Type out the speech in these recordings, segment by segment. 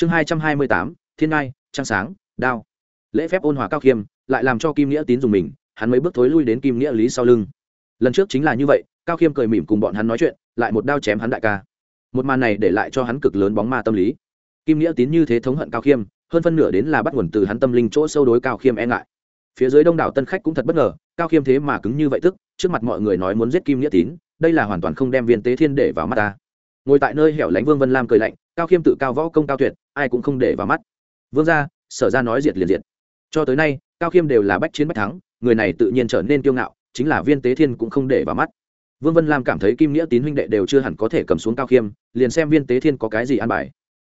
chương hai trăm hai mươi tám, thiên ngai, trăng sáng, đao. Lễ phép ôn hòa cao khiêm, lại làm cho kim nghĩa tín dùng mình, hắn mấy bước thối lui đến kim nghĩa lý sau lưng. Lần trước chính là như vậy, cao khiêm cười mỉm cùng bọn hắn nói chuyện, lại một đao chém hắn đại ca. Một màn này để lại cho hắn cực lớn bóng ma tâm lý. Kim nghĩa tín như thế thống hận cao khiêm, hơn phân nửa đến là bắt nguồn từ hắn tâm linh chỗ sâu đối cao khiêm e ngại. Phía dưới đông đảo tân khách cũng thật bất ngờ, cao khiêm thế mà cứng như vậy tức, trước mặt mọi người nói muốn giết kim nghĩa tín, đây là hoàn toàn không đem viên tế thiên để vào mắt ta. Ngồi tại nơi hẻo lánh vương vân lam cười lạnh, cao khiêm tự cao võ công cao tuyệt ai cũng không để vào mắt. Vương gia, sở ra nói diệt liền diệt. Cho tới nay, cao khiêm đều là bách chiến bách thắng, người này tự nhiên trở nên kiêu ngạo, chính là viên tế thiên cũng không để vào mắt. Vương vân lam cảm thấy kim nghĩa tín huynh đệ đều chưa hẳn có thể cầm xuống cao khiêm, liền xem viên tế thiên có cái gì an bài.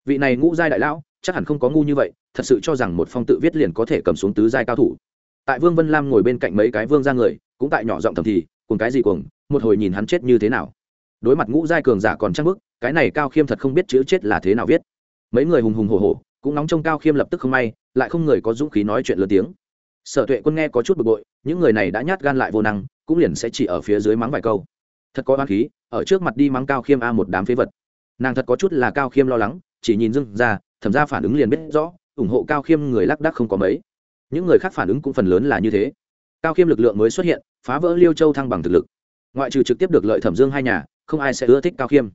Vị này ngũ giai đại lão, chắc hẳn không có ngu như vậy, thật sự cho rằng một phong tự viết liền có thể cầm xuống tứ giai cao thủ. Tại vương vân lam ngồi bên cạnh mấy cái vương ra người, cũng tại nhỏ giọng thầm thì, cùng cái gì cuồng, một hồi nhìn hắn chết như thế nào. Đối mặt ngũ giai cường giả còn trăng bức, cái này cao khiêm thật không biết chữ chết là thế nào viết mấy người hùng hùng hổ hổ, cũng nóng trong cao khiêm lập tức không may, lại không người có dũng khí nói chuyện lớn tiếng. Sở tuệ quân nghe có chút bực bội, những người này đã nhát gan lại vô năng, cũng liền sẽ chỉ ở phía dưới mắng vài câu. Thật có oan khí, ở trước mặt đi mắng cao khiêm a một đám phế vật. Nàng thật có chút là cao khiêm lo lắng, chỉ nhìn dưng ra, thẩm ra phản ứng liền biết rõ, ủng hộ cao khiêm người lác đắc không có mấy. Những người khác phản ứng cũng phần lớn là như thế. Cao khiêm lực lượng mới xuất hiện, phá vỡ liêu châu thăng bằng thực lực. Ngoại trừ trực tiếp được lợi thẩm dương hai nhà, không ai sẽ ưa thích cao khiêm.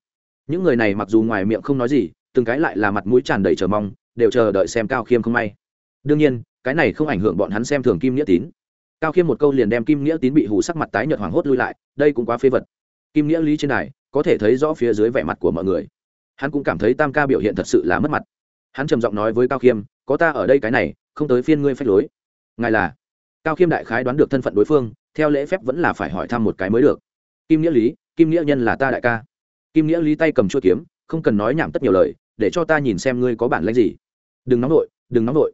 Những người này mặc dù ngoài miệng không nói gì từng cái lại là mặt mũi tràn đầy chờ mong, đều chờ đợi xem cao khiêm không may. Đương nhiên, cái này không ảnh hưởng bọn hắn xem thường kim nghĩa tín. Cao khiêm một câu liền đem kim nghĩa tín bị hù sắc mặt tái nhợt hoảng hốt lui lại, đây cũng quá phê vật. Kim nghĩa lý trên này có thể thấy rõ phía dưới vẻ mặt của mọi người. Hắn cũng cảm thấy tam ca biểu hiện thật sự là mất mặt. Hắn trầm giọng nói với cao khiêm, có ta ở đây cái này, không tới phiên ngươi phách lối. Ngài là? Cao khiêm đại khái đoán được thân phận đối phương, theo lễ phép vẫn là phải hỏi thăm một cái mới được. Kim nghĩa lý, kim nghĩa nhân là ta đại ca. Kim nghĩa lý tay cầm chua kiếm, không cần nói nhảm tất nhiều lời để cho ta nhìn xem ngươi có bản lĩnh gì. Đừng nóng vội, đừng nóng vội.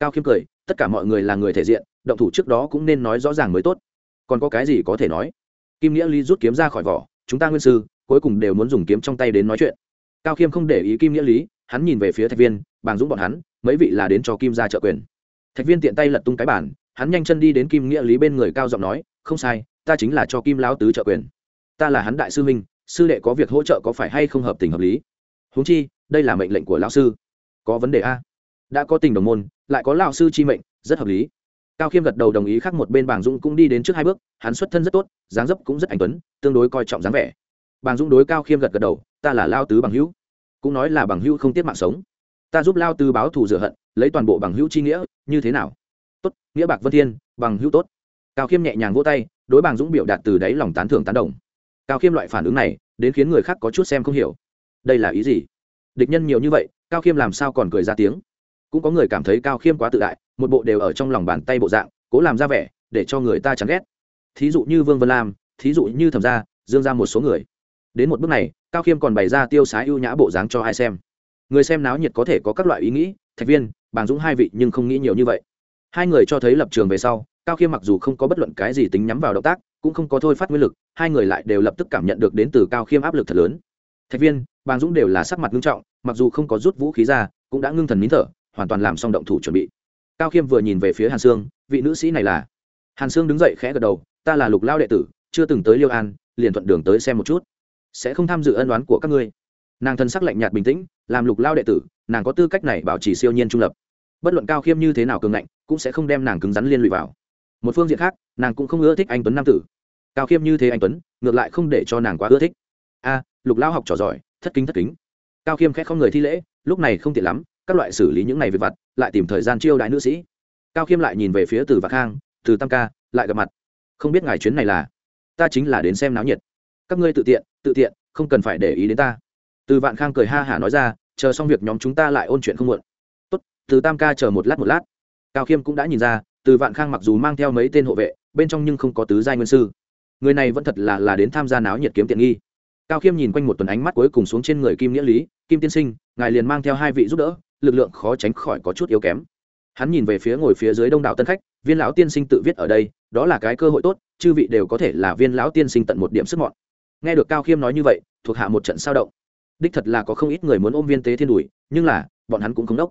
Cao khiêm cười, tất cả mọi người là người thể diện, động thủ trước đó cũng nên nói rõ ràng mới tốt. Còn có cái gì có thể nói? Kim nghĩa lý rút kiếm ra khỏi vỏ, chúng ta nguyên sư, cuối cùng đều muốn dùng kiếm trong tay đến nói chuyện. Cao khiêm không để ý kim nghĩa lý, hắn nhìn về phía thạch viên, bàng dũng bọn hắn, mấy vị là đến cho kim ra trợ quyền. Thạch viên tiện tay lật tung cái bản hắn nhanh chân đi đến kim nghĩa lý bên người cao giọng nói, không sai, ta chính là cho kim lão tứ trợ quyền. Ta là hắn đại sư minh sư đệ có việc hỗ trợ có phải hay không hợp tình hợp lý? Huống chi đây là mệnh lệnh của lão sư. Có vấn đề a? Đã có tình đồng môn, lại có lão sư chi mệnh, rất hợp lý. Cao khiêm gật đầu đồng ý khác một bên bàng dũng cũng đi đến trước hai bước, hắn xuất thân rất tốt, dáng dấp cũng rất anh tuấn, tương đối coi trọng dáng vẻ. Bàng dũng đối cao khiêm gật gật đầu, ta là lao tứ bằng hữu, cũng nói là bằng hữu không tiết mạng sống. Ta giúp lao tứ báo thù rửa hận, lấy toàn bộ bằng hữu chi nghĩa, như thế nào? Tốt, nghĩa bạc vân thiên, bằng hữu tốt. Cao khiêm nhẹ nhàng vỗ tay, đối bàng dũng biểu đạt từ đáy lòng tán thưởng tán đồng. Cao khiêm loại phản ứng này, đến khiến người khác có chút xem không hiểu. Đây là ý gì? Địch nhân nhiều như vậy, cao khiêm làm sao còn cười ra tiếng? Cũng có người cảm thấy cao khiêm quá tự đại, một bộ đều ở trong lòng bàn tay bộ dạng, cố làm ra vẻ, để cho người ta chán ghét. Thí dụ như vương vân lam, thí dụ như thẩm gia, dương ra một số người. Đến một bước này, cao khiêm còn bày ra tiêu sái ưu nhã bộ dáng cho ai xem. Người xem náo nhiệt có thể có các loại ý nghĩ, thạch viên, bàng dũng hai vị nhưng không nghĩ nhiều như vậy. Hai người cho thấy lập trường về sau, cao khiêm mặc dù không có bất luận cái gì tính nhắm vào động tác, cũng không có thôi phát nguyên lực, hai người lại đều lập tức cảm nhận được đến từ cao khiêm áp lực thật lớn. Thạch viên bàng dũng đều là sắc mặt nghiêm trọng, mặc dù không có rút vũ khí ra, cũng đã ngưng thần nín thở, hoàn toàn làm xong động thủ chuẩn bị. Cao khiêm vừa nhìn về phía hàn sương, vị nữ sĩ này là? Hàn sương đứng dậy khẽ gật đầu, ta là lục lao đệ tử, chưa từng tới liêu an, liền thuận đường tới xem một chút. Sẽ không tham dự ân đoán của các ngươi. Nàng thân sắc lạnh nhạt bình tĩnh, làm lục lao đệ tử, nàng có tư cách này bảo trì siêu nhiên trung lập. Bất luận cao khiêm như thế nào cường ngạnh, cũng sẽ không đem nàng cứng rắn liên lụy vào. Một phương diện khác, nàng cũng không ưa thích anh tuấn nam tử. Cao khiêm như thế anh tuấn, ngược lại không để cho nàng quá ưa thích. A, lục lao học trò giỏi thất kính thất kính. Cao khiêm khẽ không người thi lễ, lúc này không tiện lắm, các loại xử lý những này về vặt, lại tìm thời gian chiêu đại nữ sĩ. Cao khiêm lại nhìn về phía từ vạc khang, từ tam ca, lại gặp mặt. Không biết ngài chuyến này là? Ta chính là đến xem náo nhiệt. Các ngươi tự tiện tự tiện, không cần phải để ý đến ta. Từ vạn khang cười ha hả nói ra, chờ xong việc nhóm chúng ta lại ôn chuyện không muộn. Tốt, từ tam ca chờ một lát một lát. Cao khiêm cũng đã nhìn ra, từ vạn khang mặc dù mang theo mấy tên hộ vệ, bên trong nhưng không có tứ giai nguyên sư. Người này vẫn thật là là đến tham gia náo nhiệt kiếm tiện nghi cao khiêm nhìn quanh một tuần ánh mắt cuối cùng xuống trên người kim nghĩa lý, kim tiên sinh, ngài liền mang theo hai vị giúp đỡ, lực lượng khó tránh khỏi có chút yếu kém. Hắn nhìn về phía ngồi phía dưới đông đảo tân khách, viên lão tiên sinh tự viết ở đây, đó là cái cơ hội tốt, chư vị đều có thể là viên lão tiên sinh tận một điểm sức mọn. Nghe được cao khiêm nói như vậy, thuộc hạ một trận sao động. Đích thật là có không ít người muốn ôm viên tế thiên đùi, nhưng là, bọn hắn cũng không đốc.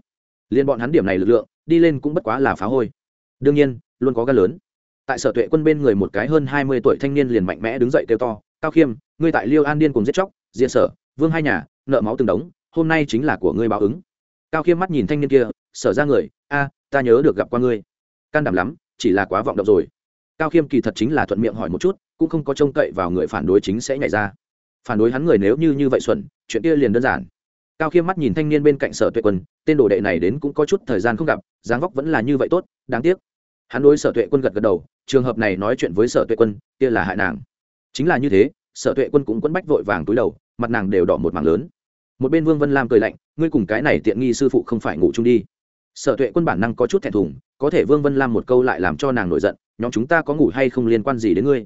Liên bọn hắn điểm này lực lượng, đi lên cũng bất quá là phá hôi. Đương nhiên, luôn có gan lớn. Tại sở tuệ quân bên người một cái hơn hai mươi tuổi thanh niên liền mạnh mẽ đứng dậy kêu to cao khiêm, ngươi tại liêu an điên cùng giết chóc diện sở, vương hai nhà, nợ máu từng đống, hôm nay chính là của ngươi báo ứng. Cao khiêm mắt nhìn thanh niên kia, sở ra người, a, ta nhớ được gặp qua ngươi. Can đảm lắm, chỉ là quá vọng động rồi. Cao khiêm kỳ thật chính là thuận miệng hỏi một chút, cũng không có trông cậy vào người phản đối chính sẽ nhảy ra. Phản đối hắn người nếu như như vậy xuẩn, chuyện kia liền đơn giản. Cao khiêm mắt nhìn thanh niên bên cạnh sở tuệ quân, tên đồ đệ này đến cũng có chút thời gian không gặp, dáng vóc vẫn là như vậy tốt, đáng tiếc. Hắn đối sở tuệ quân gật gật đầu, trường hợp này nói chuyện với sở tuệ quân, kia là hại nàng chính là như thế, sở tuệ quân cũng quấn bách vội vàng túi đầu, mặt nàng đều đỏ một mảng lớn. Một bên vương vân lam cười lạnh, ngươi cùng cái này tiện nghi sư phụ không phải ngủ chung đi. Sở tuệ quân bản năng có chút thẹn thùng, có thể vương vân lam một câu lại làm cho nàng nổi giận, nhóm chúng ta có ngủ hay không liên quan gì đến ngươi?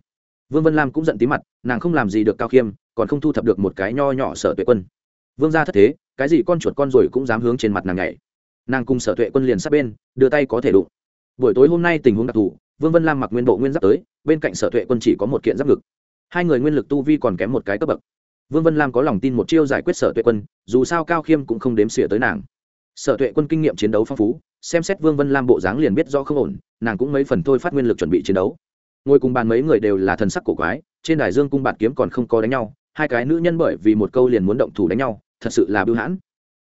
Vương vân lam cũng giận tí mặt, nàng không làm gì được cao khiêm, còn không thu thập được một cái nho nhỏ sở tuệ quân. Vương gia thất thế, cái gì con chuột con rồi cũng dám hướng trên mặt nàng nhảy. Nàng cùng sở tuệ quân liền sát bên, đưa tay có thể đụng. Buổi tối hôm nay tình huống đặc thù, vương vân lam mặc nguyên bộ nguyên giáp tới, bên cạnh sở tuệ quân chỉ có một kiện giáp ngực hai người nguyên lực tu vi còn kém một cái cấp bậc. Vương vân lam có lòng tin một chiêu giải quyết sở tuệ quân, dù sao cao khiêm cũng không đếm xỉa tới nàng. Sở tuệ quân kinh nghiệm chiến đấu phong phú, xem xét vương vân lam bộ dáng liền biết do không ổn, nàng cũng mấy phần thôi phát nguyên lực chuẩn bị chiến đấu. Ngồi cùng bàn mấy người đều là thần sắc cổ quái, trên đài dương cung bạt kiếm còn không có đánh nhau, hai cái nữ nhân bởi vì một câu liền muốn động thủ đánh nhau, thật sự là bưu hãn.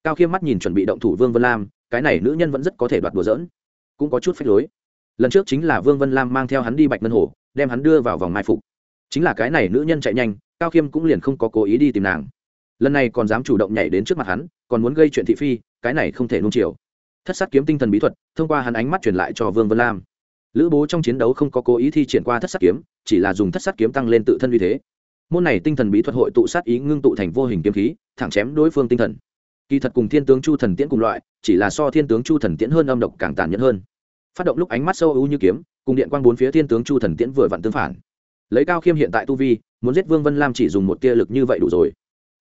Cao khiêm mắt nhìn chuẩn bị động thủ vương vân lam, cái này nữ nhân vẫn rất có thể đoạt đùa dỡn cũng có chút phách lối. Lần trước chính là vương vân lam mang theo hắn đi bạch ngân hồ, đem hắn đưa vào vòng mai phục chính là cái này nữ nhân chạy nhanh, cao khiêm cũng liền không có cố ý đi tìm nàng. Lần này còn dám chủ động nhảy đến trước mặt hắn, còn muốn gây chuyện thị phi, cái này không thể nung chiều. Thất sát kiếm tinh thần bí thuật, thông qua hắn ánh mắt truyền lại cho vương vân lam. Lữ bố trong chiến đấu không có cố ý thi triển qua thất sát kiếm, chỉ là dùng thất sát kiếm tăng lên tự thân uy thế. Môn này tinh thần bí thuật hội tụ sát ý ngưng tụ thành vô hình kiếm khí, thẳng chém đối phương tinh thần. Kỳ thật cùng thiên tướng chu thần tiễn cùng loại, chỉ là so thiên tướng chu thần tiễn hơn âm độc càng tàn nhẫn hơn. Phát động lúc ánh mắt sâu ưu như kiếm, cùng điện quang bốn phía thiên tướng chu thần tiễn vừa vặn tương phản lấy cao khiêm hiện tại tu vi, muốn giết vương vân lam chỉ dùng một tia lực như vậy đủ rồi.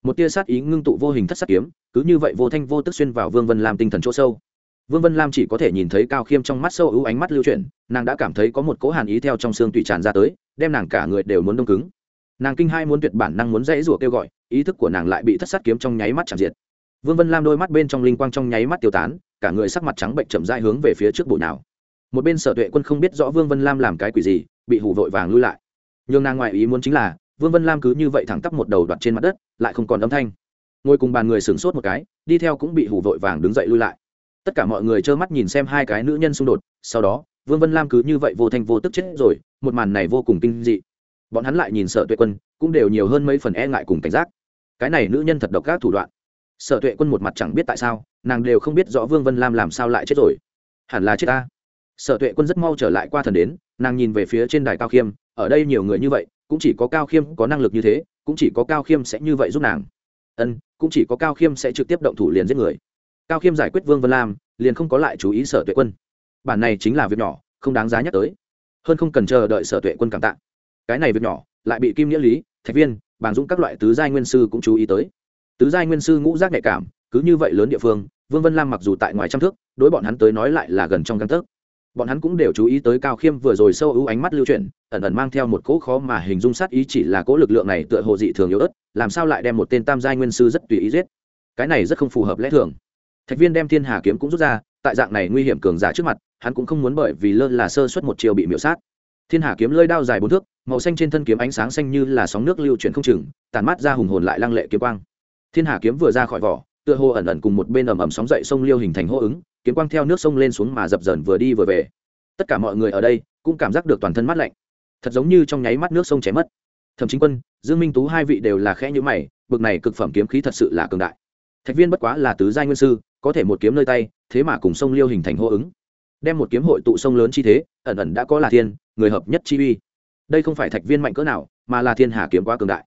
Một tia sát ý ngưng tụ vô hình thất sát kiếm, cứ như vậy vô thanh vô tức xuyên vào vương vân lam tinh thần chỗ sâu. Vương vân lam chỉ có thể nhìn thấy cao khiêm trong mắt sâu ưu ánh mắt lưu chuyển, nàng đã cảm thấy có một cỗ hàn ý theo trong xương tùy tràn ra tới, đem nàng cả người đều muốn đông cứng. Nàng kinh hai muốn tuyệt bản năng muốn dãy rủa kêu gọi, ý thức của nàng lại bị thất sát kiếm trong nháy mắt chạm diệt. Vương vân lam đôi mắt bên trong linh quang trong nháy mắt tiêu tán, cả người sắc mặt trắng bệnh chậm dai hướng về phía trước bụi nào. Một bên sở tuệ quân không biết rõ vương vân lam làm cái quỷ gì, bị hủ vội vàng lui lại nhưng nàng ngoại ý muốn chính là, vương vân lam cứ như vậy thẳng tắp một đầu đoạt trên mặt đất, lại không còn âm thanh. Ngồi cùng bàn người sửng sốt một cái, đi theo cũng bị hủ vội vàng đứng dậy lui lại. Tất cả mọi người trơ mắt nhìn xem hai cái nữ nhân xung đột, sau đó, vương vân lam cứ như vậy vô thanh vô tức chết rồi, một màn này vô cùng kinh dị. Bọn hắn lại nhìn sợ tuệ quân, cũng đều nhiều hơn mấy phần e ngại cùng cảnh giác. Cái này nữ nhân thật độc các thủ đoạn. Sợ tuệ quân một mặt chẳng biết tại sao, nàng đều không biết rõ vương vân lam làm sao lại chết rồi. Hẳn là chết ta. Sợ tuệ quân rất mau trở lại qua thần đến, nàng nhìn về phía trên đài cao khiêm ở đây nhiều người như vậy, cũng chỉ có cao khiêm có năng lực như thế, cũng chỉ có cao khiêm sẽ như vậy giúp nàng. Ân, cũng chỉ có cao khiêm sẽ trực tiếp động thủ liền giết người. Cao khiêm giải quyết vương vân lam, liền không có lại chú ý sở tuệ quân. Bản này chính là việc nhỏ, không đáng giá nhắc tới. Hơn không cần chờ đợi sở tuệ quân cảm tạ. Cái này việc nhỏ, lại bị kim nghĩa lý, thạch viên, bàng dũng các loại tứ giai nguyên sư cũng chú ý tới. Tứ giai nguyên sư ngũ giác nhạy cảm, cứ như vậy lớn địa phương, vương vân lam mặc dù tại ngoài trăm thước, đối bọn hắn tới nói lại là gần trong căn tấc bọn hắn cũng đều chú ý tới cao khiêm vừa rồi sâu ưu ánh mắt lưu chuyển, ẩn ẩn mang theo một cỗ khó mà hình dung sát ý chỉ là cỗ lực lượng này tựa hồ dị thường yếu ớt, làm sao lại đem một tên tam giai nguyên sư rất tùy ý giết? Cái này rất không phù hợp lẽ thường. Thạch viên đem thiên hà kiếm cũng rút ra, tại dạng này nguy hiểm cường giả trước mặt, hắn cũng không muốn bởi vì lơ là sơ suất một chiều bị miễu sát. Thiên hà kiếm lơi đao dài bốn thước, màu xanh trên thân kiếm ánh sáng xanh như là sóng nước lưu chuyển không chừng tàn mắt ra hùng hồn lại lăng lệ kiếm quang. Thiên hà kiếm vừa ra khỏi vỏ, tựa hồ ẩn ẩn cùng một bên ầm ầm sóng dậy sông liêu hình thành hô ứng kiếm quang theo nước sông lên xuống mà dập dờn vừa đi vừa về. Tất cả mọi người ở đây cũng cảm giác được toàn thân mát lạnh. Thật giống như trong nháy mắt nước sông chảy mất. Thẩm chính quân, dương minh tú hai vị đều là khẽ nhữ mày, bực này cực phẩm kiếm khí thật sự là cường đại. Thạch viên bất quá là tứ giai nguyên sư, có thể một kiếm nơi tay, thế mà cùng sông liêu hình thành hô ứng. Đem một kiếm hội tụ sông lớn chi thế, ẩn ẩn đã có là thiên, người hợp nhất chi uy. Đây không phải thạch viên mạnh cỡ nào, mà là thiên hà kiếm quá cường đại.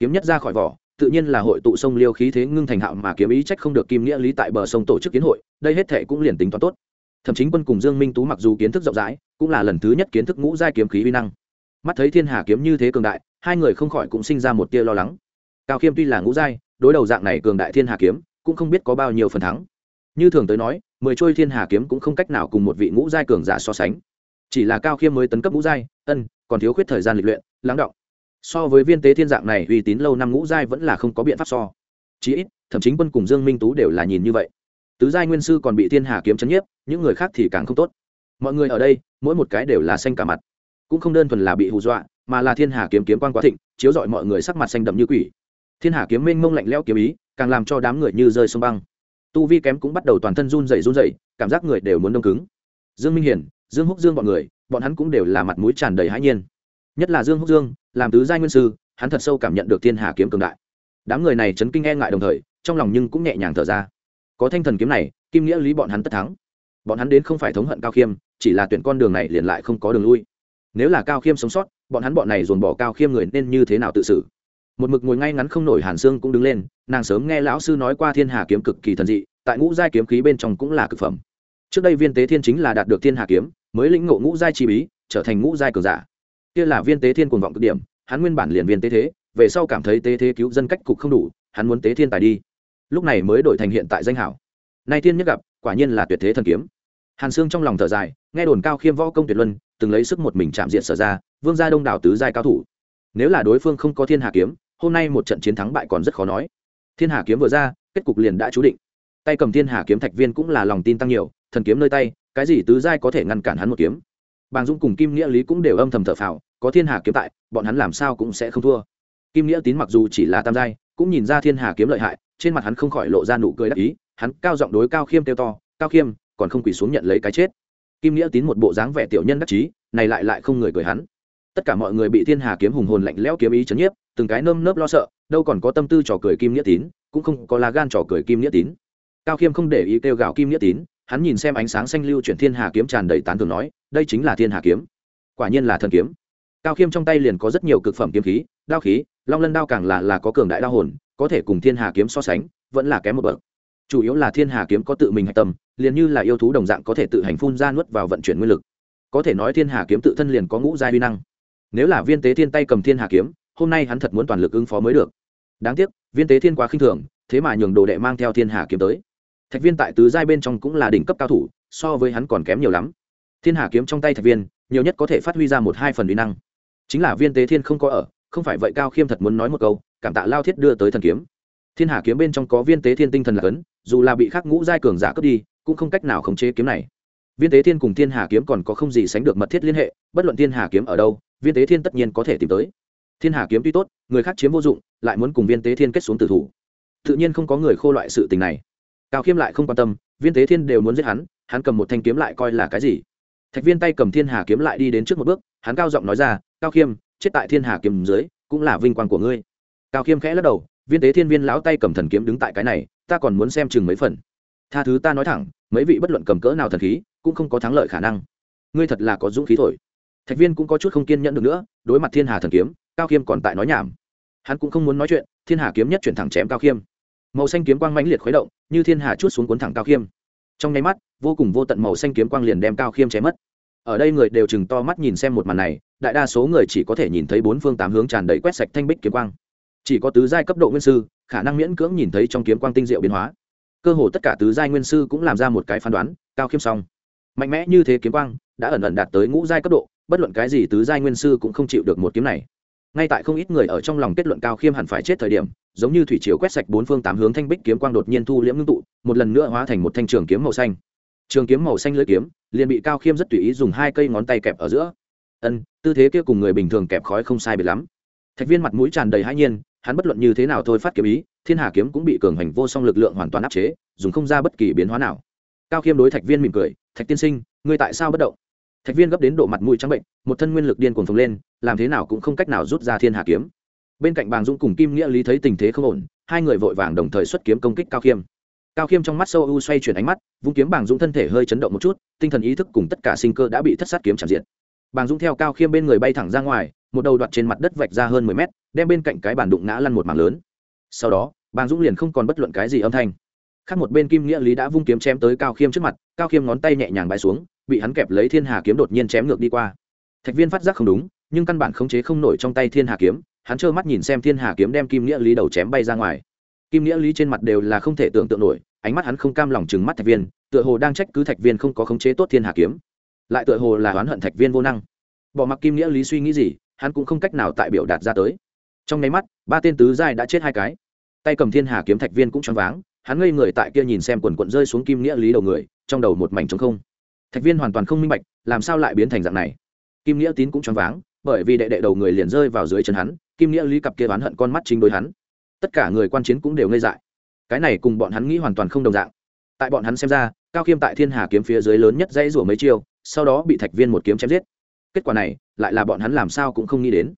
Kiếm nhất ra khỏi vỏ tự nhiên là hội tụ sông liêu khí thế ngưng thành hạo mà kiếm ý trách không được kim nghĩa lý tại bờ sông tổ chức kiến hội, đây hết thệ cũng liền tính toán tốt. Thậm chí quân cùng dương minh tú mặc dù kiến thức rộng rãi, cũng là lần thứ nhất kiến thức ngũ giai kiếm khí uy năng. Mắt thấy thiên hà kiếm như thế cường đại, hai người không khỏi cũng sinh ra một tia lo lắng. Cao khiêm tuy là ngũ giai, đối đầu dạng này cường đại thiên hà kiếm, cũng không biết có bao nhiêu phần thắng. Như thường tới nói, mười trôi thiên hà kiếm cũng không cách nào cùng một vị ngũ giai cường giả so sánh. Chỉ là cao khiêm mới tấn cấp ngũ giai, ân, còn thiếu khuyết thời gian lịch luyện, lắng động so với viên tế thiên dạng này, uy tín lâu năm ngũ giai vẫn là không có biện pháp so. Chí ít, thậm chí quân cùng dương minh tú đều là nhìn như vậy. Tứ giai nguyên sư còn bị thiên hà kiếm chấn nhiếp, những người khác thì càng không tốt. Mọi người ở đây, mỗi một cái đều là xanh cả mặt. Cũng không đơn thuần là bị hù dọa, mà là thiên hà kiếm kiếm quan quá thịnh, chiếu rọi mọi người sắc mặt xanh đậm như quỷ. Thiên hà kiếm mênh mông lạnh lẽo kiếm ý, càng làm cho đám người như rơi sông băng. Tu vi kém cũng bắt đầu toàn thân run rẩy run rẩy, cảm giác người đều muốn đông cứng. Dương minh hiển, dương húc dương bọn người, bọn hắn cũng đều là mặt mũi tràn đầy hãi nhiên. Nhất là dương húc dương làm tứ giai nguyên sư, hắn thật sâu cảm nhận được thiên hà kiếm cường đại. Đám người này chấn kinh e ngại đồng thời, trong lòng nhưng cũng nhẹ nhàng thở ra. Có thanh thần kiếm này, kim nghĩa lý bọn hắn tất thắng. Bọn hắn đến không phải thống hận cao khiêm, chỉ là tuyển con đường này liền lại không có đường lui. Nếu là cao khiêm sống sót, bọn hắn bọn này dồn bỏ cao khiêm người nên như thế nào tự xử? Một mực ngồi ngay ngắn không nổi hàn xương cũng đứng lên, nàng sớm nghe lão sư nói qua thiên hà kiếm cực kỳ thần dị, tại ngũ giai kiếm khí bên trong cũng là cực phẩm. Trước đây viên tế thiên chính là đạt được thiên hà kiếm, mới lĩnh ngộ ngũ giai chi bí, trở thành ngũ giai cường giả kia là viên tế thiên cuồng vọng cực điểm, hắn nguyên bản liền viên tế thế, về sau cảm thấy tế thế cứu dân cách cục không đủ, hắn muốn tế thiên tài đi. Lúc này mới đổi thành hiện tại danh hảo. Nay thiên nhất gặp, quả nhiên là tuyệt thế thần kiếm. Hàn sương trong lòng thở dài, nghe đồn cao khiêm võ công tuyệt luân từng lấy sức một mình chạm diện sở ra, vương gia đông đảo tứ giai cao thủ. Nếu là đối phương không có thiên hà kiếm, hôm nay một trận chiến thắng bại còn rất khó nói. Thiên hà kiếm vừa ra, kết cục liền đã chú định. Tay cầm thiên hà kiếm thạch viên cũng là lòng tin tăng nhiều, thần kiếm nơi tay, cái gì tứ giai có thể ngăn cản hắn một kiếm. Bàng dũng cùng kim nghĩa lý cũng đều âm thầm thở phào có thiên hà kiếm tại, bọn hắn làm sao cũng sẽ không thua. Kim nghĩa tín mặc dù chỉ là tam giai, cũng nhìn ra thiên hà kiếm lợi hại, trên mặt hắn không khỏi lộ ra nụ cười đắc ý, hắn cao giọng đối cao khiêm kêu to, cao khiêm, còn không quỳ xuống nhận lấy cái chết. Kim nghĩa tín một bộ dáng vẻ tiểu nhân đắc chí, này lại lại không người cười hắn. Tất cả mọi người bị thiên hà kiếm hùng hồn lạnh lẽo kiếm ý chấn nhiếp, từng cái nơm nớp lo sợ, đâu còn có tâm tư trò cười kim nghĩa tín, cũng không có lá gan trò cười kim nghĩa tín. Cao khiêm không để ý kêu gào kim nghĩa tín, hắn nhìn xem ánh sáng xanh lưu chuyển thiên hà kiếm tràn đầy tán thường nói, đây chính là thiên hà kiếm. Quả nhiên là thần kiếm cao khiêm trong tay liền có rất nhiều cực phẩm kiếm khí, đao khí, long lân đao càng là là có cường đại đao hồn, có thể cùng thiên hà kiếm so sánh, vẫn là kém một bậc. Chủ yếu là thiên hà kiếm có tự mình hạch tâm, liền như là yêu thú đồng dạng có thể tự hành phun ra nuốt vào vận chuyển nguyên lực. Có thể nói thiên hà kiếm tự thân liền có ngũ giai uy năng. Nếu là viên tế thiên tay cầm thiên hà kiếm, hôm nay hắn thật muốn toàn lực ứng phó mới được. Đáng tiếc, viên tế thiên quá khinh thường, thế mà nhường đồ đệ mang theo thiên hà kiếm tới. Thạch viên tại tứ giai bên trong cũng là đỉnh cấp cao thủ, so với hắn còn kém nhiều lắm. Thiên hà kiếm trong tay thạch viên, nhiều nhất có thể phát huy ra một hai phần uy năng chính là viên tế thiên không có ở, không phải vậy cao khiêm thật muốn nói một câu, cảm tạ lao thiết đưa tới thần kiếm. Thiên hà kiếm bên trong có viên tế thiên tinh thần là cấn dù là bị khắc ngũ giai cường giả cướp đi, cũng không cách nào khống chế kiếm này. Viên tế thiên cùng thiên hà kiếm còn có không gì sánh được mật thiết liên hệ, bất luận thiên hà kiếm ở đâu, viên tế thiên tất nhiên có thể tìm tới. Thiên hà kiếm tuy tốt, người khác chiếm vô dụng, lại muốn cùng viên tế thiên kết xuống tử thủ. Tự nhiên không có người khô loại sự tình này. Cao khiêm lại không quan tâm, viên tế thiên đều muốn giết hắn hắn cầm một thanh kiếm lại coi là cái gì. Thạch viên tay cầm thiên hà kiếm lại đi đến trước một bước hắn cao giọng nói ra, cao khiêm, chết tại thiên hà kiếm dưới, cũng là vinh quang của ngươi. Cao khiêm khẽ lắc đầu, viên tế thiên viên lão tay cầm thần kiếm đứng tại cái này, ta còn muốn xem chừng mấy phần. Tha thứ ta nói thẳng, mấy vị bất luận cầm cỡ nào thần khí, cũng không có thắng lợi khả năng. Ngươi thật là có dũng khí thổi. Thạch viên cũng có chút không kiên nhẫn được nữa, đối mặt thiên hà thần kiếm, cao khiêm còn tại nói nhảm. Hắn cũng không muốn nói chuyện, thiên hà kiếm nhất chuyển thẳng chém cao khiêm. Màu xanh kiếm quang mãnh liệt khuấy động, như thiên hà chút xuống cuốn thẳng cao khiêm. Trong nháy mắt, vô cùng vô tận màu xanh kiếm quang liền đem cao khiêm chém mất ở đây người đều chừng to mắt nhìn xem một màn này, đại đa số người chỉ có thể nhìn thấy bốn phương tám hướng tràn đầy quét sạch thanh bích kiếm quang. Chỉ có tứ giai cấp độ nguyên sư, khả năng miễn cưỡng nhìn thấy trong kiếm quang tinh diệu biến hóa. Cơ hồ tất cả tứ giai nguyên sư cũng làm ra một cái phán đoán, cao khiêm xong mạnh mẽ như thế kiếm quang đã ẩn ẩn đạt tới ngũ giai cấp độ, bất luận cái gì tứ giai nguyên sư cũng không chịu được một kiếm này. Ngay tại không ít người ở trong lòng kết luận cao khiêm hẳn phải chết thời điểm, giống như thủy chiều quét sạch bốn phương tám hướng thanh bích kiếm quang đột nhiên thu liễm ngưng tụ, một lần nữa hóa thành một thanh trường kiếm màu xanh trường kiếm màu xanh lưỡi kiếm, liền bị cao khiêm rất tùy ý dùng hai cây ngón tay kẹp ở giữa. Ân, tư thế kia cùng người bình thường kẹp khói không sai biệt lắm. Thạch viên mặt mũi tràn đầy hãi nhiên, hắn bất luận như thế nào thôi phát kiếm ý, thiên hà kiếm cũng bị cường hành vô song lực lượng hoàn toàn áp chế, dùng không ra bất kỳ biến hóa nào. Cao khiêm đối thạch viên mỉm cười, thạch tiên sinh, ngươi tại sao bất động? Thạch viên gấp đến độ mặt mũi trắng bệnh, một thân nguyên lực điên cuồng phồng lên, làm thế nào cũng không cách nào rút ra thiên hà kiếm. Bên cạnh bàng dũng cùng kim nghĩa lý thấy tình thế không ổn, hai người vội vàng đồng thời xuất kiếm công kích cao khiêm cao khiêm trong mắt sâu u xoay chuyển ánh mắt, vung kiếm bàng dũng thân thể hơi chấn động một chút, tinh thần ý thức cùng tất cả sinh cơ đã bị thất sát kiếm chạm diện bàng dũng theo cao khiêm bên người bay thẳng ra ngoài, một đầu đoạt trên mặt đất vạch ra hơn mười mét, đem bên cạnh cái bàn đụng ngã lăn một mảng lớn. Sau đó, bàng dũng liền không còn bất luận cái gì âm thanh. Khác một bên kim nghĩa lý đã vung kiếm chém tới cao khiêm trước mặt, cao khiêm ngón tay nhẹ nhàng bay xuống, bị hắn kẹp lấy thiên hà kiếm đột nhiên chém ngược đi qua. Thạch viên phát giác không đúng, nhưng căn bản khống chế không nổi trong tay thiên hà kiếm, hắn trơ mắt nhìn xem thiên hà kiếm đem kim nghĩa lý đầu chém bay ra ngoài. Kim nghĩa lý trên mặt đều là không thể tưởng tượng nổi ánh mắt hắn không cam lòng chừng mắt thạch viên, tựa hồ đang trách cứ thạch viên không có khống chế tốt thiên hà kiếm. Lại tựa hồ là oán hận thạch viên vô năng. Bỏ mặc kim nghĩa lý suy nghĩ gì, hắn cũng không cách nào tại biểu đạt ra tới. Trong nháy mắt, ba tên tứ giai đã chết hai cái. Tay cầm thiên hà kiếm thạch viên cũng choáng váng, hắn ngây người tại kia nhìn xem quần quận rơi xuống kim nghĩa lý đầu người, trong đầu một mảnh trống không. Thạch viên hoàn toàn không minh bạch, làm sao lại biến thành dạng này? Kim nghĩa tín cũng choáng váng, bởi vì đệ đệ đầu người liền rơi vào dưới chân hắn, kim nghĩa lý cặp kia oán hận con mắt chính đối hắn. Tất cả người quan chiến cũng đều ngây dại cái này cùng bọn hắn nghĩ hoàn toàn không đồng dạng. Tại bọn hắn xem ra, cao khiêm tại thiên hà kiếm phía dưới lớn nhất dãy rủa mấy chiêu, sau đó bị thạch viên một kiếm chém giết. Kết quả này, lại là bọn hắn làm sao cũng không nghĩ đến.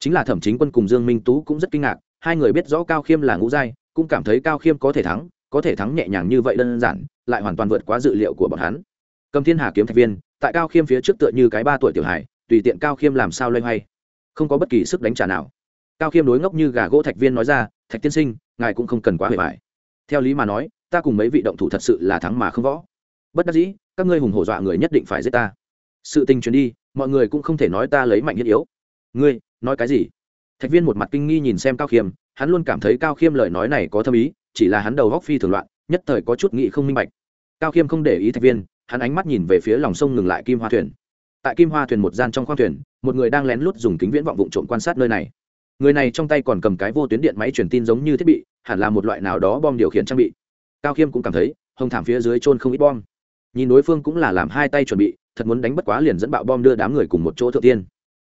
Chính là thẩm chính quân cùng dương minh tú cũng rất kinh ngạc, hai người biết rõ cao khiêm là ngũ giai, cũng cảm thấy cao khiêm có thể thắng, có thể thắng nhẹ nhàng như vậy đơn giản, lại hoàn toàn vượt quá dự liệu của bọn hắn. Cầm thiên hà kiếm thạch viên, tại cao khiêm phía trước tựa như cái ba tuổi tiểu hải tùy tiện cao khiêm làm sao loay hoay, không có bất kỳ sức đánh trả nào. Cao khiêm đối ngốc như gà gỗ thạch viên nói ra, thạch tiên sinh, ngài cũng không cần quá hề mại theo lý mà nói, ta cùng mấy vị động thủ thật sự là thắng mà không võ. Bất đắc dĩ, các ngươi hùng hổ dọa người nhất định phải giết ta. Sự tình truyền đi, mọi người cũng không thể nói ta lấy mạnh nhất yếu. Ngươi, nói cái gì? Thạch viên một mặt kinh nghi nhìn xem cao khiêm, hắn luôn cảm thấy cao khiêm lời nói này có thâm ý, chỉ là hắn đầu góc phi thường loạn, nhất thời có chút nghị không minh bạch. Cao khiêm không để ý thạch viên, hắn ánh mắt nhìn về phía lòng sông ngừng lại kim hoa thuyền. Tại kim hoa thuyền một gian trong khoang thuyền, một người đang lén lút dùng kính viễn vọng vụ trộm quan sát nơi này người này trong tay còn cầm cái vô tuyến điện máy truyền tin giống như thiết bị, hẳn là một loại nào đó bom điều khiển trang bị. Cao khiêm cũng cảm thấy, hồng thảm phía dưới trôn không ít bom. Nhìn đối phương cũng là làm hai tay chuẩn bị, thật muốn đánh bất quá liền dẫn bạo bom đưa đám người cùng một chỗ thượng tiên.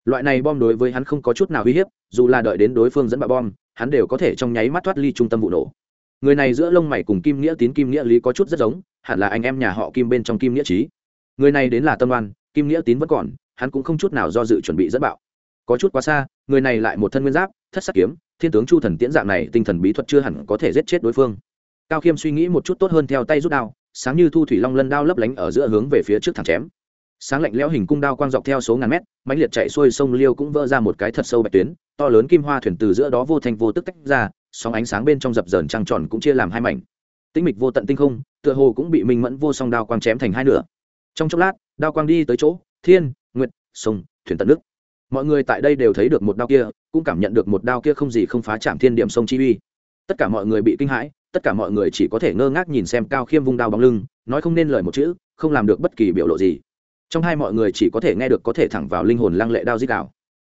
Loại này bom đối với hắn không có chút nào uy hiếp, dù là đợi đến đối phương dẫn bạo bom, hắn đều có thể trong nháy mắt thoát ly trung tâm vụ nổ. Người này giữa lông mày cùng kim nghĩa tín, kim nghĩa lý có chút rất giống, hẳn là anh em nhà họ kim bên trong kim nghĩa trí người này đến là tâm oan, kim nghĩa tín vẫn còn, hắn cũng không chút nào do dự chuẩn bị dẫn bạo có chút quá xa, người này lại một thân nguyên giáp, thất sắc kiếm, thiên tướng chu thần tiễn dạng này, tinh thần bí thuật chưa hẳn có thể giết chết đối phương. Cao khiêm suy nghĩ một chút tốt hơn theo tay rút đao, sáng như thu thủy long lân đao lấp lánh ở giữa hướng về phía trước thẳng chém. Sáng lạnh lẽo hình cung đao quang dọc theo số ngàn mét, mãnh liệt chạy xuôi sông liêu cũng vỡ ra một cái thật sâu bạch tuyến, to lớn kim hoa thuyền từ giữa đó vô thành vô tức tách ra, sóng ánh sáng bên trong dập dờn trăng tròn cũng chia làm hai mảnh. Tĩnh mịch vô tận tinh không, tựa hồ cũng bị minh mẫn vô song đao quang chém thành hai nửa. Trong chốc lát, đao quang đi tới chỗ, thiên, nguyệt, sông, thuyền tận nước mọi người tại đây đều thấy được một đao kia, cũng cảm nhận được một đao kia không gì không phá chạm thiên điểm sông chi uy. Tất cả mọi người bị kinh hãi, tất cả mọi người chỉ có thể ngơ ngác nhìn xem cao khiêm vung đao bóng lưng, nói không nên lời một chữ, không làm được bất kỳ biểu lộ gì. Trong hai mọi người chỉ có thể nghe được có thể thẳng vào linh hồn lăng lệ đao dít đào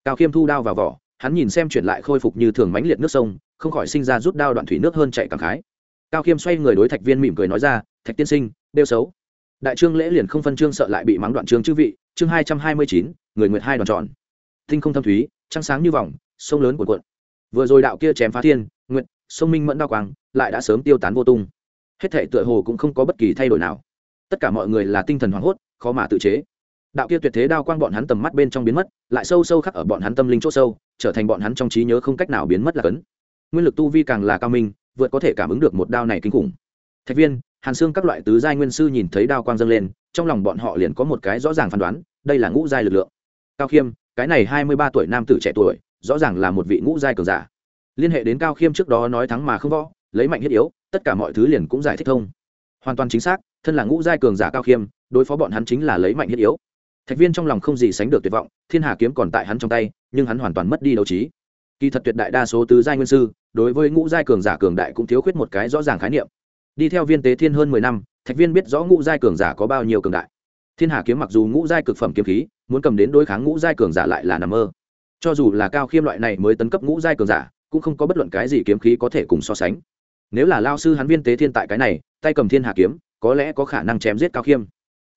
cao khiêm thu đao vào vỏ, hắn nhìn xem chuyển lại khôi phục như thường mãnh liệt nước sông, không khỏi sinh ra rút đao đoạn thủy nước hơn chạy cảm khái. Cao khiêm xoay người đối thạch viên mỉm cười nói ra, thạch tiên sinh đeo xấu. Đại trương lễ liền không phân trương sợ lại bị mắng đoạn trương chư vị, chương hai trăm hai mươi chín, người nguyệt hai đoàn tròn tinh không thâm thúy, trăng sáng như vòng, sông lớn cuộn cuộn. Vừa rồi đạo kia chém phá thiên nguyện sông minh mẫn đao quang, lại đã sớm tiêu tán vô tung. Hết thể tựa hồ cũng không có bất kỳ thay đổi nào. Tất cả mọi người là tinh thần hoảng hốt, khó mà tự chế. Đạo kia tuyệt thế đao quang bọn hắn tầm mắt bên trong biến mất, lại sâu sâu khắc ở bọn hắn tâm linh c h ỗ sâu, trở thành bọn hắn trong trí nhớ không cách nào biến mất là cấn. Nguyên lực tu vi càng là cao minh, vượt có thể cảm ứng được một đao này kinh khủng. Thạch viên, hàn xương các loại tứ giai nguyên sư nhìn thấy đao quang dâng lên, trong lòng bọn họ liền có một cái rõ ràng phán đoán, đây là ngũ giai lực lượng. Cao khiêm cái này hai mươi ba tuổi nam tử trẻ tuổi, rõ ràng là một vị ngũ giai cường giả. Liên hệ đến cao khiêm trước đó nói thắng mà không võ, lấy mạnh thiết yếu, tất cả mọi thứ liền cũng giải thích thông. Hoàn toàn chính xác, thân là ngũ giai cường giả cao khiêm, đối phó bọn hắn chính là lấy mạnh thiết yếu. Thạch viên trong lòng không gì sánh được tuyệt vọng, thiên hà kiếm còn tại hắn trong tay, nhưng hắn hoàn toàn mất đi đấu trí. Kỳ thật tuyệt đại đa số tứ giai nguyên sư, đối với ngũ giai cường giả cường đại cũng thiếu khuyết một cái rõ ràng khái niệm. Đi theo viên tế thiên hơn mười năm, thạch viên biết rõ ngũ giai cường giả có bao nhiêu cường đại thiên hà kiếm mặc dù ngũ giai cực phẩm kiếm khí, muốn cầm đến đối kháng ngũ giai cường giả lại là nằm mơ. Cho dù là cao khiêm loại này mới tấn cấp ngũ giai cường giả, cũng không có bất luận cái gì kiếm khí có thể cùng so sánh. Nếu là lao sư hắn viên tế thiên tại cái này, tay cầm thiên hà kiếm, có lẽ có khả năng chém giết cao khiêm.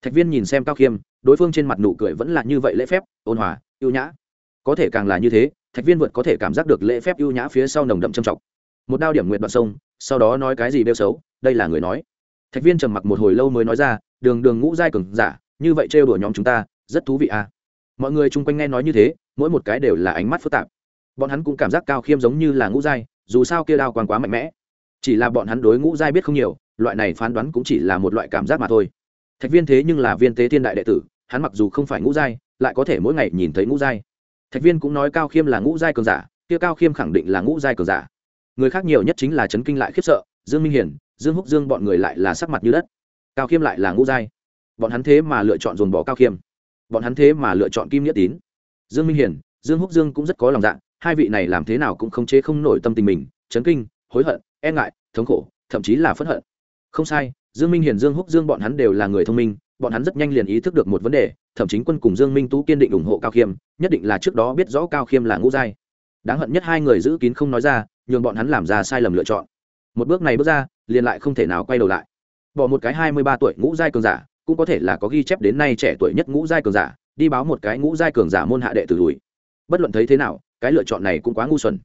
Thạch viên nhìn xem cao khiêm, đối phương trên mặt nụ cười vẫn là như vậy lễ phép, ôn hòa, ưu nhã. Có thể càng là như thế, thạch viên vượt có thể cảm giác được lễ phép ưu nhã phía sau nồng đậm trầm trọng. Một đao điểm nguyện đoạn sông, sau đó nói cái gì bêu xấu, đây là người nói. Thạch viên trầm mặc một hồi lâu mới nói ra, đường đường ngũ giai cường giả như vậy trêu đùa nhóm chúng ta, rất thú vị à. Mọi người chung quanh nghe nói như thế, mỗi một cái đều là ánh mắt phức tạp. Bọn hắn cũng cảm giác cao khiêm giống như là ngũ giai, dù sao kia đao quan quá mạnh mẽ. Chỉ là bọn hắn đối ngũ giai biết không nhiều, loại này phán đoán cũng chỉ là một loại cảm giác mà thôi. Thạch viên thế nhưng là viên tế thiên đại đệ tử, hắn mặc dù không phải ngũ giai, lại có thể mỗi ngày nhìn thấy ngũ giai. Thạch viên cũng nói cao khiêm là ngũ giai cường giả, kia cao khiêm khẳng định là ngũ giai cường giả. Người khác nhiều nhất chính là chấn kinh lại khiếp sợ, dương minh hiển, dương húc dương bọn người lại là sắc mặt như đất. Cao khiêm lại là ngũ giai bọn hắn thế mà lựa chọn dồn bỏ cao khiêm. Bọn hắn thế mà lựa chọn kim nghĩa tín. Dương minh hiển, dương húc dương cũng rất có lòng dạ hai vị này làm thế nào cũng không chế không nổi tâm tình mình, chấn kinh, hối hận e ngại, thống khổ, thậm chí là phẫn hận. Không sai, dương minh hiển, dương húc dương bọn hắn đều là người thông minh, bọn hắn rất nhanh liền ý thức được một vấn đề, thậm chí quân cùng dương minh tú kiên định ủng hộ cao khiêm, nhất định là trước đó biết rõ cao khiêm là ngũ giai. Đáng hận nhất hai người giữ kín không nói ra, nhường bọn hắn làm ra sai lầm lựa chọn. Một bước này bước ra, liền lại không thể nào quay đầu lại. Bỏ một cái hai mươi ba tuổi ngũ giai cường giả cũng có thể là có ghi chép đến nay trẻ tuổi nhất ngũ giai cường giả, đi báo một cái ngũ giai cường giả môn hạ đệ tử lùi. Bất luận thấy thế nào, cái lựa chọn này cũng quá ngu xuẩn.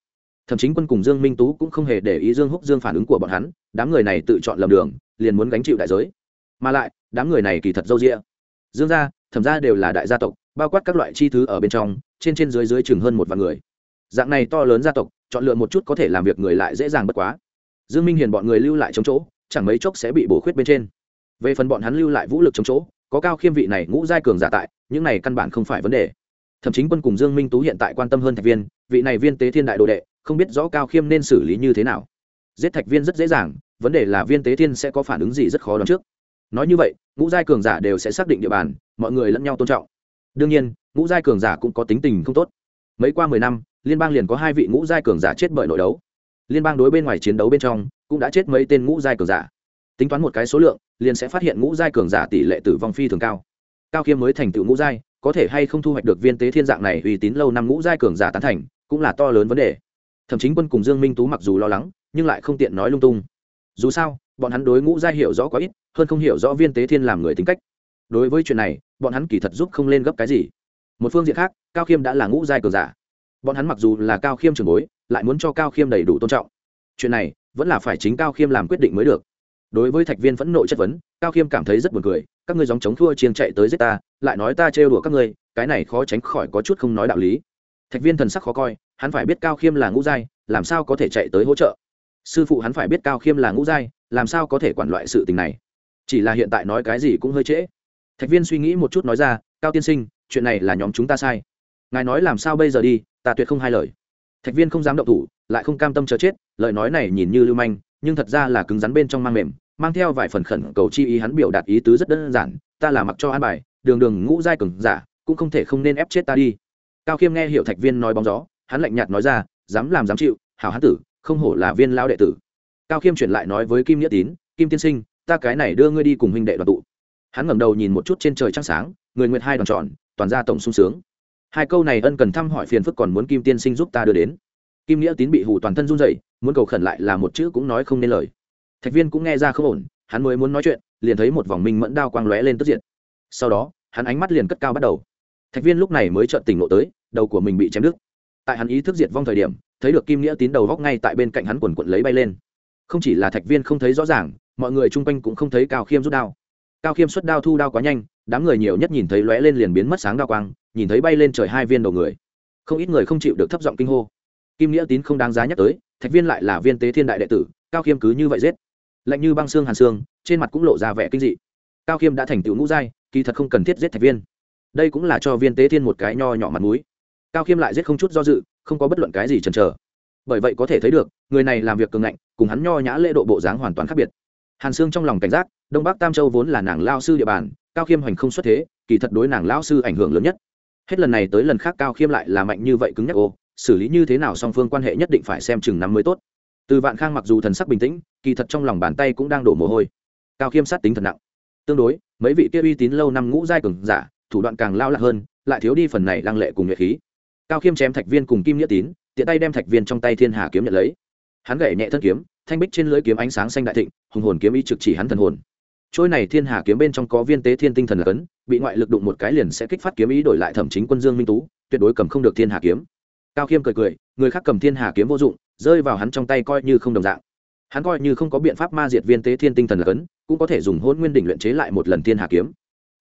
Thậm chính quân cùng dương minh tú cũng không hề để ý dương húc dương phản ứng của bọn hắn, đám người này tự chọn lầm đường, liền muốn gánh chịu đại giới. Mà lại, đám người này kỳ thật dâu dịa. Dương gia, thẩm gia đều là đại gia tộc, bao quát các loại chi thứ ở bên trong, trên trên dưới dưới chừng hơn một vạn người. Dạng này to lớn gia tộc, chọn lựa một chút có thể làm việc người lại dễ dàng bất quá. Dương minh hiền bọn người lưu lại chống chỗ, chẳng mấy chốc sẽ bị bổ khuyết bên trên về phần bọn hắn lưu lại vũ lực chống chỗ, có cao khiêm vị này ngũ giai cường giả tại, những này căn bản không phải vấn đề. Thậm chí quân cùng dương minh tú hiện tại quan tâm hơn thạch viên, vị này viên tế thiên đại đồ đệ, không biết rõ cao khiêm nên xử lý như thế nào. Giết thạch viên rất dễ dàng, vấn đề là viên tế thiên sẽ có phản ứng gì rất khó đoán trước. Nói như vậy, ngũ giai cường giả đều sẽ xác định địa bàn, mọi người lẫn nhau tôn trọng. Đương nhiên, ngũ giai cường giả cũng có tính tình không tốt. Mấy qua mười năm, liên bang liền có hai vị ngũ giai cường giả chết bởi nội đấu. Liên bang đối bên ngoài chiến đấu bên trong, cũng đã chết mấy tên ngũ giai cường giả. Tính toán một cái số lượng liền sẽ phát hiện ngũ giai cường giả tỷ lệ tử vong phi thường cao. Cao khiêm mới thành tựu ngũ giai, có thể hay không thu hoạch được viên tế thiên dạng này uy tín lâu năm ngũ giai cường giả tán thành, cũng là to lớn vấn đề. Thậm chí quân cùng dương minh tú mặc dù lo lắng, nhưng lại không tiện nói lung tung. Dù sao, bọn hắn đối ngũ giai hiểu rõ quá ít, hơn không hiểu rõ viên tế thiên làm người tính cách. Đối với chuyện này, bọn hắn kỳ thật giúp không lên gấp cái gì. Một phương diện khác, cao khiêm đã là ngũ giai cường giả. Bọn hắn mặc dù là cao khiêm trường bối, lại muốn cho cao khiêm đầy đủ tôn trọng. Chuyện này, vẫn là phải chính cao khiêm làm quyết định mới được đối với thạch viên phẫn nộ chất vấn, cao khiêm cảm thấy rất buồn cười, các ngươi dòng chống thua chiêng chạy tới giết ta, lại nói ta trêu đùa các ngươi, cái này khó tránh khỏi có chút không nói đạo lý. Thạch viên thần sắc khó coi, hắn phải biết cao khiêm là ngũ giai, làm sao có thể chạy tới hỗ trợ? Sư phụ hắn phải biết cao khiêm là ngũ giai, làm sao có thể quản loại sự tình này? Chỉ là hiện tại nói cái gì cũng hơi trễ. Thạch viên suy nghĩ một chút nói ra, cao tiên sinh, chuyện này là nhóm chúng ta sai. Ngài nói làm sao bây giờ đi, ta tuyệt không hai lời. Thạch viên không dám động thủ, lại không cam tâm chờ chết, lời nói này nhìn như lưu manh, nhưng thật ra là cứng rắn bên trong mang mềm mang theo vài phần khẩn cầu chi ý hắn biểu đạt ý tứ rất đơn giản, ta là mặc cho an bài, đường đường ngũ giai cường giả, cũng không thể không nên ép chết ta đi. Cao khiêm nghe hiệu thạch viên nói bóng gió, hắn lạnh nhạt nói ra, dám làm dám chịu, hảo hán tử, không hổ là viên lao đệ tử. Cao khiêm chuyển lại nói với kim nghĩa tín, kim tiên sinh, ta cái này đưa ngươi đi cùng huynh đệ đoàn tụ. Hắn ngẩng đầu nhìn một chút trên trời trăng sáng, người nguyệt hai đoàn tròn, toàn ra tổng sung sướng. Hai câu này ân cần thăm hỏi phiền phức còn muốn kim tiên sinh giúp ta đưa đến. Kim nghĩa tín bị hủ toàn thân run dậy muốn cầu khẩn lại là một chữ cũng nói không nên lời thạch viên cũng nghe ra không ổn, hắn mới muốn nói chuyện, liền thấy một vòng minh mẫn đao quang lóe lên tức diện sau đó, hắn ánh mắt liền cất cao bắt đầu. Thạch viên lúc này mới trợn tỉnh ngộ tới, đầu của mình bị chém đứt. Tại hắn ý thức diệt vong thời điểm, thấy được kim nghĩa tín đầu góc ngay tại bên cạnh hắn quần quận lấy bay lên. Không chỉ là thạch viên không thấy rõ ràng, mọi người chung quanh cũng không thấy cao khiêm rút đao. Cao khiêm xuất đao thu đao quá nhanh, đám người nhiều nhất nhìn thấy lóe lên liền biến mất sáng đao quang, nhìn thấy bay lên trời hai viên đầu người. Không ít người không chịu được thấp giọng kinh hô. Kim nghĩa tín không đáng giá nhắc tới, thạch viên lại là viên tế thiên đại đệ tử, cao khiêm cứ như vậy giết lạnh như băng xương hàn xương, trên mặt cũng lộ ra vẻ kinh dị. Cao khiêm đã thành tựu ngũ giai, kỳ thật không cần thiết giết thạch viên. Đây cũng là cho viên tế thiên một cái nho nhỏ mặt mũi. Cao khiêm lại giết không chút do dự, không có bất luận cái gì chần chờ. Bởi vậy có thể thấy được, người này làm việc cường ngạnh, cùng hắn nho nhã lễ độ bộ dáng hoàn toàn khác biệt. Hàn sương trong lòng cảnh giác, đông bắc tam châu vốn là nàng lao sư địa bàn, cao khiêm hoành không xuất thế, kỳ thật đối nàng lao sư ảnh hưởng lớn nhất. Hết lần này tới lần khác cao khiêm lại là mạnh như vậy cứng nhắc, ô, xử lý như thế nào song phương quan hệ nhất định phải xem chừng năm mới tốt từ vạn khang mặc dù thần sắc bình tĩnh, kỳ thật trong lòng bàn tay cũng đang đổ mồ hôi. Cao khiêm sát tính thật nặng. Tương đối, mấy vị kia uy tín lâu năm ngũ giai cường giả, thủ đoạn càng lao lạc hơn, lại thiếu đi phần này lăng lệ cùng nhuệ khí. Cao khiêm chém thạch viên cùng kim nghĩa tín, tiện tay đem thạch viên trong tay thiên hà kiếm nhận lấy. Hắn gậy nhẹ thân kiếm, thanh bích trên lưỡi kiếm ánh sáng xanh đại thịnh, hùng hồn kiếm ý trực chỉ hắn thần hồn. Trôi này thiên hà kiếm bên trong có viên tế thiên tinh thần là cấn, bị ngoại lực đụng một cái liền sẽ kích phát kiếm ý đổi lại thẩm chính quân dương minh tú, tuyệt đối cầm không được thiên hà kiếm. Cao khiêm cười cười, người khác cầm thiên hà kiếm vô dụng rơi vào hắn trong tay coi như không đồng dạng. Hắn coi như không có biện pháp ma diệt viên tế thiên tinh thần là cấn cũng có thể dùng hôn nguyên đỉnh luyện chế lại một lần thiên hà kiếm.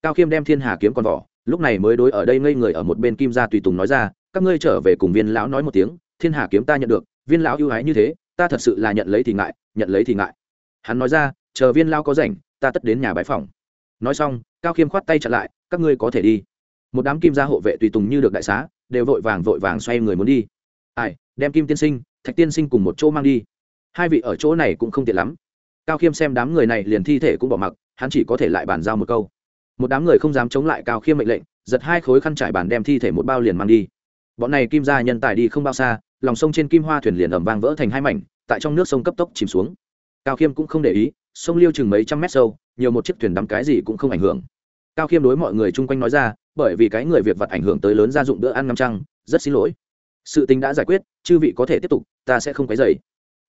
Cao khiêm đem thiên hà kiếm con vỏ, lúc này mới đối ở đây ngây người ở một bên kim gia tùy tùng nói ra, các ngươi trở về cùng viên lão nói một tiếng, thiên hà kiếm ta nhận được, viên lão ưu ái như thế, ta thật sự là nhận lấy thì ngại, nhận lấy thì ngại. Hắn nói ra, chờ viên lão có rảnh, ta tất đến nhà bãi phòng nói xong, cao khiêm khoát tay chặn lại, các ngươi có thể đi. Một đám kim gia hộ vệ tùy tùng như được đại xá, đều vội vàng vội vàng xoay người muốn đi. Ai, đem kim tiên sinh thạch tiên sinh cùng một chỗ mang đi. Hai vị ở chỗ này cũng không tiện lắm. Cao khiêm xem đám người này liền thi thể cũng bỏ mặc, hắn chỉ có thể lại bàn giao một câu. Một đám người không dám chống lại cao khiêm mệnh lệnh, giật hai khối khăn trải bàn đem thi thể một bao liền mang đi. Bọn này kim gia nhân tài đi không bao xa, lòng sông trên kim hoa thuyền liền ẩm vang vỡ thành hai mảnh, tại trong nước sông cấp tốc chìm xuống. Cao khiêm cũng không để ý, sông liêu chừng mấy trăm mét sâu, nhiều một chiếc thuyền đắm cái gì cũng không ảnh hưởng. Cao khiêm đối mọi người chung quanh nói ra, bởi vì cái người việc vật ảnh hưởng tới lớn gia dụng bữa ăn năm trăng, rất xin lỗi sự tình đã giải quyết, chư vị có thể tiếp tục, ta sẽ không quấy dày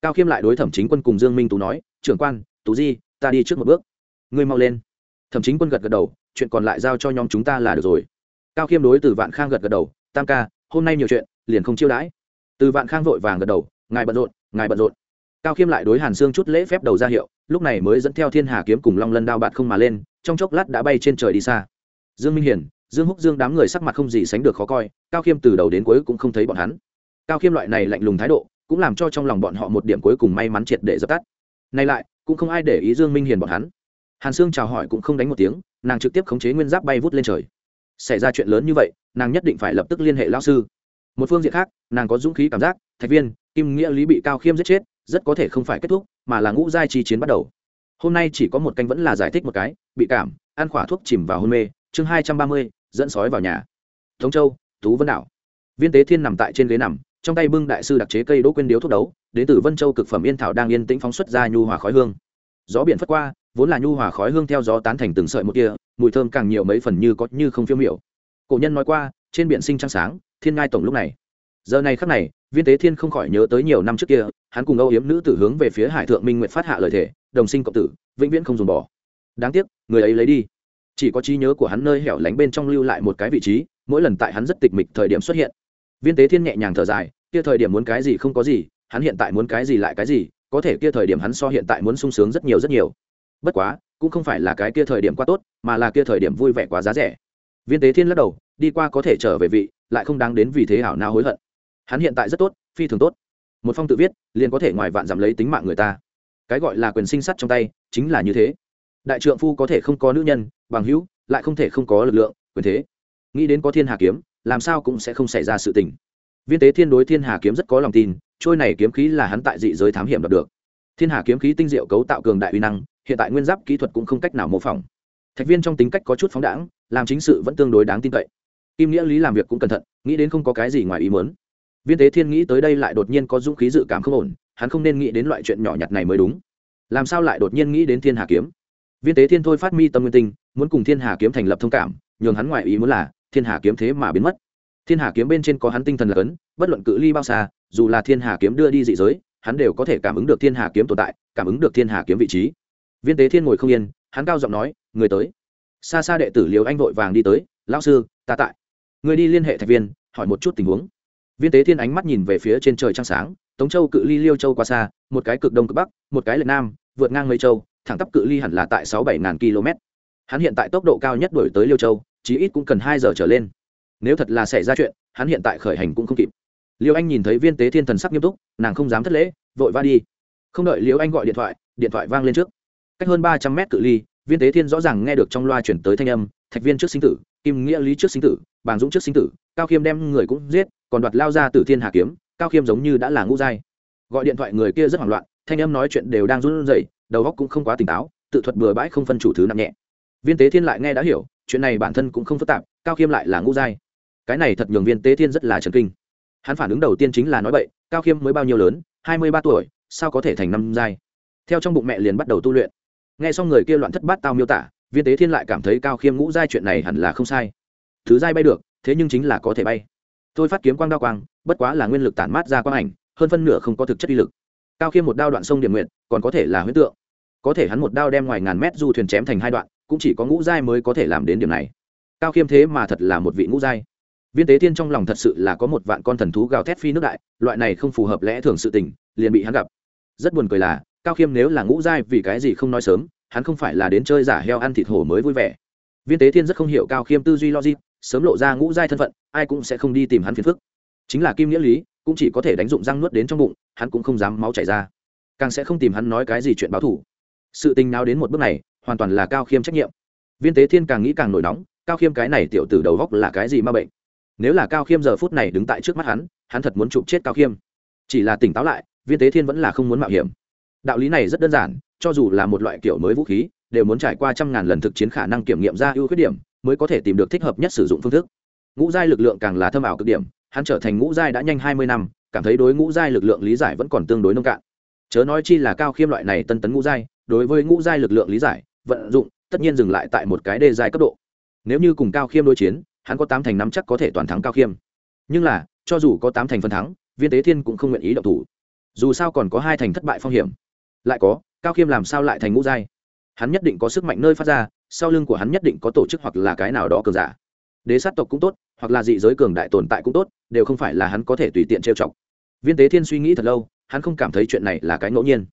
cao khiêm lại đối thẩm chính quân cùng dương minh tú nói, trưởng quan, tú di, ta đi trước một bước. Ngươi mau lên. Thẩm chính quân gật gật đầu, chuyện còn lại giao cho nhóm chúng ta là được rồi. Cao khiêm đối từ vạn khang gật gật đầu, tam ca, hôm nay nhiều chuyện, liền không chiêu đãi. Từ vạn khang vội vàng gật đầu, ngài bận rộn, ngài bận rộn. Cao khiêm lại đối hàn xương chút lễ phép đầu ra hiệu, lúc này mới dẫn theo thiên hà kiếm cùng long lân đao bạn không mà lên, trong chốc lát đã bay trên trời đi xa. Dương minh hiển dương húc dương đám người sắc mặt không gì sánh được khó coi, cao khiêm từ đầu đến cuối cũng không thấy bọn hắn. Cao khiêm loại này lạnh lùng thái độ, cũng làm cho trong lòng bọn họ một điểm cuối cùng may mắn triệt để dập tắt. Nay lại, cũng không ai để ý dương minh hiền bọn hắn. Hàn sương chào hỏi cũng không đánh một tiếng, nàng trực tiếp khống chế nguyên giáp bay vút lên trời. Xảy ra chuyện lớn như vậy, nàng nhất định phải lập tức liên hệ lao sư. Một phương diện khác, nàng có dũng khí cảm giác, thạch viên, kim nghĩa lý bị cao khiêm giết chết, rất có thể không phải kết thúc, mà là ngũ giai chi chiến bắt đầu. Hôm nay chỉ có một canh vẫn là giải thích một cái, bị cảm, ăn khỏa thuốc chìm vào hôn mê chương hai trăm ba mươi, dẫn sói vào nhà. Thống châu, tú vân đảo. Viên tế thiên nằm tại trên ghế nằm, trong tay bưng đại sư đặc chế cây đỗ quên điếu thuốc đấu đến từ vân châu cực phẩm yên thảo đang yên tĩnh phóng xuất ra nhu hòa khói hương. Gió biển phất qua, vốn là nhu hòa khói hương theo gió tán thành từng sợi một kia, mùi thơm càng nhiều mấy phần như có như không phiêu miểu. Cổ nhân nói qua, trên biển sinh trăng sáng, thiên ngai tổng lúc này. Giờ này khắc này, viên tế thiên không khỏi nhớ tới nhiều năm trước kia, hắn cùng âu yếm nữ tử hướng về phía hải thượng minh nguyệt phát hạ lời thể đồng sinh cộng tử, vĩnh viễn không dùng bỏ. Đáng tiếc, người ấy lấy đi chỉ có trí nhớ của hắn nơi hẻo lánh bên trong lưu lại một cái vị trí, mỗi lần tại hắn rất tịch mịch thời điểm xuất hiện. Viên tế thiên nhẹ nhàng thở dài, kia thời điểm muốn cái gì không có gì, hắn hiện tại muốn cái gì lại cái gì, có thể kia thời điểm hắn so hiện tại muốn sung sướng rất nhiều rất nhiều. Bất quá, cũng không phải là cái kia thời điểm quá tốt, mà là kia thời điểm vui vẻ quá giá rẻ. Viên tế thiên lắc đầu, đi qua có thể trở về vị, lại không đáng đến vì thế hảo nào hối hận. Hắn hiện tại rất tốt, phi thường tốt. Một phong tự viết, liền có thể ngoài vạn giảm lấy tính mạng người ta. Cái gọi là quyền sinh sắt trong tay, chính là như thế đại trượng phu có thể không có nữ nhân, bằng hữu, lại không thể không có lực lượng, quyền thế. Nghĩ đến có thiên hà kiếm, làm sao cũng sẽ không xảy ra sự tình. Viên tế thiên đối thiên hà kiếm rất có lòng tin, trôi này kiếm khí là hắn tại dị giới thám hiểm đọc được. Thiên hà kiếm khí tinh diệu cấu tạo cường đại uy năng, hiện tại nguyên giáp kỹ thuật cũng không cách nào mô phỏng. Thạch viên trong tính cách có chút phóng đãng, làm chính sự vẫn tương đối đáng tin cậy. Kim nghĩa lý làm việc cũng cẩn thận, nghĩ đến không có cái gì ngoài ý muốn. Viên tế thiên nghĩ tới đây lại đột nhiên có dũng khí dự cảm không ổn, hắn không nên nghĩ đến loại chuyện nhỏ nhặt này mới đúng. Làm sao lại đột nhiên nghĩ đến thiên hà kiếm? Viên tế thiên thôi phát mi tâm nguyên tinh, muốn cùng thiên hà kiếm thành lập thông cảm, nhường hắn ngoại ý muốn là, thiên hà kiếm thế mà biến mất. Thiên hà kiếm bên trên có hắn tinh thần là cấn, bất luận cự ly bao xa, dù là thiên hà kiếm đưa đi dị giới, hắn đều có thể cảm ứng được thiên hà kiếm tồn tại, cảm ứng được thiên hà kiếm vị trí. Viên tế thiên ngồi không yên, hắn cao giọng nói, người tới. Xa xa đệ tử liều anh vội vàng đi tới, lão sư, ta tại. Người đi liên hệ thạch viên, hỏi một chút tình huống. Viên tế thiên ánh mắt nhìn về phía trên trời trăng sáng, tống châu cự ly liêu châu qua xa, một cái cực đông cực bắc, một cái lệch nam, vượt ngang mây châu thẳng tắp cự ly hẳn là tại sáu bảy ngàn km. Hắn hiện tại tốc độ cao nhất đổi tới liêu châu, chí ít cũng cần hai giờ trở lên. Nếu thật là xảy ra chuyện, hắn hiện tại khởi hành cũng không kịp. Liêu anh nhìn thấy viên tế thiên thần sắc nghiêm túc, nàng không dám thất lễ, vội va đi. Không đợi liêu anh gọi điện thoại điện thoại vang lên trước. Cách hơn ba trăm mét cự ly, viên tế thiên rõ ràng nghe được trong loa chuyển tới thanh âm, thạch viên trước sinh tử, kim nghĩa lý trước sinh tử, bàng dũng trước sinh tử, cao khiêm đem người cũng giết, còn đoạt lao ra từ thiên hà kiếm, cao khiêm giống như đã là ngũ giai. Gọi điện thoại người kia rất hoảng loạn, thanh âm nói chuyện đều đang run rẩy đầu óc cũng không quá tỉnh táo, tự thuật bừa bãi không phân chủ thứ nặng nhẹ. Viên tế thiên lại nghe đã hiểu, chuyện này bản thân cũng không phức tạp, cao khiêm lại là ngũ giai cái này thật nhường viên tế thiên rất là trần kinh. Hắn phản ứng đầu tiên chính là nói bậy, cao khiêm mới bao nhiêu lớn, hai mươi ba tuổi, sao có thể thành năm giai theo trong bụng mẹ liền bắt đầu tu luyện. Nghe xong người kia loạn thất bát tao miêu tả, viên tế thiên lại cảm thấy cao khiêm ngũ giai chuyện này hẳn là không sai. Thứ giai bay được, thế nhưng chính là có thể bay. Tôi phát kiếm quang đao quang, bất quá là nguyên lực tản mát ra quang ảnh, hơn phân nửa không có thực chất uy lực. Cao khiêm một đao đoạn sông điểm nguyện còn có thể là huyết tượng. Có thể hắn một đao đem ngoài ngàn mét du thuyền chém thành hai đoạn, cũng chỉ có ngũ giai mới có thể làm đến điểm này. Cao khiêm thế mà thật là một vị ngũ giai. Viên tế thiên trong lòng thật sự là có một vạn con thần thú gào thét phi nước đại, loại này không phù hợp lẽ thường sự tình, liền bị hắn gặp. Rất buồn cười là, cao khiêm nếu là ngũ giai vì cái gì không nói sớm, hắn không phải là đến chơi giả heo ăn thịt hổ mới vui vẻ. Viên tế thiên rất không hiểu cao khiêm tư duy logic, sớm lộ ra ngũ giai thân phận, ai cũng sẽ không đi tìm hắn phiền phức. Chính là kim nghĩa lý, cũng chỉ có thể đánh dụng răng nuốt đến trong bụng, hắn cũng không dám máu chảy ra càng sẽ không tìm hắn nói cái gì chuyện báo thủ sự tình nào đến một bước này, hoàn toàn là cao khiêm trách nhiệm. Viên tế thiên càng nghĩ càng nổi nóng, cao khiêm cái này tiểu tử đầu góc là cái gì ma bệnh? Nếu là cao khiêm giờ phút này đứng tại trước mắt hắn hắn thật muốn chụp chết cao khiêm. Chỉ là tỉnh táo lại, viên tế thiên vẫn là không muốn mạo hiểm. Đạo lý này rất đơn giản, cho dù là một loại kiểu mới vũ khí, đều muốn trải qua trăm ngàn lần thực chiến khả năng kiểm nghiệm ra ưu khuyết điểm, mới có thể tìm được thích hợp nhất sử dụng phương thức. Ngũ giai lực lượng càng là thâm ảo cực điểm, hắn trở thành ngũ giai đã nhanh hai mươi năm, cảm thấy đối ngũ giai lực lượng lý giải vẫn còn tương đối nông cạn chớ nói chi là cao khiêm loại này tân tấn ngũ giai, đối với ngũ giai lực lượng lý giải, vận dụng, tất nhiên dừng lại tại một cái đề giai cấp độ. Nếu như cùng cao khiêm đối chiến, hắn có tám thành năm chắc có thể toàn thắng cao khiêm. Nhưng là, cho dù có tám thành phân thắng, viên tế thiên cũng không nguyện ý động thủ. Dù sao còn có hai thành thất bại phong hiểm. Lại có, cao khiêm làm sao lại thành ngũ giai? Hắn nhất định có sức mạnh nơi phát ra, sau lưng của hắn nhất định có tổ chức hoặc là cái nào đó cường giả. Đế sát tộc cũng tốt, hoặc là dị giới cường đại tồn tại cũng tốt, đều không phải là hắn có thể tùy tiện trêu chọc. Viên tế thiên suy nghĩ thật lâu hắn không cảm thấy chuyện này là cái ngẫu nhiên.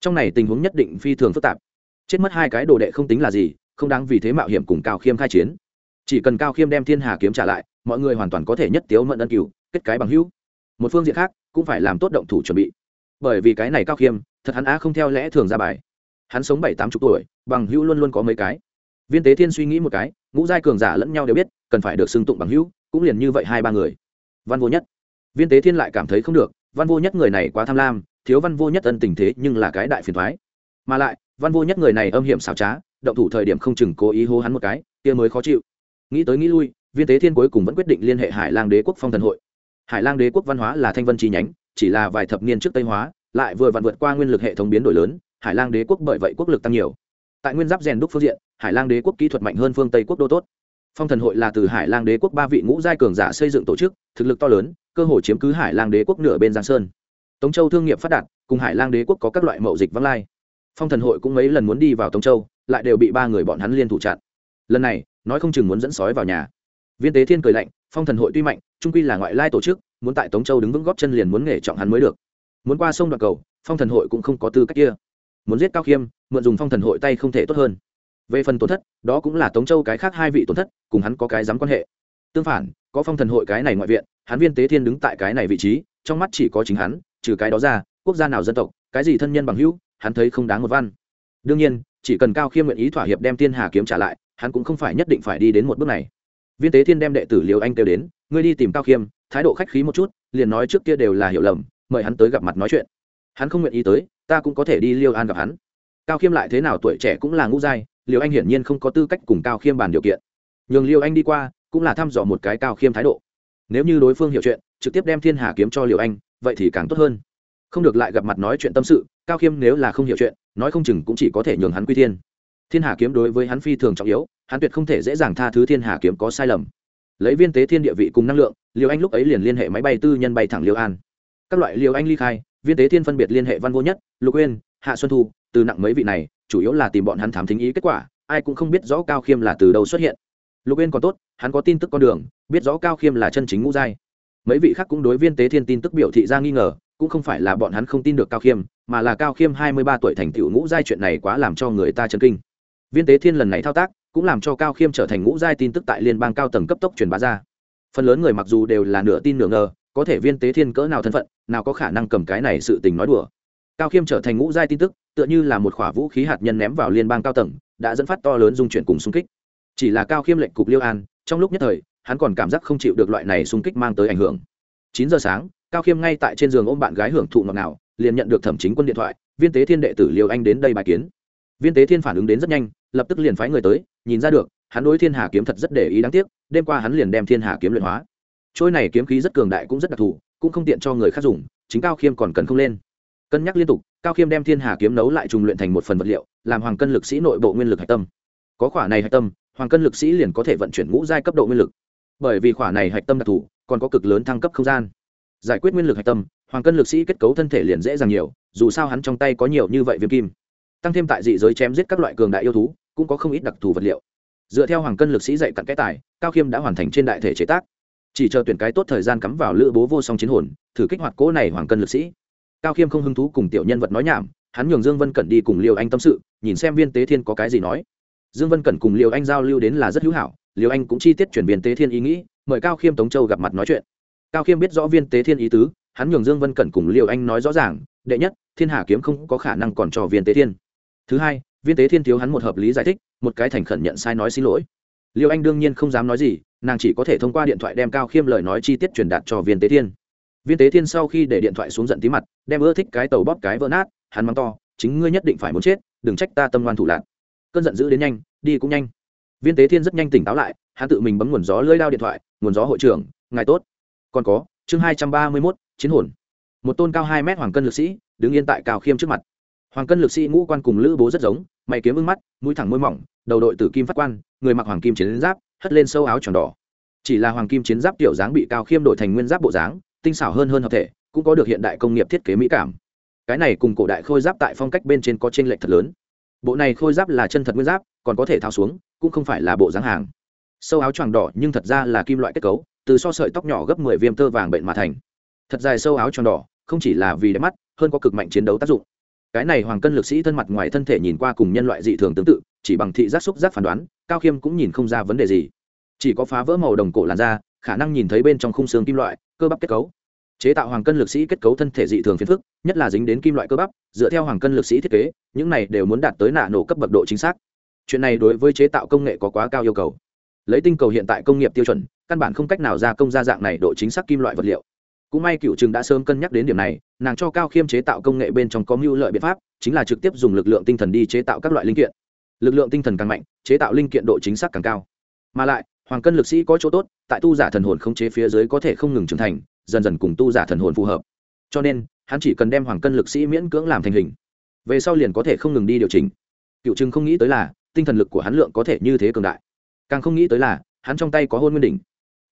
Trong này tình huống nhất định phi thường phức tạp. Chết mất hai cái đồ đệ không tính là gì, không đáng vì thế mạo hiểm cùng cao khiêm khai chiến. Chỉ cần cao khiêm đem thiên hà kiếm trả lại, mọi người hoàn toàn có thể nhất tiếu mận ân cửu, kết cái bằng hữu. Một phương diện khác, cũng phải làm tốt động thủ chuẩn bị. Bởi vì cái này cao khiêm, thật hắn á không theo lẽ thường ra bài. Hắn sống bảy tám chục tuổi, bằng hữu luôn luôn có mấy cái. Viên tế thiên suy nghĩ một cái, ngũ giai cường giả lẫn nhau đều biết, cần phải được xưng tụng bằng hữu, cũng liền như vậy hai ba người. Văn vô nhất. Viên tế thiên lại cảm thấy không được văn vô nhất người này quá tham lam, thiếu văn vô nhất ân tình thế nhưng là cái đại phiền thoái. Mà lại, văn vô nhất người này âm hiểm xảo trá, động thủ thời điểm không chừng cố ý hô hắn một cái, kia mới khó chịu. Nghĩ tới nghĩ lui, viên tế thiên cuối cùng vẫn quyết định liên hệ hải lang đế quốc phong thần hội. Hải lang đế quốc văn hóa là thanh vân chi nhánh, chỉ là vài thập niên trước tây hóa, lại vừa vặn vượt qua nguyên lực hệ thống biến đổi lớn, hải lang đế quốc bởi vậy quốc lực tăng nhiều. Tại nguyên giáp rèn đúc phương diện, hải lang đế quốc kỹ thuật mạnh hơn phương tây quốc đô tốt phong thần hội là từ hải lang đế quốc ba vị ngũ giai cường giả xây dựng tổ chức, thực lực to lớn, cơ hội chiếm cứ hải lang đế quốc nửa bên giang sơn. Tống châu thương nghiệp phát đạt, cùng hải lang đế quốc có các loại mậu dịch văng lai. Phong thần hội cũng mấy lần muốn đi vào tống châu, lại đều bị ba người bọn hắn liên thủ chặn. Lần này, nói không chừng muốn dẫn sói vào nhà. Viên tế thiên cười lạnh, phong thần hội tuy mạnh trung quy là ngoại lai tổ chức, muốn tại tống châu đứng vững góp chân liền muốn nghề trọng hắn mới được. Muốn qua sông đoạn cầu, phong thần hội cũng không có tư cách kia. Muốn giết cao khiêm, mượn dùng phong thần hội tay không thể tốt hơn về phần tổn thất, đó cũng là tống châu cái khác hai vị tổn thất, cùng hắn có cái dám quan hệ. Tương phản, có phong thần hội cái này ngoại viện, hắn viên tế thiên đứng tại cái này vị trí, trong mắt chỉ có chính hắn, trừ cái đó ra, quốc gia nào dân tộc, cái gì thân nhân bằng hữu, hắn thấy không đáng một văn. Đương nhiên, chỉ cần cao khiêm nguyện ý thỏa hiệp đem thiên hà kiếm trả lại, hắn cũng không phải nhất định phải đi đến một bước này. Viên tế thiên đem đệ tử liều anh kêu đến, ngươi đi tìm cao khiêm, thái độ khách khí một chút, liền nói trước kia đều là hiểu lầm, mời hắn tới gặp mặt nói chuyện. Hắn không nguyện ý tới, ta cũng có thể đi liêu an gặp hắn. Cao khiêm lại thế nào tuổi trẻ cũng là ngũ giai liều anh hiển nhiên không có tư cách cùng cao khiêm bàn điều kiện. Nhường liêu anh đi qua, cũng là thăm dò một cái cao khiêm thái độ. Nếu như đối phương hiểu chuyện, trực tiếp đem thiên hà kiếm cho liều anh, vậy thì càng tốt hơn. Không được lại gặp mặt nói chuyện tâm sự, cao khiêm nếu là không hiểu chuyện, nói không chừng cũng chỉ có thể nhường hắn quy thiên. Thiên hà kiếm đối với hắn phi thường trọng yếu, hắn tuyệt không thể dễ dàng tha thứ thiên hà kiếm có sai lầm. Lấy viên tế thiên địa vị cùng năng lượng liều anh lúc ấy liền liên hệ máy bay tư nhân bay thẳng liêu an. Các loại liều anh ly khai, viên tế thiên phân biệt liên hệ văn vô nhất, lục uyên, hạ xuân thu, từ nặng mấy vị này chủ yếu là tìm bọn hắn thám thính ý kết quả, ai cũng không biết rõ cao khiêm là từ đâu xuất hiện. Lục uyên còn tốt, hắn có tin tức con đường, biết rõ cao khiêm là chân chính ngũ giai. Mấy vị khác cũng đối viên tế thiên tin tức biểu thị ra nghi ngờ, cũng không phải là bọn hắn không tin được cao khiêm, mà là cao khiêm hai mươi ba tuổi thành tựu ngũ giai chuyện này quá làm cho người ta chấn kinh. Viên tế thiên lần này thao tác, cũng làm cho cao khiêm trở thành ngũ giai tin tức tại liên bang cao tầng cấp tốc truyền bá ra. Phần lớn người mặc dù đều là nửa tin nửa ngờ, có thể viên tế thiên cỡ nào thân phận, nào có khả năng cầm cái này sự tình nói đùa cao khiêm trở thành ngũ giai tin tức, tựa như là một khỏa vũ khí hạt nhân ném vào liên bang cao tầng, đã dẫn phát to lớn dung chuyển cùng xung kích. Chỉ là cao khiêm lệnh cục liêu an, trong lúc nhất thời, hắn còn cảm giác không chịu được loại này xung kích mang tới ảnh hưởng. Chín giờ sáng, cao khiêm ngay tại trên giường ôm bạn gái hưởng thụ ngọt nào liền nhận được thẩm chính quân điện thoại, viên tế thiên đệ tử liêu anh đến đây bài kiến. Viên tế thiên phản ứng đến rất nhanh, lập tức liền phái người tới, nhìn ra được, hắn đối thiên hà kiếm thật rất để ý đáng tiếc, đêm qua hắn liền đem thiên hà kiếm luyện hóa. Trôi này kiếm khí rất cường đại cũng rất đặc thù, cũng không tiện cho người khác dùng, chính cao khiêm còn cần không lên cân nhắc liên tục, cao khiêm đem thiên hà kiếm nấu lại trùng luyện thành một phần vật liệu, làm hoàng cân lực sĩ nội bộ nguyên lực hạch tâm. Có khỏa này hạch tâm, hoàng cân lực sĩ liền có thể vận chuyển ngũ giai cấp độ nguyên lực. Bởi vì khỏa này hạch tâm đặc thù, còn có cực lớn thăng cấp không gian. Giải quyết nguyên lực hạch tâm, hoàng cân lực sĩ kết cấu thân thể liền dễ dàng nhiều, dù sao hắn trong tay có nhiều như vậy viêm kim. Tăng thêm tại dị giới chém giết các loại cường đại yêu thú, cũng có không ít đặc thù vật liệu. Dựa theo hoàng cân lực sĩ dạy cặn cái tài, cao khiêm đã hoàn thành trên đại thể chế tác. Chỉ chờ tuyển cái tốt thời gian cắm vào lữ bố vô song chiến hồn, thử kích hoạt cỗ này hoàng cân lực sĩ cao khiêm không hứng thú cùng tiểu nhân vật nói nhảm, hắn nhường dương vân cẩn đi cùng liều anh tâm sự, nhìn xem viên tế thiên có cái gì nói. Dương vân cẩn cùng liều anh giao lưu đến là rất hữu hảo liều anh cũng chi tiết chuyển viên tế thiên ý nghĩ, mời cao khiêm tống châu gặp mặt nói chuyện. Cao khiêm biết rõ viên tế thiên ý tứ, hắn nhường dương vân cẩn cùng liều anh nói rõ ràng, đệ nhất, thiên hà kiếm không có khả năng còn cho viên tế thiên. Thứ hai, viên tế thiên thiếu hắn một hợp lý giải thích, một cái thành khẩn nhận sai nói xin lỗi. Liêu anh đương nhiên không dám nói gì, nàng chỉ có thể thông qua điện thoại đem cao khiêm lời nói chi tiết truyền đạt cho viên tế thiên viên tế thiên sau khi để điện thoại xuống giận tí mặt, đem ưa thích cái tàu bóp cái vỡ nát, hắn mắng to, chính ngươi nhất định phải muốn chết, đừng trách ta tâm ngoan thủ lạc. Cơn giận dữ đến nhanh, đi cũng nhanh. Viên tế thiên rất nhanh tỉnh táo lại, hắn tự mình bấm nguồn gió lưỡi lao điện thoại, nguồn gió hội trưởng, ngài tốt. Còn có, chương hai trăm ba mươi mốt, chiến hồn. Một tôn cao hai mét hoàng cân lực sĩ, đứng yên tại cao khiêm trước mặt. Hoàng cân lực sĩ ngũ quan cùng lữ bố rất giống, mày kiếm ưng mắt, mũi thẳng môi mỏng, đầu đội tử kim phát quan, người mặc hoàng kim chiến giáp, hất lên sâu áo tròn đỏ. Chỉ là hoàng kim chiến giáp tiểu dáng bị cao khiêm đổi thành nguyên giáp bộ dáng tinh xảo hơn hơn hợp thể, cũng có được hiện đại công nghiệp thiết kế mỹ cảm. Cái này cùng cổ đại khôi giáp tại phong cách bên trên có t r ê n lệch thật lớn. Bộ này khôi giáp là chân thật nguyên giáp, còn có thể tháo xuống, cũng không phải là bộ dáng hàng. Sâu áo choàng đỏ nhưng thật ra là kim loại kết cấu, từ so sợi tóc nhỏ gấp mười viêm tơ vàng bệnh mà thành. Thật dài sâu áo choàng đỏ, không chỉ là vì đẹp mắt, hơn có cực mạnh chiến đấu tác dụng. Cái này hoàng cân lực sĩ thân mặt ngoài thân thể nhìn qua cùng nhân loại dị thường tương tự, chỉ bằng thị giác xúc giác phán đoán, cao khiêm cũng nhìn không ra vấn đề gì. Chỉ có phá vỡ màu đồng cổ làn da, khả năng nhìn thấy bên trong khung xương kim loại cơ bắp kết cấu. Chế tạo hoàng cân lực sĩ kết cấu thân thể dị thường phiền phức, nhất là dính đến kim loại cơ bắp, dựa theo hoàng cân lực sĩ thiết kế, những này đều muốn đạt tới nạ nổ cấp bậc độ chính xác. Chuyện này đối với chế tạo công nghệ có quá cao yêu cầu. Lấy tinh cầu hiện tại công nghiệp tiêu chuẩn, căn bản không cách nào ra công ra dạng này độ chính xác kim loại vật liệu. Cũng may cựu trừng đã sớm cân nhắc đến điểm này, nàng cho cao khiêm chế tạo công nghệ bên trong có mưu lợi biện pháp, chính là trực tiếp dùng lực lượng tinh thần đi chế tạo các loại linh kiện. Lực lượng tinh thần càng mạnh, chế tạo linh kiện độ chính xác càng cao. Mà lại hoàng cân lực sĩ có chỗ tốt, tại tu giả thần hồn không chế phía dưới có thể không ngừng trưởng thành, dần dần cùng tu giả thần hồn phù hợp. Cho nên, hắn chỉ cần đem hoàng cân lực sĩ miễn cưỡng làm thành hình, về sau liền có thể không ngừng đi điều chỉnh. Cựu trừng không nghĩ tới là, tinh thần lực của hắn lượng có thể như thế cường đại. Càng không nghĩ tới là, hắn trong tay có hôn nguyên đỉnh.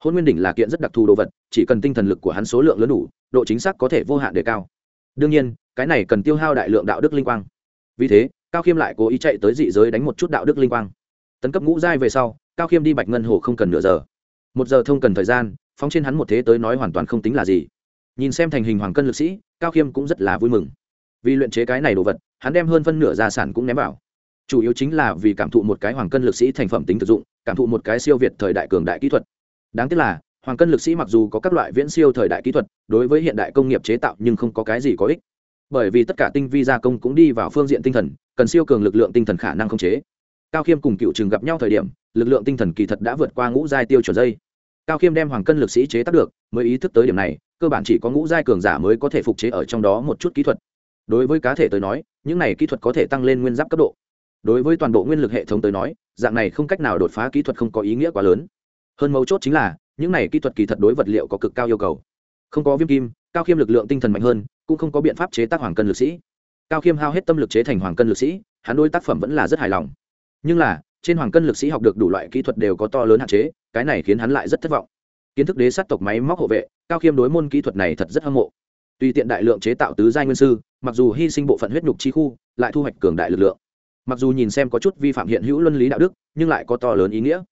Hôn nguyên đỉnh là kiện rất đặc thù đồ vật, chỉ cần tinh thần lực của hắn số lượng lớn đủ, độ chính xác có thể vô hạn đề cao. Đương nhiên, cái này cần tiêu hao đại lượng đạo đức linh quang. Vì thế, cao khiêm lại cố ý chạy tới dị giới đánh một chút đạo đức linh quang. Tấn cấp ngũ giai về sau cao khiêm đi bạch ngân hồ không cần nửa giờ. Một giờ thông cần thời gian, phóng trên hắn một thế tới nói hoàn toàn không tính là gì. Nhìn xem thành hình hoàng cân lực sĩ, cao khiêm cũng rất là vui mừng. Vì luyện chế cái này đồ vật, hắn đem hơn phân nửa gia sản cũng ném vào. Chủ yếu chính là vì cảm thụ một cái hoàng cân lực sĩ thành phẩm tính thực dụng, cảm thụ một cái siêu việt thời đại cường đại kỹ thuật. Đáng tiếc là, hoàng cân lực sĩ mặc dù có các loại viễn siêu thời đại kỹ thuật, đối với hiện đại công nghiệp chế tạo nhưng không có cái gì có ích. Bởi vì tất cả tinh vi gia công cũng đi vào phương diện tinh thần, cần siêu cường lực lượng tinh thần khả năng khống chế cao khiêm cùng cựu trường gặp nhau thời điểm, lực lượng tinh thần kỳ thật đã vượt qua ngũ giai tiêu chuẩn dây. Cao khiêm đem hoàng cân lực sĩ chế tác được, mới ý thức tới điểm này, cơ bản chỉ có ngũ giai cường giả mới có thể phục chế ở trong đó một chút kỹ thuật. Đối với cá thể tới nói, những này kỹ thuật có thể tăng lên nguyên giáp cấp độ. Đối với toàn bộ nguyên lực hệ thống tới nói, dạng này không cách nào đột phá kỹ thuật không có ý nghĩa quá lớn. Hơn mấu chốt chính là, những này kỹ thuật kỳ thật đối vật liệu có cực cao yêu cầu. Không có viêm kim, cao khiêm lực lượng tinh thần mạnh hơn, cũng không có biện pháp chế tác hoàng cân lực sĩ. Cao khiêm hao hết tâm lực chế thành hoàng cân lực sĩ, hắn đôi tác phẩm vẫn là rất hài lòng nhưng là, trên hoàng cân lực sĩ học được đủ loại kỹ thuật đều có to lớn hạn chế, cái này khiến hắn lại rất thất vọng. Kiến thức đế sát tộc máy móc hộ vệ, cao khiêm đối môn kỹ thuật này thật rất hâm mộ. Tùy tiện đại lượng chế tạo tứ giai nguyên sư, mặc dù hy sinh bộ phận huyết nhục chi khu, lại thu hoạch cường đại lực lượng. Mặc dù nhìn xem có chút vi phạm hiện hữu luân lý đạo đức, nhưng lại có to lớn ý nghĩa.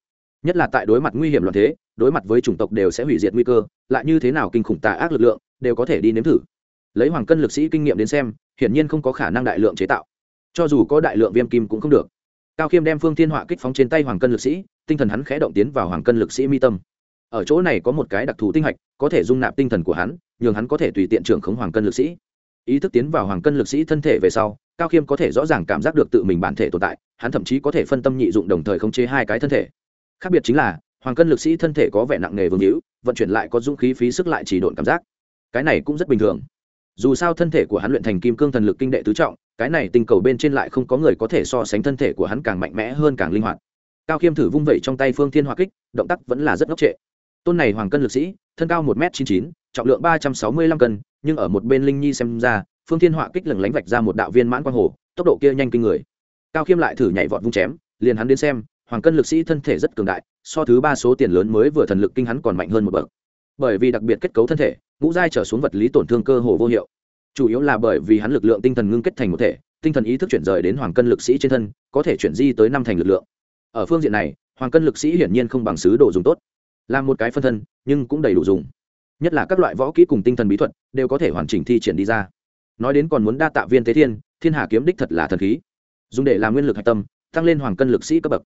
Nhất là tại đối mặt nguy hiểm loạn thế, đối mặt với chủng tộc đều sẽ hủy diệt nguy cơ, lại như thế nào kinh khủng tà ác lực lượng, đều có thể đi nếm thử. Lấy hoàng cân lực sĩ kinh nghiệm đến xem, hiển nhiên không có khả năng đại lượng chế tạo. Cho dù có đại lượng viêm kim cũng không được cao khiêm đem phương thiên họa kích phóng trên tay hoàng cân lực sĩ, tinh thần hắn khẽ động tiến vào hoàng cân lực sĩ mi tâm. Ở chỗ này có một cái đặc thù tinh hạch, có thể dung nạp tinh thần của hắn, nhường hắn có thể tùy tiện trưởng khống hoàng cân lực sĩ. Ý thức tiến vào hoàng cân lực sĩ thân thể về sau, cao khiêm có thể rõ ràng cảm giác được tự mình bản thể tồn tại, hắn thậm chí có thể phân tâm nhị dụng đồng thời khống chế hai cái thân thể. Khác biệt chính là, hoàng cân lực sĩ thân thể có vẻ nặng nề vương hữu, vận chuyển lại có dũng khí phí sức lại chỉ độn cảm giác. Cái này cũng rất bình thường. Dù sao thân thể của hắn luyện thành kim cương thần lực kinh đệ tứ trọng cái này tình cầu bên trên lại không có người có thể so sánh thân thể của hắn càng mạnh mẽ hơn càng linh hoạt. Cao khiêm thử vung vẩy trong tay phương thiên hoa kích, động tác vẫn là rất ngốc trệ. Tôn này hoàng cân lực sĩ, thân cao một m chín chín, trọng lượng ba trăm sáu mươi lăm cân, nhưng ở một bên linh nhi xem ra, phương thiên họa kích lừng lánh vạch ra một đạo viên mãn quang hồ, tốc độ kia nhanh kinh người. Cao khiêm lại thử nhảy vọt vung chém, liền hắn đến xem, hoàng cân lực sĩ thân thể rất cường đại, so thứ ba số tiền lớn mới vừa thần lực kinh hắn còn mạnh hơn một bậc. Bởi vì đặc biệt kết cấu thân thể, ngũ giai trở xuống vật lý tổn thương cơ hồ vô hiệu chủ yếu là bởi vì hắn lực lượng tinh thần ngưng kết thành một thể, tinh thần ý thức chuyển rời đến hoàng cân lực sĩ trên thân, có thể chuyển di tới năm thành lực lượng. Ở phương diện này, hoàng cân lực sĩ hiển nhiên không bằng sứ đồ dùng tốt. Làm một cái phân thân, nhưng cũng đầy đủ dùng. Nhất là các loại võ kỹ cùng tinh thần bí thuật, đều có thể hoàn chỉnh thi triển đi ra. Nói đến còn muốn đa tạ viên tế thiên thiên hà kiếm đích thật là thần khí. Dùng để làm nguyên lực hạch tâm, tăng lên hoàng cân lực sĩ cấp bậc.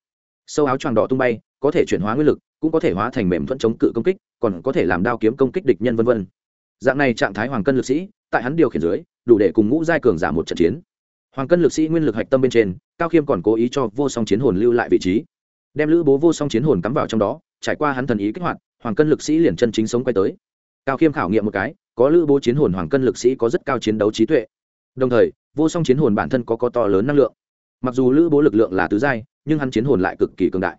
Sâu áo choàng đỏ tung bay, có thể chuyển hóa nguyên lực, cũng có thể hóa thành mềm thuẫn chống cự công kích, còn có thể làm đao kiếm công kích địch nhân v v dạng này trạng thái hoàng cân lực sĩ, tại hắn điều khiển dưới, đủ để cùng ngũ giai cường giảm một trận chiến. Hoàng cân lực sĩ nguyên lực hạch tâm bên trên, cao khiêm còn cố ý cho vô song chiến hồn lưu lại vị trí. Đem lữ bố vô song chiến hồn cắm vào trong đó, trải qua hắn thần ý kích hoạt, hoàng cân lực sĩ liền chân chính sống quay tới. Cao khiêm khảo nghiệm một cái, có lữ bố chiến hồn hoàng cân lực sĩ có rất cao chiến đấu trí tuệ. Đồng thời, vô song chiến hồn bản thân có có to lớn năng lượng. Mặc dù lữ bố lực lượng là tứ giai, nhưng hắn chiến hồn lại cực kỳ cường đại.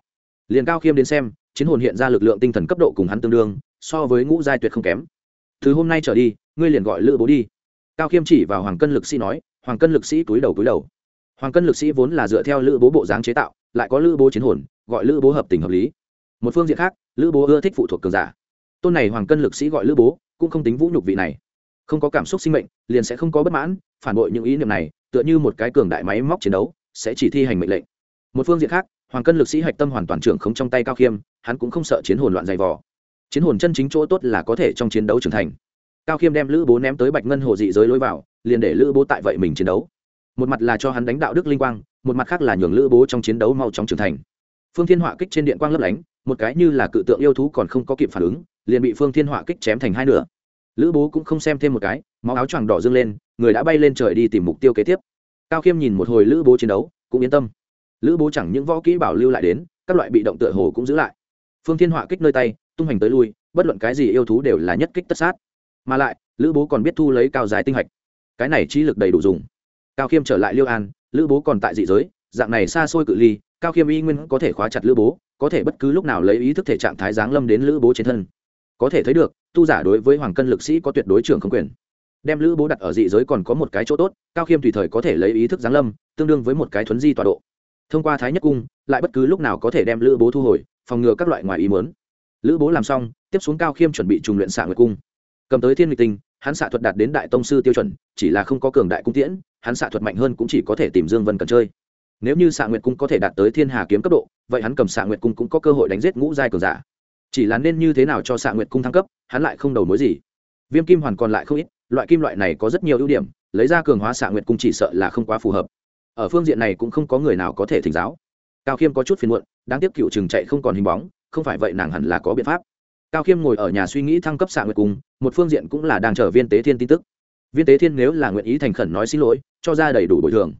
Liền cao khiêm đến xem, chiến hồn hiện ra lực lượng tinh thần cấp độ cùng hắn tương đương, so với ngũ giai tuyệt không kém thứ hôm nay trở đi, ngươi liền gọi lữ bố đi. Cao khiêm chỉ vào hoàng cân lực sĩ nói, hoàng cân lực sĩ túi đầu túi đầu. Hoàng cân lực sĩ vốn là dựa theo lữ bố bộ dáng chế tạo, lại có lữ bố chiến hồn, gọi lữ bố hợp tình hợp lý. Một phương diện khác, lữ bố ưa thích phụ thuộc cường giả. Tôn này hoàng cân lực sĩ gọi lữ bố, cũng không tính vũ nhục vị này. Không có cảm xúc sinh mệnh, liền sẽ không có bất mãn, phản bội những ý niệm này, tựa như một cái cường đại máy móc chiến đấu, sẽ chỉ thi hành mệnh lệnh. Một phương diện khác, hoàng cân lực sĩ hạch tâm hoàn toàn trưởng không trong tay cao khiêm, hắn cũng không sợ chiến hồn loạn dày vò chiến hồn chân chính chỗ tốt là có thể trong chiến đấu trưởng thành. Cao khiêm đem lữ bố ném tới bạch ngân hồ dị giới lối vào, liền để lữ bố tại vậy mình chiến đấu. Một mặt là cho hắn đánh đạo đức linh quang, một mặt khác là nhường lữ bố trong chiến đấu mau chóng trưởng thành. Phương thiên họa kích trên điện quang lấp lánh, một cái như là cự tượng yêu thú còn không có kịp phản ứng, liền bị phương thiên họa kích chém thành hai nửa. Lữ bố cũng không xem thêm một cái, máu áo choàng đỏ dâng lên, người đã bay lên trời đi tìm mục tiêu kế tiếp. Cao khiêm nhìn một hồi lữ bố chiến đấu, cũng yên tâm. Lữ bố chẳng những võ kỹ bảo lưu lại đến, các loại bị động tựa hồ cũng giữ lại. Phương thiên họa kích nơi tay tung hành tới lui, bất luận cái gì yêu thú đều là nhất kích tất sát. Mà lại, lữ bố còn biết thu lấy cao giá tinh hạch. Cái này trí lực đầy đủ dùng. Cao khiêm trở lại liêu an, lữ bố còn tại dị giới, dạng này xa xôi cự ly, cao khiêm y nguyên có thể khóa chặt lữ bố, có thể bất cứ lúc nào lấy ý thức thể trạng thái giáng lâm đến lữ bố trên thân. Có thể thấy được, tu giả đối với hoàng cân lực sĩ có tuyệt đối trưởng không quyền. Đem lữ bố đặt ở dị giới còn có một cái chỗ tốt, cao khiêm tùy thời có thể lấy ý thức giáng lâm, tương đương với một cái thuấn di tọa độ. Thông qua thái nhất cung, lại bất cứ lúc nào có thể đem lữ bố thu hồi, phòng ngừa các loại ngoài ý mớn lữ bố làm xong, tiếp xuống cao khiêm chuẩn bị trùng luyện xạ nguyệt cung. Cầm tới thiên nguyệt tinh, hắn xạ thuật đạt đến đại tông sư tiêu chuẩn, chỉ là không có cường đại cung tiễn, hắn xạ thuật mạnh hơn cũng chỉ có thể tìm dương vân cần chơi. Nếu như xạ nguyệt cung có thể đạt tới thiên hà kiếm cấp độ, vậy hắn cầm xạ nguyệt cung cũng có cơ hội đánh giết ngũ giai cường giả. Chỉ là nên như thế nào cho xạ nguyệt cung thăng cấp, hắn lại không đầu mối gì. Viêm kim hoàn còn lại không ít, loại kim loại này có rất nhiều ưu điểm, lấy ra cường hóa xạ nguyệt cung chỉ sợ là không quá phù hợp. Ở phương diện này cũng không có người nào có thể thỉnh giáo. Cao khiêm có chút phiền muộn, đáng tiếc cựu chừng chạy không còn hình bóng không phải vậy nàng hẳn là có biện pháp. Cao khiêm ngồi ở nhà suy nghĩ thăng cấp xạ nguyệt cùng, một phương diện cũng là đang chờ viên tế thiên tin tức. Viên tế thiên nếu là nguyện ý thành khẩn nói xin lỗi cho ra đầy đủ bồi thường.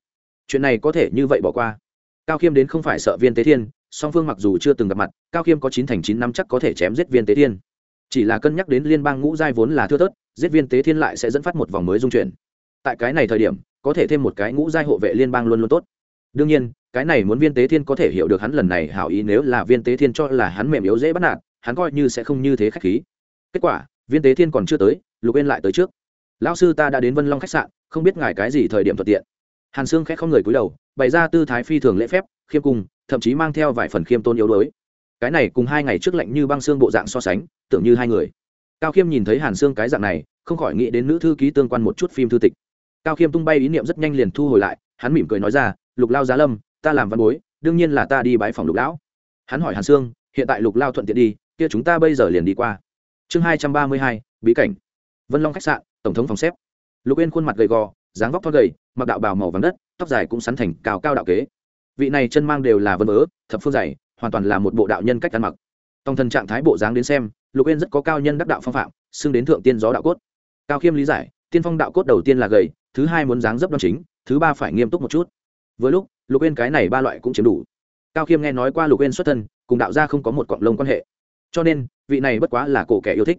Chuyện này có thể như vậy bỏ qua. Cao khiêm đến không phải sợ viên tế thiên song phương mặc dù chưa từng gặp mặt cao khiêm có chín thành chín năm chắc có thể chém giết viên tế thiên. Chỉ là cân nhắc đến liên bang ngũ giai vốn là thưa thớt giết viên tế thiên lại sẽ dẫn phát một vòng mới dung chuyển. Tại cái này thời điểm có thể thêm một cái ngũ giai hộ vệ liên bang luôn luôn tốt. Đương nhiên cái này muốn viên tế thiên có thể hiểu được hắn lần này hảo ý nếu là viên tế thiên cho là hắn mềm yếu dễ bắt nạt, hắn coi như sẽ không như thế khách khí. Kết quả, viên tế thiên còn chưa tới, lục yên lại tới trước. Lão sư ta đã đến vân long khách sạn, không biết ngài cái gì thời điểm thuận tiện. Hàn sương khẽ không người cúi đầu, bày ra tư thái phi thường lễ phép, khiêm cung, thậm chí mang theo vài phần khiêm tôn yếu đuối. Cái này cùng hai ngày trước lạnh như băng xương bộ dạng so sánh, tưởng như hai người. Cao khiêm nhìn thấy hàn sương cái dạng này, không khỏi nghĩ đến nữ thư ký tương quan một chút phim thư tịch. Cao khiêm tung bay ý niệm rất nhanh liền thu hồi lại, hắn mỉm cười nói ra, lục lao giá lâm ta làm văn bối, đương nhiên là ta đi bãi phòng lục lão. Hắn hỏi hàn sương, hiện tại lục lao thuận tiện đi, kia chúng ta bây giờ liền đi qua. Chương hai trăm ba mươi hai, bí cảnh. Vân long khách sạn, tổng thống phòng xếp. Lục yên khuôn mặt gầy gò, dáng vóc thon gầy, mặc đạo bào màu vàng đất, tóc dài cũng sắn thành cao cao đạo kế. Vị này chân mang đều là vân vớ, thập phương dày, hoàn toàn là một bộ đạo nhân cách ăn mặc. Tòng thần trạng thái bộ dáng đến xem, lục yên rất có cao nhân đắc đạo phong phạm, xưng đến thượng tiên gió đạo cốt. Cao khiêm lý giải, tiên phong đạo cốt đầu tiên là gầy, thứ hai muốn dáng dấp đoan chính, thứ ba phải nghiêm túc một chút với lúc lục Uyên cái này ba loại cũng chiếm đủ. Cao khiêm nghe nói qua lục Uyên xuất thân cùng đạo gia không có một quặng lông quan hệ. Cho nên vị này bất quá là cổ kẻ yêu thích.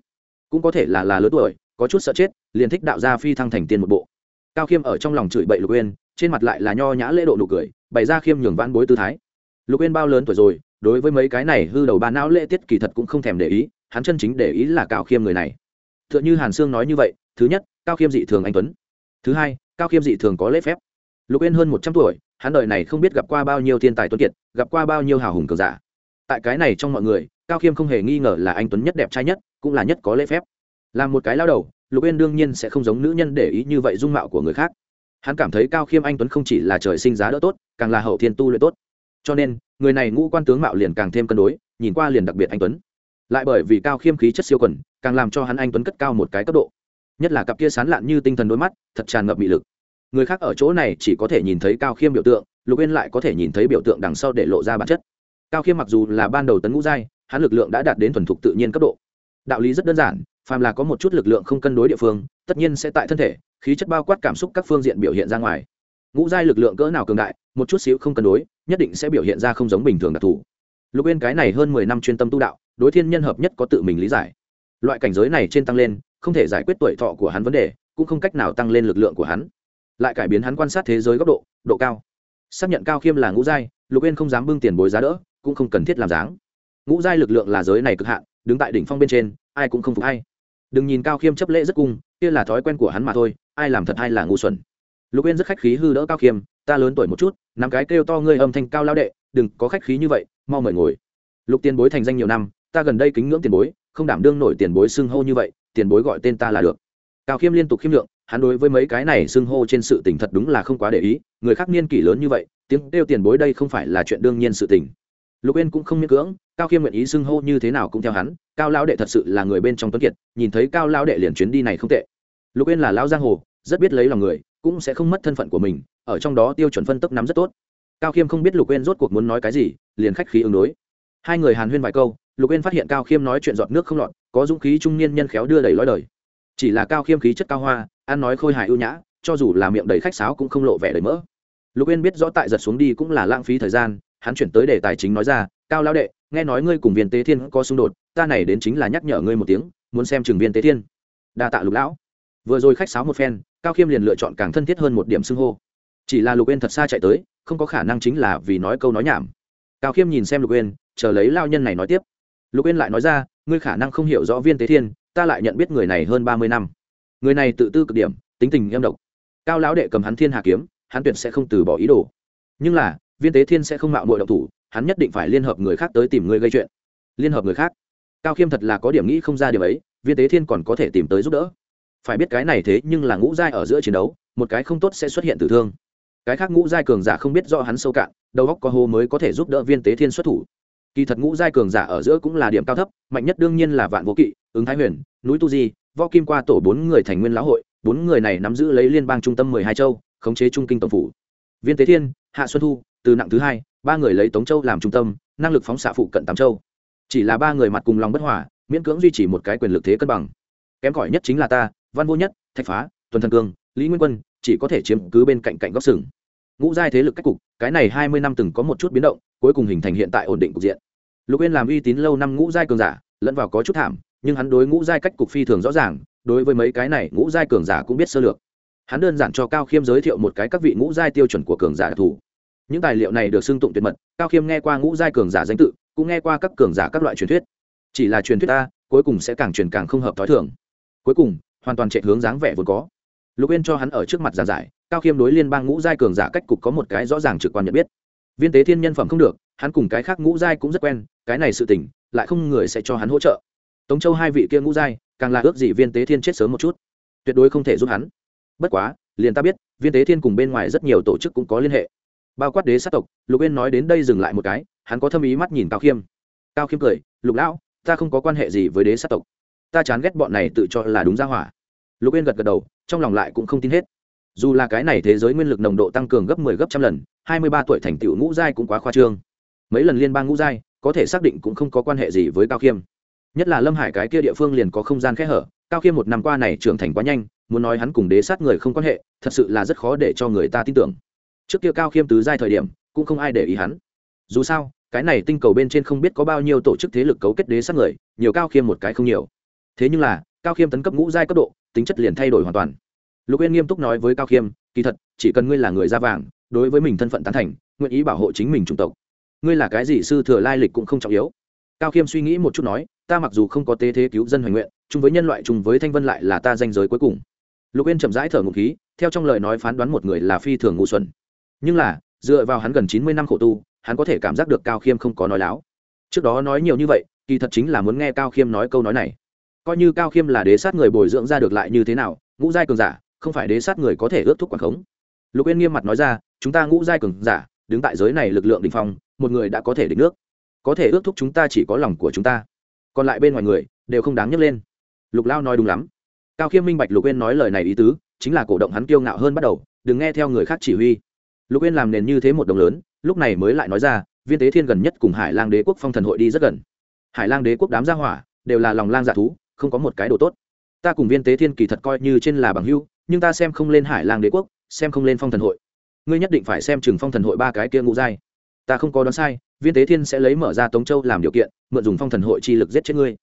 Cũng có thể là là lớn tuổi có chút sợ chết liền thích đạo gia phi thăng thành tiên một bộ. Cao khiêm ở trong lòng chửi bậy lục Uyên, trên mặt lại là nho nhã lễ độ nụ cười bày ra khiêm nhường vãn bối tư thái. Lục Uyên bao lớn tuổi rồi đối với mấy cái này hư đầu ba não lễ tiết kỳ thật cũng không thèm để ý hắn chân chính để ý là cao khiêm người này. Tựa như hàn sương nói như vậy thứ nhất cao khiêm dị thường anh tuấn. Thứ hai cao khiêm dị thường có lễ phép. Lục Uyên hơn một trăm tuổi hắn đời này không biết gặp qua bao nhiêu thiên tài tuấn kiệt, gặp qua bao nhiêu hào hùng cường giả. Tại cái này trong mọi người, cao khiêm không hề nghi ngờ là anh tuấn nhất đẹp trai nhất, cũng là nhất có lễ phép. Là một cái lao đầu, lục yên đương nhiên sẽ không giống nữ nhân để ý như vậy dung mạo của người khác. Hắn cảm thấy cao khiêm anh tuấn không chỉ là trời sinh giá đỡ tốt, càng là hậu thiên tu luyện tốt. Cho nên, người này ngũ quan tướng mạo liền càng thêm cân đối, nhìn qua liền đặc biệt anh tuấn. Lại bởi vì cao khiêm khí chất siêu quần, càng làm cho hắn anh tuấn cất cao một cái cấp độ. Nhất là cặp kia sán lạn như tinh thần đôi mắt, thật tràn ngập mị lực người khác ở chỗ này chỉ có thể nhìn thấy cao khiêm biểu tượng, lục yên lại có thể nhìn thấy biểu tượng đằng sau để lộ ra bản chất. Cao khiêm mặc dù là ban đầu tấn ngũ giai, hắn lực lượng đã đạt đến thuần thục tự nhiên cấp độ. Đạo lý rất đơn giản, phàm là có một chút lực lượng không cân đối địa phương, tất nhiên sẽ tại thân thể, khí chất bao quát cảm xúc các phương diện biểu hiện ra ngoài. Ngũ giai lực lượng cỡ nào cường đại, một chút xíu không cân đối, nhất định sẽ biểu hiện ra không giống bình thường đặc thù. Lục yên cái này hơn mười năm chuyên tâm tu đạo, đối thiên nhân hợp nhất có tự mình lý giải. Loại cảnh giới này trên tăng lên, không thể giải quyết tuổi thọ của hắn vấn đề, cũng không cách nào tăng lên lực lượng của hắn lại cải biến hắn quan sát thế giới góc độ độ cao. Xác nhận cao khiêm là ngũ giai, lục yên không dám bưng tiền bối giá đỡ, cũng không cần thiết làm dáng. Ngũ giai lực lượng là giới này cực hạn, đứng tại đỉnh phong bên trên, ai cũng không phục hay đừng nhìn cao khiêm chấp lễ rất cung, kia là thói quen của hắn mà thôi, ai làm thật hay là ngu xuẩn. Lục yên rất khách khí hư đỡ cao khiêm, ta lớn tuổi một chút, nắm cái kêu to ngươi âm thanh cao lao đệ, đừng có khách khí như vậy, mau mời ngồi. Lục tiền bối thành danh nhiều năm, ta gần đây kính ngưỡng tiền bối, không đảm đương nổi tiền bối xưng hô như vậy, tiền bối gọi tên ta là được. Cao khiêm liên tục khiêm lượng hắn đối với mấy cái này xưng hô trên sự tình thật đúng là không quá để ý, người khác niên kỷ lớn như vậy, tiếng kêu tiền bối đây không phải là chuyện đương nhiên sự tình. Lục yên cũng không miễn cưỡng, cao khiêm nguyện ý xưng hô như thế nào cũng theo hắn, cao lão đệ thật sự là người bên trong tuấn kiệt, nhìn thấy cao lão đệ liền chuyến đi này không tệ. Lục yên là lão giang hồ, rất biết lấy lòng người, cũng sẽ không mất thân phận của mình, ở trong đó tiêu chuẩn phân tức nắm rất tốt. Cao khiêm không biết lục yên rốt cuộc muốn nói cái gì, liền khách khí ứng đối. Hai người hàn huyên vài câu, lục yên phát hiện cao khiêm nói chuyện giọt nước không lọt, có dũng khí trung niên nhân khéo đưa đẩy lói đời chỉ là cao khiêm khí chất cao hoa, ăn nói khôi hài ưu nhã, cho dù là miệng đầy khách sáo cũng không lộ vẻ đầy mỡ. Lục yên biết rõ tại giật xuống đi cũng là lãng phí thời gian, hắn chuyển tới đề tài chính nói ra, cao lao đệ, nghe nói ngươi cùng viên tế thiên có xung đột, ta này đến chính là nhắc nhở ngươi một tiếng, muốn xem trường viên tế thiên. Đa tạ lục lão. Vừa rồi khách sáo một phen, cao khiêm liền lựa chọn càng thân thiết hơn một điểm xưng hô. Chỉ là lục uyên thật xa chạy tới, không có khả năng chính là vì nói câu nói nhảm. Cao khiêm nhìn xem lục uyên, chờ lấy lao nhân này nói tiếp. Lục uyên lại nói ra, ngươi khả năng không hiểu rõ viên tế thiên ta lại nhận biết người này hơn ba mươi năm. Người này tự tư cực điểm, tính tình em độc. Cao lão đệ cầm hắn thiên hà kiếm, hắn tuyệt sẽ không từ bỏ ý đồ. Nhưng là, viên tế thiên sẽ không mạo muội động thủ, hắn nhất định phải liên hợp người khác tới tìm người gây chuyện. Liên hợp người khác. Cao khiêm thật là có điểm nghĩ không ra điều ấy, viên tế thiên còn có thể tìm tới giúp đỡ. Phải biết cái này thế nhưng là ngũ giai ở giữa chiến đấu, một cái không tốt sẽ xuất hiện tử thương. Cái khác ngũ giai cường giả không biết do hắn sâu cạn, đầu góc có hô mới có thể giúp đỡ viên tế thiên xuất thủ kỳ thật ngũ giai cường giả ở giữa cũng là điểm cao thấp, mạnh nhất đương nhiên là vạn vô kỵ, ứng thái huyền, núi tu di, võ kim qua tổ bốn người thành nguyên lão hội, bốn người này nắm giữ lấy liên bang trung tâm mười hai châu, khống chế trung kinh tổng phủ. Viên tế thiên, hạ xuân thu, từ nặng thứ hai, ba người lấy tống châu làm trung tâm, năng lực phóng xạ phụ cận tám châu. Chỉ là ba người mặt cùng lòng bất hòa, miễn cưỡng duy trì một cái quyền lực thế cân bằng. Kém cỏi nhất chính là ta, văn vô nhất, thạch phá, tuần thần cương, lý nguyên quân, chỉ có thể chiếm cứ bên cạnh cạnh góc sừng ngũ giai thế lực cách cục, cái này hai mươi năm từng có một chút biến động, cuối cùng hình thành hiện tại ổn định cục diện. Lục yên làm uy tín lâu năm ngũ giai cường giả, lẫn vào có chút thảm, nhưng hắn đối ngũ giai cách cục phi thường rõ ràng, đối với mấy cái này ngũ giai cường giả cũng biết sơ lược. Hắn đơn giản cho cao khiêm giới thiệu một cái các vị ngũ giai tiêu chuẩn của cường giả đặc thù. Những tài liệu này được xưng tụng tuyệt mật, cao khiêm nghe qua ngũ giai cường giả danh tự, cũng nghe qua các cường giả các loại truyền thuyết. Chỉ là truyền thuyết ta, cuối cùng sẽ càng truyền càng không hợp t h ó i thường. Cuối cùng, hoàn toàn chạy hướng dáng vẻ vốn có. Lục yên cho hắn ở trước mặt giàn giải cao khiêm đối liên bang ngũ giai cường giả cách cục có một cái rõ ràng trực quan nhận biết. Viên tế thiên nhân phẩm không được, hắn cùng cái khác ngũ giai cũng rất quen, cái này sự tỉnh lại không người sẽ cho hắn hỗ trợ. Tống châu hai vị kia ngũ giai, càng là ước gì viên tế thiên chết sớm một chút. Tuyệt đối không thể giúp hắn. Bất quá, liền ta biết, viên tế thiên cùng bên ngoài rất nhiều tổ chức cũng có liên hệ. Bao quát đế sát tộc, lục yên nói đến đây dừng lại một cái, hắn có thâm ý mắt nhìn cao khiêm. Cao khiêm cười, lục lão, ta không có quan hệ gì với đế sát tộc. Ta chán ghét bọn này tự cho là đúng ra hỏa. Lục yên gật gật đầu, trong lòng lại cũng không tin hết dù là cái này thế giới nguyên lực nồng độ tăng cường gấp mười 10 gấp trăm lần, hai mươi ba tuổi thành tựu ngũ giai cũng quá khoa trương. Mấy lần liên bang ngũ giai, có thể xác định cũng không có quan hệ gì với cao khiêm. Nhất là lâm hải cái kia địa phương liền có không gian khẽ hở, cao khiêm một năm qua này trưởng thành quá nhanh, muốn nói hắn cùng đế sát người không quan hệ, thật sự là rất khó để cho người ta tin tưởng. Trước kia cao khiêm tứ giai thời điểm, cũng không ai để ý hắn. Dù sao, cái này tinh cầu bên trên không biết có bao nhiêu tổ chức thế lực cấu kết đế sát người, nhiều cao khiêm một cái không nhiều. Thế nhưng là, cao khiêm tấn cấp ngũ giai cấp độ, tính chất liền thay đổi hoàn toàn lục yên nghiêm túc nói với cao khiêm, kỳ thật, chỉ cần ngươi là người da vàng, đối với mình thân phận tán thành, nguyện ý bảo hộ chính mình chủng tộc, ngươi là cái gì sư thừa lai lịch cũng không trọng yếu. Cao khiêm suy nghĩ một chút nói, ta mặc dù không có tế thế cứu dân hoành nguyện, chung với nhân loại chung với thanh vân lại là ta danh giới cuối cùng. Lục yên chậm rãi thở ngụ khí, theo trong lời nói phán đoán một người là phi thường ngụ xuẩn. Nhưng là, dựa vào hắn gần chín mươi năm khổ tu, hắn có thể cảm giác được cao khiêm không có nói láo. Trước đó nói nhiều như vậy, kỳ thật chính là muốn nghe cao khiêm nói câu nói này. Coi như cao khiêm là đế sát người bồi dưỡng ra được lại như thế nào, ngũ giai cường giả không phải đế sát người có thể ước thúc quảng khống. Lục yên nghiêm mặt nói ra, chúng ta ngũ giai cường giả, đứng tại giới này lực lượng đình phong, một người đã có thể định nước. Có thể ước thúc chúng ta chỉ có lòng của chúng ta. Còn lại bên ngoài người đều không đáng nhấc lên. Lục lao nói đúng lắm. Cao khiêm minh bạch lục yên nói lời này ý tứ, chính là cổ động hắn kiêu ngạo hơn bắt đầu, đừng nghe theo người khác chỉ huy. Lục yên làm nền như thế một đồng lớn, lúc này mới lại nói ra, viên tế thiên gần nhất cùng hải lang đế quốc phong thần hội đi rất gần. Hải lang đế quốc đám gia hỏa đều là lòng lang dạ thú, không có một cái đồ tốt. Ta cùng viên tế thiên kỳ thật coi như trên là bằng hưu nhưng ta xem không lên hải lang đế quốc, xem không lên phong thần hội. Ngươi nhất định phải xem chừng phong thần hội ba cái kia ngũ giai. Ta không có đoán sai, viên tế thiên sẽ lấy mở ra tống châu làm điều kiện, mượn dùng phong thần hội chi lực giết chết ngươi.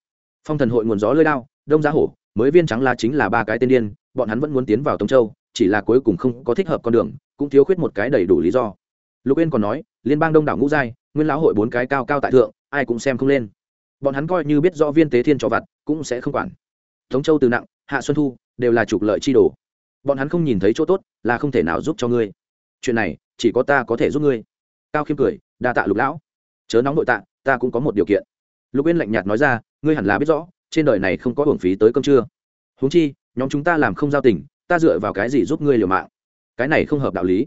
Phong thần hội nguồn gió lơi đao, đông giá hổ, mới viên trắng la chính là ba cái tên điên, bọn hắn vẫn muốn tiến vào tống châu, chỉ là cuối cùng không có thích hợp con đường, cũng thiếu khuyết một cái đầy đủ lý do. Lục yên còn nói, liên bang đông đảo ngũ giai, nguyên lão hội bốn cái cao cao tại thượng, ai cũng xem không lên. Bọn hắn coi như biết rõ viên tế thiên cho vặt, cũng sẽ không quản. Tống châu từ nặng, hạ xuân thu, đều là trục lợi chi đồ bọn hắn không nhìn thấy chỗ tốt, là không thể nào giúp cho ngươi. Chuyện này, chỉ có ta có thể giúp ngươi. Cao khiêm cười, đa tạ lục lão. Chớ nóng nội tạ, ta cũng có một điều kiện. Lục yên lạnh nhạt nói ra, ngươi hẳn là biết rõ, trên đời này không có hưởng phí tới cơm trưa. Huống chi, nhóm chúng ta làm không giao tình, ta dựa vào cái gì giúp ngươi liều mạng? Cái này không hợp đạo lý.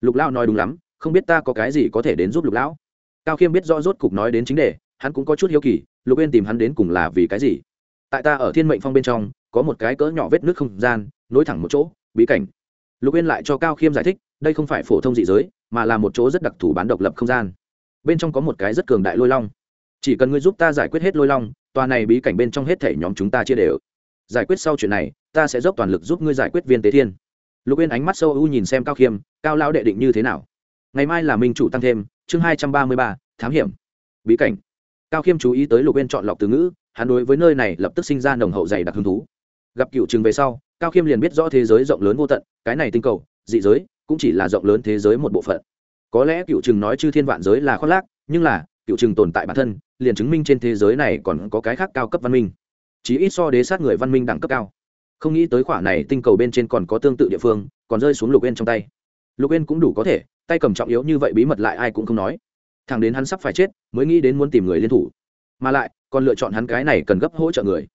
Lục lão nói đúng lắm, không biết ta có cái gì có thể đến giúp lục lão. Cao khiêm biết rõ rốt cục nói đến chính đề, hắn cũng có chút hiếu kỳ, lục yên tìm hắn đến cùng là vì cái gì? Tại ta ở thiên mệnh phong bên trong, có một cái cỡ nhỏ vết nước không gian nối thẳng một chỗ, bí cảnh. Lục uyên lại cho cao khiêm giải thích, đây không phải phổ thông dị giới, mà là một chỗ rất đặc thù bán độc lập không gian. Bên trong có một cái rất cường đại lôi long. Chỉ cần ngươi giúp ta giải quyết hết lôi long, tòa này bí cảnh bên trong hết thể nhóm chúng ta chia đều. Giải quyết sau chuyện này, ta sẽ dốc toàn lực giúp ngươi giải quyết viên tế thiên. Lục uyên ánh mắt sâu ưu nhìn xem cao khiêm, cao lão đệ định như thế nào? Ngày mai là minh chủ tăng thêm, chương hai trăm ba mươi ba, thám hiểm. Bí cảnh. Cao khiêm chú ý tới lục uyên chọn lọc từ ngữ, hắn đối với nơi này lập tức sinh ra nồng hậu dày đặc hứng thú gặp cựu chừng về sau, cao khiêm liền biết rõ thế giới rộng lớn vô tận, cái này tinh cầu, dị giới, cũng chỉ là rộng lớn thế giới một bộ phận. Có lẽ cựu chừng nói chư thiên vạn giới là khoác lác, nhưng là, cựu chừng tồn tại bản thân, liền chứng minh trên thế giới này còn có cái khác cao cấp văn minh. Chí ít so đế sát người văn minh đẳng cấp cao. Không nghĩ tới khoả này tinh cầu bên trên còn có tương tự địa phương, còn rơi xuống lục bên trong tay. Lục bên cũng đủ có thể, tay cầm trọng yếu như vậy bí mật lại ai cũng không nói. Thằng đến hắn sắp phải chết, mới nghĩ đến muốn tìm người liên thủ. Mà lại, còn lựa chọn hắn cái này cần gấp hỗ trợ người.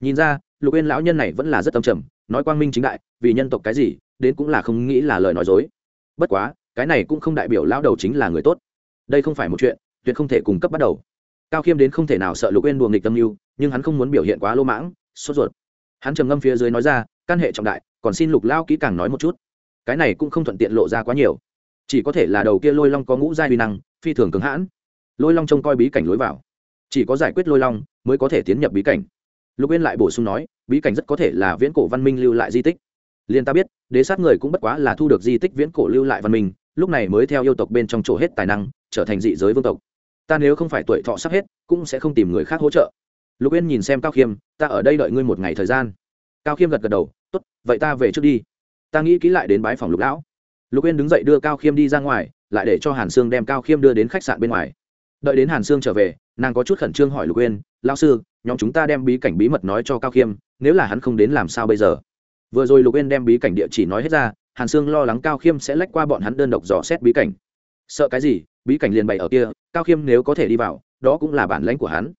Nhìn ra lục yên lão nhân này vẫn là rất tâm trầm, nói quang minh chính đại, vì nhân tộc cái gì, đến cũng là không nghĩ là lời nói dối. Bất quá, cái này cũng không đại biểu lão đầu chính là người tốt. Đây không phải một chuyện, tuyệt không thể cung cấp bắt đầu. Cao khiêm đến không thể nào sợ lục yên đùa nghịch tâm mưu, nhưng hắn không muốn biểu hiện quá lô mãng, sốt ruột. Hắn trầm ngâm phía dưới nói ra căn hệ trọng đại, còn xin lục lao kỹ càng nói một chút. Cái này cũng không thuận tiện lộ ra quá nhiều. Chỉ có thể là đầu kia lôi long có ngũ giai uy năng, phi thường cứng hãn. Lôi long trông coi bí cảnh lối vào. Chỉ có giải quyết lôi long, mới có thể tiến nhập bí cảnh lục yên lại bổ sung nói, bí cảnh rất có thể là viễn cổ văn minh lưu lại di tích. Liền ta biết, đế sát người cũng bất quá là thu được di tích viễn cổ lưu lại văn minh, lúc này mới theo yêu tộc bên trong chỗ hết tài năng, trở thành dị giới vương tộc. Ta nếu không phải tuổi thọ sắp hết, cũng sẽ không tìm người khác hỗ trợ. Lục yên nhìn xem cao khiêm, ta ở đây đợi ngươi một ngày thời gian. Cao khiêm gật gật đầu, tốt, vậy ta về trước đi. Ta nghĩ kỹ lại đến bái phòng lục lão. Lục yên đứng dậy đưa cao khiêm đi ra ngoài, lại để cho hàn sương đem cao khiêm đưa đến khách sạn bên ngoài. Đợi đến hàn sương trở về, nàng có chút khẩn trương hỏi lục yên lão sư nhóm chúng ta đem bí cảnh bí mật nói cho cao khiêm, nếu là hắn không đến làm sao bây giờ? Vừa rồi lục yên đem bí cảnh địa chỉ nói hết ra, hàn sương lo lắng cao khiêm sẽ lách qua bọn hắn đơn độc dò xét bí cảnh. Sợ cái gì? Bí cảnh liền bày ở kia, cao khiêm nếu có thể đi vào, đó cũng là bản lãnh của hắn.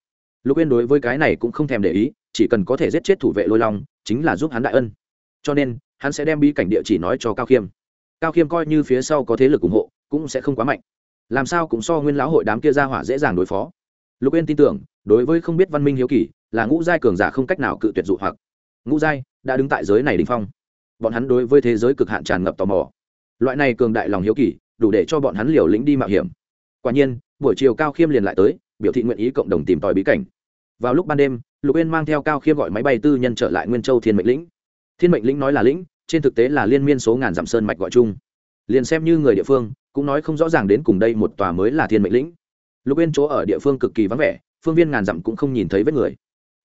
Lục yên đối với cái này cũng không thèm để ý, chỉ cần có thể giết chết thủ vệ lôi long, chính là giúp hắn đại ân. Cho nên, hắn sẽ đem bí cảnh địa chỉ nói cho cao khiêm. Cao khiêm coi như phía sau có thế lực ủng hộ, cũng sẽ không quá mạnh. Làm sao cũng so nguyên lão hội đám kia ra hỏa dễ dàng đối phó lục yên tin tưởng, đối với không biết văn minh hiếu kỳ, là ngũ giai cường giả không cách nào cự tuyệt dụ hoặc. Ngũ giai, đã đứng tại giới này đình phong. Bọn hắn đối với thế giới cực hạn tràn ngập tò mò. Loại này cường đại lòng hiếu kỳ, đủ để cho bọn hắn liều lĩnh đi mạo hiểm. Quả nhiên, buổi chiều cao khiêm liền lại tới, biểu thị nguyện ý cộng đồng tìm tòi bí cảnh. Vào lúc ban đêm, lục yên mang theo cao khiêm gọi máy bay tư nhân trở lại nguyên châu thiên mệnh lĩnh. Thiên mệnh lĩnh nói là lĩnh, trên thực tế là liên miên số ngàn dặm sơn mạch gọi chung. Liền xem như người địa phương, cũng nói không rõ ràng đến cùng đây một tòa mới là thiên mệnh lĩnh lục yên chỗ ở địa phương cực kỳ vắng vẻ, phương viên ngàn dặm cũng không nhìn thấy vết người.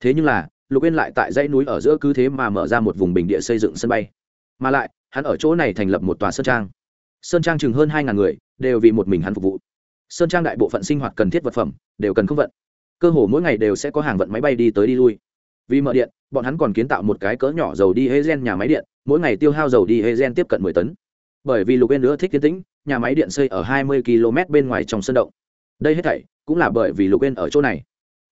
Thế nhưng là, lục yên lại tại dãy núi ở giữa cứ thế mà mở ra một vùng bình địa xây dựng sân bay. Mà lại, hắn ở chỗ này thành lập một tòa sơn trang. Sơn trang chừng hơn hai ngàn người, đều vì một mình hắn phục vụ. Sơn trang đại bộ phận sinh hoạt cần thiết vật phẩm, đều cần không vận. Cơ hồ mỗi ngày đều sẽ có hàng vận máy bay đi tới đi lui. Vì mở điện, bọn hắn còn kiến tạo một cái cỡ nhỏ dầu đi hê gen nhà máy điện, mỗi ngày tiêu hao dầu đi hê gen tiếp cận mười tấn. Bởi vì lục yên nữa thích tiến tĩnh, nhà máy điện xây ở hai mươi km bên ngoài trong sân động đây hết thảy cũng là bởi vì lục yên ở chỗ này.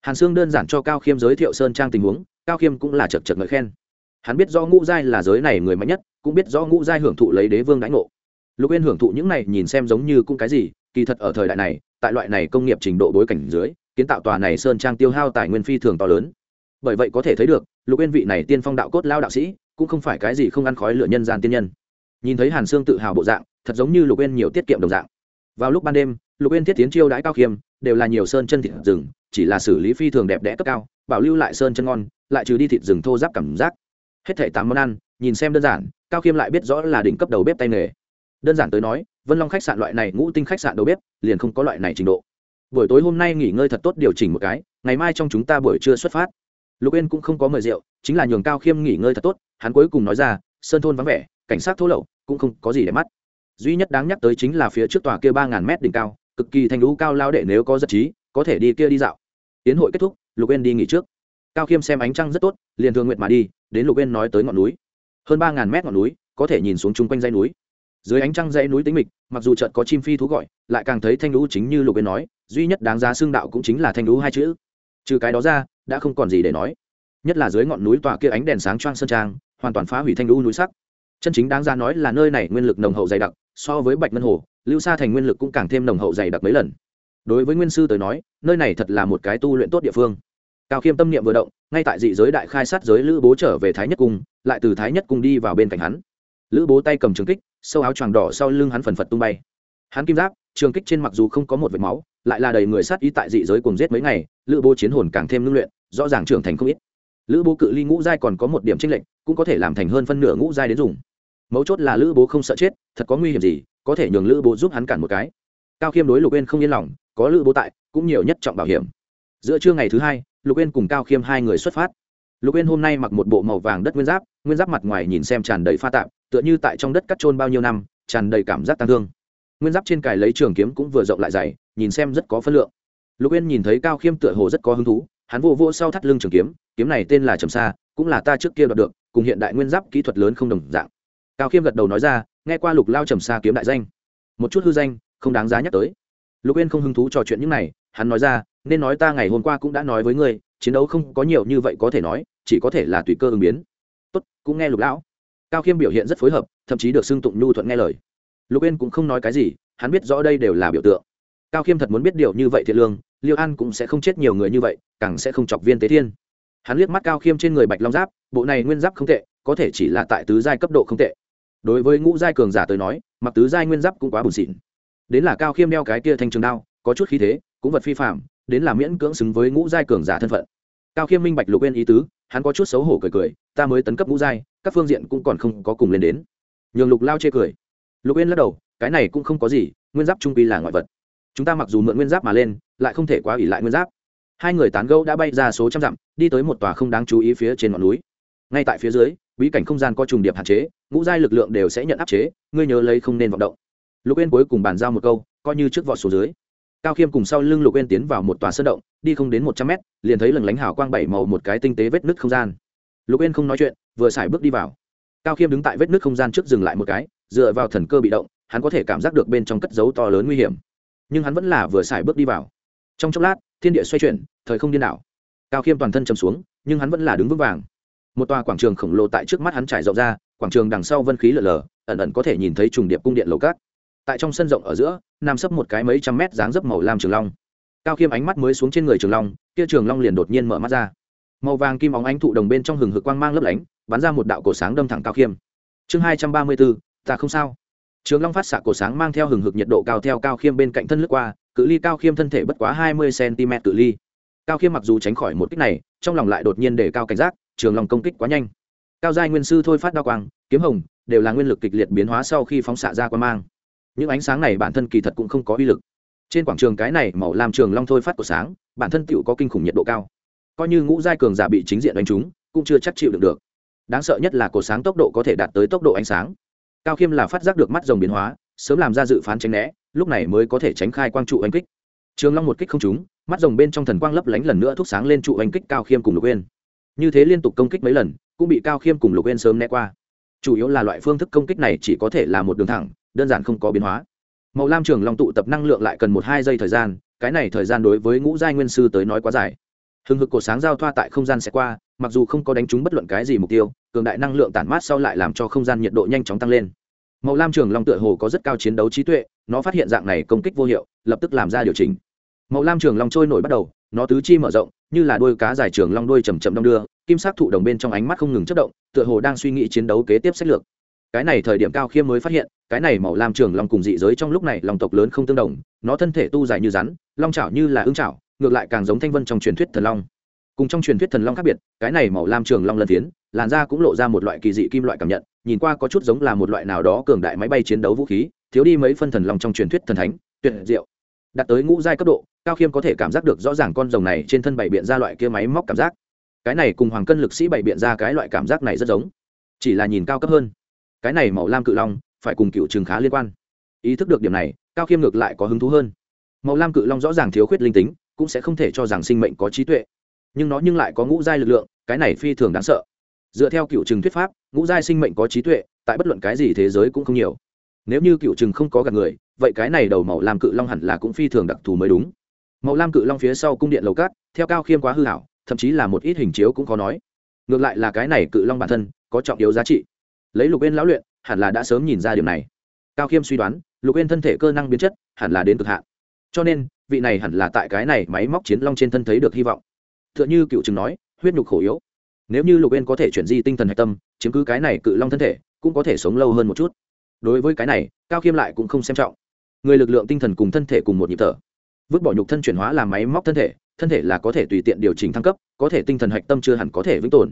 Hàn sương đơn giản cho cao khiêm giới thiệu sơn trang tình huống, cao khiêm cũng là chật chật ngợi khen. Hắn biết do ngũ giai là giới này người mạnh nhất, cũng biết do ngũ giai hưởng thụ lấy đế vương đánh ngộ. Lục yên hưởng thụ những này nhìn xem giống như cũng cái gì, kỳ thật ở thời đại này, tại loại này công nghiệp trình độ bối cảnh dưới, kiến tạo tòa này sơn trang tiêu hao tài nguyên phi thường to lớn. Bởi vậy có thể thấy được, lục yên vị này tiên phong đạo cốt lao đạo sĩ, cũng không phải cái gì không ăn khói lửa nhân gian tiên nhân. Nhìn thấy hàn sương tự hào bộ dạng, thật giống như lục yên nhiều tiết kiệm đồng dạng. Vào lúc ban đêm lục yên thiết tiến chiêu đãi cao khiêm, đều là nhiều sơn chân thịt rừng, chỉ là xử lý phi thường đẹp đẽ cấp cao, bảo lưu lại sơn chân ngon, lại trừ đi thịt rừng thô giáp cảm giác. Hết thể tám món ăn, nhìn xem đơn giản, cao khiêm lại biết rõ là đỉnh cấp đầu bếp tay nghề. Đơn giản tới nói, vân long khách sạn loại này ngũ tinh khách sạn đầu bếp, liền không có loại này trình độ. Buổi tối hôm nay nghỉ ngơi thật tốt điều chỉnh một cái, ngày mai trong chúng ta buổi trưa xuất phát. Lục yên cũng không có mời rượu, chính là nhường cao khiêm nghỉ ngơi thật tốt, hắn cuối cùng nói ra, sơn thôn vắng vẻ, cảnh sát thô lậu, cũng không có gì để mắt. Duy nhất đáng nhắc tới chính là phía trước tòa kia ba ngàn mét đỉnh cao cực kỳ thành lũ cao lao đệ nếu có giật trí, có thể đi kia đi dạo. Tiến hội kết thúc, lục yên đi nghỉ trước. Cao khiêm xem ánh trăng rất tốt, liền thường nguyện mà đi, đến lục yên nói tới ngọn núi. Hơn ba ngàn mét ngọn núi, có thể nhìn xuống chung quanh dãy núi. Dưới ánh trăng dãy núi tính mịch, mặc dù chợt có chim phi thú gọi, lại càng thấy thanh lũ chính như lục yên nói, duy nhất đáng giá xương đạo cũng chính là thanh lũ hai chữ. Trừ cái đó ra, đã không còn gì để nói. Nhất là dưới ngọn núi tòa kia ánh đèn sáng choang sơn trang, hoàn toàn phá hủy thanh lũ núi sắc chân chính đáng ra nói là nơi này nguyên lực nồng hậu dày đặc, so với bạch ngân hồ, lưu sa thành nguyên lực cũng càng thêm nồng hậu dày đặc mấy lần. Đối với nguyên sư tới nói, nơi này thật là một cái tu luyện tốt địa phương. Cao khiêm tâm niệm vừa động, ngay tại dị giới đại khai sát giới lữ bố trở về thái nhất cung, lại từ thái nhất cung đi vào bên cạnh hắn. Lữ bố tay cầm trường kích, sâu áo choàng đỏ sau lưng hắn phần phật tung bay. Hắn kim giáp, trường kích trên mặc dù không có một vệt máu, lại là đầy người sát ý tại dị giới cùng giết mấy ngày, lữ bố chiến hồn càng thêm ngưng luyện, rõ ràng trưởng thành không ít. Lữ bố cự ly ngũ giai còn có một điểm tranh lệch, cũng có thể làm thành hơn phân nửa ngũ giai đến dùng mấu chốt là lữ bố không sợ chết, thật có nguy hiểm gì, có thể nhường lữ bố giúp hắn cản một cái. Cao khiêm đối lục yên không yên lòng, có lữ bố tại, cũng nhiều nhất trọng bảo hiểm. Giữa trưa ngày thứ hai, lục yên cùng cao khiêm hai người xuất phát. Lục yên hôm nay mặc một bộ màu vàng đất nguyên giáp nguyên giáp mặt ngoài nhìn xem tràn đầy pha tạp, tựa như tại trong đất cắt trôn bao nhiêu năm, tràn đầy cảm giác tang thương. Nguyên giáp trên cài lấy trường kiếm cũng vừa rộng lại dày, nhìn xem rất có phân lượng. Lục yên nhìn thấy cao khiêm tựa hồ rất có hứng thú, hắn vô vô sau thắt lưng trường kiếm kiếm này tên là trầm sa, cũng là ta trước kia đoạt được, cùng hiện đại nguyên giáp kỹ thuật lớn không đồng dạng cao khiêm gật đầu nói ra, nghe qua lục lao trầm xa kiếm đại danh. Một chút hư danh, không đáng giá nhắc tới. Lục yên không hứng thú trò chuyện những này, hắn nói ra, nên nói ta ngày hôm qua cũng đã nói với ngươi, chiến đấu không có nhiều như vậy có thể nói, chỉ có thể là tùy cơ ứng biến. Tốt, cũng nghe lục lão. Cao khiêm biểu hiện rất phối hợp, thậm chí được xưng tụng nhu thuận nghe lời. Lục yên cũng không nói cái gì, hắn biết rõ đây đều là biểu tượng. Cao khiêm thật muốn biết điều như vậy thiệt lương, liêu an cũng sẽ không chết nhiều người như vậy, càng sẽ không chọc viên tế thiên. Hắn liếc mắt cao khiêm trên người bạch long giáp, bộ này nguyên giáp không tệ, có thể chỉ là tại tứ giai cấp độ không tệ đối với ngũ giai cường giả tới nói, mặc tứ giai nguyên giáp cũng quá bùn xịn. Đến là cao khiêm đeo cái kia thanh trường đao, có chút khí thế, cũng vật phi phạm đến là miễn cưỡng xứng với ngũ giai cường giả thân phận. Cao khiêm minh bạch lục quên ý tứ, hắn có chút xấu hổ cười cười, ta mới tấn cấp ngũ giai, các phương diện cũng còn không có cùng lên đến. Nhường lục lao chê cười. Lục yên lắc đầu, cái này cũng không có gì, nguyên giáp trung quy là ngoại vật. Chúng ta mặc dù mượn nguyên giáp mà lên, lại không thể quá ỉ lại nguyên giáp. Hai người tán gẫu đã bay ra số trăm dặm, đi tới một tòa không đáng chú ý phía trên ngọn núi. Ngay tại phía dưới bí cảnh không gian có trùng điệp hạn chế, ngũ giai lực lượng đều sẽ nhận áp chế, ngươi nhớ lấy không nên vọng động. Lục yên cuối cùng bàn giao một câu, coi như trước vọt số dưới. Cao khiêm cùng sau lưng lục yên tiến vào một tòa sân động, đi không đến một trăm mét, liền thấy lừng lánh hào quang bảy màu một cái tinh tế vết nứt không gian. Lục yên không nói chuyện, vừa xài bước đi vào. Cao khiêm đứng tại vết nứt không gian trước dừng lại một cái, dựa vào thần cơ bị động, hắn có thể cảm giác được bên trong cất dấu to lớn nguy hiểm. Nhưng hắn vẫn là vừa xài bước đi vào. Trong chốc lát, thiên địa xoay chuyển, thời không điên đảo. Cao khiêm toàn thân chầm xuống, nhưng hắn vẫn là đứng vững vàng một tòa quảng trường khổng lồ tại trước mắt hắn trải rộng ra, quảng trường đằng sau vân khí lở lở ẩn ẩn có thể nhìn thấy trùng điệp cung điện lầu cát tại trong sân rộng ở giữa, nằm sấp một cái mấy trăm mét dáng dấp màu lam trường long. Cao khiêm ánh mắt mới xuống trên người trường long, kia trường long liền đột nhiên mở mắt ra. Màu vàng kim óng ánh thụ đồng bên trong hừng hực quang mang lấp lánh, bắn ra một đạo cổ sáng đâm thẳng cao khiêm. Chương hai trăm ba mươi bốn, ta không sao. Trường long phát xạ cổ sáng mang theo hừng hực nhiệt độ cao theo cao khiêm bên cạnh thân lướt qua, cự ly cao khiêm thân thể bất quá hai mươi cm cự ly. Cao khiêm mặc dù tránh khỏi một kích này, trong lòng lại đột nhiên để cao cảnh giác trường long công kích quá nhanh. Cao giai nguyên sư thôi phát đao quang, kiếm hồng, đều là nguyên lực kịch liệt biến hóa sau khi phóng xạ ra quan mang. Những ánh sáng này bản thân kỳ thật cũng không có uy lực. Trên quảng trường cái này màu làm trường long thôi phát của sáng, bản thân tựu có kinh khủng nhiệt độ cao. Coi như ngũ giai cường giả bị chính diện đánh trúng, cũng chưa chắc chịu được được. Đáng sợ nhất là cổ sáng tốc độ có thể đạt tới tốc độ ánh sáng. Cao khiêm là phát giác được mắt rồng biến hóa, sớm làm ra dự phán tránh né, lúc này mới có thể tránh khai quang trụ oanh kích. Trường long một kích không trúng, mắt rồng bên trong thần quang lấp lánh lần nữa thúc sáng lên trụ oanh kích cao khiêm cùng lục uyên như thế liên tục công kích mấy lần, cũng bị cao khiêm cùng lục yên sớm né qua. Chủ yếu là loại phương thức công kích này chỉ có thể là một đường thẳng, đơn giản không có biến hóa. Màu lam trường long tụ tập năng lượng lại cần một hai giây thời gian, cái này thời gian đối với ngũ giai nguyên sư tới nói quá dài. Hừng hực cổ sáng giao thoa tại không gian sẽ qua, mặc dù không có đánh trúng bất luận cái gì mục tiêu, cường đại năng lượng tản mát sau lại làm cho không gian nhiệt độ nhanh chóng tăng lên. Màu lam trường long tựa hồ có rất cao chiến đấu trí tuệ, nó phát hiện dạng này công kích vô hiệu, lập tức làm ra điều chỉnh. Màu lam trường long trôi nổi bắt đầu, nó tứ chi mở rộng như là đôi cá dài trường long đôi chầm chậm đong đưa, kim sắc thụ đồng bên trong ánh mắt không ngừng chất động, tựa hồ đang suy nghĩ chiến đấu kế tiếp sách lược. Cái này thời điểm cao khiêm mới phát hiện, cái này màu lam trường long cùng dị giới trong lúc này lòng tộc lớn không tương đồng, nó thân thể tu dài như rắn, long chảo như là ưng chảo, ngược lại càng giống thanh vân trong truyền thuyết thần long. Cùng trong truyền thuyết thần long khác biệt, cái này màu lam trường long lần tiến, làn da cũng lộ ra một loại kỳ dị kim loại cảm nhận, nhìn qua có chút giống là một loại nào đó cường đại máy bay chiến đấu vũ khí, thiếu đi mấy phân thần long trong truyền thuyết thần thánh, tuyệt diệu. Đạt tới ngũ giai cấp độ cao khiêm có thể cảm giác được rõ ràng con rồng này trên thân bảy biện ra loại kia máy móc cảm giác. Cái này cùng hoàng cân lực sĩ bảy biện ra cái loại cảm giác này rất giống. Chỉ là nhìn cao cấp hơn. Cái này màu lam cự long phải cùng cựu trường khá liên quan. Ý thức được điểm này, cao khiêm ngược lại có hứng thú hơn. Màu lam cự long rõ ràng thiếu khuyết linh tính, cũng sẽ không thể cho rằng sinh mệnh có trí tuệ. Nhưng nó nhưng lại có ngũ giai lực lượng, cái này phi thường đáng sợ. Dựa theo cựu trừng thuyết pháp, ngũ giai sinh mệnh có trí tuệ, tại bất luận cái gì thế giới cũng không nhiều. Nếu như cựu trừng không có gặp người, vậy cái này đầu màu lam cự long hẳn là cũng phi thường đặc thù mới đúng màu lam cự long phía sau cung điện lầu cát, theo cao khiêm quá hư hảo, thậm chí là một ít hình chiếu cũng có nói. Ngược lại là cái này cự long bản thân, có trọng yếu giá trị. Lấy lục yên lão luyện, hẳn là đã sớm nhìn ra điều này. Cao khiêm suy đoán, lục yên thân thể cơ năng biến chất, hẳn là đến cực hạn. Cho nên, vị này hẳn là tại cái này máy móc chiến long trên thân thấy được hy vọng. T h ư ợ n h ư cựu chừng nói, huyết nhục khổ yếu. Nếu như lục yên có thể chuyển di tinh thần hạch tâm, chiếm cứ cái này cự long thân thể, cũng có thể sống lâu hơn một chút. Đối với cái này, cao khiêm lại cũng không xem trọng. Người lực lượng tinh thần cùng thân thể cùng một nhịp thở vứt bỏ nhục thân chuyển hóa làm máy móc thân thể thân thể là có thể tùy tiện điều chỉnh thăng cấp, có thể tinh thần hạch tâm chưa hẳn có thể vĩnh tồn.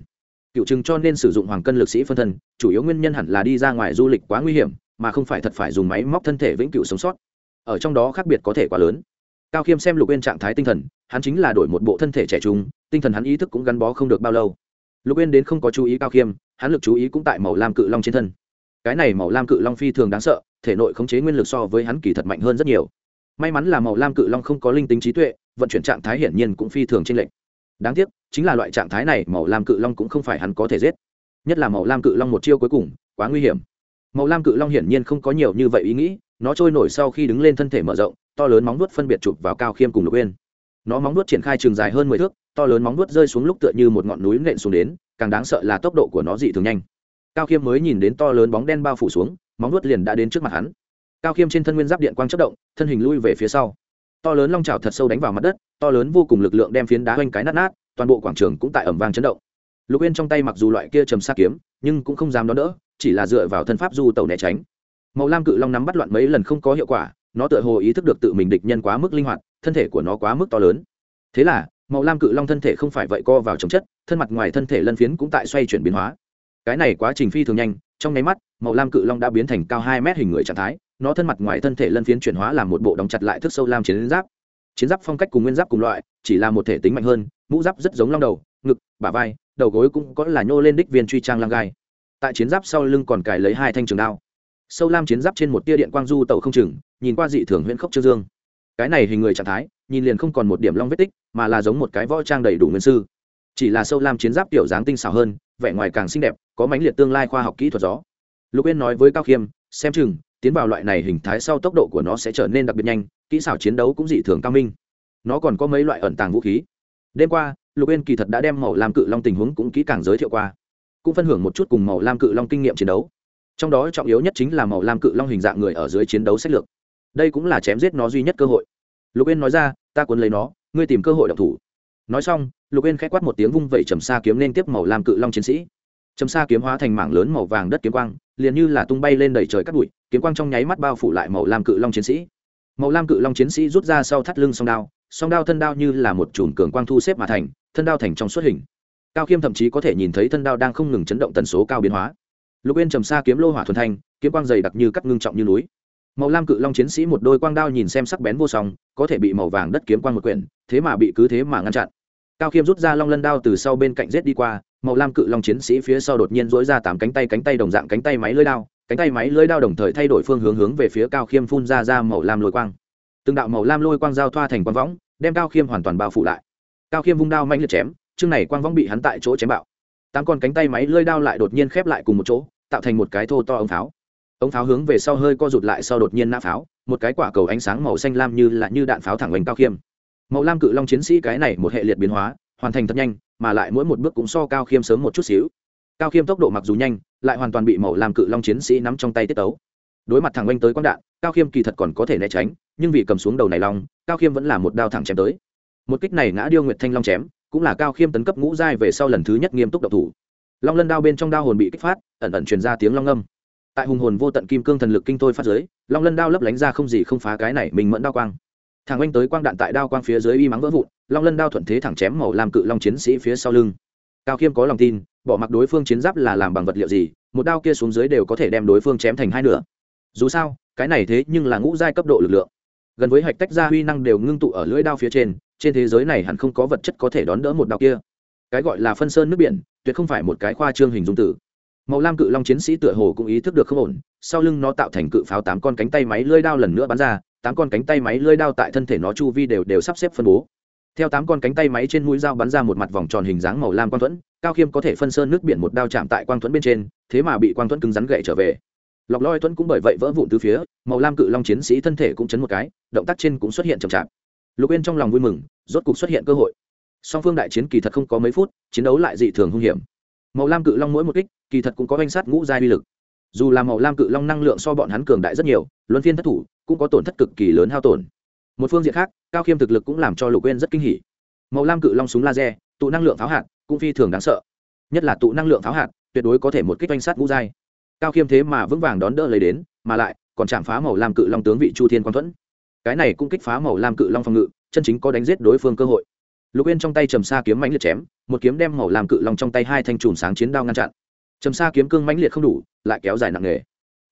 Cựu chừng cho nên sử dụng hoàng cân lực sĩ phân thân, chủ yếu nguyên nhân hẳn là đi ra ngoài du lịch quá nguy hiểm, mà không phải thật phải dùng máy móc thân thể vĩnh cửu sống sót. Ở trong đó khác biệt có thể quá lớn. Cao khiêm xem lục bên trạng thái tinh thần, hắn chính là đổi một bộ thân thể trẻ trung, tinh thần hắn ý thức cũng gắn bó không được bao lâu. Lục bên đến không có chú ý cao khiêm, hắn lực chú ý cũng tại màu lam cự long trên thân. Cái này màu lam cự long phi thường đáng sợ, thể nội khống chế nguyên lực so với hắn kỳ thật mạnh hơn rất nhiều may mắn là màu lam cự long không có linh tính trí tuệ, vận chuyển trạng thái hiển nhiên cũng phi thường trên lệch. Đáng tiếc, chính là loại trạng thái này, màu lam cự long cũng không phải hắn có thể giết. Nhất là màu lam cự long một chiêu cuối cùng, quá nguy hiểm. Màu lam cự long hiển nhiên không có nhiều như vậy ý nghĩ, nó trôi nổi sau khi đứng lên thân thể mở rộng, to lớn móng nuốt phân biệt chụp vào cao khiêm cùng lục yên. nó móng nuốt triển khai trường dài hơn mười thước, to lớn móng nuốt rơi xuống lúc tựa như một ngọn núi nện xuống đến, càng đáng sợ là tốc độ của nó dị thường nhanh. Cao khiêm mới nhìn đến to lớn bóng đen bao phủ xuống, móng nuốt liền đã đến trước mặt hắn cao khiêm trên thân nguyên giáp điện quang chất động, thân hình lui về phía sau. To lớn long trào thật sâu đánh vào mặt đất, to lớn vô cùng lực lượng đem phiến đá oanh cái nát nát, toàn bộ quảng trường cũng tại ẩm vang chấn động. Lục yên trong tay mặc dù loại kia trầm xa kiếm, nhưng cũng không dám đón đỡ, chỉ là dựa vào thân pháp du tàu né tránh. Màu lam cự long nắm bắt loạn mấy lần không có hiệu quả, nó tựa hồ ý thức được tự mình địch nhân quá mức linh hoạt, thân thể của nó quá mức to lớn. Thế là, màu lam cự long thân thể không phải vậy co vào chống chất, thân mặt ngoài thân thể lân phiến cũng tại xoay chuyển biến hóa. Cái này quá trình phi thường nhanh, trong nháy mắt, màu lam cự long đã biến thành cao hai mét hình người trạng thái nó thân mặt ngoài thân thể lân phiến chuyển hóa làm một bộ đóng chặt lại thức sâu lam chiến giáp. Chiến giáp phong cách cùng nguyên giáp cùng loại, chỉ là một thể tính mạnh hơn, mũ giáp rất giống long đầu, ngực, bả vai, đầu gối cũng có là nhô lên đích viên truy trang lang gai. Tại chiến giáp sau lưng còn cài lấy hai thanh trường đao. Sâu lam chiến giáp trên một tia điện quang du tàu không chừng, nhìn qua dị thường huyễn khốc trương dương. Cái này hình người trạng thái, nhìn liền không còn một điểm long vết tích, mà là giống một cái võ trang đầy đủ nguyên sư. Chỉ là sâu lam chiến giáp kiểu dáng tinh xảo hơn, vẻ ngoài càng xinh đẹp, có mãnh liệt tương lai khoa học kỹ thuật gió. Lục yên nói với cao khiêm, xem chừng tiến vào loại này hình thái sau tốc độ của nó sẽ trở nên đặc biệt nhanh, kỹ xảo chiến đấu cũng dị thường cao minh. Nó còn có mấy loại ẩn tàng vũ khí. Đêm qua, lục yên kỳ thật đã đem màu lam cự long tình huống cũng kỹ càng giới thiệu qua, cũng phân hưởng một chút cùng màu lam cự long kinh nghiệm chiến đấu. Trong đó trọng yếu nhất chính là màu lam cự long hình dạng người ở dưới chiến đấu sách lược. Đây cũng là chém giết nó duy nhất cơ hội. Lục yên nói ra, ta cuốn lấy nó, ngươi tìm cơ hội đ thủ. Nói xong, lục yên k h ẽ quát một tiếng vung vẩy trầm xa kiếm nên tiếp màu lam cự long chiến sĩ chầm xa kiếm hóa thành mảng lớn màu vàng đất kiếm quang, liền như là tung bay lên đầy trời cắt bụi, kiếm quang trong nháy mắt bao phủ lại màu lam cự long chiến sĩ. Màu lam cự long chiến sĩ rút ra sau thắt lưng song đao song đao thân đao như là một chùm cường quang thu xếp mà thành, thân đao thành trong xuất hình. Cao khiêm thậm chí có thể nhìn thấy thân đao đang không ngừng chấn động tần số cao biến hóa. Lục yên trầm xa kiếm lô hỏa thuần thanh, kiếm quang dày đặc như cắt ngưng trọng như núi. Màu lam cự long chiến sĩ một đôi quang đao nhìn xem sắc bén vô song, có thể bị màu vàng đất kiếm quang một quyển, thế mà bị cứ thế mà ngăn chặn. Cao khiêm rút ra long lân đao từ sau bên cạnh rết đi qua màu lam cự long chiến sĩ phía sau đột nhiên dỗi ra tám cánh tay cánh tay đồng dạng cánh tay máy lưới đao, cánh tay máy lưới đao đồng thời thay đổi phương hướng hướng về phía cao khiêm phun ra ra màu lam lôi quang. Từng đạo màu lam lôi quang giao thoa thành quang võng, đem cao khiêm hoàn toàn bao phủ lại. Cao khiêm vung đao mạnh liệt chém, chương này quang võng bị hắn tại chỗ chém bạo. Tám con cánh tay máy lưới đao lại đột nhiên khép lại cùng một chỗ, tạo thành một cái thô to ống pháo. Ống pháo hướng về sau hơi co rụt lại sau đột nhiên nã pháo, một cái quả cầu ánh sáng màu xanh lam như là như đạn pháo thẳng oanh cao khiêm. Màu lam cự long chiến sĩ cái này một hệ liệt biến hóa hoàn thành thật nhanh, mà lại mỗi một bước cũng so cao khiêm sớm một chút xíu. Cao khiêm tốc độ mặc dù nhanh, lại hoàn toàn bị màu làm cự long chiến sĩ nắm trong tay tiết tấu. Đối mặt thẳng oanh tới quang đạn, cao khiêm kỳ thật còn có thể né tránh, nhưng vì cầm xuống đầu này long, cao khiêm vẫn là một đao thẳng chém tới. Một kích này ngã điêu nguyệt thanh long chém, cũng là cao khiêm tấn cấp ngũ giai về sau lần thứ nhất nghiêm túc độc thủ. Long lân đao bên trong đao hồn bị kích phát, ẩn ẩn truyền ra tiếng long âm. Tại hùng hồn vô tận kim cương thần lực kinh thôi phát giới long lân đao lấp lánh ra không gì không phá cái này mình mẫn đao quang thằng anh tới quang đạn tại đao quang phía dưới y mắng vỡ vụn, long lân đao thuận thế thẳng chém màu làm cự long chiến sĩ phía sau lưng. Cao khiêm có lòng tin, bỏ mặc đối phương chiến giáp là làm bằng vật liệu gì, một đao kia xuống dưới đều có thể đem đối phương chém thành hai nửa. Dù sao, cái này thế nhưng là ngũ giai cấp độ lực lượng. Gần với hạch tách ra huy năng đều ngưng tụ ở lưỡi đao phía trên trên thế giới này hẳn không có vật chất có thể đón đỡ một đao kia. Cái gọi là phân sơn nước biển, tuyệt không phải một cái khoa trương hình dung tử. Màu lam cự long chiến sĩ tựa hồ cũng ý thức được không ổn, sau lưng nó tạo thành cự pháo tám con cánh tay máy lưỡi đao lần nữa bắn ra tám con cánh tay máy lưỡi đao tại thân thể nó chu vi đều đều sắp xếp phân bố. Theo tám con cánh tay máy trên mũi dao bắn ra một mặt vòng tròn hình dáng màu lam quang thuẫn, cao khiêm có thể phân sơn nước biển một đao chạm tại quang thuẫn bên trên, thế mà bị quang thuẫn cứng rắn gậy trở về. Lọc loi thuẫn cũng bởi vậy vỡ vụn từ phía, màu lam cự long chiến sĩ thân thể cũng chấn một cái, động tác trên cũng xuất hiện chậm chạp. Lục yên trong lòng vui mừng, rốt cục xuất hiện cơ hội. Song phương đại chiến kỳ thật không có mấy phút, chiến đấu lại dị thường hung hiểm. Màu lam cự long mỗi một kích, kỳ thật cũng có danh sát ngũ giai uy lực. Dù là màu lam cự long năng lượng so bọn hắn cường đại rất nhiều, luân phiên thất thủ cũng có tổn thất cực kỳ lớn hao tổn. Một phương diện khác, cao khiêm thực lực cũng làm cho lục quên rất kinh hỉ. Màu lam cự long súng laser, tụ năng lượng pháo hạt, cũng phi thường đáng sợ. Nhất là tụ năng lượng pháo hạt, tuyệt đối có thể một kích oanh sát ngũ giai. Cao khiêm thế mà vững vàng đón đỡ lấy đến, mà lại còn chạm phá màu lam cự long tướng vị chu thiên quang thuẫn. Cái này cũng kích phá màu lam cự long phòng ngự, chân chính có đánh giết đối phương cơ hội. Lục yên trong tay trầm xa kiếm mãnh liệt chém, một kiếm đem màu lam cự long trong tay hai thanh chùm sáng chiến đao ngăn chặn. Trầm xa kiếm cương mãnh liệt không đủ, lại kéo dài nặng nề.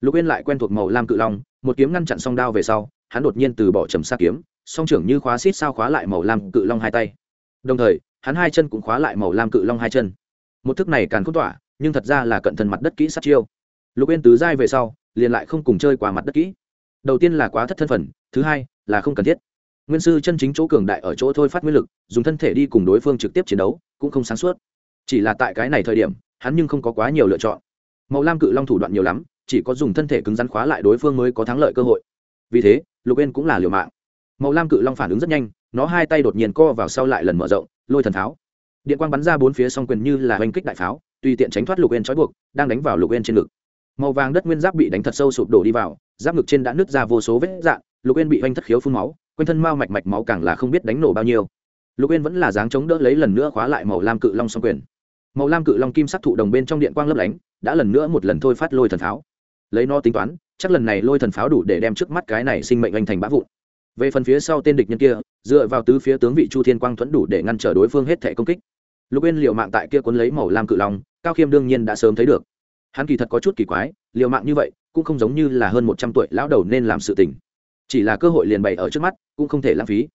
Lục yên lại quen thuộc màu lam cự long một kiếm ngăn chặn song đao về sau, hắn đột nhiên từ bỏ trầm xa kiếm, song trưởng như khóa xít sao khóa lại màu lam cự long hai tay. Đồng thời, hắn hai chân cũng khóa lại màu lam cự long hai chân. Một thức này càng khúc tỏa, nhưng thật ra là cận thân mặt đất kỹ sát chiêu. Lục yên tứ giai về sau, liền lại không cùng chơi qua mặt đất kỹ. Đầu tiên là quá thất thân phận thứ hai là không cần thiết. Nguyên sư chân chính chỗ cường đại ở chỗ thôi phát nguyên lực, dùng thân thể đi cùng đối phương trực tiếp chiến đấu, cũng không sáng suốt. Chỉ là tại cái này thời điểm, hắn nhưng không có quá nhiều lựa chọn. Màu lam cự long thủ đoạn nhiều lắm chỉ có dùng thân thể cứng rắn khóa lại đối phương mới có thắng lợi cơ hội. Vì thế, lục yên cũng là liều mạng. Màu lam cự long phản ứng rất nhanh, nó hai tay đột nhiên co vào sau lại lần mở rộng, lôi thần tháo. Điện quang bắn ra bốn phía song quyền như là oanh kích đại pháo, tùy tiện tránh thoát lục yên trói buộc, đang đánh vào lục yên trên ngực. Màu vàng đất nguyên giáp bị đánh thật sâu sụp đổ đi vào, giáp ngực trên đã nứt ra vô số vết dạn lục yên bị oanh thất khiếu phun máu, quanh thân mao mạch mạch máu càng là không biết đánh nổ bao nhiêu. Lục yên vẫn là dáng chống đỡ lấy lần nữa khóa lại màu lam cự long song quyền. Màu lam cự long kim sắc thụ đồng bên trong điện quang lấp lánh, đã lần nữa một lần thôi phát lôi thần pháo lấy nó tính toán, chắc lần này lôi thần pháo đủ để đem trước mắt cái này sinh mệnh anh thành bã vụn. Về phần phía sau tên địch nhân kia, dựa vào tứ phía tướng vị chu thiên quang thuẫn đủ để ngăn trở đối phương hết thể công kích. Lục yên liều mạng tại kia cuốn lấy màu lam cự long, cao khiêm đương nhiên đã sớm thấy được. Hắn kỳ thật có chút kỳ quái, liều mạng như vậy, cũng không giống như là hơn một trăm tuổi lão đầu nên làm sự tình. Chỉ là cơ hội liền bày ở trước mắt, cũng không thể lãng phí.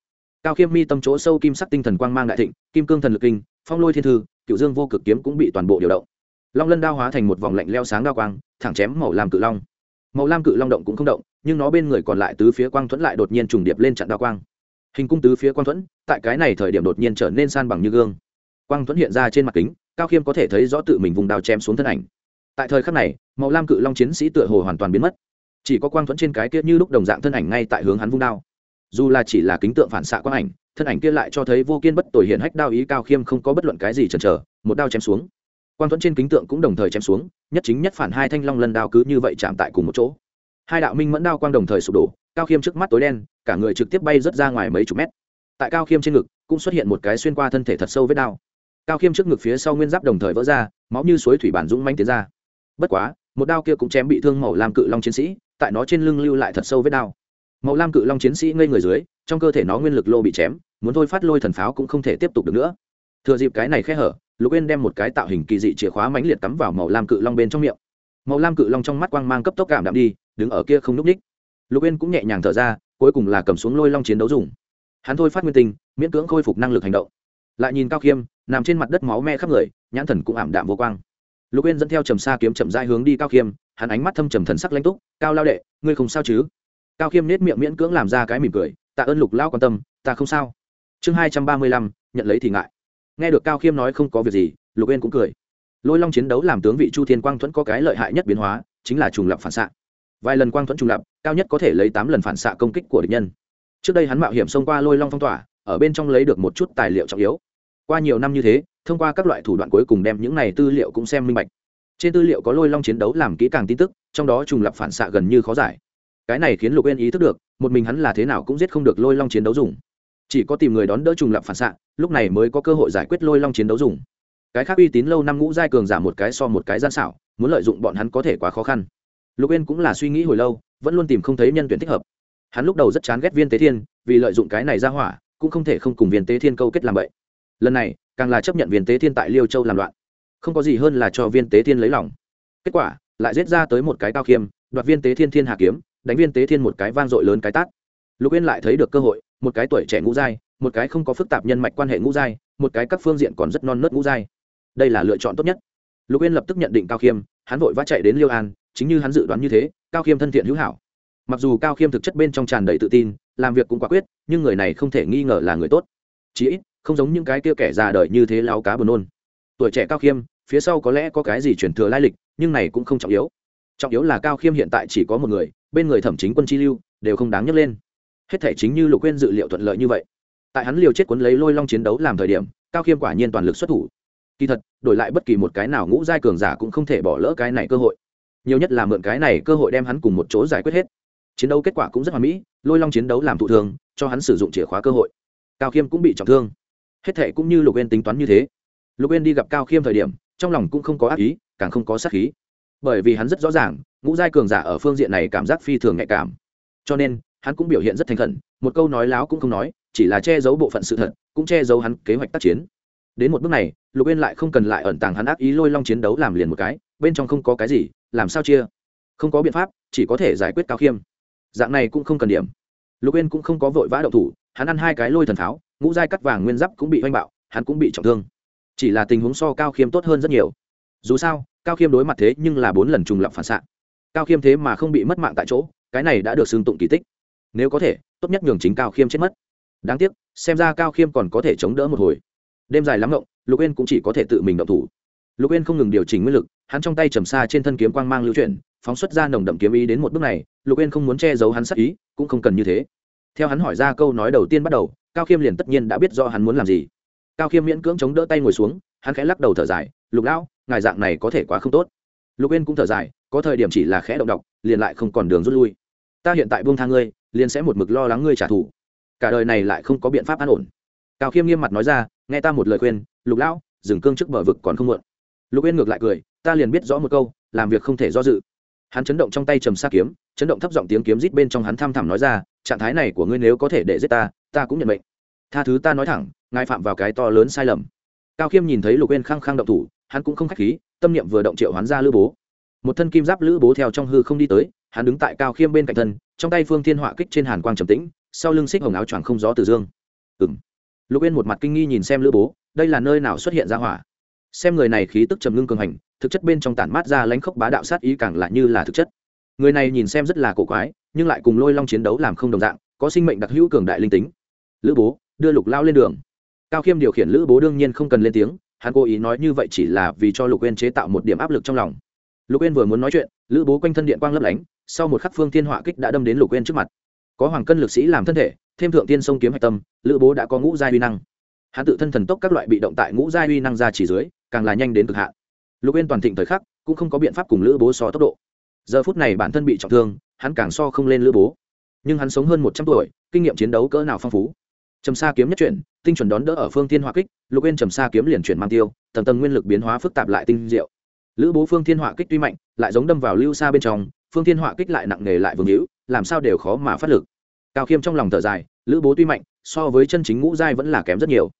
Cao khiêm mi tâm chỗ sâu kim sắc tinh thần quang mang đại thịnh, kim cương thần lực kinh, phong lôi thiên thư, cựu dương vô cực kiếm cũng bị toàn bộ điều động long lân đao hóa thành một vòng lạnh leo sáng đao quang, thẳng chém màu lam cự long. Màu lam cự long động cũng không động, nhưng nó bên người còn lại tứ phía quang thuẫn lại đột nhiên trùng điệp lên chặn đao quang. Hình cung tứ phía quang thuẫn, tại cái này thời điểm đột nhiên trở nên san bằng như gương. Quang thuẫn hiện ra trên mặt kính, cao khiêm có thể thấy rõ tự mình vùng đao chém xuống thân ảnh. Tại thời khắc này, màu lam cự long chiến sĩ tựa hồ hoàn toàn biến mất. Chỉ có quang thuẫn trên cái kia như lúc đồng dạng thân ảnh ngay tại hướng hắn vung đao. Dù là chỉ là kính tượng phản xạ quang ảnh, thân ảnh kia lại cho thấy vô kiên bất tội hiện hách đao ý cao khiêm không có bất luận cái gì chần chờ, một đao chém xuống quang thuẫn trên kính tượng cũng đồng thời chém xuống, nhất chính nhất phản hai thanh long lần đao cứ như vậy chạm tại cùng một chỗ. Hai đạo minh mẫn đao quang đồng thời sụp đổ, cao khiêm trước mắt tối đen, cả người trực tiếp bay rớt ra ngoài mấy chục mét. Tại cao khiêm trên ngực, cũng xuất hiện một cái xuyên qua thân thể thật sâu vết đao. Cao khiêm trước ngực phía sau nguyên giáp đồng thời vỡ ra, máu như suối thủy bản dũng manh tiến ra. Bất quá, một đao kia cũng chém bị thương màu lam cự long chiến sĩ, tại nó trên lưng lưu lại thật sâu vết đao. Màu lam cự long chiến sĩ ngây người dưới, trong cơ thể nó nguyên lực lô bị chém, muốn thôi phát lôi thần pháo cũng không thể tiếp tục được nữa thừa dịp cái này khe hở, lục yên đem một cái tạo hình kỳ dị chìa khóa mãnh liệt cắm vào màu lam cự long bên trong miệng. Màu lam cự long trong mắt quang mang cấp tốc cảm đạm đi, đứng ở kia không n ú c ních. Lục yên cũng nhẹ nhàng thở ra, cuối cùng là cầm xuống lôi long chiến đấu dùng. Hắn thôi phát nguyên tình miễn cưỡng khôi phục năng lực hành động. Lại nhìn cao khiêm, nằm trên mặt đất máu me khắp người, nhãn thần cũng ảm đạm vô quang. Lục yên dẫn theo trầm xa kiếm chậm dai hướng đi cao khiêm, hắn ánh mắt thâm trầm thần sắc lãnh túc, cao lao đệ, ngươi không sao chứ? Cao khiêm nết miệng miễn cưỡng làm ra cái mỉm cười, tạ ơn lục lao quan tâm, ta không sao. Chương hai trăm ba mươi lăm, nhận lấy thì ngại nghe được cao khiêm nói không có việc gì, lục yên cũng cười. Lôi long chiến đấu làm tướng vị chu thiên quang thuẫn có cái lợi hại nhất biến hóa, chính là trùng lập phản xạ. Vài lần quang thuẫn trùng lập, cao nhất có thể lấy tám lần phản xạ công kích của địch nhân. Trước đây hắn mạo hiểm xông qua lôi long phong tỏa, ở bên trong lấy được một chút tài liệu trọng yếu. Qua nhiều năm như thế, thông qua các loại thủ đoạn cuối cùng đem những này tư liệu cũng xem minh bạch. Trên tư liệu có lôi long chiến đấu làm kỹ càng tin tức, trong đó trùng lập phản xạ gần như khó giải. Cái này khiến lục yên ý thức được, một mình hắn là thế nào cũng giết không được lôi long chiến đấu dùng. Chỉ có tìm người đón đỡ trùng lập phản xạ lúc này mới có cơ hội giải quyết lôi long chiến đấu dùng. Cái khác uy tín lâu năm ngũ giai cường giả một cái so một cái gian xảo, muốn lợi dụng bọn hắn có thể quá khó khăn. Lục yên cũng là suy nghĩ hồi lâu, vẫn luôn tìm không thấy nhân tuyển thích hợp. Hắn lúc đầu rất chán ghét viên tế thiên, vì lợi dụng cái này ra hỏa, cũng không thể không cùng viên tế thiên câu kết làm vậy lần này, càng là chấp nhận viên tế thiên tại liêu châu làm loạn. Không có gì hơn là cho viên tế thiên lấy lòng. Kết quả, lại giết ra tới một cái cao khiêm, đoạt viên tế thiên thiên hạ kiếm, đánh viên tế thiên một cái vang dội lớn cái tát lục yên lại thấy được cơ hội, một cái tuổi trẻ ngũ giai, một cái không có phức tạp nhân mạch quan hệ ngũ giai, một cái các phương diện còn rất non nớt ngũ giai. Đây là lựa chọn tốt nhất. Lục yên lập tức nhận định cao khiêm, hắn vội vã chạy đến liêu an, chính như hắn dự đoán như thế, cao khiêm thân thiện hữu hảo. Mặc dù cao khiêm thực chất bên trong tràn đầy tự tin, làm việc cũng quả quyết, nhưng người này không thể nghi ngờ là người tốt. Chí ít, không giống những cái kia kẻ già đời như thế láo cá buồn nôn. Tuổi trẻ cao khiêm, phía sau có lẽ có cái gì chuyển thừa lai lịch, nhưng này cũng không trọng yếu. Trọng yếu là cao khiêm hiện tại chỉ có một người, bên người thẩm chính quân chi lưu, đều không đáng nhắc lên hết thể chính như lục quên dự liệu thuận lợi như vậy. Tại hắn liều chết cuốn lấy lôi long chiến đấu làm thời điểm, cao khiêm quả nhiên toàn lực xuất thủ. Kỳ thật, đổi lại bất kỳ một cái nào ngũ giai cường giả cũng không thể bỏ lỡ cái này cơ hội. Nhiều nhất là mượn cái này cơ hội đem hắn cùng một chỗ giải quyết hết. Chiến đấu kết quả cũng rất hoàn mỹ, lôi long chiến đấu làm thụ thương cho hắn sử dụng chìa khóa cơ hội. Cao khiêm cũng bị trọng thương. Hết thệ cũng như lục yên tính toán như thế. Lục yên đi gặp cao khiêm thời điểm, trong lòng cũng không có ác ý, càng không có sát khí. Bởi vì hắn rất rõ ràng, ngũ giai cường giả ở phương diện này cảm giác phi thường nhạy cảm. Cho nên hắn cũng biểu hiện rất thành khẩn, một câu nói láo cũng không nói, chỉ là che giấu bộ phận sự thật, cũng che giấu hắn kế hoạch tác chiến. Đến một bước này, lục yên lại không cần lại ẩn tàng hắn ác ý lôi long chiến đấu làm liền một cái, bên trong không có cái gì, làm sao chia? Không có biện pháp, chỉ có thể giải quyết cao khiêm. Dạng này cũng không cần điểm. Lục yên cũng không có vội vã đậu thủ, hắn ăn hai cái lôi thần pháo ngũ giai cắt vàng nguyên giáp cũng bị oanh bạo, hắn cũng bị trọng thương. Chỉ là tình huống so cao khiêm tốt hơn rất nhiều. Dù sao, cao khiêm đối mặt thế nhưng là bốn lần trùng lập phản xạ. Cao khiêm thế mà không bị mất mạng tại chỗ, cái này đã được xưng tụng kỳ tích nếu có thể, tốt nhất nhường chính cao khiêm chết mất. Đáng tiếc, xem ra cao khiêm còn có thể chống đỡ một hồi. Đêm dài lắm ngộng, lục yên cũng chỉ có thể tự mình động thủ. Lục yên không ngừng điều chỉnh nguyên lực, hắn trong tay trầm xa trên thân kiếm quang mang lưu chuyển, phóng xuất ra nồng đậm kiếm ý đến một bước này, lục yên không muốn che giấu hắn sắc ý, cũng không cần như thế. Theo hắn hỏi ra câu nói đầu tiên bắt đầu, cao khiêm liền tất nhiên đã biết do hắn muốn làm gì. Cao khiêm miễn cưỡng chống đỡ tay ngồi xuống, hắn khẽ lắc đầu thở dài, lục lão, ngài dạng này có thể quá không tốt. Lục yên cũng thở dài, có thời điểm chỉ là khẽ động độc, liền lại không còn đường rút lui. Ta hiện tại buông tha ngươi liền sẽ một mực lo lắng ngươi trả thù. Cả đời này lại không có biện pháp an ổn. Cao khiêm nghiêm mặt nói ra, nghe ta một lời khuyên, lục lão, dừng cương trước bờ vực còn không muộn. Lục yên ngược lại cười, ta liền biết rõ một câu, làm việc không thể do dự. Hắn chấn động trong tay trầm xa kiếm, chấn động thấp giọng tiếng kiếm rít bên trong hắn tham thẳm nói ra, trạng thái này của ngươi nếu có thể để giết ta ta cũng nhận mệnh. Tha thứ ta nói thẳng, ngài phạm vào cái to lớn sai lầm. Cao khiêm nhìn thấy lục yên khăng khăng động thủ, hắn cũng không khách khí, tâm niệm vừa động triệu hoán ra lữ bố. Một thân kim giáp lữ bố theo trong hư không đi tới hắn đứng tại cao khiêm bên cạnh thân, trong tay phương thiên họa kích trên hàn quang trầm tĩnh, sau lưng xích hồng áo choàng không gió từ dương. Ừng lục yên một mặt kinh nghi nhìn xem lữ bố, đây là nơi nào xuất hiện ra hỏa? Xem người này khí tức trầm ngưng cường hành, thực chất bên trong tản mát ra lãnh khốc bá đạo sát ý càng lại như là thực chất. Người này nhìn xem rất là cổ quái, nhưng lại cùng lôi long chiến đấu làm không đồng dạng, có sinh mệnh đặc hữu cường đại linh tính. Lữ bố, đưa lục lao lên đường. Cao khiêm điều khiển lữ bố đương nhiên không cần lên tiếng, hắn cố ý nói như vậy chỉ là vì cho lục uyên chế tạo một điểm áp lực trong lòng. Lục uyên vừa muốn nói chuyện, lữ bố quanh thân điện quang lấp lánh sau một khắc phương thiên họa kích đã đâm đến lục uyên trước mặt. Có hoàng cân lực sĩ làm thân thể, thêm thượng tiên sông kiếm hạch tâm, lữ bố đã có ngũ giai uy năng. Hắn tự thân thần tốc các loại bị động tại ngũ giai uy năng ra chỉ dưới, càng là nhanh đến cực hạn. Lục uyên toàn thịnh thời khắc, cũng không có biện pháp cùng lữ bố so tốc độ. Giờ phút này bản thân bị trọng thương, hắn càng so không lên lữ bố. Nhưng hắn sống hơn một trăm tuổi, kinh nghiệm chiến đấu cỡ nào phong phú. Trầm sa kiếm nhất chuyển, tinh chuẩn đón đỡ ở phương thiên hỏa kích, lục uyên trầm sa kiếm liền chuyển mang tiêu, tầng tầng nguyên lực biến hóa phức tạp lại tinh diệu. Lữ bố phương thiên hỏa kích tuy mạnh, lại giống đâm vào lưu xa bên trong phương thiên họa kích lại nặng nề lại vương hữu, làm sao đều khó mà phát lực. Cao khiêm trong lòng thở dài, lữ bố tuy mạnh, so với chân chính ngũ giai vẫn là kém rất nhiều.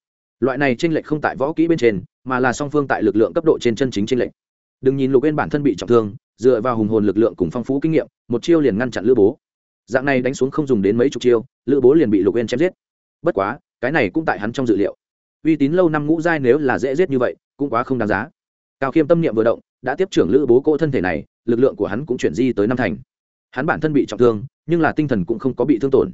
Loại này tranh lệch không tại võ kỹ bên trên, mà là song phương tại lực lượng cấp độ trên chân chính tranh lệch. Đừng nhìn lục bên bản thân bị trọng thương, dựa vào hùng hồn lực lượng cùng phong phú kinh nghiệm, một chiêu liền ngăn chặn lữ bố. Dạng này đánh xuống không dùng đến mấy chục chiêu, lữ bố liền bị lục bên chém giết. Bất quá, cái này cũng tại hắn trong dự liệu. Uy tín lâu năm ngũ giai nếu là dễ giết như vậy, cũng quá không đáng giá. Cao khiêm tâm niệm vừa động, đã tiếp trưởng lữ bố cỗ thân thể này lực lượng của hắn cũng chuyển di tới năm thành. Hắn bản thân bị trọng thương, nhưng là tinh thần cũng không có bị thương tổn.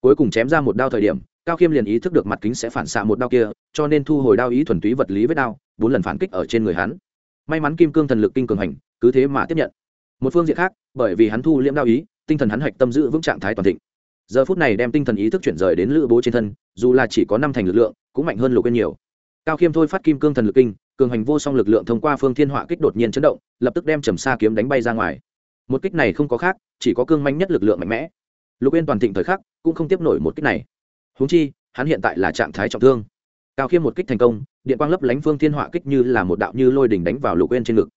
Cuối cùng chém ra một đao thời điểm, cao khiêm liền ý thức được mặt kính sẽ phản xạ một đao kia, cho nên thu hồi đao ý thuần túy vật lý với đao, bốn lần phản kích ở trên người hắn. May mắn kim cương thần lực kinh cường hành, cứ thế mà tiếp nhận. Một phương diện khác, bởi vì hắn thu liễm đao ý, tinh thần hắn hạch tâm giữ vững trạng thái toàn thịnh. Giờ phút này đem tinh thần ý thức chuyển rời đến lữ bố trên thân, dù là chỉ có năm thành lực lượng, cũng mạnh hơn lục yên nhiều cao khiêm thôi phát kim cương thần lực kinh, cường hành vô song lực lượng thông qua phương thiên họa kích đột nhiên chấn động, lập tức đem trầm xa kiếm đánh bay ra ngoài. Một kích này không có khác, chỉ có cương manh nhất lực lượng mạnh mẽ. Lục yên toàn thịnh thời khắc, cũng không tiếp nổi một kích này. Húng chi, hắn hiện tại là trạng thái trọng thương. Cao khiêm một kích thành công, điện quang lấp lánh phương thiên họa kích như là một đạo như lôi đỉnh đánh vào lục yên trên ngực.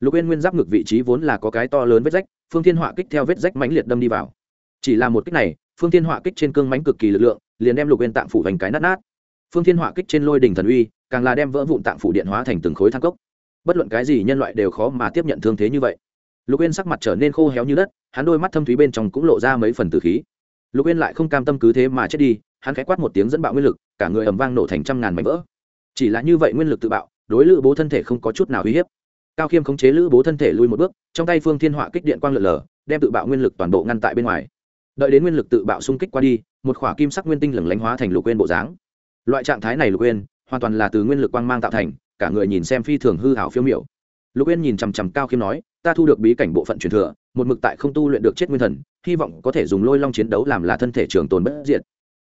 Lục yên nguyên giáp ngực vị trí vốn là có cái to lớn vết rách, phương thiên họa kích theo vết rách mãnh liệt đâm đi vào. Chỉ là một kích này, phương thiên họa kích trên cương mánh cực kỳ lực lượng, liền đem lục yên tạm phủ vành cái nát nát. Phương thiên họa kích trên lôi đỉnh thần uy càng là đem vỡ vụn tạng phủ điện hóa thành từng khối thang cốc. Bất luận cái gì nhân loại đều khó mà tiếp nhận thương thế như vậy. Lục yên sắc mặt trở nên khô héo như đất, hắn đôi mắt thâm thúy bên trong cũng lộ ra mấy phần từ khí. Lục yên lại không cam tâm cứ thế mà chết đi, hắn khẽ quát một tiếng dẫn bạo nguyên lực, cả người ầm vang nổ thành trăm ngàn mảnh vỡ. Chỉ là như vậy nguyên lực tự bạo, đối lữ bố thân thể không có chút nào uy hiếp. Cao khiêm khống chế lữ bố thân thể lui một bước, trong tay phương thiên họa kích điện quang lượn lờ, đem tự bạo nguyên lực toàn bộ ngăn tại bên ngoài. Đợi đến nguyên lực tự bạo xung kích qua đi, một khỏa kim sắc nguyên tinh lửng lánh hóa thành lục quên bộ dáng. Loại trạng thái này lục quên hoàn toàn là từ nguyên lực quang mang tạo thành, cả người nhìn xem phi thường hư hảo phiêu miểu. Lục yên nhìn chằm chằm cao khiêm nói, ta thu được bí cảnh bộ phận truyền thừa, một mực tại không tu luyện được chết nguyên thần, hy vọng có thể dùng lôi long chiến đấu làm là thân thể trường tồn bất diệt.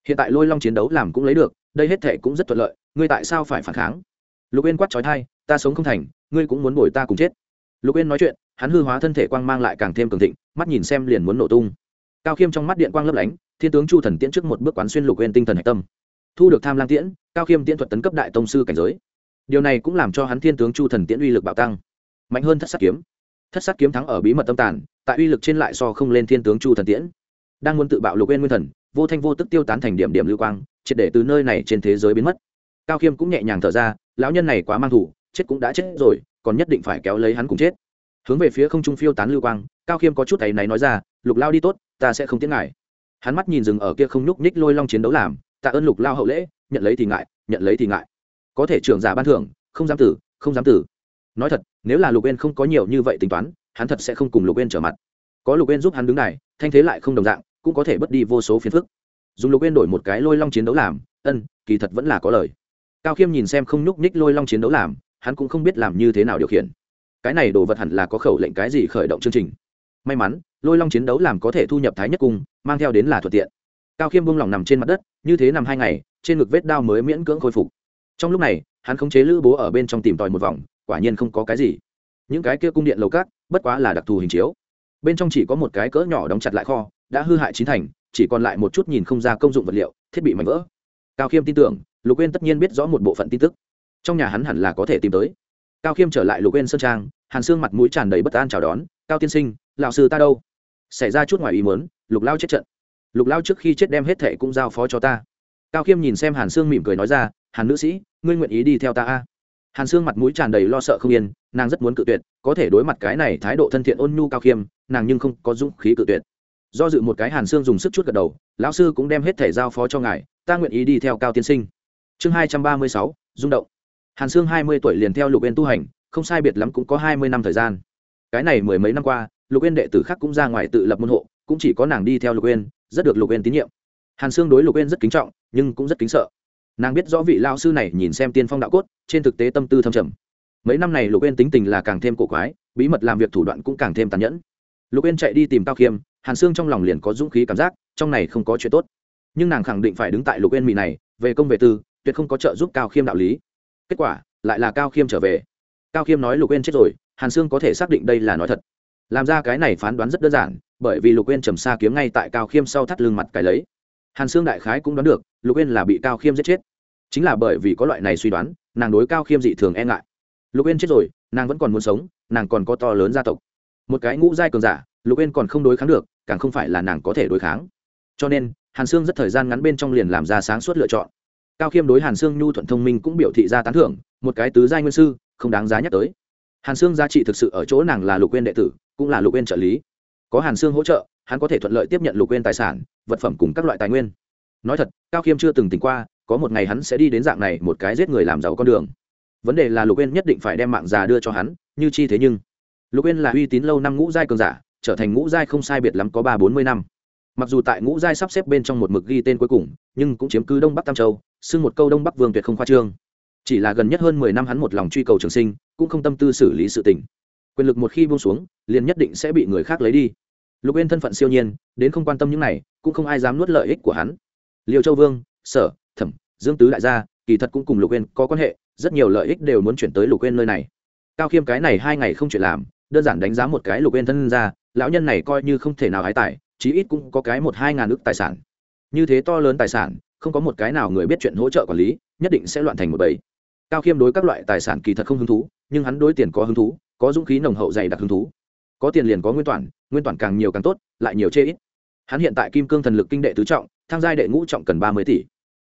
Hiện tại lôi long chiến đấu làm cũng lấy được, đây hết thể cũng rất thuận lợi, ngươi tại sao phải phản kháng? Lục yên quát trói thai ta sống không thành, ngươi cũng muốn bồi ta cùng chết. Lục yên nói chuyện, hắn hư hóa thân thể quang mang lại càng thêm cường thịnh, mắt nhìn xem liền muốn nổ tung. Cao khiêm trong mắt điện quang lấp lánh, thiên tướng chu thần tiễn trước một bước quán xuyên lục yên tinh thần hạch tâm thu được tham lang tiễn, cao khiêm tiễn thuật tấn cấp đại tông sư cảnh giới. Điều này cũng làm cho hắn thiên tướng chu thần tiễn uy lực bạo tăng. Mạnh hơn thất sát kiếm. Thất sát kiếm thắng ở bí mật tâm tàn, tại uy lực trên lại so không lên thiên tướng chu thần tiễn. Đang muốn tự bạo lục quên nguyên thần, vô thanh vô tức tiêu tán thành điểm điểm lưu quang, triệt để từ nơi này trên thế giới biến mất. Cao khiêm cũng nhẹ nhàng thở ra, lão nhân này quá mang thủ, chết cũng đã chết rồi, còn nhất định phải kéo lấy hắn cùng chết. Hướng về phía không trung phiêu tán lưu quang, cao khiêm có chút tay này nói ra, lục lao đi tốt, ta sẽ không tiến ngại hắn mắt nhìn rừng ở kia không nhúc nhích lôi long chiến đấu làm tạ ơn lục lao hậu lễ, nhận lấy thì ngại, nhận lấy thì ngại. Có thể trưởng giả ban thưởng, không dám tử, không dám tử. Nói thật, nếu là lục bên không có nhiều như vậy tính toán, hắn thật sẽ không cùng lục bên trở mặt. Có lục bên giúp hắn đứng này, thanh thế lại không đồng dạng, cũng có thể bất đi vô số phiền phức. Dùng lục bên đổi một cái lôi long chiến đấu làm, ân, kỳ thật vẫn là có lời. Cao khiêm nhìn xem không nhúc nhích lôi long chiến đấu làm, hắn cũng không biết làm như thế nào điều khiển. Cái này đồ vật hẳn là có khẩu lệnh cái gì khởi động chương trình. May mắn, lôi long chiến đấu làm có thể thu nhập thái nhất cung, mang theo đến là thuận tiện. Cao khiêm buông lỏng nằm trên mặt đất như thế nằm hai ngày, trên ngực vết đao mới miễn cưỡng khôi phục. Trong lúc này, hắn khống chế lữ bố ở bên trong tìm tòi một vòng, quả nhiên không có cái gì. Những cái kia cung điện lầu cát bất quá là đặc thù hình chiếu. Bên trong chỉ có một cái cỡ nhỏ đóng chặt lại kho, đã hư hại chín thành, chỉ còn lại một chút nhìn không ra công dụng vật liệu, thiết bị mảnh vỡ. Cao khiêm tin tưởng, lục quên tất nhiên biết rõ một bộ phận tin tức. Trong nhà hắn hẳn là có thể tìm tới. Cao khiêm trở lại lục quên sơn trang, hàn xương mặt mũi tràn đầy bất an chào đón. Cao tiên sinh, lão sư ta đâu? Xảy ra chút ngoài ý muốn, lục lao chết trận lục lao trước khi chết đem hết thệ cũng giao phó cho ta. Cao khiêm nhìn xem hàn sương mỉm cười nói ra, hàn nữ sĩ, ngươi nguyện ý đi theo ta a? Hàn sương mặt mũi tràn đầy lo sợ không yên, nàng rất muốn cự tuyệt, có thể đối mặt cái này thái độ thân thiện ôn nhu cao khiêm, nàng nhưng không có dũng khí cự tuyệt. Do dự một cái, hàn sương dùng sức chút gật đầu, lão sư cũng đem hết thẻ giao phó cho ngài, ta nguyện ý đi theo cao tiên sinh. Chương hai trăm ba mươi sáu, rung động. Hàn sương hai mươi tuổi liền theo lục yên tu hành, không sai biệt lắm cũng có hai mươi năm thời gian. Cái này mười mấy năm qua, lục yên đệ tử khác cũng ra ngoài tự lập môn hộ, cũng chỉ có nàng đi theo lục yên rất được lục Uyên tín nhiệm. Hàn sương đối lục Uyên rất kính trọng, nhưng cũng rất kính sợ. Nàng biết rõ vị lao sư này nhìn xem tiên phong đạo cốt, trên thực tế tâm tư thâm trầm. Mấy năm này lục Uyên tính tình là càng thêm cổ quái, bí mật làm việc thủ đoạn cũng càng thêm tàn nhẫn. Lục Uyên chạy đi tìm cao khiêm, hàn sương trong lòng liền có dũng khí cảm giác, trong này không có chuyện tốt. Nhưng nàng khẳng định phải đứng tại lục Uyên mỹ này, về công về tư, tuyệt không có trợ giúp cao khiêm đạo lý. Kết quả, lại là cao khiêm trở về. Cao khiêm nói lục Uyên chết rồi, hàn sương có thể xác định đây là nói thật. Làm ra cái này phán đoán rất đơn giản bởi vì lục uyên trầm xa kiếm ngay tại cao khiêm sau thắt lưng mặt cái lấy. Hàn sương đại khái cũng đoán được, lục uyên là bị cao khiêm giết chết. Chính là bởi vì có loại này suy đoán, nàng đối cao khiêm dị thường e ngại. Lục uyên chết rồi, nàng vẫn còn muốn sống, nàng còn có to lớn gia tộc. Một cái ngũ giai cường giả, lục uyên còn không đối kháng được, càng không phải là nàng có thể đối kháng. Cho nên, hàn sương rất thời gian ngắn bên trong liền làm ra sáng suốt lựa chọn. Cao khiêm đối hàn sương nhu thuận thông minh cũng biểu thị ra tán thưởng, một cái tứ giai nguyên sư, không đáng giá nhắc tới. Hàn sương giá trị thực sự ở chỗ nàng là lục uyên đệ tử, cũng là lục uyên trợ lý có hàn sương hỗ trợ, hắn có thể thuận lợi tiếp nhận lục quên tài sản, vật phẩm cùng các loại tài nguyên. Nói thật, cao khiêm chưa từng tỉnh qua, có một ngày hắn sẽ đi đến dạng này một cái giết người làm giàu con đường. Vấn đề là lục quên nhất định phải đem mạng già đưa cho hắn, như chi thế nhưng. Lục quên là uy tín lâu năm ngũ giai cường giả, trở thành ngũ giai không sai biệt lắm có ba bốn mươi năm. Mặc dù tại ngũ giai sắp xếp bên trong một mực ghi tên cuối cùng, nhưng cũng chiếm cứ đông bắc tam châu, xưng một câu đông bắc vương tuyệt không khoa trương. Chỉ là gần nhất hơn mười năm hắn một lòng truy cầu trường sinh, cũng không tâm tư xử lý sự tình. Quyền lực một khi buông xuống, liền nhất định sẽ bị người khác lấy đi lục yên thân phận siêu nhiên, đến không quan tâm những này, cũng không ai dám nuốt lợi ích của hắn. Liêu châu vương, sở, thẩm, dương tứ đại gia, kỳ thật cũng cùng lục yên có quan hệ, rất nhiều lợi ích đều muốn chuyển tới lục yên nơi này. Cao khiêm cái này hai ngày không chuyện làm, đơn giản đánh giá một cái lục yên thân ra lão nhân này coi như không thể nào hái tài, chí ít cũng có cái một hai ngàn ước tài sản. Như thế to lớn tài sản, không có một cái nào người biết chuyện hỗ trợ quản lý, nhất định sẽ loạn thành một bầy. Cao khiêm đối các loại tài sản kỳ thật không hứng thú, nhưng hắn đối tiền có hứng thú, có dũng khí nồng hậu dày đặc hứng thú có tiền liền có nguyên toàn nguyên toàn càng nhiều càng tốt, lại nhiều chê ít. Hắn hiện tại kim cương thần lực kinh đệ tứ trọng thang giai đệ ngũ trọng cần ba mươi tỷ.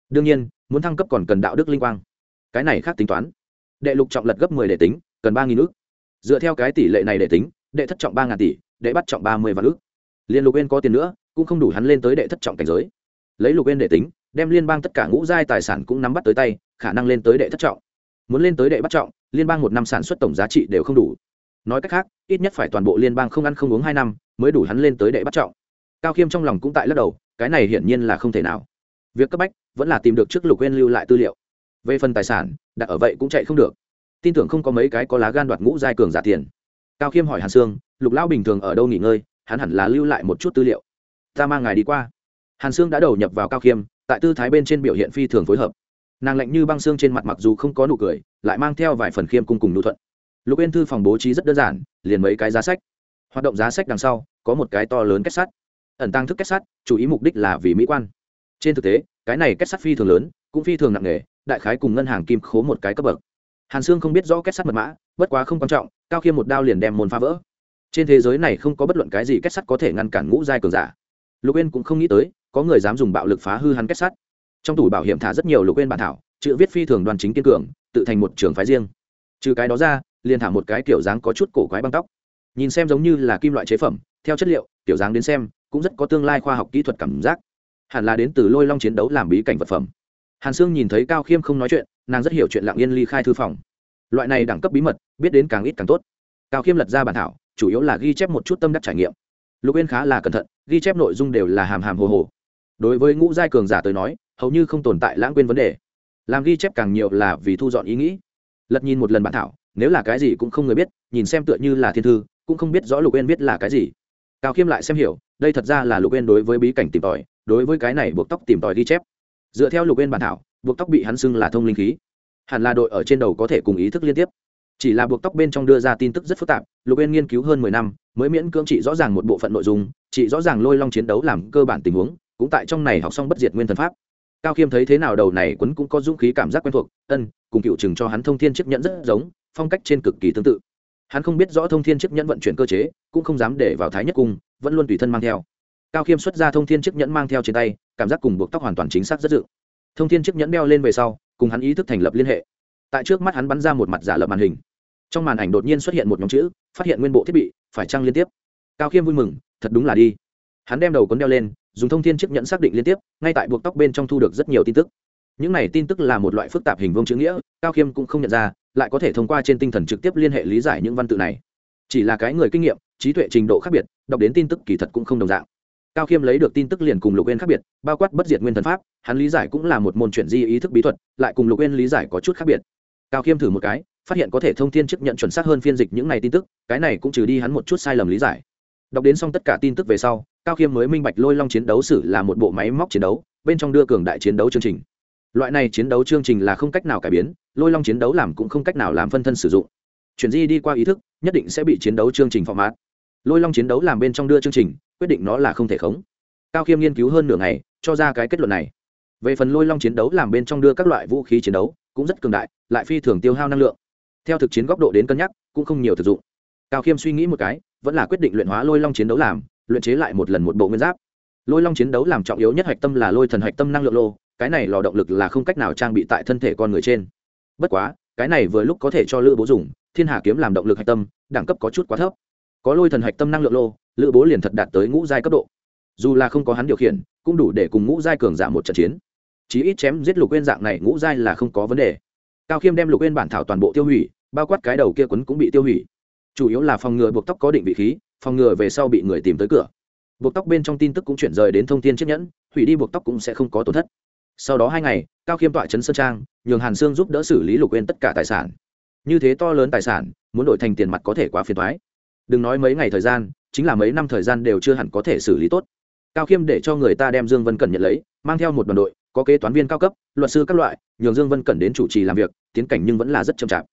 Đương nhiên, muốn thăng cấp còn cần đạo đức linh quang. Cái này khác tính toán. Đệ lục trọng lật gấp mười đệ tính, cần ba nghìn ước dựa theo cái tỷ lệ này để tính, đệ thất trọng ba ngàn tỷ, đệ bắt trọng ba mươi vạn ước liên lục bên có tiền nữa, cũng không đủ hắn lên tới đệ thất trọng cảnh giới. Lấy lục bên để tính, đem liên bang tất cả ngũ giai tài sản cũng nắm bắt tới tay, khả năng lên tới đệ thất trọng. Muốn lên tới đệ bắt trọng, liên bang một năm sản xuất tổng giá trị đều không đủ nói cách khác, ít nhất phải toàn bộ liên bang không ăn không uống hai năm mới đủ hắn lên tới đệ bắt trọng. Cao khiêm trong lòng cũng tại lắc đầu, cái này hiển nhiên là không thể nào. Việc cấp bách vẫn là tìm được trước lục quên lưu lại tư liệu. Về phần tài sản đặt ở vậy cũng chạy không được. Tin tưởng không có mấy cái có lá gan đoạt ngũ giai cường giả tiền. Cao khiêm hỏi hàn sương, lục lão bình thường ở đâu nghỉ ngơi? Hắn hẳn là lưu lại một chút tư liệu. Ta mang ngài đi qua. Hàn sương đã đầu nhập vào cao khiêm, tại tư thái bên trên biểu hiện phi thường phối hợp. Nàng lạnh như băng xương trên mặt mặc dù không có nụ cười, lại mang theo vài phần khiêm cung cùng nụ thuận lục yên thư phòng bố trí rất đơn giản, liền mấy cái giá sách. Hoạt động giá sách đằng sau, có một cái to lớn kết sắt. Ẩn tăng thức kết sắt, chủ ý mục đích là vì mỹ quan. Trên thực tế, cái này kết sắt phi thường lớn, cũng phi thường nặng nề, đại khái cùng ngân hàng kim khố một cái cấp bậc. Hàn sương không biết rõ kết sắt mật mã, bất quá không quan trọng, cao khiêm một đao liền đem môn phá vỡ. Trên thế giới này không có bất luận cái gì kết sắt có thể ngăn cản ngũ giai cường giả. Lục uyên cũng không nghĩ tới, có người dám dùng bạo lực phá hư hắn kết sắt. Trong tủ bảo hiểm thả rất nhiều lục uyên bản thảo, chữ viết phi thường đoàn chính kiên cường, tự thành một trường phái riêng. Trừ cái đó ra liền thả một cái kiểu dáng có chút cổ quái băng tóc. Nhìn xem giống như là kim loại chế phẩm, theo chất liệu, kiểu dáng đến xem, cũng rất có tương lai khoa học kỹ thuật cảm giác. Hẳn là đến từ lôi long chiến đấu làm bí cảnh vật phẩm. Hàn sương nhìn thấy cao khiêm không nói chuyện, nàng rất hiểu chuyện lạng yên ly khai thư phòng. Loại này đẳng cấp bí mật, biết đến càng ít càng tốt. Cao khiêm lật ra bản thảo, chủ yếu là ghi chép một chút tâm đắc trải nghiệm. Lục yên khá là cẩn thận, ghi chép nội dung đều là hàm hàm hồ hồ. Đối với ngũ giai cường giả tới nói, hầu như không tồn tại lãng quên vấn đề. Làm ghi chép càng nhiều là vì thu dọn ý nghĩ. Lật nhìn một lần bản thảo nếu là cái gì cũng không người biết, nhìn xem tựa như là thiên thư, cũng không biết rõ lục yên biết là cái gì. Cao khiêm lại xem hiểu, đây thật ra là lục yên đối với bí cảnh tìm tòi, đối với cái này buộc tóc tìm tòi ghi chép. Dựa theo lục yên bản thảo, buộc tóc bị hắn xưng là thông linh khí. Hẳn là đội ở trên đầu có thể cùng ý thức liên tiếp. Chỉ là buộc tóc bên trong đưa ra tin tức rất phức tạp, lục yên nghiên cứu hơn mười năm, mới miễn cưỡng trị rõ ràng một bộ phận nội dung trị rõ ràng lôi long chiến đấu làm cơ bản tình huống, cũng tại trong này học xong bất diệt nguyên thần pháp. Cao khiêm thấy thế nào đầu này quấn cũng có dũng khí cảm giác quen thuộc, ân, cùng cựu chừng cho hắn thông thiên chiếc nhẫn rất giống phong cách trên cực kỳ tương tự. Hắn không biết rõ thông thiên chiếc nhẫn vận chuyển cơ chế, cũng không dám để vào thái nhất cung, vẫn luôn tùy thân mang theo. Cao khiêm xuất ra thông thiên chiếc nhẫn mang theo trên tay, cảm giác cùng buộc tóc hoàn toàn chính xác rất dự. Thông thiên chiếc nhẫn đeo lên về sau, cùng hắn ý thức thành lập liên hệ. Tại trước mắt hắn bắn ra một mặt giả lập màn hình. Trong màn ảnh đột nhiên xuất hiện một nhóm chữ, phát hiện nguyên bộ thiết bị, phải trăng liên tiếp? Cao khiêm vui mừng, thật đúng là đi. Hắn đem đầu cuốn đeo lên, dùng thông thiên chiếc nhẫn xác định liên tiếp, ngay tại buộc tóc bên trong thu được rất nhiều tin tức. Những này tin tức là một loại phức tạp hình vông chữ nghĩa, cao khiêm cũng không nhận ra lại có thể thông qua trên tinh thần trực tiếp liên hệ lý giải những văn tự này. Chỉ là cái người kinh nghiệm, trí tuệ trình độ khác biệt, đọc đến tin tức kỳ thật cũng không đồng dạng. Cao khiêm lấy được tin tức liền cùng lục yên khác biệt, bao quát bất diệt nguyên thần pháp, hắn lý giải cũng là một môn chuyển di ý thức bí thuật, lại cùng lục yên lý giải có chút khác biệt. Cao khiêm thử một cái, phát hiện có thể thông tin chức nhận chuẩn xác hơn phiên dịch những này tin tức, cái này cũng trừ đi hắn một chút sai lầm lý giải. Đọc đến xong tất cả tin tức về sau, cao khiêm mới minh bạch lôi long chiến đấu sử là một bộ máy móc chiến đấu, bên trong đưa cường đại chiến đấu chương trình loại này chiến đấu chương trình là không cách nào cải biến, lôi long chiến đấu làm cũng không cách nào làm phân thân sử dụng. Chuyển di đi qua ý thức, nhất định sẽ bị chiến đấu chương trình phong mát. Lôi long chiến đấu làm bên trong đưa chương trình, quyết định nó là không thể khống. Cao khiêm nghiên cứu hơn nửa ngày, cho ra cái kết luận này. Về phần lôi long chiến đấu làm bên trong đưa các loại vũ khí chiến đấu, cũng rất cường đại, lại phi thường tiêu hao năng lượng. Theo thực chiến góc độ đến cân nhắc, cũng không nhiều thực dụng. Cao khiêm suy nghĩ một cái, vẫn là quyết định luyện hóa lôi long chiến đấu làm, luyện chế lại một lần một bộ nguyên giáp. Lôi long chiến đấu làm trọng yếu nhất hạch tâm là lôi thần hạch tâm năng lượng lô cái này lò động lực là không cách nào trang bị tại thân thể con người trên. Bất quá, cái này vừa lúc có thể cho lữ bố dùng, thiên hà kiếm làm động lực hạch tâm, đẳng cấp có chút quá thấp. Có lôi thần hạch tâm năng lượng lô, lữ bố liền thật đạt tới ngũ giai cấp độ. Dù là không có hắn điều khiển, cũng đủ để cùng ngũ giai cường giảm một trận chiến. Chí ít chém giết lục quên dạng này ngũ giai là không có vấn đề. Cao khiêm đem lục quên bản thảo toàn bộ tiêu hủy, bao quát cái đầu kia quấn cũng bị tiêu hủy. Chủ yếu là phòng ngừa buộc tóc có định vị khí, phòng ngừa về sau bị người tìm tới cửa. Buộc tóc bên trong tin tức cũng chuyển rời đến thông tin chiếc nhẫn, hủy đi buộc tóc cũng sẽ không có tổn thất sau đó hai ngày, cao khiêm tọa trấn sơn trang, nhường hàn sương giúp đỡ xử lý lục quên tất cả tài sản. Như thế to lớn tài sản, muốn đổi thành tiền mặt có thể quá phiền thoái đừng nói mấy ngày thời gian, chính là mấy năm thời gian đều chưa hẳn có thể xử lý tốt. Cao khiêm để cho người ta đem dương vân cẩn nhận lấy, mang theo một đoàn đội, có kế toán viên cao cấp, luật sư các loại, nhường dương vân cẩn đến chủ trì làm việc, tiến cảnh nhưng vẫn là rất chậm chạp.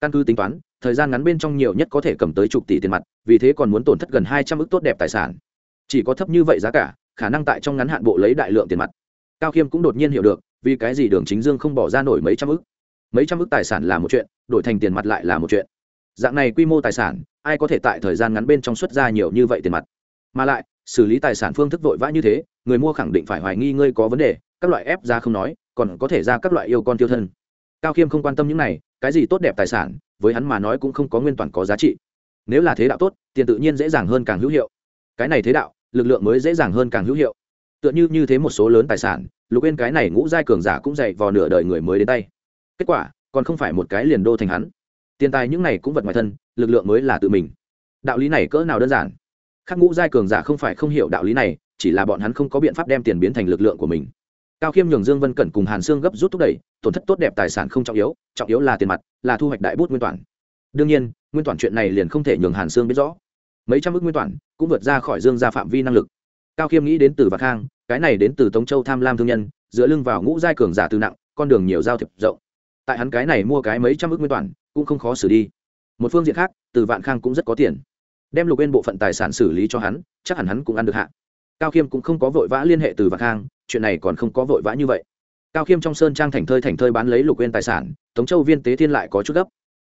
Căn cứ tính toán, thời gian ngắn bên trong nhiều nhất có thể cầm tới chục tỷ tiền mặt, vì thế còn muốn tổn thất gần hai trăm ước tốt đẹp tài sản. Chỉ có thấp như vậy giá cả, khả năng tại trong ngắn hạn bộ lấy đại lượng tiền mặt cao khiêm cũng đột nhiên hiểu được, vì cái gì đường chính dương không bỏ ra nổi mấy trăm ước mấy trăm ước tài sản là một chuyện, đổi thành tiền mặt lại là một chuyện. Dạng này quy mô tài sản, ai có thể tại thời gian ngắn bên trong xuất ra nhiều như vậy tiền mặt? Mà lại, xử lý tài sản phương thức vội vã như thế, người mua khẳng định phải hoài nghi ngươi có vấn đề, các loại ép ra không nói, còn có thể ra các loại yêu con tiêu thân. Cao khiêm không quan tâm những này, cái gì tốt đẹp tài sản, với hắn mà nói cũng không có nguyên toàn có giá trị. Nếu là thế đạo tốt, tiền tự nhiên dễ dàng hơn càng hữu hiệu. Cái này thế đạo, lực lượng mới dễ dàng hơn càng hữu hiệu tựa như như thế một số lớn tài sản, lục yên cái này ngũ giai cường giả cũng dạy vào nửa đời người mới đến tay. Kết quả, còn không phải một cái liền đô thành hắn. Tiền tài những này cũng vật ngoài thân, lực lượng mới là tự mình. Đạo lý này cỡ nào đơn giản? Các ngũ giai cường giả không phải không hiểu đạo lý này, chỉ là bọn hắn không có biện pháp đem tiền biến thành lực lượng của mình. Cao khiêm nhường dương vân cẩn cùng hàn sương gấp rút thúc đẩy, tổn thất tốt đẹp tài sản không trọng yếu trọng yếu là tiền mặt, là thu hoạch đại bút nguyên toàn đương nhiên, nguyên toàn chuyện này liền không thể nhường hàn sương biết rõ. Mấy trăm ước nguyên toàn cũng vượt ra khỏi dương ra phạm vi năng lực cao khiêm nghĩ đến từ vạc khang, cái này đến từ tống châu tham lam thương nhân, dựa lưng vào ngũ giai cường giả từ nặng, con đường nhiều giao thiệp rộng. Tại hắn cái này mua cái mấy trăm ước nguyên toàn, cũng không khó xử đi. Một phương diện khác, từ vạn khang cũng rất có tiền. Đem lục bên bộ phận tài sản xử lý cho hắn, chắc hẳn hắn cũng ăn được hạ. Cao khiêm cũng không có vội vã liên hệ từ vạn khang, chuyện này còn không có vội vã như vậy. Cao khiêm trong sơn trang thành thơi thành thơi bán lấy lục bên tài sản, tống châu viên tế thiên lại có chút gấp.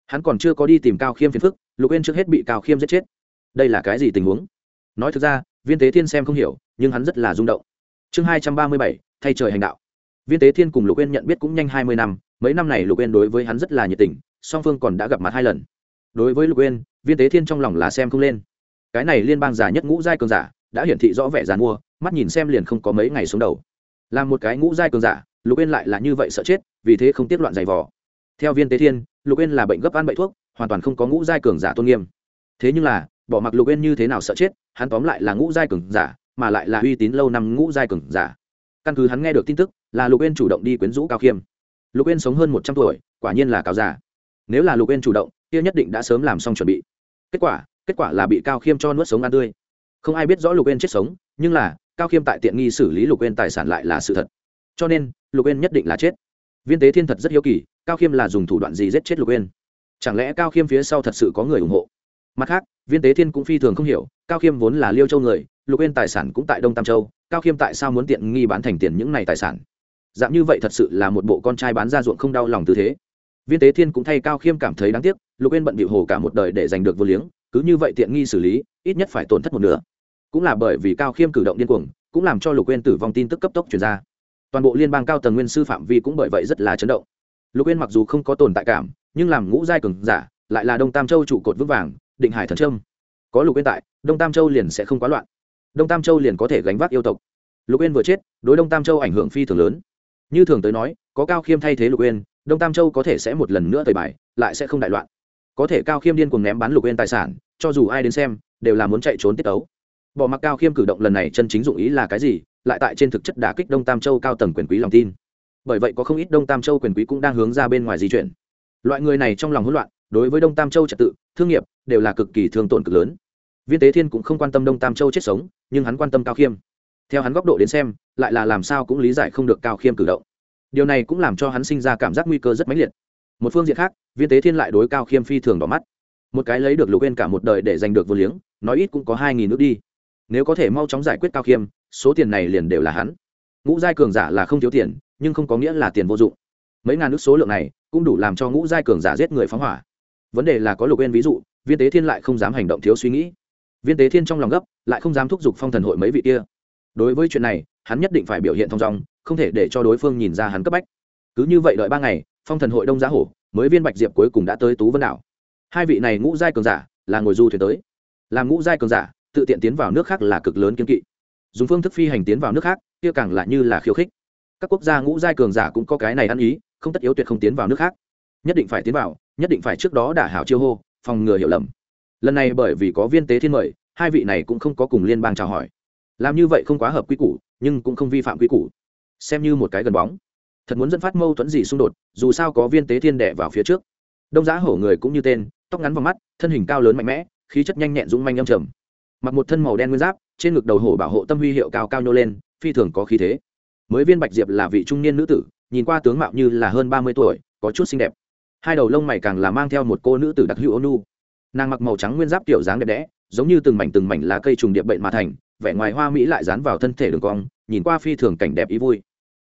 Hắn còn chưa có đi tìm cao khiêm phiền phức, lục bên trước hết bị cao khiêm giết chết. Đây là cái gì tình huống? Nói thực ra viên tế thiên xem không hiểu, nhưng hắn rất là rung động. Chương hai trăm ba mươi bảy, thay trời hành đạo. Viên tế thiên cùng lục uyên nhận biết cũng nhanh hai mươi năm, mấy năm này lục uyên đối với hắn rất là nhiệt tình, song phương còn đã gặp mặt hai lần. Đối với lục uyên, viên tế thiên trong lòng là xem không lên. Cái này liên bang giả nhất ngũ giai cường giả, đã hiển thị rõ vẻ giàn mua mắt nhìn xem liền không có mấy ngày xuống đầu. Làm một cái ngũ giai cường giả, lục uyên lại là như vậy sợ chết, vì thế không tiết loạn giày vò. Theo viên tế thiên, lục uyên là bệnh gấp ăn bậy thuốc, hoàn toàn không có ngũ giai cường giả tôn nghiêm. Thế nhưng là bỏ mặc lục uyên như thế nào sợ chết, hắn tóm lại là ngũ giai cường giả, mà lại là uy tín lâu năm ngũ giai cường giả. Căn cứ hắn nghe được tin tức, là lục uyên chủ động đi quyến rũ cao khiêm. Lục uyên sống hơn một trăm tuổi, quả nhiên là cao giả nếu là lục uyên chủ động, kia nhất định đã sớm làm xong chuẩn bị. Kết quả kết quả là bị cao khiêm cho nuốt sống ăn tươi. Không ai biết rõ lục uyên chết sống, nhưng là, cao khiêm tại tiện nghi xử lý lục uyên tài sản lại là sự thật. Cho nên, lục uyên nhất định là chết. Viên tế thiên thật rất hiếu kỳ, cao khiêm là dùng thủ đoạn gì giết chết lục uyên? Chẳng lẽ cao khiêm phía sau thật sự có người ủng hộ? Mặt khác, viên tế thiên cũng phi thường không hiểu, cao khiêm vốn là liêu châu người, lục uyên tài sản cũng tại đông tam châu, cao khiêm tại sao muốn tiện nghi bán thành tiền những này tài sản? Dạng như vậy thật sự là một bộ con trai bán ra ruộng không đau lòng tư thế. Viên tế thiên cũng thay cao khiêm cảm thấy đáng tiếc, lục uyên bận bị hồ cả một đời để giành được vô liếng, cứ như vậy tiện nghi xử lý, ít nhất phải tổn thất một nửa. Cũng là bởi vì cao khiêm cử động điên cuồng, cũng làm cho lục uyên tử vong tin tức cấp tốc chuyển ra. Toàn bộ liên bang cao tầng nguyên sư phạm vi cũng bởi vậy rất là chấn động. Lục uyên mặc dù không có tồn tại cảm, nhưng làm ngũ giai cường giả, lại là đông tam châu trụ cột vững vàng định hải thần trâm. Có lục uyên tại, đông tam châu liền sẽ không quá loạn. Đông tam châu liền có thể gánh vác yêu tộc. Lục uyên vừa chết, đối đông tam châu ảnh hưởng phi thường lớn. Như thường tới nói, có cao khiêm thay thế lục uyên, đông tam châu có thể sẽ một lần nữa tời bài, lại sẽ không đại loạn. Có thể cao khiêm điên cuồng ném bán lục uyên tài sản, cho dù ai đến xem, đều là muốn chạy trốn tiết ấu bỏ mặc cao khiêm cử động lần này chân chính dụng ý là cái gì, lại tại trên thực chất đả kích đông tam châu cao tầng quyền quý lòng tin. Bởi vậy có không ít đông tam châu quyền quý cũng đang hướng ra bên ngoài di chuyển. Loại người này trong lòng hỗn loạn, đối với đông tam châu trật tự thương nghiệp đều là cực kỳ thương tổn cực lớn. Viên tế thiên cũng không quan tâm đông tam châu chết sống, nhưng hắn quan tâm cao khiêm. Theo hắn góc độ đến xem, lại là làm sao cũng lý giải không được cao khiêm cử động. Điều này cũng làm cho hắn sinh ra cảm giác nguy cơ rất mãnh liệt. Một phương diện khác, viên tế thiên lại đối cao khiêm phi thường đỏ mắt. Một cái lấy được lục quên cả một đời để giành được vô liếng, nói ít cũng có hai nghìn nước đi. Nếu có thể mau chóng giải quyết cao khiêm, số tiền này liền đều là hắn. Ngũ giai cường giả là không thiếu tiền, nhưng không có nghĩa là tiền vô dụng. Mấy ngàn nước số lượng này cũng đủ làm cho ngũ giai cường giả giết người phóng hỏa vấn đề là có lục quên ví dụ, viên tế thiên lại không dám hành động thiếu suy nghĩ. Viên tế thiên trong lòng gấp, lại không dám thúc giục phong thần hội mấy vị kia. Đối với chuyện này, hắn nhất định phải biểu hiện thong dong, không thể để cho đối phương nhìn ra hắn cấp bách. Cứ như vậy đợi ba ngày, phong thần hội đông giá hổ, mới viên bạch diệp cuối cùng đã tới tú vân đảo. Hai vị này ngũ giai cường giả, là ngồi du thuyền tới. Làm ngũ giai cường giả, tự tiện tiến vào nước khác là cực lớn kiên kỵ. Dùng phương thức phi hành tiến vào nước khác, kia càng lại như là khiêu khích. Các quốc gia ngũ giai cường giả cũng có cái này ăn ý, không tất yếu tuyệt không tiến vào nước khác. Nhất định phải tiến vào nhất định phải trước đó đả hảo chiêu hô, phòng ngừa hiểu lầm. Lần này bởi vì có viên tế thiên mời, hai vị này cũng không có cùng liên bang chào hỏi. Làm như vậy không quá hợp quy củ, nhưng cũng không vi phạm quy củ. Xem như một cái gần bóng. Thật muốn dẫn phát mâu thuẫn gì xung đột, dù sao có viên tế thiên đẻ vào phía trước. Đông giá hổ người cũng như tên, tóc ngắn vào mắt, thân hình cao lớn mạnh mẽ, khí chất nhanh nhẹn dũng manh âm trầm. Mặc một thân màu đen nguyên giáp, trên ngực đầu hổ bảo hộ tâm huy hiệu cao cao nhô lên, phi thường có khí thế. Mới viên bạch diệp là vị trung niên nữ tử, nhìn qua tướng mạo như là hơn ba mươi tuổi, có chút xinh đẹp hai đầu lông mày càng là mang theo một cô nữ tử đặc hữu ônu nàng mặc màu trắng nguyên giáp tiểu dáng đẹp đẽ, giống như từng mảnh từng mảnh lá cây trùng điệp bệnh mà thành, vẻ ngoài hoa mỹ lại dán vào thân thể đường cong, nhìn qua phi thường cảnh đẹp ý vui.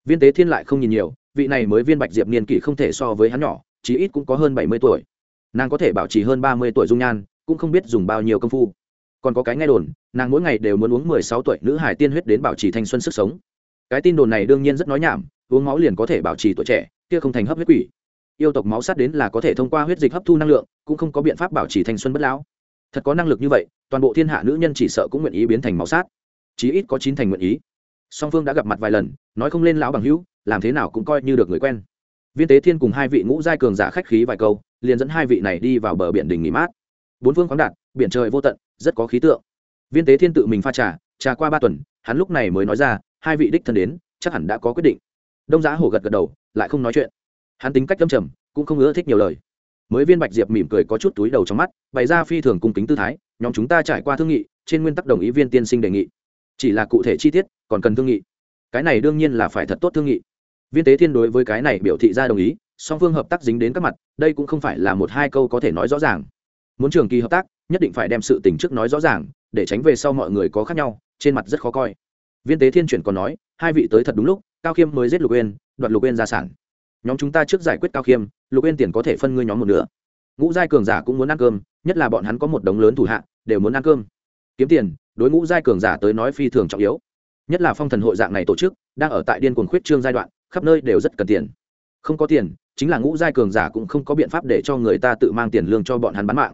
Viên tế thiên lại không nhìn nhiều, vị này mới viên bạch diệp niên kỷ không thể so với hắn nhỏ, chí ít cũng có hơn bảy mươi tuổi. Nàng có thể bảo trì hơn ba mươi tuổi dung nhan, cũng không biết dùng bao nhiêu công phu. Còn có cái nghe đồn, nàng mỗi ngày đều muốn uống mười sáu tuổi nữ hải tiên huyết đến bảo trì thanh xuân sức sống. Cái tin đồn này đương nhiên rất nói nhảm, uống máu liền có thể bảo trì tuổi trẻ, kia không thành hấp huyết quỷ yêu tộc máu sát đến là có thể thông qua huyết dịch hấp thu năng lượng, cũng không có biện pháp bảo trì thanh xuân bất lão. Thật có năng lực như vậy, toàn bộ thiên hạ nữ nhân chỉ sợ cũng nguyện ý biến thành máu sát. Chí ít có chín thành nguyện ý. Song phương đã gặp mặt vài lần, nói không lên lão bằng hữu, làm thế nào cũng coi như được người quen. Viên tế thiên cùng hai vị ngũ giai cường giả khách khí vài câu, liền dẫn hai vị này đi vào bờ biển đỉnh nghỉ mát. Bốn phương khoáng đạt, biển trời vô tận, rất có khí tượng. Viên tế thiên tự mình pha trà trà qua ba tuần, hắn lúc này mới nói ra, hai vị đích thân đến, chắc hẳn đã có quyết định. Đông giá hổ gật gật đầu, lại không nói chuyện hắn tính cách tâm trầm, cũng không ưa thích nhiều lời. Mới viên bạch diệp mỉm cười có chút túi đầu trong mắt, bày ra phi thường cung kính tư thái, nhóm chúng ta trải qua thương nghị, trên nguyên tắc đồng ý viên tiên sinh đề nghị. Chỉ là cụ thể chi tiết, còn cần thương nghị. Cái này đương nhiên là phải thật tốt thương nghị. Viên tế thiên đối với cái này biểu thị ra đồng ý, song phương hợp tác dính đến các mặt, đây cũng không phải là một hai câu có thể nói rõ ràng. Muốn trường kỳ hợp tác, nhất định phải đem sự tình trước nói rõ ràng, để tránh về sau mọi người có khác nhau, trên mặt rất khó coi. Viên tế thiên chuyển còn nói, hai vị tới thật đúng lúc, cao khiêm mới giết lục uyên, đoạt lục uyên gia sản nhóm chúng ta trước giải quyết cao khiêm, lục yên tiền có thể phân ngươi nhóm một nửa. Ngũ giai cường giả cũng muốn ăn cơm, nhất là bọn hắn có một đống lớn thủ hạ, đều muốn ăn cơm. Kiếm tiền, đối ngũ giai cường giả tới nói phi thường trọng yếu. Nhất là phong thần hội dạng này tổ chức, đang ở tại điên cuồng khuyết trương giai đoạn, khắp nơi đều rất cần tiền. Không có tiền, chính là ngũ giai cường giả cũng không có biện pháp để cho người ta tự mang tiền lương cho bọn hắn bán mạng.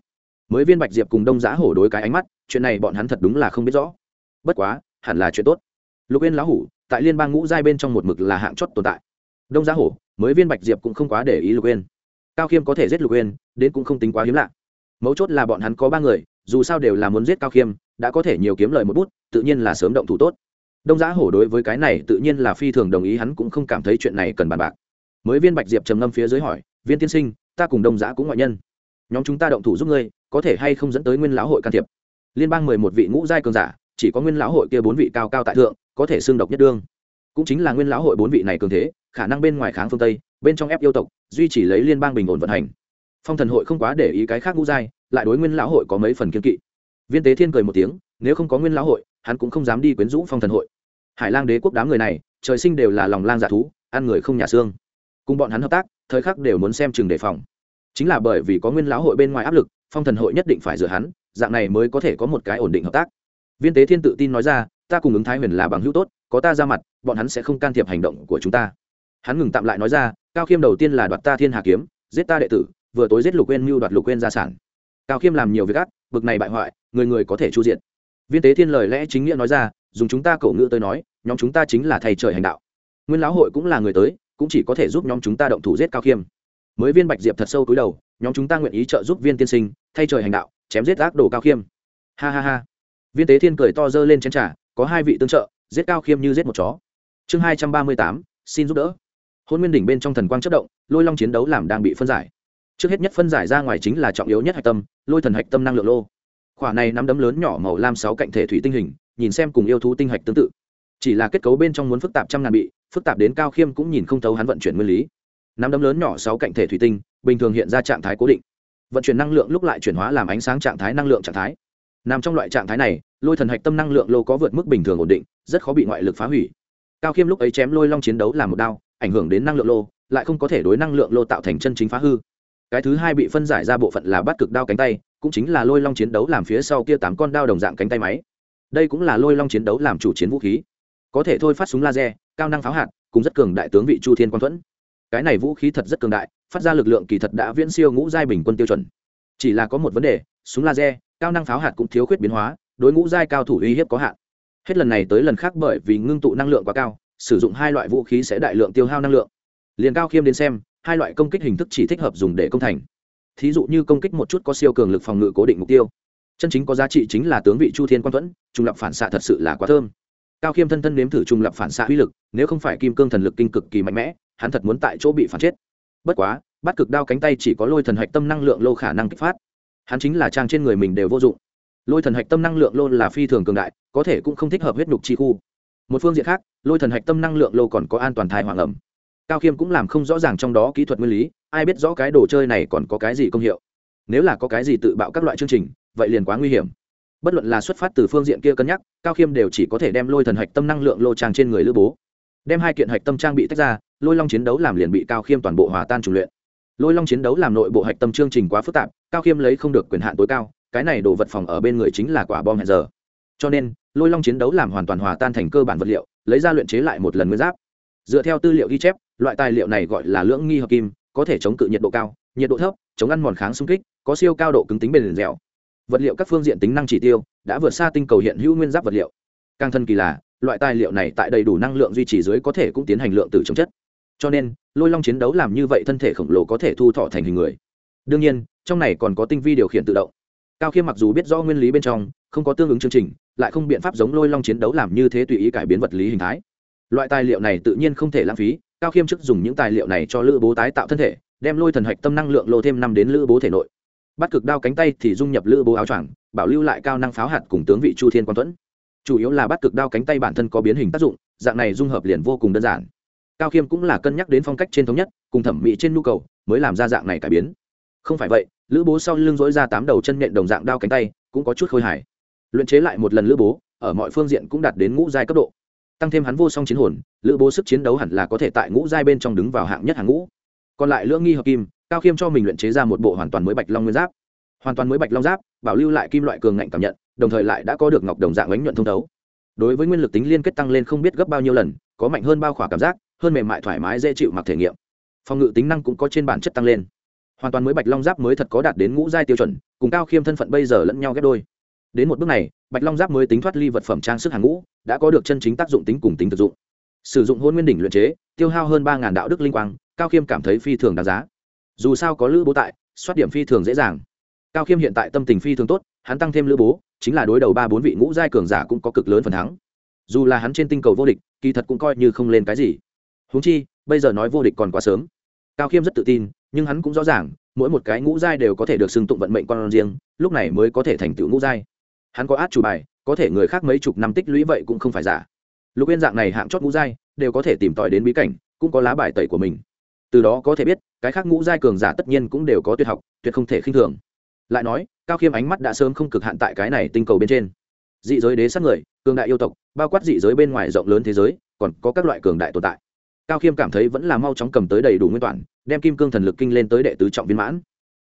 Mới viên bạch diệp cùng đông giã hổ đối cái ánh mắt, chuyện này bọn hắn thật đúng là không biết rõ. Bất quá, hẳn là chuyện tốt. Lục yên lão hủ, tại liên bang ngũ giai bên trong một mực là hạng chót tồn tại. Đông giã hổ mới viên bạch diệp cũng không quá để ý lục Uyên, cao khiêm có thể giết lục Uyên, đến cũng không tính quá hiếm lạ. Mấu chốt là bọn hắn có ba người dù sao đều là muốn giết cao khiêm đã có thể nhiều kiếm lời một bút tự nhiên là sớm động thủ tốt. Đông giá hổ đối với cái này tự nhiên là phi thường đồng ý hắn cũng không cảm thấy chuyện này cần bàn bạc. Mới viên bạch diệp trầm ngâm phía dưới hỏi viên tiên sinh ta cùng đông giá cũng ngoại nhân. Nhóm chúng ta động thủ giúp ngươi có thể hay không dẫn tới nguyên lão hội can thiệp? Liên bang mười một vị ngũ giai cường giả chỉ có nguyên lão hội kia bốn vị cao cao tại thượng có thể xương độc nhất đương. Cũng chính là nguyên lão hội bốn vị này cường thế khả năng bên ngoài kháng phương tây, bên trong ép yêu tộc, duy chỉ lấy liên bang bình ổn vận hành. Phong thần hội không quá để ý cái khác ngũ giai, lại đối nguyên lão hội có mấy phần kiên kỵ. Viên tế thiên cười một tiếng, nếu không có nguyên lão hội, hắn cũng không dám đi quyến rũ phong thần hội. Hải lang đế quốc đám người này, trời sinh đều là lòng lang giả thú, ăn người không nhà xương. Cùng bọn hắn hợp tác, thời khắc đều muốn xem chừng đề phòng. Chính là bởi vì có nguyên lão hội bên ngoài áp lực, phong thần hội nhất định phải dựa hắn, dạng này mới có thể có một cái ổn định hợp tác. Viên tế thiên tự tin nói ra, ta cùng ứng thái huyền là bằng hữu tốt, có ta ra mặt, bọn hắn sẽ không can thiệp hành động của chúng ta hắn ngừng tạm lại nói ra cao khiêm đầu tiên là đoạt ta thiên hà kiếm giết ta đệ tử vừa tối giết lục quên mưu đoạt lục quên gia sản. Cao khiêm làm nhiều việc gắt, bực này bại hoại người người có thể chu diện. Viên tế thiên lời lẽ chính nghĩa nói ra dùng chúng ta cổ ngữ tới nói nhóm chúng ta chính là thầy trời hành đạo. Nguyên lão hội cũng là người tới cũng chỉ có thể giúp nhóm chúng ta động thủ giết cao khiêm. Mới viên bạch diệp thật sâu túi đầu nhóm chúng ta nguyện ý trợ giúp viên tiên sinh thay trời hành đạo chém giết ác đồ cao khiêm. Ha ha ha. Viên tế thiên cười to dơ lên chén t r à có hai vị tương trợ giết cao khiêm như giết một chó. Chương hai trăm ba mươi tám xin giúp đỡ hôn nguyên đỉnh bên trong thần quang chất động, lôi long chiến đấu làm đang bị phân giải. Trước hết nhất phân giải ra ngoài chính là trọng yếu nhất hạch tâm, lôi thần hạch tâm năng lượng lô. Khoả này nắm đấm lớn nhỏ màu lam sáu cạnh thể thủy tinh hình, nhìn xem cùng yêu thú tinh hạch tương tự. Chỉ là kết cấu bên trong muốn phức tạp trăm ngàn bị, phức tạp đến cao khiêm cũng nhìn không thấu hắn vận chuyển nguyên lý. Nắm đấm lớn nhỏ sáu cạnh thể thủy tinh, bình thường hiện ra trạng thái cố định. Vận chuyển năng lượng lúc lại chuyển hóa làm ánh sáng trạng thái năng lượng trạng thái. Nằm trong loại trạng thái này, lôi thần hạch tâm năng lượng lô có vượt mức bình thường ổn định, rất khó bị ngoại lực phá hủy. Cao khiêm lúc ấy chém lôi long chiến đấu làm một đao ảnh hưởng đến năng lượng lô, lại không có thể đối năng lượng lô tạo thành chân chính phá hư. Cái thứ hai bị phân giải ra bộ phận là bắt cực đao cánh tay, cũng chính là lôi long chiến đấu làm phía sau kia tám con đao đồng dạng cánh tay máy. Đây cũng là lôi long chiến đấu làm chủ chiến vũ khí. Có thể thôi phát súng laser, cao năng pháo hạt, cùng rất cường đại tướng vị chu thiên quang thuẫn. Cái này vũ khí thật rất cường đại, phát ra lực lượng kỳ thật đã viễn siêu ngũ giai bình quân tiêu chuẩn. Chỉ là có một vấn đề, súng laser, cao năng pháo hạt cũng thiếu khuyết biến hóa, đối ngũ giai cao thủ uy hiếp có hạn. Hết lần này tới lần khác bởi vì ngưng tụ năng lượng quá cao sử dụng hai loại vũ khí sẽ đại lượng tiêu hao năng lượng. Liền cao khiêm đến xem, hai loại công kích hình thức chỉ thích hợp dùng để công thành. Thí dụ như công kích một chút có siêu cường lực phòng ngự cố định mục tiêu. Chân chính có giá trị chính là tướng vị chu thiên quang thuẫn trung lập phản xạ thật sự là quá thơm. Cao khiêm thân thân nếm thử trung lập phản xạ uy lực, nếu không phải kim cương thần lực kinh cực kỳ mạnh mẽ, hắn thật muốn tại chỗ bị phản chết. Bất quá, bắt cực đao cánh tay chỉ có lôi thần hạch tâm năng lượng lô khả năng kích phát. Hắn chính là trang trên người mình đều vô dụng. Lôi thần hạch tâm năng lượng lô là phi thường cường đại, có thể cũng không thích hợp huyết nhục chi khu một phương diện khác, lôi thần hạch tâm năng lượng lô còn có an toàn thai hoàng ẩm. Cao khiêm cũng làm không rõ ràng trong đó kỹ thuật nguyên lý, ai biết rõ cái đồ chơi này còn có cái gì công hiệu. Nếu là có cái gì tự bạo các loại chương trình, vậy liền quá nguy hiểm. Bất luận là xuất phát từ phương diện kia cân nhắc, cao khiêm đều chỉ có thể đem lôi thần hạch tâm năng lượng lô trang trên người lữ bố. Đem hai kiện hạch tâm trang bị tách ra, lôi long chiến đấu làm liền bị cao khiêm toàn bộ hòa tan trùng luyện. Lôi long chiến đấu làm nội bộ hạch tâm chương trình quá phức tạp, cao khiêm lấy không được quyền hạn tối cao, cái này đồ vật phòng ở bên người chính là quả bom hẹn giờ. Cho nên lôi long chiến đấu làm hoàn toàn hòa tan thành cơ bản vật liệu, lấy ra luyện chế lại một lần nguyên giáp. Dựa theo tư liệu ghi chép, loại tài liệu này gọi là lưỡng nghi hợp kim, có thể chống cự nhiệt độ cao, nhiệt độ thấp, chống ăn mòn kháng xung kích, có siêu cao độ cứng tính bền dẻo. Vật liệu các phương diện tính năng chỉ tiêu đã vượt xa tinh cầu hiện hữu nguyên giáp vật liệu. Càng thân kỳ là, loại tài liệu này tại đầy đủ năng lượng duy trì dưới có thể cũng tiến hành lượng từ chống chất. Cho nên, lôi long chiến đấu làm như vậy thân thể khổng lồ có thể thu thọ thành hình người. Đương nhiên, trong này còn có tinh vi điều khiển tự động cao khiêm mặc dù biết rõ nguyên lý bên trong, không có tương ứng chương trình, lại không biện pháp giống lôi long chiến đấu làm như thế tùy ý cải biến vật lý hình thái. Loại tài liệu này tự nhiên không thể lãng phí, cao khiêm chức dùng những tài liệu này cho lữ bố tái tạo thân thể, đem lôi thần hạch tâm năng lượng lô thêm năm đến lữ bố thể nội. Bắt cực đao cánh tay thì dung nhập lữ bố áo choàng, bảo lưu lại cao năng pháo hạt cùng tướng vị chu thiên quang tuẫn chủ yếu là bắt cực đao cánh tay bản thân có biến hình tác dụng, dạng này dung hợp liền vô cùng đơn giản. Cao khiêm cũng là cân nhắc đến phong cách trên thống nhất, cùng thẩm mỹ trên nhu cầu, mới làm ra dạng này cải biến không phải vậy, lữ bố sau lưng dối ra tám đầu chân nhện đồng dạng đao cánh tay, cũng có chút khôi hài. Luyện chế lại một lần lữ bố, ở mọi phương diện cũng đạt đến ngũ giai cấp độ. Tăng thêm hắn vô song chiến hồn, lữ bố sức chiến đấu hẳn là có thể tại ngũ giai bên trong đứng vào hạng nhất hàng ngũ. Còn lại lưỡng nghi hợp kim, cao khiêm cho mình luyện chế ra một bộ hoàn toàn mới bạch long nguyên giáp. Hoàn toàn mới bạch long giáp, bảo lưu lại kim loại cường ngạnh cảm nhận, đồng thời lại đã có được ngọc đồng dạng ánh nhuận thông thấu. Đối với nguyên lực tính liên kết tăng lên không biết gấp bao nhiêu lần, có mạnh hơn bao khỏa cảm giác, hơn mềm mại thoải mái dễ chịu mặc thể nghiệm. Phòng ngự tính năng cũng có trên bản chất tăng lên hoàn toàn mới bạch long giáp mới thật có đạt đến ngũ giai tiêu chuẩn, cùng cao khiêm thân phận bây giờ lẫn nhau ghép đôi. Đến một bước này, bạch long giáp mới tính thoát ly vật phẩm trang sức hàng ngũ, đã có được chân chính tác dụng tính cùng tính thực dụng. Sử dụng hôn nguyên đỉnh luyện chế, tiêu hao hơn ba đạo đức linh quang, cao khiêm cảm thấy phi thường đáng giá. Dù sao có lữ bố tại, soát điểm phi thường dễ dàng. Cao khiêm hiện tại tâm tình phi thường tốt, hắn tăng thêm lữ bố, chính là đối đầu ba bốn vị ngũ giai cường giả cũng có cực lớn phần thắng. Dù là hắn trên tinh cầu vô địch, kỳ thật cũng coi như không lên cái gì. Húng chi, bây giờ nói vô địch còn quá sớm. Cao khiêm rất tự tin nhưng hắn cũng rõ ràng, mỗi một cái ngũ giai đều có thể được xưng tụng vận mệnh con riêng, lúc này mới có thể thành tựu ngũ giai. Hắn có át chủ bài, có thể người khác mấy chục năm tích lũy vậy cũng không phải giả. Lục yên dạng này hạng chót ngũ giai, đều có thể tìm tòi đến bí cảnh, cũng có lá bài tẩy của mình. Từ đó có thể biết, cái khác ngũ giai cường giả tất nhiên cũng đều có tuyệt học, tuyệt không thể khinh thường. Lại nói, cao khiêm ánh mắt đã sớm không cực hạn tại cái này tinh cầu bên trên. Dị giới đế sát người, cường đại yêu tộc, bao quát dị giới bên ngoài rộng lớn thế giới, còn có các loại cường đại tồn tại cao khiêm cảm thấy vẫn là mau chóng cầm tới đầy đủ nguyên toàn, đem kim cương thần lực kinh lên tới đệ tứ trọng viên mãn.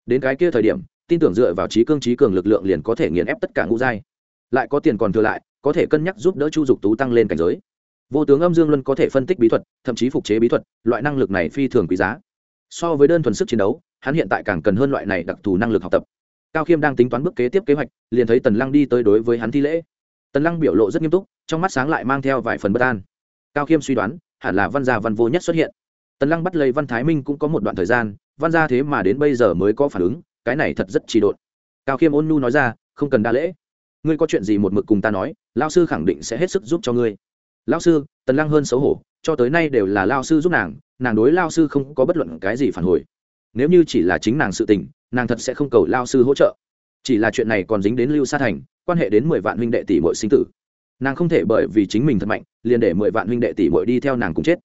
Đến cái kia thời điểm, tin tưởng dựa vào trí cương trí cường lực lượng liền có thể nghiền ép tất cả ngũ giai. Lại có tiền còn thừa lại, có thể cân nhắc giúp đỡ chu dục tú tăng lên cảnh giới. Vô tướng âm dương luân có thể phân tích bí thuật, thậm chí phục chế bí thuật, loại năng lực này phi thường quý giá. So với đơn thuần sức chiến đấu, hắn hiện tại càng cần hơn loại này đặc thù năng lực học tập. Cao khiêm đang tính toán bước kế tiếp kế hoạch, liền thấy tần lăng đi tới đối với hắn thi lễ. Tần lăng biểu lộ rất nghiêm túc, trong mắt sáng lại mang theo vài phần bất an. Cao khiêm suy đoán hẳn là văn gia văn vô nhất xuất hiện. Tần lăng bắt lấy văn thái minh cũng có một đoạn thời gian, văn gia thế mà đến bây giờ mới có phản ứng, cái này thật rất trì độn. Cao khiêm ôn nu nói ra, không cần đa lễ. Ngươi có chuyện gì một mực cùng ta nói lao sư khẳng định sẽ hết sức giúp cho ngươi. Lao sư? Tần lăng hơn xấu hổ, cho tới nay đều là lao sư giúp nàng nàng đối lao sư không có bất luận cái gì phản hồi. Nếu như chỉ là chính nàng sự tình, nàng thật sẽ không cầu lao sư hỗ trợ. Chỉ là chuyện này còn dính đến lưu sa thành, quan hệ đến mười vạn huynh đệ tỷ mọi sinh tử nàng không thể bởi vì chính mình thật mạnh, liền để mười vạn huynh đệ tỷ bội đi theo nàng cùng chết.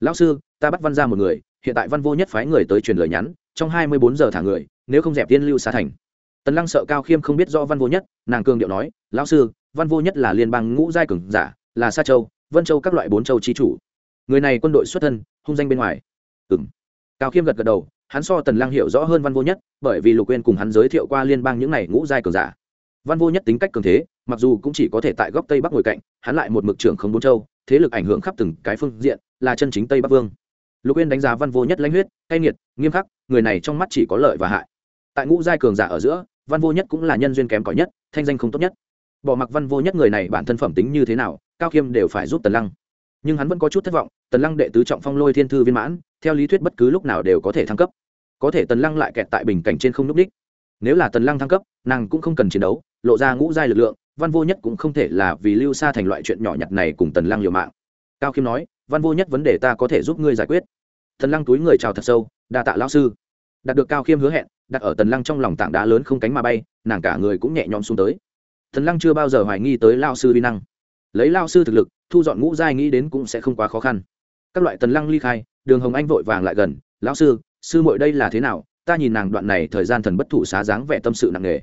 Lão sư, ta bắt văn ra một người, hiện tại văn vô nhất phái người tới truyền lời nhắn, trong hai mươi bốn giờ thả người, nếu không dẹp tiên lưu xa thành. Tần lăng sợ cao khiêm không biết do văn vô nhất, nàng cường điệu nói, lão sư, văn vô nhất là liên bang ngũ giai cường giả, là sa châu, vân châu các loại bốn châu trí chủ. Người này quân đội xuất thân, hung danh bên ngoài. Ừ m cao khiêm gật gật đầu, hắn so tần lăng hiểu rõ hơn văn vô nhất, bởi vì lục quên cùng hắn giới thiệu qua liên bang những n à y ngũ giai cường giả văn vô nhất tính cách cường thế, mặc dù cũng chỉ có thể tại góc tây bắc ngồi cạnh, hắn lại một mực trưởng không bốn châu, thế lực ảnh hưởng khắp từng cái phương diện, là chân chính tây bắc vương. Lục uyên đánh giá văn vô nhất lãnh huyết, cay nghiệt, nghiêm khắc, người này trong mắt chỉ có lợi và hại. Tại ngũ giai cường giả ở giữa, văn vô nhất cũng là nhân duyên kém cỏi nhất, thanh danh không tốt nhất. Bỏ mặc văn vô nhất người này bản thân phẩm tính như thế nào, cao khiêm đều phải giúp tần lăng. Nhưng hắn vẫn có chút thất vọng, tần lăng đệ tứ trọng phong lôi thiên thư viên mãn, theo lý thuyết bất cứ lúc nào đều có thể thăng cấp. Có thể tần lăng lại kẹt tại bình cảnh trên không núp đích. Nếu là tần lăng thăng cấp, nàng cũng không cần chiến đấu lộ ra ngũ giai lực lượng, văn vô nhất cũng không thể là vì lưu xa thành loại chuyện nhỏ nhặt này cùng tần lăng liều mạng. Cao khiêm nói, văn vô nhất vấn đề ta có thể giúp ngươi giải quyết. Tần lăng túi người chào thật sâu, đa tạ lão sư. Đạt được cao khiêm hứa hẹn, đặt ở tần lăng trong lòng tảng đá lớn không cánh mà bay, nàng cả người cũng nhẹ nhõm xuống tới. Tần lăng chưa bao giờ hoài nghi tới lao sư vi năng. Lấy lao sư thực lực, thu dọn ngũ giai nghĩ đến cũng sẽ không quá khó khăn. Các loại tần lăng ly khai, đường hồng anh vội vàng lại gần, lão sư sư muội đây là thế nào? Ta nhìn nàng đoạn này thời gian thần bất thủ xá dáng vẻ tâm sự nặng nề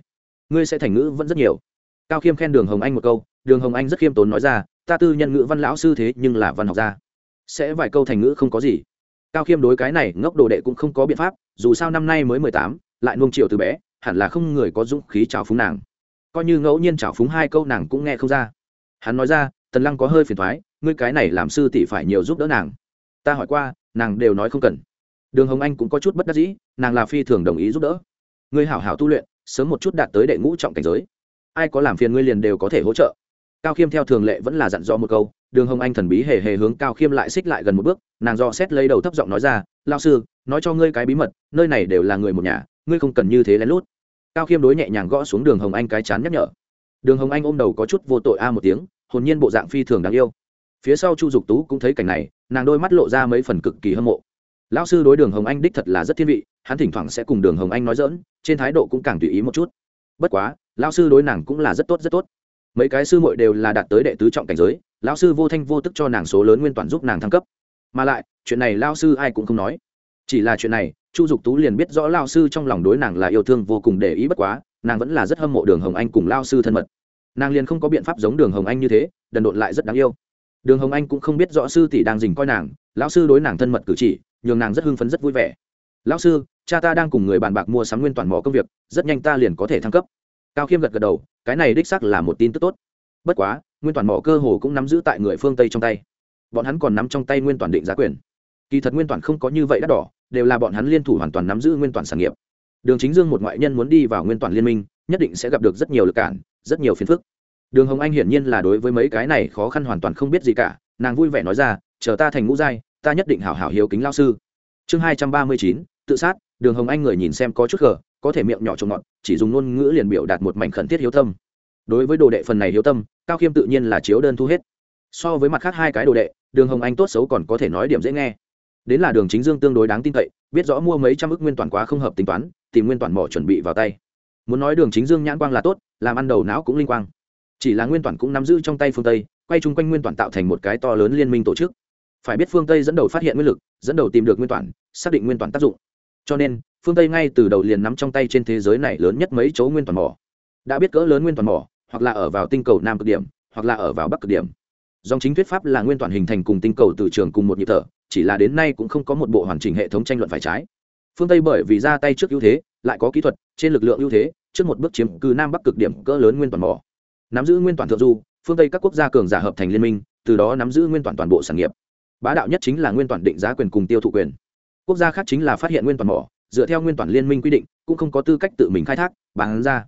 ngươi sẽ thành ngữ vẫn rất nhiều. Cao khiêm khen đường hồng anh một câu, đường hồng anh rất khiêm tốn nói ra, ta tư nhân ngữ văn lão sư thế nhưng là văn học gia. Sẽ vài câu thành ngữ không có gì. Cao khiêm đối cái này ngốc đồ đệ cũng không có biện pháp, dù sao năm nay mới mười tám, lại nuông chiều từ bé, hẳn là không người có dũng khí trào phúng nàng. Coi như ngẫu nhiên trào phúng hai câu nàng cũng nghe không ra. Hắn nói ra, tần lăng có hơi phiền thoái ngươi cái này làm sư tỷ phải nhiều giúp đỡ nàng. Ta hỏi qua, nàng đều nói không cần. Đường hồng anh cũng có chút bất đắc dĩ, nàng là phi thường đồng ý giúp đỡ. Ngươi hảo hảo tu luyện sớm một chút đạt tới đệ ngũ trọng cảnh giới. Ai có làm phiền ngươi liền đều có thể hỗ trợ. Cao khiêm theo thường lệ vẫn là dặn dò một câu, đường hồng anh thần bí hề hề hướng cao khiêm lại xích lại gần một bước, nàng do xét lấy đầu thấp giọng nói ra lao sư, nói cho ngươi cái bí mật, nơi này đều là người một nhà, ngươi không cần như thế lén lút. Cao khiêm đối nhẹ nhàng gõ xuống đường hồng anh cái chán nhắc nhở. Đường hồng anh ôm đầu có chút vô tội a một tiếng, hồn nhiên bộ dạng phi thường đáng yêu. Phía sau chu dục tú cũng thấy cảnh này, nàng đôi mắt lộ ra mấy phần cực kỳ hâm mộ. Lão sư đối đường hồng anh đích thật là rất thiên vị hắn thỉnh thoảng sẽ cùng đường hồng anh nói dỡn, trên thái độ cũng càng tùy ý một chút. Bất quá, lão sư đối nàng cũng là rất tốt rất tốt. Mấy cái sư muội đều là đạt tới đệ tứ trọng cảnh giới, lão sư vô thanh vô tức cho nàng số lớn nguyên toàn giúp nàng thăng cấp. Mà lại, chuyện này lão sư ai cũng không nói. Chỉ là chuyện này, chu dục tú liền biết rõ lão sư trong lòng đối nàng là yêu thương vô cùng để ý, bất quá, nàng vẫn là rất hâm mộ đường hồng anh cùng lão sư thân mật. Nàng liền không có biện pháp giống đường hồng anh như thế, đần độn lại rất đáng yêu. Đường hồng anh cũng không biết rõ sư tỷ đang dình coi nàng, lão sư đối nàng thân mật cử chỉ, nhường nàng rất hưng phấn, rất vui vẻ. Lão sư cha ta đang cùng người bàn bạc mua sắm nguyên toàn mỏ công việc, rất nhanh ta liền có thể thăng cấp. Cao khiêm gật gật đầu, cái này đích xác là một tin tức tốt. Bất quá, nguyên toàn mỏ cơ hồ cũng nắm giữ tại người phương tây trong tay. Bọn hắn còn nắm trong tay nguyên toàn định giá quyền. Kỳ thật nguyên toàn không có như vậy đắt đỏ, đều là bọn hắn liên thủ hoàn toàn nắm giữ nguyên toàn sản nghiệp. Đường chính dương một ngoại nhân muốn đi vào nguyên toàn liên minh, nhất định sẽ gặp được rất nhiều lực cản, rất nhiều phiền phức. Đường hồng anh hiển nhiên là đối với mấy cái này khó khăn hoàn toàn không biết gì cả, nàng vui vẻ nói ra, chờ ta thành ngũ giai, ta nhất định hảo hảo hiếu kính lao sư. Chương hai trăm ba mươi chín tự sát, đường hồng anh người nhìn xem có chút gờ, có thể miệng nhỏ trồng ngọt, chỉ dùng ngôn ngữ liền biểu đạt một mảnh khẩn thiết hiếu tâm. Đối với đồ đệ phần này hiếu tâm, cao khiêm tự nhiên là chiếu đơn thu hết. So với mặt khác hai cái đồ đệ, đường hồng anh tốt xấu còn có thể nói điểm dễ nghe. Đến là đường chính dương tương đối đáng tin cậy, biết rõ mua mấy trăm ức nguyên toàn quá không hợp tính toán, tìm nguyên toàn mỏ chuẩn bị vào tay. Muốn nói đường chính dương nhãn quang là tốt, làm ăn đầu não cũng linh quang. Chỉ là nguyên toàn cũng nắm giữ trong tay phương tây, quay chung quanh nguyên toàn tạo thành một cái to lớn liên minh tổ chức. Phải biết phương tây dẫn đầu phát hiện nguyên lực, dẫn đầu tìm được nguyên toàn, xác định nguyên toàn tác dụng cho nên, phương tây ngay từ đầu liền nắm trong tay trên thế giới này lớn nhất mấy chỗ nguyên toàn mỏ. Đã biết cỡ lớn nguyên toàn mỏ, hoặc là ở vào tinh cầu nam cực điểm, hoặc là ở vào bắc cực điểm. Dòng chính thuyết pháp là nguyên toàn hình thành cùng tinh cầu từ trường cùng một nhịp thở, chỉ là đến nay cũng không có một bộ hoàn chỉnh hệ thống tranh luận phải trái. Phương tây bởi vì ra tay trước ưu thế, lại có kỹ thuật, trên lực lượng ưu thế, trước một bước chiếm cư nam bắc cực điểm cỡ lớn nguyên toàn mỏ. Nắm giữ nguyên toàn thượng du, phương tây các quốc gia cường giả hợp thành liên minh, từ đó nắm giữ nguyên toàn toàn bộ sản nghiệp. Bá đạo nhất chính là nguyên toàn định giá quyền cùng tiêu thụ quyền quốc gia khác chính là phát hiện nguyên toàn mỏ, dựa theo nguyên toàn liên minh quy định, cũng không có tư cách tự mình khai thác, bán ra.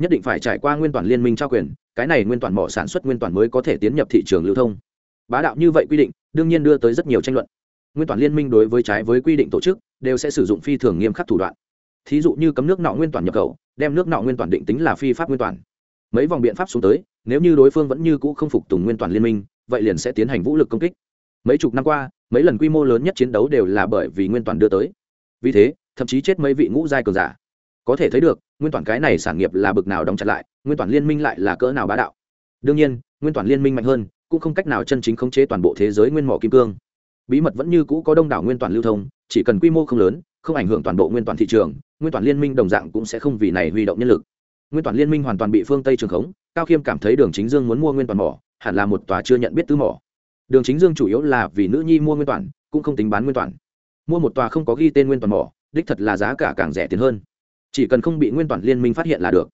Nhất định phải trải qua nguyên toàn liên minh trao quyền, cái này nguyên toàn mỏ sản xuất nguyên toàn mới có thể tiến nhập thị trường lưu thông. Bá đạo như vậy quy định, đương nhiên đưa tới rất nhiều tranh luận. Nguyên toàn liên minh đối với trái với quy định tổ chức, đều sẽ sử dụng phi thường nghiêm khắc thủ đoạn. Thí dụ như cấm nước nọ nguyên toàn nhập khẩu, đem nước nọ nguyên toàn định tính là phi pháp nguyên toàn. Mấy vòng biện pháp xuống tới, nếu như đối phương vẫn như cũ không phục tùng nguyên toàn liên minh, vậy liền sẽ tiến hành vũ lực công kích mấy chục năm qua, mấy lần quy mô lớn nhất chiến đấu đều là bởi vì nguyên toàn đưa tới. Vì thế, thậm chí chết mấy vị ngũ giai cường giả. Có thể thấy được, nguyên toàn cái này sản nghiệp là bực nào đóng chặt lại, nguyên toàn liên minh lại là cỡ nào bá đạo. Đương nhiên, nguyên toàn liên minh mạnh hơn, cũng không cách nào chân chính khống chế toàn bộ thế giới nguyên mỏ kim cương. Bí mật vẫn như cũ có đông đảo nguyên toàn lưu thông, chỉ cần quy mô không lớn, không ảnh hưởng toàn bộ nguyên toàn thị trường, nguyên toàn liên minh đồng dạng cũng sẽ không vì này huy động nhân lực. Nguyên toàn liên minh hoàn toàn bị phương tây trường khống, cao khiêm cảm thấy đường chính dương muốn mua nguyên toàn mỏ, hẳn là một tòa chưa nhận biết tư mỏ đường chính dương chủ yếu là vì nữ nhi mua nguyên toàn, cũng không tính bán nguyên toàn. Mua một tòa không có ghi tên nguyên toàn mỏ, đích thật là giá cả càng rẻ tiền hơn. Chỉ cần không bị nguyên toàn liên minh phát hiện là được.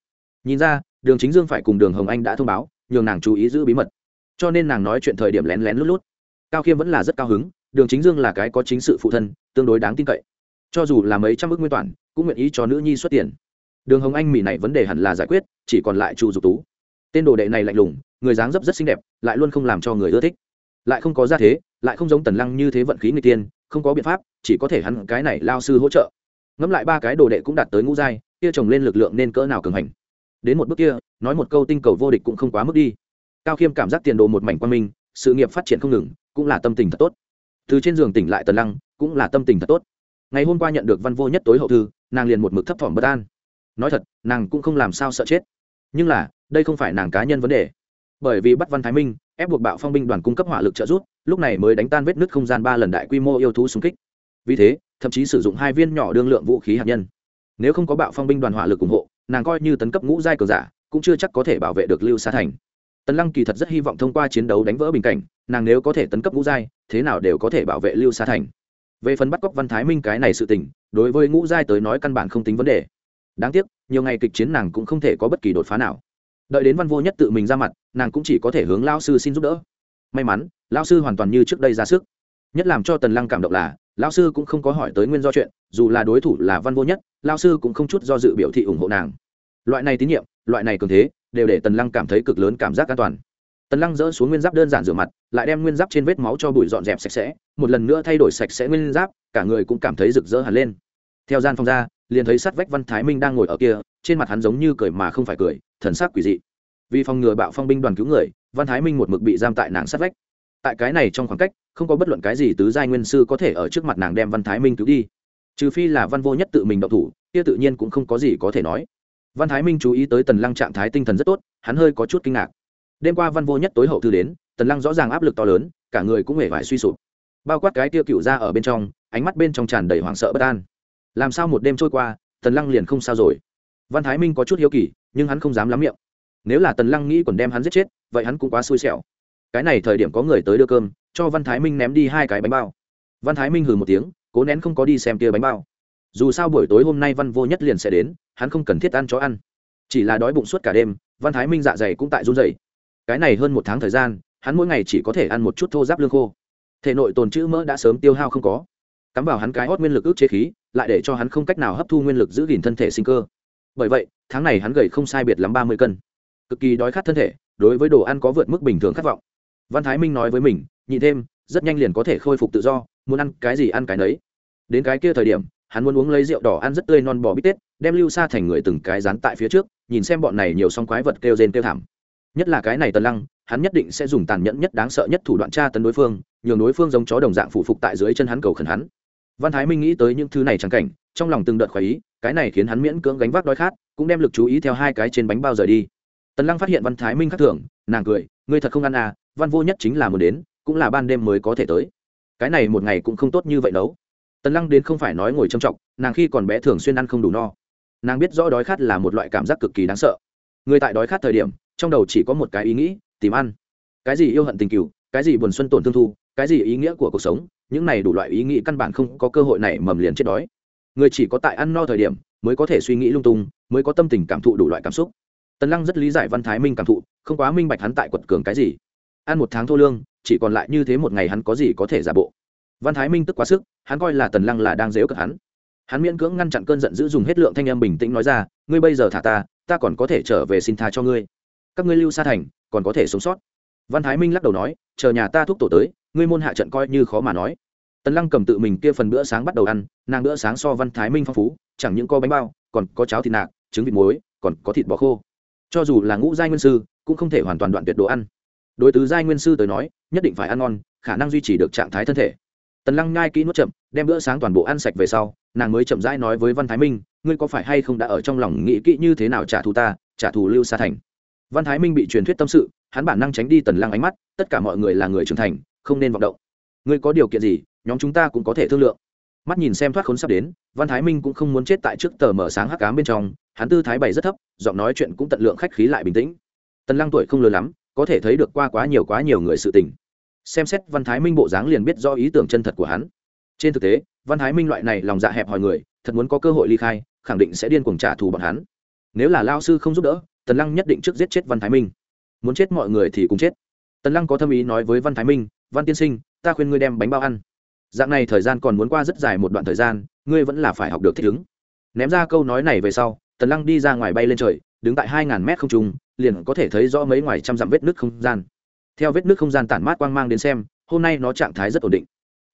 Nhìn ra, đường chính dương phải cùng đường hồng anh đã thông báo, nhường nàng chú ý giữ bí mật. Cho nên nàng nói chuyện thời điểm lén lén lút lút. Cao khiêm vẫn là rất cao hứng, đường chính dương là cái có chính sự phụ thân, tương đối đáng tin cậy. Cho dù là mấy trăm ước nguyên toàn, cũng nguyện ý cho nữ nhi xuất tiền. Đường hồng anh mỹ này vấn đề hẳn là giải quyết, chỉ còn lại chu dục tú. Tên đồ đệ này lạnh lùng, người dáng dấp rất xinh đẹp, lại luôn không làm cho người ưa thích lại không có gia thế, lại không giống tần lăng như thế vận khí người tiên, không có biện pháp, chỉ có thể hắn cái này lao sư hỗ trợ. Ngẫm lại ba cái đồ đệ cũng đạt tới ngũ giai, kia trồng lên lực lượng nên cỡ nào cường hành. Đến một bước kia, nói một câu tinh cầu vô địch cũng không quá mức đi. Cao khiêm cảm giác tiền đồ một mảnh quan minh, sự nghiệp phát triển không ngừng, cũng là tâm tình thật tốt. Từ trên giường tỉnh lại tần lăng, cũng là tâm tình thật tốt. Ngày hôm qua nhận được văn vô nhất tối hậu thư, nàng liền một mực thấp thỏm bất an. Nói thật, nàng cũng không làm sao sợ chết. Nhưng là, đây không phải nàng cá nhân vấn đề. Bởi vì bắt văn thái minh ép buộc bạo phong binh đoàn cung cấp hỏa lực trợ giúp, lúc này mới đánh tan vết nứt không gian ba lần đại quy mô yêu thú xung kích. Vì thế, thậm chí sử dụng hai viên nhỏ đương lượng vũ khí hạt nhân. Nếu không có bạo phong binh đoàn hỏa lực ủng hộ, nàng coi như tấn cấp ngũ giai cờ giả, cũng chưa chắc có thể bảo vệ được lưu xa thành. Tần lăng kỳ thật rất hy vọng thông qua chiến đấu đánh vỡ bình cảnh, nàng nếu có thể tấn cấp ngũ giai, thế nào đều có thể bảo vệ lưu xa thành. Về phần bắt cóc văn thái minh cái này sự tình, đối với ngũ giai tới nói căn bản không tính vấn đề. Đáng tiếc, nhiều ngày kịch chiến nàng cũng không thể có bất kỳ đột phá nào đợi đến văn vô nhất tự mình ra mặt, nàng cũng chỉ có thể hướng lao sư xin giúp đỡ. May mắn lao sư hoàn toàn như trước đây ra sức. Nhất làm cho tần lăng cảm động là lao sư cũng không có hỏi tới nguyên do chuyện, dù là đối thủ là văn vô nhất lao sư cũng không chút do dự biểu thị ủng hộ nàng. Loại này tín nhiệm, loại này cường thế, đều để tần lăng cảm thấy cực lớn cảm giác an toàn. Tần lăng dỡ xuống nguyên giáp đơn giản rửa mặt, lại đem nguyên giáp trên vết máu cho bụi dọn dẹp sạch sẽ, một lần nữa thay đổi sạch sẽ nguyên giáp, cả người cũng cảm thấy rực rỡ hẳn lên. Theo gian phòng ra liền thấy sát vách văn thái minh đang ngồi ở kia, trên mặt hắn giống như cười mà không phải cười, thần sắc quỷ dị. Vì phòng ngừa bạo phong binh đoàn cứu người, văn thái minh một mực bị giam tại nàng sát vách. Tại cái này trong khoảng cách, không có bất luận cái gì tứ giai nguyên sư có thể ở trước mặt nàng đem văn thái minh cứu đi. Trừ phi là văn vô nhất tự mình động thủ, kia tự nhiên cũng không có gì có thể nói. Văn thái minh chú ý tới tần lăng trạng thái tinh thần rất tốt, hắn hơi có chút kinh ngạc. Đêm qua văn vô nhất tối hậu thư đến, tần lăng rõ ràng áp lực to lớn, cả người cũng hề vải suy sụp. Bao quát cái tiêu cựu ra ở bên trong, ánh mắt bên trong tràn đầy hoảng sợ bất an làm sao một đêm trôi qua, tần lăng liền không sao rồi? Văn thái minh có chút hiếu kỳ, nhưng hắn không dám lắm miệng. Nếu là tần lăng nghĩ còn đem hắn giết chết, vậy hắn cũng quá xui xẻo. Cái này thời điểm có người tới đưa cơm, cho văn thái minh ném đi hai cái bánh bao. Văn thái minh hừ một tiếng, cố nén không có đi xem tia bánh bao. Dù sao buổi tối hôm nay văn vô nhất liền sẽ đến, hắn không cần thiết ăn chó ăn. Chỉ là đói bụng suốt cả đêm, văn thái minh dạ dày cũng tại run dày cái này hơn một tháng thời gian, hắn mỗi ngày chỉ có thể ăn một chút thô giáp lương khô. Thể nội tồn chữ mỡ đã sớm tiêu hao không có. Cắm vào hắn cái hót nguyên lực ước chế khí lại để cho hắn không cách nào hấp thu nguyên lực giữ gìn thân thể sinh cơ. Bởi vậy, tháng này hắn gầy không sai biệt lắm ba mươi cân. Cực kỳ đói khát thân thể, đối với đồ ăn có vượt mức bình thường khát vọng. Văn thái minh nói với mình, nhị thêm, rất nhanh liền có thể khôi phục tự do, muốn ăn cái gì ăn cái nấy. Đến cái kia thời điểm, hắn muốn uống lấy rượu đỏ ăn rất tươi non bò bít tết, đem lưu xa thành người từng cái dán tại phía trước, nhìn xem bọn này nhiều song quái vật kêu rên kêu thảm. Nhất là cái này tần lăng, hắn nhất định sẽ dùng tàn nhẫn nhất đáng sợ nhất thủ đoạn tra tấn đối phương, nhường đối phương giống chó đồng dạng phụ phục tại dưới chân hắn cầu khẩn hắn văn thái minh nghĩ tới những thứ này chẳng cảnh, trong lòng từng đợt khoái ý, cái này khiến hắn miễn cưỡng gánh vác đói khát, cũng đem lực chú ý theo hai cái trên bánh bao rời đi. Tần lăng phát hiện văn thái minh khắc thường, nàng cười, ngươi thật không ăn à văn vô nhất chính là muốn đến, cũng là ban đêm mới có thể tới. Cái này một ngày cũng không tốt như vậy nấu tần lăng đến không phải nói ngồi trầm trọng, nàng khi còn bé thường xuyên ăn không đủ no. Nàng biết rõ đói khát là một loại cảm giác cực kỳ đáng sợ. Người tại đói khát thời điểm, trong đầu chỉ có một cái ý nghĩ, tìm ăn. Cái gì yêu hận tình cựu cái gì buồn xuân tổn thương thu, cái gì ý nghĩa của cuộc sống những này đủ loại ý nghĩ căn bản không có cơ hội này mầm liền chết đói. Người chỉ có tại ăn no thời điểm mới có thể suy nghĩ lung tung, mới có tâm tình cảm thụ đủ loại cảm xúc. Tần lăng rất lý giải văn thái minh cảm thụ, không quá minh bạch hắn tại quật cường cái gì. Ăn một tháng thô lương, chỉ còn lại như thế một ngày hắn có gì có thể giả bộ. Văn thái minh tức quá sức, hắn coi là tần lăng là đang dếu cợt hắn. Hắn miễn cưỡng ngăn chặn cơn giận dữ dùng hết lượng thanh âm bình tĩnh nói ra, ngươi bây giờ thả ta ta còn có thể trở về xin tha cho ngươi. Các ngươi lưu xa thành, còn có thể sống sót. Văn thái minh lắc đầu nói, chờ nhà ta thúc tổ tới ngươi môn hạ trận coi như khó mà nói. Tần lăng cầm tự mình kia phần bữa sáng bắt đầu ăn, nàng bữa sáng so văn thái minh phong phú, chẳng những có bánh bao, còn có cháo thịt nạc, trứng vịt muối, còn có thịt bò khô. Cho dù là ngũ giai nguyên sư, cũng không thể hoàn toàn đoạn tuyệt đồ ăn. Đối tứ giai nguyên sư tới nói, nhất định phải ăn ngon, khả năng duy trì được trạng thái thân thể. Tần lăng ngai kỹ nuốt chậm, đem bữa sáng toàn bộ ăn sạch về sau, nàng mới chậm rãi nói với văn thái minh, ngươi có phải hay không đã ở trong lòng nghĩ kỹ như thế nào trả thù ta, trả thù lưu sa thành? Văn thái minh bị truyền thuyết tâm sự, hắn bản năng tránh đi tần lăng ánh mắt, tất cả mọi người là người trưởng thành không nên vọng động. Ngươi có điều kiện gì, nhóm chúng ta cũng có thể thương lượng. Mắt nhìn xem thoát khốn sắp đến, văn thái minh cũng không muốn chết tại trước tờ mở sáng hắc cám bên trong, hắn tư thái bày rất thấp, giọng nói chuyện cũng tận lượng khách khí lại bình tĩnh. Tần lăng tuổi không lớn lắm, có thể thấy được qua quá nhiều quá nhiều người sự tình. Xem xét văn thái minh bộ dáng liền biết do ý tưởng chân thật của hắn. Trên thực tế, văn thái minh loại này lòng dạ hẹp hòi người, thật muốn có cơ hội ly khai, khẳng định sẽ điên cuồng trả thù bọn hắn. Nếu là lao sư không giúp đỡ, tần lăng nhất định trước giết chết văn thái minh. Muốn chết mọi người thì cùng chết. Tần lăng có tâm ý nói với văn thái minh văn tiên sinh, ta khuyên ngươi đem bánh bao ăn. Dạng này thời gian còn muốn qua rất dài một đoạn thời gian, ngươi vẫn là phải học được thích ứng. Ném ra câu nói này về sau, tần lăng đi ra ngoài bay lên trời, đứng tại hai ngàn mét không trung, liền có thể thấy rõ mấy ngoài trăm dặm vết nước không gian. Theo vết nước không gian tản mát quang mang đến xem, hôm nay nó trạng thái rất ổn định.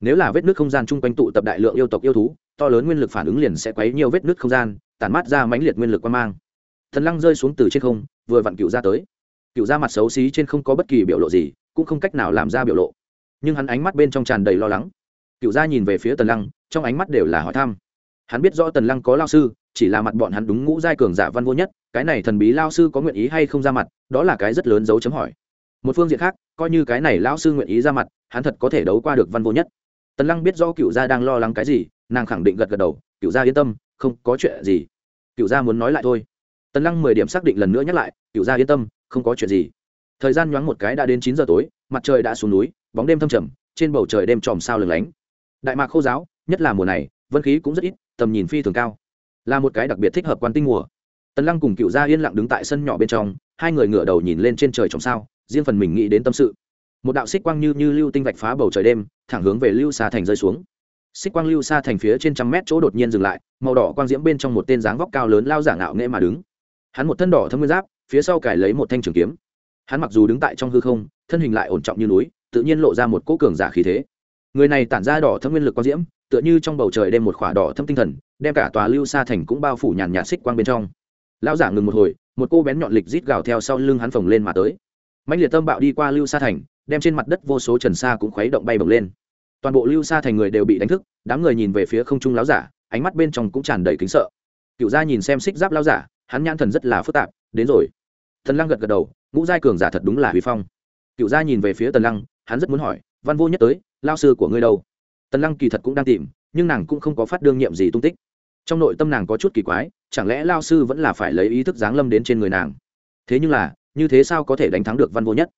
Nếu là vết nước không gian chung quanh tụ tập đại lượng yêu tộc yêu thú, to lớn nguyên lực phản ứng liền sẽ quấy nhiều vết nước không gian, tản mát ra mãnh liệt nguyên lực quang mang. Thần lăng rơi xuống từ trên không, vừa vặn cựu ra tới. Cựu ra mặt xấu xí trên không có bất kỳ biểu lộ gì, cũng không cách nào làm ra biểu lộ nhưng hắn ánh mắt bên trong tràn đầy lo lắng. Cựu gia nhìn về phía tần lăng, trong ánh mắt đều là hỏi thăm. Hắn biết rõ tần lăng có lao sư, chỉ là mặt bọn hắn đúng ngũ giai cường giả văn vô nhất, cái này thần bí lao sư có nguyện ý hay không ra mặt, đó là cái rất lớn dấu chấm hỏi. Một phương diện khác, coi như cái này lao sư nguyện ý ra mặt, hắn thật có thể đấu qua được văn vô nhất. Tần lăng biết rõ cựu gia đang lo lắng cái gì, nàng khẳng định gật gật đầu, cựu gia yên tâm, không có chuyện gì. Cựu gia muốn nói lại thôi. Tần lăng mười điểm xác định lần nữa nhắc lại, cựu gia yên tâm, không có chuyện gì. Thời gian nhoáng một cái đã đến chín giờ tối, mặt trời đã xuống núi bóng đêm thâm trầm, trên bầu trời đêm tròm sao lừng lánh. Đại mạc khô giáo, nhất là mùa này, vân khí cũng rất ít, tầm nhìn phi thường cao. Là một cái đặc biệt thích hợp quan tinh mùa. Tần lăng cùng cựu gia yên lặng đứng tại sân nhỏ bên trong, hai người ngửa đầu nhìn lên trên trời tròm sao, riêng phần mình nghĩ đến tâm sự. Một đạo xích quang như như lưu tinh vạch phá bầu trời đêm, thẳng hướng về lưu xa thành rơi xuống. Xích quang lưu xa thành phía trên trăm mét chỗ đột nhiên dừng lại, màu đỏ quang diễm bên trong một tên dáng vóc cao lớn lao giả ngạo nghễ mà đứng. Hắn một thân đỏ thâm nguyên giáp, phía sau cải lấy một thanh trường kiếm. Hắn mặc dù đứng tại trong hư không, thân hình lại ổn trọng như núi tự nhiên lộ ra một cỗ cường giả khí thế. Người này tản ra đỏ thâm nguyên lực quang diễm, tựa như trong bầu trời đem một khỏa đỏ thâm tinh thần, đem cả tòa lưu xa thành cũng bao phủ nhàn nhạt xích quang bên trong. Lão giả ngừng một hồi, một cô bén nhọn lịch rít gào theo sau lưng hắn phồng lên mà tới. Mạnh liệt tâm bạo đi qua lưu xa thành, đem trên mặt đất vô số trần xa cũng khuấy động bay bồng lên. Toàn bộ lưu xa thành người đều bị đánh thức, đám người nhìn về phía không trung lão giả, ánh mắt bên trong cũng tràn đầy kính sợ. Cựu gia nhìn xem xích giáp lão giả, hắn nhãn thần rất là phức tạp, đến rồi. Thần lăng gật gật đầu, ngũ giai cường giả thật đúng là huy phong. Cựu gia nhìn về phía tần lăng hắn rất muốn hỏi, văn vô nhất tới, lao sư của ngươi đâu? Tần lăng kỳ thật cũng đang tìm, nhưng nàng cũng không có phát đương nhiệm gì tung tích. Trong nội tâm nàng có chút kỳ quái, chẳng lẽ lao sư vẫn là phải lấy ý thức giáng lâm đến trên người nàng? Thế nhưng là, như thế sao có thể đánh thắng được văn vô nhất?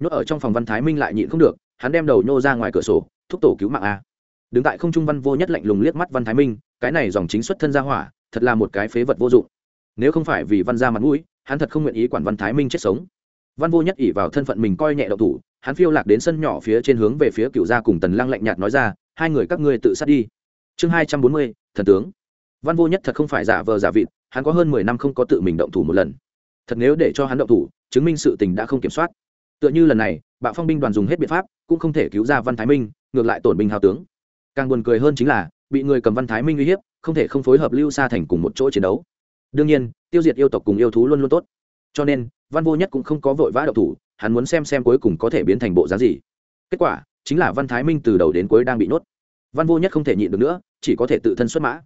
Nhốt ở trong phòng văn thái minh lại nhịn không được, hắn đem đầu nhô ra ngoài cửa sổ, thúc tổ cứu mạng a. Đứng tại không trung văn vô nhất lạnh lùng liếc mắt văn thái minh, cái này dòng chính xuất thân ra hỏa, thật là một cái phế vật vô dụng. Nếu không phải vì văn gia mặt mũi, hắn thật không nguyện ý quản văn thái minh chết sống văn vô nhất ỉ vào thân phận mình coi nhẹ động thủ, hắn phiêu lạc đến sân nhỏ phía trên hướng về phía cựu gia cùng tần lăng lạnh nhạt nói ra, hai người các ngươi tự sát đi. Chương hai trăm bốn mươi, thần tướng. Văn vô nhất thật không phải giả vờ giả vịt, hắn có hơn mười năm không có tự mình động thủ một lần. Thật nếu để cho hắn động thủ, chứng minh sự tình đã không kiểm soát. Tựa như lần này, bạo phong binh đoàn dùng hết biện pháp, cũng không thể cứu ra văn thái minh, ngược lại tổn binh hào tướng. Càng buồn cười hơn chính là, bị người cầm văn thái minh uy hiếp, không thể không phối hợp lưu xa thành cùng một chỗ chiến đấu. Đương nhiên, tiêu diệt yêu tộc cùng yêu thú luôn luôn tốt cho nên, văn vô nhất cũng không có vội vã đậu thủ, hắn muốn xem xem cuối cùng có thể biến thành bộ dáng gì. Kết quả, chính là văn thái minh từ đầu đến cuối đang bị nhốt. Văn vô nhất không thể nhịn được nữa, chỉ có thể tự thân xuất mã.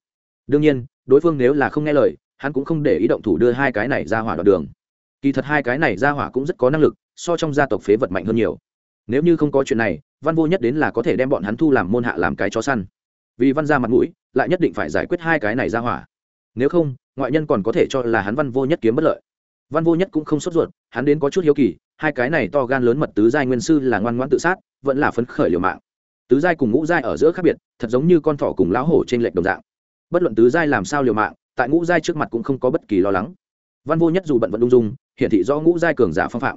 Đương nhiên, đối phương nếu là không nghe lời, hắn cũng không để ý động thủ đưa hai cái này ra hỏa đoạn đường. Kỳ thật hai cái này ra hỏa cũng rất có năng lực, so trong gia tộc phế vật mạnh hơn nhiều. Nếu như không có chuyện này, văn vô nhất đến là có thể đem bọn hắn thu làm môn hạ làm cái chó săn. Vì văn ra mặt mũi, lại nhất định phải giải quyết hai cái này ra hỏa. Nếu không, ngoại nhân còn có thể cho là hắn văn vô nhất kiếm bất lợi văn vô nhất cũng không sốt ruột, hắn đến có chút hiếu kỳ, hai cái này to gan lớn mật tứ giai nguyên sư là ngoan ngoãn tự sát, vẫn là phấn khởi liều mạng. Tứ giai cùng ngũ giai ở giữa khác biệt, thật giống như con thỏ cùng lão hổ trên lệch đồng dạng. Bất luận tứ giai làm sao liều mạng, tại ngũ giai trước mặt cũng không có bất kỳ lo lắng. Văn vô nhất dù bận vận ung dung, hiển thị do ngũ giai cường giả phong phạm.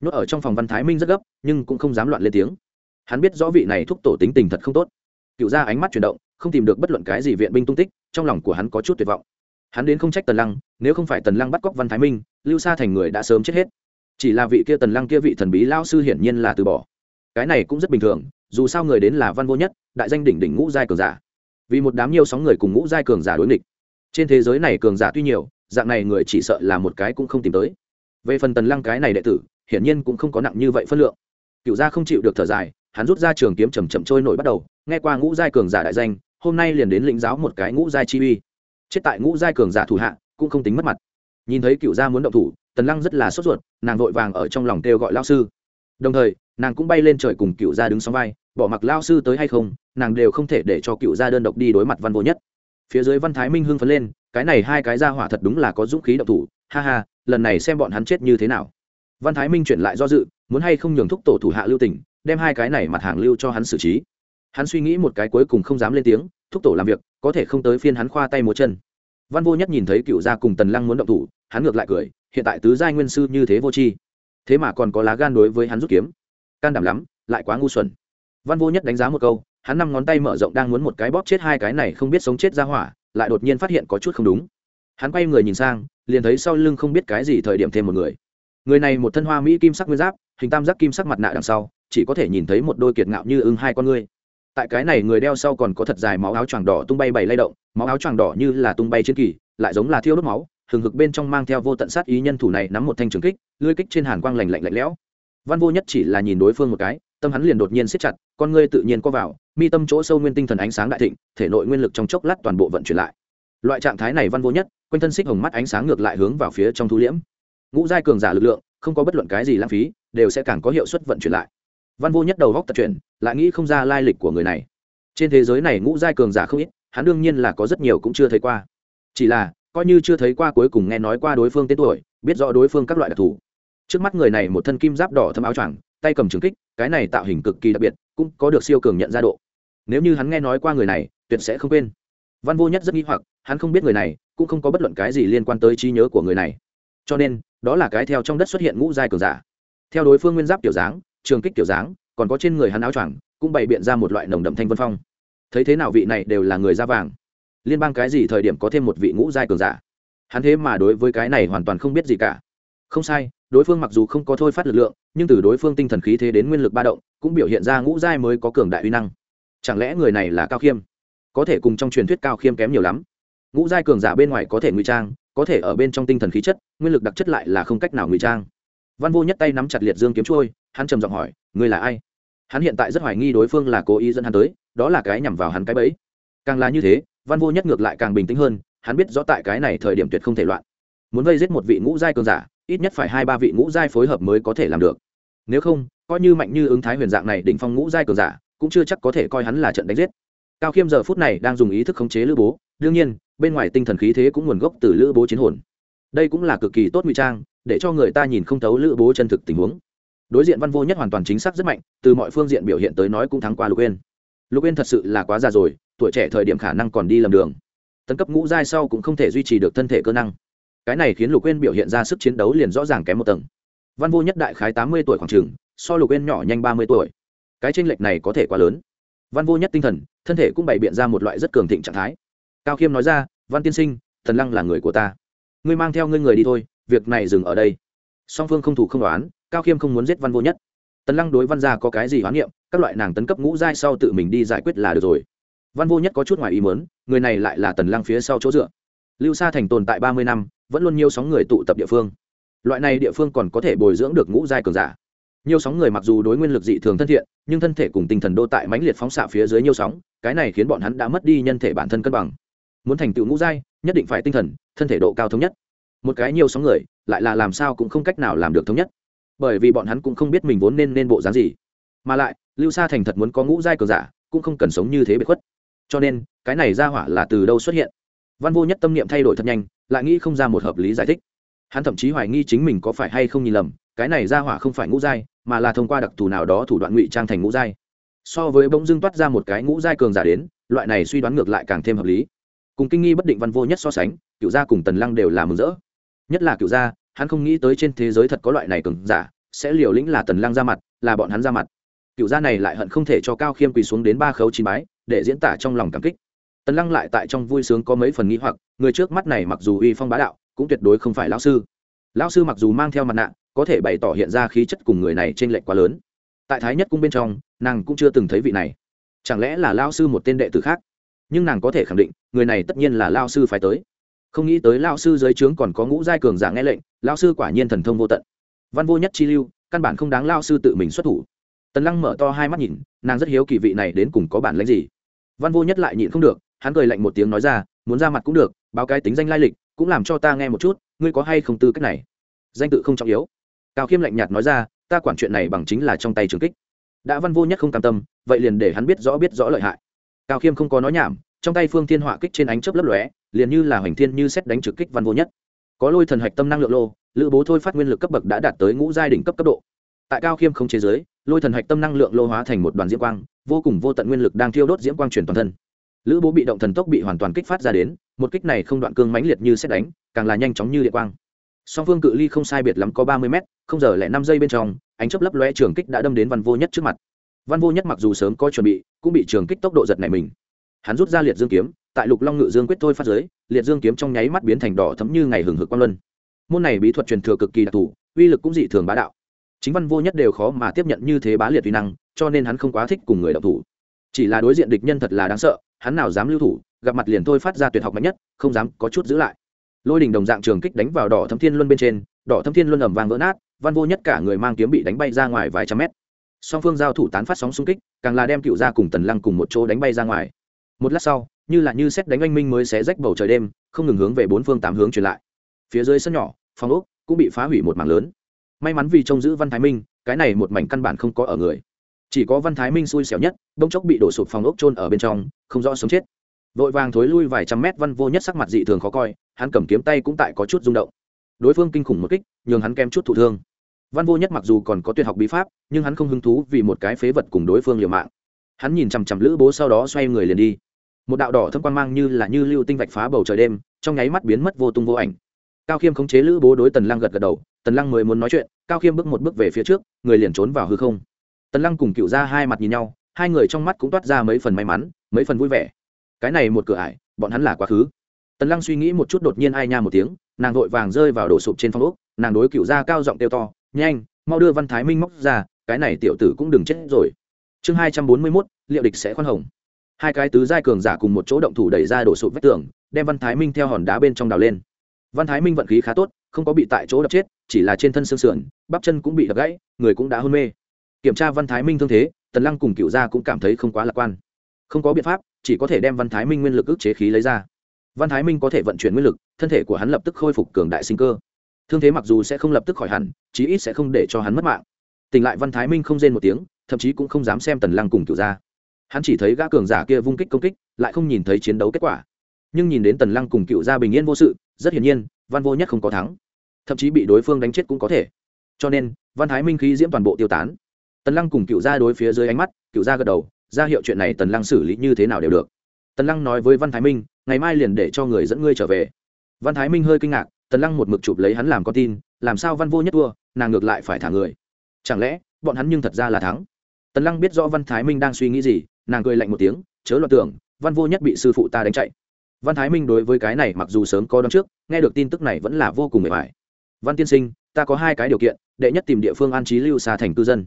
Nhốt ở trong phòng văn thái minh rất gấp, nhưng cũng không dám loạn lên tiếng. Hắn biết rõ vị này thúc tổ tính tình thật không tốt. Cựu ra ánh mắt chuyển động, không tìm được bất luận cái gì viện binh tung tích, trong lòng của hắn có chút tuyệt vọng. Hắn đến không trách tần lăng, nếu không phải tần lăng bắt cóc văn thái minh lưu xa thành người đã sớm chết hết. Chỉ là vị kia tần lăng kia vị thần bí lao sư hiển nhiên là từ bỏ. Cái này cũng rất bình thường, dù sao người đến là văn vô nhất, đại danh đỉnh đỉnh ngũ giai cường giả. Vì một đám nhiều sóng người cùng ngũ giai cường giả đối nghịch. Trên thế giới này cường giả tuy nhiều, dạng này người chỉ sợ là một cái cũng không tìm tới. Về phần tần lăng cái này đệ tử, hiển nhiên cũng không có nặng như vậy phân lượng. Cựu gia không chịu được thở dài, hắn rút ra trường kiếm chầm chậm trôi nổi bắt đầu, nghe qua ngũ giai cường giả đại danh, hôm nay liền đến lĩnh giáo một cái ngũ giai chi uy. Chết tại ngũ giai cường giả thủ hạ, cũng không tính mất mặt nhìn thấy cựu gia muốn động thủ, tần lăng rất là sốt ruột, nàng vội vàng ở trong lòng kêu gọi lao sư. Đồng thời, nàng cũng bay lên trời cùng cựu gia đứng sóng vai, bỏ mặc lao sư tới hay không, nàng đều không thể để cho cựu gia đơn độc đi đối mặt văn vô nhất. Phía dưới văn thái minh hưng phấn lên, cái này hai cái ra hỏa thật đúng là có dũng khí động thủ, ha ha, lần này xem bọn hắn chết như thế nào. Văn thái minh chuyển lại do dự, muốn hay không nhường thúc tổ thủ hạ lưu tỉnh đem hai cái này mặt hàng lưu cho hắn xử trí. Hắn suy nghĩ một cái cuối cùng không dám lên tiếng, thúc tổ làm việc, có thể không tới phiên hắn khoa tay múa chân văn vô nhất nhìn thấy cựu gia cùng tần lăng muốn động thủ, hắn ngược lại cười, hiện tại tứ giai nguyên sư như thế vô tri. Thế mà còn có lá gan đối với hắn rút kiếm. Can đảm lắm, lại quá ngu xuẩn. Văn vô nhất đánh giá một câu, hắn năm ngón tay mở rộng đang muốn một cái bóp chết hai cái này không biết sống chết ra hỏa, lại đột nhiên phát hiện có chút không đúng. Hắn quay người nhìn sang, liền thấy sau lưng không biết cái gì thời điểm thêm một người. Người này một thân hoa mỹ kim sắc nguyên giáp, hình tam giác kim sắc mặt nạ đằng sau, chỉ có thể nhìn thấy một đôi kiệt ngạo như ưng hai con ngươi. Tại cái này người đeo sau còn có thật dài máu áo choàng đỏ tung bay bày lay động máu áo choàng đỏ như là tung bay chiến kỳ, lại giống là thiêu đốt máu, hừng hực bên trong mang theo vô tận sát ý nhân thủ này nắm một thanh trường kích lưỡi kích trên hàn quang lạnh lạnh lạnh lẽo. Văn vô nhất chỉ là nhìn đối phương một cái, tâm hắn liền đột nhiên siết chặt, con ngươi tự nhiên co vào, mi tâm chỗ sâu nguyên tinh thần ánh sáng đại thịnh, thể nội nguyên lực trong chốc lát toàn bộ vận chuyển lại. Loại trạng thái này văn vô nhất, quanh thân xích hồng mắt ánh sáng ngược lại hướng vào phía trong thu liễm. Ngũ giai cường giả lực lượng, không có bất luận cái gì lãng phí, đều sẽ càng có hiệu suất vận chuyển lại. Văn vô nhất đầu góc tật chuyển, lại nghĩ không ra lai lịch của người này. Trên thế giới này ngũ giai cường giả không ít hắn đương nhiên là có rất nhiều cũng chưa thấy qua. Chỉ là, coi như chưa thấy qua cuối cùng nghe nói qua đối phương tên tuổi, biết rõ đối phương các loại đặc thù. Trước mắt người này một thân kim giáp đỏ thâm áo choàng, tay cầm trường kích, cái này tạo hình cực kỳ đặc biệt, cũng có được siêu cường nhận ra độ. Nếu như hắn nghe nói qua người này, tuyệt sẽ không quên. Văn vô nhất rất nghi hoặc, hắn không biết người này, cũng không có bất luận cái gì liên quan tới trí nhớ của người này. Cho nên, đó là cái theo trong đất xuất hiện ngũ giai cường giả. Theo đối phương nguyên giáp kiểu dáng, trường kích kiểu dáng, còn có trên người hắn áo choàng, cũng bày biện ra một loại nồng đậm thanh vân phong thấy thế nào vị này đều là người da vàng. Liên bang cái gì thời điểm có thêm một vị ngũ giai cường giả? Hắn thế mà đối với cái này hoàn toàn không biết gì cả. Không sai, đối phương mặc dù không có thôi phát lực lượng, nhưng từ đối phương tinh thần khí thế đến nguyên lực ba động, cũng biểu hiện ra ngũ giai mới có cường đại uy năng. Chẳng lẽ người này là cao khiêm? Có thể cùng trong truyền thuyết cao khiêm kém nhiều lắm. Ngũ giai cường giả bên ngoài có thể ngụy trang, có thể ở bên trong tinh thần khí chất, nguyên lực đặc chất lại là không cách nào ngụy trang. Văn vô nhất tay nắm chặt liệt dương kiếm trôi hắn trầm giọng hỏi, ngươi là ai? Hắn hiện tại rất hoài nghi đối phương là cố ý dẫn hắn tới, đó là cái nhằm vào hắn cái bẫy. Càng là như thế, văn vô nhất ngược lại càng bình tĩnh hơn, hắn biết rõ tại cái này thời điểm tuyệt không thể loạn. Muốn vây giết một vị ngũ giai cường giả, ít nhất phải hai ba vị ngũ giai phối hợp mới có thể làm được. Nếu không, coi như mạnh như ứng thái huyền dạng này đỉnh phong ngũ giai cường giả, cũng chưa chắc có thể coi hắn là trận đánh giết. Cao khiêm giờ phút này đang dùng ý thức khống chế lữ bố, đương nhiên, bên ngoài tinh thần khí thế cũng nguồn gốc từ lữ bố chiến hồn. Đây cũng là cực kỳ tốt ngụy trang, để cho người ta nhìn không thấu lữ bố chân thực tình huống đối diện văn vô nhất hoàn toàn chính xác rất mạnh, từ mọi phương diện biểu hiện tới nói cũng thắng qua lục uyên. Lục uyên thật sự là quá già rồi, tuổi trẻ thời điểm khả năng còn đi lầm đường. Tấn cấp ngũ giai sau cũng không thể duy trì được thân thể cơ năng. Cái này khiến lục yên biểu hiện ra sức chiến đấu liền rõ ràng kém một tầng. Văn vô nhất đại khái tám mươi tuổi khoảng trường so lục yên nhỏ nhanh ba mươi tuổi. Cái tranh lệch này có thể quá lớn. Văn vô nhất tinh thần, thân thể cũng bày biện ra một loại rất cường thịnh trạng thái. Cao khiêm nói ra, văn tiên sinh, thần lăng là người của ta. Ngươi mang theo ngươi người đi thôi, việc này dừng ở đây. Song phương không thủ không đoán cao khiêm không muốn giết văn vô nhất tần lăng đối văn gia có cái gì hoán niệm các loại nàng tấn cấp ngũ giai sau tự mình đi giải quyết là được rồi văn vô nhất có chút ngoài ý mớn người này lại là tần lăng phía sau chỗ dựa lưu sa thành tồn tại ba mươi năm vẫn luôn nhiều sóng người tụ tập địa phương loại này địa phương còn có thể bồi dưỡng được ngũ giai cường giả nhiều sóng người mặc dù đối nguyên lực dị thường thân thiện nhưng thân thể cùng tinh thần đô tại mãnh liệt phóng xạ phía dưới nhiều sóng cái này khiến bọn hắn đã mất đi nhân thể bản thân cân bằng muốn thành tựu ngũ giai nhất định phải tinh thần thân thể độ cao thống nhất một cái nhiều sóng người lại là làm sao cũng không cách nào làm được thống nhất bởi vì bọn hắn cũng không biết mình vốn nên nên bộ dáng gì. Mà lại, lưu sa thành thật muốn có ngũ giai cường giả, cũng không cần sống như thế bị khuất. Cho nên, cái này ra hỏa là từ đâu xuất hiện? Văn vô nhất tâm niệm thay đổi thật nhanh, lại nghĩ không ra một hợp lý giải thích. Hắn thậm chí hoài nghi chính mình có phải hay không nhìn lầm, cái này ra hỏa không phải ngũ giai, mà là thông qua đặc thù nào đó thủ đoạn ngụy trang thành ngũ giai. So với bỗng dưng toát ra một cái ngũ giai cường giả đến, loại này suy đoán ngược lại càng thêm hợp lý. Cùng kinh nghi bất định văn vô nhất so sánh cựu gia cùng tần lăng đều là mừng rỡ. Nhất là cựu gia hắn không nghĩ tới trên thế giới thật có loại này cường giả, sẽ liều lĩnh là tần lăng ra mặt, là bọn hắn ra mặt. Cựu gia này lại hận không thể cho cao khiêm quỳ xuống đến ba khấu chín bái, để diễn tả trong lòng cảm kích. Tần lăng lại tại trong vui sướng có mấy phần nghĩ hoặc, người trước mắt này mặc dù uy phong bá đạo, cũng tuyệt đối không phải lão sư. Lão sư mặc dù mang theo mặt nạ, có thể bày tỏ hiện ra khí chất cùng người này trên lệch quá lớn. Tại thái nhất cung bên trong, nàng cũng chưa từng thấy vị này. Chẳng lẽ là lao sư một tên đệ tử khác? Nhưng nàng có thể khẳng định, người này tất nhiên là lao sư phải tới không nghĩ tới lao sư dưới trướng còn có ngũ giai cường giả nghe lệnh lao sư quả nhiên thần thông vô tận. Văn vô nhất chi lưu, căn bản không đáng lao sư tự mình xuất thủ. Tần lăng mở to hai mắt nhìn, nàng rất hiếu kỳ vị này đến cùng có bản lãnh gì. Văn vô nhất lại nhịn không được, hắn cười lạnh một tiếng nói ra, muốn ra mặt cũng được, báo cái tính danh lai lịch, cũng làm cho ta nghe một chút, ngươi có hay không tư cách này? Danh tự không trọng yếu. Cao khiêm lạnh nhạt nói ra, ta quản chuyện này bằng chính là trong tay trường kích. Đã văn vô nhất không cam tâm, vậy liền để hắn biết rõ biết rõ lợi hại. Cao khiêm không có nói nhảm trong tay phương thiên họa kích trên ánh chớp lấp lóe, liền như là hoành thiên như xét đánh trực kích văn vô nhất. Có lôi thần hạch tâm năng lượng lô, lữ bố thôi phát nguyên lực cấp bậc đã đạt tới ngũ giai đỉnh cấp cấp độ. Tại cao khiêm không chế giới, lôi thần hạch tâm năng lượng lô hóa thành một đoàn diễm quang, vô cùng vô tận nguyên lực đang thiêu đốt diễm quang truyền toàn thân. Lữ bố bị động thần tốc bị hoàn toàn kích phát ra đến, một kích này không đoạn cương mãnh liệt như xét đánh, càng là nhanh chóng như địa quang. Song phương cự ly không sai biệt lắm có ba mươi mét, không giờ lại năm giây bên trong, ánh chấp lấp loe trường kích đã đâm đến văn vô nhất trước mặt. Văn vô nhất mặc dù sớm có chuẩn bị, cũng bị trường kích tốc độ giật này mình hắn rút ra liệt dương kiếm, tại lục long ngự dương quyết thôi phát giới, liệt dương kiếm trong nháy mắt biến thành đỏ thấm như ngày hừng hực quang luân. Môn này bí thuật truyền thừa cực kỳ đặc thù, uy lực cũng dị thường bá đạo. Chính văn vô nhất đều khó mà tiếp nhận như thế bá liệt uy năng, cho nên hắn không quá thích cùng người đọc thủ. Chỉ là đối diện địch nhân thật là đáng sợ, hắn nào dám lưu thủ, gặp mặt liền thôi phát ra tuyệt học mạnh nhất, không dám có chút giữ lại. Lôi đình đồng dạng trường kích đánh vào đỏ thâm thiên luân bên trên, đỏ thâm thiên luân ẩm vàng vỡ nát, văn vô nhất cả người mang kiếm bị đánh bay ra ngoài vài trăm mét. Song phương giao thủ tán phát sóng xung kích, càng là đem cựu ra cùng tần lăng cùng một chỗ đánh bay ra ngoài một lát sau, như là như xét đánh anh minh mới xé rách bầu trời đêm, không ngừng hướng về bốn phương tám hướng truyền lại. Phía dưới sân nhỏ, phòng ốc cũng bị phá hủy một mảng lớn. May mắn vì trông giữ văn thái minh, cái này một mảnh căn bản không có ở người. Chỉ có văn thái minh xui xẻo nhất bông chốc bị đổ sụp phòng ốc trôn ở bên trong, không rõ sống chết. Vội vàng thối lui vài trăm mét, văn vô nhất sắc mặt dị thường khó coi, hắn cầm kiếm tay cũng tại có chút rung động. Đối phương kinh khủng một kích, nhường hắn kem chút thụ thương. Văn vô nhất mặc dù còn có tuyệt học bí pháp, nhưng hắn không hứng thú vì một cái phế vật cùng đối phương liều mạng. Hắn nhìn chằm chằm lữ bố sau đó xoay người liền đi một đạo đỏ thâm quan mang như là như lưu tinh vạch phá bầu trời đêm, trong nháy mắt biến mất vô tung vô ảnh. Cao khiêm khống chế lữ bố đối tần lăng gật gật đầu, tần lăng mới muốn nói chuyện, cao khiêm bước một bước về phía trước, người liền trốn vào hư không. Tần lăng cùng cựu ra hai mặt nhìn nhau, hai người trong mắt cũng toát ra mấy phần may mắn, mấy phần vui vẻ. Cái này một cửa ải, bọn hắn là quá khứ. Tần lăng suy nghĩ một chút đột nhiên ai nha một tiếng, nàng vội vàng rơi vào đổ sụp trên phong ốc, nàng đối cựu ra cao giọng kêu to, nhanh, mau đưa văn thái minh móc ra, cái này tiểu tử cũng đừng chết rồi. Chương hai trăm bốn mươi mốt, liệu địch sẽ khoan hồng hai cái tứ giai cường giả cùng một chỗ động thủ đẩy ra đổ sụp vách tường, đem văn thái minh theo hòn đá bên trong đào lên. Văn thái minh vận khí khá tốt, không có bị tại chỗ đập chết, chỉ là trên thân xương sườn, bắp chân cũng bị đập gãy, người cũng đã hôn mê. Kiểm tra văn thái minh thương thế, tần lăng cùng cựu gia cũng cảm thấy không quá lạc quan. Không có biện pháp, chỉ có thể đem văn thái minh nguyên lực ức chế khí lấy ra. Văn thái minh có thể vận chuyển nguyên lực, thân thể của hắn lập tức khôi phục cường đại sinh cơ. Thương thế mặc dù sẽ không lập tức khỏi hẳn, chí ít sẽ không để cho hắn mất mạng. Tỉnh lại văn thái minh không rên một tiếng, thậm chí cũng không dám xem tần lăng cùng cựu gia hắn chỉ thấy gã cường giả kia vung kích công kích, lại không nhìn thấy chiến đấu kết quả. Nhưng nhìn đến tần lăng cùng cựu gia bình yên vô sự, rất hiển nhiên, văn vô nhất không có thắng. Thậm chí bị đối phương đánh chết cũng có thể. Cho nên, văn thái minh khí diễm toàn bộ tiêu tán. Tần lăng cùng cựu gia đối phía dưới ánh mắt, cựu gia gật đầu, ra hiệu chuyện này tần lăng xử lý như thế nào đều được. Tần lăng nói với văn thái minh, ngày mai liền để cho người dẫn ngươi trở về. Văn thái minh hơi kinh ngạc, tần lăng một mực chụp lấy hắn làm con tin, làm sao văn vô nhất thua, nàng ngược lại phải thả người. Chẳng lẽ, bọn hắn nhưng thật ra là thắng? Tần lăng biết rõ văn thái minh đang suy nghĩ gì nàng cười lạnh một tiếng, chớ loạn tưởng, văn vô nhất bị sư phụ ta đánh chạy. Văn thái minh đối với cái này mặc dù sớm có đón trước, nghe được tin tức này vẫn là vô cùng mệt mỏi. Văn tiên sinh, ta có hai cái điều kiện, đệ nhất tìm địa phương an trí lưu xa thành cư dân.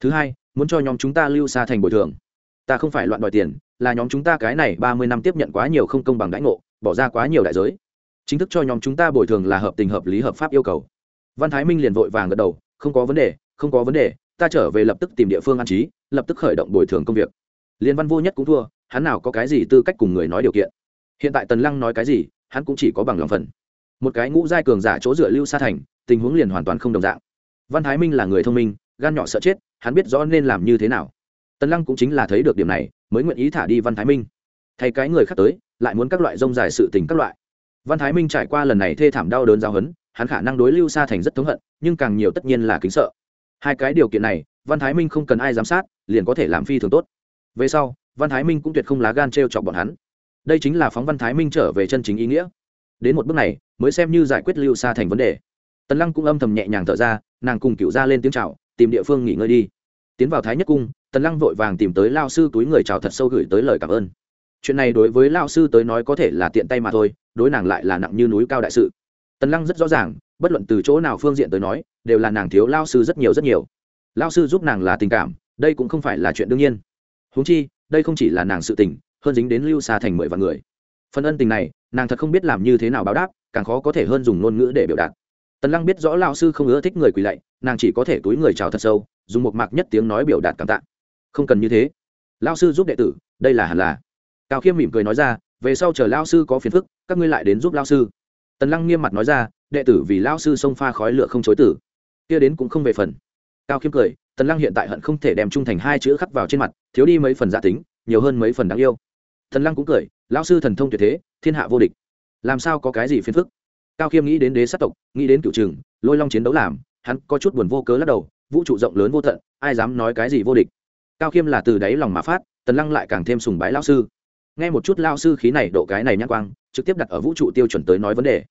Thứ hai, muốn cho nhóm chúng ta lưu xa thành bồi thường. Ta không phải loạn đòi tiền, là nhóm chúng ta cái này ba mươi năm tiếp nhận quá nhiều không công bằng đãi ngộ, bỏ ra quá nhiều đại giới. Chính thức cho nhóm chúng ta bồi thường là hợp tình hợp lý hợp pháp yêu cầu. Văn thái minh liền vội vàng gật đầu, không có vấn đề, không có vấn đề, ta trở về lập tức tìm địa phương an trí, lập tức khởi động bồi thường công việc liên văn vô nhất cũng thua, hắn nào có cái gì tư cách cùng người nói điều kiện? Hiện tại tần lăng nói cái gì, hắn cũng chỉ có bằng lòng phần. Một cái ngũ giai cường giả chỗ dựa lưu sa thành, tình huống liền hoàn toàn không đồng dạng. Văn thái minh là người thông minh, gan nhỏ sợ chết, hắn biết rõ nên làm như thế nào. Tần lăng cũng chính là thấy được điểm này, mới nguyện ý thả đi văn thái minh. Thay cái người khác tới, lại muốn các loại rông dài sự tình các loại. Văn thái minh trải qua lần này thê thảm đau đớn giao hấn hắn khả năng đối lưu sa thành rất thống hận, nhưng càng nhiều tất nhiên là kính sợ. Hai cái điều kiện này, văn thái minh không cần ai giám sát, liền có thể làm phi thường tốt về sau, văn thái minh cũng tuyệt không lá gan t r e o chọc bọn hắn. Đây chính là phóng văn thái minh trở về chân chính ý nghĩa. Đến một bước này, mới xem như giải quyết lưu xa thành vấn đề. Tần lăng cũng âm thầm nhẹ nhàng thở ra, nàng cùng cựu ra lên tiếng c h à o tìm địa phương nghỉ ngơi đi. Tiến vào thái nhất cung, tần lăng vội vàng tìm tới lao sư túi người chào thật sâu gửi tới lời cảm ơn. Chuyện này đối với lao sư tới nói có thể là tiện tay mà thôi, đối nàng lại là nặng như núi cao đại sự. Tần lăng rất rõ ràng, bất luận từ chỗ nào phương diện tới nói, đều là nàng thiếu lao sư rất nhiều rất nhiều. Lao sư giúp nàng là tình cảm, đây cũng không phải là chuyện đương nhiên huống chi, đây không chỉ là nàng sự tình, hơn dính đến lưu xa thành mười vạn người. Phần ân tình này, nàng thật không biết làm như thế nào báo đáp, càng khó có thể hơn dùng ngôn ngữ để biểu đạt. Tần lăng biết rõ lao sư không ưa thích người quỳ lạy, nàng chỉ có thể túi người chào thật sâu, dùng một mạc nhất tiếng nói biểu đạt cảm tạ. Không cần như thế. Lao sư giúp đệ tử, đây là hẳn là. Cao khiêm mỉm cười nói ra, về sau chờ lao sư có phiền phức, các ngươi lại đến giúp lao sư. Tần lăng nghiêm mặt nói ra, đệ tử vì lao sư xông pha khói lửa không chối tử. Kia đến cũng không về phần. Cao khiêm cười tần lăng hiện tại hận không thể đem trung thành hai chữ khắc vào trên mặt, thiếu đi mấy phần giả tính, nhiều hơn mấy phần đáng yêu. Thần lăng cũng cười, lão sư thần thông tuyệt thế, thiên hạ vô địch. Làm sao có cái gì phiền phức? Cao khiêm nghĩ đến đế sát tộc, nghĩ đến cựu trường lôi long chiến đấu làm, hắn có chút buồn vô cớ lắc đầu, vũ trụ rộng lớn vô tận, ai dám nói cái gì vô địch? Cao khiêm là từ đáy lòng mà phát, tần lăng lại càng thêm sùng bái lão sư. Nghe một chút lao sư khí này độ cái này nhắc quang, trực tiếp đặt ở vũ trụ tiêu chuẩn tới nói vấn đề.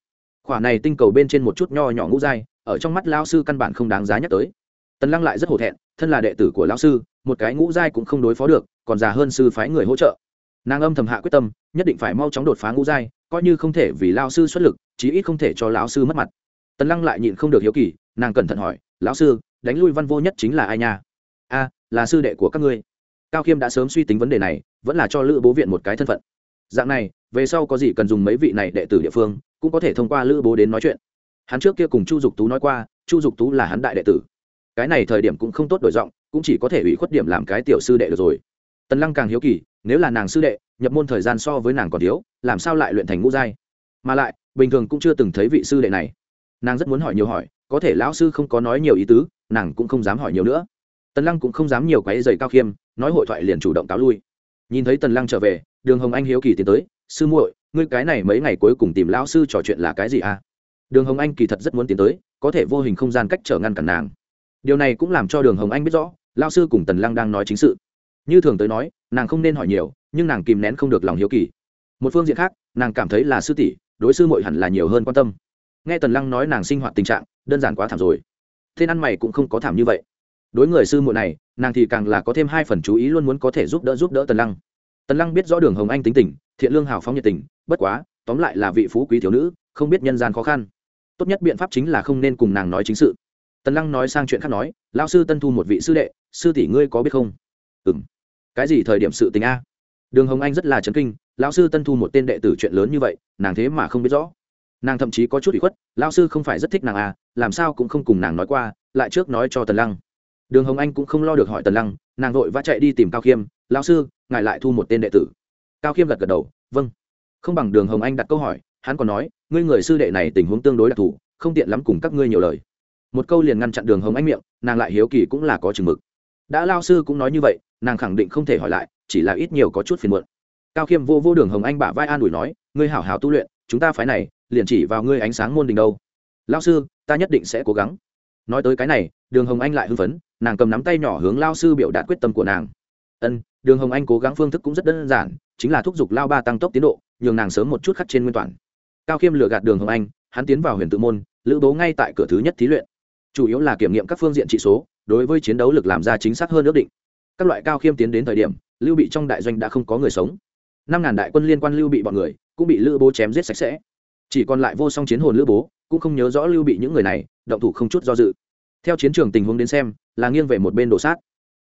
Khỏa này tinh cầu bên trên một chút nho nhỏ ngũ dai ở trong mắt lao sư căn bản không đáng giá nhắc tới tần lăng lại rất hổ thẹn, thân là đệ tử của lão sư, một cái ngũ giai cũng không đối phó được, còn già hơn sư phái người hỗ trợ. Nàng âm thầm hạ quyết tâm, nhất định phải mau chóng đột phá ngũ giai, coi như không thể vì lão sư xuất lực, chí ít không thể cho lão sư mất mặt. Tần lăng lại nhịn không được hiếu kỳ, nàng cẩn thận hỏi, lão sư, đánh lui văn vô nhất chính là ai nha? A, là sư đệ của các ngươi. Cao khiêm đã sớm suy tính vấn đề này, vẫn là cho lữ bố viện một cái thân phận. Dạng này, về sau có gì cần dùng mấy vị này đệ tử địa phương, cũng có thể thông qua lữ bố đến nói chuyện. Hắn trước kia cùng chu dục tú nói qua, chu dục tú là hắn đại đệ tử cái này thời điểm cũng không tốt đổi giọng, cũng chỉ có thể ủy khuất điểm làm cái tiểu sư đệ được rồi. Tần lăng càng hiếu kỳ, nếu là nàng sư đệ, nhập môn thời gian so với nàng còn thiếu, làm sao lại luyện thành ngũ giai? Mà lại, bình thường cũng chưa từng thấy vị sư đệ này. Nàng rất muốn hỏi nhiều hỏi, có thể lão sư không có nói nhiều ý tứ, nàng cũng không dám hỏi nhiều nữa. Tần lăng cũng không dám nhiều cái giày cao khiêm, nói hội thoại liền chủ động cáo lui. Nhìn thấy tần lăng trở về, đường hồng anh hiếu kỳ tiến tới, sư muội, ngươi cái này mấy ngày cuối cùng tìm lão sư trò chuyện là cái gì à? Đường hồng anh kỳ thật rất muốn tiến tới, có thể vô hình không gian cách trở ngăn cản nàng điều này cũng làm cho đường hồng anh biết rõ lao sư cùng tần lăng đang nói chính sự. Như thường tới nói, nàng không nên hỏi nhiều, nhưng nàng kìm nén không được lòng hiếu kỳ. Một phương diện khác, nàng cảm thấy là sư tỷ, đối sư mội hẳn là nhiều hơn quan tâm. Nghe tần lăng nói nàng sinh hoạt tình trạng, đơn giản quá thảm rồi. Tên ăn mày cũng không có thảm như vậy. Đối người sư muội này, nàng thì càng là có thêm hai phần chú ý luôn muốn có thể giúp đỡ giúp đỡ tần lăng. Tần lăng biết rõ đường hồng anh tính tình, thiện lương hào phóng nhiệt tình, bất quá, tóm lại là vị phú quý thiếu nữ, không biết nhân gian khó khăn. Tốt nhất biện pháp chính là không nên cùng nàng nói chính sự tần lăng nói sang chuyện khác nói lao sư tân thu một vị sư đệ, sư tỷ ngươi có biết không? Ừ m cái gì thời điểm sự tình a? Đường hồng anh rất là chấn kinh lao sư tân thu một tên đệ tử chuyện lớn như vậy, nàng thế mà không biết rõ. Nàng thậm chí có chút bị khuất lao sư không phải rất thích nàng à làm sao cũng không cùng nàng nói qua, lại trước nói cho tần lăng. Đường hồng anh cũng không lo được hỏi tần lăng, nàng vội vã chạy đi tìm cao khiêm lao sư, ngài lại thu một tên đệ tử. Cao khiêm gật gật đầu vâng. Không bằng đường hồng anh đặt câu hỏi, hắn còn nói, ngươi người sư đệ này tình huống tương đối đặc thù, không tiện lắm cùng các ngươi nhiều lời một câu liền ngăn chặn đường hồng anh miệng, nàng lại hiếu kỳ cũng là có chừng mực. Đã lao sư cũng nói như vậy, nàng khẳng định không thể hỏi lại, chỉ là ít nhiều có chút phiền muộn. Cao khiêm vô vô đường hồng anh bả vai an ủi nói, ngươi hảo hảo tu luyện, chúng ta phái này, liền chỉ vào ngươi ánh sáng môn đình đâu. Lao sư, ta nhất định sẽ cố gắng. Nói tới cái này, đường hồng anh lại hưng phấn, nàng cầm nắm tay nhỏ hướng lao sư biểu đạt quyết tâm của nàng. Ân, đường hồng anh cố gắng phương thức cũng rất đơn giản, chính là thúc giục lao ba tăng tốc tiến độ, nhường nàng sớm một chút khắc trên nguyên toàn. Cao khiêm lừa gạt đường hồng anh, hắn tiến vào huyền tự môn, lữ bố ngay tại cửa thứ nhất thí luyện chủ yếu là kiểm nghiệm các phương diện trị số, đối với chiến đấu lực làm ra chính xác hơn ước định. Các loại cao khiêm tiến đến thời điểm, lưu bị trong đại doanh đã không có người sống. Năm ngàn đại quân liên quan lưu bị bọn người, cũng bị lữ bố chém giết sạch sẽ. Chỉ còn lại vô song chiến hồn lữ bố, cũng không nhớ rõ lưu bị những người này, động thủ không chút do dự. Theo chiến trường tình huống đến xem, là nghiêng về một bên đổ sát.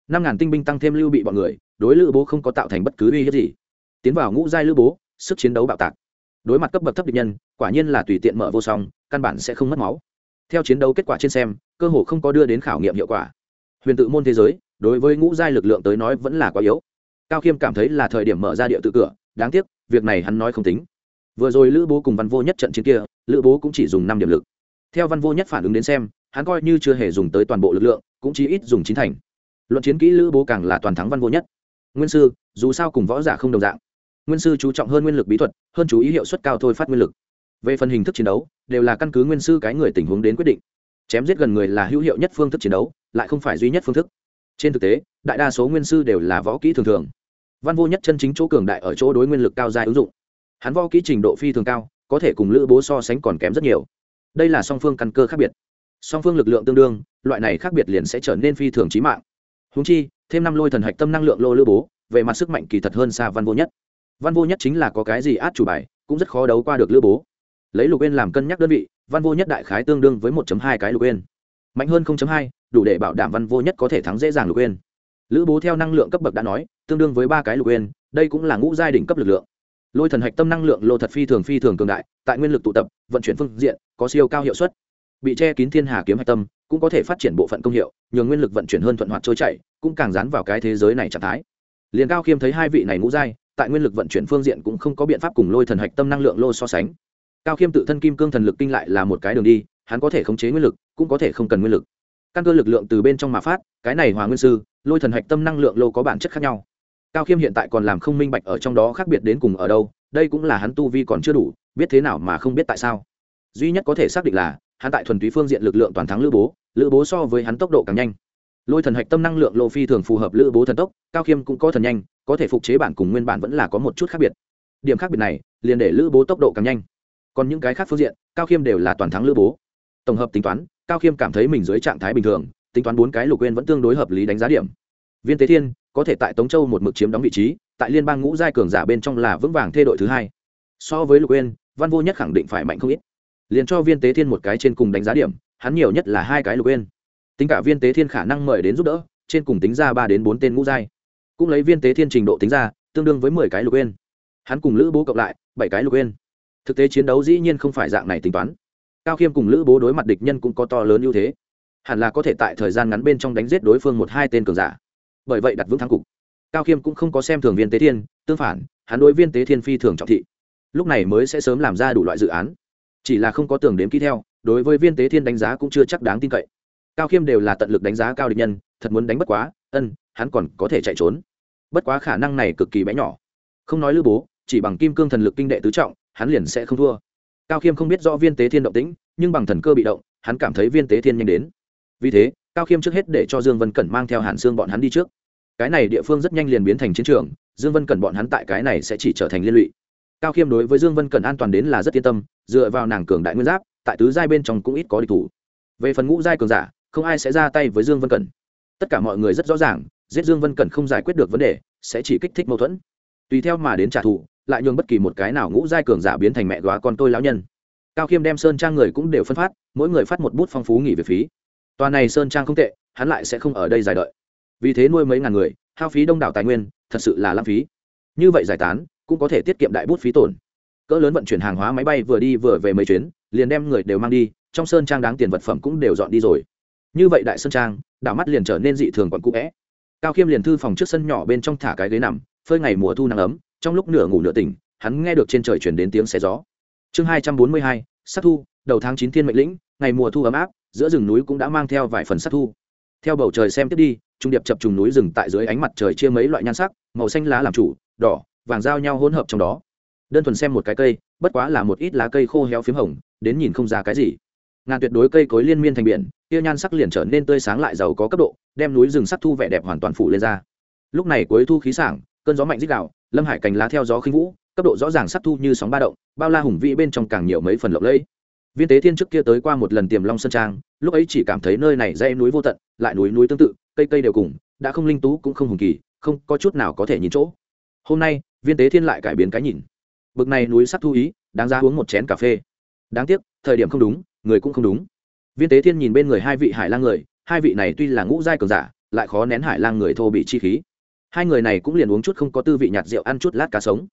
Năm ngàn tinh binh tăng thêm lưu bị bọn người, đối lữ bố không có tạo thành bất cứ uy hiếp gì. Tiến vào ngũ giai lữ bố, sức chiến đấu bạo tạc. Đối mặt cấp bậc thấp địch nhân, quả nhiên là tùy tiện mở vô song, căn bản sẽ không mất máu. Theo chiến đấu kết quả trên xem cơ hồ không có đưa đến khảo nghiệm hiệu quả. Huyền tự môn thế giới, đối với ngũ giai lực lượng tới nói vẫn là quá yếu. Cao khiêm cảm thấy là thời điểm mở ra địa tự cửa, đáng tiếc, việc này hắn nói không tính. Vừa rồi lữ bố cùng văn vô nhất trận chiến kia, lữ bố cũng chỉ dùng năm điểm lực. Theo văn vô nhất phản ứng đến xem, hắn coi như chưa hề dùng tới toàn bộ lực lượng, cũng chỉ ít dùng chín thành. Luận chiến kỹ lữ bố càng là toàn thắng văn vô nhất. Nguyên sư, dù sao cùng võ giả không đồng dạng. Nguyên sư chú trọng hơn nguyên lực bí thuật, hơn chú ý hiệu suất cao thôi phát nguyên lực. Về phần hình thức chiến đấu, đều là căn cứ nguyên sư cái người tình huống đến quyết định chém giết gần người là hữu hiệu nhất phương thức chiến đấu, lại không phải duy nhất phương thức. Trên thực tế, đại đa số nguyên sư đều là võ kỹ thường thường. Văn vô nhất chân chính chỗ cường đại ở chỗ đối nguyên lực cao dài ứng dụng. Hắn võ kỹ trình độ phi thường cao, có thể cùng lữ bố so sánh còn kém rất nhiều. Đây là song phương căn cơ khác biệt. Song phương lực lượng tương đương, loại này khác biệt liền sẽ trở nên phi thường trí mạng. Húng chi, thêm năm lôi thần hạch tâm năng lượng lô lữ bố, về mặt sức mạnh kỳ thật hơn xa văn vô nhất. Văn vô nhất chính là có cái gì át chủ bài, cũng rất khó đấu qua được lữ bố. Lấy lục bên làm cân nhắc đơn vị văn vô nhất đại khái tương đương với 1 hai cái lục uyên. Mạnh hơn 0.2, đủ để bảo đảm văn vô nhất có thể thắng dễ dàng lục uyên. Lữ bố theo năng lượng cấp bậc đã nói tương đương với ba cái lục uyên đây cũng là ngũ giai đỉnh cấp lực lượng. Lôi thần hạch tâm năng lượng lô thật phi thường phi thường cường đại tại nguyên lực tụ tập vận chuyển phương diện có siêu cao hiệu suất. Bị che kín thiên hà kiếm hạch tâm cũng có thể phát triển bộ phận công hiệu nhường nguyên lực vận chuyển hơn thuận hoạt trôi chảy cũng càng dán vào cái thế giới này trạng thái. Liên cao khiêm thấy hai vị này ngũ giai tại nguyên lực vận chuyển phương diện cũng không có biện pháp cùng lôi thần hạch tâm năng lượng lô so sánh cao khiêm tự thân kim cương thần lực kinh lại là một cái đường đi, hắn có thể khống chế nguyên lực, cũng có thể không cần nguyên lực. Căn cơ lực lượng từ bên trong mà phát, cái này hòa nguyên sư, lôi thần hạch tâm năng lượng lô có bản chất khác nhau. Cao khiêm hiện tại còn làm không minh bạch ở trong đó khác biệt đến cùng ở đâu, đây cũng là hắn tu vi còn chưa đủ, biết thế nào mà không biết tại sao. Duy nhất có thể xác định là, hắn tại thuần túy phương diện lực lượng toàn thắng lữ bố lữ bố so với hắn tốc độ càng nhanh. Lôi thần hạch tâm năng lượng lô phi thường phù hợp lữ bố thần tốc, cao khiêm cũng có thần nhanh, có thể phục chế bản cùng nguyên bản vẫn là có một chút khác biệt. Điểm khác biệt này, liền để lữ bố tốc độ càng nhanh còn những cái khác phương diện, cao khiêm đều là toàn thắng lữ bố. Tổng hợp tính toán, cao khiêm cảm thấy mình dưới trạng thái bình thường, tính toán bốn cái lục quên vẫn tương đối hợp lý đánh giá điểm. Viên tế thiên, có thể tại tống châu một mực chiếm đóng vị trí, tại liên bang ngũ giai cường giả bên trong là vững vàng thê đội thứ hai. So với lục quên, văn vô nhất khẳng định phải mạnh không ít. Liền cho viên tế thiên một cái trên cùng đánh giá điểm, hắn nhiều nhất là hai cái lục quên. Tính cả viên tế thiên khả năng mời đến giúp đỡ, trên cùng tính ra ba đến bốn tên ngũ giai. Cũng lấy viên tế thiên trình độ tính ra, tương đương với mười cái lục quên. Hắn cùng lữ bố cộng lại, bảy cái lục quên thực tế chiến đấu dĩ nhiên không phải dạng này tính toán. Cao khiêm cùng lữ bố đối mặt địch nhân cũng có to lớn ưu thế. Hẳn là có thể tại thời gian ngắn bên trong đánh giết đối phương một hai tên cường giả. Bởi vậy đặt vững thắng cục. Cao khiêm cũng không có xem thường viên tế thiên, tương phản, hắn đối viên tế thiên phi thường trọng thị. Lúc này mới sẽ sớm làm ra đủ loại dự án. Chỉ là không có tưởng đến kỹ theo, đối với viên tế thiên đánh giá cũng chưa chắc đáng tin cậy. Cao khiêm đều là tận lực đánh giá cao địch nhân, thật muốn đánh bất quá, ân, hắn còn có thể chạy trốn. Bất quá khả năng này cực kỳ bé nhỏ. Không nói lữ bố, chỉ bằng kim cương thần lực kinh đệ tứ trọng hắn liền sẽ không thua. Cao khiêm không biết rõ viên tế thiên động tĩnh, nhưng bằng thần cơ bị động, hắn cảm thấy viên tế thiên nhanh đến. Vì thế, cao khiêm trước hết để cho dương vân cẩn mang theo hàn xương bọn hắn đi trước. Cái này địa phương rất nhanh liền biến thành chiến trường, dương vân cẩn bọn hắn tại cái này sẽ chỉ trở thành liên lụy. Cao khiêm đối với dương vân cẩn an toàn đến là rất yên tâm, dựa vào nàng cường đại nguyên giáp, tại tứ giai bên trong cũng ít có địch thủ. Về phần ngũ giai cường giả, không ai sẽ ra tay với dương vân cẩn. Tất cả mọi người rất rõ ràng, giết dương vân cẩn không giải quyết được vấn đề, sẽ chỉ kích thích mâu thuẫn. Tùy theo mà đến trả thù lại nhường bất kỳ một cái nào ngũ giai cường giả biến thành mẹ góa con tôi lão nhân. Cao khiêm đem sơn trang người cũng đều phân phát, mỗi người phát một bút phong phú nghỉ về phí. Tòa này sơn trang không tệ, hắn lại sẽ không ở đây dài đợi. Vì thế nuôi mấy ngàn người, hao phí đông đảo tài nguyên, thật sự là lãng phí. Như vậy giải tán, cũng có thể tiết kiệm đại bút phí tổn. Cỡ lớn vận chuyển hàng hóa máy bay vừa đi vừa về mấy chuyến, liền đem người đều mang đi, trong sơn trang đáng tiền vật phẩm cũng đều dọn đi rồi. Như vậy đại sơn trang, đảo mắt liền trở nên dị thường còn cũ vẽ cao khiêm liền thư phòng trước sân nhỏ bên trong thả cái ghế nằm, phơi ngày mùa thu nắng ấm trong lúc nửa ngủ nửa tỉnh, hắn nghe được trên trời chuyển đến tiếng xé gió. Chương hai trăm bốn mươi hai, sát thu, đầu tháng chín thiên mệnh lĩnh, ngày mùa thu ấm áp, giữa rừng núi cũng đã mang theo vài phần sát thu. Theo bầu trời xem tiếp đi, trung điệp chập trùng núi rừng tại dưới ánh mặt trời chia mấy loại nhan sắc, màu xanh lá làm chủ, đỏ, vàng giao nhau hỗn hợp trong đó. Đơn thuần xem một cái cây, bất quá là một ít lá cây khô héo p h í m hồng, đến nhìn không ra cái gì. Ngàn tuyệt đối cây cối liên miên thành biển, kia nhan sắc liền trở nên tươi sáng lại giàu có cấp độ, đem núi rừng sắc thu vẻ đẹp hoàn toàn phủ lên ra. Lúc này cuối thu khí sảng, cơn gió mạnh dích đạo lâm hải cành lá theo gió khinh vũ, cấp độ rõ ràng sắc thu như sóng ba động, bao la hùng vĩ bên trong càng nhiều mấy phần lộng lẫy. Viên tế thiên trước kia tới qua một lần tiềm long sơn trang, lúc ấy chỉ cảm thấy nơi này dãy núi vô tận, lại núi núi tương tự, cây cây đều cùng, đã không linh tú cũng không hùng kỳ, không có chút nào có thể nhìn chỗ. Hôm nay, viên tế thiên lại cải biến cái nhìn. Bực này núi sắc thu ý, đáng ra uống một chén cà phê. Đáng tiếc, thời điểm không đúng, người cũng không đúng. Viên tế thiên nhìn bên người hai vị hải lang người, hai vị này tuy là ngũ giai cường giả, lại khó nén hải lang người thô bị chi khí hai người này cũng liền uống chút không có tư vị nhạt rượu, ăn chút lát cá sống.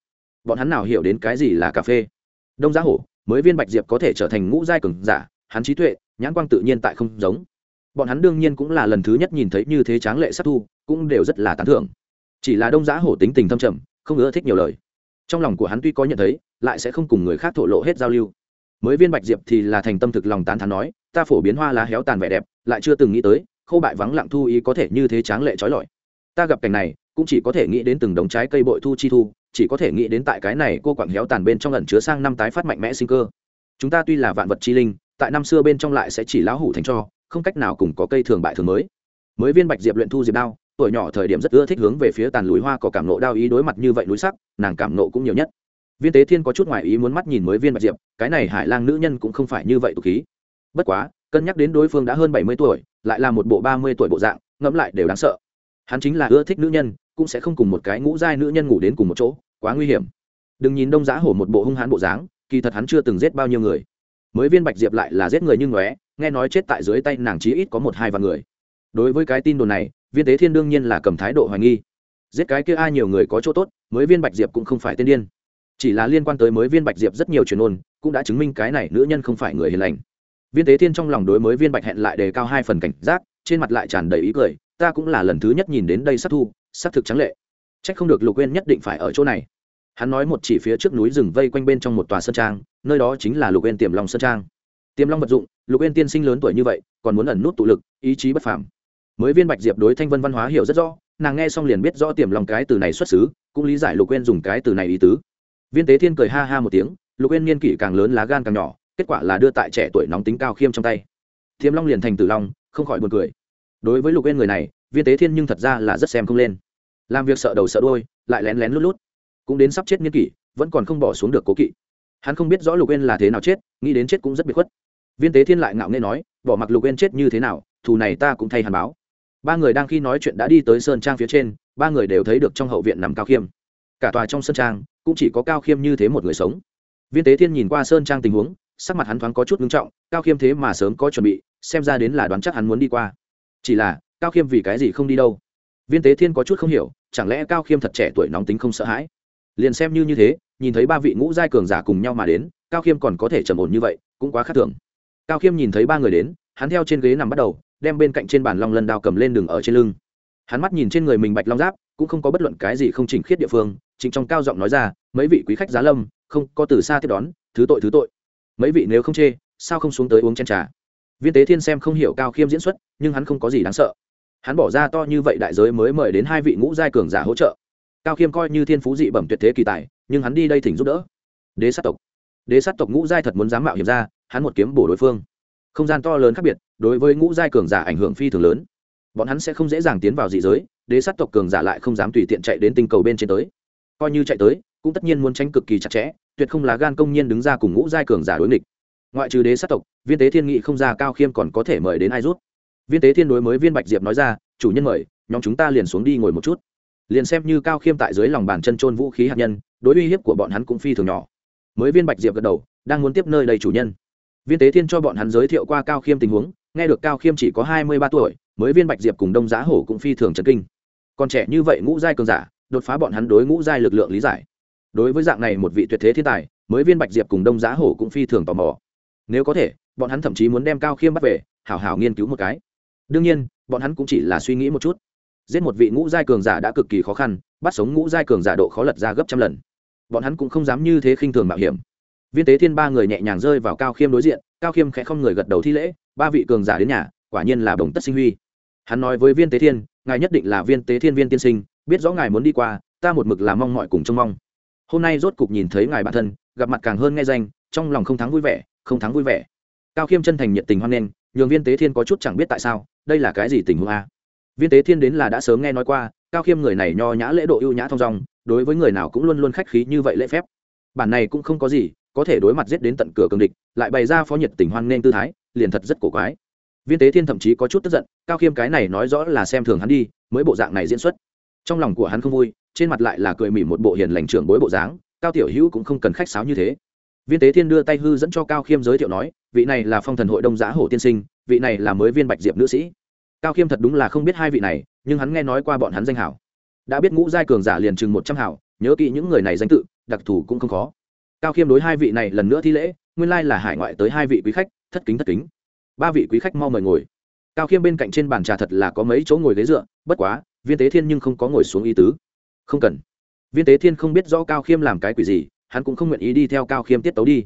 Bọn hắn nào hiểu đến cái gì là cà phê? Đông giá hổ, mới viên bạch diệp có thể trở thành ngũ giai cường giả, hắn trí tuệ, nhãn quang tự nhiên tại không giống. Bọn hắn đương nhiên cũng là lần thứ nhất nhìn thấy như thế tráng lệ sắc thu, cũng đều rất là tán thưởng. Chỉ là đông giá hổ tính tình thâm trầm, không ưa thích nhiều lời. Trong lòng của hắn tuy có nhận thấy, lại sẽ không cùng người khác thổ lộ hết giao lưu. Mới viên bạch diệp thì là thành tâm thực lòng tán thán nói, ta phổ biến hoa lá héo tàn vẻ đẹp, lại chưa từng nghĩ tới khâu bại vắng lặng thu ý có thể như thế tráng lệ trói lọi. Ta gặp cảnh này cũng chỉ có thể nghĩ đến từng đống trái cây bội thu chi thu, chỉ có thể nghĩ đến tại cái này cô quặng héo tàn bên trong lần chứa sang năm tái phát mạnh mẽ sinh cơ. Chúng ta tuy là vạn vật chi linh, tại năm xưa bên trong lại sẽ chỉ lão hủ thành cho, không cách nào cùng có cây thường bại thường mới. Mới viên bạch diệp luyện thu diệp đao, tuổi nhỏ thời điểm rất ưa thích hướng về phía tàn lùi hoa có cảm nộ đao ý đối mặt như vậy núi sắc, nàng cảm nộ cũng nhiều nhất. Viên tế thiên có chút ngoại ý muốn mắt nhìn mới viên bạch diệp, cái này hải lang nữ nhân cũng không phải như vậy tục khí. Bất quá, cân nhắc đến đối phương đã hơn bảy mươi tuổi, lại là một bộ ba mươi tuổi bộ dạng, ngẫm lại đều đáng sợ. Hắn chính là ưa thích nữ nhân cũng sẽ không cùng một cái ngũ giai nữ nhân ngủ đến cùng một chỗ, quá nguy hiểm. Đừng nhìn đông giá hổ một bộ hung hãn bộ dáng, kỳ thật hắn chưa từng giết bao nhiêu người. Mới viên bạch diệp lại là giết người như ngóe, nghe nói chết tại dưới tay nàng chí ít có một hai vạn người. Đối với cái tin đồn này, viên tế thiên đương nhiên là cầm thái độ hoài nghi. Giết cái kia ai nhiều người có chỗ tốt, mới viên bạch diệp cũng không phải tên điên. Chỉ là liên quan tới mới viên bạch diệp rất nhiều truyền ôn, cũng đã chứng minh cái này nữ nhân không phải người hiền lành. Viên tế thiên trong lòng đối mới viên bạch hẹn lại đề cao hai phần cảnh giác, trên mặt lại tràn đầy ý cười, ta cũng là lần thứ nhất nhìn đến đây sát thu xác thực trắng lệ. C h ắ c không được lục quên nhất định phải ở chỗ này. Hắn nói một chỉ phía trước núi rừng vây quanh bên trong một tòa sơn trang, nơi đó chính là lục quên tiềm long sơn trang. Tiềm long vật dụng, lục quên tiên sinh lớn tuổi như vậy, còn muốn ẩn nút tụ lực, ý chí bất phàm. Mới viên bạch diệp đối thanh vân văn hóa hiểu rất rõ, nàng nghe xong liền biết rõ tiềm long cái từ này xuất xứ, cũng lý giải lục quên dùng cái từ này ý tứ. Viên tế thiên cười ha ha một tiếng, lục quên niên kỷ càng lớn lá gan càng nhỏ, kết quả là đưa tại trẻ tuổi nóng tính cao khiêm trong tay. Tiềm long liền thành tử long, không khỏi buồn cười. Đối với lục quên người này, viên tế thiên nhưng thật ra là rất xem không lên làm việc sợ đầu sợ đôi lại lén lén lút lút. Cũng đến sắp chết nghiên kỷ, vẫn còn không bỏ xuống được cố kỵ. Hắn không biết rõ lục Uyên là thế nào chết, nghĩ đến chết cũng rất biệt khuất. Viên tế thiên lại ngạo nghê nói, bỏ mặc lục Uyên chết như thế nào, thù này ta cũng thay hàn báo. Ba người đang khi nói chuyện đã đi tới sơn trang phía trên, ba người đều thấy được trong hậu viện nằm cao khiêm. Cả tòa trong sơn trang cũng chỉ có cao khiêm như thế một người sống. Viên tế thiên nhìn qua sơn trang tình huống, sắc mặt hắn thoáng có chút ngưng trọng, cao khiêm thế mà sớm có chuẩn bị, xem ra đến là đoán chắc hắn muốn đi qua. Chỉ là, cao khiêm vì cái gì không đi đâu? Viên tế thiên có chút không hiểu, chẳng lẽ cao khiêm thật trẻ tuổi nóng tính không sợ hãi? Liền xem như như thế, nhìn thấy ba vị ngũ giai cường giả cùng nhau mà đến, cao khiêm còn có thể trầm ổn như vậy, cũng quá khác thường. Cao khiêm nhìn thấy ba người đến, hắn theo trên ghế nằm bắt đầu, đem bên cạnh trên bàn long lân đao cầm lên đường ở trên lưng. Hắn mắt nhìn trên người mình bạch long giáp, cũng không có bất luận cái gì không chỉnh khiết địa phương, chính trong cao giọng nói ra, mấy vị quý khách giá lâm, không có từ xa tiếp đón, thứ tội thứ tội. Mấy vị nếu không chê, sao không xuống tới uống chén trà? Viên tế thiên xem không hiểu cao khiêm diễn xuất, nhưng hắn không có gì đáng sợ hắn bỏ ra to như vậy đại giới mới mời đến hai vị ngũ giai cường giả hỗ trợ. Cao khiêm coi như thiên phú dị bẩm tuyệt thế kỳ tài, nhưng hắn đi đây thỉnh giúp đỡ. Đế sát tộc. Đế sát tộc ngũ giai thật muốn dám mạo hiểm ra, hắn một kiếm bổ đối phương. Không gian to lớn khác biệt, đối với ngũ giai cường giả ảnh hưởng phi thường lớn. Bọn hắn sẽ không dễ dàng tiến vào dị giới, đế sát tộc cường giả lại không dám tùy tiện chạy đến tinh cầu bên trên tới. Coi như chạy tới, cũng tất nhiên muốn tránh cực kỳ chặt chẽ, tuyệt không là gan công nhiên đứng ra cùng ngũ giai cường giả đối nghịch. Ngoại trừ đế sát tộc, viên tế thiên nghị không ra cao khiêm còn có thể mời đến ai rút viên tế thiên đối mới viên bạch diệp nói ra, chủ nhân mời, nhóm chúng ta liền xuống đi ngồi một chút. Liền xem như cao khiêm tại dưới lòng bàn chân trôn vũ khí hạt nhân, đối uy hiếp của bọn hắn cũng phi thường nhỏ. Mới viên bạch diệp gật đầu, đang muốn tiếp nơi đầy chủ nhân. Viên tế thiên cho bọn hắn giới thiệu qua cao khiêm tình huống, nghe được cao khiêm chỉ có hai mươi ba tuổi, mới viên bạch diệp cùng đông giá hổ cũng phi thường trần kinh. Còn trẻ như vậy ngũ giai cường giả, đột phá bọn hắn đối ngũ giai lực lượng lý giải. Đối với dạng này một vị tuyệt thế thiên tài, mới viên bạch diệp cùng đông giá hổ cũng phi thường tò mò. Nếu có thể, bọn hắn thậm chí muốn đem cao khiêm bắt về, hảo hảo nghiên cứu một cái đương nhiên, bọn hắn cũng chỉ là suy nghĩ một chút. Giết một vị ngũ giai cường giả đã cực kỳ khó khăn, bắt sống ngũ giai cường giả độ khó lật ra gấp trăm lần. Bọn hắn cũng không dám như thế khinh thường mạo hiểm. Viên tế thiên ba người nhẹ nhàng rơi vào cao khiêm đối diện, cao khiêm khẽ không người gật đầu thi lễ, ba vị cường giả đến nhà, quả nhiên là đồng tất sinh huy. Hắn nói với viên tế thiên, ngài nhất định là viên tế thiên viên tiên sinh, biết rõ ngài muốn đi qua, ta một mực là mong mọi cùng trông mong. Hôm nay rốt cục nhìn thấy ngài bản thân, gặp mặt càng hơn nghe danh, trong lòng không thắng vui vẻ, không thắng vui vẻ. Cao khiêm chân thành nhiệt tình hoan nghênh nhường viên tế thiên có chút chẳng biết tại sao, đây là cái gì tình huống a? Viên tế thiên đến là đã sớm nghe nói qua, cao khiêm người này nho nhã lễ độ ưu nhã thong dong, đối với người nào cũng luôn luôn khách khí như vậy lễ phép. Bản này cũng không có gì, có thể đối mặt giết đến tận cửa cường địch, lại bày ra phó nhiệt tình hoan nghênh tư thái, liền thật rất cổ quái. Viên tế thiên thậm chí có chút tức giận, cao khiêm cái này nói rõ là xem thường hắn đi, mới bộ dạng này diễn xuất. Trong lòng của hắn không vui, trên mặt lại là cười mỉm một bộ hiền lành trưởng bối bộ dáng, cao tiểu hữu cũng không cần khách sáo như thế. Viên tế thiên đưa tay hư dẫn cho cao khiêm giới thiệu nói vị này là phong thần hội đông giá hổ tiên sinh, vị này là mới viên bạch diệp nữ sĩ. Cao khiêm thật đúng là không biết hai vị này, nhưng hắn nghe nói qua bọn hắn danh hảo. Đã biết ngũ giai cường giả liền chừng một trăm hảo, nhớ kỹ những người này danh tự, đặc thù cũng không khó. Cao khiêm đối hai vị này lần nữa thi lễ, nguyên lai là hải ngoại tới hai vị quý khách, thất kính thất kính. Ba vị quý khách mau mời ngồi. Cao khiêm bên cạnh trên bàn trà thật là có mấy chỗ ngồi ghế dựa, bất quá, viên tế thiên nhưng không có ngồi xuống ý tứ. Không cần. Viên tế thiên không biết rõ cao khiêm làm cái quỷ gì, hắn cũng không nguyện ý đi theo cao khiêm tiết tấu đi.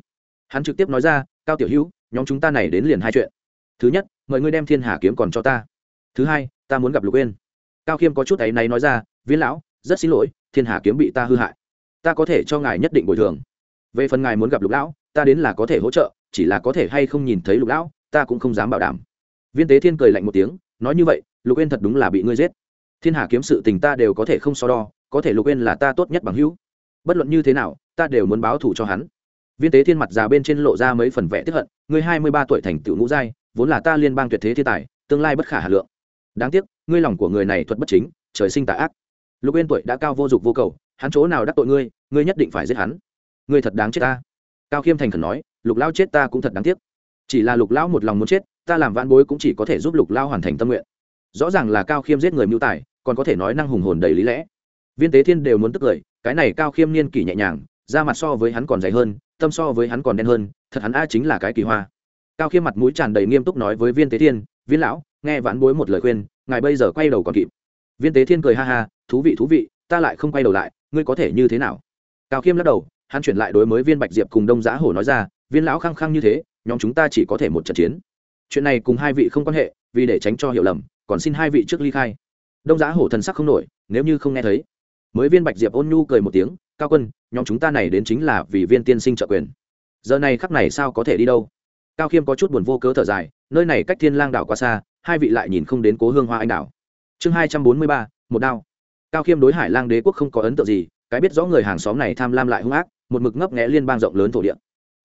Hắn trực tiếp nói ra, cao tiểu hữu nhóm chúng ta này đến liền hai chuyện. Thứ nhất, mời ngươi đem thiên hà kiếm còn cho ta. Thứ hai, ta muốn gặp lục uyên. Cao khiêm có chút ấy này nói ra, viên lão, rất xin lỗi, thiên hà kiếm bị ta hư hại. Ta có thể cho ngài nhất định bồi thường. Về phần ngài muốn gặp lục lão, ta đến là có thể hỗ trợ, chỉ là có thể hay không nhìn thấy lục lão, ta cũng không dám bảo đảm. Viên tế thiên cười lạnh một tiếng, nói như vậy, lục uyên thật đúng là bị ngươi giết. Thiên hà kiếm sự tình ta đều có thể không so đo, có thể lục uyên là ta tốt nhất bằng hữu. Bất luận như thế nào, ta đều muốn báo thù cho hắn viên tế thiên mặt già bên trên lộ ra mấy phần vẽ tiếp hận, ngươi hai mươi ba tuổi thành tựu ngũ giai, vốn là ta liên bang tuyệt thế thiên tài, tương lai bất khả hà lượng. Đáng tiếc, ngươi lòng của người này thuật bất chính, trời sinh tà ác. Lục yên tuổi đã cao vô dụng vô cầu, hắn chỗ nào đắc tội ngươi ngươi nhất định phải giết hắn. Ngươi thật đáng chết ta. Cao khiêm thành khẩn nói, lục lao chết ta cũng thật đáng tiếc. Chỉ là lục lão một lòng muốn chết, ta làm vãn bối cũng chỉ có thể giúp lục lao hoàn thành tâm nguyện. Rõ ràng là cao khiêm giết người mưu tài, còn có thể nói năng hùng hồn đầy lý lẽ. Viên tế thiên đều muốn tức cười cái này cao khiêm niên kỷ nhẹ nhàng, da mặt so với hắn còn dày hơn tâm so với hắn còn đen hơn, thật hắn a chính là cái kỳ hoa. Cao khiêm mặt mũi tràn đầy nghiêm túc nói với viên tế thiên, viên lão, nghe vãn bối một lời khuyên, ngài bây giờ quay đầu còn kịp. Viên tế thiên cười ha ha, thú vị thú vị, ta lại không quay đầu lại, ngươi có thể như thế nào? Cao khiêm lắc đầu, hắn chuyển lại đối với viên bạch diệp cùng đông Giá hổ nói ra, viên lão khăng khăng như thế, nhóm chúng ta chỉ có thể một trận chiến. Chuyện này cùng hai vị không quan hệ, vì để tránh cho hiểu lầm, còn xin hai vị trước ly khai. Đông Giá hổ thần sắc không nổi, nếu như không nghe thấy. Mới viên bạch diệp ôn nhu cười một tiếng cao quân nhóm chúng ta này đến chính là vì viên tiên sinh trợ quyền. Giờ này khắc này sao có thể đi đâu? Cao khiêm có chút buồn vô cớ thở dài nơi này cách thiên lang đảo quá xa hai vị lại nhìn không đến cố hương hoa anh đảo. Chương hai trăm bốn mươi ba một đao. Cao khiêm đối hải lang đế quốc không có ấn tượng gì cái biết rõ người hàng xóm này tham lam lại hung ác một mực ngấp nghẽ liên bang rộng lớn thổ địa.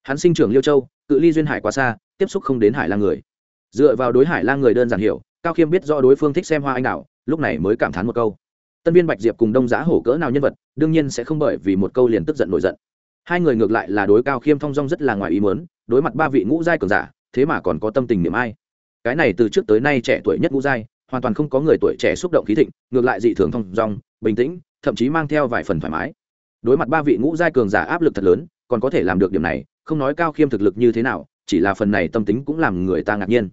Hắn sinh trưởng liêu châu cự ly duyên hải quá xa tiếp xúc không đến hải lang người. Dựa vào đối hải lang người đơn giản hiểu cao khiêm biết rõ đối phương thích xem hoa anh đảo, lúc này mới cảm thán một câu tân viên bạch diệp cùng đông giá hổ cỡ nào nhân vật, đương nhiên sẽ không bởi vì một câu liền tức giận nổi giận. Hai người ngược lại là đối cao khiêm thong dong rất là ngoài ý mớn đối mặt ba vị ngũ giai cường giả, thế mà còn có tâm tình niệm ai. Cái này từ trước tới nay trẻ tuổi nhất ngũ giai, hoàn toàn không có người tuổi trẻ xúc động khí thịnh, ngược lại dị thường thong dong, bình tĩnh, thậm chí mang theo vài phần thoải mái. Đối mặt ba vị ngũ giai cường giả áp lực thật lớn, còn có thể làm được điểm này, không nói cao khiêm thực lực như thế nào, chỉ là phần này tâm tính cũng làm người ta ngạc nhiên.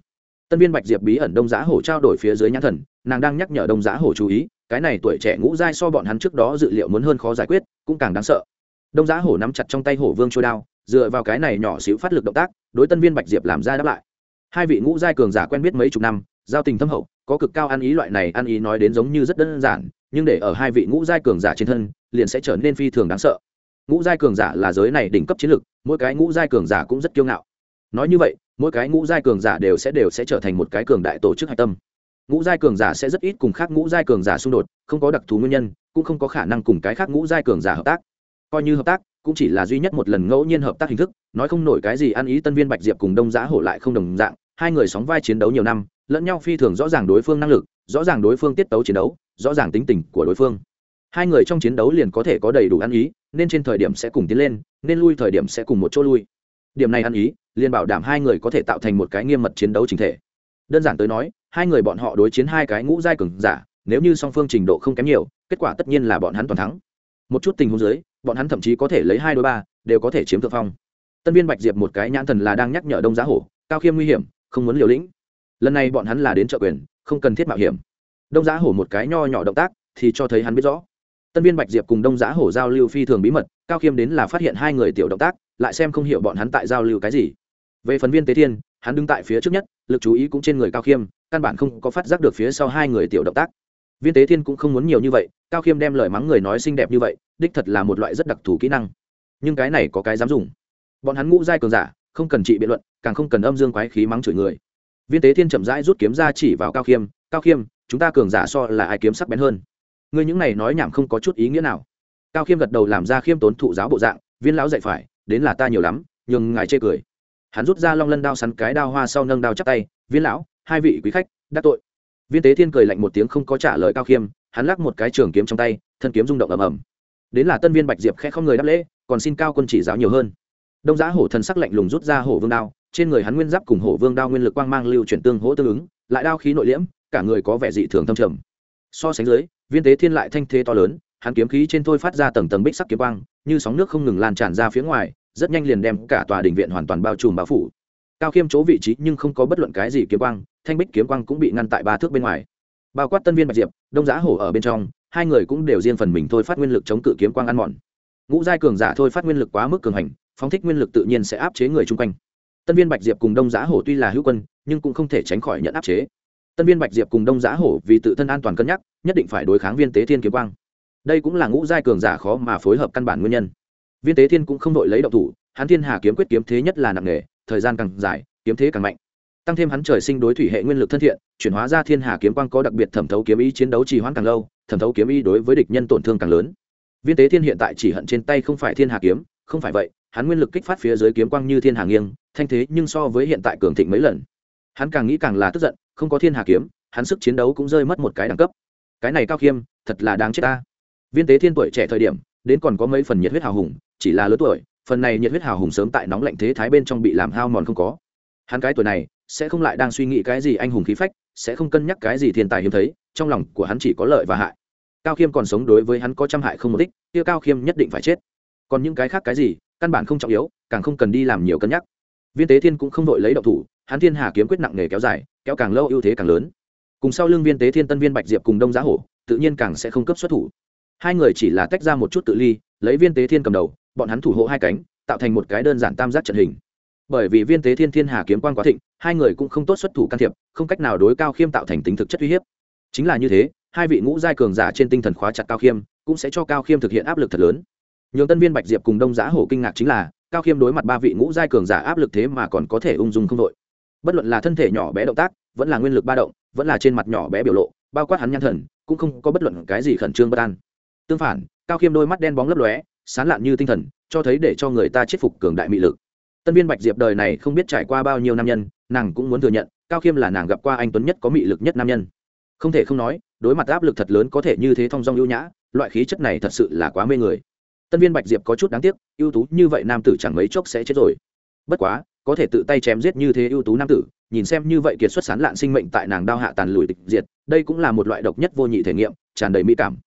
Tân viên bạch diệp bí ẩn đông giá hổ trao đổi phía dưới nhãn thần, nàng đang nhắc nhở đông giá hổ chú ý cái này tuổi trẻ ngũ giai so bọn hắn trước đó dự liệu muốn hơn khó giải quyết, cũng càng đáng sợ. Đông giá hổ nắm chặt trong tay hổ vương trôi đao, dựa vào cái này nhỏ xíu phát lực động tác, đối tân viên bạch diệp làm ra đáp lại. Hai vị ngũ giai cường giả quen biết mấy chục năm, giao tình thâm hậu, có cực cao ăn ý loại này ăn ý nói đến giống như rất đơn giản, nhưng để ở hai vị ngũ giai cường giả trên thân, liền sẽ trở nên phi thường đáng sợ. Ngũ giai cường giả là giới này đỉnh cấp chiến lực, mỗi cái ngũ giai cường giả cũng rất kiêu ngạo. Nói như vậy, mỗi cái ngũ giai cường giả đều sẽ đều sẽ trở thành một cái cường đại tổ chức hạch tâm ngũ giai cường giả sẽ rất ít cùng khác ngũ giai cường giả xung đột, không có đặc thù nguyên nhân, cũng không có khả năng cùng cái khác ngũ giai cường giả hợp tác. Coi như hợp tác, cũng chỉ là duy nhất một lần ngẫu nhiên hợp tác hình thức, nói không nổi cái gì ăn ý tân viên bạch diệp cùng đông giã hổ lại không đồng dạng, hai người sóng vai chiến đấu nhiều năm, lẫn nhau phi thường rõ ràng đối phương năng lực, rõ ràng đối phương tiết tấu chiến đấu, rõ ràng tính tình của đối phương. Hai người trong chiến đấu liền có thể có đầy đủ ăn ý, nên trên thời điểm sẽ cùng tiến lên, nên lui thời điểm sẽ cùng một chỗ lui. Điểm này ăn ý, liền bảo đảm hai người có thể tạo thành một cái nghiêm mật chiến đấu chính thể. Đơn giản tới nói hai người bọn họ đối chiến hai cái ngũ giai cường giả, nếu như song phương trình độ không kém nhiều, kết quả tất nhiên là bọn hắn toàn thắng. Một chút tình huống dưới, bọn hắn thậm chí có thể lấy hai đôi ba, đều có thể chiếm thượng phong. Tân viên bạch diệp một cái nhãn thần là đang nhắc nhở đông giá hổ, cao khiêm nguy hiểm, không muốn liều lĩnh. Lần này bọn hắn là đến trợ quyền, không cần thiết mạo hiểm. Đông giá hổ một cái nho nhỏ động tác, thì cho thấy hắn biết rõ. Tân viên bạch diệp cùng đông giá hổ giao lưu phi thường bí mật, cao khiêm đến là phát hiện hai người tiểu động tác, lại xem không hiểu bọn hắn tại giao lưu cái gì. Về phần viên tế thiên, hắn đứng tại phía trước nhất lực chú ý cũng trên người cao khiêm, căn bản không có phát giác được phía sau hai người tiểu động tác. Viên tế thiên cũng không muốn nhiều như vậy, cao khiêm đem lời mắng người nói xinh đẹp như vậy, đích thật là một loại rất đặc thù kỹ năng. Nhưng cái này có cái dám dùng. Bọn hắn ngũ giai cường giả, không cần trị biện luận, càng không cần âm dương quái khí mắng chửi người. Viên tế thiên chậm rãi rút kiếm ra chỉ vào cao khiêm cao khiêm, chúng ta cường giả so là ai kiếm sắc bén hơn? Ngươi những này nói nhảm không có chút ý nghĩa nào. Cao khiêm gật đầu làm ra khiêm tốn thụ giáo bộ dạng, viên lão dạy phải, đến là ta nhiều lắm nhưng ngài chê cười hắn rút ra long lân đao sắn cái đao hoa sau nâng đao chắp tay, viên lão, hai vị quý khách đắc tội. Viên tế thiên cười lạnh một tiếng không có trả lời cao khiêm, hắn lắc một cái trường kiếm trong tay, thân kiếm rung động ầm ầm. Đến là tân viên bạch diệp khẽ không người đáp lễ, còn xin cao quân chỉ giáo nhiều hơn. Đông giá hổ thần sắc lạnh lùng rút ra hổ vương đao, trên người hắn nguyên giáp cùng hổ vương đao nguyên lực quang mang lưu chuyển tương hỗ tương ứng, lại đao khí nội liễm, cả người có vẻ dị thường thâm trầm. So sánh dưới, viên tế thiên lại thanh thế to lớn, hắn kiếm khí trên thôi phát ra tầng tầng bích sắc kiếm quang, như sóng nước không ngừng lan tràn ra phía ngoài rất nhanh liền đem cả tòa đình viện hoàn toàn bao trùm bao phủ. Cao khiêm chỗ vị trí nhưng không có bất luận cái gì kiếm quang, thanh bích kiếm quang cũng bị ngăn tại ba thước bên ngoài. Bao quát tân viên bạch diệp, đông giá hổ ở bên trong, hai người cũng đều riêng phần mình thôi phát nguyên lực chống cự kiếm quang ăn mòn. Ngũ giai cường giả thôi phát nguyên lực quá mức cường hành, phóng thích nguyên lực tự nhiên sẽ áp chế người chung quanh. Tân viên bạch diệp cùng đông giá hổ tuy là hữu quân, nhưng cũng không thể tránh khỏi nhận áp chế. Tân viên bạch diệp cùng đông giá hổ vì tự thân an toàn cân nhắc, nhất định phải đối kháng viên tế thiên kiếm quang. Đây cũng là ngũ giai cường giả khó mà phối hợp căn bản nguyên nhân viên tế thiên cũng không đội lấy động thủ, hắn thiên hà kiếm quyết kiếm thế nhất là nặng nghề thời gian càng dài, kiếm thế càng mạnh. Tăng thêm hắn trời sinh đối thủy hệ nguyên lực thân thiện, chuyển hóa ra thiên hà kiếm quang có đặc biệt thẩm thấu kiếm ý chiến đấu trì hoãn càng lâu, thẩm thấu kiếm ý đối với địch nhân tổn thương càng lớn. Viên tế thiên hiện tại chỉ hận trên tay không phải thiên hà kiếm, không phải vậy, hắn nguyên lực kích phát phía dưới kiếm quang như thiên hà nghiêng, thanh thế nhưng so với hiện tại cường thịnh mấy lần. Hắn càng nghĩ càng là tức giận, không có thiên hà kiếm, hắn sức chiến đấu cũng rơi mất một cái đẳng cấp. Cái này cao khiêm, thật là đáng chết ta. Viên tế thiên tuổi trẻ thời điểm, đến còn có mấy phần nhiệt huyết hào hùng chỉ là lớn tuổi, phần này nhiệt huyết hào hùng sớm tại nóng lạnh thế thái bên trong bị làm hao mòn không có. Hắn cái tuổi này, sẽ không lại đang suy nghĩ cái gì anh hùng khí phách, sẽ không cân nhắc cái gì thiên tài hiếm thấy, trong lòng của hắn chỉ có lợi và hại. Cao khiêm còn sống đối với hắn có trăm hại không một ích, kia cao khiêm nhất định phải chết. Còn những cái khác cái gì, căn bản không trọng yếu, càng không cần đi làm nhiều cân nhắc. Viên tế thiên cũng không đội lấy độc thủ, hắn thiên hà kiếm quyết nặng nghề kéo dài, kéo càng lâu ưu thế càng lớn. Cùng sau lưng viên tế thiên tân viên bạch diệp cùng đông giá hổ, tự nhiên càng sẽ không cấp xuất thủ. Hai người chỉ là tách ra một chút tự ly, lấy viên tế thiên cầm đầu bọn hắn thủ hộ hai cánh, tạo thành một cái đơn giản tam giác trận hình. Bởi vì viên tế thiên thiên hà kiếm quan quá thịnh, hai người cũng không tốt xuất thủ can thiệp, không cách nào đối cao khiêm tạo thành tính thực chất uy hiếp. Chính là như thế, hai vị ngũ giai cường giả trên tinh thần khóa chặt cao khiêm, cũng sẽ cho cao khiêm thực hiện áp lực thật lớn. Nhường tân viên bạch diệp cùng đông giá hổ kinh ngạc chính là, cao khiêm đối mặt ba vị ngũ giai cường giả áp lực thế mà còn có thể ung dung không đội. Bất luận là thân thể nhỏ bé động tác, vẫn là nguyên lực ba động, vẫn là trên mặt nhỏ bé biểu lộ, bao quát hắn nhăn thần, cũng không có bất luận cái gì khẩn trương bất an. Tương phản, cao khiêm đôi mắt đen bóng lấp lóe sán lạn như tinh thần, cho thấy để cho người ta chết phục cường đại mị lực. Tân viên bạch diệp đời này không biết trải qua bao nhiêu nam nhân, nàng cũng muốn thừa nhận, cao khiêm là nàng gặp qua anh tuấn nhất có mị lực nhất nam nhân. Không thể không nói, đối mặt áp lực thật lớn có thể như thế thong dong ưu nhã, loại khí chất này thật sự là quá mê người. Tân viên bạch diệp có chút đáng tiếc, ưu tú như vậy nam tử chẳng mấy chốc sẽ chết rồi. Bất quá, có thể tự tay chém giết như thế ưu tú nam tử, nhìn xem như vậy kiệt xuất sán lạn sinh mệnh tại nàng đao hạ tàn lùi tịch diệt, đây cũng là một loại độc nhất vô nhị thể nghiệm, tràn đầy mỹ cảm.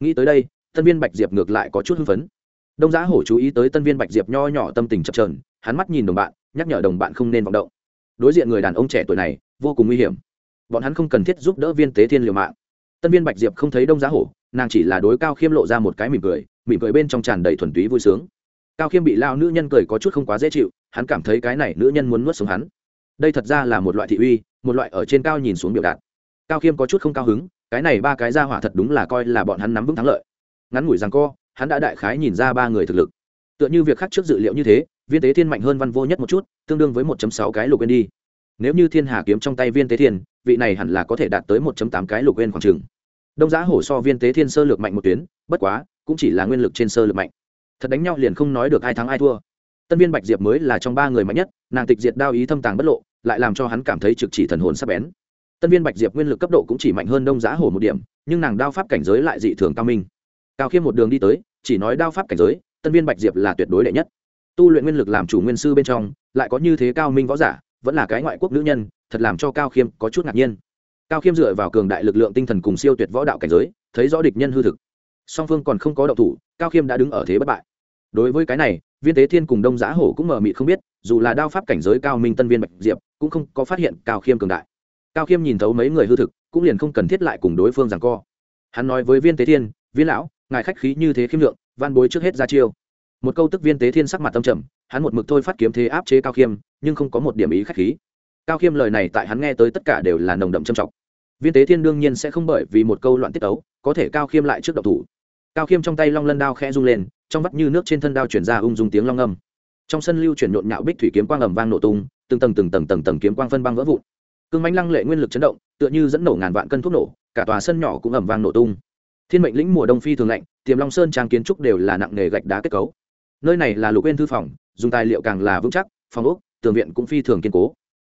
Nghĩ tới đây, tân viên bạch diệp ngược lại có chút hưng phấn đông giá hổ chú ý tới tân viên bạch diệp nho nhỏ tâm tình chập trờn hắn mắt nhìn đồng bạn, nhắc nhở đồng bạn không nên vọng động. Đối diện người đàn ông trẻ tuổi này, vô cùng nguy hiểm. Bọn hắn không cần thiết giúp đỡ viên tế thiên liều mạng. Tân viên bạch diệp không thấy đông giá hổ, nàng chỉ là đối cao khiêm lộ ra một cái mỉm cười mỉm cười bên trong tràn đầy thuần túy vui sướng. Cao khiêm bị lao nữ nhân cười có chút không quá dễ chịu, hắn cảm thấy cái này nữ nhân muốn nuốt sống hắn. Đây thật ra là một loại thị uy, một loại ở trên cao nhìn xuống biểu đạt. Cao khiêm có chút không cao hứng, cái này ba cái ra hỏa thật đúng là coi là bọn hắn nắm vững thắng lợi. Ngắn ngủi rằng co hắn đã đại khái nhìn ra ba người thực lực. Tựa như việc khác trước dự liệu như thế, viên tế thiên mạnh hơn văn vô nhất một chút, tương đương với 1.6 cái lục quên đi. Nếu như thiên hà kiếm trong tay viên tế thiên, vị này hẳn là có thể đạt tới 1.8 cái lục quên khoảng trường đông giá hổ so viên tế thiên sơ lược mạnh một tuyến, bất quá, cũng chỉ là nguyên lực trên sơ lược mạnh. Thật đánh nhau liền không nói được ai thắng ai thua. Tân viên bạch diệp mới là trong ba người mạnh nhất, nàng tịch diệt đao ý thâm tàng bất lộ, lại làm cho hắn cảm thấy trực chỉ thần hồn sắp bén. Tân viên bạch diệp nguyên lực cấp độ cũng chỉ mạnh hơn đông giá hổ một điểm, nhưng nàng đao pháp cảnh giới lại dị thường cao minh cao khiêm một đường đi tới, chỉ nói đao pháp cảnh giới, tân viên bạch diệp là tuyệt đối đệ nhất. Tu luyện nguyên lực làm chủ nguyên sư bên trong, lại có như thế cao minh võ giả, vẫn là cái ngoại quốc nữ nhân, thật làm cho cao khiêm có chút ngạc nhiên. Cao khiêm dựa vào cường đại lực lượng tinh thần cùng siêu tuyệt võ đạo cảnh giới, thấy rõ địch nhân hư thực. Song phương còn không có đậu thủ, cao khiêm đã đứng ở thế bất bại. Đối với cái này, viên tế thiên cùng đông giá hổ cũng mờ mịt không biết, dù là đao pháp cảnh giới cao minh tân viên bạch diệp, cũng không có phát hiện cao khiêm cường đại. Cao khiêm nhìn thấu mấy người hư thực, cũng liền không cần thiết lại cùng đối phương rằng co. Hắn nói với viên tế thiên, viên lão ngài khách khí như thế khiêm lượng, van bối trước hết ra chiêu. Một câu tức viên tế thiên sắc mặt tâm trầm, hắn một mực thôi phát kiếm thế áp chế cao khiêm, nhưng không có một điểm ý khách khí. Cao khiêm lời này tại hắn nghe tới tất cả đều là nồng đậm trầm trọng. Viên tế thiên đương nhiên sẽ không bởi vì một câu loạn tiết ấu có thể cao khiêm lại trước độc thủ. Cao khiêm trong tay long lân đao khẽ rung lên, trong vắt như nước trên thân đao chuyển ra ung dung tiếng long âm. Trong sân lưu chuyển nhộn nhạo bích thủy kiếm quang ầm vang nổ tung, từng tầng từng tầng tầng tầng kiếm quang phân băng vỡ vụn. Cương mánh lăng lệ nguyên lực chấn động, tựa như dẫn nổ ngàn vạn cân thuốc nổ, cả tòa sân nhỏ cũng ẩm vang nổ tung thiên mệnh lĩnh mùa đông phi thường lạnh, tiềm long sơn trang kiến trúc đều là nặng nghề gạch đá kết cấu. Nơi này là lục quên thư phòng, dùng tài liệu càng là vững chắc, phòng ốc, tường viện cũng phi thường kiên cố.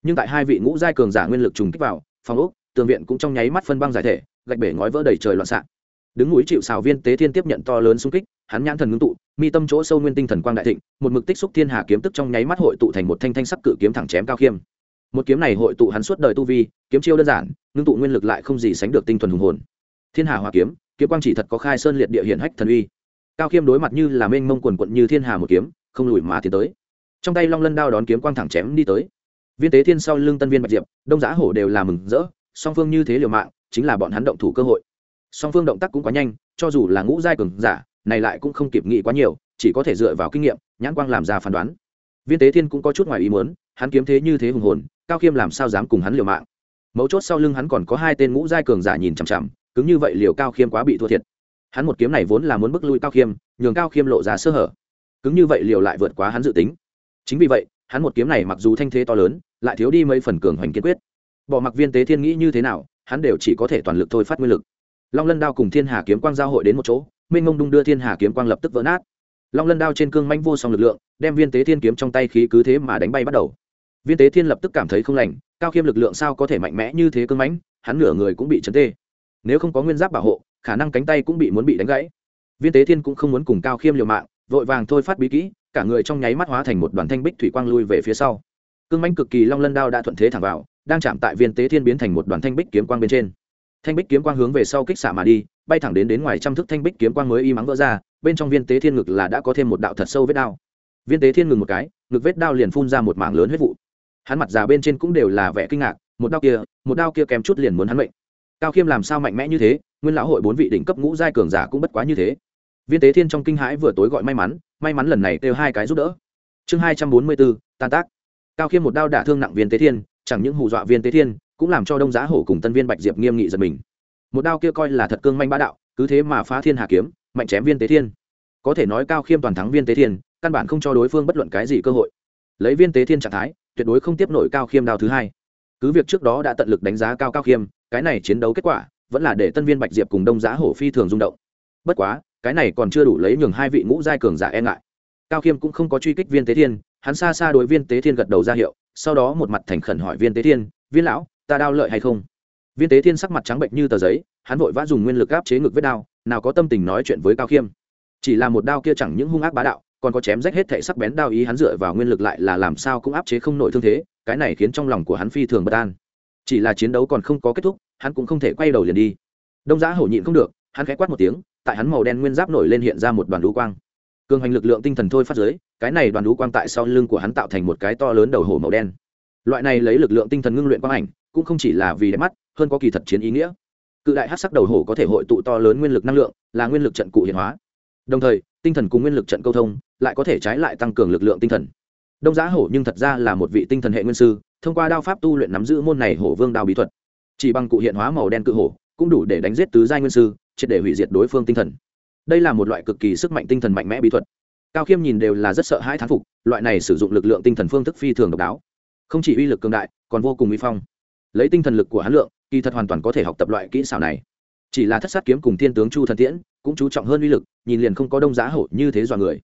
Nhưng tại hai vị ngũ giai cường giả nguyên lực trùng kích vào, phòng ốc, tường viện cũng trong nháy mắt phân băng giải thể, gạch bể ngói vỡ đầy trời loạn xạ. Đứng núi chịu xào viên tế thiên tiếp nhận to lớn xung kích, hắn nhãn thần ngưng tụ, mi tâm chỗ sâu nguyên tinh thần quang đại thịnh, một mực tích xúc thiên hà kiếm tức trong nháy mắt hội tụ thành một thanh thanh sắc cự kiếm thẳng chém cao khiêm. Một kiếm này hội tụ hắn suốt đời tu vi, kiếm chiêu đơn giản, ngưng tụ nguyên lực lại không gì sánh được tinh thuần hùng hồn. Thiên hà hòa kiếm kiếm quang chỉ thật có khai sơn liệt địa hiển hách thần uy. Cao khiêm đối mặt như là mênh mông quần quận như thiên hà một kiếm, không lùi mà tiến tới. Trong tay long lân đao đón kiếm quang thẳng chém đi tới. Viên tế thiên sau lưng tân viên bạch diệp, đông giá hổ đều là mừng rỡ, song phương như thế liều mạng, chính là bọn hắn động thủ cơ hội. Song phương động tác cũng quá nhanh, cho dù là ngũ giai cường giả, này lại cũng không kịp nghĩ quá nhiều, chỉ có thể dựa vào kinh nghiệm, nhãn quang làm ra phán đoán. Viên tế thiên cũng có chút ngoài ý muốn, hắn kiếm thế như thế hùng hồn, cao khiêm làm sao dám cùng hắn liều mạng? Mấu chốt sau lưng hắn còn có hai tên ngũ giai cường giả nhìn chằm chằm cứng như vậy liều cao khiêm quá bị thua thiệt. Hắn một kiếm này vốn là muốn bức lui cao khiêm, nhường cao khiêm lộ ra sơ hở. Cứng như vậy liều lại vượt quá hắn dự tính. Chính vì vậy, hắn một kiếm này mặc dù thanh thế to lớn, lại thiếu đi mấy phần cường hoành kiên quyết. Bỏ mặc viên tế thiên nghĩ như thế nào, hắn đều chỉ có thể toàn lực thôi phát nguyên lực. Long lân đao cùng thiên hà kiếm quang giao hội đến một chỗ, minh mông đung đưa thiên hà kiếm quang lập tức vỡ nát. Long lân đao trên cương manh vô song lực lượng, đem viên tế thiên kiếm trong tay khí cứ thế mà đánh bay bắt đầu. Viên tế thiên lập tức cảm thấy không lành, cao khiêm lực lượng sao có thể mạnh mẽ như thế cương mãnh, hắn nửa người cũng bị chấn tê nếu không có nguyên giáp bảo hộ, khả năng cánh tay cũng bị muốn bị đánh gãy. Viên tế thiên cũng không muốn cùng cao khiêm liều mạng, vội vàng thôi phát bí kỹ, cả người trong nháy mắt hóa thành một đoàn thanh bích thủy quang lui về phía sau. Cương manh cực kỳ long lân đao đã thuận thế thẳng vào, đang chạm tại viên tế thiên biến thành một đoàn thanh bích kiếm quang bên trên. Thanh bích kiếm quang hướng về sau kích xả mà đi, bay thẳng đến đến ngoài trăm thước thanh bích kiếm quang mới y mắng vỡ ra, bên trong viên tế thiên ngực là đã có thêm một đạo thật sâu vết đao. Viên tế thiên ngừng một cái, ngực vết đao liền phun ra một mảng lớn huyết vụ. Hắn mặt già bên trên cũng đều là vẻ kinh ngạc, một đao kia, một đao kia kém chút liền muốn hắn mệnh cao khiêm làm sao mạnh mẽ như thế, nguyên lão hội bốn vị đỉnh cấp ngũ giai cường giả cũng bất quá như thế. Viên tế thiên trong kinh hãi vừa tối gọi may mắn may mắn lần này kêu hai cái giúp đỡ. Chương hai trăm bốn mươi bốn, tan tác. Cao khiêm một đao đả thương nặng viên tế thiên, chẳng những hù dọa viên tế thiên, cũng làm cho đông giá hổ cùng tân viên bạch diệp nghiêm nghị giật mình. Một đao kia coi là thật cương manh bá đạo, cứ thế mà phá thiên hà kiếm, mạnh chém viên tế thiên. Có thể nói cao khiêm toàn thắng viên tế thiên, căn bản không cho đối phương bất luận cái gì cơ hội. Lấy viên tế thiên trạng thái, tuyệt đối không tiếp nổi cao khiêm đao thứ hai cứ việc trước đó đã tận lực đánh giá cao cao khiêm, cái này chiến đấu kết quả vẫn là để tân viên bạch diệp cùng đông giá hổ phi thường rung động. Bất quá, cái này còn chưa đủ lấy nhường hai vị ngũ giai cường giả e ngại. Cao khiêm cũng không có truy kích viên tế thiên, hắn xa xa đối viên tế thiên gật đầu ra hiệu, sau đó một mặt thành khẩn hỏi viên tế thiên, viên lão, ta đao lợi hay không? Viên tế thiên sắc mặt trắng bệnh như tờ giấy, hắn vội vã dùng nguyên lực áp chế ngực vết đao nào có tâm tình nói chuyện với cao khiêm. Chỉ là một đao kia chẳng những hung ác bá đạo, còn có chém rách hết thể sắc bén đao ý hắn dựa vào nguyên lực lại là làm sao cũng áp chế không nổi thương thế cái này khiến trong lòng của hắn phi thường bất an. Chỉ là chiến đấu còn không có kết thúc, hắn cũng không thể quay đầu liền đi. Đông giá hổ nhịn không được, hắn khẽ quát một tiếng, tại hắn màu đen nguyên giáp nổi lên hiện ra một đoàn đũ quang. Cường hành lực lượng tinh thần thôi phát giới cái này đoàn đũ quang tại sau lưng của hắn tạo thành một cái to lớn đầu hổ màu đen. Loại này lấy lực lượng tinh thần ngưng luyện quang ảnh, cũng không chỉ là vì đẹp mắt, hơn có kỳ thật chiến ý nghĩa. Cự đại hát sắc đầu hổ có thể hội tụ to lớn nguyên lực năng lượng, là nguyên lực trận cụ hiện hóa. Đồng thời, tinh thần cùng nguyên lực trận câu thông, lại có thể trái lại tăng cường lực lượng tinh thần đông giá hổ nhưng thật ra là một vị tinh thần hệ nguyên sư, thông qua đao pháp tu luyện nắm giữ môn này hổ vương đao bí thuật. Chỉ bằng cụ hiện hóa màu đen cự hổ, cũng đủ để đánh giết tứ giai nguyên sư, triệt để hủy diệt đối phương tinh thần. Đây là một loại cực kỳ sức mạnh tinh thần mạnh mẽ bí thuật. Cao khiêm nhìn đều là rất sợ hãi thán phục, loại này sử dụng lực lượng tinh thần phương thức phi thường độc đáo. Không chỉ uy lực cường đại, còn vô cùng uy phong. Lấy tinh thần lực của hán lượng, kỳ thật hoàn toàn có thể học tập loại kỹ xảo này. Chỉ là thất sát kiếm cùng thiên tướng chu thần tiễn cũng chú trọng hơn uy lực, nhìn liền không có đông giá hổ như thế dọa người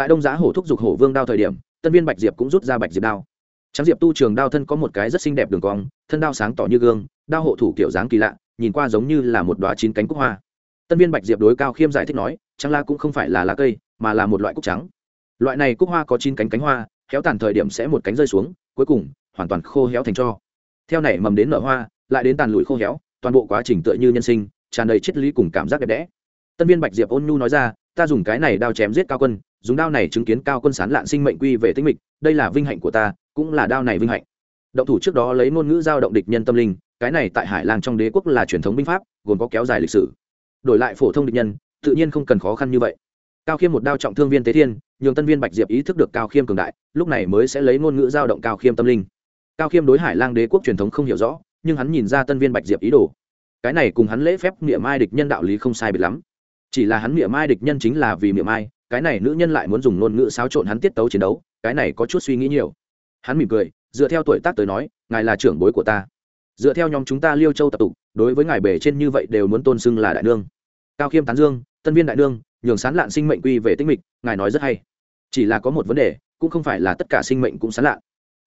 tại đông giá hổ thúc giục hổ vương đao thời điểm, tân viên bạch diệp cũng rút ra bạch diệp đao. Trắng diệp tu trường đao thân có một cái rất xinh đẹp đường cong, thân đao sáng tỏ như gương, đao hộ thủ kiểu dáng kỳ lạ, nhìn qua giống như là một đoá chín cánh cúc hoa. Tân viên bạch diệp đối cao khiêm giải thích nói trắng la cũng không phải là lá cây, mà là một loại cúc trắng. Loại này cúc hoa có chín cánh cánh hoa héo tàn thời điểm sẽ một cánh rơi xuống, cuối cùng, hoàn toàn khô héo thành cho. Theo này mầm đến nở hoa, lại đến tàn lụi khô héo, toàn bộ quá trình tựa như nhân sinh, tràn đầy triết lý cùng cảm giác đẹp đẽ. Tân viên bạch diệp ôn nhu nói ra, ta dùng cái này đao chém giết cao quân dùng đao này chứng kiến cao quân sán lạn sinh mệnh quy về tinh mịch, đây là vinh hạnh của ta, cũng là đao này vinh hạnh. Động thủ trước đó lấy ngôn ngữ giao động địch nhân tâm linh, cái này tại hải lang trong đế quốc là truyền thống binh pháp, gồm có kéo dài lịch sử. Đổi lại phổ thông địch nhân, tự nhiên không cần khó khăn như vậy. Cao khiêm một đao trọng thương viên tế thiên, nhường tân viên bạch diệp ý thức được cao khiêm cường đại, lúc này mới sẽ lấy ngôn ngữ giao động cao khiêm tâm linh. Cao khiêm đối hải lang đế quốc truyền thống không hiểu rõ, nhưng hắn nhìn ra tân viên bạch diệp ý đồ. Cái này cùng hắn lễ phép miệng mai địch nhân đạo lý không sai biệt lắm. Chỉ là hắn miệng mai địch nhân chính là vì miệng mai cái này nữ nhân lại muốn dùng ngôn ngữ xáo trộn hắn tiết tấu chiến đấu, cái này có chút suy nghĩ nhiều. Hắn mỉm cười, dựa theo tuổi tác tới nói, ngài là trưởng bối của ta. Dựa theo nhóm chúng ta liêu châu tập tục, đối với ngài bể trên như vậy đều muốn tôn xưng là đại nương. Cao khiêm tán dương, tân viên đại nương, nhường sán lạn sinh mệnh quy về tinh mịch, ngài nói rất hay. Chỉ là có một vấn đề, cũng không phải là tất cả sinh mệnh cũng sán lạn.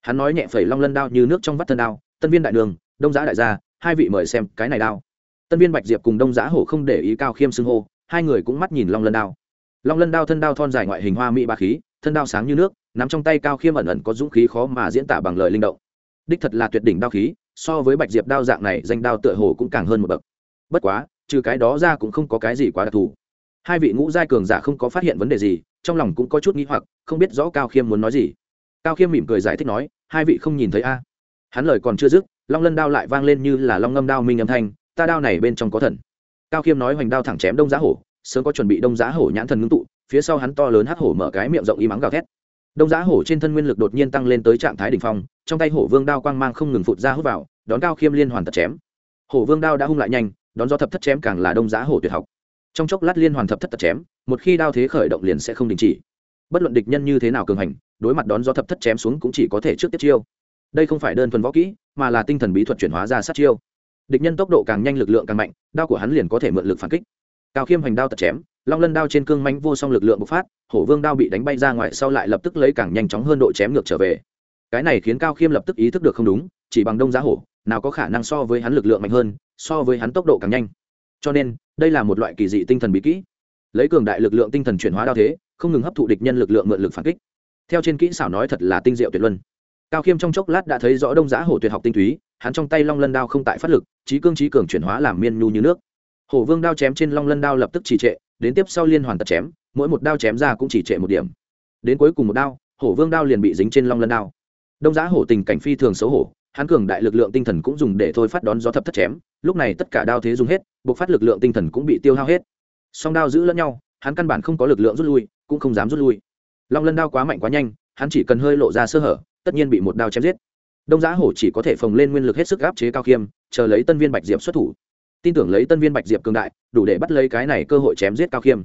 Hắn nói nhẹ phẩy long lân đao như nước trong vắt thân đao, tân viên đại nương, đông giã đại gia, hai vị mời xem cái này đao. Tân viên bạch diệp cùng đông giã hổ không để ý cao khiêm xưng hô, hai người cũng mắt nhìn long lân đao long lân đao thân đao thon dài ngoại hình hoa mỹ ba khí, thân đao sáng như nước, nắm trong tay cao khiêm ẩn ẩn có dũng khí khó mà diễn tả bằng lời linh động. Đích thật là tuyệt đỉnh đao khí, so với bạch diệp đao dạng này danh đao tựa hồ cũng càng hơn một bậc. Bất quá, trừ cái đó ra cũng không có cái gì quá đặc thù. Hai vị ngũ giai cường giả không có phát hiện vấn đề gì, trong lòng cũng có chút nghĩ hoặc, không biết rõ cao khiêm muốn nói gì. Cao khiêm mỉm cười giải thích nói, hai vị không nhìn thấy a? Hắn lời còn chưa dứt, long lân đao lại vang lên như là long ngâm đao minh âm thanh, ta đao này bên trong có thần. Cao khiêm nói hoành đao thẳng chém đông giá hổ sớm có chuẩn bị đông giá hổ nhãn thần ngưng tụ, phía sau hắn to lớn hắc hổ mở cái miệng rộng y mắng gào thét. Đông giá hổ trên thân nguyên lực đột nhiên tăng lên tới trạng thái đ ỉ n h phong, trong tay hổ vương đao quang mang không ngừng phụt ra hút vào, đón cao khiêm liên hoàn tật chém. Hổ vương đao đã hung lại nhanh, đón do thập thất chém càng là đông giá hổ tuyệt học. Trong chốc lát liên hoàn thập thất tật chém, một khi đao thế khởi động liền sẽ không đình chỉ. Bất luận địch nhân như thế nào cường hành, đối mặt đón do thập thất chém xuống cũng chỉ có thể trước tiết chiêu. Đây không phải đơn thuần võ kỹ, mà là tinh thần bí thuật chuyển hóa ra sát chiêu. Địch nhân tốc độ càng nhanh lực lượng càng mạnh, đao của hắn liền có thể mượn lực phản kích cao khiêm hành đao tật chém, long lân đao trên cương mánh vô song lực lượng bộc phát, hổ vương đao bị đánh bay ra ngoài sau lại lập tức lấy càng nhanh chóng hơn độ chém ngược trở về. Cái này khiến cao khiêm lập tức ý thức được không đúng, chỉ bằng đông giá hổ, nào có khả năng so với hắn lực lượng mạnh hơn, so với hắn tốc độ càng nhanh. Cho nên, đây là một loại kỳ dị tinh thần bí kỹ. Lấy cường đại lực lượng tinh thần chuyển hóa đao thế, không ngừng hấp thụ địch nhân lực lượng mượn lực phản kích. Theo trên kỹ xảo nói thật là tinh diệu tuyệt luân. Cao khiêm trong chốc lát đã thấy rõ đông giá hổ tuyệt học tinh túy, hắn trong tay long lân đao không tại phát lực trí cương trí cường chuyển hóa làm miên nhu như nước hổ vương đao chém trên long lân đao lập tức trì trệ, đến tiếp sau liên hoàn tật chém, mỗi một đao chém ra cũng chỉ trệ một điểm. Đến cuối cùng một đao, hổ vương đao liền bị dính trên long lân đao. Đông giá hổ tình cảnh phi thường xấu hổ, hắn cường đại lực lượng tinh thần cũng dùng để thôi phát đón gió thập thất chém, lúc này tất cả đao thế dùng hết buộc phát lực lượng tinh thần cũng bị tiêu hao hết. Song đao giữ lẫn nhau, hắn căn bản không có lực lượng rút lui, cũng không dám rút lui. Long lân đao quá mạnh quá nhanh, hắn chỉ cần hơi lộ ra sơ hở, tất nhiên bị một đao chém giết. Đông giá hổ chỉ có thể phồng lên nguyên lực hết sức gáp chế cao khiêm, chờ lấy tân viên bạch diệp xuất thủ tin tưởng lấy tân viên bạch diệp cường đại, đủ để bắt lấy cái này cơ hội chém giết cao khiêm.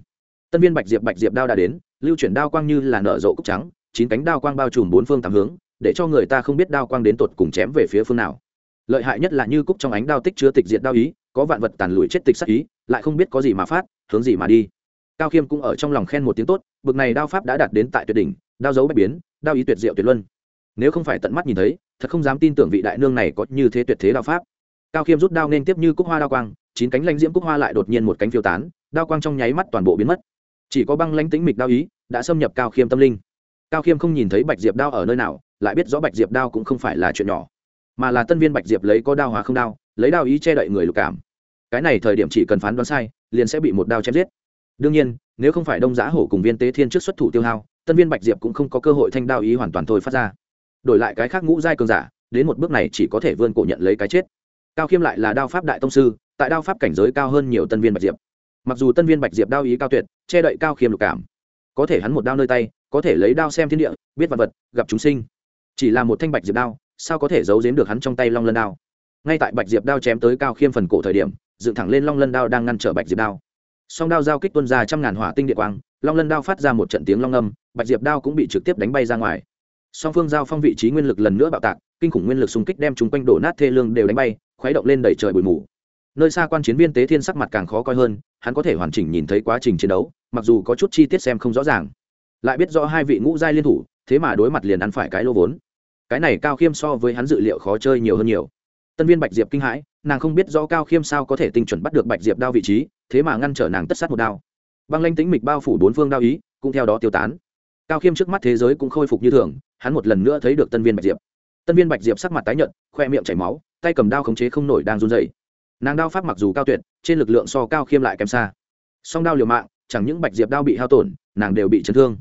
Tân viên bạch diệp bạch diệp đao đã đến, lưu chuyển đao quang như là nở rộ cúc trắng, chín cánh đao quang bao trùm bốn phương tám hướng, để cho người ta không biết đao quang đến tột cùng chém về phía phương nào. Lợi hại nhất là như cúc trong ánh đao tích chứa tịch diệt đao ý, có vạn vật tàn lùi chết tịch sắc ý, lại không biết có gì mà phát, hướng gì mà đi. Cao khiêm cũng ở trong lòng khen một tiếng tốt, bực này đao pháp đã đạt đến tại tuyệt đỉnh, đao dấu bạch biến, đao ý tuyệt diệu tuyệt luân. Nếu không phải tận mắt nhìn thấy, thật không dám tin tưởng vị đại nương này có như thế tuyệt thế đao pháp cao khiêm rút đao nên tiếp như cúc hoa đao quang, chín cánh lanh diễm cúc hoa lại đột nhiên một cánh phiêu tán, đao quang trong nháy mắt toàn bộ biến mất. Chỉ có băng lãnh tĩnh mịch đao ý đã xâm nhập cao khiêm tâm linh. Cao khiêm không nhìn thấy bạch diệp đao ở nơi nào, lại biết rõ bạch diệp đao cũng không phải là chuyện nhỏ, mà là tân viên bạch diệp lấy có đao hóa không đao, lấy đao ý che đậy người lục cảm. Cái này thời điểm chỉ cần phán đoán sai, liền sẽ bị một đao chém giết. Đương nhiên, nếu không phải đông giá hổ cùng viên tế thiên trước xuất thủ tiêu hao, tân viên bạch diệp cũng không có cơ hội thanh đao ý hoàn toàn thôi phát ra. Đổi lại cái khác ngũ giai cường giả, đến một bước này chỉ có thể vươn cổ nhận lấy cái chết cao khiêm lại là đao pháp đại tông sư, tại đao pháp cảnh giới cao hơn nhiều tân viên bạch diệp. Mặc dù tân viên bạch diệp đao ý cao tuyệt, che đậy cao khiêm lục cảm. Có thể hắn một đao nơi tay, có thể lấy đao xem thiên địa, biết vật vật, gặp chúng sinh. Chỉ là một thanh bạch diệp đao, sao có thể giấu giếm được hắn trong tay long lân đao? Ngay tại bạch diệp đao chém tới cao khiêm phần cổ thời điểm, dựng thẳng lên long lân đao đang ngăn trở bạch diệp đao. Song đao giao kích tuân ra trăm ngàn hỏa tinh địa quang, long lân đao phát ra một trận tiếng long âm, bạch diệp đao cũng bị trực tiếp đánh bay ra ngoài. Song phương giao phong vị trí nguyên lực lần nữa bạo tạc, kinh khủng nguyên lực xung kích đem chúng quanh đổ nát thê lương đều đánh bay khuấy động lên đầy trời bụi mù. Nơi xa quan chiến viên tế thiên sắc mặt càng khó coi hơn, hắn có thể hoàn chỉnh nhìn thấy quá trình chiến đấu, mặc dù có chút chi tiết xem không rõ ràng. Lại biết rõ hai vị ngũ giai liên thủ, thế mà đối mặt liền ăn phải cái lô vốn. Cái này cao khiêm so với hắn dự liệu khó chơi nhiều hơn nhiều. Tân viên bạch diệp kinh hãi, nàng không biết rõ cao khiêm sao có thể tinh chuẩn bắt được bạch diệp đao vị trí, thế mà ngăn trở nàng tất sát một đao. Băng lanh tính mịch bao phủ bốn phương đao ý, cũng theo đó tiêu tán. Cao khiêm trước mắt thế giới cũng khôi phục như thường, hắn một lần nữa thấy được tân viên bạch diệp. Tân viên bạch diệp sắc mặt tái nhợt, khoe miệng chảy máu tay cầm đao khống chế không nổi đang run dậy nàng đao pháp mặc dù cao tuyệt, trên lực lượng so cao khiêm lại kém xa. Song đao liều mạng, chẳng những bạch diệp đao bị hao tổn, nàng đều bị chấn thương.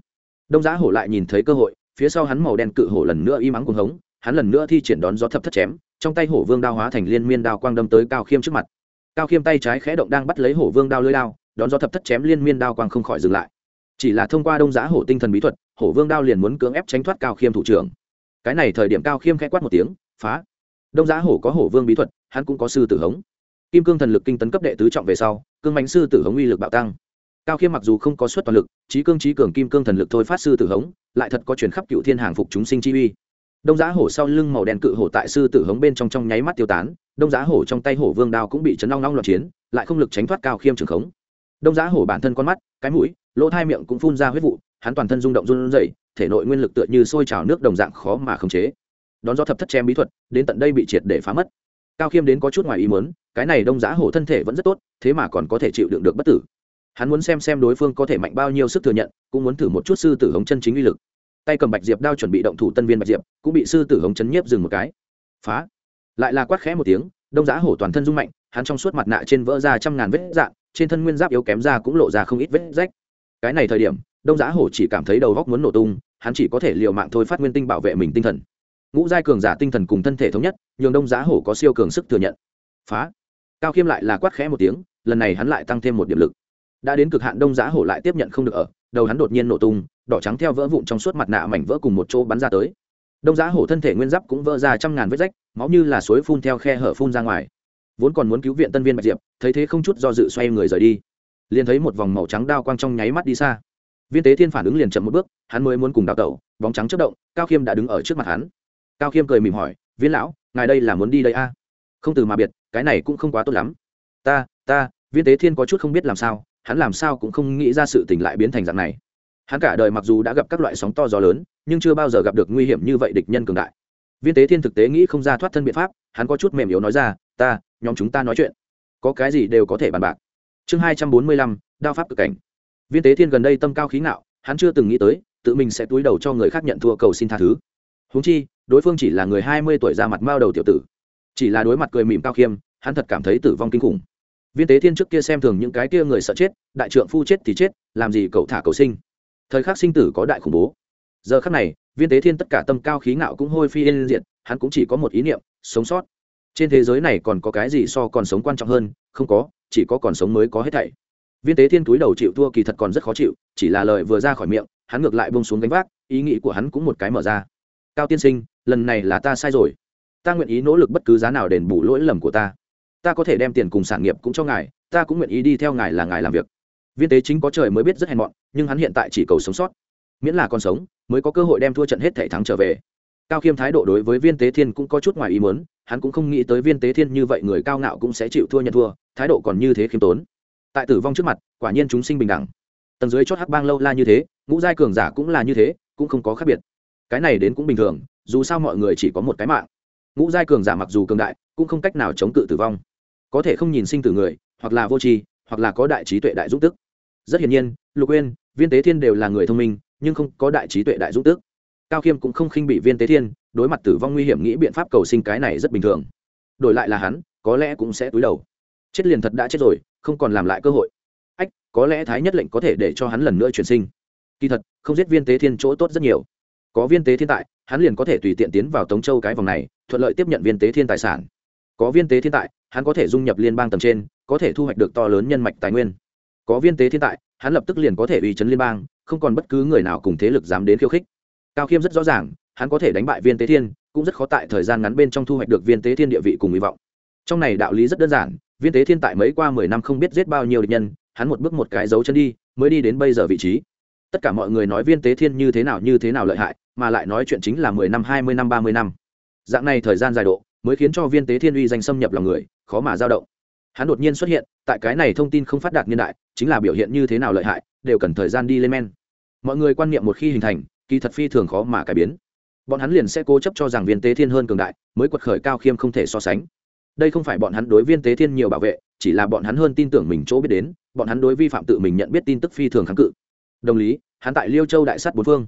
Đông giá hổ lại nhìn thấy cơ hội, phía sau hắn màu đen cự hổ lần nữa y mắng cuồng hống, hắn lần nữa thi triển đón gió thập thất chém, trong tay hổ vương đao hóa thành liên miên đao quang đâm tới cao khiêm trước mặt. Cao khiêm tay trái khẽ động đang bắt lấy hổ vương đao lưới đao, đón gió thập thất chém liên miên đao quang không khỏi dừng lại. Chỉ là thông qua đông giá hổ tinh thần bí thuật, hổ vương đao liền muốn cưỡng ép tránh thoát cao khiêm thủ trưởng. Cái này thời điểm cao khiêm khẽ quát một tiếng, phá! Đông giá hổ có hổ vương bí thuật, hắn cũng có sư tử hống. Kim cương thần lực kinh tấn cấp đệ tứ trọng về sau, cương bánh sư tử hống uy lực bạo tăng. Cao khiêm mặc dù không có suất toàn lực trí cương trí cường kim cương thần lực thôi phát sư tử hống, lại thật có chuyển khắp cựu thiên hàng phục chúng sinh chi uy. Đông giá hổ sau lưng màu đen cự hổ tại sư tử hống bên trong trong nháy mắt tiêu tán, đông giá hổ trong tay hổ vương đao cũng bị chấn long long loạn chiến, lại không lực tránh thoát cao khiêm trường khống. Đông giá hổ bản thân con mắt, cái mũi, lỗ thai miệng cũng phun ra huyết vụ, hắn toàn thân rung động run rẩy, thể nội nguyên lực tựa như sôi trào nước đồng dạng khó mà khống chế đón do thập thất chém bí thuật, đến tận đây bị triệt để phá mất. Cao khiêm đến có chút ngoài ý muốn, cái này đông giá hổ thân thể vẫn rất tốt, thế mà còn có thể chịu đựng được bất tử. Hắn muốn xem xem đối phương có thể mạnh bao nhiêu sức thừa nhận, cũng muốn thử một chút sư tử hống chân chính uy lực. Tay cầm bạch diệp đao chuẩn bị động thủ tân viên bạch diệp, cũng bị sư tử hống chấn nhiếp dừng một cái. Phá. Lại là quát khẽ một tiếng, đông giá hổ toàn thân rung mạnh, hắn trong suốt mặt nạ trên vỡ ra trăm ngàn vết dạn trên thân nguyên giáp yếu kém ra cũng lộ ra không ít vết rách. Cái này thời điểm, đông giá hổ chỉ cảm thấy đầu góc muốn nổ tung, hắn chỉ có thể liều mạng thôi phát nguyên tinh bảo vệ mình tinh thần ngũ giai cường giả tinh thần cùng thân thể thống nhất, nhường đông giá hổ có siêu cường sức thừa nhận. Phá. Cao khiêm lại là quát khẽ một tiếng, lần này hắn lại tăng thêm một điểm lực. Đã đến cực hạn đông giá hổ lại tiếp nhận không được ở, đầu hắn đột nhiên nổ tung, đỏ trắng theo vỡ vụn trong suốt mặt nạ mảnh vỡ cùng một chỗ bắn ra tới. Đông giá hổ thân thể nguyên giáp cũng vỡ ra trăm ngàn vết rách, máu như là suối phun theo khe hở phun ra ngoài. Vốn còn muốn cứu viện tân viên bạch diệp, thấy thế không chút do dự xoay người rời đi. Liền thấy một vòng màu trắng đao quang trong nháy mắt đi xa. Viên tế thiên phản ứng liền chậm một bước, hắn mới muốn cùng đào tẩu, bóng trắng chất động, cao khiêm đã đứng ở trước mặt hắn cao khiêm cười mỉm hỏi, viên lão, ngài đây là muốn đi đây a à? không từ mà biệt, cái này cũng không quá tốt lắm. Ta ta, viên tế thiên có chút không biết làm sao, hắn làm sao cũng không nghĩ ra sự tình lại biến thành dạng này. Hắn cả đời mặc dù đã gặp các loại sóng to gió lớn, nhưng chưa bao giờ gặp được nguy hiểm như vậy địch nhân cường đại. Viên tế thiên thực tế nghĩ không ra thoát thân biện pháp, hắn có chút mềm yếu nói ra, ta, nhóm chúng ta nói chuyện. Có cái gì đều có thể bàn bạc. Chương hai trăm bốn mươi lăm, đao pháp cực cảnh. Viên tế thiên gần đây tâm cao khí ngạo, hắn chưa từng nghĩ tới, tự mình sẽ túi đầu cho người khác nhận thua cầu xin tha thứ. Húng chi đối phương chỉ là người hai mươi tuổi ra mặt mao đầu tiểu tử. Chỉ là đối mặt cười mỉm cao khiêm, hắn thật cảm thấy tử vong kinh khủng. Viên tế thiên trước kia xem thường những cái kia người sợ chết, đại trượng phu chết thì chết, làm gì cậu thả cầu sinh. Thời khắc sinh tử có đại khủng bố. Giờ khắc này, viên tế thiên tất cả tâm cao khí ngạo cũng hôi phi lên diện hắn cũng chỉ có một ý niệm, sống sót. Trên thế giới này còn có cái gì so còn sống quan trọng hơn? Không có, chỉ có còn sống mới có hết thảy. Viên tế thiên túi đầu chịu thua kỳ thật còn rất khó chịu, chỉ là lời vừa ra khỏi miệng, hắn ngược lại bông xuống gánh vác, ý nghĩ của hắn cũng một cái mở ra cao tiên sinh, lần này là ta sai rồi. Ta nguyện ý nỗ lực bất cứ giá nào đền bù lỗi lầm của ta. Ta có thể đem tiền cùng sản nghiệp cũng cho ngài, ta cũng nguyện ý đi theo ngài là ngài làm việc. Viên tế chính có trời mới biết rất hèn mọn, nhưng hắn hiện tại chỉ cầu sống sót. Miễn là còn sống, mới có cơ hội đem thua trận hết thể thắng trở về. Cao khiêm thái độ đối với viên tế thiên cũng có chút ngoài ý muốn, hắn cũng không nghĩ tới viên tế thiên như vậy người cao ngạo cũng sẽ chịu thua nhận thua, thái độ còn như thế khiêm tốn. Tại tử vong trước mặt, quả nhiên chúng sinh bình đẳng. Tầng dưới chót hắc bang lâu la như thế, ngũ giai cường giả cũng là như thế, cũng không có khác biệt cái này đến cũng bình thường, dù sao mọi người chỉ có một cái mạng. Ngũ giai cường giả mặc dù cường đại, cũng không cách nào chống cự tử vong. Có thể không nhìn sinh tử người, hoặc là vô tri, hoặc là có đại trí tuệ đại dũng tức. Rất hiển nhiên, lục uyên, viên tế thiên đều là người thông minh, nhưng không có đại trí tuệ đại dũng tức. Cao khiêm cũng không khinh bị viên tế thiên, đối mặt tử vong nguy hiểm nghĩ biện pháp cầu sinh cái này rất bình thường. Đổi lại là hắn, có lẽ cũng sẽ túi đầu. Chết liền thật đã chết rồi, không còn làm lại cơ hội. Ách, có lẽ thái nhất lệnh có thể để cho hắn lần nữa chuyển sinh. Kỳ thật, không giết viên tế thiên chỗ tốt rất nhiều có viên tế thiên tại, hắn liền có thể tùy tiện tiến vào tống châu cái vòng này, thuận lợi tiếp nhận viên tế thiên tài sản. Có viên tế thiên tại, hắn có thể dung nhập liên bang tầm trên, có thể thu hoạch được to lớn nhân mạch tài nguyên. Có viên tế thiên tại, hắn lập tức liền có thể uy chấn liên bang, không còn bất cứ người nào cùng thế lực dám đến khiêu khích. Cao khiêm rất rõ ràng, hắn có thể đánh bại viên tế thiên, cũng rất khó tại thời gian ngắn bên trong thu hoạch được viên tế thiên địa vị cùng hy vọng. Trong này đạo lý rất đơn giản, viên tế thiên tại mấy qua mười năm không biết giết bao nhiêu địch nhân, hắn một bước một cái dấu chân đi, mới đi đến bây giờ vị trí. Tất cả mọi người nói viên tế thiên như thế nào như thế nào lợi hại mà lại nói chuyện chính là mười năm, hai mươi năm, ba mươi năm. Dạng này thời gian dài độ mới khiến cho viên tế thiên uy danh xâm nhập lòng người, khó mà dao động. Hắn đột nhiên xuất hiện, tại cái này thông tin không phát đạt niên đại, chính là biểu hiện như thế nào lợi hại, đều cần thời gian đi lên men. Mọi người quan niệm một khi hình thành, kỳ thật phi thường khó mà cải biến. Bọn hắn liền sẽ cố chấp cho rằng viên tế thiên hơn cường đại, mới quật khởi cao khiêm không thể so sánh. Đây không phải bọn hắn đối viên tế thiên nhiều bảo vệ, chỉ là bọn hắn hơn tin tưởng mình chỗ biết đến, bọn hắn đối vi phạm tự mình nhận biết tin tức phi thường kháng cự. Đồng lý, hắn tại liêu châu đại sắt bốn phương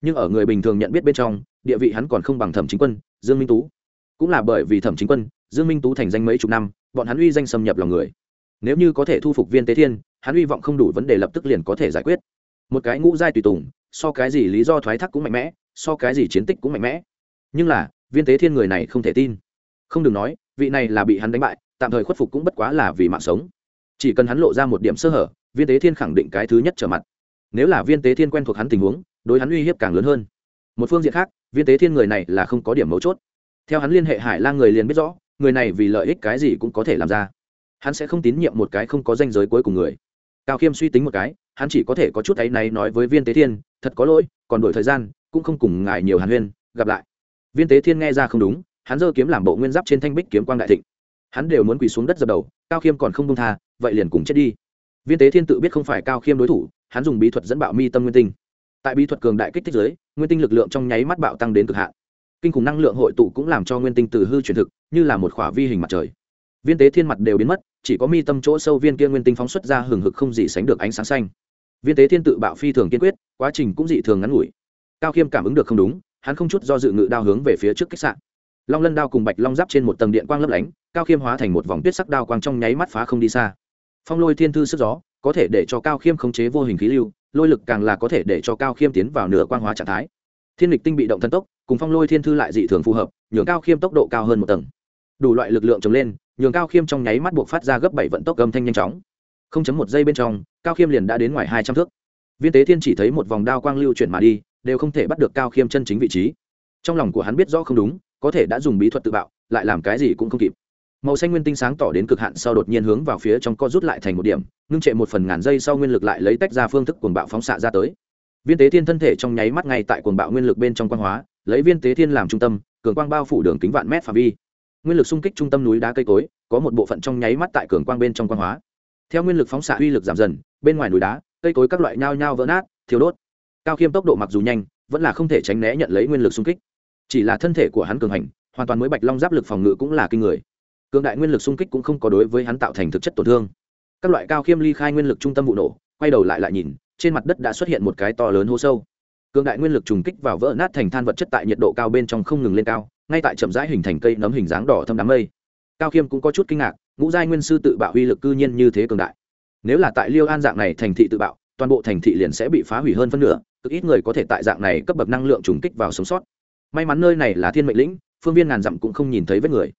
nhưng ở người bình thường nhận biết bên trong, địa vị hắn còn không bằng thẩm chính quân, dương minh tú. Cũng là bởi vì thẩm chính quân, dương minh tú thành danh mấy chục năm, bọn hắn uy danh xâm nhập lòng người. Nếu như có thể thu phục viên tế thiên, hắn uy vọng không đủ vấn đề lập tức liền có thể giải quyết. Một cái ngũ giai tùy tùng, so cái gì lý do thoái thác cũng mạnh mẽ, so cái gì chiến tích cũng mạnh mẽ. Nhưng là, viên tế thiên người này không thể tin. Không đừng nói, vị này là bị hắn đánh bại, tạm thời khuất phục cũng bất quá là vì mạng sống. Chỉ cần hắn lộ ra một điểm sơ hở, viên tế thiên khẳng định cái thứ nhất trở mặt nếu là viên tế thiên quen thuộc hắn tình huống, đối hắn uy hiếp càng lớn hơn. Một phương diện khác, viên tế thiên người này là không có điểm mấu chốt. Theo hắn liên hệ hải lang người liền biết rõ, người này vì lợi ích cái gì cũng có thể làm ra. Hắn sẽ không tín nhiệm một cái không có danh giới cuối cùng người. Cao khiêm suy tính một cái, hắn chỉ có thể có chút áy náy nói với viên tế thiên, thật có lỗi, còn đổi thời gian, cũng không cùng ngài nhiều hàn huyên, gặp lại. Viên tế thiên nghe ra không đúng, hắn giơ kiếm làm bộ nguyên giáp trên thanh bích kiếm quang đại thịnh. Hắn đều muốn quỳ xuống đất dập đầu, cao khiêm còn không đông tha, vậy liền cùng chết đi. Viên tế thiên tự biết không phải cao khiêm đối thủ hắn dùng bí thuật dẫn bạo mi tâm nguyên tinh. Tại bí thuật cường đại kích thích giới nguyên tinh lực lượng trong nháy mắt bạo tăng đến cực hạn. Kinh khủng năng lượng hội tụ cũng làm cho nguyên tinh từ hư chuyển thực, như là một khỏa vi hình mặt trời. Viên tế thiên mặt đều biến mất, chỉ có mi tâm chỗ sâu viên kia nguyên tinh phóng xuất ra hừng hực không gì sánh được ánh sáng xanh. Viên tế thiên tự bạo phi thường kiên quyết, quá trình cũng dị thường ngắn ngủi. Cao khiêm cảm ứng được không đúng, hắn không chút do dự ngự đao hướng về phía trước khách sạn long lân đao cùng bạch long giáp trên một tầng điện quang lấp lánh, cao khiêm hóa thành một vòng tuyết sắc đao quang trong nháy mắt phá không đi xa. Phong lôi thiên thư sức gió có thể để cho cao khiêm khống chế vô hình khí lưu, lôi lực càng là có thể để cho cao khiêm tiến vào nửa quan hóa trạng thái. Thiên lịch tinh bị động thân tốc, cùng phong lôi thiên thư lại dị thường phù hợp, nhường cao khiêm tốc độ cao hơn một tầng. Đủ loại lực lượng trồng lên, nhường cao khiêm trong nháy mắt buộc phát ra gấp bảy vận tốc âm thanh nhanh chóng. Không chấm một giây bên trong, cao khiêm liền đã đến ngoài hai trăm thước. Viên tế thiên chỉ thấy một vòng đao quang lưu chuyển mà đi, đều không thể bắt được cao khiêm chân chính vị trí. Trong lòng của hắn biết rõ không đúng, có thể đã dùng bí thuật tự bạo, lại làm cái gì cũng không kịp màu xanh nguyên tinh sáng tỏ đến cực hạn sau đột nhiên hướng vào phía trong co rút lại thành một điểm, ngưng trệ một phần ngàn giây sau nguyên lực lại lấy tách ra phương thức cuồng bạo phóng xạ ra tới. Viên tế thiên thân thể trong nháy mắt ngay tại cuồng bạo nguyên lực bên trong quang hóa, lấy viên tế thiên làm trung tâm, cường quang bao phủ đường kính vạn mét phạm vi. Nguyên lực xung kích trung tâm núi đá cây cối, có một bộ phận trong nháy mắt tại cường quang bên trong quang hóa. Theo nguyên lực phóng xạ uy lực giảm dần, bên ngoài núi đá, cây cối các loại nhao nhao vỡ nát thiếu đốt. Cao khiêm tốc độ mặc dù nhanh, vẫn là không thể tránh né nhận lấy nguyên lực xung kích. Chỉ là thân thể của hắn cường hành, hoàn toàn mới bạch long giáp lực phòng ngự cũng là kinh người cường đại nguyên lực xung kích cũng không có đối với hắn tạo thành thực chất tổn thương. Các loại cao khiêm ly khai nguyên lực trung tâm vụ nổ, quay đầu lại lại nhìn, trên mặt đất đã xuất hiện một cái to lớn hố sâu. Cường đại nguyên lực trùng kích vào vỡ nát thành than vật chất tại nhiệt độ cao bên trong không ngừng lên cao, ngay tại chậm rãi hình thành cây nấm hình dáng đỏ thâm đám mây. Cao khiêm cũng có chút kinh ngạc, ngũ giai nguyên sư tự bạo uy lực cư nhiên như thế cường đại. Nếu là tại liêu an dạng này thành thị tự bạo, toàn bộ thành thị liền sẽ bị phá hủy hơn phân nửa, cực ít người có thể tại dạng này cấp bậc năng lượng trùng kích vào sống sót. May mắn nơi này là thiên mệnh lĩnh, phương viên ngàn dặm cũng không nhìn thấy vết người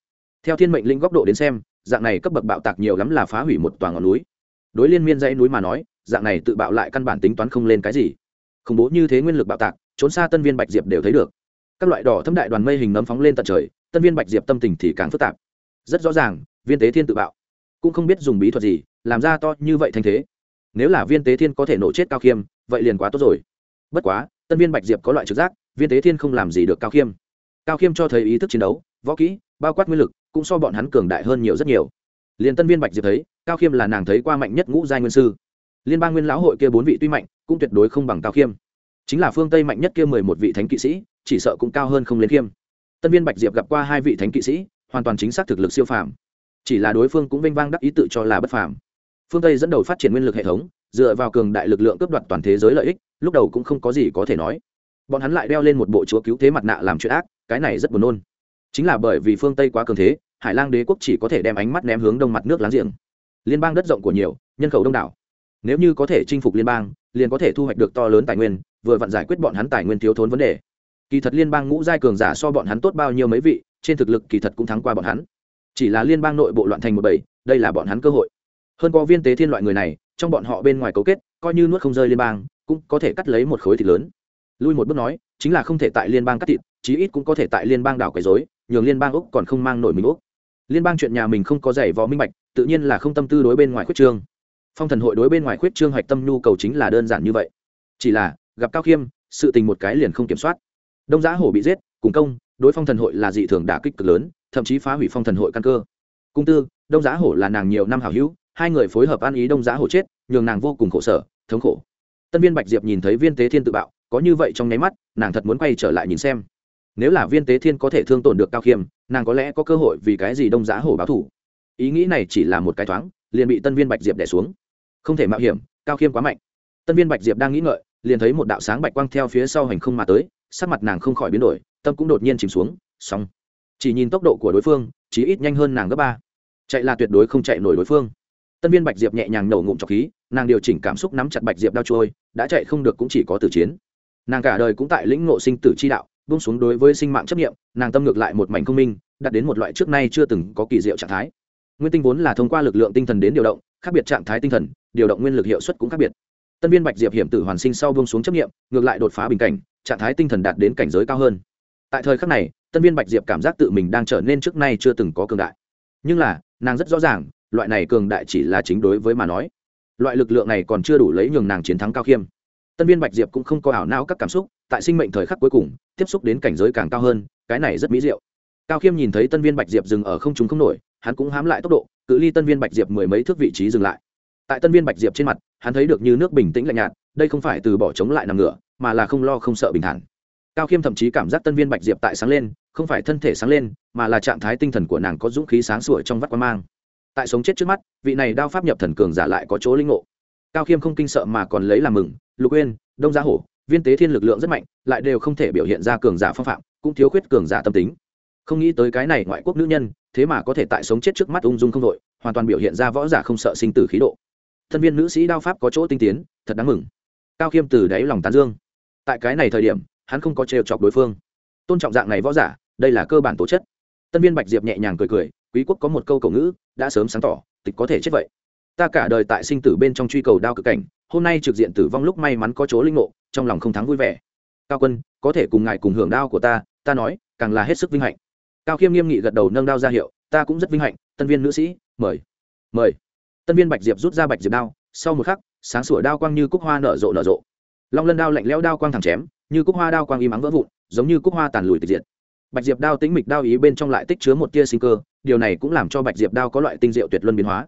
theo thiên mệnh linh góc độ đến xem, dạng này cấp bậc bạo tạc nhiều lắm là phá hủy một toàn ngọn núi. Đối liên miên dãy núi mà nói, dạng này tự bạo lại căn bản tính toán không lên cái gì. Khủng bố như thế nguyên lực bạo tạc, trốn xa tân viên bạch diệp đều thấy được. Các loại đỏ thâm đại đoàn mây hình nấm phóng lên tận trời, tân viên bạch diệp tâm tình thì càng phức tạp. Rất rõ ràng, viên tế thiên tự bạo, cũng không biết dùng bí thuật gì, làm ra to như vậy thành thế. Nếu là viên tế thiên có thể nổ chết cao khiêm, vậy liền quá tốt rồi. Bất quá, tân viên bạch diệp có loại trực giác, viên tế thiên không làm gì được cao khiêm. Cao khiêm cho thấy ý thức chiến đấu võ kỹ, bao quát nguyên lực, cũng so bọn hắn cường đại hơn nhiều rất nhiều. Liền tân viên bạch diệp thấy, cao khiêm là nàng thấy qua mạnh nhất ngũ giai nguyên sư. Liên bang nguyên lão hội kia bốn vị tuy mạnh, cũng tuyệt đối không bằng cao khiêm. Chính là phương tây mạnh nhất kia mười một vị thánh kỵ sĩ, chỉ sợ cũng cao hơn không lên khiêm. Tân viên bạch diệp gặp qua hai vị thánh kỵ sĩ, hoàn toàn chính xác thực lực siêu phàm. Chỉ là đối phương cũng vinh vang đắc ý tự cho là bất phàm. Phương tây dẫn đầu phát triển nguyên lực hệ thống, dựa vào cường đại lực lượng cướp đoạt toàn thế giới lợi ích, lúc đầu cũng không có gì có thể nói. Bọn hắn lại đeo lên một bộ chúa cứu thế mặt nạ làm chuyện ác, cái này rất buồn nôn chính là bởi vì phương tây quá cường thế, hải lang đế quốc chỉ có thể đem ánh mắt ném hướng đông mặt nước láng giềng. Liên bang đất rộng của nhiều, nhân khẩu đông đảo. Nếu như có thể chinh phục liên bang, liền có thể thu hoạch được to lớn tài nguyên, vừa vặn giải quyết bọn hắn tài nguyên thiếu thốn vấn đề. Kỳ thật liên bang ngũ giai cường giả so bọn hắn tốt bao nhiêu mấy vị, trên thực lực kỳ thật cũng thắng qua bọn hắn. Chỉ là liên bang nội bộ loạn thành một bầy, đây là bọn hắn cơ hội. Hơn có viên tế thiên loại người này, trong bọn họ bên ngoài cấu kết, coi như nuốt không rơi liên bang, cũng có thể cắt lấy một khối thịt lớn. Lui một bước nói, chính là không thể tại liên bang cắt thịt, chí ít cũng có thể tại liên bang đảo quấy dối nhường liên bang úc còn không mang nổi mình úc. Liên bang chuyện nhà mình không có giày vò minh bạch, tự nhiên là không tâm tư đối bên ngoài khuyết trương. Phong thần hội đối bên ngoài khuyết trương hoạch tâm nhu cầu chính là đơn giản như vậy. Chỉ là, gặp cao khiêm, sự tình một cái liền không kiểm soát. Đông giã hổ bị giết, cùng công, đối phong thần hội là dị thường đả kích cực lớn, thậm chí phá hủy phong thần hội căn cơ. Cung tư, đông giã hổ là nàng nhiều năm hảo hữu, hai người phối hợp ăn ý đông giã hổ chết, nhường nàng vô cùng khổ sở, thống khổ. Tân viên bạch diệp nhìn thấy viên tế thiên tự bạo, có như vậy trong nháy mắt, nàng thật muốn quay trở lại nhìn xem nếu là viên tế thiên có thể thương tổn được cao khiêm, nàng có lẽ có cơ hội vì cái gì đông giá hổ báo thủ. Ý nghĩ này chỉ là một cái thoáng, liền bị tân viên bạch diệp đẻ xuống. Không thể mạo hiểm, cao khiêm quá mạnh. Tân viên bạch diệp đang nghĩ ngợi, liền thấy một đạo sáng bạch quang theo phía sau hành không mà tới, sắc mặt nàng không khỏi biến đổi, tâm cũng đột nhiên chìm xuống, xong. Chỉ nhìn tốc độ của đối phương chỉ ít nhanh hơn nàng gấp ba. Chạy là tuyệt đối không chạy nổi đối phương. Tân viên bạch diệp nhẹ nhàng nổ ngụm trọc khí, nàng điều chỉnh cảm xúc nắm chặt bạch diệp đao trôi, đã chạy không được cũng chỉ có tử chiến. Nàng cả đời cũng tại lĩnh ngộ sinh tử chi đạo bung xuống đối với sinh mạng chấp nghiệm nàng tâm ngược lại một mảnh công minh, đạt đến một loại trước nay chưa từng có kỳ diệu trạng thái. Nguyên tinh vốn là thông qua lực lượng tinh thần đến điều động, khác biệt trạng thái tinh thần, điều động nguyên lực hiệu suất cũng khác biệt. Tân viên bạch diệp hiểm tử hoàn sinh sau bung xuống chấp nghiệm ngược lại đột phá bình cảnh, trạng thái tinh thần đạt đến cảnh giới cao hơn. Tại thời khắc này, tân viên bạch diệp cảm giác tự mình đang trở nên trước nay chưa từng có cường đại. Nhưng là, nàng rất rõ ràng, loại này cường đại chỉ là chính đối với mà nói. Loại lực lượng này còn chưa đủ lấy nhường nàng chiến thắng cao khiêm. Tân viên bạch diệp cũng không có ảo não các cảm xúc tại sinh mệnh thời khắc cuối cùng, tiếp xúc đến cảnh giới càng cao hơn, cái này rất mỹ diệu. Cao khiêm nhìn thấy tân viên bạch diệp dừng ở không trúng không nổi, hắn cũng hám lại tốc độ, cự ly tân viên bạch diệp mười mấy thước vị trí dừng lại. Tại tân viên bạch diệp trên mặt, hắn thấy được như nước bình tĩnh lạnh nhạt, đây không phải từ bỏ chống lại nằm ngửa, mà là không lo không sợ bình thản. Cao khiêm thậm chí cảm giác tân viên bạch diệp tại sáng lên, không phải thân thể sáng lên, mà là trạng thái tinh thần của nàng có dũng khí sáng sủa trong vắt quan mang. Tại sống chết trước mắt, vị này đao pháp nhập thần cường giả lại có chỗ linh ngộ. Cao khiêm không kinh sợ mà còn lấy làm mừng, lục uyên, đông gia hổ viên tế thiên lực lượng rất mạnh, lại đều không thể biểu hiện ra cường giả phong phạm, cũng thiếu khuyết cường giả tâm tính. Không nghĩ tới cái này ngoại quốc nữ nhân, thế mà có thể tại sống chết trước mắt ung dung không đội, hoàn toàn biểu hiện ra võ giả không sợ sinh tử khí độ. Thân viên nữ sĩ đao pháp có chỗ tinh tiến, thật đáng mừng. Cao khiêm từ đáy lòng tán dương. Tại cái này thời điểm, hắn không có trêu chọc đối phương. Tôn trọng dạng này võ giả, đây là cơ bản tố chất. Tân viên bạch diệp nhẹ nhàng cười cười, quý quốc có một câu cầu ngữ, đã sớm sáng tỏ, tịch có thể chết vậy. Ta cả đời tại sinh tử bên trong truy cầu đao cực cảnh, hôm nay trực diện tử vong lúc may mắn có chỗ linh ngộ trong lòng không thắng vui vẻ. Cao quân, có thể cùng ngài cùng hưởng đao của ta ta nói, càng là hết sức vinh hạnh. Cao khiêm nghiêm nghị gật đầu nâng đao ra hiệu, ta cũng rất vinh hạnh, tân viên nữ sĩ, mời. Mời. Tân viên bạch diệp rút ra bạch diệp đao, sau một khắc, sáng sủa đao quang như cúc hoa nở rộ nở rộ. Long lân đao lạnh lẽo đao quang thẳng chém, như cúc hoa đao quang im ắng vỡ vụn, giống như cúc hoa tàn lùi tịch diệt. Bạch diệp đao tĩnh mịch đao ý bên trong lại tích chứa một tia sinh cơ, điều này cũng làm cho bạch diệp đao có loại tinh diệu tuyệt luân biến hóa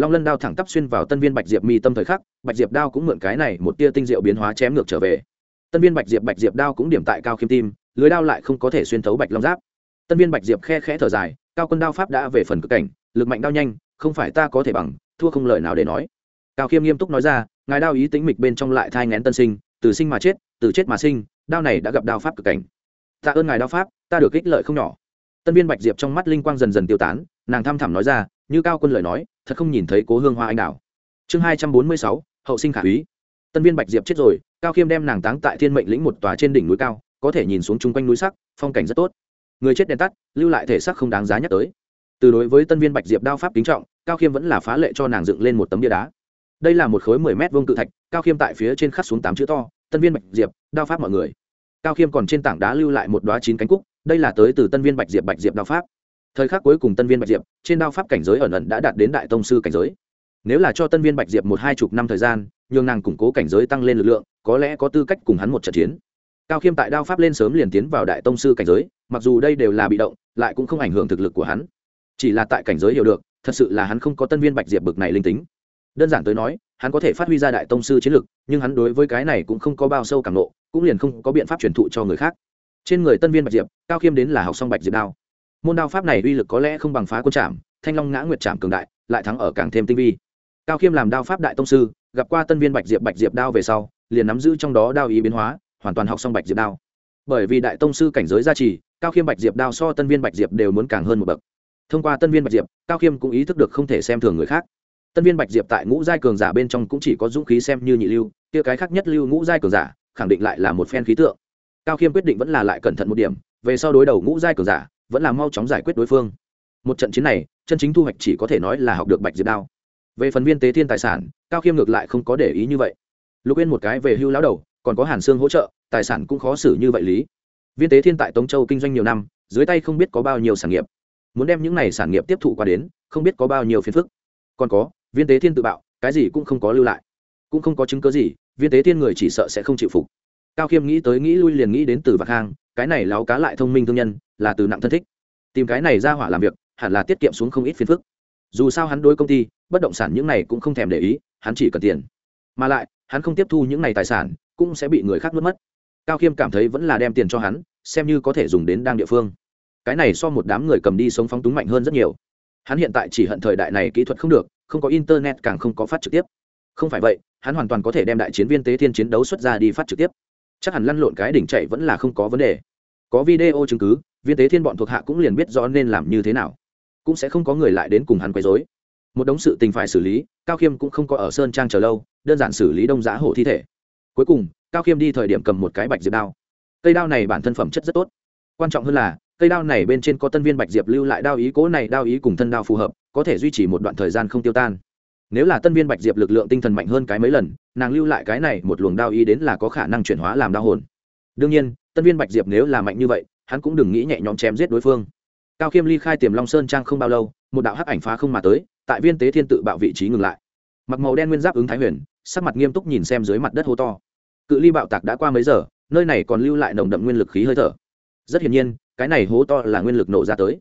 long lân đao thẳng tắp xuyên vào tân viên bạch diệp mi tâm thời khắc, bạch diệp đao cũng mượn cái này một tia tinh diệu biến hóa chém ngược trở về. Tân viên bạch diệp bạch diệp đao cũng điểm tại cao khiêm tim, lưới đao lại không có thể xuyên thấu bạch long giáp. Tân viên bạch diệp khe khẽ thở dài, cao quân đao pháp đã về phần cực cảnh, lực mạnh đao nhanh, không phải ta có thể bằng, thua không lời nào để nói. Cao khiêm nghiêm túc nói ra, ngài đao ý tính mịch bên trong lại thai ngén tân sinh, từ sinh mà chết, từ chết mà sinh, đao này đã gặp đao pháp cực cảnh. Tạ ơn ngài đao pháp, ta được ích lợi không nhỏ. Tân viên bạch diệp trong mắt linh quang dần dần tiêu tán, nàng thăm thẳm nói ra như cao quân lời nói, thật không nhìn thấy cố hương hoa anh đào. Chương hai trăm bốn mươi sáu, hậu sinh khả úy. Tân viên bạch diệp chết rồi, cao khiêm đem nàng táng tại thiên mệnh lĩnh một tòa trên đỉnh núi cao, có thể nhìn xuống chung quanh núi sắc, phong cảnh rất tốt. Người chết đèn tắt, lưu lại thể sắc không đáng giá nhắc tới. Từ đối với tân viên bạch diệp đao pháp kính trọng, cao khiêm vẫn là phá lệ cho nàng dựng lên một tấm bia đá. Đây là một khối mười mét vuông cự thạch, cao khiêm tại phía trên khắc xuống tám chữ to, tân viên bạch diệp, đao pháp mọi người. Cao khiêm còn trên tảng đá lưu lại một đoá chín cánh cúc, đây là tới từ tân viên bạch diệp bạch diệp đao pháp thời khắc cuối cùng tân viên bạch diệp, trên đao pháp cảnh giới ẩn ẩn đã đạt đến đại tông sư cảnh giới. Nếu là cho tân viên bạch diệp một hai chục năm thời gian, nhường nàng củng cố cảnh giới tăng lên lực lượng, có lẽ có tư cách cùng hắn một trận chiến. Cao khiêm tại đao pháp lên sớm liền tiến vào đại tông sư cảnh giới, mặc dù đây đều là bị động, lại cũng không ảnh hưởng thực lực của hắn. Chỉ là tại cảnh giới hiểu được, thật sự là hắn không có tân viên bạch diệp bực này linh tính. Đơn giản tới nói, hắn có thể phát huy ra đại tông sư chiến lực, nhưng hắn đối với cái này cũng không có bao sâu cảm nộ, cũng liền không có biện pháp truyền thụ cho người khác. Trên người tân viên bạch diệp, cao khiêm đến là học xong bạch diệp đao môn đao pháp này uy lực có lẽ không bằng phá quân trạm thanh long ngã nguyệt trạm cường đại, lại thắng ở càng thêm tinh vi. Cao khiêm làm đao pháp đại tông sư, gặp qua tân viên bạch diệp bạch diệp đao về sau, liền nắm giữ trong đó đao ý biến hóa, hoàn toàn học xong bạch diệp đao. Bởi vì đại tông sư cảnh giới gia trì, cao khiêm bạch diệp đao so tân viên bạch diệp đều muốn càng hơn một bậc. Thông qua tân viên bạch diệp, cao khiêm cũng ý thức được không thể xem thường người khác. Tân viên bạch diệp tại ngũ giai cường giả bên trong cũng chỉ có dũng khí xem như nhị lưu, kia cái khác nhất lưu ngũ giai cường giả, khẳng định lại là một phen khí tượng. Cao khiêm quyết định vẫn là lại cẩn thận một điểm, về sau đối đầu ngũ giai cường giả vẫn là mau chóng giải quyết đối phương. Một trận chiến này, chân chính thu hoạch chỉ có thể nói là học được bạch diệp đao. Về phần viên tế thiên tài sản, cao khiêm ngược lại không có để ý như vậy. Lục yên một cái về hưu lão đầu, còn có hàn xương hỗ trợ, tài sản cũng khó xử như vậy lý. Viên tế thiên tại tống châu kinh doanh nhiều năm, dưới tay không biết có bao nhiêu sản nghiệp. Muốn đem những này sản nghiệp tiếp thụ qua đến, không biết có bao nhiêu phiền phức. Còn có, viên tế thiên tự bạo, cái gì cũng không có lưu lại. Cũng không có chứng cớ gì, viên tế thiên người chỉ sợ sẽ không chịu phục. Cao khiêm nghĩ tới nghĩ lui liền nghĩ đến từ vạc hang, cái này láo cá lại thông minh thương nhân là từ nặng thân thích. Tìm cái này ra hỏa làm việc, hẳn là tiết kiệm xuống không ít phiền phức. Dù sao hắn đối công ty, bất động sản những này cũng không thèm để ý, hắn chỉ cần tiền. Mà lại, hắn không tiếp thu những này tài sản, cũng sẽ bị người khác nuốt mất. Cao khiêm cảm thấy vẫn là đem tiền cho hắn, xem như có thể dùng đến đang địa phương. Cái này so một đám người cầm đi sống phóng túng mạnh hơn rất nhiều. Hắn hiện tại chỉ hận thời đại này kỹ thuật không được, không có internet càng không có phát trực tiếp. Không phải vậy, hắn hoàn toàn có thể đem đại chiến viên tế thiên chiến đấu xuất ra đi phát trực tiếp. Chắc hẳn lăn lộn cái đỉnh chạy vẫn là không có vấn đề có video chứng cứ, viên tế thiên bọn thuộc hạ cũng liền biết rõ nên làm như thế nào. Cũng sẽ không có người lại đến cùng hắn quấy dối một đống sự tình phải xử lý, cao khiêm cũng không có ở sơn trang chờ lâu, đơn giản xử lý đông giá hổ thi thể. Cuối cùng, cao khiêm đi thời điểm cầm một cái bạch diệp đao. Cây đao này bản thân phẩm chất rất tốt. Quan trọng hơn là, cây đao này bên trên có tân viên bạch diệp lưu lại đao ý, cố này đao ý cùng thân đao phù hợp, có thể duy trì một đoạn thời gian không tiêu tan. Nếu là tân viên bạch diệp lực lượng tinh thần mạnh hơn cái mấy lần, nàng lưu lại cái này một luồng đao ý đến là có khả năng chuyển hóa làm đao hồn. Đương nhiên tân viên bạch diệp nếu là mạnh như vậy, hắn cũng đừng nghĩ nhẹ nhõm chém giết đối phương. Cao khiêm ly khai tiềm long sơn trang không bao lâu, một đạo hắc ảnh phá không mà tới, tại viên tế thiên tự bạo vị trí ngừng lại. Mặc màu đen nguyên giáp ứng thái huyền, sắc mặt nghiêm túc nhìn xem dưới mặt đất hô to. Cự ly bạo tạc đã qua mấy giờ, nơi này còn lưu lại nồng đậm nguyên lực khí hơi thở. Rất hiển nhiên, cái này hố to là nguyên lực nổ ra tới.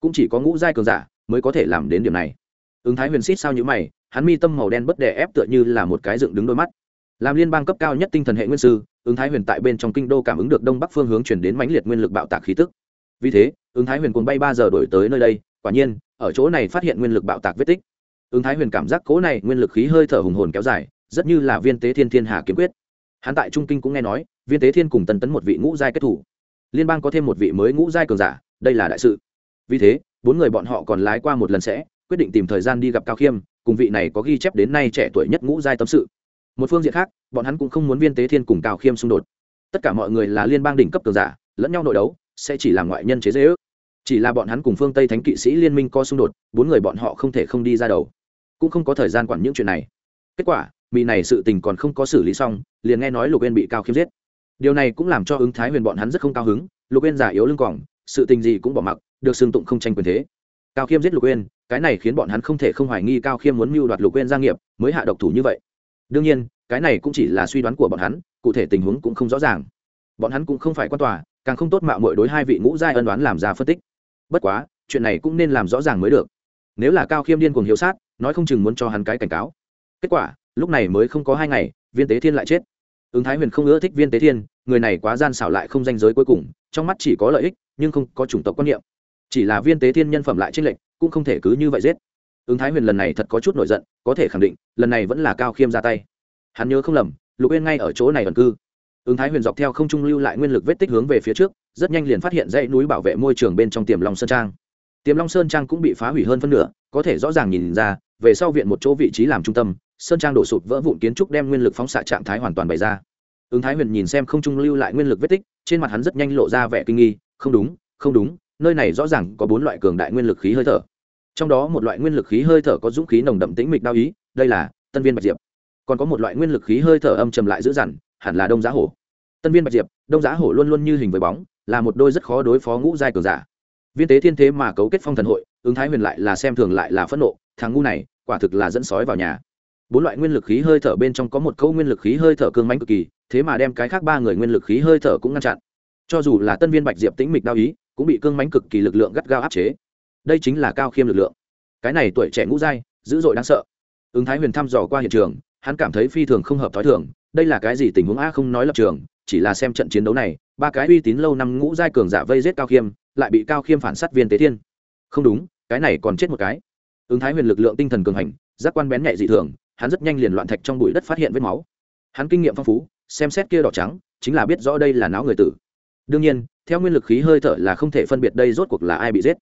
Cũng chỉ có ngũ giai cường giả mới có thể làm đến điểm này. Ứng thái huyền xít sao như mày, hắn mi tâm màu đen bất đè ép tựa như là một cái dựng đứng đôi mắt làm liên bang cấp cao nhất tinh thần hệ nguyên sư, ứng thái huyền tại bên trong kinh đô cảm ứng được đông bắc phương hướng chuyển đến mãnh liệt nguyên lực bạo tạc khí tức. Vì thế, ứng thái huyền cuốn bay ba giờ đổi tới nơi đây, quả nhiên, ở chỗ này phát hiện nguyên lực bạo tạc vết tích. Ứng thái huyền cảm giác cố này nguyên lực khí hơi thở hùng hồn kéo dài, rất như là viên tế thiên thiên hà kiếm quyết. Hắn tại trung kinh cũng nghe nói, viên tế thiên cùng tần tấn một vị ngũ giai kết thủ. Liên bang có thêm một vị mới ngũ giai cường giả, đây là đại sự. Vì thế, bốn người bọn họ còn lái qua một lần sẽ, quyết định tìm thời gian đi gặp cao khiêm, cùng vị này có ghi chép đến nay trẻ tuổi nhất ngũ giai tâm sự một phương diện khác, bọn hắn cũng không muốn viên tế thiên cùng cao khiêm xung đột. Tất cả mọi người là liên bang đỉnh cấp cường giả, lẫn nhau nội đấu, sẽ chỉ làm ngoại nhân chế dễ ước chỉ là bọn hắn cùng phương tây thánh kỵ sĩ liên minh co xung đột, bốn người bọn họ không thể không đi ra đầu. Cũng không có thời gian quản những chuyện này. Kết quả mỹ này sự tình còn không có xử lý xong, liền nghe nói lục uyên bị cao khiêm giết. Điều này cũng làm cho ứng thái huyền bọn hắn rất không cao hứng, lục uyên giả yếu lưng cỏng sự tình gì cũng bỏ mặc, được xương tụng không tranh quyền thế. Cao khiêm giết lục uyên, cái này khiến bọn hắn không thể không hoài nghi cao khiêm muốn mưu đoạt lục uyên gia nghiệp, mới hạ độc thủ như vậy đương nhiên, cái này cũng chỉ là suy đoán của bọn hắn, cụ thể tình huống cũng không rõ ràng. Bọn hắn cũng không phải quan tòa, càng không tốt mạo mội đối hai vị ngũ giai ân đoán làm ra phân tích. Bất quá, chuyện này cũng nên làm rõ ràng mới được. Nếu là cao khiêm điên cuồng hiếu sát, nói không chừng muốn cho hắn cái cảnh cáo. Kết quả, lúc này mới không có hai ngày, viên tế thiên lại chết. Ứng thái huyền không ưa thích viên tế thiên, người này quá gian xảo lại không danh giới cuối cùng, trong mắt chỉ có lợi ích, nhưng không có chủng tộc quan niệm. Chỉ là viên tế thiên nhân phẩm lại tranh lệch, cũng không thể cứ như vậy giết ứng thái huyền lần này thật có chút nổi giận, có thể khẳng định, lần này vẫn là cao khiêm ra tay. Hắn nhớ không lầm, lục yên ngay ở chỗ này ẩn cư. Ứng thái huyền dọc theo không trung lưu lại nguyên lực vết tích hướng về phía trước, rất nhanh liền phát hiện dãy núi bảo vệ môi trường bên trong tiềm long sơn trang. Tiềm long sơn trang cũng bị phá hủy hơn phân nửa, có thể rõ ràng nhìn ra, về sau viện một chỗ vị trí làm trung tâm, sơn trang đổ sụp vỡ vụn kiến trúc đem nguyên lực phóng xạ trạng thái hoàn toàn bày ra. Ứng thái huyền nhìn xem không trung lưu lại nguyên lực vết tích, trên mặt hắn rất nhanh lộ ra vẻ kinh nghi, không đúng không đúng, nơi này rõ ràng có bốn loại cường đại nguyên lực khí hơi thở trong đó một loại nguyên lực khí hơi thở có dũng khí nồng đậm tĩnh mịch đao ý, đây là tân viên bạch diệp. Còn có một loại nguyên lực khí hơi thở âm trầm lại dữ dằn, hẳn là đông giá hổ. Tân viên bạch diệp, đông giá hổ luôn luôn như hình với bóng, là một đôi rất khó đối phó ngũ giai cường giả. Viên tế thiên thế mà cấu kết phong thần hội, ứng thái huyền lại là xem thường lại là phẫn nộ, thằng ngu này, quả thực là dẫn sói vào nhà. Bốn loại nguyên lực khí hơi thở bên trong có một câu nguyên lực khí hơi thở cương mãnh cực kỳ, thế mà đem cái khác ba người nguyên lực khí hơi thở cũng ngăn chặn. Cho dù là tân viên bạch diệp tĩnh mịch đao ý, cũng bị cương mãnh cực kỳ lực lượng gắt gao áp chế đây chính là cao khiêm lực lượng. Cái này tuổi trẻ ngũ giai, dữ dội đáng sợ. Ứng thái huyền thăm dò qua hiện trường, hắn cảm thấy phi thường không hợp t h ó i thường, đây là cái gì tình huống a không nói lập trường, chỉ là xem trận chiến đấu này, ba cái uy tín lâu năm ngũ giai cường giả vây giết cao khiêm, lại bị cao khiêm phản s á t viên tế thiên. Không đúng, cái này còn chết một cái. Ứng thái huyền lực lượng tinh thần cường hành, giác quan bén nhạy dị thường, hắn rất nhanh liền loạn thạch trong bụi đất phát hiện vết máu. Hắn kinh nghiệm phong phú, xem xét kia đỏ trắng, chính là biết rõ đây là não người tử. Đương nhiên, theo nguyên lực khí hơi thở là không thể phân biệt đây rốt cuộc là ai bị giết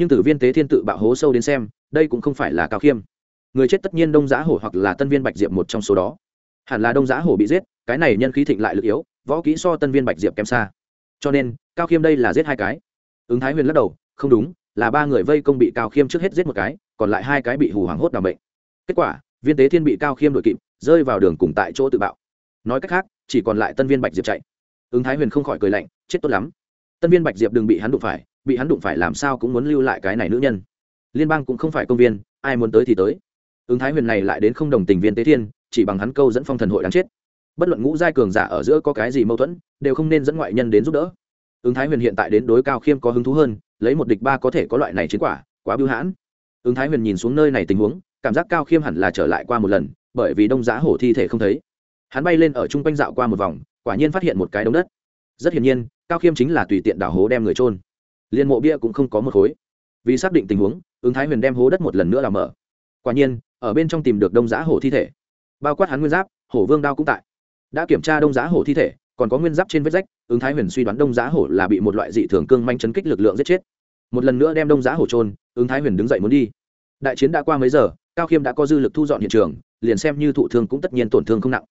nhưng từ viên tế thiên tự bạo hố sâu đến xem, đây cũng không phải là cao khiêm. Người chết tất nhiên đông giá hổ hoặc là tân viên bạch diệp một trong số đó. Hẳn là đông giá hổ bị giết, cái này nhân khí thịnh lại lực yếu, võ kỹ so tân viên bạch diệp kém xa. Cho nên, cao khiêm đây là giết hai cái. Ứng thái huyền lắc đầu, không đúng, là ba người vây công bị cao khiêm trước hết giết một cái, còn lại hai cái bị hù hoảng hốt đ bệnh kết quả, viên tế thiên bị cao khiêm đội kịp, rơi vào đường cùng tại chỗ tự bạo. Nói cách khác, chỉ còn lại tân viên bạch diệp chạy. Ứng thái huyền không khỏi cười lạnh, chết tốt lắm. Tân viên bạch diệp đừng bị hắn đụng phải bị hắn đụng phải làm sao cũng muốn lưu lại cái này nữ nhân. Liên bang cũng không phải công viên, ai muốn tới thì tới. Ứng thái huyền này lại đến không đồng tình viên tế thiên, chỉ bằng hắn câu dẫn phong thần hội đáng chết. Bất luận ngũ giai cường giả ở giữa có cái gì mâu thuẫn, đều không nên dẫn ngoại nhân đến giúp đỡ. Ứng thái huyền hiện tại đến đối cao khiêm có hứng thú hơn, lấy một địch ba có thể có loại này chiến quả, quá bưu hãn. Ứng thái huyền nhìn xuống nơi này tình huống, cảm giác cao khiêm hẳn là trở lại qua một lần, bởi vì đông giá hổ thi thể không thấy. Hắn bay lên ở chung quanh dạo qua một vòng, quả nhiên phát hiện một cái đống đất. Rất hiển nhiên, cao khiêm chính là tùy tiện đảo hố đem người trôn liên mộ bia cũng không có một khối. Vì xác định tình huống, ứng thái huyền đem hố đất một lần nữa làm mở. Quả nhiên, ở bên trong tìm được đông giá hổ thi thể. Bao quát hắn nguyên giáp, hổ vương đao cũng tại. Đã kiểm tra đông giá hổ thi thể, còn có nguyên giáp trên vết rách, ứng thái huyền suy đoán đông giá hổ là bị một loại dị thường cương manh chấn kích lực lượng giết chết. Một lần nữa đem đông giá hổ trôn ứng thái huyền đứng dậy muốn đi. Đại chiến đã qua mấy giờ, cao khiêm đã có dư lực thu dọn hiện trường, liền xem như thụ thương cũng tất nhiên tổn thương không nặng.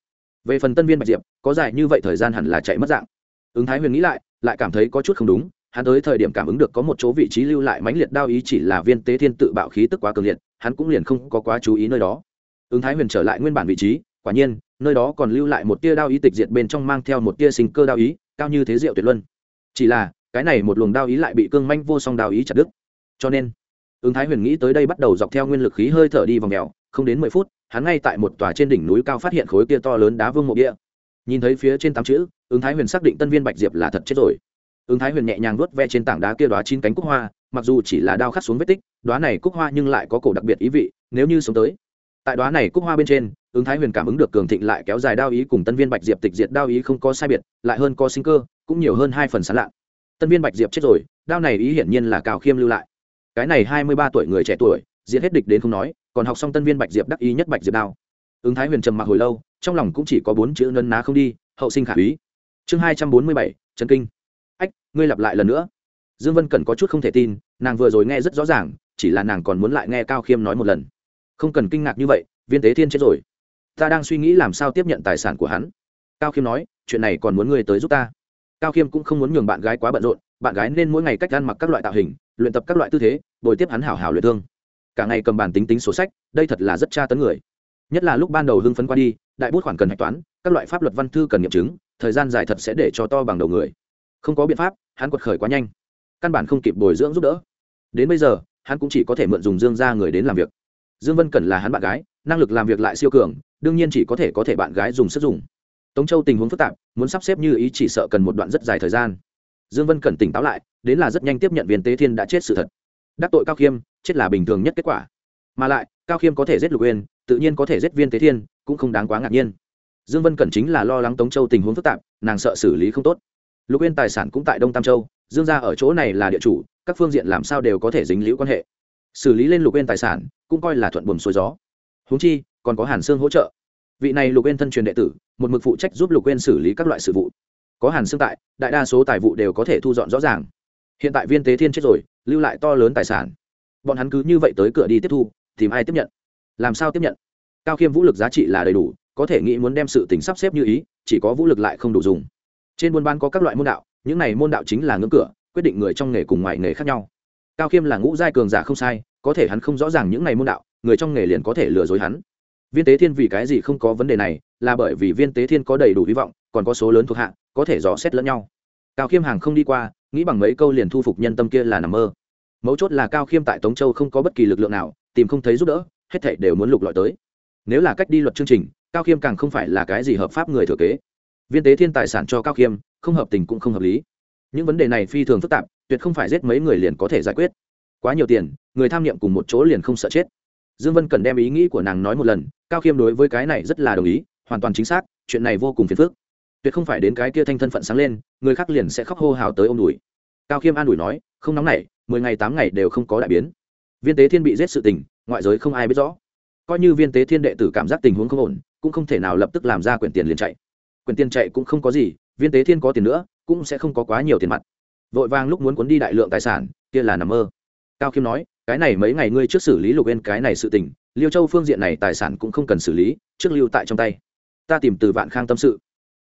Về phần tân viên bạch diệp, có dài như vậy thời gian hẳn là chạy mất dạng. Ứng thái huyền nghĩ lại lại cảm thấy có chút không đúng hắn tới thời điểm cảm ứng được có một chỗ vị trí lưu lại mãnh liệt đao ý chỉ là viên tế thiên tự bạo khí tức quá cường liệt, hắn cũng liền không có quá chú ý nơi đó. Ứng thái huyền trở lại nguyên bản vị trí, quả nhiên, nơi đó còn lưu lại một tia đao ý tịch diệt bên trong mang theo một tia sinh cơ đao ý, cao như thế diệu tuyệt luân. Chỉ là, cái này một luồng đao ý lại bị cương manh vô song đao ý chặt đứt. Cho nên, ứng thái huyền nghĩ tới đây bắt đầu dọc theo nguyên lực khí hơi thở đi vòng mèo, không đến mười phút, hắn ngay tại một tòa trên đỉnh núi cao phát hiện khối kia to lớn đá vương mộ địa. Nhìn thấy phía trên tám chữ, ứng thái huyền xác định tân viên bạch diệp là thật chết rồi ứng thái huyền nhẹ nhàng vuốt ve trên tảng đá kia đoá chín cánh cúc hoa, mặc dù chỉ là đao khắc xuống vết tích đoá này cúc hoa nhưng lại có cổ đặc biệt ý vị, nếu như sống tới. Tại đoá này cúc hoa bên trên, ứng thái huyền cảm ứng được cường thịnh lại kéo dài đao ý cùng tân viên bạch diệp tịch diệt đao ý không có sai biệt, lại hơn có sinh cơ, cũng nhiều hơn hai phần sán lạ. Tân viên bạch diệp chết rồi, đao này ý hiển nhiên là cao khiêm lưu lại. Cái này hai mươi ba tuổi người trẻ tuổi diệt hết địch đến không nói, còn học xong tân viên bạch diệp đắc ý nhất bạch diệp đao. Ứng thái huyền trầm mặc hồi lâu, trong lòng cũng chỉ có bốn chữ nân ná không đi, hậu sinh khả úy. Chương hai trăm bốn mươi bảy trần kinh ách, ngươi lặp lại lần nữa. Dương vân Cần có chút không thể tin, nàng vừa rồi nghe rất rõ ràng, chỉ là nàng còn muốn lại nghe cao khiêm nói một lần. Không cần kinh ngạc như vậy, viên tế thiên chết rồi. Ta đang suy nghĩ làm sao tiếp nhận tài sản của hắn. Cao khiêm nói, chuyện này còn muốn ngươi tới giúp ta. Cao khiêm cũng không muốn nhường bạn gái quá bận rộn, bạn gái nên mỗi ngày cách ăn mặc các loại tạo hình, luyện tập các loại tư thế, bồi tiếp hắn hảo hảo luyện thương. Cả ngày cầm bàn tính tính sổ sách, đây thật là rất tra tấn người. Nhất là lúc ban đầu hưng phấn qua đi, đại bút khoản cần hạch toán, các loại pháp luật văn thư cần nghiệm chứng, thời gian dài thật sẽ để cho to bằng đầu người không có biện pháp, hắn quật khởi quá nhanh. Căn bản không kịp bồi dưỡng giúp đỡ. Đến bây giờ, hắn cũng chỉ có thể mượn dùng dương ra người đến làm việc. Dương vân cần là hắn bạn gái, năng lực làm việc lại siêu cường, đương nhiên chỉ có thể có thể bạn gái dùng sức dùng. Tống châu tình huống phức tạp, muốn sắp xếp như ý chỉ sợ cần một đoạn rất dài thời gian. Dương vân cần tỉnh táo lại, đến là rất nhanh tiếp nhận viên tế thiên đã chết sự thật. Đắc tội cao khiêm, chết là bình thường nhất kết quả. Mà lại, cao khiêm có thể giết lục uyên, tự nhiên có thể giết viên tế thiên, cũng không đáng quá ngạc nhiên. Dương vân cẩn chính là lo lắng tống châu tình huống phức tạp, nàng sợ xử lý không tốt lục yên tài sản cũng tại đông tam châu dương gia ở chỗ này là địa chủ các phương diện làm sao đều có thể dính liễu quan hệ xử lý lên lục yên tài sản cũng coi là thuận buồm xuôi gió huống chi còn có hàn sương hỗ trợ vị này lục yên thân truyền đệ tử một mực phụ trách giúp lục yên xử lý các loại sự vụ có hàn sương tại đại đa số tài vụ đều có thể thu dọn rõ ràng hiện tại viên tế thiên chết rồi lưu lại to lớn tài sản bọn hắn cứ như vậy tới cửa đi tiếp thu tìm ai tiếp nhận làm sao tiếp nhận cao khiêm vũ lực giá trị là đầy đủ có thể nghĩ muốn đem sự tình sắp xếp như ý chỉ có vũ lực lại không đủ dùng trên buôn bán có các loại môn đạo, những này môn đạo chính là ngưỡng cửa, quyết định người trong nghề cùng ngoài nghề khác nhau. Cao khiêm là ngũ giai cường giả không sai, có thể hắn không rõ ràng những này môn đạo, người trong nghề liền có thể lừa dối hắn. Viên tế thiên vì cái gì không có vấn đề này, là bởi vì viên tế thiên có đầy đủ hy vọng, còn có số lớn thuộc hạ, có thể dò xét lẫn nhau. Cao khiêm hàng không đi qua, nghĩ bằng mấy câu liền thu phục nhân tâm kia là nằm mơ. Mấu chốt là cao khiêm tại tống châu không có bất kỳ lực lượng nào, tìm không thấy giúp đỡ, hết thảy đều muốn lục lọi tới. Nếu là cách đi luật chương trình, cao khiêm càng không phải là cái gì hợp pháp người thừa kế viên tế thiên tài sản cho cao khiêm, không hợp tình cũng không hợp lý. Những vấn đề này phi thường phức tạp, tuyệt không phải giết mấy người liền có thể giải quyết. Quá nhiều tiền, người tham niệm cùng một chỗ liền không sợ chết. Dương vân cần đem ý nghĩ của nàng nói một lần, cao khiêm đối với cái này rất là đồng ý, hoàn toàn chính xác, chuyện này vô cùng phiền phức. Tuyệt không phải đến cái kia thanh thân phận sáng lên, người khác liền sẽ khóc hô hào tới ôm đùi. Cao khiêm an ủi nói, không nóng nảy, mười ngày tám ngày đều không có đại biến. Viên tế thiên bị giết sự tình, ngoại giới không ai biết rõ. Coi như viên tế thiên đệ tử cảm giác tình huống không ổn, cũng không thể nào lập tức làm ra quyển tiền liền chạy quyền tiền chạy cũng không có gì, viên tế thiên có tiền nữa, cũng sẽ không có quá nhiều tiền mặt. Vội vàng lúc muốn cuốn đi đại lượng tài sản, kia là nằm mơ. Cao khiêm nói, cái này mấy ngày ngươi trước xử lý lục bên cái này sự tình, liêu châu phương diện này tài sản cũng không cần xử lý, trước lưu tại trong tay. Ta tìm từ vạn khang tâm sự.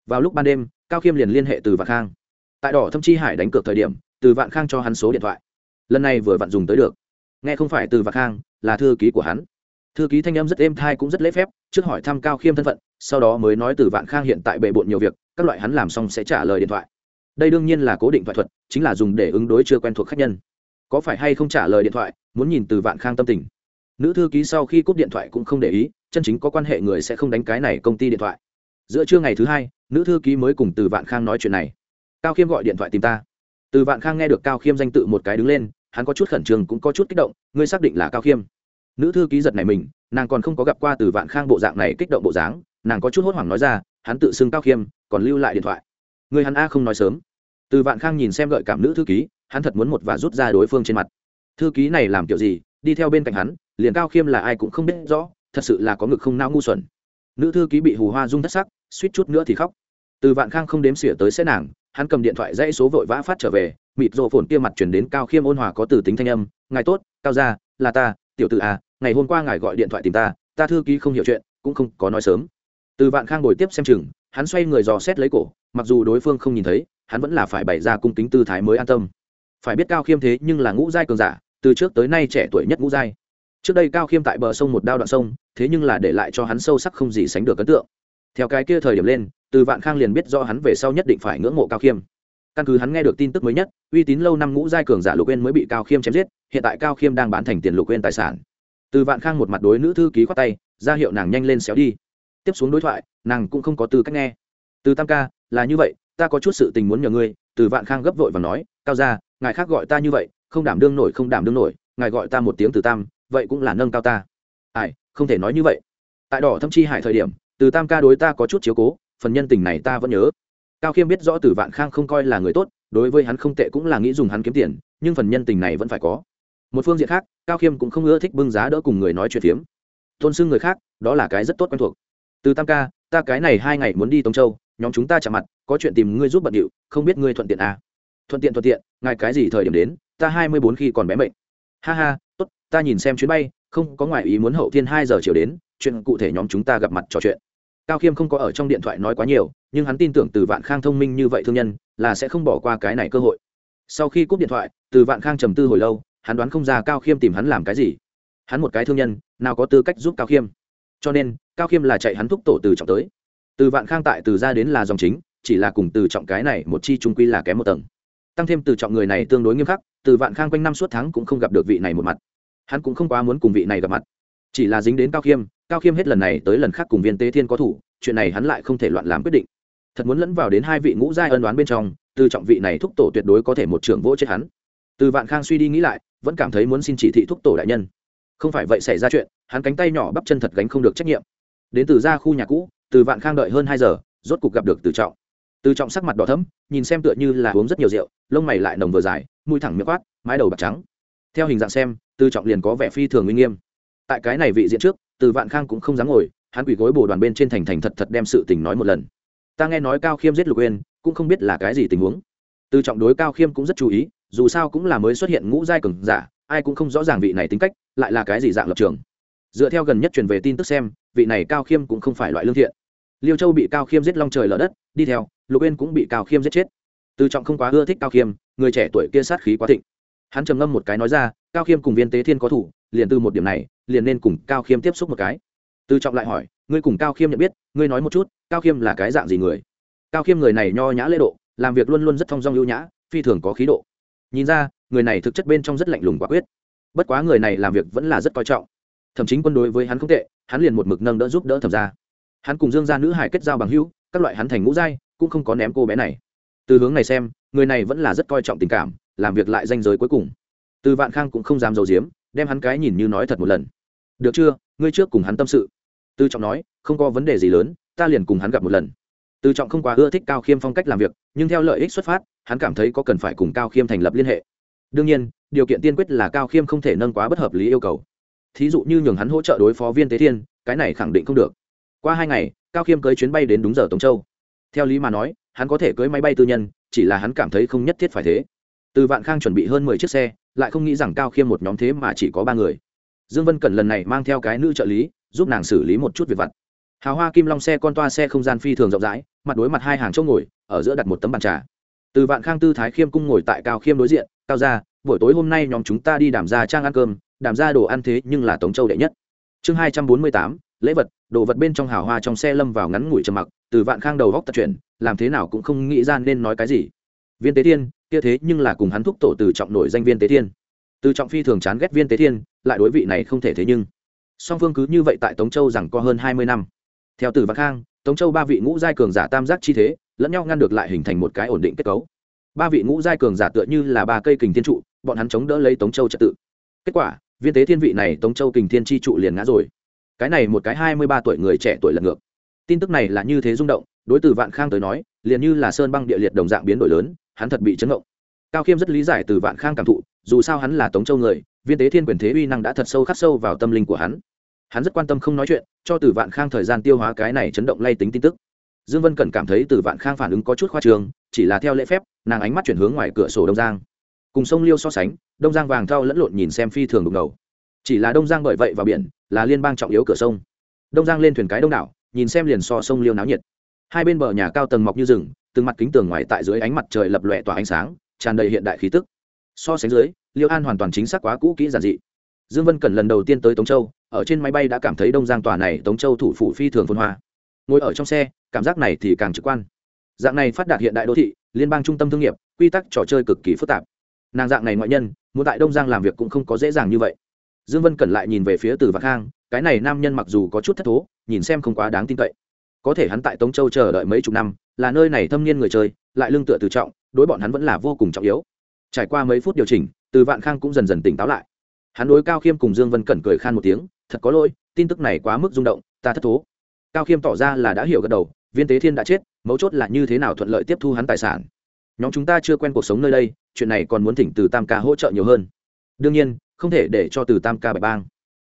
Vào lúc ban đêm, cao khiêm liền liên hệ từ vạn khang. Tại đỏ thâm chi hải đánh cược thời điểm, từ vạn khang cho hắn số điện thoại. Lần này vừa vặn dùng tới được. Nghe không phải từ vạn khang, là thư ký của hắn. Thư ký thanh âm rất êm thai cũng rất lễ phép, trước hỏi thăm cao khiêm thân phận sau đó mới nói từ vạn khang hiện tại bệ bộn nhiều việc, các loại hắn làm xong sẽ trả lời điện thoại. Đây đương nhiên là cố định thoại thuật, chính là dùng để ứng đối chưa quen thuộc khách nhân. Có phải hay không trả lời điện thoại, muốn nhìn từ vạn khang tâm tình. Nữ thư ký sau khi cúp điện thoại cũng không để ý, chân chính có quan hệ người sẽ không đánh cái này công ty điện thoại. Giữa trưa ngày thứ hai, nữ thư ký mới cùng từ vạn khang nói chuyện này. Cao khiêm gọi điện thoại tìm ta. Từ vạn khang nghe được cao khiêm danh tự một cái đứng lên, hắn có chút khẩn trương cũng có chút kích động, ngươi xác định là cao khiêm. Nữ thư ký giật này mình, nàng còn không có gặp qua từ vạn khang bộ dạng này kích động bộ dáng nàng có chút hốt hoảng nói ra, hắn tự xưng cao khiêm, còn lưu lại điện thoại. Người hắn a không nói sớm. Từ vạn khang nhìn xem gợi cảm nữ thư ký, hắn thật muốn một và rút ra đối phương trên mặt. Thư ký này làm kiểu gì, đi theo bên cạnh hắn, liền cao khiêm là ai cũng không biết rõ, thật sự là có ngực không nao ngu xuẩn. Nữ thư ký bị hù hoa rung thất sắc, suýt chút nữa thì khóc. Từ vạn khang không đếm xỉa tới sẽ nàng, hắn cầm điện thoại dãy số vội vã phát trở về, mịt rộ phồn kia mặt chuyển đến cao khiêm ôn hòa có từ tính thanh âm, ngài tốt, cao gia, là ta, tiểu tự à ngày hôm qua ngài gọi điện thoại tìm ta ta thư ký không hiểu chuyện, cũng không có nói sớm từ vạn khang ngồi tiếp xem chừng, hắn xoay người dò xét lấy cổ, mặc dù đối phương không nhìn thấy, hắn vẫn là phải bày ra cung kính tư thái mới an tâm. Phải biết cao khiêm thế nhưng là ngũ giai cường giả, từ trước tới nay trẻ tuổi nhất ngũ giai. Trước đây cao khiêm tại bờ sông một đao đoạn sông, thế nhưng là để lại cho hắn sâu sắc không gì sánh được ấn tượng. Theo cái kia thời điểm lên, từ vạn khang liền biết do hắn về sau nhất định phải ngưỡng mộ cao khiêm. Căn cứ hắn nghe được tin tức mới nhất, uy tín lâu năm ngũ giai cường giả lục quên mới bị cao khiêm chém giết, hiện tại cao khiêm đang bán thành tiền lục quên tài sản. Từ vạn khang một mặt đối nữ thư ký khoát tay, ra hiệu nàng nhanh lên xéo đi tiếp xuống đối thoại, nàng cũng không có tư cách nghe. Từ tam ca, là như vậy, ta có chút sự tình muốn nhờ ngươi, từ vạn khang gấp vội và nói, cao ra ngài khác gọi ta như vậy, không đảm đương nổi, không đảm đương nổi, ngài gọi ta một tiếng từ tam, vậy cũng là nâng cao ta. Ai, không thể nói như vậy. Tại đỏ thâm chi hải thời điểm, từ tam ca đối ta có chút chiếu cố, phần nhân tình này ta vẫn nhớ. Cao khiêm biết rõ từ vạn khang không coi là người tốt, đối với hắn không tệ cũng là nghĩ dùng hắn kiếm tiền, nhưng phần nhân tình này vẫn phải có. Một phương diện khác, cao khiêm cũng không ưa thích bưng giá đỡ cùng người nói chuyện phiếm. Tôn xưng người khác, đó là cái rất tốt quen thuộc từ tam ca, ta cái này hai ngày muốn đi tông châu, nhóm chúng ta chạm mặt, có chuyện tìm ngươi giúp bận điệu, không biết ngươi thuận tiện à. thuận tiện thuận tiện, ngài cái gì thời điểm đến, ta hai mươi bốn khi còn bé mệnh ha ha, tốt, ta nhìn xem chuyến bay, không có ngoại ý muốn hậu thiên hai giờ chiều đến, chuyện cụ thể nhóm chúng ta gặp mặt trò chuyện. Cao khiêm không có ở trong điện thoại nói quá nhiều, nhưng hắn tin tưởng từ vạn khang thông minh như vậy thương nhân, là sẽ không bỏ qua cái này cơ hội. Sau khi cúp điện thoại, từ vạn khang trầm tư hồi lâu, hắn đoán không ra cao khiêm tìm hắn làm cái gì. Hắn một cái thương nhân, nào có tư cách giúp cao khiêm? Cho nên, cao khiêm là chạy hắn thúc tổ từ trọng tới. Từ vạn khang tại từ ra đến là dòng chính, chỉ là cùng từ trọng cái này một chi trung quy là kém một tầng. Tăng thêm từ trọng người này tương đối nghiêm khắc, từ vạn khang quanh năm suốt tháng cũng không gặp được vị này một mặt. Hắn cũng không quá muốn cùng vị này gặp mặt. Chỉ là dính đến cao khiêm cao khiêm hết lần này tới lần khác cùng viên tế thiên có thủ, chuyện này hắn lại không thể loạn làm quyết định. Thật muốn lẫn vào đến hai vị ngũ giai ân đoán bên trong, từ trọng vị này thúc tổ tuyệt đối có thể một trưởng vỗ chết hắn. Từ vạn khang suy đi nghĩ lại, vẫn cảm thấy muốn xin chỉ thị thúc tổ đại nhân không phải vậy xảy ra chuyện, hắn cánh tay nhỏ bắp chân thật gánh không được trách nhiệm. Đến từ ra khu nhà cũ, từ vạn khang đợi hơn hai giờ, rốt cục gặp được từ trọng. Từ trọng sắc mặt đỏ thấm nhìn xem tựa như là uống rất nhiều rượu, lông mày lại nồng vừa dài, mũi thẳng miệng quát, mái đầu bạc trắng. Theo hình dạng xem, từ trọng liền có vẻ phi thường uy nghiêm. Tại cái này vị diện trước, từ vạn khang cũng không dám ngồi, hắn quỳ gối bồ đoàn bên trên thành thành thật thật đem sự tình nói một lần. Ta nghe nói cao khiêm giết lục uyên, cũng không biết là cái gì tình huống. Từ trọng đối cao khiêm cũng rất chú ý, dù sao cũng là mới xuất hiện ngũ giai cường giả ai cũng không rõ ràng vị này tính cách, lại là cái gì dạng lập trường. Dựa theo gần nhất truyền về tin tức xem, vị này cao khiêm cũng không phải loại lương thiện. Liêu châu bị cao khiêm giết long trời lở đất, đi theo, lục uyên cũng bị cao khiêm giết chết. Từ trọng không quá ưa thích cao khiêm, người trẻ tuổi kia sát khí quá thịnh. Hắn trầm ngâm một cái nói ra, cao khiêm cùng viên tế thiên có thủ, liền từ một điểm này, liền nên cùng cao khiêm tiếp xúc một cái. Từ trọng lại hỏi, ngươi cùng cao khiêm nhận biết, ngươi nói một chút, cao khiêm là cái dạng gì người? Cao khiêm người này nho nhã lễ độ, làm việc luôn luôn rất thong dong lưu nhã, phi thường có khí độ. Nhìn ra người này thực chất bên trong rất lạnh lùng quả quyết. Bất quá người này làm việc vẫn là rất coi trọng. Thậm chí quân đối với hắn không tệ, hắn liền một mực nâng đỡ giúp đỡ thẩm ra hắn cùng dương gia nữ hải kết giao bằng hữu, các loại hắn thành ngũ giai, cũng không có ném cô bé này. Từ hướng này xem, người này vẫn là rất coi trọng tình cảm, làm việc lại danh giới cuối cùng. Từ vạn khang cũng không dám giấu giếm, đem hắn cái nhìn như nói thật một lần. Được chưa, ngươi trước cùng hắn tâm sự. Tư trọng nói, không có vấn đề gì lớn, ta liền cùng hắn gặp một lần. Tư trọng không quá ưa thích cao khiêm phong cách làm việc, nhưng theo lợi ích xuất phát, hắn cảm thấy có cần phải cùng cao khiêm thành lập liên hệ đương nhiên, điều kiện tiên quyết là cao khiêm không thể nâng quá bất hợp lý yêu cầu. Thí dụ như nhường hắn hỗ trợ đối phó viên tế thiên, cái này khẳng định không được. Qua hai ngày, cao khiêm cưới chuyến bay đến đúng giờ tống châu. Theo lý mà nói, hắn có thể cưới máy bay tư nhân, chỉ là hắn cảm thấy không nhất thiết phải thế. Từ vạn khang chuẩn bị hơn mười chiếc xe, lại không nghĩ rằng cao khiêm một nhóm thế mà chỉ có ba người. Dương vân cẩn lần này mang theo cái nữ trợ lý, giúp nàng xử lý một chút việc vặt. Hào hoa kim long xe con toa xe không gian phi thường rộng rãi, mặt đối mặt hai hàng chỗ ngồi, ở giữa đặt một tấm bàn trà từ vạn khang tư thái khiêm cung ngồi tại cao khiêm đối diện, cao ra buổi tối hôm nay nhóm chúng ta đi đảm ra trang ăn cơm, đảm ra đồ ăn thế nhưng là tống châu đệ nhất. Chương hai trăm bốn mươi tám, lễ vật, đồ vật bên trong hào hoa trong xe lâm vào ngắn ngủi trầm mặc, từ vạn khang đầu góc tập chuyển, làm thế nào cũng không nghĩ ra nên nói cái gì. Viên tế thiên, kia thế nhưng là cùng hắn thúc tổ từ trọng nổi danh viên tế thiên. Từ trọng phi thường chán ghét viên tế thiên, lại đối vị này không thể thế nhưng. Song phương cứ như vậy tại tống châu rằng có hơn hai mươi năm. Theo từ Vạn khang tống châu ba vị ngũ giai cường giả tam giác chi thế, lẫn nhau ngăn được lại hình thành một cái ổn định kết cấu. Ba vị ngũ giai cường giả tựa như là ba cây kình thiên trụ, bọn hắn chống đỡ lấy tống châu trật tự. Kết quả, viên tế thiên vị này tống châu kình thiên chi trụ liền ngã rồi. Cái này một cái hai mươi ba tuổi người trẻ tuổi lật ngược. Tin tức này là như thế rung động, đối từ vạn khang tới nói, liền như là sơn băng địa liệt đồng dạng biến đổi lớn, hắn thật bị chấn động cao khiêm rất lý giải từ vạn khang cảm thụ, dù sao hắn là tống châu người, viên tế thiên quyền thế uy năng đã thật sâu khắc sâu vào tâm linh của hắn hắn rất quan tâm không nói chuyện, cho từ vạn khang thời gian tiêu hóa cái này chấn động lay tính tin tức. Dương vân cẩn cảm thấy từ vạn khang phản ứng có chút khoa trường chỉ là theo lễ phép, nàng ánh mắt chuyển hướng ngoài cửa sổ đông giang. Cùng sông liêu so sánh, đông giang vàng thao lẫn lộn nhìn xem phi thường đục ngầu. Chỉ là đông giang bởi vậy vào biển, là liên bang trọng yếu cửa sông. Đông giang lên thuyền cái đông đảo, nhìn xem liền so sông liêu náo nhiệt. Hai bên bờ nhà cao tầng mọc như rừng, từng mặt kính tường ngoài tại dưới ánh mặt trời lập lòe tỏa ánh sáng, tràn đầy hiện đại khí tức. So sánh dưới, liêu an hoàn toàn chính xác quá cũ kỹ giản dị. Dương vân cần lần đầu tiên tới tống châu ở trên máy bay đã cảm thấy đông giang tòa này tống châu thủ phủ phi thường phồn hoa. Ngồi ở trong xe, cảm giác này thì càng trực quan. Dạng này phát đạt hiện đại đô thị, liên bang trung tâm thương nghiệp, quy tắc trò chơi cực kỳ phức tạp. Nàng dạng này ngoại nhân, muốn tại đông giang làm việc cũng không có dễ dàng như vậy. Dương vân cẩn lại nhìn về phía từ vạn khang, cái này nam nhân mặc dù có chút thất thố, nhìn xem không quá đáng tin cậy. Có thể hắn tại tống châu chờ đợi mấy chục năm, là nơi này thâm niên người chơi, lại lương tựa từ trọng, đối bọn hắn vẫn là vô cùng trọng yếu. Trải qua mấy phút điều chỉnh, từ vạn khang cũng dần dần tỉnh táo lại. Hắn đối cao khiêm cùng dương vân cẩn cười khan một tiếng thật có lỗi, tin tức này quá mức rung động, ta thất thố. Cao khiêm tỏ ra là đã hiểu gật đầu, viên tế thiên đã chết, mấu chốt là như thế nào thuận lợi tiếp thu hắn tài sản. Nhóm chúng ta chưa quen cuộc sống nơi đây, chuyện này còn muốn thỉnh từ tam ca hỗ trợ nhiều hơn. Đương nhiên, không thể để cho từ tam ca bạch bang.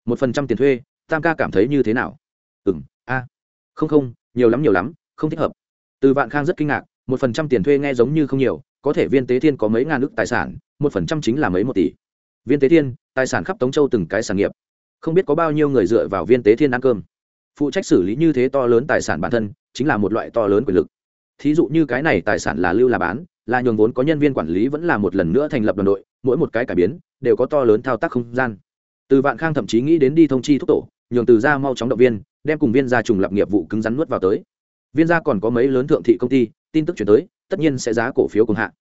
Một phần trăm tiền thuê, tam ca cảm thấy như thế nào? Ừ m a. Không không, nhiều lắm nhiều lắm, không thích hợp. Từ vạn khang rất kinh ngạc, một phần trăm tiền thuê nghe giống như không nhiều, có thể viên tế thiên có mấy ngàn ước tài sản, một phần trăm chính là mấy một tỷ. Viên tế thiên, tài sản khắp tống châu từng cái sản nghiệp không biết có bao nhiêu người dựa vào viên tế thiên ăn cơm. Phụ trách xử lý như thế to lớn tài sản bản thân, chính là một loại to lớn quyền lực. Thí dụ như cái này tài sản là lưu là bán, là nhường vốn có nhân viên quản lý vẫn là một lần nữa thành lập đoàn đội, mỗi một cái cải biến, đều có to lớn thao tác không gian. Từ vạn khang thậm chí nghĩ đến đi thông chi thúc tổ, nhường từ ra mau chóng động viên, đem cùng viên gia trùng lập nghiệp vụ cứng rắn nuốt vào tới. Viên gia còn có mấy lớn thượng thị công ty, tin tức chuyển tới, tất nhiên sẽ giá cổ phiếu cùng hạ.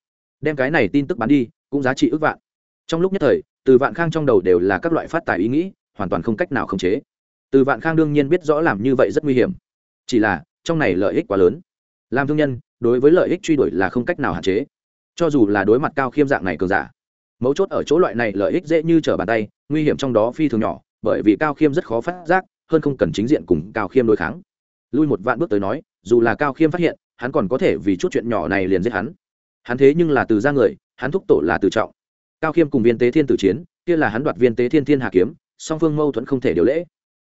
Đem cái này tin tức bán đi, cũng giá trị ước vạn. Trong lúc nhất thời, từ vạn khang trong đầu đều là các loại phát tài ý nghĩ hoàn toàn không cách nào khống chế. Từ vạn khang đương nhiên biết rõ làm như vậy rất nguy hiểm. Chỉ là, trong này lợi ích quá lớn. Làm thương nhân, đối với lợi ích truy đuổi là không cách nào hạn chế. Cho dù là đối mặt cao khiêm dạng này cường giả, mấu chốt ở chỗ loại này lợi ích dễ như trở bàn tay, nguy hiểm trong đó phi thường nhỏ, bởi vì cao khiêm rất khó phát giác, hơn không cần chính diện cùng cao khiêm đối kháng. Lui một vạn bước tới nói, dù là cao khiêm phát hiện, hắn còn có thể vì chút chuyện nhỏ này liền giết hắn. Hắn thế nhưng là từ ra người, hắn thúc tổ là từ trọng. Cao khiêm cùng viên tế thiên tử chiến, kia là hắn đoạt viên tế thiên thiên hạ kiếm song phương mâu thuẫn không thể điều lễ.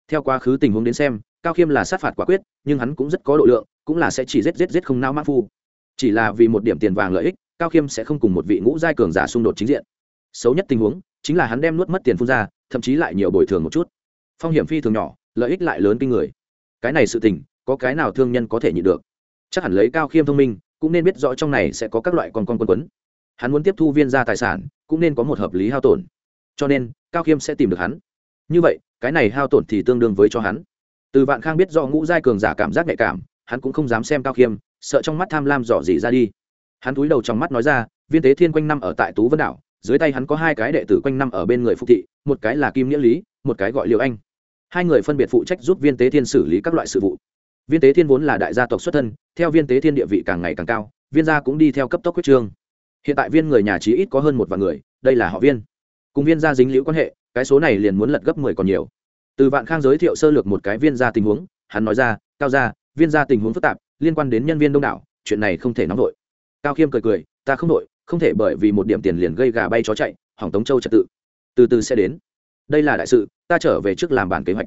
Theo quá khứ tình huống đến xem, cao khiêm là sát phạt quả quyết, nhưng hắn cũng rất có độ lượng, cũng là sẽ chỉ giết giết giết không nao mã phu. Chỉ là vì một điểm tiền vàng lợi ích, cao khiêm sẽ không cùng một vị ngũ giai cường giả xung đột chính diện. Xấu nhất tình huống, chính là hắn đem nuốt mất tiền phun ra, thậm chí lại nhiều bồi thường một chút. Phong hiểm phi thường nhỏ, lợi ích lại lớn kinh người. Cái này sự tình, có cái nào thương nhân có thể nhịn được? Chắc hẳn lấy cao khiêm thông minh, cũng nên biết rõ trong này sẽ có các loại con con quân quấn. Hắn muốn tiếp thu viên ra tài sản, cũng nên có một hợp lý hao tổn. Cho nên, cao khiêm sẽ tìm được hắn như vậy, cái này hao tổn thì tương đương với cho hắn. Từ vạn khang biết do ngũ giai cường giả cảm giác nhạy cảm, hắn cũng không dám xem cao khiêm, sợ trong mắt tham lam dò dỉ ra đi. Hắn túi đầu trong mắt nói ra, viên tế thiên quanh năm ở tại tú vân đảo, dưới tay hắn có hai cái đệ tử quanh năm ở bên người phục thị, một cái là kim nghĩa lý, một cái gọi liệu anh. Hai người phân biệt phụ trách giúp viên tế thiên xử lý các loại sự vụ. Viên tế thiên vốn là đại gia tộc xuất thân, theo viên tế thiên địa vị càng ngày càng cao, viên gia cũng đi theo cấp tốc quyết trương. Hiện tại viên người nhà trí ít có hơn một vạn người, đây là họ viên. Cùng viên gia dính liễu quan hệ cái số này liền muốn lật gấp mười còn nhiều. Từ vạn khang giới thiệu sơ lược một cái viên gia tình huống, hắn nói ra, cao gia, viên gia tình huống phức tạp, liên quan đến nhân viên đông đảo, chuyện này không thể nóng vội. Cao khiêm cười cười, ta không đội không thể bởi vì một điểm tiền liền gây gà bay chó chạy, hỏng tống châu trật tự. Từ từ sẽ đến. Đây là đại sự, ta trở về trước làm bản kế hoạch.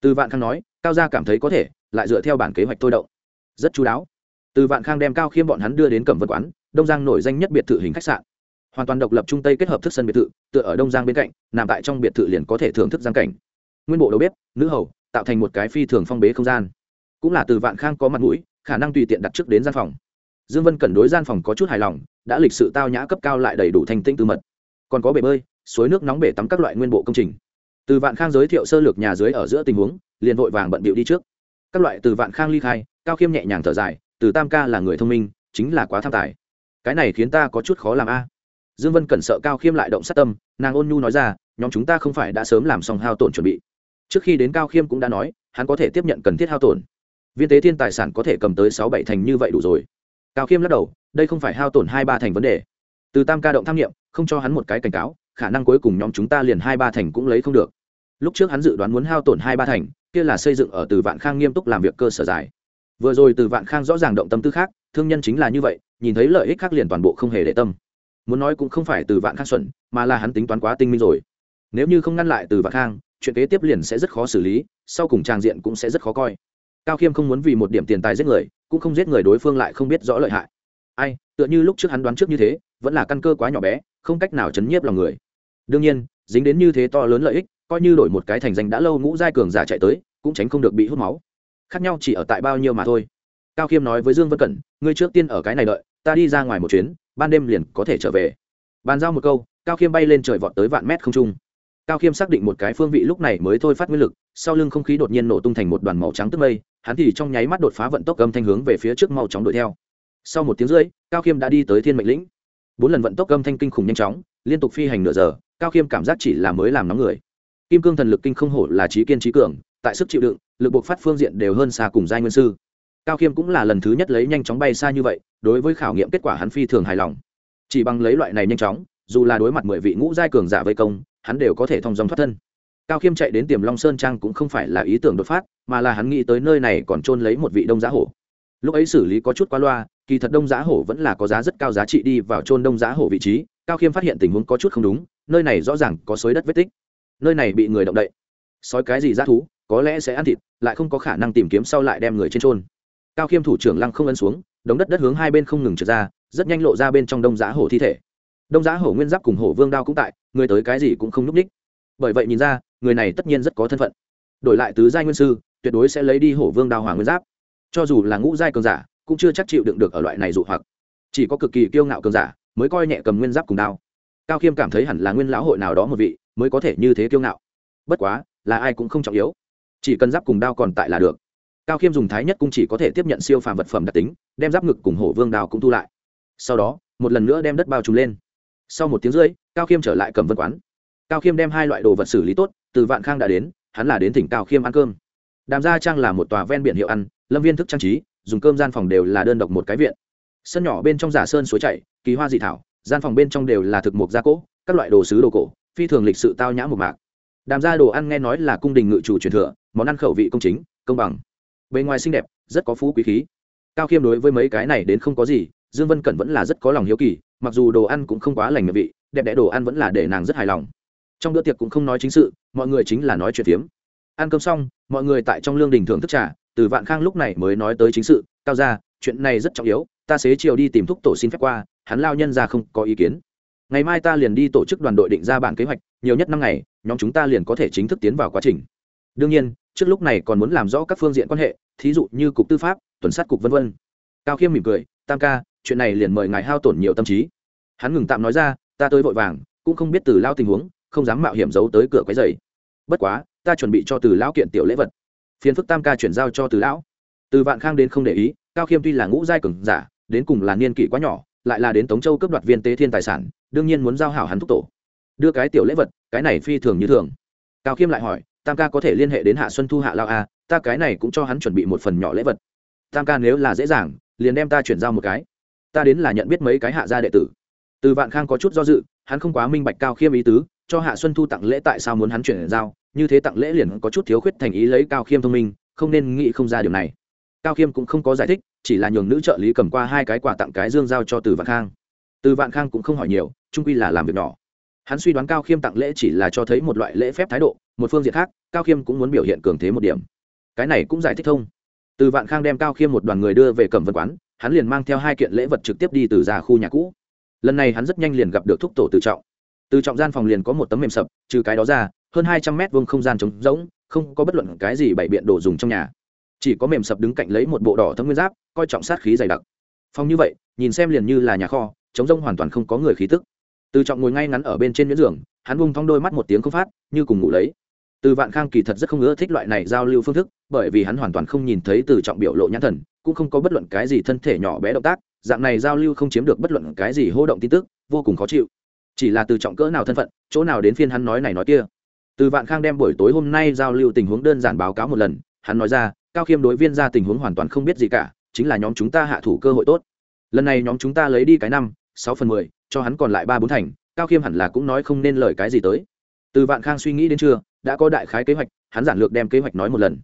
Từ vạn khang nói, cao gia cảm thấy có thể, lại dựa theo bản kế hoạch thôi động. Rất chú đáo. Từ vạn khang đem cao khiêm bọn hắn đưa đến cẩm vật quán, đông giang nổi danh nhất biệt thự hình khách sạn hoàn toàn độc lập trung tây kết hợp thức sân biệt thự, tựa ở đông giang bên cạnh, nằm tại trong biệt thự liền có thể thưởng thức giang cảnh. Nguyên bộ đầu bếp, nữ hầu, tạo thành một cái phi thường phong bế không gian. Cũng là từ vạn khang có mặt mũi, khả năng tùy tiện đặt trước đến gian phòng. Dương vân cẩn đối gian phòng có chút hài lòng, đã lịch sự tao nhã cấp cao lại đầy đủ thanh tinh tư mật. Còn có bể bơi, suối nước nóng bể tắm các loại nguyên bộ công trình. Từ vạn khang giới thiệu sơ lược nhà dưới ở giữa tình huống, liền vội vàng bận bịu đi trước. Các loại từ vạn khang ly khai, cao khiêm nhẹ nhàng thở dài, từ tam ca là người thông minh, chính là quá tham tài. Cái này khiến ta có chút khó làm a dương vân cẩn sợ cao khiêm lại động sát tâm, nàng ôn nhu nói ra, nhóm chúng ta không phải đã sớm làm xong hao tổn chuẩn bị. Trước khi đến cao khiêm cũng đã nói, hắn có thể tiếp nhận cần thiết hao tổn. Viên tế thiên tài sản có thể cầm tới sáu bảy thành như vậy đủ rồi. Cao khiêm lắc đầu, đây không phải hao tổn hai ba thành vấn đề. Từ tam ca động tham nghiệm, không cho hắn một cái cảnh cáo, khả năng cuối cùng nhóm chúng ta liền hai ba thành cũng lấy không được. Lúc trước hắn dự đoán muốn hao tổn hai ba thành, kia là xây dựng ở từ vạn khang nghiêm túc làm việc cơ sở dài. Vừa rồi từ vạn khang rõ ràng động tâm tư khác, thương nhân chính là như vậy, nhìn thấy lợi ích khác liền toàn bộ không hề để tâm muốn nói cũng không phải từ vạn khang xuẩn, mà là hắn tính toán quá tinh minh rồi. Nếu như không ngăn lại từ vạn khang, chuyện kế tiếp liền sẽ rất khó xử lý, sau cùng trang diện cũng sẽ rất khó coi. Cao khiêm không muốn vì một điểm tiền tài giết người, cũng không giết người đối phương lại không biết rõ lợi hại. Ai, tựa như lúc trước hắn đoán trước như thế, vẫn là căn cơ quá nhỏ bé, không cách nào chấn nhiếp lòng người. Đương nhiên, dính đến như thế to lớn lợi ích, coi như đổi một cái thành danh đã lâu ngũ giai cường giả chạy tới, cũng tránh không được bị hút máu. Khác nhau chỉ ở tại bao nhiêu mà thôi. Cao khiêm nói với dương vân cẩn, ngươi trước tiên ở cái này đợi, ta đi ra ngoài một chuyến ban đêm liền có thể trở về. Bàn giao một câu, cao khiêm bay lên trời vọt tới vạn mét không trung. Cao khiêm xác định một cái phương vị lúc này mới thôi phát nguyên lực, sau lưng không khí đột nhiên nổ tung thành một đoàn màu trắng tức mây, hắn thì trong nháy mắt đột phá vận tốc âm thanh hướng về phía trước mau chóng đuổi theo. Sau một tiếng rưỡi, cao khiêm đã đi tới thiên mệnh lĩnh. Bốn lần vận tốc âm thanh kinh khủng nhanh chóng, liên tục phi hành nửa giờ, cao khiêm cảm giác chỉ là mới làm nóng người. Kim cương thần lực kinh không hổ là trí kiên trí cường, tại sức chịu đựng, lực buộc phát phương diện đều hơn xa cùng giai nguyên sư cao khiêm cũng là lần thứ nhất lấy nhanh chóng bay xa như vậy, đối với khảo nghiệm kết quả hắn phi thường hài lòng. Chỉ bằng lấy loại này nhanh chóng, dù là đối mặt mười vị ngũ giai cường giả vây công, hắn đều có thể thông dòng thoát thân. Cao khiêm chạy đến tiềm long sơn trang cũng không phải là ý tưởng đột phát, mà là hắn nghĩ tới nơi này còn trôn lấy một vị đông giá hổ. Lúc ấy xử lý có chút quá loa, kỳ thật đông giá hổ vẫn là có giá rất cao giá trị đi vào trôn đông giá hổ vị trí, cao khiêm phát hiện tình huống có chút không đúng, nơi này rõ ràng có xới đất vết tích. Nơi này bị người động đậy. Sói cái gì giá thú, có lẽ sẽ ăn thịt, lại không có khả năng tìm kiếm sau lại đem người trên trôn cao khiêm thủ trưởng lăng không ấn xuống, đống đất đất hướng hai bên không ngừng trượt ra, rất nhanh lộ ra bên trong đông giá hổ thi thể. Đông giá hổ nguyên giáp cùng hổ vương đao cũng tại, người tới cái gì cũng không núp ních. Bởi vậy nhìn ra, người này tất nhiên rất có thân phận. Đổi lại tứ giai nguyên sư, tuyệt đối sẽ lấy đi hổ vương đao hoàng nguyên giáp. Cho dù là ngũ giai cường giả, cũng chưa chắc chịu đựng được ở loại này dụ hoặc. Chỉ có cực kỳ kiêu ngạo cường giả mới coi nhẹ cầm nguyên giáp cùng đao. Cao khiêm cảm thấy hẳn là nguyên lão hội nào đó một vị mới có thể như thế kiêu ngạo. Bất quá, là ai cũng không trọng yếu. Chỉ cần giáp cùng đao còn tại là được cao khiêm dùng thái nhất cũng chỉ có thể tiếp nhận siêu phàm vật phẩm đặc tính, đem giáp ngực cùng hổ vương Đào cũng thu lại. Sau đó, một lần nữa đem đất bao trùm lên. Sau một tiếng rưỡi, cao khiêm trở lại cầm vân quán. Cao khiêm đem hai loại đồ vật xử lý tốt, từ vạn khang đã đến, hắn là đến tỉnh cao khiêm ăn cơm. Đàm gia trang là một tòa ven biển hiệu ăn, lâm viên thức trang trí, dùng cơm gian phòng đều là đơn độc một cái viện. Sân nhỏ bên trong giả sơn suối chảy, kỳ hoa dị thảo, gian phòng bên trong đều là thực mục gia cỗ các loại đồ sứ đồ cổ, phi thường lịch sự tao nhã một mạc. Đàm gia đồ ăn nghe nói là cung đình ngự chủ truyền thừa, món ăn khẩu vị công chính, công bằng bề ngoài xinh đẹp, rất có phú quý khí. Cao khiêm đối với mấy cái này đến không có gì, dương vân cẩn vẫn là rất có lòng hiếu kỳ, mặc dù đồ ăn cũng không quá lành miệng vị, đẹp đẽ đồ ăn vẫn là để nàng rất hài lòng. Trong bữa tiệc cũng không nói chính sự, mọi người chính là nói chuyện phiếm. Ăn cơm xong, mọi người tại trong lương đình thưởng thức trà, từ vạn khang lúc này mới nói tới chính sự, cao ra chuyện này rất trọng yếu, ta xế chiều đi tìm thúc tổ xin phép qua, hắn lao nhân ra không có ý kiến. Ngày mai ta liền đi tổ chức đoàn đội định ra bản kế hoạch, nhiều nhất năm ngày, nhóm chúng ta liền có thể chính thức tiến vào quá trình. Đương nhiên trước lúc này còn muốn làm rõ các phương diện quan hệ, thí dụ như cục tư pháp, tuần sát cục v v cao khiêm mỉm cười, tam ca, chuyện này liền mời ngài hao tổn nhiều tâm trí. Hắn ngừng tạm nói ra, ta tới vội vàng, cũng không biết từ lao tình huống, không dám mạo hiểm giấu tới cửa quấy dày bất quá, ta chuẩn bị cho từ lão kiện tiểu lễ vật. Phiền phức tam ca chuyển giao cho từ lão. Từ vạn khang đến không để ý, cao khiêm tuy là ngũ giai cường giả, đến cùng là niên kỷ quá nhỏ, lại là đến tống châu cướp đoạt viên tế thiên tài sản, đương nhiên muốn giao hảo hắn thúc tổ. Đưa cái tiểu lễ vật, cái này phi thường như thường. Cao khiêm lại hỏi tam ca có thể liên hệ đến hạ xuân thu hạ lao a, ta cái này cũng cho hắn chuẩn bị một phần nhỏ lễ vật. Tam ca nếu là dễ dàng, liền đem ta chuyển giao một cái. Ta đến là nhận biết mấy cái hạ gia đệ tử. Từ vạn khang có chút do dự, hắn không quá minh bạch cao khiêm ý tứ, cho hạ xuân thu tặng lễ tại sao muốn hắn chuyển giao, như thế tặng lễ liền có chút thiếu khuyết thành ý lấy cao khiêm thông minh, không nên nghĩ không ra điều này. Cao khiêm cũng không có giải thích, chỉ là nhường nữ trợ lý cầm qua hai cái quà tặng cái dương giao cho từ vạn khang. Từ vạn khang cũng không hỏi nhiều trung quy là làm việc nhỏ hắn suy đoán cao khiêm tặng lễ chỉ là cho thấy một loại lễ phép thái độ, một phương diện khác, cao khiêm cũng muốn biểu hiện cường thế một điểm. Cái này cũng giải thích thông. Từ vạn khang đem cao khiêm một đoàn người đưa về cẩm vân quán, hắn liền mang theo hai kiện lễ vật trực tiếp đi từ già khu nhà cũ. Lần này hắn rất nhanh liền gặp được thúc tổ từ trọng. Từ trọng gian phòng liền có một tấm mềm sập, trừ cái đó ra, hơn hai trăm mét vuông không gian trống rỗng, không có bất luận cái gì bày biện đồ dùng trong nhà. Chỉ có mềm sập đứng cạnh lấy một bộ đỏ thấm nguyên giáp, coi trọng sát khí dày đặc. Phong như vậy, nhìn xem liền như là nhà kho, trống rỗng hoàn toàn không có người khí tức từ trọng ngồi ngay ngắn ở bên trên nhuyễn giường, hắn bung thong đôi mắt một tiếng không phát, như cùng ngủ lấy. Từ vạn khang kỳ thật rất không ưa thích loại này giao lưu phương thức, bởi vì hắn hoàn toàn không nhìn thấy từ trọng biểu lộ nhãn thần, cũng không có bất luận cái gì thân thể nhỏ bé động tác, dạng này giao lưu không chiếm được bất luận cái gì hô động tin tức, vô cùng khó chịu. Chỉ là từ trọng cỡ nào thân phận, chỗ nào đến phiên hắn nói này nói kia. Từ vạn khang đem buổi tối hôm nay giao lưu tình huống đơn giản báo cáo một lần, hắn nói ra, cao khiêm đối viên ra tình huống hoàn toàn không biết gì cả, chính là nhóm chúng ta hạ thủ cơ hội tốt. Lần này nhóm chúng ta lấy đi cái năm, sáu phần mười cho hắn còn lại ba bốn thành, cao khiêm hẳn là cũng nói không nên lời cái gì tới. Từ vạn khang suy nghĩ đến chưa đã có đại khái kế hoạch, hắn giản lược đem kế hoạch nói một lần.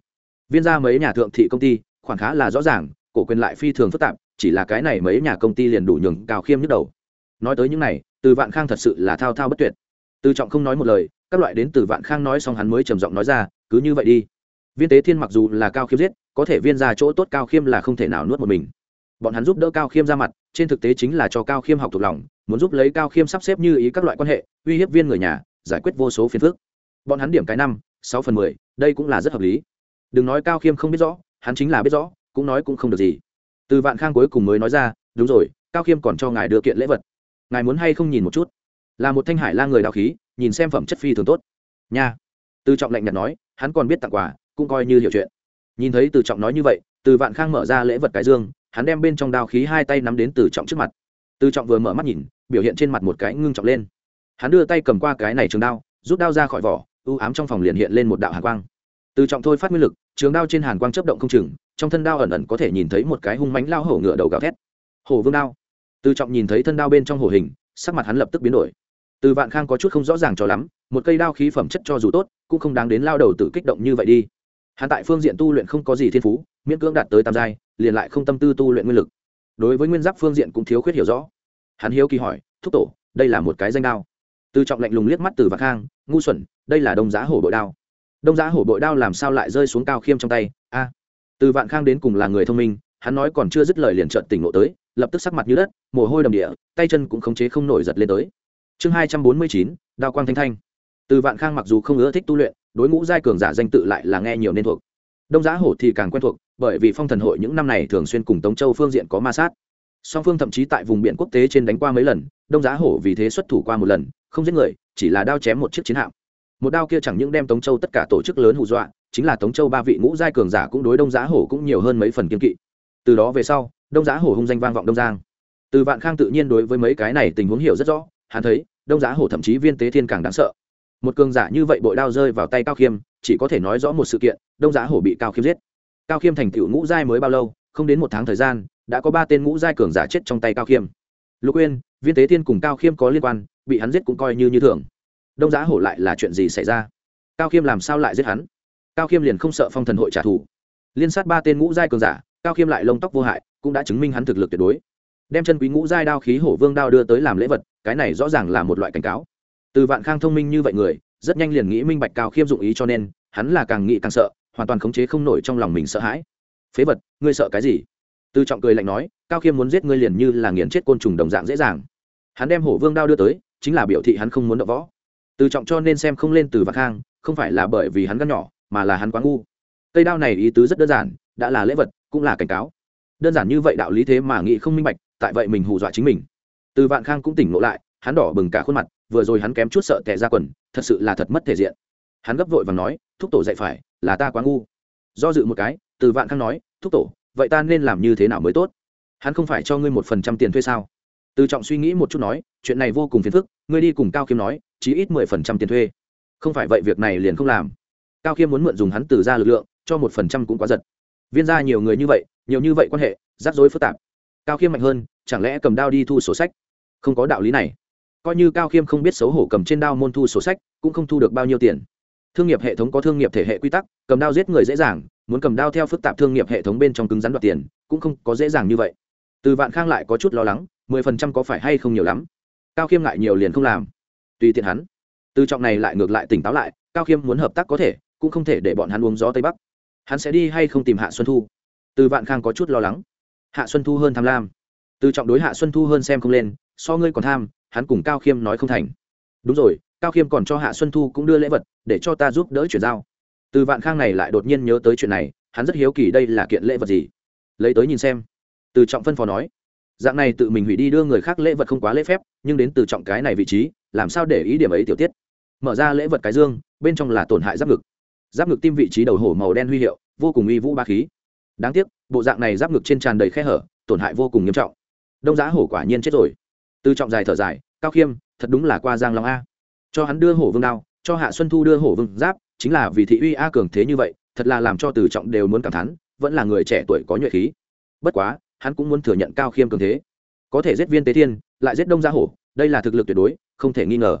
Viên ra mấy nhà thượng thị công ty khoản khá là rõ ràng, cổ quyền lại phi thường phức tạp, chỉ là cái này mấy nhà công ty liền đủ nhường cao khiêm nhức đầu. Nói tới những này, từ vạn khang thật sự là thao thao bất tuyệt. Từ trọng không nói một lời, các loại đến từ vạn khang nói xong hắn mới trầm giọng nói ra, cứ như vậy đi. Viên tế thiên mặc dù là cao khiêm giết, có thể viên ra chỗ tốt cao khiêm là không thể nào nuốt một mình. Bọn hắn giúp đỡ cao khiêm ra mặt, trên thực tế chính là cho cao khiêm học thuộc lòng muốn giúp lấy cao khiêm sắp xếp như ý các loại quan hệ, uy hiếp viên người nhà, giải quyết vô số phiền phức. Bọn hắn điểm cái năm, sáu phần mười, đây cũng là rất hợp lý. Đừng nói cao khiêm không biết rõ, hắn chính là biết rõ, cũng nói cũng không được gì. Từ vạn khang cuối cùng mới nói ra, đúng rồi, cao khiêm còn cho ngài đưa kiện lễ vật. Ngài muốn hay không nhìn một chút? Là một thanh hải la người đào khí, nhìn xem phẩm chất phi thường tốt. Nha. Từ trọng lạnh nhạt nói, hắn còn biết tặng quà, cũng coi như hiểu chuyện. Nhìn thấy từ trọng nói như vậy, từ vạn khang mở ra lễ vật cái dương, hắn đem bên trong đao khí hai tay nắm đến từ trọng trước mặt. Từ trọng vừa mở mắt nhìn biểu hiện trên mặt một cái ngưng trọng lên. Hắn đưa tay cầm qua cái này trường đao, rút đao ra khỏi vỏ ưu ám trong phòng liền hiện lên một đạo hàn quang. Từ trọng thôi phát nguyên lực, trường đao trên hàn quang chấp động không chừng, trong thân đao ẩn ẩn có thể nhìn thấy một cái hung mánh lao hổ ngựa đầu gào thét. Hổ vương đao. Từ trọng nhìn thấy thân đao bên trong hổ hình, sắc mặt hắn lập tức biến đổi. Từ vạn khang có chút không rõ ràng cho lắm, một cây đao khí phẩm chất cho dù tốt, cũng không đáng đến lao đầu tự kích động như vậy đi. Hắn tại phương diện tu luyện không có gì thiên phú, miễn cưỡng đạt tới tam giai, liền lại không tâm tư tu luyện nguyên lực. Đối với nguyên giáp phương diện cũng thiếu khuyết hiểu rõ hắn hiếu kỳ hỏi, thúc tổ, đây là một cái danh đao. Từ trọng lạnh lùng liếc mắt từ vạn khang, ngu xuẩn, đây là đông giá hổ bội đao. Đông giá hổ bội đao làm sao lại rơi xuống cao khiêm trong tay? A! Từ vạn khang đến cùng là người thông minh, hắn nói còn chưa dứt lời liền trợn tỉnh lộ tới, lập tức sắc mặt như đất, mồ hôi đầm địa, tay chân cũng khống chế không nổi giật lên tới. Chương hai trăm bốn mươi chín, đao quang thanh thanh. Từ vạn khang mặc dù không ưa thích tu luyện, đối ngũ giai cường giả danh tự lại là nghe nhiều nên thuộc. Đông giá hổ thì càng quen thuộc, bởi vì phong thần hội những năm này thường xuyên cùng tống châu phương diện có ma sát song phương thậm chí tại vùng biển quốc tế trên đánh qua mấy lần, đông giá hổ vì thế xuất thủ qua một lần, không giết người, chỉ là đao chém một chiếc chiến hạm. Một đao kia chẳng những đem tống châu tất cả tổ chức lớn hù dọa, chính là tống châu ba vị ngũ giai cường giả cũng đối đông giá hổ cũng nhiều hơn mấy phần kiên kỵ. Từ đó về sau, đông giá hổ hung danh vang vọng đông giang. Từ vạn khang tự nhiên đối với mấy cái này tình huống hiểu rất rõ, hắn thấy, đông giá hổ thậm chí viên tế thiên càng đáng sợ. Một cường giả như vậy bội đao rơi vào tay cao khiêm, chỉ có thể nói rõ một sự kiện, đông giá hổ bị cao khiêm giết. Cao khiêm thành tựu ngũ giai mới bao lâu, không đến một tháng thời gian đã có ba tên ngũ giai cường giả chết trong tay cao khiêm. Lục uyên, viên tế thiên cùng cao khiêm có liên quan, bị hắn giết cũng coi như như thường. Đông giá hổ lại là chuyện gì xảy ra? Cao khiêm làm sao lại giết hắn? Cao khiêm liền không sợ phong thần hội trả thù. Liên sát ba tên ngũ giai cường giả, cao khiêm lại lông tóc vô hại, cũng đã chứng minh hắn thực lực tuyệt đối. Đem chân quý ngũ giai đao khí hổ vương đao đưa tới làm lễ vật, cái này rõ ràng là một loại cảnh cáo. Từ vạn khang thông minh như vậy người, rất nhanh liền nghĩ minh bạch cao khiêm dụng ý cho nên, hắn là càng nghĩ càng sợ, hoàn toàn khống chế không nổi trong lòng mình sợ hãi. Phế vật, ngươi sợ cái gì? Từ trọng cười lạnh nói, cao khiêm muốn giết ngươi liền như là nghiền chết côn trùng đồng dạng dễ dàng. Hắn đem hổ vương đao đưa tới, chính là biểu thị hắn không muốn đỡ võ. Từ trọng cho nên xem không lên từ vạn khang, không phải là bởi vì hắn gắn nhỏ, mà là hắn quá ngu. Cây đao này ý tứ rất đơn giản, đã là lễ vật, cũng là cảnh cáo. Đơn giản như vậy đạo lý thế mà nghĩ không minh bạch, tại vậy mình hù dọa chính mình. Từ vạn khang cũng tỉnh ngộ lại, hắn đỏ bừng cả khuôn mặt, vừa rồi hắn kém chút sợ tệ ra quần, thật sự là thật mất thể diện. Hắn gấp vội và nói, thúc tổ dạy phải, là ta quá ngu. Do dự một cái, từ vạn khang nói, thúc tổ vậy ta nên làm như thế nào mới tốt? Hắn không phải cho ngươi một phần trăm tiền thuê sao? Từ trọng suy nghĩ một chút nói, chuyện này vô cùng phiền phức, ngươi đi cùng cao kiếm nói, chí ít mười phần trăm tiền thuê. Không phải vậy việc này liền không làm. Cao khiêm muốn mượn dùng hắn từ ra lực lượng, cho một phần trăm cũng quá giật. Viên ra nhiều người như vậy, nhiều như vậy quan hệ, rắc rối phức tạp. Cao khiêm mạnh hơn, chẳng lẽ cầm đao đi thu sổ sách? Không có đạo lý này. Coi như cao khiêm không biết xấu hổ cầm trên đao môn thu sổ sách, cũng không thu được bao nhiêu tiền. Thương nghiệp hệ thống có thương nghiệp thể hệ quy tắc, cầm đao giết người dễ dàng muốn cầm đao theo phức tạp thương nghiệp hệ thống bên trong cứng rắn đoạt tiền, cũng không có dễ dàng như vậy. Từ vạn khang lại có chút lo lắng, mười phần trăm có phải hay không nhiều lắm. Cao khiêm ngại nhiều liền không làm. Tùy tiện hắn. Từ trọng này lại ngược lại tỉnh táo lại, cao khiêm muốn hợp tác có thể, cũng không thể để bọn hắn uống gió tây bắc. Hắn sẽ đi hay không tìm hạ xuân thu? Từ vạn khang có chút lo lắng. Hạ xuân thu hơn tham lam. Từ trọng đối hạ xuân thu hơn xem không lên, so ngươi còn tham, hắn cùng cao khiêm nói không thành. Đúng rồi, cao khiêm còn cho hạ xuân thu cũng đưa lễ vật, để cho ta giúp đỡ chuyển giao từ vạn khang này lại đột nhiên nhớ tới chuyện này, hắn rất hiếu kỳ đây là kiện lễ vật gì. Lấy tới nhìn xem. Từ trọng phân phó nói, dạng này tự mình hủy đi đưa người khác lễ vật không quá lễ phép, nhưng đến từ trọng cái này vị trí, làm sao để ý điểm ấy tiểu tiết? Mở ra lễ vật cái dương, bên trong là tổn hại giáp ngực. Giáp ngực tim vị trí đầu hổ màu đen huy hiệu, vô cùng uy vũ ba khí. Đáng tiếc, bộ dạng này giáp ngực trên tràn đầy khe hở, tổn hại vô cùng nghiêm trọng. Đông giá hổ quả nhiên chết rồi. Từ trọng dài thở dài, cao khiêm, thật đúng là qua giang long a. Cho hắn đưa hổ vương đao, cho hạ xuân thu đưa hổ vương giáp chính là vì thị uy a cường thế như vậy, thật là làm cho từ trọng đều muốn cảm thán, vẫn là người trẻ tuổi có nhuệ khí. Bất quá, hắn cũng muốn thừa nhận cao khiêm cường thế. Có thể giết viên tế thiên, lại giết đông gia hổ, đây là thực lực tuyệt đối, không thể nghi ngờ.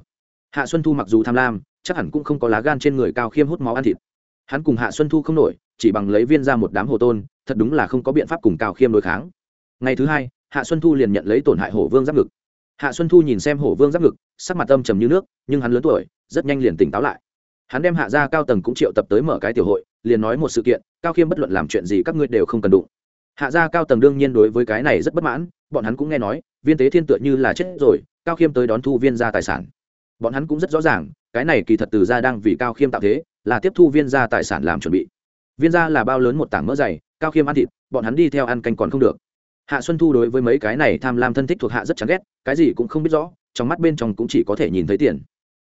Hạ xuân thu mặc dù tham lam, chắc hẳn cũng không có lá gan trên người cao khiêm hút máu ăn thịt. Hắn cùng hạ xuân thu không nổi, chỉ bằng lấy viên ra một đám hồ tôn, thật đúng là không có biện pháp cùng cao khiêm đối kháng. Ngày thứ hai, hạ xuân thu liền nhận lấy tổn hại hổ vương giáp ngực. Hạ xuân thu nhìn xem hổ vương giáp ngực, sắc mặt âm trầm như nước, nhưng hắn lớn tuổi, rất nhanh liền tỉnh táo lại hắn đem hạ ra cao tầng cũng triệu tập tới mở cái tiểu hội, liền nói một sự kiện, cao khiêm bất luận làm chuyện gì các ngươi đều không cần đụng. Hạ gia cao tầng đương nhiên đối với cái này rất bất mãn, bọn hắn cũng nghe nói, viên tế thiên tựa như là chết rồi, cao khiêm tới đón thu viên gia tài sản. Bọn hắn cũng rất rõ ràng, cái này kỳ thật từ gia đang vì cao khiêm tạo thế, là tiếp thu viên gia tài sản làm chuẩn bị. Viên gia là bao lớn một tảng mỡ dày, cao khiêm ăn thịt, bọn hắn đi theo ăn canh còn không được. Hạ xuân thu đối với mấy cái này tham lam thân thích thuộc hạ rất chán ghét, cái gì cũng không biết rõ, trong mắt bên trong cũng chỉ có thể nhìn thấy tiền.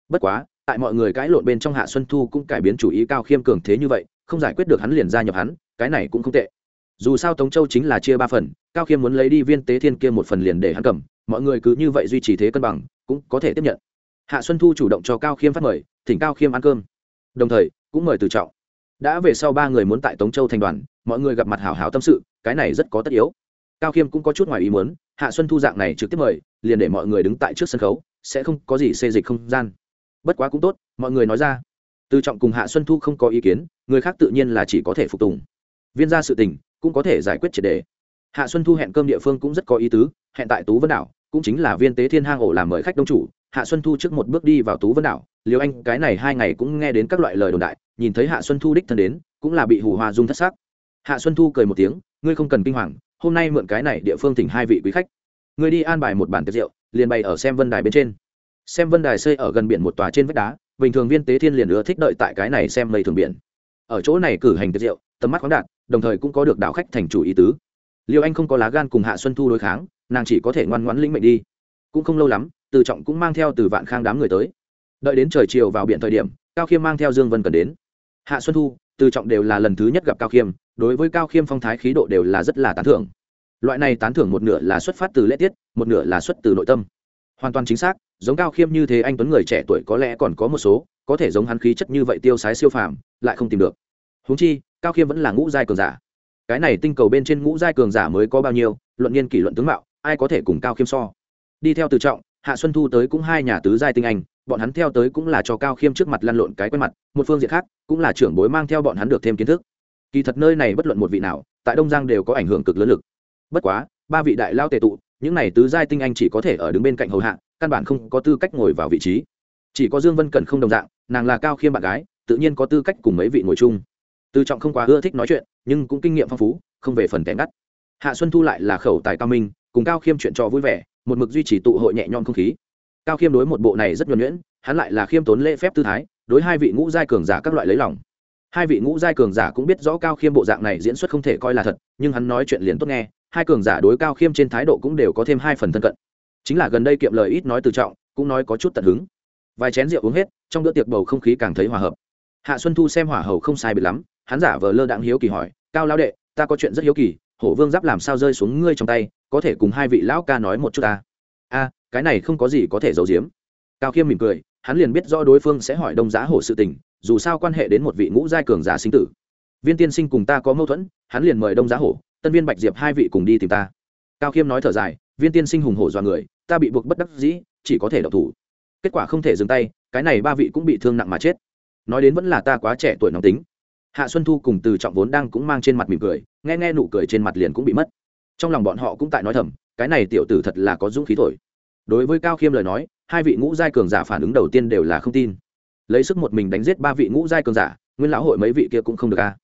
Bất quá tại mọi người cãi lộn bên trong hạ xuân thu cũng cải biến chủ ý cao khiêm cường thế như vậy, không giải quyết được hắn liền gia nhập hắn, cái này cũng không tệ. Dù sao tống châu chính là chia ba phần, cao khiêm muốn lấy đi viên tế thiên kia một phần liền để hắn cầm, mọi người cứ như vậy duy trì thế cân bằng, cũng có thể tiếp nhận. Hạ xuân thu chủ động cho cao khiêm phát mời, thỉnh cao khiêm ăn cơm. Đồng thời, cũng mời từ trọng. Đã về sau ba người muốn tại tống châu thành đoàn, mọi người gặp mặt hảo hảo tâm sự, cái này rất có tất yếu. Cao khiêm cũng có chút ngoài ý muốn, hạ xuân thu dạng này trực tiếp mời, liền để mọi người đứng tại trước sân khấu, sẽ không có gì xê dịch không gian bất quá cũng tốt, mọi người nói ra. Từ trọng cùng hạ xuân thu không có ý kiến, người khác tự nhiên là chỉ có thể phục tùng. Viên ra sự tình cũng có thể giải quyết triệt đề. Hạ xuân thu hẹn cơm địa phương cũng rất có ý tứ, hẹn tại tú vân đảo, cũng chính là viên tế thiên hang ổ làm mời khách đông chủ. Hạ xuân thu trước một bước đi vào tú vân đảo liều anh cái này hai ngày cũng nghe đến các loại lời đồn đại, nhìn thấy hạ xuân thu đích thân đến, cũng là bị hù hoa dung thất xác hạ xuân thu cười một tiếng, ngươi không cần kinh hoàng, hôm nay mượn cái này địa phương thỉnh hai vị quý khách. Ngươi đi an bài một bản tiệc rượu, liền bày ở xem vân đài bên trên xem vân đài xây ở gần biển một tòa trên vách đá, bình thường viên tế thiên liền ưa thích đợi tại cái này xem mây thường biển. Ở chỗ này cử hành tiệc rượu, tầm mắt khoáng đạt, đồng thời cũng có được đạo khách thành chủ ý tứ. Liêu anh không có lá gan cùng hạ xuân thu đối kháng, nàng chỉ có thể ngoan ngoãn lĩnh mệnh đi. Cũng không lâu lắm, từ trọng cũng mang theo từ vạn khang đám người tới. Đợi đến trời chiều vào biển thời điểm, cao khiêm mang theo dương vân cần đến. Hạ xuân thu, từ trọng đều là lần thứ nhất gặp cao khiêm, đối với cao khiêm phong thái khí độ đều là rất là tán thưởng. Loại này tán thưởng một nửa là xuất phát từ lễ tiết, một nửa là xuất từ nội tâm hoàn toàn chính xác, giống cao khiêm như thế anh tuấn người trẻ tuổi có lẽ còn có một số, có thể giống hắn khí chất như vậy tiêu sái siêu phàm, lại không tìm được. Húng chi, cao khiêm vẫn là ngũ giai cường giả. Cái này tinh cầu bên trên ngũ giai cường giả mới có bao nhiêu, luận nghiên kỷ luận tướng mạo, ai có thể cùng cao khiêm so? Đi theo từ trọng, hạ xuân thu tới cũng hai nhà tứ giai tinh anh, bọn hắn theo tới cũng là cho cao khiêm trước mặt lăn lộn cái quen mặt, một phương diện khác, cũng là trưởng bối mang theo bọn hắn được thêm kiến thức. Kỳ thật nơi này bất luận một vị nào, tại đông giang đều có ảnh hưởng cực lớn lực. Bất quá, ba vị đại lao tề tụ những này tứ giai tinh anh chỉ có thể ở đứng bên cạnh hầu hạ, căn bản không có tư cách ngồi vào vị trí. Chỉ có dương vân cần không đồng dạng, nàng là cao khiêm bạn gái, tự nhiên có tư cách cùng mấy vị ngồi chung. Tư trọng không quá ưa thích nói chuyện, nhưng cũng kinh nghiệm phong phú, không về phần tẻ ngắt. Hạ xuân thu lại là khẩu tài cao minh, cùng cao khiêm chuyện trò vui vẻ, một mực duy trì tụ hội nhẹ nhõm không khí. Cao khiêm đối một bộ này rất nhuẩn nhuyễn, hắn lại là khiêm tốn lễ phép tư thái, đối hai vị ngũ giai cường giả các loại lấy lòng. Hai vị ngũ giai cường giả cũng biết rõ cao khiêm bộ dạng này diễn xuất không thể coi là thật, nhưng hắn nói chuyện liền tốt nghe hai cường giả đối cao khiêm trên thái độ cũng đều có thêm hai phần thân cận. Chính là gần đây kiệm lời ít nói từ trọng, cũng nói có chút tận hứng. Vài chén rượu uống hết, trong bữa tiệc bầu không khí càng thấy hòa hợp. Hạ xuân thu xem hỏa hầu không sai biệt lắm, hắn giả vờ lơ đãng hiếu kỳ hỏi, cao lão đệ, ta có chuyện rất hiếu kỳ, hổ vương giáp làm sao rơi xuống ngươi trong tay, có thể cùng hai vị lão ca nói một chút ta? A, cái này không có gì có thể giấu giếm. Cao khiêm mỉm cười, hắn liền biết rõ đối phương sẽ hỏi đông giá hổ sự tình, dù sao quan hệ đến một vị ngũ giai cường giả sinh tử. Viên tiên sinh cùng ta có mâu thuẫn, hắn liền mời đông giá hổ tân viên bạch diệp hai vị cùng đi tìm ta cao khiêm nói thở dài viên tiên sinh hùng hổ dọa người ta bị buộc bất đắc dĩ chỉ có thể độc thủ kết quả không thể dừng tay cái này ba vị cũng bị thương nặng mà chết nói đến vẫn là ta quá trẻ tuổi nóng tính hạ xuân thu cùng từ trọng vốn đang cũng mang trên mặt mỉm cười nghe nghe nụ cười trên mặt liền cũng bị mất trong lòng bọn họ cũng tại nói thầm cái này tiểu tử thật là có dũng khí thổi đối với cao khiêm lời nói hai vị ngũ giai cường giả phản ứng đầu tiên đều là không tin lấy sức một mình đánh giết ba vị ngũ giai cường giả nguyên lão hội mấy vị kia cũng không được a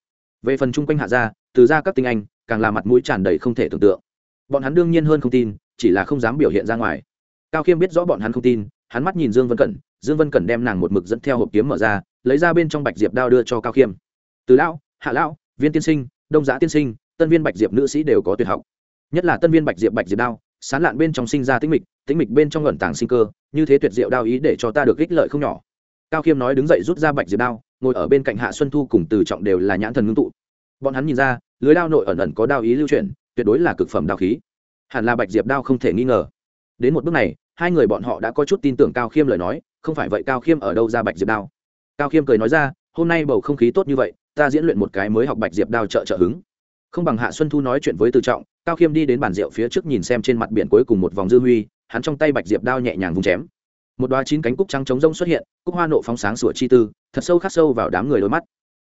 về phần chung quanh hạ gia từ Gia các tinh anh càng là mặt mũi tràn đầy không thể tưởng tượng. Bọn hắn đương nhiên hơn không tin, chỉ là không dám biểu hiện ra ngoài. Cao khiêm biết rõ bọn hắn không tin, hắn mắt nhìn dương vân cẩn, dương vân cẩn đem nàng một mực dẫn theo hộp kiếm mở ra, lấy ra bên trong bạch diệp đao đưa cho cao khiêm. Từ lão, hạ lão, viên tiên sinh, đông giá tiên sinh, tân viên bạch diệp nữ sĩ đều có tuyệt học. Nhất là tân viên bạch diệp bạch diệp đao, sán lạn bên trong sinh ra tĩnh mịch tĩnh mịch bên trong ngẩn tàng sinh cơ, như thế tuyệt diệu đao ý để cho ta được ích lợi không nhỏ. Cao khiêm nói đứng dậy rút ra bạch diệp đao, ngồi ở bên cạnh hạ xuân thu cùng từ trọng đều là nhãn thần ngưng tụ. Bọn hắn nhìn ra lưới đao nội ẩn ẩn có đao ý lưu chuyển, tuyệt đối là cực phẩm đao khí. Hẳn là bạch diệp đao không thể nghi ngờ. Đến một bước này, hai người bọn họ đã có chút tin tưởng cao khiêm lời nói, không phải vậy cao khiêm ở đâu ra bạch diệp đao? Cao khiêm cười nói ra, hôm nay bầu không khí tốt như vậy, ta diễn luyện một cái mới học bạch diệp đao trợ trợ hứng. Không bằng hạ xuân thu nói chuyện với từ trọng, cao khiêm đi đến bàn rượu phía trước nhìn xem trên mặt biển cuối cùng một vòng dư huy, hắn trong tay bạch diệp đao nhẹ nhàng vùng chém. Một đoá chín cánh cúc trắng trống rông xuất hiện, cúc hoa nộ phóng sáng sủa chi tư, thật sâu khắc sâu vào đám người đôi mắt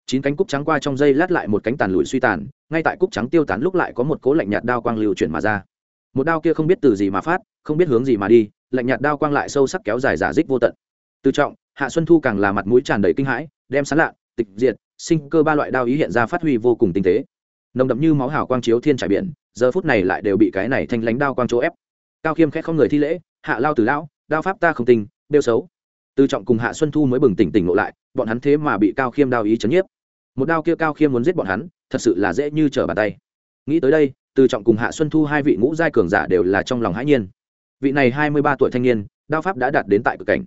chín cánh cúc trắng qua trong dây lát lại một cánh tàn lụi suy tàn, ngay tại cúc trắng tiêu tán lúc lại có một cố lạnh nhạt đao quang lưu chuyển mà ra. Một đao kia không biết từ gì mà phát, không biết hướng gì mà đi, lạnh nhạt đao quang lại sâu sắc kéo dài giả dích vô tận. Từ trọng, hạ xuân thu càng là mặt mũi tràn đầy kinh hãi, đem sán lạ, tịch diệt, sinh cơ ba loại đao ý hiện ra phát huy vô cùng tinh tế. Nồng đậm như máu hào quang chiếu thiên trải biển, giờ phút này lại đều bị cái này thanh lánh đao quang chỗ ép. Cao khiêm khét không người thi lễ, hạ lao từ lão, đao pháp ta không tình đeo xấu. Từ trọng cùng hạ xuân thu mới bừng tỉnh tỉnh ngộ lại bọn hắn thế mà bị cao khiêm đao ý chấn nhiếp. Một đao kia cao khiêm muốn giết bọn hắn, thật sự là dễ như trở bàn tay. Nghĩ tới đây, từ trọng cùng hạ xuân thu hai vị ngũ giai cường giả đều là trong lòng hãi nhiên. Vị này hai mươi ba tuổi thanh niên, đao pháp đã đạt đến tại cực cảnh.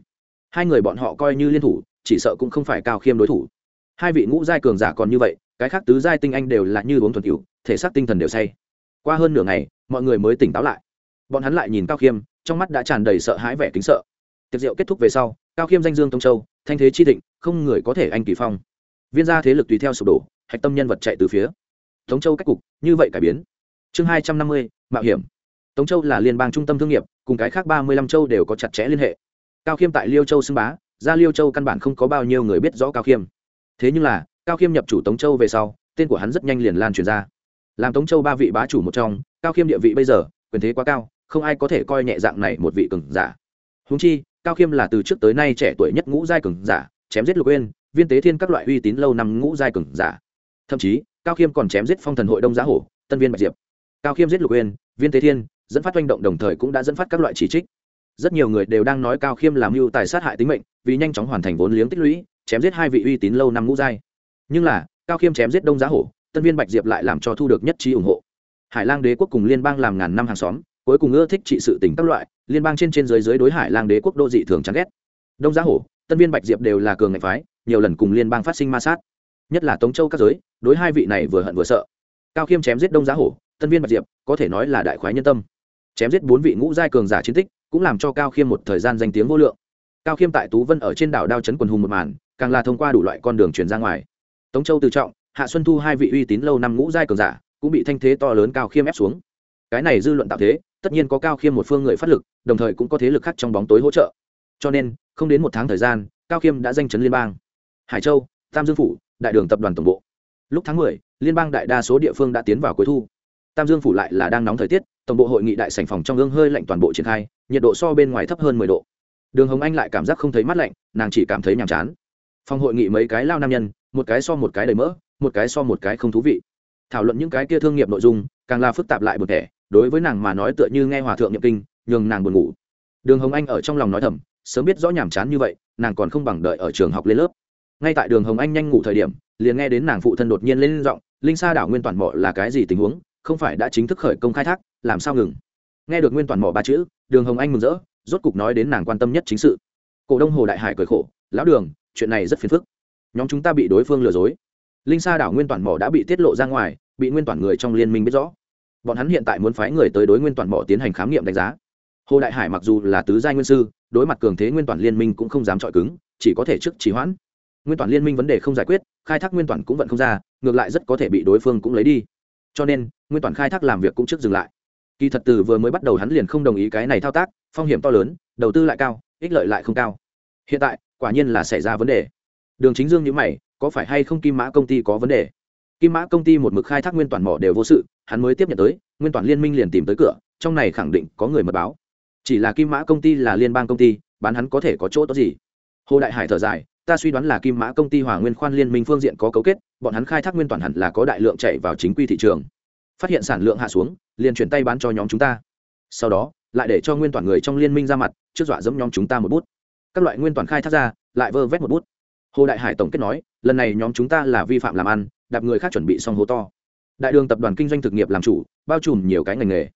Hai người bọn họ coi như liên thủ, chỉ sợ cũng không phải cao khiêm đối thủ. Hai vị ngũ giai cường giả còn như vậy, cái khác tứ giai tinh anh đều là như uống thuần cựu thể xác tinh thần đều say. Qua hơn nửa ngày, mọi người mới tỉnh táo lại. Bọn hắn lại nhìn cao khiêm, trong mắt đã tràn đầy sợ hãi vẻ kính sợ. Tiệc rượu kết thúc về sau cao khiêm danh dương tông châu, thanh thế chi thịnh, không người có thể anh kỳ phong. Viên gia thế lực tùy theo sụp đổ, hạch tâm nhân vật chạy từ phía. Tống châu cách cục, như vậy cải biến. Chương hai trăm năm mươi, mạo hiểm. Tống châu là liên bang trung tâm thương nghiệp, cùng cái khác ba mươi lăm châu đều có chặt chẽ liên hệ. Cao khiêm tại liêu châu xưng bá, ra liêu châu căn bản không có bao nhiêu người biết rõ cao khiêm. Thế nhưng là, cao khiêm nhập chủ tống châu về sau, tên của hắn rất nhanh liền lan truyền ra. Làm tống châu ba vị bá chủ một trong, cao khiêm địa vị bây giờ, quyền thế quá cao, không ai có thể coi nhẹ dạng này một vị cường giả. Húng chi cao khiêm là từ trước tới nay trẻ tuổi nhất ngũ giai cường giả, chém giết lục uyên, viên tế thiên các loại uy tín lâu năm ngũ giai cường giả. Thậm chí, cao khiêm còn chém giết phong thần hội đông giá hổ, tân viên bạch diệp. Cao khiêm giết lục uyên, viên tế thiên, dẫn phát oanh động đồng thời cũng đã dẫn phát các loại chỉ trích. Rất nhiều người đều đang nói cao khiêm làm mưu tài sát hại tính mệnh, vì nhanh chóng hoàn thành vốn liếng tích lũy, chém giết hai vị uy tín lâu năm ngũ giai. Nhưng là, cao khiêm chém giết đông giá hổ, tân viên bạch diệp lại làm cho thu được nhất trí ủng hộ. Hải lang đế quốc cùng liên bang làm ngàn năm hàng xóm, cuối cùng ưa thích trị sự tỉnh các loại liên bang trên trên dưới dưới đối hải lang đế quốc đô dị thường chán ghét. Đông giá hổ tân viên bạch diệp đều là cường ngạch phái, nhiều lần cùng liên bang phát sinh ma sát. Nhất là tống châu các giới, đối hai vị này vừa hận vừa sợ. Cao khiêm chém giết đông giá hổ tân viên bạch diệp, có thể nói là đại khoái nhân tâm. Chém giết bốn vị ngũ giai cường giả chiến tích, cũng làm cho cao khiêm một thời gian danh tiếng vô lượng. Cao khiêm tại tú vân ở trên đảo đao trấn quần hùng một màn, càng là thông qua đủ loại con đường truyền ra ngoài. Tống châu tự trọng, hạ xuân thu hai vị uy tín lâu năm ngũ giai cường giả, cũng bị thanh thế to lớn cao khiêm ép xuống. Cái này dư luận tạo thế tất nhiên có cao khiêm một phương người phát lực đồng thời cũng có thế lực khác trong bóng tối hỗ trợ. Cho nên không đến một tháng thời gian cao khiêm đã danh chấn liên bang. Hải châu tam dương phủ đại đường tập đoàn tổng bộ. Lúc tháng mười, liên bang đại đa số địa phương đã tiến vào cuối thu. Tam dương phủ lại là đang nóng thời tiết tổng bộ hội nghị đại sảnh phòng trong gương hơi lạnh toàn bộ triển khai nhiệt độ so bên ngoài thấp hơn mười độ. Đường hồng anh lại cảm giác không thấy mát lạnh nàng chỉ cảm thấy nhàm chán. Phòng hội nghị mấy cái lao nam nhân một cái so một cái đầy mỡ một cái so một cái không thú vị. Thảo luận những cái kia thương nghiệp nội dung càng là phức tạp lại bực kẻ đối với nàng mà nói tựa như nghe hòa thượng nhậm kinh, nhường nàng buồn ngủ. Đường hồng anh ở trong lòng nói thầm, sớm biết rõ nhàm chán như vậy, nàng còn không bằng đợi ở trường học lên lớp. Ngay tại đường hồng anh nhanh ngủ thời điểm, liền nghe đến nàng phụ thân đột nhiên lên giọng, linh sa đảo nguyên toàn mỏ là cái gì tình huống? Không phải đã chính thức khởi công khai thác, làm sao ngừng? Nghe được nguyên toàn mỏ ba chữ, đường hồng anh mừng rỡ, rốt cục nói đến nàng quan tâm nhất chính sự. Cổ đông hồ đại hải cười khổ, lão đường, chuyện này rất phiền phức. Nhóm chúng ta bị đối phương lừa dối. Linh sa đảo nguyên toàn mỏ đã bị tiết lộ ra ngoài, bị nguyên toàn người trong liên minh biết rõ bọn hắn hiện tại muốn phái người tới đối nguyên toàn mỏ tiến hành khám nghiệm đánh giá. Hồ đại hải mặc dù là tứ giai nguyên sư, đối mặt cường thế nguyên toàn liên minh cũng không dám chọi cứng, chỉ có thể trước trì hoãn. Nguyên toàn liên minh vấn đề không giải quyết, khai thác nguyên toàn cũng vẫn không ra, ngược lại rất có thể bị đối phương cũng lấy đi. Cho nên, nguyên toàn khai thác làm việc cũng trước dừng lại. Kỳ thật từ vừa mới bắt đầu hắn liền không đồng ý cái này thao tác, phong hiểm to lớn, đầu tư lại cao, ích lợi lại không cao. Hiện tại, quả nhiên là xảy ra vấn đề. Đường chính dương nhữ mày, có phải hay không kim mã công ty có vấn đề? Kim mã công ty một mực khai thác nguyên toàn mỏ đều vô sự, hắn mới tiếp nhận tới, nguyên toàn liên minh liền tìm tới cửa, trong này khẳng định có người mật báo. Chỉ là kim mã công ty là liên bang công ty, bán hắn có thể có chỗ tốt gì? Hồ đại hải thở dài, ta suy đoán là kim mã công ty hòa nguyên khoan liên minh phương diện có cấu kết, bọn hắn khai thác nguyên toàn hẳn là có đại lượng chạy vào chính quy thị trường. Phát hiện sản lượng hạ xuống, liền chuyển tay bán cho nhóm chúng ta. Sau đó, lại để cho nguyên toàn người trong liên minh ra mặt, trước dọa dẫm nhóm chúng ta một bút. Các loại nguyên toàn khai thác ra, lại vơ vét một bút. Hồ đại hải tổng kết nói lần này nhóm chúng ta là vi phạm làm ăn, đạp người khác chuẩn bị xong hố to. Đại đường tập đoàn kinh doanh thực nghiệp làm chủ, bao trùm nhiều cái ngành nghề.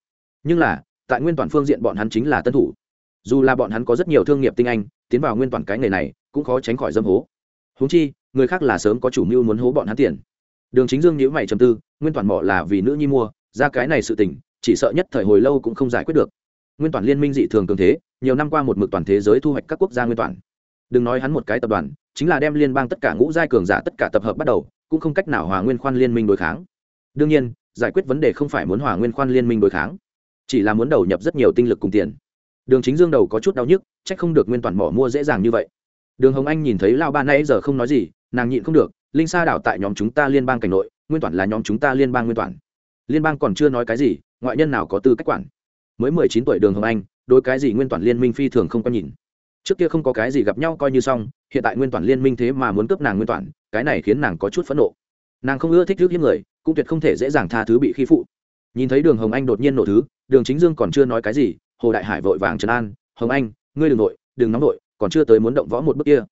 Nhưng là, tại nguyên toàn phương diện bọn hắn chính là tân thủ. Dù là bọn hắn có rất nhiều thương nghiệp tinh anh, tiến vào nguyên toàn cái nghề này, cũng khó tránh khỏi dâm hố. Húng chi, người khác là sớm có chủ mưu muốn hố bọn hắn tiền. Đường chính dương nhữ mày trầm tư, nguyên toàn mỏ là vì nữ nhi mua, ra cái này sự tình, chỉ sợ nhất thời hồi lâu cũng không giải quyết được. Nguyên toàn liên minh dị thường cường thế, nhiều năm qua một mực toàn thế giới thu hoạch các quốc gia nguyên toàn. Đừng nói hắn một cái tập đoàn chính là đem liên bang tất cả ngũ giai cường giả tất cả tập hợp bắt đầu, cũng không cách nào hòa nguyên khoan liên minh đối kháng. Đương nhiên, giải quyết vấn đề không phải muốn hòa nguyên khoan liên minh đối kháng, chỉ là muốn đầu nhập rất nhiều tinh lực cùng tiền. Đường chính dương đầu có chút đau nhức trách không được nguyên toàn mỏ mua dễ dàng như vậy. Đường hồng anh nhìn thấy lao ba nãy giờ không nói gì, nàng nhịn không được, linh sa đảo tại nhóm chúng ta liên bang cảnh nội, nguyên toàn là nhóm chúng ta liên bang nguyên toàn. Liên bang còn chưa nói cái gì, ngoại nhân nào có tư cách quản. Mới mười chín tuổi đường hồng anh đôi cái gì nguyên toàn liên minh phi thường không có nhìn trước kia không có cái gì gặp nhau coi như xong, hiện tại nguyên toàn liên minh thế mà muốn cướp nàng nguyên toàn, cái này khiến nàng có chút phẫn nộ. Nàng không ưa thích trước những người, cũng tuyệt không thể dễ dàng tha thứ bị khi phụ. Nhìn thấy đường hồng anh đột nhiên nổ thứ, đường chính dương còn chưa nói cái gì, hồ đại hải vội vàng trấn an, hồng anh, ngươi đừng nội đừng nóng nội còn chưa tới muốn động võ một bước kia.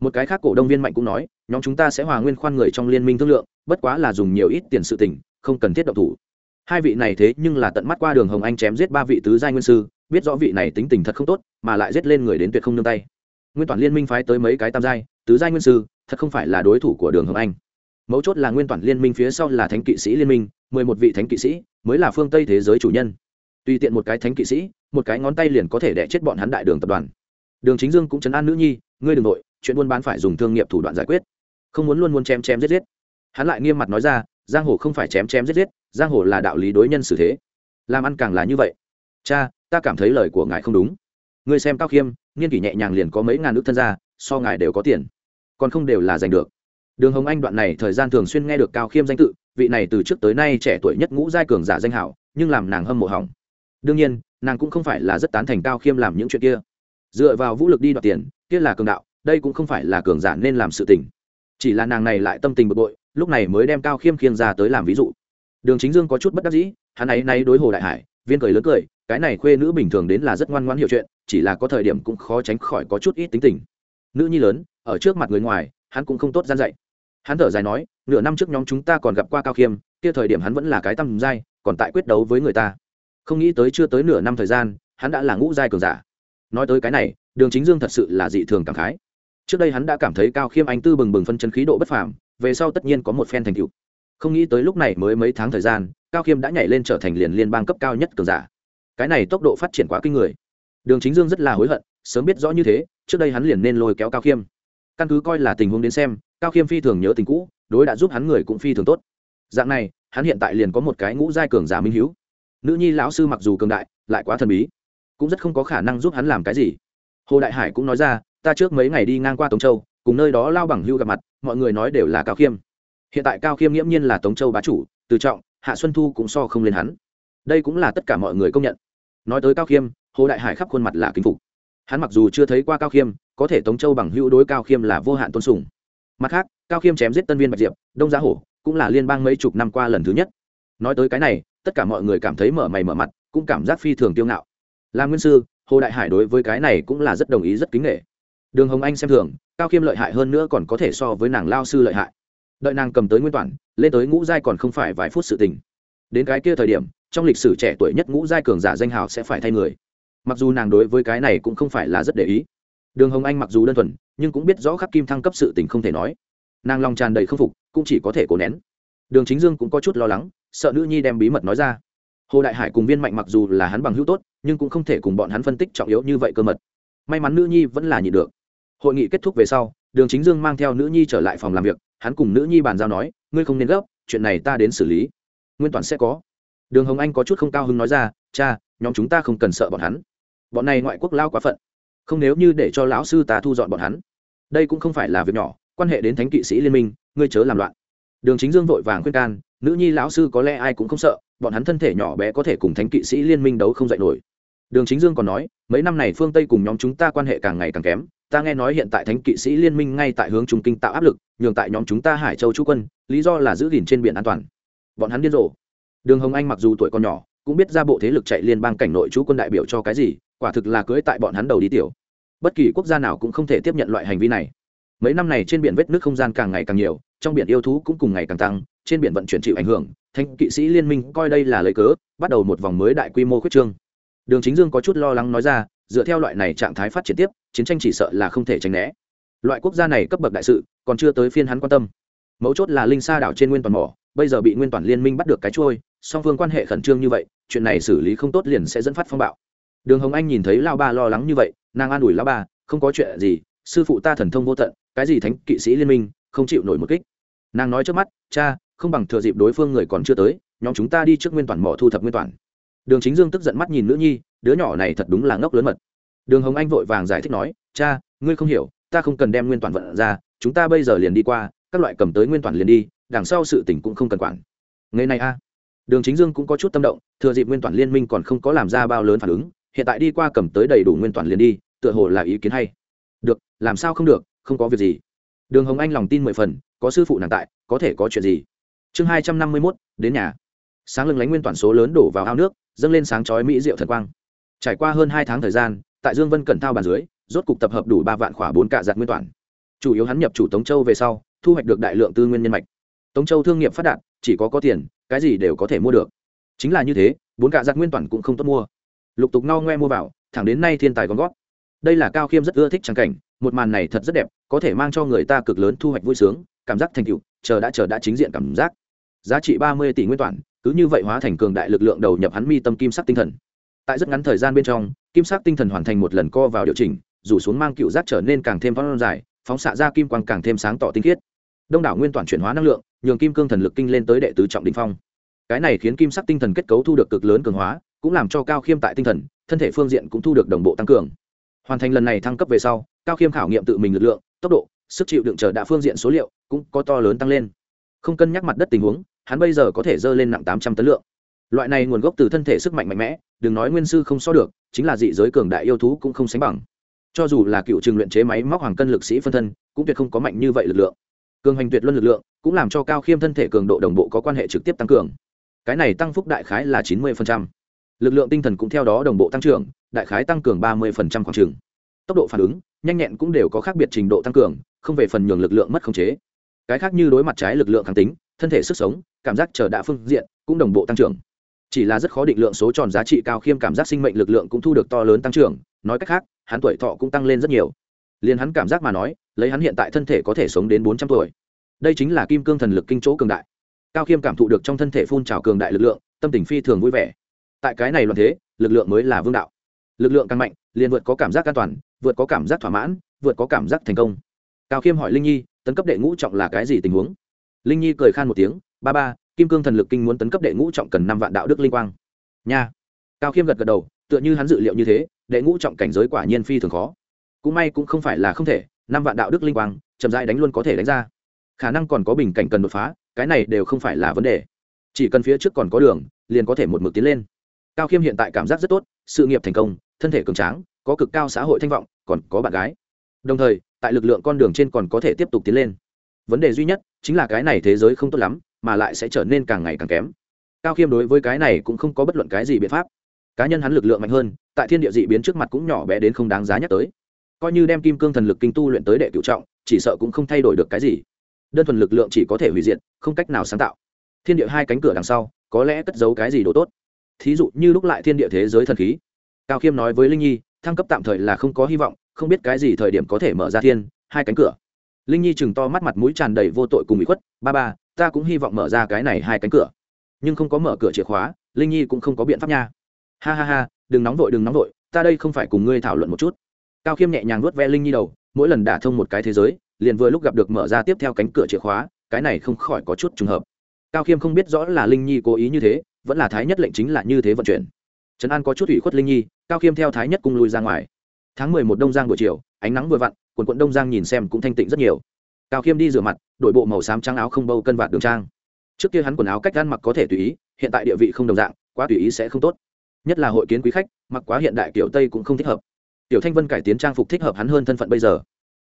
Một cái khác cổ đông viên mạnh cũng nói, nhóm chúng ta sẽ hòa nguyên khoan người trong liên minh thương lượng, bất quá là dùng nhiều ít tiền sự tình, không cần thiết động thủ. Hai vị này thế nhưng là tận mắt qua đường hồng anh chém giết ba vị tứ giai nguyên sư biết rõ vị này tính tình thật không tốt, mà lại giết lên người đến tuyệt không nương tay. Nguyên toàn liên minh phái tới mấy cái tam giai, tứ giai nguyên sư, thật không phải là đối thủ của đường hồng anh. Mấu chốt là nguyên toàn liên minh phía sau là thánh kỵ sĩ liên minh, mười một vị thánh kỵ sĩ, mới là phương tây thế giới chủ nhân. Tùy tiện một cái thánh kỵ sĩ, một cái ngón tay liền có thể đẻ chết bọn hắn đại đường tập đoàn. Đường chính dương cũng chấn an nữ nhi, ngươi đ ừ n g nội chuyện buôn bán phải dùng thương nghiệp thủ đoạn giải quyết. Không muốn luôn muốn chém chém giết giết. Hắn lại nghiêm mặt nói ra, giang hồ không phải chém chém giết giết, giang hồ là đạo lý đối nhân xử thế. Làm ăn càng là như vậy. Cha ta cảm thấy lời của ngài không đúng. Người xem cao khiêm, niên kỷ nhẹ nhàng liền có mấy ngàn nước thân gia, so ngài đều có tiền. Còn không đều là giành được. Đường hồng anh đoạn này thời gian thường xuyên nghe được cao khiêm danh tự, vị này từ trước tới nay trẻ tuổi nhất ngũ giai cường giả danh hảo, nhưng làm nàng hâm mộ hỏng. Đương nhiên, nàng cũng không phải là rất tán thành cao khiêm làm những chuyện kia. Dựa vào vũ lực đi đoạt tiền, kia là cường đạo, đây cũng không phải là cường giả nên làm sự tình. Chỉ là nàng này lại tâm tình bực bội, lúc này mới đem cao khiêm khiêng ra tới làm ví dụ. Đường chính dương có chút bất đắc dĩ, hắn ấy nay đối hồ đại hải viên cười lớn cười, cái này khuê nữ bình thường đến là rất ngoan ngoãn hiểu chuyện, chỉ là có thời điểm cũng khó tránh khỏi có chút ít tính tình. Nữ nhi lớn, ở trước mặt người ngoài, hắn cũng không tốt gian dạy. Hắn thở dài nói, nửa năm trước nhóm chúng ta còn gặp qua cao khiêm, kia thời điểm hắn vẫn là cái tăm giai còn tại quyết đấu với người ta. Không nghĩ tới chưa tới nửa năm thời gian, hắn đã là ngũ giai cường giả. Nói tới cái này, đường chính dương thật sự là dị thường cảm khái. Trước đây hắn đã cảm thấy cao khiêm anh tư bừng bừng phân chân khí độ bất phàm, về sau tất nhiên có một phen thành tựu không nghĩ tới lúc này mới mấy tháng thời gian, cao khiêm đã nhảy lên trở thành liền liên bang cấp cao nhất cường giả. Cái này tốc độ phát triển quá kinh người. Đường chính dương rất là hối hận, sớm biết rõ như thế, trước đây hắn liền nên lôi kéo cao khiêm. Căn cứ coi là tình huống đến xem, cao khiêm phi thường nhớ tình cũ, đối đã giúp hắn người cũng phi thường tốt. Dạng này, hắn hiện tại liền có một cái ngũ giai cường giả minh h nữ nhi lão sư mặc dù cường đại, lại quá thần bí, cũng rất không có khả năng giúp hắn làm cái gì. Hồ đại hải cũng nói ra, ta trước mấy ngày đi ngang qua tống châu, cùng nơi đó lao bằng hưu gặp mặt, mọi người nói đều là cao khiêm hiện tại cao khiêm nghiễm nhiên là tống châu bá chủ, từ trọng, hạ xuân thu cũng so không lên hắn. Đây cũng là tất cả mọi người công nhận. Nói tới cao khiêm, hồ đại hải khắp khuôn mặt là kính phục. Hắn mặc dù chưa thấy qua cao khiêm, có thể tống châu bằng hữu đối cao khiêm là vô hạn tôn sùng. Mặt khác, cao khiêm chém giết tân viên bạch diệp, đông giá hổ, cũng là liên bang mấy chục năm qua lần thứ nhất. Nói tới cái này, tất cả mọi người cảm thấy mở mày mở mặt, cũng cảm giác phi thường tiêu ngạo. Làm nguyên sư, hồ đại hải đối với cái này cũng là rất đồng ý, rất kính nghệ đường hồng anh xem thường, cao khiêm lợi hại hơn nữa còn có thể so với nàng lao sư lợi hại đợi nàng cầm tới nguyên toàn, lên tới ngũ giai còn không phải vài phút sự tình. Đến cái kia thời điểm, trong lịch sử trẻ tuổi nhất ngũ giai cường giả danh hào sẽ phải thay người. Mặc dù nàng đối với cái này cũng không phải là rất để ý. Đường hồng anh mặc dù đơn thuần, nhưng cũng biết rõ khắc kim thăng cấp sự tình không thể nói. Nàng lòng tràn đầy k phục, cũng chỉ có thể cố nén. Đường chính dương cũng có chút lo lắng, sợ nữ nhi đem bí mật nói ra. Hồ đại hải cùng viên mạnh mặc dù là hắn bằng hữu tốt, nhưng cũng không thể cùng bọn hắn phân tích trọng yếu như vậy cơ mật. May mắn nữ nhi vẫn là nhịn được. Hội nghị kết thúc về sau, đường chính dương mang theo nữ nhi trở lại phòng làm việc hắn cùng nữ nhi bàn giao nói, ngươi không nên gấp, chuyện này ta đến xử lý. Nguyên toàn sẽ có. Đường hồng anh có chút không cao hứng nói ra, cha, nhóm chúng ta không cần sợ bọn hắn. Bọn này ngoại quốc lao quá phận. Không nếu như để cho lão sư ta thu dọn bọn hắn. Đây cũng không phải là việc nhỏ, quan hệ đến thánh kỵ sĩ liên minh, ngươi chớ làm loạn. Đường chính dương vội vàng khuyên can, nữ nhi lão sư có lẽ ai cũng không sợ, bọn hắn thân thể nhỏ bé có thể cùng thánh kỵ sĩ liên minh đấu không dạy nổi đường chính dương còn nói, mấy năm này phương tây cùng nhóm chúng ta quan hệ càng ngày càng kém. Ta nghe nói hiện tại thánh kỵ sĩ liên minh ngay tại hướng trung kinh tạo áp lực, nhường tại nhóm chúng ta hải châu chú quân, lý do là giữ gìn trên biển an toàn. Bọn hắn điên rồ. Đường hồng anh mặc dù tuổi còn nhỏ, cũng biết ra bộ thế lực chạy liên bang cảnh nội chú quân đại biểu cho cái gì, quả thực là cưới tại bọn hắn đầu đi tiểu. Bất kỳ quốc gia nào cũng không thể tiếp nhận loại hành vi này. Mấy năm này trên biển vết nước không gian càng ngày càng nhiều, trong biển yêu thú cũng cùng ngày càng tăng, trên biển vận chuyển chịu ảnh hưởng thanh kỵ sĩ liên minh coi đây là lấy cớ, bắt đầu một vòng mới đại quy mô khuyết trương đường chính dương có chút lo lắng nói ra, dựa theo loại này trạng thái phát triển tiếp, chiến tranh chỉ sợ là không thể tránh né. Loại quốc gia này cấp bậc đại sự, còn chưa tới phiên hắn quan tâm. Mấu chốt là linh sa đảo trên nguyên toàn mỏ, bây giờ bị nguyên toàn liên minh bắt được cái trôi, song phương quan hệ khẩn trương như vậy, chuyện này xử lý không tốt liền sẽ dẫn phát phong bạo. Đường hồng anh nhìn thấy lao ba lo lắng như vậy, nàng an ủi lao ba, không có chuyện gì, sư phụ ta thần thông vô tận, cái gì thánh kỵ sĩ liên minh, không chịu nổi một kích. Nàng nói trước mắt, cha, không bằng thừa dịp đối phương người còn chưa tới, nhóm chúng ta đi trước nguyên toàn mỏ thu thập nguyên toàn đường chính dương tức giận mắt nhìn nữ nhi, đứa nhỏ này thật đúng là ngốc lớn mật. Đường hồng anh vội vàng giải thích nói, cha, ngươi không hiểu, ta không cần đem nguyên toàn vận ra, chúng ta bây giờ liền đi qua, các loại cầm tới nguyên toàn liền đi, đằng sau sự tỉnh cũng không cần quản. Ngày này a? Đường chính dương cũng có chút tâm động, thừa dịp nguyên toàn liên minh còn không có làm ra bao lớn phản ứng, hiện tại đi qua cầm tới đầy đủ nguyên toàn liền đi, tựa hồ là ý kiến hay. Được, làm sao không được, không có việc gì. Đường hồng anh lòng tin mười phần, có sư phụ nàng tại, có thể có chuyện gì? Chương hai trăm năm mươi mốt, đến nhà sáng lưng lánh nguyên toàn số lớn đổ vào ao nước, dâng lên sáng chói mỹ diệu thần quang. Trải qua hơn hai tháng thời gian, tại dương vân cẩn thao bàn dưới, rốt cục tập hợp đủ ba vạn khỏa bốn cạ giặt nguyên toàn. Chủ yếu hắn nhập chủ tống châu về sau, thu hoạch được đại lượng tư nguyên nhân mạch. Tống châu thương nghiệp phát đạt, chỉ có có tiền, cái gì đều có thể mua được. Chính là như thế, bốn cạ giặt nguyên toàn cũng không tốt mua. Lục tục no ngoe mua vào, thẳng đến nay thiên tài gom gót đây là cao khiêm rất ưa thích trang cảnh, một màn này thật rất đẹp, có thể mang cho người ta cực lớn thu hoạch vui sướng, cảm giác thành tựu, chờ đã chờ đã chính diện cảm giác. Giá trị ba mươi tỷ nguyên toàn cứ như vậy hóa thành cường đại lực lượng đầu nhập hắn mi tâm kim sắc tinh thần. Tại rất ngắn thời gian bên trong, kim sắc tinh thần hoàn thành một lần co vào điều chỉnh rủ xuống mang cựu giác trở nên càng thêm phong dài, phóng xạ ra kim quang càng thêm sáng tỏ tinh khiết. Đông đảo nguyên toàn chuyển hóa năng lượng, nhường kim cương thần lực kinh lên tới đệ tứ trọng đình phong. Cái này khiến kim sắc tinh thần kết cấu thu được cực lớn cường hóa, cũng làm cho cao khiêm tại tinh thần, thân thể phương diện cũng thu được đồng bộ tăng cường. Hoàn thành lần này thăng cấp về sau, cao khiêm khảo nghiệm tự mình lực lượng, tốc độ, sức chịu đựng chờ đã phương diện số liệu cũng có to lớn tăng lên. Không cân nhắc mặt đất tình huống hắn bây giờ có thể dơ lên nặng tám trăm tấn lượng. Loại này nguồn gốc từ thân thể sức mạnh mạnh mẽ, đừng nói nguyên sư không so được, chính là dị giới cường đại yêu thú cũng không sánh bằng. Cho dù là cựu trường luyện chế máy móc hoàng cân lực sĩ phân thân, cũng tuyệt không có mạnh như vậy lực lượng. Cường hành tuyệt luân lực lượng, cũng làm cho cao khiêm thân thể cường độ đồng bộ có quan hệ trực tiếp tăng cường. Cái này tăng phúc đại khái là chín mươi lực lượng tinh thần cũng theo đó đồng bộ tăng trưởng, đại khái tăng cường ba mươi khoảng trường tốc độ phản ứng, nhanh nhẹn cũng đều có khác biệt trình độ tăng cường, không về phần nhường lực lượng mất khống chế. Cái khác như đối mặt trái lực lượng kháng tính thân thể sức sống, cảm giác chờ đã phương diện, cũng đồng bộ tăng trưởng. Chỉ là rất khó định lượng số tròn giá trị cao khiêm cảm giác sinh mệnh lực lượng cũng thu được to lớn tăng trưởng, nói cách khác, hắn tuổi thọ cũng tăng lên rất nhiều. Liền hắn cảm giác mà nói, lấy hắn hiện tại thân thể có thể sống đến bốn trăm tuổi. Đây chính là kim cương thần lực kinh chỗ cường đại. Cao khiêm cảm thụ được trong thân thể phun trào cường đại lực lượng, tâm tình phi thường vui vẻ. Tại cái này loạn thế, lực lượng mới là vương đạo. Lực lượng càng mạnh, liền vượt có cảm giác an toàn, vượt có cảm giác thỏa mãn, vượt có cảm giác thành công. Cao khiêm hỏi linh nhi, tấn cấp đệ ngũ trọng là cái gì tình huống? Linh nhi cười khan một tiếng, ba ba, kim cương thần lực kinh muốn tấn cấp đệ ngũ trọng cần năm vạn đạo đức linh quang. Nha. Cao khiêm gật gật đầu, tựa như hắn dự liệu như thế, đệ ngũ trọng cảnh giới quả nhiên phi thường khó. Cũng may cũng không phải là không thể, năm vạn đạo đức linh quang, chậm rãi đánh luôn có thể đánh ra. Khả năng còn có bình cảnh cần đột phá, cái này đều không phải là vấn đề. Chỉ cần phía trước còn có đường, liền có thể một mực tiến lên. Cao khiêm hiện tại cảm giác rất tốt, sự nghiệp thành công, thân thể cường tráng, có cực cao xã hội thanh vọng, còn có bạn gái. Đồng thời, tại lực lượng con đường trên còn có thể tiếp tục tiến lên. Vấn đề duy nhất chính là cái này thế giới không tốt lắm, mà lại sẽ trở nên càng ngày càng kém. Cao khiêm đối với cái này cũng không có bất luận cái gì biện pháp. Cá nhân hắn lực lượng mạnh hơn, tại thiên địa dị biến trước mặt cũng nhỏ bé đến không đáng giá nhắc tới. Coi như đem kim cương thần lực kinh tu luyện tới đệ cựu trọng, chỉ sợ cũng không thay đổi được cái gì. Đơn thuần lực lượng chỉ có thể hủy diệt, không cách nào sáng tạo. Thiên địa hai cánh cửa đằng sau, có lẽ cất giấu cái gì đồ tốt. Thí dụ như lúc lại thiên địa thế giới thần khí. Cao khiêm nói với linh nhi, thăng cấp tạm thời là không có hy vọng, không biết cái gì thời điểm có thể mở ra thiên, hai cánh cửa linh nhi chừng to mắt mặt mũi tràn đầy vô tội cùng bị khuất, ba ba, ta cũng hy vọng mở ra cái này hai cánh cửa. Nhưng không có mở cửa chìa khóa, linh nhi cũng không có biện pháp nha. Ha ha ha, đừng nóng vội, đừng nóng vội, ta đây không phải cùng ngươi thảo luận một chút. Cao khiêm nhẹ nhàng nuốt ve linh nhi đầu, mỗi lần đả thông một cái thế giới, liền vừa lúc gặp được mở ra tiếp theo cánh cửa chìa khóa, cái này không khỏi có chút trùng hợp. Cao khiêm không biết rõ là linh nhi cố ý như thế, vẫn là thái nhất lệnh chính là như thế vận chuyển. Trấn an có chút ủy khuất linh nhi, cao khiêm theo thái nhất cung lui ra ngoài. Tháng mười một đông giang buổi chiều, ánh nắng vừa vặn quần quận đông giang nhìn xem cũng thanh tịnh rất nhiều. Cao khiêm đi rửa mặt đội bộ màu xám trắng áo không bâu cân vạt đường trang. Trước kia hắn quần áo cách ăn mặc có thể tùy ý, hiện tại địa vị không đồng dạng, quá tùy ý sẽ không tốt. Nhất là hội kiến quý khách, mặc quá hiện đại kiểu tây cũng không thích hợp. Tiểu thanh vân cải tiến trang phục thích hợp hắn hơn thân phận bây giờ.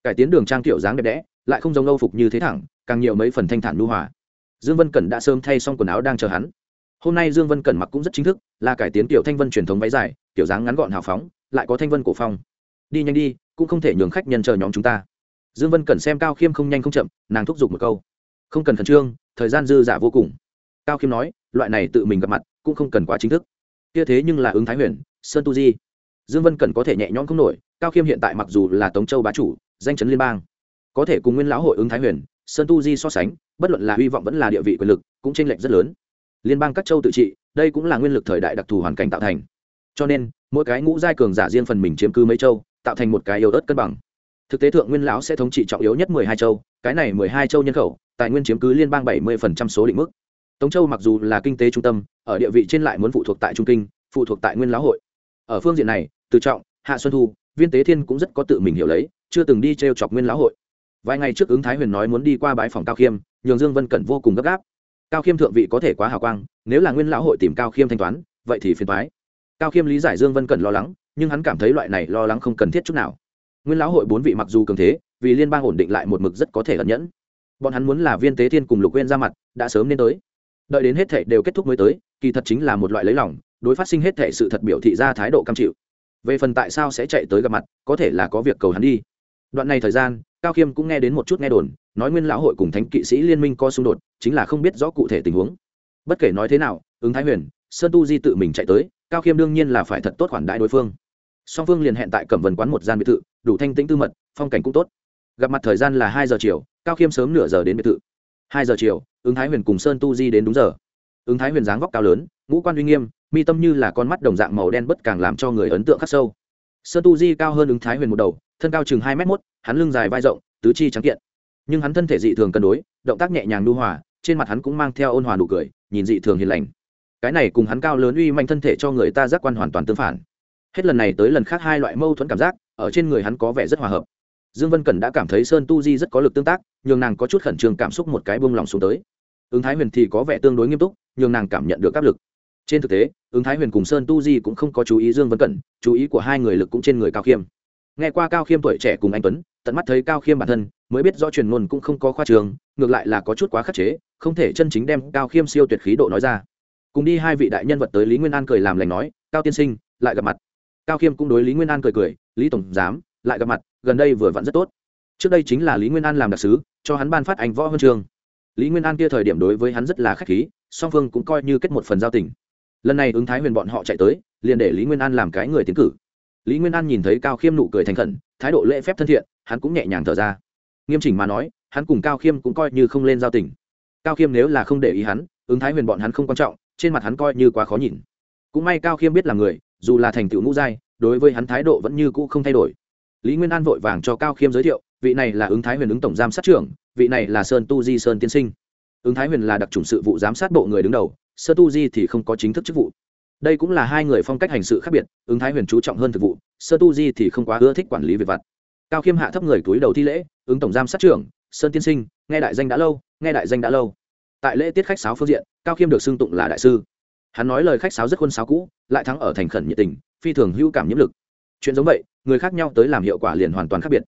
Cải tiến đường trang kiểu dáng đẹp đẽ, lại không giống âu phục như thế thẳng, càng nhiều mấy phần thanh thản lưu hòa. Dương vân cẩn đã sớm thay xong quần áo đang chờ hắn. Hôm nay dương vân cẩn mặc cũng rất chính thức, là cải tiến kiểu thanh vân truyền thống váy dài, kiểu dáng ngắn gọn hào phóng, lại có thanh vân cổ phong. Đi nhanh đi cũng không thể nhường khách nhân chờ nhóm chúng ta. Dương vân Cần xem cao khiêm không nhanh không chậm, nàng thúc giục một câu. Không cần khẩn trương, thời gian dư giả vô cùng. Cao khiêm nói, loại này tự mình gặp mặt cũng không cần quá chính thức. Kia thế nhưng là ứng thái huyền, sơn tu di. Dương vân Cần có thể nhẹ nhõm không nổi, cao khiêm hiện tại mặc dù là tống châu bá chủ, danh chấn liên bang, có thể cùng nguyên lão hội ứng thái huyền, sơn tu di so sánh, bất luận là hy vọng vẫn là địa vị quyền lực, cũng tranh lệch rất lớn. Liên bang các châu tự trị, đây cũng là nguyên lực thời đại đặc thù hoàn cảnh tạo thành. Cho nên, mỗi cái ngũ giai cường giả riêng phần mình chiếm cư mấy châu tạo thành một cái yếu ớt cân bằng. Thực tế thượng nguyên lão sẽ thống trị trọng yếu nhất mười hai châu, cái này mười hai châu nhân khẩu, tài nguyên chiếm cứ liên bang bảy mươi phần trăm số định mức. Tống châu mặc dù là kinh tế trung tâm, ở địa vị trên lại muốn phụ thuộc tại trung kinh, phụ thuộc tại nguyên lão hội. Ở phương diện này, từ trọng, hạ xuân thu, viên tế thiên cũng rất có tự mình hiểu lấy, chưa từng đi t r e o chọc nguyên lão hội. Vài ngày trước ứng thái huyền nói muốn đi qua bãi phòng cao khiêm, nhường dương vân cẩn vô cùng gấp gáp. Cao khiêm thượng vị có thể quá hào quang, nếu là nguyên lão hội tìm cao khiêm thanh toán, vậy thì phiền thoái cao khiêm lý giải dương vân cẩn lo lắng nhưng hắn cảm thấy loại này lo lắng không cần thiết chút nào. Nguyên lão hội bốn vị mặc dù cường thế, vì liên bang ổn định lại một mực rất có thể ẩn nhẫn. Bọn hắn muốn là viên tế thiên cùng lục quên ra mặt, đã sớm nên tới. Đợi đến hết thể đều kết thúc mới tới, kỳ thật chính là một loại lấy lòng, đối phát sinh hết thể sự thật biểu thị ra thái độ cam chịu. Về phần tại sao sẽ chạy tới gặp mặt, có thể là có việc cầu hắn đi. Đoạn này thời gian, cao khiêm cũng nghe đến một chút nghe đồn, nói nguyên lão hội cùng thánh kỵ sĩ liên minh có xung đột, chính là không biết rõ cụ thể tình huống. Bất kể nói thế nào, ứng thái huyền, sơn tu di tự mình chạy tới, cao khiêm đương nhiên là phải thật tốt khoản đại đối phương song phương liền hẹn tại cẩm vần quán một gian biệt thự, đủ thanh tĩnh tư mật, phong cảnh cũng tốt. Gặp mặt thời gian là hai giờ chiều, cao khiêm sớm nửa giờ đến biệt thự. Hai giờ chiều, ứng thái huyền cùng sơn tu di đến đúng giờ. Ứng thái huyền dáng vóc cao lớn, ngũ quan uy nghiêm, mi tâm như là con mắt đồng dạng màu đen bất càng làm cho người ấn tượng khắc sâu. Sơn tu di cao hơn ứng thái huyền một đầu, thân cao chừng hai m một hắn lưng dài vai rộng, tứ chi trắng kiện. Nhưng hắn thân thể dị thường cân đối, động tác nhẹ nhàng nu hòa, trên mặt hắn cũng mang theo ôn hòa nụ cười, nhìn dị thường hiền lành. Cái này cùng hắn cao lớn uy manh thân thể cho người ta giác quan hoàn toàn tương phản hết lần này tới lần khác hai loại mâu thuẫn cảm giác, ở trên người hắn có vẻ rất hòa hợp. Dương vân cẩn đã cảm thấy sơn tu di rất có lực tương tác, nhường nàng có chút khẩn trương cảm xúc một cái buông lòng xuống tới. Ứng thái huyền thì có vẻ tương đối nghiêm túc, nhường nàng cảm nhận được áp lực. Trên thực tế, ứng thái huyền cùng sơn tu di cũng không có chú ý dương vân cẩn, chú ý của hai người lực cũng trên người cao khiêm. Nghe qua cao khiêm tuổi trẻ cùng anh tuấn, tận mắt thấy cao khiêm bản thân, mới biết do truyền ngôn cũng không có khoa trường, ngược lại là có chút quá khắc chế, không thể chân chính đem cao khiêm siêu tuyệt khí độ nói ra. Cùng đi hai vị đại nhân vật tới lý nguyên an cười làm lành nói, cao tiên sinh, lại gặp mặt cao khiêm cũng đối lý nguyên an cười cười, lý tổng giám, lại gặp mặt, gần đây vừa vặn rất tốt. Trước đây chính là lý nguyên an làm đặc sứ, cho hắn ban phát ảnh võ huân trường lý nguyên an kia thời điểm đối với hắn rất là k h á c h khí, song phương cũng coi như kết một phần giao tình. Lần này ứng thái huyền bọn họ chạy tới, liền để lý nguyên an làm cái người tiến cử. Lý nguyên an nhìn thấy cao khiêm nụ cười thành khẩn, thái độ lễ phép thân thiện, hắn cũng nhẹ nhàng thở ra. Nghiêm chỉnh mà nói, hắn cùng cao khiêm cũng coi như không lên giao tình. Cao khiêm nếu là không để ý hắn, ứng thái huyền bọn hắn không quan trọng, trên mặt hắn coi như quá khó nhìn. Cũng may cao khiêm biết là người dù là thành tựu ngũ giai, đối với hắn thái độ vẫn như cũ không thay đổi. Lý nguyên an vội vàng cho cao khiêm giới thiệu, vị này là ứng thái huyền ứng tổng giám sát trưởng, vị này là sơn tu di sơn tiên sinh. Ứng thái huyền là đặc trùng sự vụ giám sát bộ người đứng đầu Sơ tu di thì không có chính thức chức vụ. Đây cũng là hai người phong cách hành sự khác biệt, ứng thái huyền chú trọng hơn thực vụ Sơ tu di thì không quá ưa thích quản lý việc vặt. Cao khiêm hạ thấp người túi đầu thi lễ, ứng tổng giám sát trưởng, sơn tiên sinh, nghe đại danh đã lâu, nghe đại danh đã lâu. Tại lễ tiết khách sáo phương diện, cao khiêm được xưng tụng là đại sư hắn nói lời khách sáo rất khuôn sáo cũ, lại thắng ở thành khẩn nhiệt tình, phi thường hữu cảm nhiễm lực. Chuyện giống vậy, người khác nhau tới làm hiệu quả liền hoàn toàn khác biệt.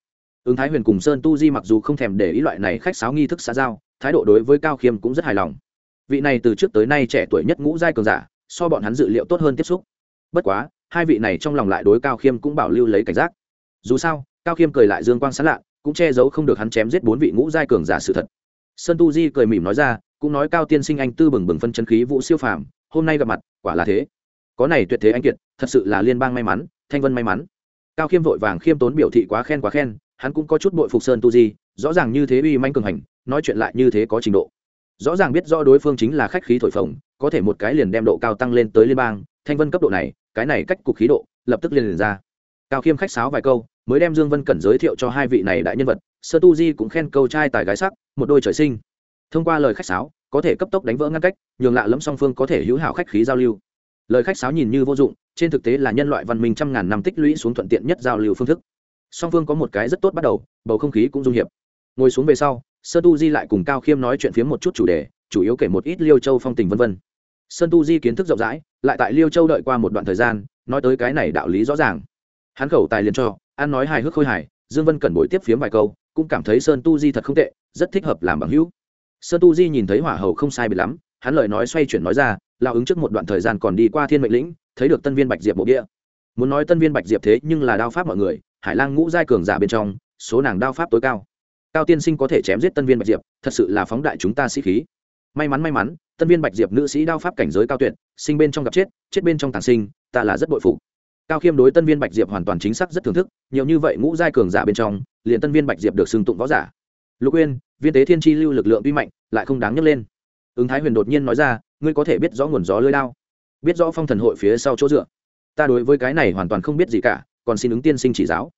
Ứng thái huyền cùng sơn tu di mặc dù không thèm để ý loại này khách sáo nghi thức xã giao, thái độ đối với cao khiêm cũng rất hài lòng. Vị này từ trước tới nay trẻ tuổi nhất ngũ giai cường giả, so bọn hắn dự liệu tốt hơn tiếp xúc. Bất quá, hai vị này trong lòng lại đối cao khiêm cũng bảo lưu lấy cảnh giác. Dù sao, cao khiêm cười lại dương quang sán lạ, cũng che giấu không được hắn chém giết bốn vị ngũ giai cường giả sự thật. Sơn tu di cười mỉm nói ra, cũng nói cao tiên sinh anh tư bừng bừng phân chân khí vũ siêu phàm hôm nay gặp mặt, quả là thế. Có này tuyệt thế anh kiệt, thật sự là liên bang may mắn, thanh vân may mắn. Cao khiêm vội vàng khiêm tốn biểu thị quá khen quá khen, hắn cũng có chút bội phục sơn tu di, rõ ràng như thế uy manh cường hành, nói chuyện lại như thế có trình độ. Rõ ràng biết rõ đối phương chính là khách khí thổi phồng, có thể một cái liền đem độ cao tăng lên tới liên bang, thanh vân cấp độ này, cái này cách cục khí độ, lập tức liền liền ra. Cao khiêm khách sáo vài câu, mới đem dương vân cẩn giới thiệu cho hai vị này đại nhân vật sơ tu di cũng khen câu trai tài gái sắc, một đôi trời sinh. Thông qua lời khách sáo có thể cấp tốc đánh vỡ ngăn cách, nhường lạ lẫm song phương có thể hữu hảo khách khí giao lưu. Lời khách sáo nhìn như vô dụng, trên thực tế là nhân loại văn minh trăm ngàn năm tích lũy xuống thuận tiện nhất giao lưu phương thức. Song phương có một cái rất tốt bắt đầu, bầu không khí cũng dung hiệp. Ngồi xuống về sau, Sơn tu di lại cùng cao khiêm nói chuyện phiếm một chút chủ đề, chủ yếu kể một ít liêu châu phong tình vân vân. Sơn tu di kiến thức rộng rãi, lại tại liêu châu đợi qua một đoạn thời gian, nói tới cái này đạo lý rõ ràng. Hắn khẩu tài liền cho an nói hài hước khôi hài, dương vân cần bồi tiếp phiếm vài câu, cũng cảm thấy sơn tu di thật không tệ, rất thích hợp làm bằng hữu sơn tu di nhìn thấy hỏa hầu không sai biệt lắm, hắn lời nói xoay chuyển nói ra lao ứng trước một đoạn thời gian còn đi qua thiên mệnh lĩnh, thấy được tân viên bạch diệp mộ địa. Muốn nói tân viên bạch diệp thế nhưng là đao pháp mọi người, hải lang ngũ giai cường giả bên trong, số nàng đao pháp tối cao. Cao tiên sinh có thể chém giết tân viên bạch diệp, thật sự là phóng đại chúng ta sĩ khí. May mắn may mắn, tân viên bạch diệp nữ sĩ đao pháp cảnh giới cao tuyệt, sinh bên trong gặp chết chết bên trong tàng sinh, ta là rất bội phụ cao khiêm đối tân viên bạch diệp hoàn toàn chính xác rất thưởng thức, nhiều như vậy ngũ giai cường giả bên trong, liền tân viên bạch diệp được xưng tụng võ giả. Lục uyên viên tế thiên Chi lưu lực lượng tuy mạnh lại không đáng nhấc lên. Ứng thái huyền đột nhiên nói ra, ngươi có thể biết rõ nguồn gió lưới đao, biết rõ phong thần hội phía sau chỗ dựa. Ta đối với cái này hoàn toàn không biết gì cả, còn xin ứng tiên sinh chỉ giáo.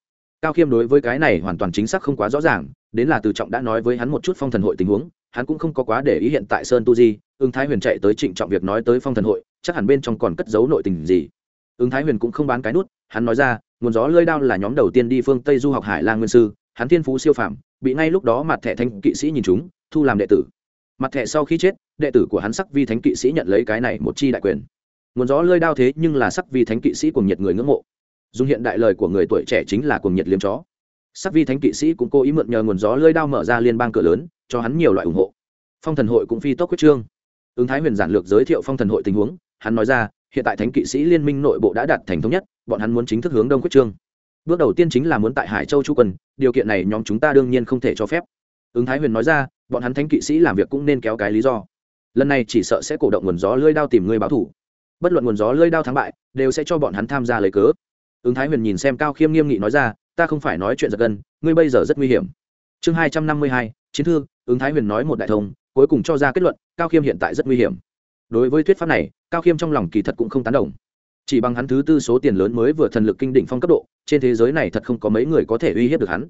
Cao khiêm đối với cái này hoàn toàn chính xác không quá rõ ràng, đến là từ trọng đã nói với hắn một chút phong thần hội tình huống, hắn cũng không có quá để ý hiện tại sơn tu di, ứng thái huyền chạy tới trịnh trọng việc nói tới phong thần hội, chắc hẳn bên trong còn cất giấu nội tình gì. Ứng thái huyền cũng không bán cái nút, hắn nói ra, nguồn gió lơi đao là nhóm đầu tiên đi phương tây du học hải lang nguyên sư hắn thiên phú siêu phàm, bị ngay lúc đó mặt thẻ Thánh kỵ sĩ nhìn chúng thu làm đệ tử. Mặt thẻ sau khi chết, đệ tử của hắn sắc vi thánh kỵ sĩ nhận lấy cái này một chi đại quyền. Nguồn gió lơi đao thế nhưng là sắc vi thánh kỵ sĩ cùng nhiệt người ngưỡng mộ. Dùng hiện đại lời của người tuổi trẻ chính là cùng nhiệt liếm chó. Sắc vi thánh kỵ sĩ cũng cố ý mượn nhờ nguồn gió lơi đao mở ra liên bang cửa lớn, cho hắn nhiều loại ủng hộ. Phong thần hội cũng phi tốc quyết trương. Ứng thái huyền giản lược giới thiệu phong thần hội tình huống, hắn nói ra, hiện tại thánh kỵ sĩ liên minh nội bộ đã đạt thành thống nhất, bọn hắn muốn chính thức hướng đông quyết trương bước đầu tiên chính là muốn tại hải châu chu quân, điều kiện này nhóm chúng ta đương nhiên không thể cho phép. Ứng thái huyền nói ra, bọn hắn thánh kỵ sĩ làm việc cũng nên kéo cái lý do. Lần này chỉ sợ sẽ cổ động nguồn gió lưỡi đao tìm người báo thủ. Bất luận nguồn gió lưỡi đao thắng bại, đều sẽ cho bọn hắn tham gia lấy cớ. Ứng thái huyền nhìn xem cao khiêm nghiêm nghị nói ra, ta không phải nói chuyện giật gân, ngươi bây giờ rất nguy hiểm. Chương hai trăm năm mươi hai, chiến thư, ứng thái huyền nói một đại thông, cuối cùng cho ra kết luận, cao khiêm hiện tại rất nguy hiểm. Đối với thuyết pháp này, cao khiêm trong lòng kỳ thật cũng không tán đồng. Chỉ bằng hắn thứ tư số tiền lớn mới vừa thần lực kinh đỉnh phong cấp độ trên thế giới này thật không có mấy người có thể uy hiếp được hắn.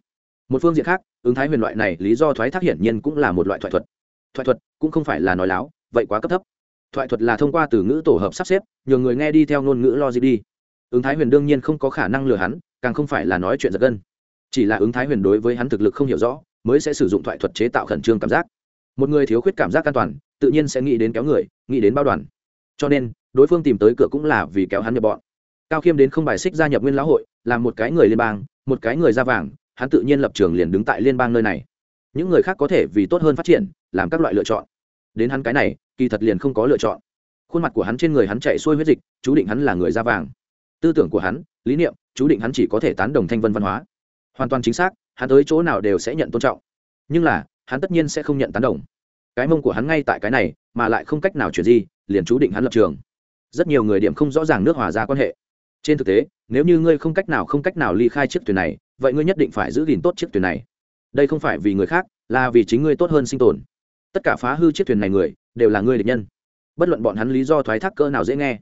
Một phương diện khác, ứng thái huyền loại này lý do thoái thác hiển nhiên cũng là một loại thoại thuật. Thoại thuật cũng không phải là nói láo, vậy quá cấp thấp. Thoại thuật là thông qua từ ngữ tổ hợp sắp xếp nhờ người nghe đi theo ngôn ngữ logic đi. Ứng thái huyền đương nhiên không có khả năng lừa hắn, càng không phải là nói chuyện giật gân. Chỉ là ứng thái huyền đối với hắn thực lực không hiểu rõ, mới sẽ sử dụng thoại thuật chế tạo khẩn trương cảm giác. Một người thiếu khuyết cảm giác an toàn, tự nhiên sẽ nghĩ đến kéo người, nghĩ đến bao đoàn. Cho nên, đối phương tìm tới cửa cũng là vì kéo hắn nhập bọn. Cao khiêm đến không bài xích gia nhập nguyên lão hội là một cái người liên bang một cái người ra vàng hắn tự nhiên lập trường liền đứng tại liên bang nơi này. Những người khác có thể vì tốt hơn phát triển làm các loại lựa chọn. Đến hắn cái này kỳ thật liền không có lựa chọn. Khuôn mặt của hắn trên người hắn chạy xuôi huyết dịch chú định hắn là người da vàng. Tư tưởng của hắn lý niệm chú định hắn chỉ có thể tán đồng thanh vân văn hóa. Hoàn toàn chính xác hắn tới chỗ nào đều sẽ nhận tôn trọng. Nhưng là hắn tất nhiên sẽ không nhận tán đồng. Cái mông của hắn ngay tại cái này mà lại không cách nào chuyển gì, liền chú định hắn lập trường. Rất nhiều người điểm không rõ ràng nước hòa ra quan hệ trên thực tế, nếu như ngươi không cách nào không cách nào ly khai chiếc thuyền này, vậy ngươi nhất định phải giữ gìn tốt chiếc thuyền này. Đây không phải vì người khác, là vì chính ngươi tốt hơn sinh tồn. Tất cả phá hư chiếc thuyền này người, đều là ngươi địch nhân. Bất luận bọn hắn lý do thoái thác cỡ nào dễ nghe,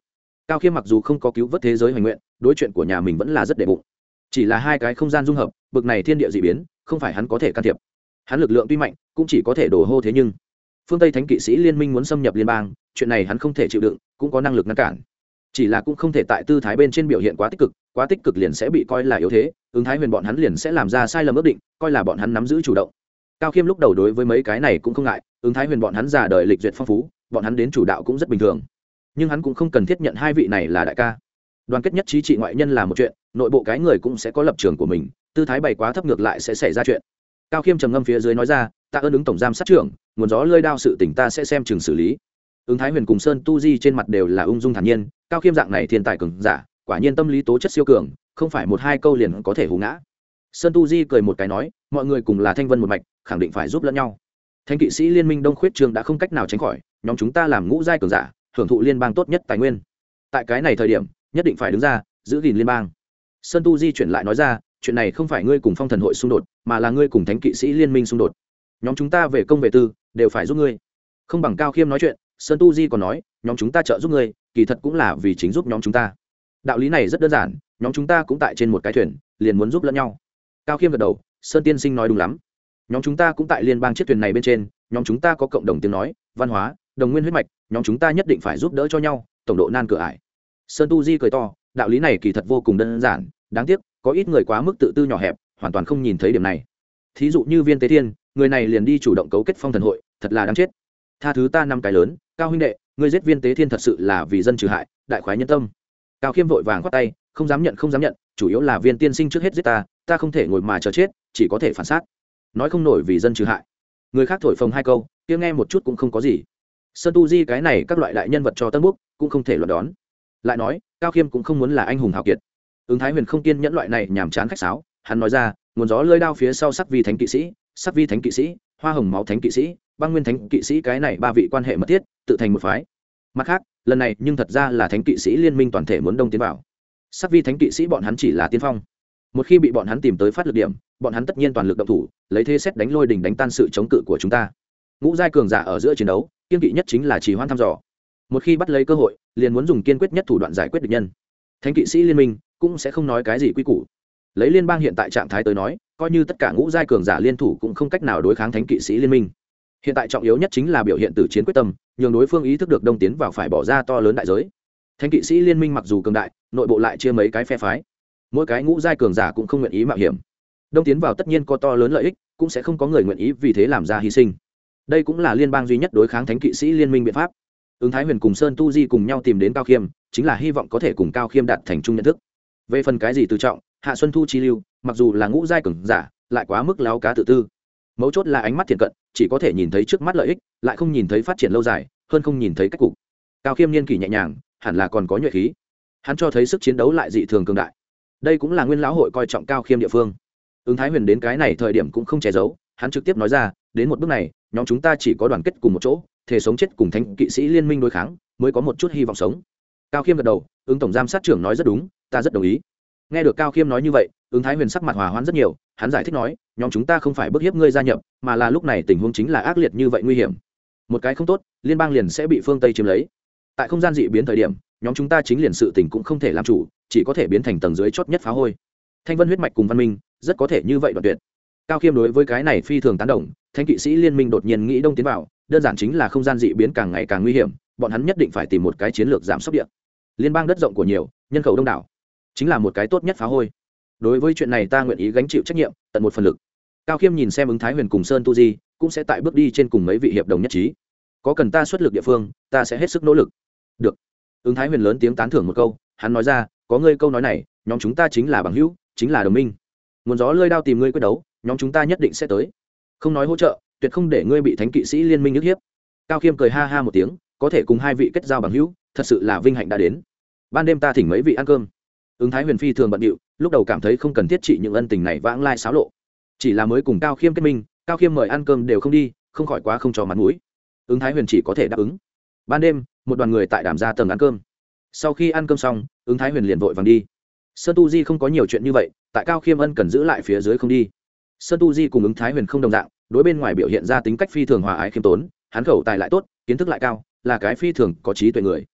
cao khiêm mặc dù không có cứu vớt thế giới hoành nguyện, đối chuyện của nhà mình vẫn là rất đệ bụng. Chỉ là hai cái không gian dung hợp, bực này thiên địa d ị biến, không phải hắn có thể can thiệp. Hắn lực lượng tuy mạnh, cũng chỉ có thể đổ hô thế nhưng. Phương tây thánh kỵ sĩ liên minh muốn xâm nhập liên bang, chuyện này hắn không thể chịu đựng, cũng có năng lực ngăn cản chỉ là cũng không thể tại tư thái bên trên biểu hiện quá tích cực, quá tích cực liền sẽ bị coi là yếu thế, ứng thái huyền bọn hắn liền sẽ làm ra sai lầm ước định, coi là bọn hắn nắm giữ chủ động. Cao khiêm lúc đầu đối với mấy cái này cũng không ngại, ứng thái huyền bọn hắn già đời lịch duyệt phong phú, bọn hắn đến chủ đạo cũng rất bình thường. Nhưng hắn cũng không cần thiết nhận hai vị này là đại ca. Đoàn kết nhất trí trị ngoại nhân là một chuyện, nội bộ cái người cũng sẽ có lập trường của mình, tư thái bày quá thấp ngược lại sẽ xảy ra chuyện. Cao khiêm trầm ngâm phía dưới nói ra ta ơn ứng tổng giám sát trưởng, nguồn gió lơi đao sự tỉnh ta sẽ xem chừng xử lý. Ứng thái huyền cùng sơn tu di trên mặt đều là ung dung thản nhiên cao khiêm dạng này thiên tài cường giả, quả nhiên tâm lý tố chất siêu cường, không phải một hai câu liền có thể hù ngã. Sơn tu di cười một cái nói, mọi người cùng là thanh vân một mạch, khẳng định phải giúp lẫn nhau. Thanh kỵ sĩ liên minh đông khuyết trường đã không cách nào tránh khỏi, nhóm chúng ta làm ngũ giai cường giả, hưởng thụ liên bang tốt nhất tài nguyên. Tại cái này thời điểm, nhất định phải đứng ra, giữ gìn liên bang. Sơn tu di chuyển lại nói ra, chuyện này không phải ngươi cùng phong thần hội xung đột, mà là ngươi cùng thánh kỵ sĩ liên minh xung đột. Nhóm chúng ta về công về tư, đều phải giúp ngươi. Không bằng cao khiêm nói chuyện, sơn tu di còn nói, nhóm chúng ta trợ giúp ngươi kỳ thật cũng là vì chính giúp nhóm chúng ta. Đạo lý này rất đơn giản, nhóm chúng ta cũng tại trên một cái thuyền, liền muốn giúp lẫn nhau. Cao khiêm gật đầu, sơn tiên sinh nói đúng lắm. Nhóm chúng ta cũng tại liên bang chiếc thuyền này bên trên, nhóm chúng ta có cộng đồng tiếng nói, văn hóa, đồng nguyên huyết mạch, nhóm chúng ta nhất định phải giúp đỡ cho nhau, tổng độ nan cửa ải. Sơn tu di cười to, đạo lý này kỳ thật vô cùng đơn giản, đáng tiếc, có ít người quá mức tự tư nhỏ hẹp, hoàn toàn không nhìn thấy điểm này. Thí dụ như viên tế thiên, người này liền đi chủ động cấu kết phong thần hội, thật là đáng chết. Tha thứ ta năm cái lớn, cao huynh đệ ngươi giết viên tế thiên thật sự là vì dân trừ hại, đại khoái nhân tâm. Cao khiêm vội vàng khoát tay, không dám nhận, không dám nhận, chủ yếu là viên tiên sinh trước hết giết ta ta không thể ngồi mà chờ chết, chỉ có thể phản xác. Nói không nổi vì dân trừ hại. Người khác thổi phồng hai câu, kia nghe một chút cũng không có gì. Sơn tu di cái này các loại đại nhân vật cho tân búc, cũng không thể luận đón. Lại nói, cao khiêm cũng không muốn là anh hùng hào kiệt. Ứng thái huyền không kiên nhẫn loại này nhàm chán khách sáo, hắn nói ra, nguồn gió lơi đao phía sau sắc vi thánh kỵ sĩ, sắc vi thánh kỵ sĩ hoa hồng máu thánh kỵ sĩ, băng nguyên thánh kỵ sĩ cái này ba vị quan hệ mật thiết, tự thành một phái. Mặt khác, lần này nhưng thật ra là thánh kỵ sĩ liên minh toàn thể muốn đông tiến vào. Sắc vi thánh kỵ sĩ bọn hắn chỉ là tiên phong. Một khi bị bọn hắn tìm tới phát lực điểm, bọn hắn tất nhiên toàn lực động thủ, lấy thế xét đánh lôi đình đánh tan sự chống cự của chúng ta. Ngũ giai cường giả ở giữa chiến đấu, kiên kỵ nhất chính là trì hoãn thăm dò. Một khi bắt lấy cơ hội, liền muốn dùng kiên quyết nhất thủ đoạn giải quyết địch nhân. Thánh kỵ sĩ liên minh cũng sẽ không nói cái gì quy củ. Lấy liên bang hiện tại trạng thái tới nói coi như tất cả ngũ giai cường giả liên thủ cũng không cách nào đối kháng thánh kỵ sĩ liên minh. Hiện tại trọng yếu nhất chính là biểu hiện từ chiến quyết tâm, nhường đối phương ý thức được đông tiến vào phải bỏ ra to lớn đại giới. Thánh kỵ sĩ liên minh mặc dù cường đại, nội bộ lại chia mấy cái phe phái. Mỗi cái ngũ giai cường giả cũng không nguyện ý mạo hiểm. Đông tiến vào tất nhiên có to lớn lợi ích, cũng sẽ không có người nguyện ý vì thế làm ra hy sinh. Đây cũng là liên bang duy nhất đối kháng thánh kỵ sĩ liên minh biện pháp. Ứng thái huyền cùng sơn tu di cùng nhau tìm đến cao khiêm, chính là hy vọng có thể cùng cao khiêm đạt thành chung nhận thức. Về phần cái gì tự trọng hạ xuân thu chi lưu, mặc dù là ngũ giai cường giả, lại quá mức láo cá tự tư. Mấu chốt là ánh mắt thiện cận, chỉ có thể nhìn thấy trước mắt lợi ích, lại không nhìn thấy phát triển lâu dài, hơn không nhìn thấy cách cục. Cao khiêm niên kỷ nhẹ nhàng, hẳn là còn có nhuệ khí. Hắn cho thấy sức chiến đấu lại dị thường cường đại. Đây cũng là nguyên lão hội coi trọng cao khiêm địa phương. Ứng thái huyền đến cái này thời điểm cũng không che giấu, hắn trực tiếp nói ra, đến một bước này, nhóm chúng ta chỉ có đoàn kết cùng một chỗ, thể sống chết cùng thánh kỵ sĩ liên minh đối kháng, mới có một chút hy vọng sống. Cao khiêm gật đầu, ứng tổng giám sát trưởng nói rất đúng, ta rất đồng ý nghe được cao khiêm nói như vậy, ứng thái huyền sắc mặt hòa hoãn rất nhiều, hắn giải thích nói, nhóm chúng ta không phải bức hiếp ngươi gia nhập, mà là lúc này tình huống chính là ác liệt như vậy nguy hiểm. Một cái không tốt, liên bang liền sẽ bị phương tây chiếm lấy. Tại không gian dị biến thời điểm, nhóm chúng ta chính liền sự tình cũng không thể làm chủ, chỉ có thể biến thành tầng dưới chót nhất phá hôi. Thanh vân huyết mạch cùng văn minh, rất có thể như vậy đoạn tuyệt. Cao khiêm đối với cái này phi thường tán đồng thanh kỵ sĩ liên minh đột nhiên nghĩ đông tiến vào, đơn giản chính là không gian dị biến càng ngày càng nguy hiểm, bọn hắn nhất định phải tìm một cái chiến lược giảm sốc điện liên bang đất rộng của nhiều, nhân khẩu đông đảo chính là một cái tốt nhất phá hôi. Đối với chuyện này ta nguyện ý gánh chịu trách nhiệm, tận một phần lực. Cao khiêm nhìn xem ứng thái huyền cùng sơn tu di, cũng sẽ tại bước đi trên cùng mấy vị hiệp đồng nhất trí. Có cần ta xuất lực địa phương, ta sẽ hết sức nỗ lực. Được. Ứng thái huyền lớn tiếng tán thưởng một câu, hắn nói ra, có ngươi câu nói này, nhóm chúng ta chính là bằng hữu, chính là đồng minh. Nguồn gió lơi đao tìm ngươi quyết đấu, nhóm chúng ta nhất định sẽ tới. Không nói hỗ trợ, tuyệt không để ngươi bị thánh kỵ sĩ liên minh nhức hiếp. Cao khiêm cười ha ha một tiếng, có thể cùng hai vị kết giao bằng hữu, thật sự là vinh hạnh đã đến. Ban đêm ta thỉnh mấy vị ăn cơm ứng thái huyền phi thường bận điệu, lúc đầu cảm thấy không cần thiết trị những ân tình này vãng lai xáo lộ. Chỉ là mới cùng cao khiêm kết minh, cao khiêm mời ăn cơm đều không đi, không khỏi quá không cho mặt mũi. Ứng thái huyền chỉ có thể đáp ứng. Ban đêm, một đoàn người tại đàm gia tầng ăn cơm. Sau khi ăn cơm xong, ứng thái huyền liền vội vàng đi. Sơn tu di không có nhiều chuyện như vậy, tại cao khiêm ân cần giữ lại phía dưới không đi. Sơn tu di cùng ứng thái huyền không đồng dạng, đối bên ngoài biểu hiện ra tính cách phi thường hòa ái khiêm tốn, hắn khẩu tài lại tốt, kiến thức lại cao, là cái phi thường có trí tuệ người.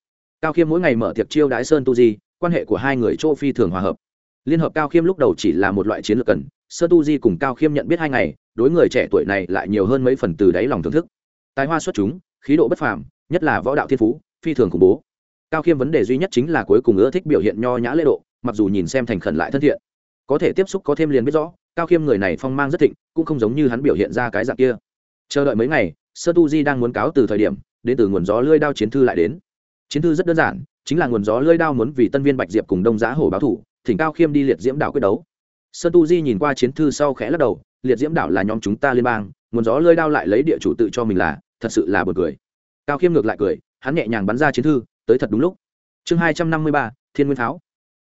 Cao khiêm mỗi ngày mở tiệc chiêu đãi sơn tu di quan hệ của hai người chỗ phi thường hòa hợp. Liên hợp cao khiêm lúc đầu chỉ là một loại chiến lược cần, sơ tu di cùng cao khiêm nhận biết hai ngày, đối người trẻ tuổi này lại nhiều hơn mấy phần từ đáy lòng thưởng thức. Tài hoa xuất chúng, khí độ bất phàm, nhất là võ đạo thiên phú, phi thường khủng bố. Cao khiêm vấn đề duy nhất chính là cuối cùng ưa thích biểu hiện nho nhã lễ độ, mặc dù nhìn xem thành khẩn lại thân thiện. Có thể tiếp xúc có thêm liền biết rõ, cao khiêm người này phong mang rất thịnh, cũng không giống như hắn biểu hiện ra cái dạng kia. Chờ đợi mấy ngày, sơ tu di đang muốn cáo từ thời điểm, đến từ nguồn gió lưỡi đao chiến thư lại đến chiến thư rất đơn giản, chính là nguồn gió lơi đao muốn vì tân viên bạch diệp cùng đông giá hổ báo thủ, thỉnh cao khiêm đi liệt diễm đảo quyết đấu. Sơn tu di nhìn qua chiến thư sau khẽ lắc đầu, liệt diễm đảo là nhóm chúng ta liên bang, nguồn gió lơi đao lại lấy địa chủ tự cho mình là, thật sự là buồn cười. Cao khiêm ngược lại cười, hắn nhẹ nhàng bắn ra chiến thư, tới thật đúng lúc. Chương hai trăm năm mươi ba, thiên nguyên pháo.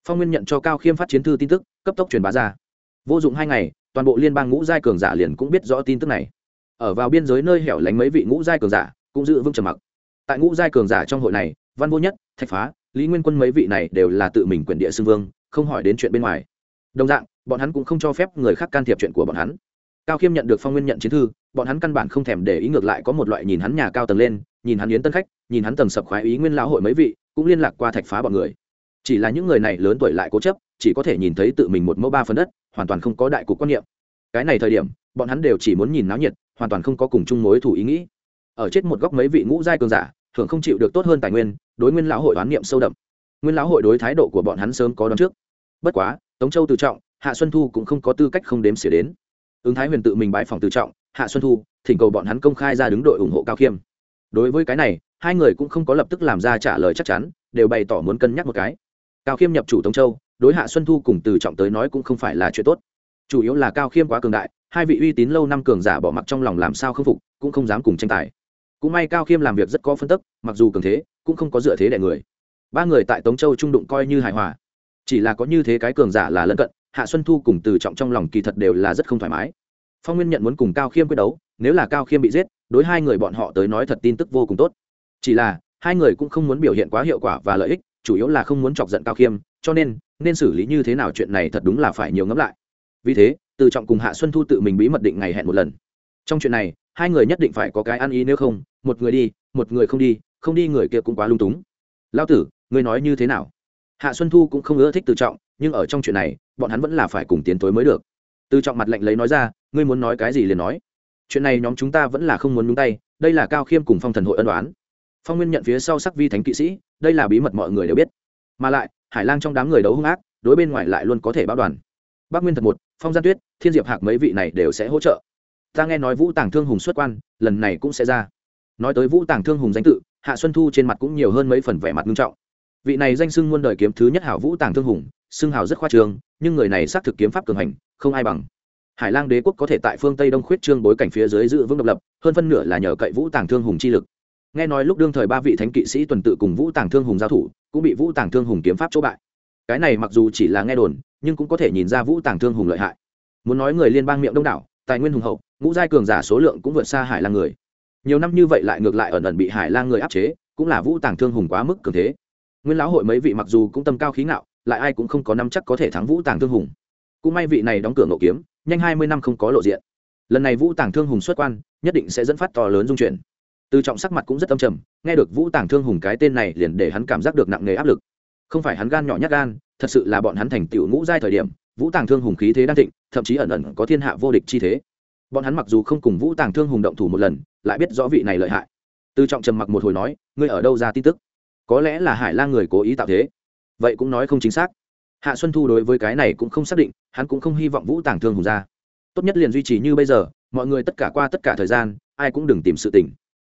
Phong nguyên nhận cho cao khiêm phát chiến thư tin tức, cấp tốc truyền bá ra. Vô dụng hai ngày, toàn bộ liên bang ngũ giai cường giả liền cũng biết rõ tin tức này. Ở vào biên giới nơi hẻo lánh mấy vị ngũ giai cường giả, cũng giữ vững trầm mặc. Tại ngũ giai cường giả trong hội này văn vô nhất, thạch phá, lý nguyên quân mấy vị này đều là tự mình quyền địa xưng vương, không hỏi đến chuyện bên ngoài. Đồng dạng, bọn hắn cũng không cho phép người khác can thiệp chuyện của bọn hắn. Cao khiêm nhận được phong nguyên nhận chiến thư, bọn hắn căn bản không thèm để ý ngược lại có một loại nhìn hắn nhà cao tầng lên, nhìn hắn yến tân khách, nhìn hắn tầng sập khoái ý nguyên lão hội mấy vị, cũng liên lạc qua thạch phá bọn người. Chỉ là những người này lớn tuổi lại cố chấp, chỉ có thể nhìn thấy tự mình một mẫu ba phần đất, hoàn toàn không có đại cục quan niệm. Cái này thời điểm, bọn hắn đều chỉ muốn nhìn náo nhiệt, hoàn toàn không có cùng chung mối thủ ý nghĩ. Ở chết một góc mấy vị ngũ giai cường giả thường không chịu được tốt hơn tài nguyên, đối nguyên lão hội oán niệm sâu đậm. Nguyên lão hội đối thái độ của bọn hắn sớm có đón trước. Bất quá, tống châu tự trọng, hạ xuân thu cũng không có tư cách không đếm xỉa đến. Ứng thái huyền tự mình bãi phòng tự trọng, hạ xuân thu, thỉnh cầu bọn hắn công khai ra đứng đội ủng hộ cao khiêm. Đối với cái này, hai người cũng không có lập tức làm ra trả lời chắc chắn, đều bày tỏ muốn cân nhắc một cái. Cao khiêm nhập chủ tống châu, đối hạ xuân thu cùng từ trọng tới nói cũng không phải là chuyện tốt. Chủ yếu là cao khiêm quá cường đại, hai vị uy tín lâu năm cường giả bỏ mặc trong lòng làm sao không phục, cũng không dám cùng tranh tài cũng may cao khiêm làm việc rất có phân tức, mặc dù cường thế, cũng không có dựa thế đẻ người. Ba người tại tống châu trung đụng coi như hài hòa. Chỉ là có như thế cái cường giả là lân cận, hạ xuân thu cùng từ trọng trong lòng kỳ thật đều là rất không thoải mái. Phong nguyên nhận muốn cùng cao khiêm quyết đấu, nếu là cao khiêm bị giết, đối hai người bọn họ tới nói thật tin tức vô cùng tốt. Chỉ là, hai người cũng không muốn biểu hiện quá hiệu quả và lợi ích, chủ yếu là không muốn chọc giận cao khiêm, cho nên nên xử lý như thế nào chuyện này thật đúng là phải nhiều ngẫm lại. Vì thế, từ trọng cùng hạ xuân thu tự mình bí mật định ngày hẹn một lần. Trong chuyện này hai người nhất định phải có cái ăn ý nếu không, một người đi, một người không đi không đi người kia cũng quá lung túng. Lao tử, ngươi nói như thế nào? Hạ xuân thu cũng không ưa thích tự trọng, nhưng ở trong chuyện này, bọn hắn vẫn là phải cùng tiến tối mới được. Tự trọng mặt lệnh lấy nói ra, ngươi muốn nói cái gì liền nói. Chuyện này nhóm chúng ta vẫn là không muốn nhúng tay, đây là cao khiêm cùng phong thần hội ân đoán phong nguyên nhận phía sau sắc vi thánh kỵ sĩ, đây là bí mật mọi người đều biết. Mà lại, hải lang trong đám người đấu hung ác, đối bên ngoài lại luôn có thể báo đoàn. Bắc nguyên thật một, phong gian tuyết, thiên diệp hạc mấy vị này đều sẽ hỗ trợ ta nghe nói vũ tàng thương hùng xuất quan, lần này cũng sẽ ra. Nói tới vũ tàng thương hùng danh tự, hạ xuân thu trên mặt cũng nhiều hơn mấy phần vẻ mặt nghiêm trọng. Vị này danh xưng muôn đời kiếm thứ nhất hảo vũ tàng thương hùng, xưng hào rất khoa trường nhưng người này xác thực kiếm pháp cường hành, không ai bằng. Hải lang đế quốc có thể tại phương tây đông khuyết trương bối cảnh phía dưới giữ vững độc lập, hơn phân nửa là nhờ cậy vũ tàng thương hùng chi lực. Nghe nói lúc đương thời ba vị thánh kỵ sĩ tuần tự cùng vũ tàng thương hùng giao thủ, cũng bị vũ tàng thương hùng kiếm pháp chỗ bại. Cái này mặc dù chỉ là nghe đồn, nhưng cũng có thể nhìn ra vũ tàng thương hùng lợi hại. Muốn nói người liên bang miệng đông đảo tài nguyên hùng hậu, ngũ giai cường giả số lượng cũng vượt xa hải lang người. Nhiều năm như vậy lại ngược lại ẩn ẩn bị hải lang người áp chế, cũng là vũ tàng thương hùng quá mức cường thế. Nguyên lão hội mấy vị mặc dù cũng tâm cao khí ngạo, lại ai cũng không có năm chắc có thể thắng vũ tàng thương hùng. Cũng may vị này đóng cửa ngộ kiếm, nhanh hai mươi năm không có lộ diện. Lần này vũ tàng thương hùng xuất quan, nhất định sẽ dẫn phát to lớn dung chuyển. Từ trọng sắc mặt cũng rất âm trầm, nghe được vũ tàng thương hùng cái tên này liền để hắn cảm giác được nặng nề áp lực. Không phải hắn gan nhỏ nhát gan, thật sự là bọn hắn thành tựu ngũ giai thời điểm vũ tàng thương hùng khí thế đang thịnh, thậm chí ẩn ẩn có thiên hạ vô địch chi thế. Bọn hắn mặc dù không cùng vũ tàng thương hùng động thủ một lần, lại biết rõ vị này lợi hại. Từ trọng trầm mặc một hồi nói, ngươi ở đâu ra tin tức? Có lẽ là hải lang người cố ý tạo thế. Vậy cũng nói không chính xác. Hạ xuân thu đối với cái này cũng không xác định, hắn cũng không hy vọng vũ tàng thương hùng ra. Tốt nhất liền duy trì như bây giờ, mọi người tất cả qua tất cả thời gian, ai cũng đừng tìm sự tỉnh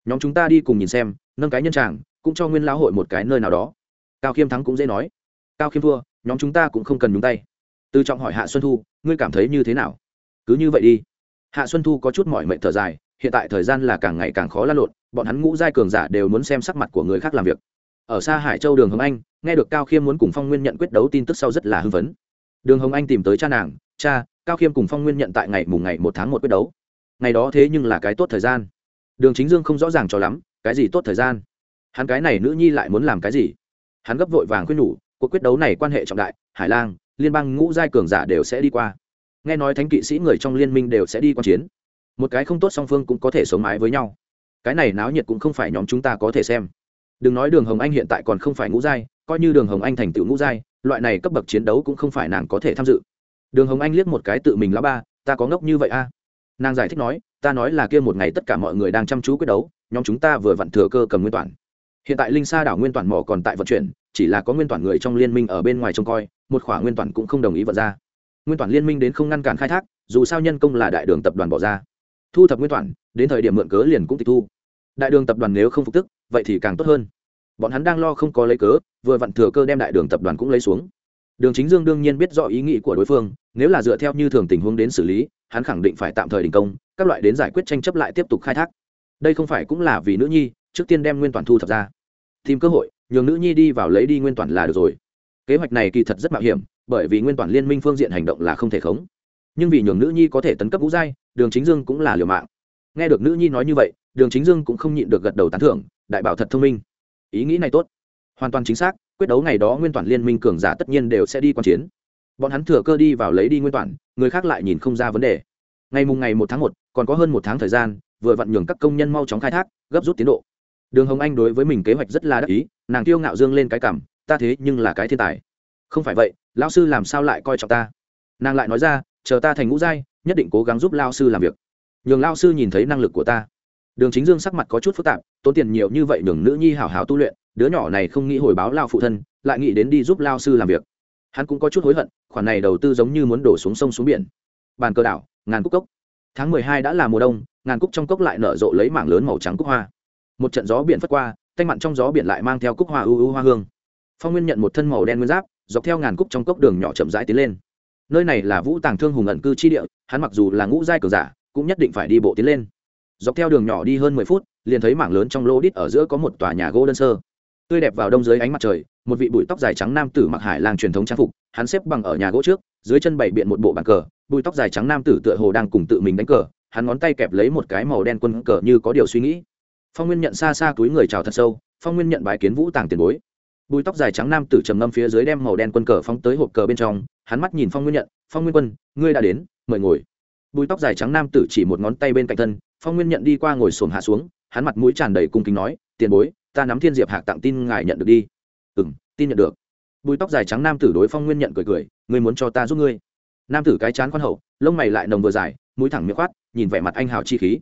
nhóm chúng ta đi cùng nhìn xem, nâng cái nhân tràng, cũng cho nguyên lão hội một cái nơi nào đó. Cao khiêm thắng cũng dễ nói. Cao khiêm thua, nhóm chúng ta cũng không cần nhúng tay từ trọng hỏi hạ xuân thu, ngươi cảm thấy như thế nào? Cứ như vậy đi. Hạ xuân thu có chút mỏi mệt thở dài, hiện tại thời gian là càng ngày càng khó lan lộn, bọn hắn ngũ giai cường giả đều muốn xem sắc mặt của người khác làm việc. Ở xa hải châu đường hồng anh, nghe được cao khiêm muốn cùng phong nguyên nhận quyết đấu tin tức sau rất là hưng phấn. Đường hồng anh tìm tới cha nàng, cha, cao khiêm cùng phong nguyên nhận tại ngày mùng ngày một tháng một quyết đấu. Ngày đó thế nhưng là cái tốt thời gian. Đường chính dương không rõ ràng cho lắm, cái gì tốt thời gian? Hắn cái này nữ nhi lại muốn làm cái gì? Hắn gấp vội vàng khuyên nhủ, cuộc quyết đấu này quan hệ trọng đại, hải lang liên bang ngũ giai cường giả đều sẽ đi qua. Nghe nói thánh kỵ sĩ người trong liên minh đều sẽ đi quan chiến. Một cái không tốt song phương cũng có thể sống mái với nhau. Cái này náo nhiệt cũng không phải nhóm chúng ta có thể xem. Đừng nói đường hồng anh hiện tại còn không phải ngũ giai, coi như đường hồng anh thành tựu ngũ giai, loại này cấp bậc chiến đấu cũng không phải nàng có thể tham dự. Đường hồng anh liếc một cái tự mình lá ba, ta có ngốc như vậy a? À? nàng giải thích nói, ta nói là kia một ngày tất cả mọi người đang chăm chú quyết đấu, nhóm chúng ta vừa vặn thừa cơ cầm nguyên toàn. Hiện tại linh sa đảo nguyên toàn mỏ còn tại vận chuyển, chỉ là có nguyên toàn người trong liên minh ở bên ngoài trông coi một khỏa nguyên toàn cũng không đồng ý vận ra. Nguyên toàn liên minh đến không ngăn cản khai thác, dù sao nhân công là đại đường tập đoàn bỏ ra. Thu thập nguyên toàn, đến thời điểm mượn cớ liền cũng tịch thu. Đại đường tập đoàn nếu không phục tức, vậy thì càng tốt hơn. Bọn hắn đang lo không có lấy cớ, vừa vặn thừa cơ đem đại đường tập đoàn cũng lấy xuống. Đường chính dương đương nhiên biết rõ ý nghĩ của đối phương, nếu là dựa theo như thường tình huống đến xử lý, hắn khẳng định phải tạm thời đình công, các loại đến giải quyết tranh chấp lại tiếp tục khai thác. Đây không phải cũng là vì nữ nhi, trước tiên đem nguyên toàn thu thập ra. Tìm cơ hội, nhường nữ nhi đi vào lấy đi nguyên toàn là được rồi kế hoạch này kỳ thật rất mạo hiểm, bởi vì nguyên toàn liên minh phương diện hành động là không thể khống. Nhưng vì nhường nữ nhi có thể tấn cấp ngũ giai, đường chính dương cũng là liều mạng. Nghe được nữ nhi nói như vậy, đường chính dương cũng không nhịn được gật đầu tán thưởng, đại bảo thật thông minh. Ý nghĩ này tốt. Hoàn toàn chính xác, quyết đấu ngày đó nguyên toàn liên minh cường giả tất nhiên đều sẽ đi quan chiến. Bọn hắn thừa cơ đi vào lấy đi nguyên toàn, người khác lại nhìn không ra vấn đề. Ngày mùng ngày một tháng một, còn có hơn một tháng thời gian, vừa vặn nhường các công nhân mau chóng khai thác, gấp rút tiến độ. Đường hồng anh đối với mình kế hoạch rất là đắc ý, nàng tiêu ngạo dương lên cái cảm ta thế nhưng là cái thiên tài. Không phải vậy, lão sư làm sao lại coi trọng ta? Nàng lại nói ra, chờ ta thành ngũ giai, nhất định cố gắng giúp lao sư làm việc. Nhường lao sư nhìn thấy năng lực của ta. Đường chính dương sắc mặt có chút phức tạp, tốn tiền nhiều như vậy nhường nữ nhi hảo hảo tu luyện, đứa nhỏ này không nghĩ hồi báo lao phụ thân, lại nghĩ đến đi giúp lao sư làm việc. Hắn cũng có chút hối hận, khoản này đầu tư giống như muốn đổ xuống sông xuống biển. Bàn cờ đảo, ngàn cúc cốc. Tháng mười hai đã là mùa đông, ngàn cúc trong cốc lại nở rộ lấy mảng lớn màu trắng cúc hoa. Một trận gió biển phất qua thanh mặn trong gió biển lại mang theo cúc hoa ưu ưu hoa hương phong nguyên nhận một thân màu đen nguyên giáp, dọc theo ngàn cúc trong cốc đường nhỏ chậm rãi tiến lên. Nơi này là vũ tàng thương hùng ẩn cư chi địa, hắn mặc dù là ngũ giai cường giả, cũng nhất định phải đi bộ tiến lên. Dọc theo đường nhỏ đi hơn mười phút, liền thấy mảng lớn trong lô đít ở giữa có một tòa nhà gỗ đơn sơ. Tươi đẹp vào đông dưới ánh mặt trời, một vị bụi tóc dài trắng nam tử mặc hải lang truyền thống trang phục, hắn xếp bằng ở nhà gỗ trước, dưới chân bảy biện một bộ bàn cờ, bụi tóc dài trắng nam tử tựa hồ đang cùng tự mình đánh cờ, hắn ngón tay kẹp lấy một cái màu đen quân cờ như có điều suy nghĩ. Phong nguyên nhận xa xa túi người chào thật sâu, phong nguyên nhận bài kiến vũ tàng tiền bối bùi tóc dài trắng nam tử trầm ngâm phía dưới đem màu đen quân cờ phóng tới hộp cờ bên trong, hắn mắt nhìn phong nguyên nhận, phong nguyên quân, ngươi đã đến, mời ngồi. Bùi tóc dài trắng nam tử chỉ một ngón tay bên cạnh thân, phong nguyên nhận đi qua ngồi xổm hạ xuống, hắn mặt mũi tràn đầy cung kính nói, tiền bối, ta nắm thiên diệp hạc tặng tin ngài nhận được đi. Ừ m tin nhận được. Bùi tóc dài trắng nam tử đối phong nguyên nhận cười cười, ngươi muốn cho ta giúp ngươi? Nam tử cái chán khoan hậu, lông mày lại nồng vừa dài, mũi thẳng miệng khoát, nhìn vẻ mặt anh hào chi khí.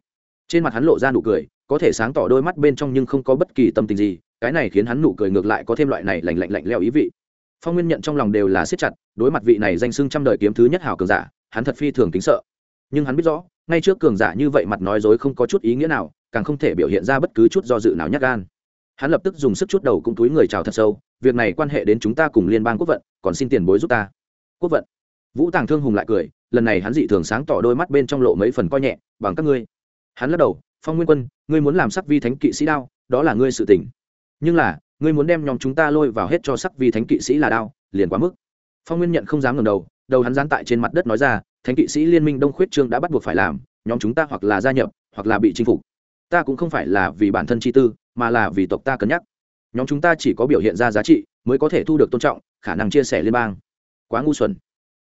Trên mặt hắn lộ ra nụ cười, có thể sáng tỏ đôi mắt bên trong nhưng không có bất kỳ tâm tình gì cái này khiến hắn nụ cười ngược lại có thêm loại này lạnh lạnh lạnh leo ý vị. Phong nguyên nhận trong lòng đều là siết chặt, đối mặt vị này danh xưng trăm đời kiếm thứ nhất hảo cường giả, hắn thật phi thường kính sợ. Nhưng hắn biết rõ, ngay trước cường giả như vậy mặt nói dối không có chút ý nghĩa nào, càng không thể biểu hiện ra bất cứ chút do dự nào nhắc gan. Hắn lập tức dùng sức chút đầu cũng túi người chào thật sâu, việc này quan hệ đến chúng ta cùng liên bang quốc vận, còn xin tiền bối giúp ta. Quốc vận? Vũ tàng thương hùng lại cười, lần này hắn dị thường sáng tỏ đôi mắt bên trong lộ mấy phần coi nhẹ, bằng các ngươi. Hắn lắc đầu, phong nguyên quân, ngươi muốn làm sắc vi thánh kỵ sĩ đao, đó là ngươi sự tỉnh nhưng là, ngươi muốn đem nhóm chúng ta lôi vào hết cho sắc vì thánh kỵ sĩ là đao, liền quá mức. Phong nguyên nhận không dám ngẩng đầu đầu hắn dán tại trên mặt đất nói ra, thánh kỵ sĩ liên minh đông khuyết trương đã bắt buộc phải làm, nhóm chúng ta hoặc là gia nhập, hoặc là bị chinh phục. Ta cũng không phải là vì bản thân chi tư, mà là vì tộc ta cân nhắc. Nhóm chúng ta chỉ có biểu hiện ra giá trị, mới có thể thu được tôn trọng, khả năng chia sẻ liên bang. Quá ngu xuẩn.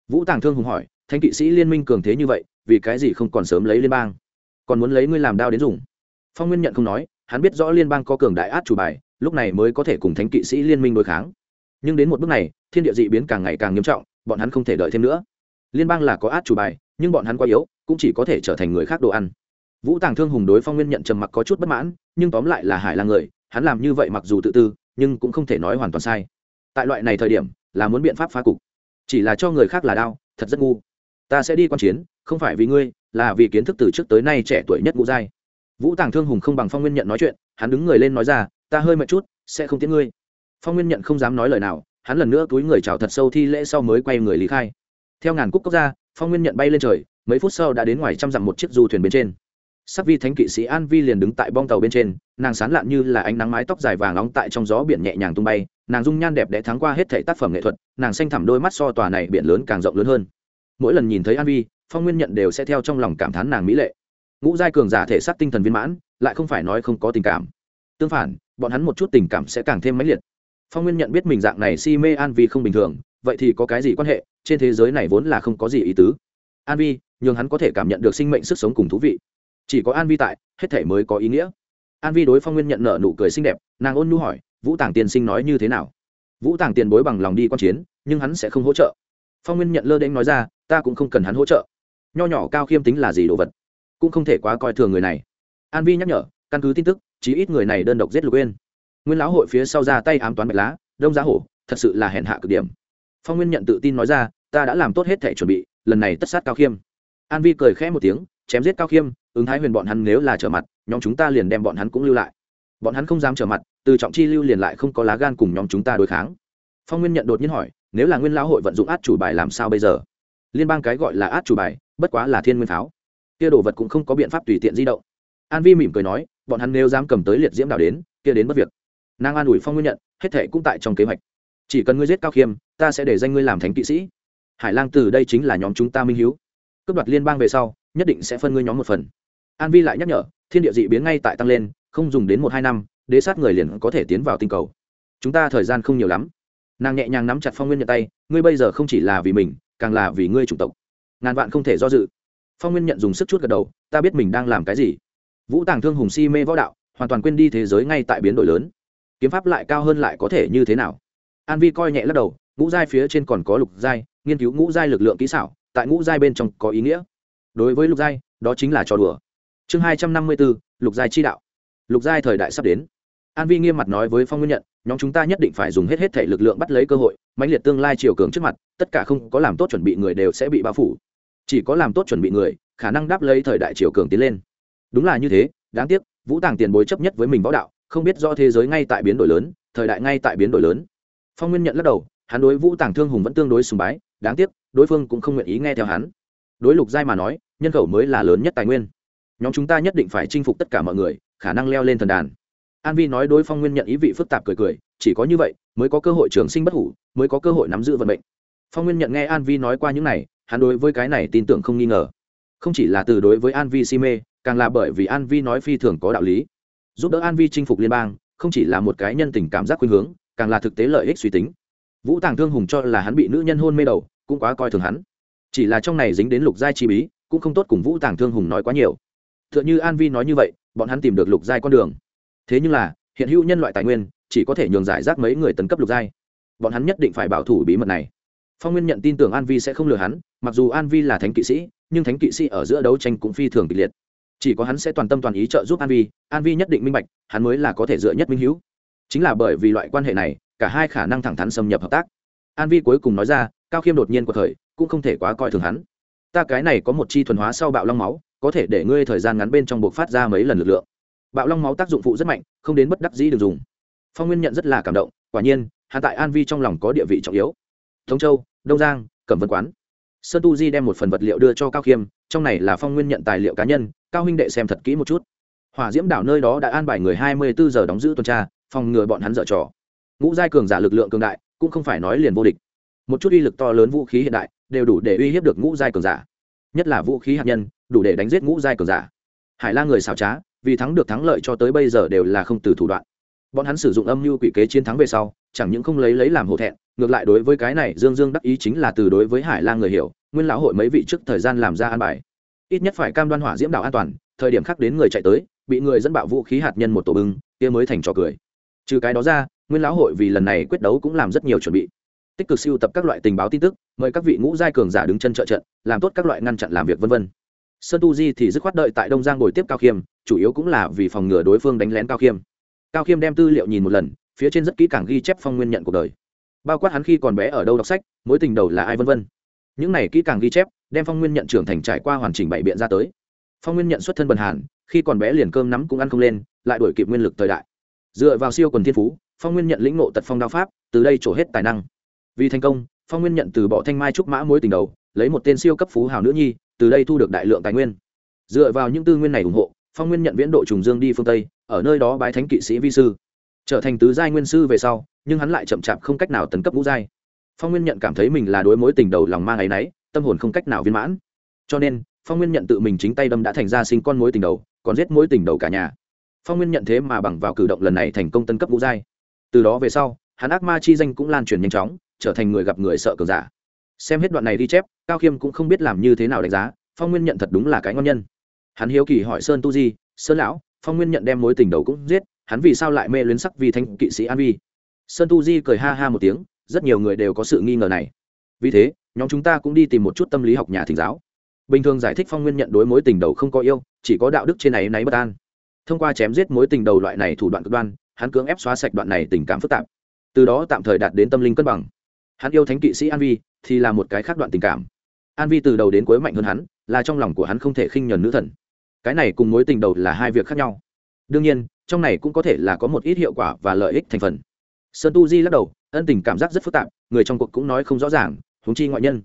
Vũ tàng thương hùng hỏi, thánh kỵ sĩ liên minh cường thế như vậy, vì cái gì không còn sớm lấy liên bang? Còn muốn lấy ngươi làm đao đến dùng? Phong nguyên nhận không nói, hắn biết rõ liên bang có cường đại át chủ bài lúc này mới có thể cùng thánh kỵ sĩ liên minh đối kháng. Nhưng đến một bước này thiên địa dị biến càng ngày càng nghiêm trọng bọn hắn không thể đợi thêm nữa. Liên bang là có át chủ bài nhưng bọn hắn quá yếu cũng chỉ có thể trở thành người khác đồ ăn. Vũ tàng thương hùng đối phong nguyên nhận trầm mặc có chút bất mãn nhưng tóm lại là hải là người hắn làm như vậy mặc dù tự tư nhưng cũng không thể nói hoàn toàn sai. Tại loại này thời điểm là muốn biện pháp phá cục. Chỉ là cho người khác là đau, thật rất ngu. Ta sẽ đi quan chiến không phải vì ngươi là vì kiến thức từ trước tới nay trẻ tuổi nhất ngũ giai. Vũ tàng thương hùng không bằng phong nguyên nhận nói chuyện hắn đứng người lên nói ra ta hơi mệt chút, sẽ không tiễn ngươi. Phong nguyên nhận không dám nói lời nào, hắn lần nữa túi người chào thật sâu thi lễ sau mới quay người lý khai. Theo ngàn cúc cốc ra, phong nguyên nhận bay lên trời, mấy phút sau đã đến ngoài trăm dặm một chiếc du thuyền bên trên. Sắc vi thánh kỵ sĩ an vi liền đứng tại bong tàu bên trên, nàng sán lạn như là ánh nắng mái tóc dài vàng nóng tại trong gió biển nhẹ nhàng tung bay, nàng dung nhan đẹp đẽ thắng qua hết thể tác phẩm nghệ thuật, nàng xanh thẳm đôi mắt so tòa này biển lớn càng rộng lớn hơn. Mỗi lần nhìn thấy an vi, phong nguyên nhận đều sẽ theo trong lòng cảm thán nàng mỹ lệ. Ngũ giai cường giả thể xác tinh thần viên mãn, lại không phải nói không có tình cảm. Tương phản bọn hắn một chút tình cảm sẽ càng thêm mãnh liệt. Phong nguyên nhận biết mình dạng này si mê an vi không bình thường, vậy thì có cái gì quan hệ? Trên thế giới này vốn là không có gì ý tứ. An vi, nhường hắn có thể cảm nhận được sinh mệnh sức sống cùng thú vị. Chỉ có an vi tại, hết thể mới có ý nghĩa. An vi đối phong nguyên nhận nợ nụ cười xinh đẹp, nàng ôn nhu hỏi, vũ tàng tiên sinh nói như thế nào? Vũ tàng tiền bối bằng lòng đi q u a n chiến, nhưng hắn sẽ không hỗ trợ. Phong nguyên nhận lơ đễnh nói ra, ta cũng không cần hắn hỗ trợ. Nho nhỏ cao khiêm tính là gì đồ vật? Cũng không thể quá coi thường người này. An vi nhắc nhở, căn cứ tin tức chí ít người này đơn độc giết lục uyên. Nguyên lão hội phía sau ra tay ám toán bạch lá, đông giá hổ, thật sự là hèn hạ cực điểm. Phong nguyên nhận tự tin nói ra, ta đã làm tốt hết thể chuẩn bị, lần này tất sát cao khiêm. An vi cười khẽ một tiếng, chém giết cao khiêm, ứng thái huyền bọn hắn nếu là trở mặt, nhóm chúng ta liền đem bọn hắn cũng lưu lại. Bọn hắn không dám trở mặt, từ trọng chi lưu liền lại không có lá gan cùng nhóm chúng ta đối kháng. Phong nguyên nhận đột nhiên hỏi, nếu là nguyên lão hội vận dụng át chủ bài làm sao bây giờ? Liên bang cái gọi là át chủ bài, bất quá là thiên nguyên pháo. Kia đồ vật cũng không có biện pháp tùy tiện di động. An vi mỉm cười nói bọn hắn nếu dám cầm tới liệt diễm đảo đến, kia đến bất việc. Nàng an ủi phong nguyên nhận, hết thệ cũng tại trong kế hoạch. Chỉ cần ngươi giết cao khiêm, ta sẽ để danh ngươi làm thánh kỵ sĩ. Hải lang từ đây chính là nhóm chúng ta minh hiếu. Cướp đoạt liên bang về sau, nhất định sẽ phân ngươi nhóm một phần. An vi lại nhắc nhở, thiên địa dị biến ngay tại tăng lên, không dùng đến một hai năm, đế sát người liền có thể tiến vào tinh cầu. Chúng ta thời gian không nhiều lắm. Nàng nhẹ nhàng nắm chặt phong nguyên nhận tay, ngươi bây giờ không chỉ là vì mình, càng là vì ngươi chủng tộc. Ngàn vạn không thể do dự. Phong nguyên nhận dùng sức chút gật đầu, ta biết mình đang làm cái gì vũ tàng thương hùng si mê võ đạo, hoàn toàn quên đi thế giới ngay tại biến đổi lớn. Kiếm pháp lại cao hơn lại có thể như thế nào? An vi coi nhẹ lắc đầu, ngũ giai phía trên còn có lục giai, nghiên cứu ngũ giai lực lượng kỹ xảo, tại ngũ giai bên trong có ý nghĩa. Đối với lục giai, đó chính là trò đùa. Chương hai trăm năm mươi bốn lục giai chi đạo. Lục giai thời đại sắp đến. An vi nghiêm mặt nói với phong nguyên nhận, nhóm chúng ta nhất định phải dùng hết hết thể lực lượng bắt lấy cơ hội, mãnh liệt tương lai chiều cường trước mặt, tất cả không có làm tốt chuẩn bị người đều sẽ bị bao phủ. Chỉ có làm tốt chuẩn bị người, khả năng đáp lấy thời đại chiều cường tiến lên đúng là như thế, đáng tiếc, vũ tàng tiền bối chấp nhất với mình võ đạo, không biết do thế giới ngay tại biến đổi lớn, thời đại ngay tại biến đổi lớn. Phong nguyên nhận lắc đầu, hắn đối vũ tàng thương hùng vẫn tương đối sùng bái, đáng tiếc, đối phương cũng không nguyện ý nghe theo hắn. Đối lục giai mà nói, nhân khẩu mới là lớn nhất tài nguyên. Nhóm chúng ta nhất định phải chinh phục tất cả mọi người, khả năng leo lên thần đàn. An vi nói đối phong nguyên nhận ý vị phức tạp cười cười, chỉ có như vậy, mới có cơ hội trường sinh bất hủ, mới có cơ hội nắm giữ vận mệnh. Phong nguyên nhận nghe an vi nói qua những này, hắn đối với cái này tin tưởng không nghi ngờ không chỉ là từ đối với an vi si mê, càng là bởi vì an vi nói phi thường có đạo lý. Giúp đỡ an vi chinh phục liên bang, không chỉ là một cái nhân tình cảm giác khuynh hướng, càng là thực tế lợi ích suy tính. Vũ tàng thương hùng cho là hắn bị nữ nhân hôn mê đầu, cũng quá coi thường hắn. Chỉ là trong này dính đến lục giai chi bí, cũng không tốt cùng vũ tàng thương hùng nói quá nhiều. T h ư ợ n h ư an vi nói như vậy, bọn hắn tìm được lục giai con đường. Thế nhưng là, hiện hữu nhân loại tài nguyên, chỉ có thể nhường giải rác mấy người tấn cấp lục giai. Bọn hắn nhất định phải bảo thủ bí mật này phong nguyên nhận tin tưởng an vi sẽ không lừa hắn, mặc dù an vi là thánh kỵ sĩ, nhưng thánh kỵ sĩ ở giữa đấu tranh cũng phi thường kịch liệt. Chỉ có hắn sẽ toàn tâm toàn ý trợ giúp an vi an vi nhất định minh bạch, hắn mới là có thể dựa nhất minh hữu. Chính là bởi vì loại quan hệ này, cả hai khả năng thẳng thắn xâm nhập hợp tác. An vi cuối cùng nói ra, cao khiêm đột nhiên của thời cũng không thể quá coi thường hắn. Ta cái này có một chi thuần hóa sau bạo long máu, có thể để ngươi thời gian ngắn bên trong buộc phát ra mấy lần lực lượng. Bạo long máu tác dụng phụ rất mạnh, không đến bất đắc dĩ được dùng. Phong nguyên nhận rất là cảm động, quả nhiên hạ tại an vi trong lòng có địa vị trọng yếu thống châu, đông giang, cẩm vân quán. Sơn tu di đem một phần vật liệu đưa cho cao khiêm, trong này là phong nguyên nhận tài liệu cá nhân, cao huynh đệ xem thật kỹ một chút. Hỏa diễm đảo nơi đó đã an bài người hai mươi bốn giờ đóng giữ tuần tra, phòng ngừa bọn hắn dở trò. Ngũ giai cường giả lực lượng cường đại, cũng không phải nói liền vô địch. Một chút uy lực to lớn vũ khí hiện đại, đều đủ để uy hiếp được ngũ giai cường giả. Nhất là vũ khí hạt nhân, đủ để đánh giết ngũ giai cường giả. Hải la người xảo trá, vì thắng được thắng lợi cho tới bây giờ đều là không từ thủ đoạn bọn hắn sử dụng âm mưu quỷ kế chiến thắng về sau, chẳng những không lấy lấy làm hổ thẹn, ngược lại đối với cái này dương dương đắc ý chính là từ đối với hải Lang người hiểu, nguyên lão hội mấy vị trước thời gian làm ra an bài. Ít nhất phải cam đoan hỏa diễm đảo an toàn, thời điểm khác đến người chạy tới, bị người dẫn bạo vũ khí hạt nhân một tổ bưng, kia mới thành trò cười. Trừ cái đó ra, nguyên lão hội vì lần này quyết đấu cũng làm rất nhiều chuẩn bị. Tích cực siêu tập các loại tình báo tin tức, mời các vị ngũ giai cường giả đứng chân trợ trận, làm tốt các loại ngăn chặn làm việc vân vân. Sơn tu di thì dứt khoát đợi tại đông giang ngồi tiếp cao khiêm, chủ yếu cũng là vì phòng ngừa đối phương đánh lén cao khiêm cao khiêm đem tư liệu nhìn một lần, phía trên rất kỹ càng ghi chép phong nguyên nhận cuộc đời. Bao quát hắn khi còn bé ở đâu đọc sách, mối tình đầu là ai vân vân. Những này kỹ càng ghi chép, đem phong nguyên nhận trưởng thành trải qua hoàn chỉnh bảy biện ra tới. Phong nguyên nhận xuất thân bần hàn, khi còn bé liền cơm nắm cũng ăn không lên, lại đổi kịp nguyên lực thời đại. Dựa vào siêu quần thiên phú, phong nguyên nhận lĩnh ngộ tật phong đao pháp, từ đây trổ hết tài năng. Vì thành công, phong nguyên nhận từ bỏ thanh mai trúc mã mối tình đầu, lấy một tên siêu cấp phú hào nữ nhi, từ đây thu được đại lượng tài nguyên. Dựa vào những tư nguyên này ủng hộ phong nguyên nhận viễn độ trùng dương đi phương tây, ở nơi đó bái thánh kỵ sĩ vi sư. Trở thành tứ giai nguyên sư về sau, nhưng hắn lại chậm chạp không cách nào tấn cấp ngũ giai. Phong nguyên nhận cảm thấy mình là đối mối tình đầu lòng mang ấ y n ấ y tâm hồn không cách nào viên mãn. Cho nên, phong nguyên nhận tự mình chính tay đâm đã thành ra sinh con mối tình đầu, còn giết mối tình đầu cả nhà. Phong nguyên nhận thế mà bằng vào cử động lần này thành công tân cấp ngũ giai. Từ đó về sau, hắn ác ma chi danh cũng lan truyền nhanh chóng, trở thành người gặp người sợ cường giả. Xem hết đoạn này đi chép, cao khiêm cũng không biết làm như thế nào đánh giá, phong nguyên nhận thật đúng là cái ngon nhân hắn hiếu kỳ hỏi sơn tu di, sơn lão, phong nguyên nhận đem mối tình đầu cũng giết, hắn vì sao lại mê luyến sắc vì thanh kỵ sĩ an vi? Sơn tu di cười ha ha một tiếng, rất nhiều người đều có sự nghi ngờ này. Vì thế, nhóm chúng ta cũng đi tìm một chút tâm lý học nhà thỉnh giáo. Bình thường giải thích phong nguyên nhận đối mối tình đầu không có yêu, chỉ có đạo đức trên này náy bất an. Thông qua chém giết mối tình đầu loại này thủ đoạn cực đoan, hắn cưỡng ép xóa sạch đoạn này tình cảm phức tạp. Từ đó tạm thời đạt đến tâm linh cân bằng. Hắn yêu thánh kỵ sĩ an vi thì là một cái khác đoạn tình cảm. An vi từ đầu đến cuối mạnh hơn hắn, là trong lòng của hắn không thể khinh nhuần nữ thần cái này cùng mối tình đầu là hai việc khác nhau. Đương nhiên, trong này cũng có thể là có một ít hiệu quả và lợi ích thành phần. Sơn tu di lắc đầu, ân tình cảm giác rất phức tạp, người trong cuộc cũng nói không rõ ràng, huống chi ngoại nhân.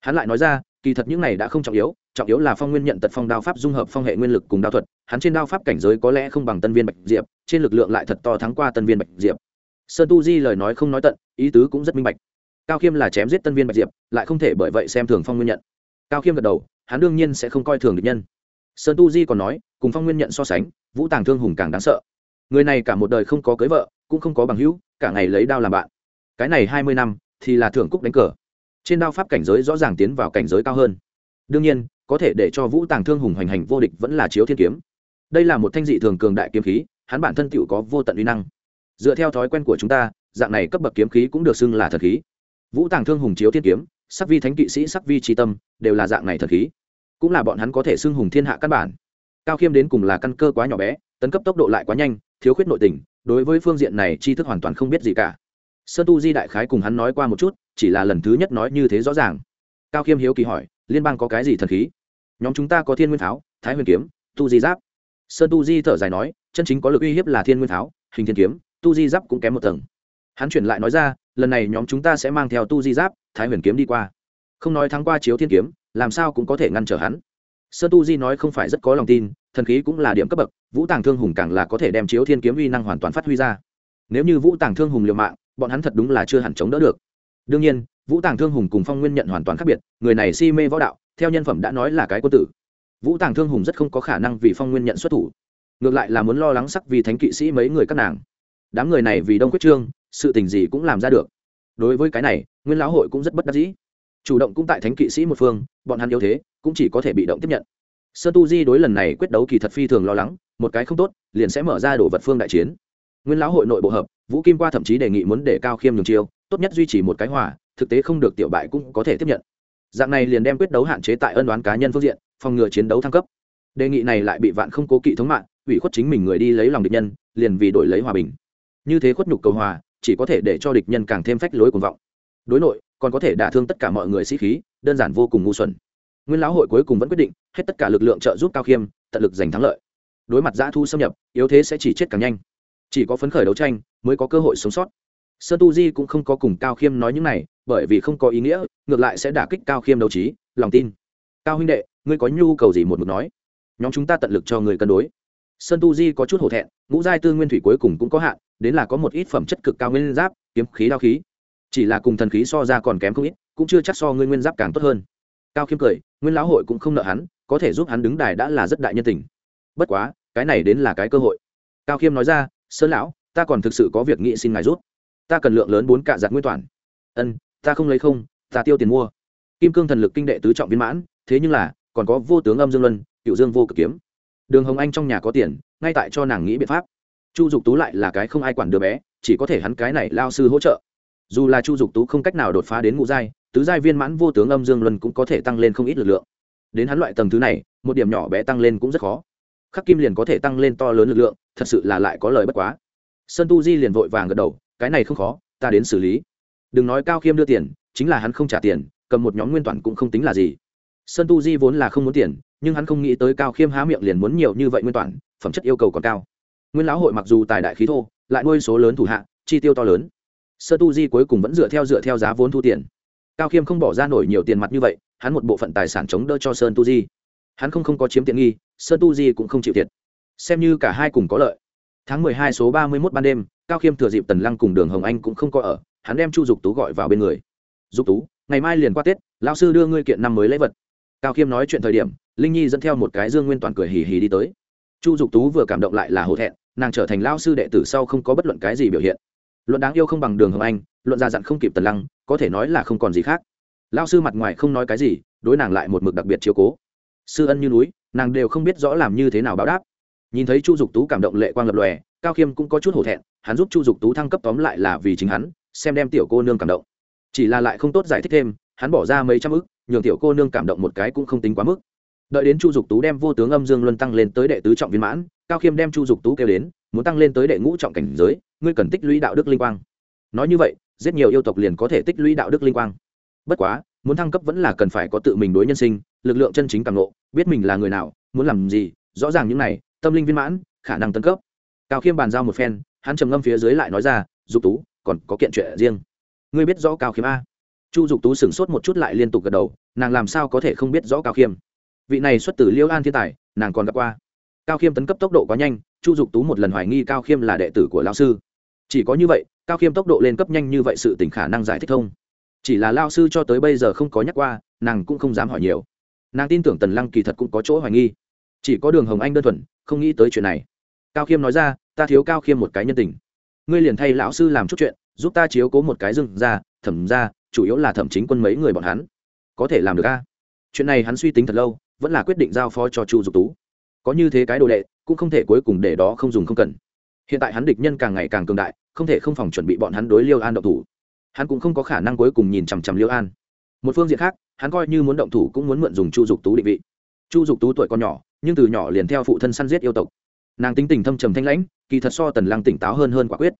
Hắn lại nói ra, kỳ thật những này đã không trọng yếu trọng yếu là phong nguyên nhận tật phong đao pháp dung hợp phong hệ nguyên lực cùng đao thuật, hắn trên đao pháp cảnh giới có lẽ không bằng tân viên bạch diệp, trên lực lượng lại thật to thắng qua tân viên bạch diệp. Sơn tu di lời nói không nói tận, ý tứ cũng rất minh bạch. Cao khiêm là chém giết tân viên bạch diệp, lại không thể bởi vậy xem thường phong nguyên nhận. Cao khiêm gật đầu, hắn đương nhiên sẽ không coi thường địch nhân sơn tu di còn nói, cùng phong nguyên nhận so sánh, vũ tàng thương hùng càng đáng sợ. Người này cả một đời không có cưới vợ, cũng không có bằng hữu, cả ngày lấy đao làm bạn. Cái này hai mươi năm thì là thưởng cúc đánh cờ. Trên đao pháp cảnh giới rõ ràng tiến vào cảnh giới cao hơn. Đương nhiên, có thể để cho vũ tàng thương hùng hoành hành vô địch vẫn là chiếu thiên kiếm. Đây là một thanh dị thường cường đại kiếm khí, hắn bản thân tựu có vô tận uy năng. Dựa theo thói quen của chúng ta, dạng này cấp bậc kiếm khí cũng được xưng là thật khí. Vũ tàng thương hùng chiếu thiên kiếm, sắc vi thánh kỵ sĩ, sắc vi tri tâm, đều là dạng này thật khí cũng là bọn hắn có thể xưng hùng thiên hạ căn bản. Cao khiêm đến cùng là căn cơ quá nhỏ bé, tấn cấp tốc độ lại quá nhanh, thiếu khuyết nội tình, đối với phương diện này tri thức hoàn toàn không biết gì cả. Sơn tu di đại khái cùng hắn nói qua một chút, chỉ là lần thứ nhất nói như thế rõ ràng. Cao khiêm hiếu kỳ hỏi, liên bang có cái gì thần khí? Nhóm chúng ta có thiên nguyên tháo, thái huyền kiếm, tu di giáp. Sơn tu di thở dài nói, chân chính có lực uy hiếp là thiên nguyên tháo, hình thiên kiếm, tu di giáp cũng kém một tầng. Hắn chuyển lại nói ra, lần này nhóm chúng ta sẽ mang theo tu di giáp, thái huyền kiếm đi qua. Không nói thắng qua chiếu thiên kiếm làm sao cũng có thể ngăn trở hắn. Sơn tu di nói không phải rất có lòng tin, thần khí cũng là điểm cấp bậc, vũ tàng thương hùng càng là có thể đem chiếu thiên kiếm uy năng hoàn toàn phát huy ra. Nếu như vũ tàng thương hùng liều mạng, bọn hắn thật đúng là chưa hẳn chống đỡ được. Đương nhiên, vũ tàng thương hùng cùng phong nguyên nhận hoàn toàn khác biệt, người này si mê võ đạo, theo nhân phẩm đã nói là cái quân tử. Vũ tàng thương hùng rất không có khả năng vì phong nguyên nhận xuất thủ. Ngược lại là muốn lo lắng sắc vì thánh kỵ sĩ mấy người các nàng. Đám người này vì đông quyết trương, sự tình gì cũng làm ra được. Đối với cái này, nguyên lão hội cũng rất bất đắc dĩ chủ động cũng tại thánh kỵ sĩ một phương, bọn hắn yếu thế cũng chỉ có thể bị động tiếp nhận. Sơn tu di đối lần này quyết đấu kỳ thật phi thường lo lắng, một cái không tốt, liền sẽ mở ra đổ vật phương đại chiến. Nguyên lão hội nội bộ hợp, vũ kim qua thậm chí đề nghị muốn để cao khiêm nhường chiêu, tốt nhất duy trì một cái hòa, thực tế không được tiểu bại cũng có thể tiếp nhận. Dạng này liền đem quyết đấu hạn chế tại ân đoán cá nhân phương diện, phòng ngừa chiến đấu thăng cấp. Đề nghị này lại bị vạn không cố kỵ thống mạng, ủy khuất chính mình người đi lấy lòng địch nhân, liền vì đổi lấy hòa bình. Như thế khuất nhục cầu hòa, chỉ có thể để cho địch nhân càng thêm phách lối cuồng vọng. Đối nội còn có thể đả thương tất cả mọi người sĩ khí, đơn giản vô cùng ngu xuẩn. Nguyên lão hội cuối cùng vẫn quyết định, hết tất cả lực lượng trợ giúp cao khiêm, tận lực giành thắng lợi. Đối mặt giã thu xâm nhập, yếu thế sẽ chỉ chết càng nhanh. Chỉ có phấn khởi đấu tranh, mới có cơ hội sống sót. Sơn tu di cũng không có cùng cao khiêm nói những này, bởi vì không có ý nghĩa, ngược lại sẽ đả kích cao khiêm đấu trí, lòng tin. Cao huynh đệ, ngươi có nhu cầu gì một mực nói? Nhóm chúng ta tận lực cho người cân đối. Sơn tu di có chút hổ thẹn, ngũ giai tư nguyên thủy cuối cùng cũng có hạn, đến là có một ít phẩm chất cực cao nguyên giáp, kiếm khí đao khí chỉ là cùng thần khí so ra còn kém không ít, cũng chưa chắc so ngươi nguyên giáp càng tốt hơn. Cao khiêm cười, nguyên lão hội cũng không nợ hắn, có thể giúp hắn đứng đài đã là rất đại nhân tình. Bất quá, cái này đến là cái cơ hội. Cao khiêm nói ra, sơn lão, ta còn thực sự có việc nghị xin ngài rút ta cần lượng lớn bốn cạ giặt nguyên toàn. Ân, ta không lấy không, ta tiêu tiền mua. Kim cương thần lực kinh đệ tứ trọng viên mãn, thế nhưng là, còn có vô tướng âm dương luân, cựu dương vô cực kiếm. Đường hồng anh trong nhà có tiền, ngay tại cho nàng nghĩ biện pháp. Chu dục tú lại là cái không ai quản đứa bé, chỉ có thể hắn cái này lao sư hỗ trợ dù là chu dục tú không cách nào đột phá đến ngũ giai, tứ giai viên mãn vô tướng âm dương luân cũng có thể tăng lên không ít lực lượng. Đến hắn loại tầng thứ này, một điểm nhỏ bé tăng lên cũng rất khó. Khắc kim liền có thể tăng lên to lớn lực lượng, thật sự là lại có lời bất quá. Sơn tu di liền vội vàng gật đầu, cái này không khó, ta đến xử lý. Đừng nói cao khiêm đưa tiền, chính là hắn không trả tiền, cầm một nhóm nguyên toàn cũng không tính là gì. Sơn tu di vốn là không muốn tiền, nhưng hắn không nghĩ tới cao khiêm há miệng liền muốn nhiều như vậy nguyên toàn, phẩm chất yêu cầu còn cao. Nguyên lão hội mặc dù tài đại khí thô, lại nuôi số lớn thủ hạ, chi tiêu to lớn sơn tu di cuối cùng vẫn dựa theo dựa theo giá vốn thu tiền. Cao khiêm không bỏ ra nổi nhiều tiền mặt như vậy, hắn một bộ phận tài sản chống đỡ cho sơn tu di. Hắn không không có chiếm tiện nghi, sơn tu di cũng không chịu thiệt. Xem như cả hai cùng có lợi. Tháng mười hai số ba mươi mốt ban đêm, cao khiêm thừa dịp tần lăng cùng đường hồng anh cũng không có ở, hắn đem chu dục tú gọi vào bên người. Dục tú, ngày mai liền qua tết, lão sư đưa ngươi kiện năm mới lễ vật. Cao khiêm nói chuyện thời điểm, linh nhi dẫn theo một cái dương nguyên toàn cười hì hì đi tới. Chu dục tú vừa cảm động lại là hổ thẹn, nàng trở thành lao sư đệ tử sau không có bất luận cái gì biểu hiện luận đáng yêu không bằng đường hồng anh, luận ra dặn không kịp tần lăng, có thể nói là không còn gì khác. Lao sư mặt ngoài không nói cái gì, đối nàng lại một mực đặc biệt chiếu cố. Sư ân như núi, nàng đều không biết rõ làm như thế nào báo đáp. Nhìn thấy chu dục tú cảm động lệ quang lập lòe, cao khiêm cũng có chút hổ thẹn, hắn giúp chu dục tú thăng cấp tóm lại là vì chính hắn, xem đem tiểu cô nương cảm động. Chỉ là lại không tốt giải thích thêm, hắn bỏ ra mấy trăm ức, nhường tiểu cô nương cảm động một cái cũng không tính quá mức. Đợi đến chu dục tú đem vô tướng âm dương luân tăng lên tới đệ tứ trọng viên mãn, cao khiêm đem chu dục tú kêu đến, muốn tăng lên tới đệ ngũ trọng cảnh giới ngươi cần tích lũy đạo đức linh quang. Nói như vậy rất nhiều yêu tộc liền có thể tích lũy đạo đức linh quang. Bất quá, muốn thăng cấp vẫn là cần phải có tự mình đối nhân sinh, lực lượng chân chính càng lộ, biết mình là người nào, muốn làm gì, rõ ràng những này, tâm linh viên mãn, khả năng tấn cấp. Cao khiêm bàn giao một phen, hắn trầm ngâm phía dưới lại nói ra, dục tú, còn có kiện chuyện riêng. Ngươi biết rõ cao khiêm a? Chu dục tú sửng sốt một chút lại liên tục gật đầu, nàng làm sao có thể không biết rõ cao khiêm? Vị này xuất từ liêu an thiên tài, nàng còn gặp qua. Cao khiêm tấn cấp tốc độ quá nhanh, chu dục tú một lần hoài nghi cao khiêm là đệ tử của lao sư chỉ có như vậy, cao khiêm tốc độ lên cấp nhanh như vậy sự tỉnh khả năng giải thích thông chỉ là lao sư cho tới bây giờ không có nhắc qua, nàng cũng không dám hỏi nhiều. Nàng tin tưởng tần lăng kỳ thật cũng có chỗ hoài nghi. Chỉ có đường hồng anh đơn thuần, không nghĩ tới chuyện này. Cao khiêm nói ra, ta thiếu cao khiêm một cái nhân tình. Ngươi liền thay lão sư làm chút chuyện, giúp ta chiếu cố một cái rừng ra, thẩm ra, chủ yếu là thẩm chính quân mấy người bọn hắn. Có thể làm được a? Chuyện này hắn suy tính thật lâu, vẫn là quyết định giao phó cho chu dục tú. Có như thế cái đồ đệ, cũng không thể cuối cùng để đó không dùng không cần. Hiện tại hắn địch nhân càng ngày càng cường đại không thể không phòng chuẩn bị bọn hắn đối liêu an động thủ. Hắn cũng không có khả năng cuối cùng nhìn chằm chằm liêu an. Một phương diện khác, hắn coi như muốn động thủ cũng muốn mượn dùng chu dục tú định vị. Chu dục tú tuổi còn nhỏ, nhưng từ nhỏ liền theo phụ thân săn giết yêu tộc. Nàng tính tình thâm trầm thanh lãnh, kỳ thật so tần lăng tỉnh táo hơn hơn quả quyết.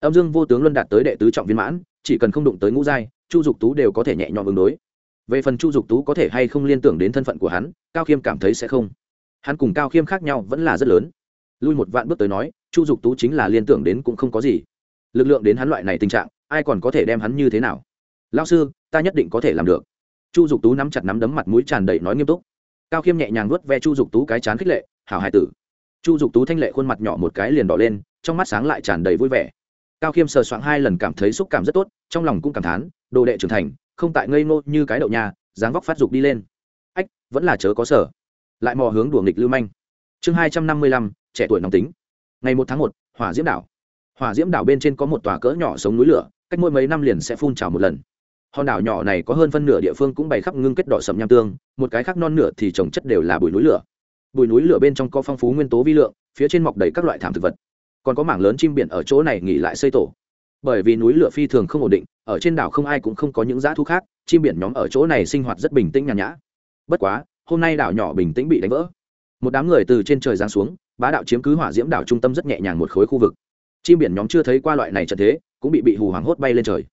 Âm dương vô tướng luân đạt tới đệ tứ trọng viên mãn, chỉ cần không đụng tới ngũ giai, chu dục tú đều có thể nhẹ nhõm ứng đối. Về phần chu dục tú có thể hay không liên tưởng đến thân phận của hắn, cao khiêm cảm thấy sẽ không. Hắn cùng cao khiêm khác nhau vẫn là rất lớn. Lui một vạn bước tới nói, chu dục tú chính là liên tưởng đến cũng không có gì lực lượng đến hắn loại này tình trạng, ai còn có thể đem hắn như thế nào? Lao sư, ta nhất định có thể làm được. Chu dục tú nắm chặt nắm đấm mặt mũi tràn đầy nói nghiêm túc. Cao khiêm nhẹ nhàng nuốt ve chu dục tú cái chán khích lệ, hảo hải tử. Chu dục tú thanh lệ khuôn mặt nhỏ một cái liền đỏ lên, trong mắt sáng lại tràn đầy vui vẻ. Cao khiêm sờ soạng hai lần cảm thấy xúc cảm rất tốt, trong lòng cũng cảm thán, đồ đệ trưởng thành, không tại ngây ngô như cái đậu nhà, dáng vóc phát dục đi lên. Ách, vẫn là chớ có sở lại mò hướng đùa nghịch lưu manh. Chương hai trăm năm mươi lăm, trẻ tuổi nóng tính. Ngày một tháng một, hỏa diễm đảo hỏa diễm đảo bên trên có một tòa cỡ nhỏ sống núi lửa, cách mỗi mấy năm liền sẽ phun trào một lần. Hòn đảo nhỏ này có hơn phân nửa địa phương cũng bày khắp ngưng kết đỏ sầm nham tương, một cái khác non nửa thì trồng chất đều là bụi núi lửa. Bụi núi lửa bên trong có phong phú nguyên tố vi lượng, phía trên mọc đầy các loại thảm thực vật. Còn có mảng lớn chim biển ở chỗ này nghỉ lại xây tổ. Bởi vì núi lửa phi thường không ổn định, ở trên đảo không ai cũng không có những dã thu khác, chim biển nhóm ở chỗ này sinh hoạt rất bình tĩnh nhàn nhã. Bất quá, hôm nay đảo nhỏ bình tĩnh bị đánh vỡ. Một đám người từ trên trời giáng xuống, bá đạo chiếm cứ hỏa diễm đảo trung tâm rất nhẹ nhàng một khối khu vực chim biển nhóm chưa thấy qua loại này trận thế, cũng bị bị hù hoảng hốt bay lên trời.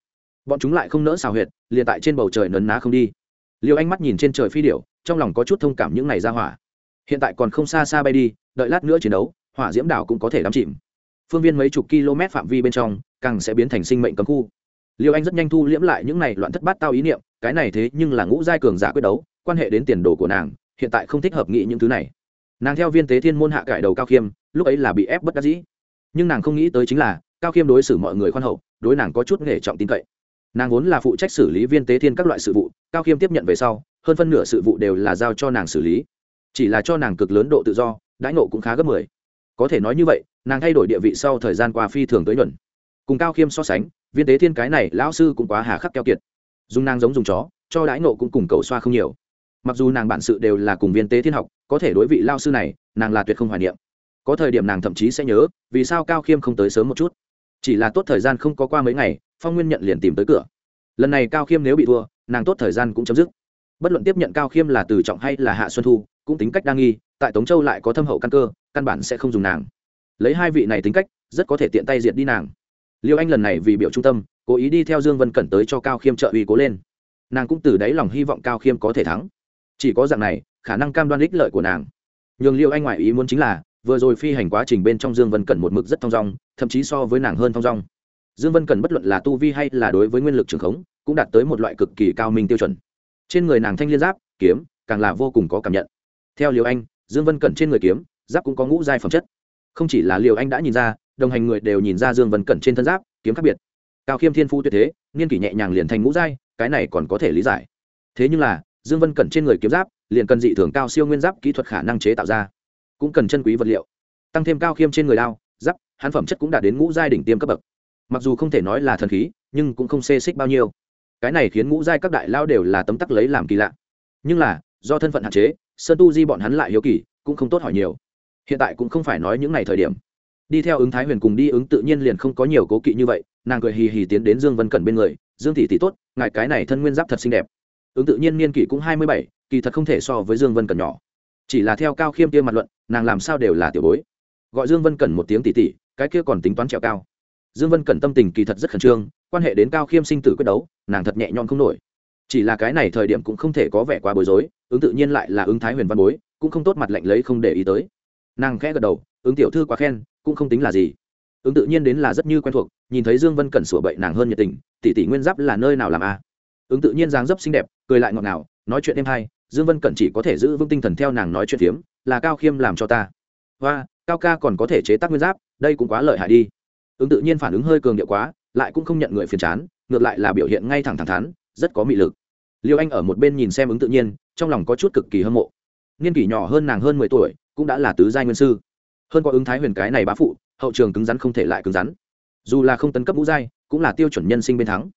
Bọn chúng lại không nỡ xào huyệt, liền tại trên bầu trời nấn ná không đi. Liêu anh mắt nhìn trên trời phi điểu, trong lòng có chút thông cảm những ngày ra hỏa. Hiện tại còn không xa xa bay đi, đợi lát nữa chiến đấu, hỏa diễm đảo cũng có thể đắm chìm. Phương viên mấy chục km phạm vi bên trong, càng sẽ biến thành sinh mệnh cấm khu. Liêu anh rất nhanh thu liễm lại những này loạn thất bát tao ý niệm, cái này thế nhưng là ngũ giai cường giả quyết đấu, quan hệ đến tiền đồ của nàng, hiện tại không thích hợp nghĩ những thứ này. Nàng theo viên tế thiên môn hạ cải đầu cao khiêm, lúc ấy là bị ép bất đắc dĩ nhưng nàng không nghĩ tới chính là cao khiêm đối xử mọi người khoan hậu, đối nàng có chút nghề trọng tin cậy. Nàng vốn là phụ trách xử lý viên tế thiên các loại sự vụ, cao khiêm tiếp nhận về sau, hơn phân nửa sự vụ đều là giao cho nàng xử lý. Chỉ là cho nàng cực lớn độ tự do, đãi nộ cũng khá gấp mười. Có thể nói như vậy, nàng thay đổi địa vị sau thời gian qua phi thường tới nhuận. Cùng cao khiêm so sánh, viên tế thiên cái này lão sư cũng quá hà khắc keo kiệt. Dùng nàng giống dùng chó, cho đãi nộ cũng cùng cầu xoa không nhiều. Mặc dù nàng bản sự đều là cùng viên tế thiên học, có thể đối vị lao sư này, nàng là tuyệt không hoài niệm có thời điểm nàng thậm chí sẽ nhớ, vì sao cao khiêm không tới sớm một chút? Chỉ là tốt thời gian không có qua mấy ngày, phong nguyên nhận liền tìm tới cửa. Lần này cao khiêm nếu bị thua, nàng tốt thời gian cũng chấm dứt. Bất luận tiếp nhận cao khiêm là từ trọng hay là hạ xuân thu, cũng tính cách đa nghi, tại tống châu lại có thâm hậu căn cơ, căn bản sẽ không dùng nàng. Lấy hai vị này tính cách, rất có thể tiện tay diệt đi nàng. Liêu anh lần này vì biểu trung tâm, cố ý đi theo dương vân cẩn tới cho cao khiêm trợ uy cố lên. Nàng cũng từ đáy lòng hy vọng cao khiêm có thể thắng. Chỉ có dạng này, khả năng cam đoan ích lợi của nàng. Nhường liêu anh ngoại ý muốn chính là vừa rồi phi hành quá trình bên trong dương vân cẩn một mực rất thong dong, thậm chí so với nàng hơn thong dong. Dương vân cẩn bất luận là tu vi hay là đối với nguyên lực trường khống, cũng đạt tới một loại cực kỳ cao minh tiêu chuẩn. Trên người nàng thanh liên giáp, kiếm, càng là vô cùng có cảm nhận. Theo liều anh, dương vân cẩn trên người kiếm, giáp cũng có ngũ giai phẩm chất. Không chỉ là liều anh đã nhìn ra, đồng hành người đều nhìn ra dương vân cẩn trên thân giáp, kiếm khác biệt. Cao khiêm thiên phu tuyệt thế, niên kỷ nhẹ nhàng liền thành ngũ giai, cái này còn có thể lý giải. Thế nhưng là, dương vân cẩn trên người kiếm giáp, liền cần dị thường cao siêu nguyên giáp kỹ thuật khả năng chế tạo ra cũng cần chân quý vật liệu. Tăng thêm cao khiêm trên người đao, giáp, hắn phẩm chất cũng đạt đến ngũ giai đỉnh tiêm cấp bậc. Mặc dù không thể nói là thần khí, nhưng cũng không xê xích bao nhiêu. Cái này khiến ngũ giai các đại lao đều là tấm tắc lấy làm kỳ lạ. Nhưng là, do thân phận hạn chế, sơn tu di bọn hắn lại hiếu kỳ, cũng không tốt hỏi nhiều. Hiện tại cũng không phải nói những ngày thời điểm. Đi theo ứng thái huyền cùng đi ứng tự nhiên liền không có nhiều cố kỵ như vậy, nàng cười hì hì tiến đến dương vân cẩn bên người, dương tỷ tỷ tốt, ngài cái này thân nguyên giáp thật xinh đẹp. Ứng tự nhiên niên kỷ cũng hai mươi bảy, kỳ thật không thể so với dương vân cẩn nhỏ chỉ là theo cao khiêm kia mặt luận, nàng làm sao đều là tiểu bối. Gọi dương vân cẩn một tiếng tỷ tỷ cái kia còn tính toán trèo cao. Dương vân cẩn tâm tình kỳ thật rất khẩn trương, quan hệ đến cao khiêm sinh tử quyết đấu, nàng thật nhẹ nhõm không nổi. Chỉ là cái này thời điểm cũng không thể có vẻ quá bối rối, ứng tự nhiên lại là ứng thái huyền văn bối, cũng không tốt mặt lạnh lấy không để ý tới. Nàng khẽ gật đầu, ứng tiểu thư quá khen, cũng không tính là gì. Ứng tự nhiên đến là rất như quen thuộc, nhìn thấy dương vân cẩn sủa bậy nàng hơn nhiệt tình tỷ tỷ nguyên giáp là nơi nào làm a à? ứng tự nhiên dáng dấp xinh đẹp, cười lại ngọt ngào, nói chuyện êm hay dương vân cẩn chỉ có thể giữ vững tinh thần theo nàng nói chuyện phiếm, là cao khiêm làm cho ta. Và cao ca còn có thể chế tác nguyên giáp, đây cũng quá lợi hại đi. Ứng tự nhiên phản ứng hơi cường điệu quá, lại cũng không nhận người phiền chán, ngược lại là biểu hiện ngay thẳng thẳng thắn, rất có mị lực. Liêu anh ở một bên nhìn xem ứng tự nhiên, trong lòng có chút cực kỳ hâm mộ. Niên kỷ nhỏ hơn nàng hơn mười tuổi, cũng đã là tứ giai nguyên sư. Hơn có ứng thái huyền cái này bá phụ, hậu trường cứng rắn không thể lại cứng rắn. Dù là không tấn cấp ngũ giai, cũng là tiêu chuẩn nhân sinh bên thắng.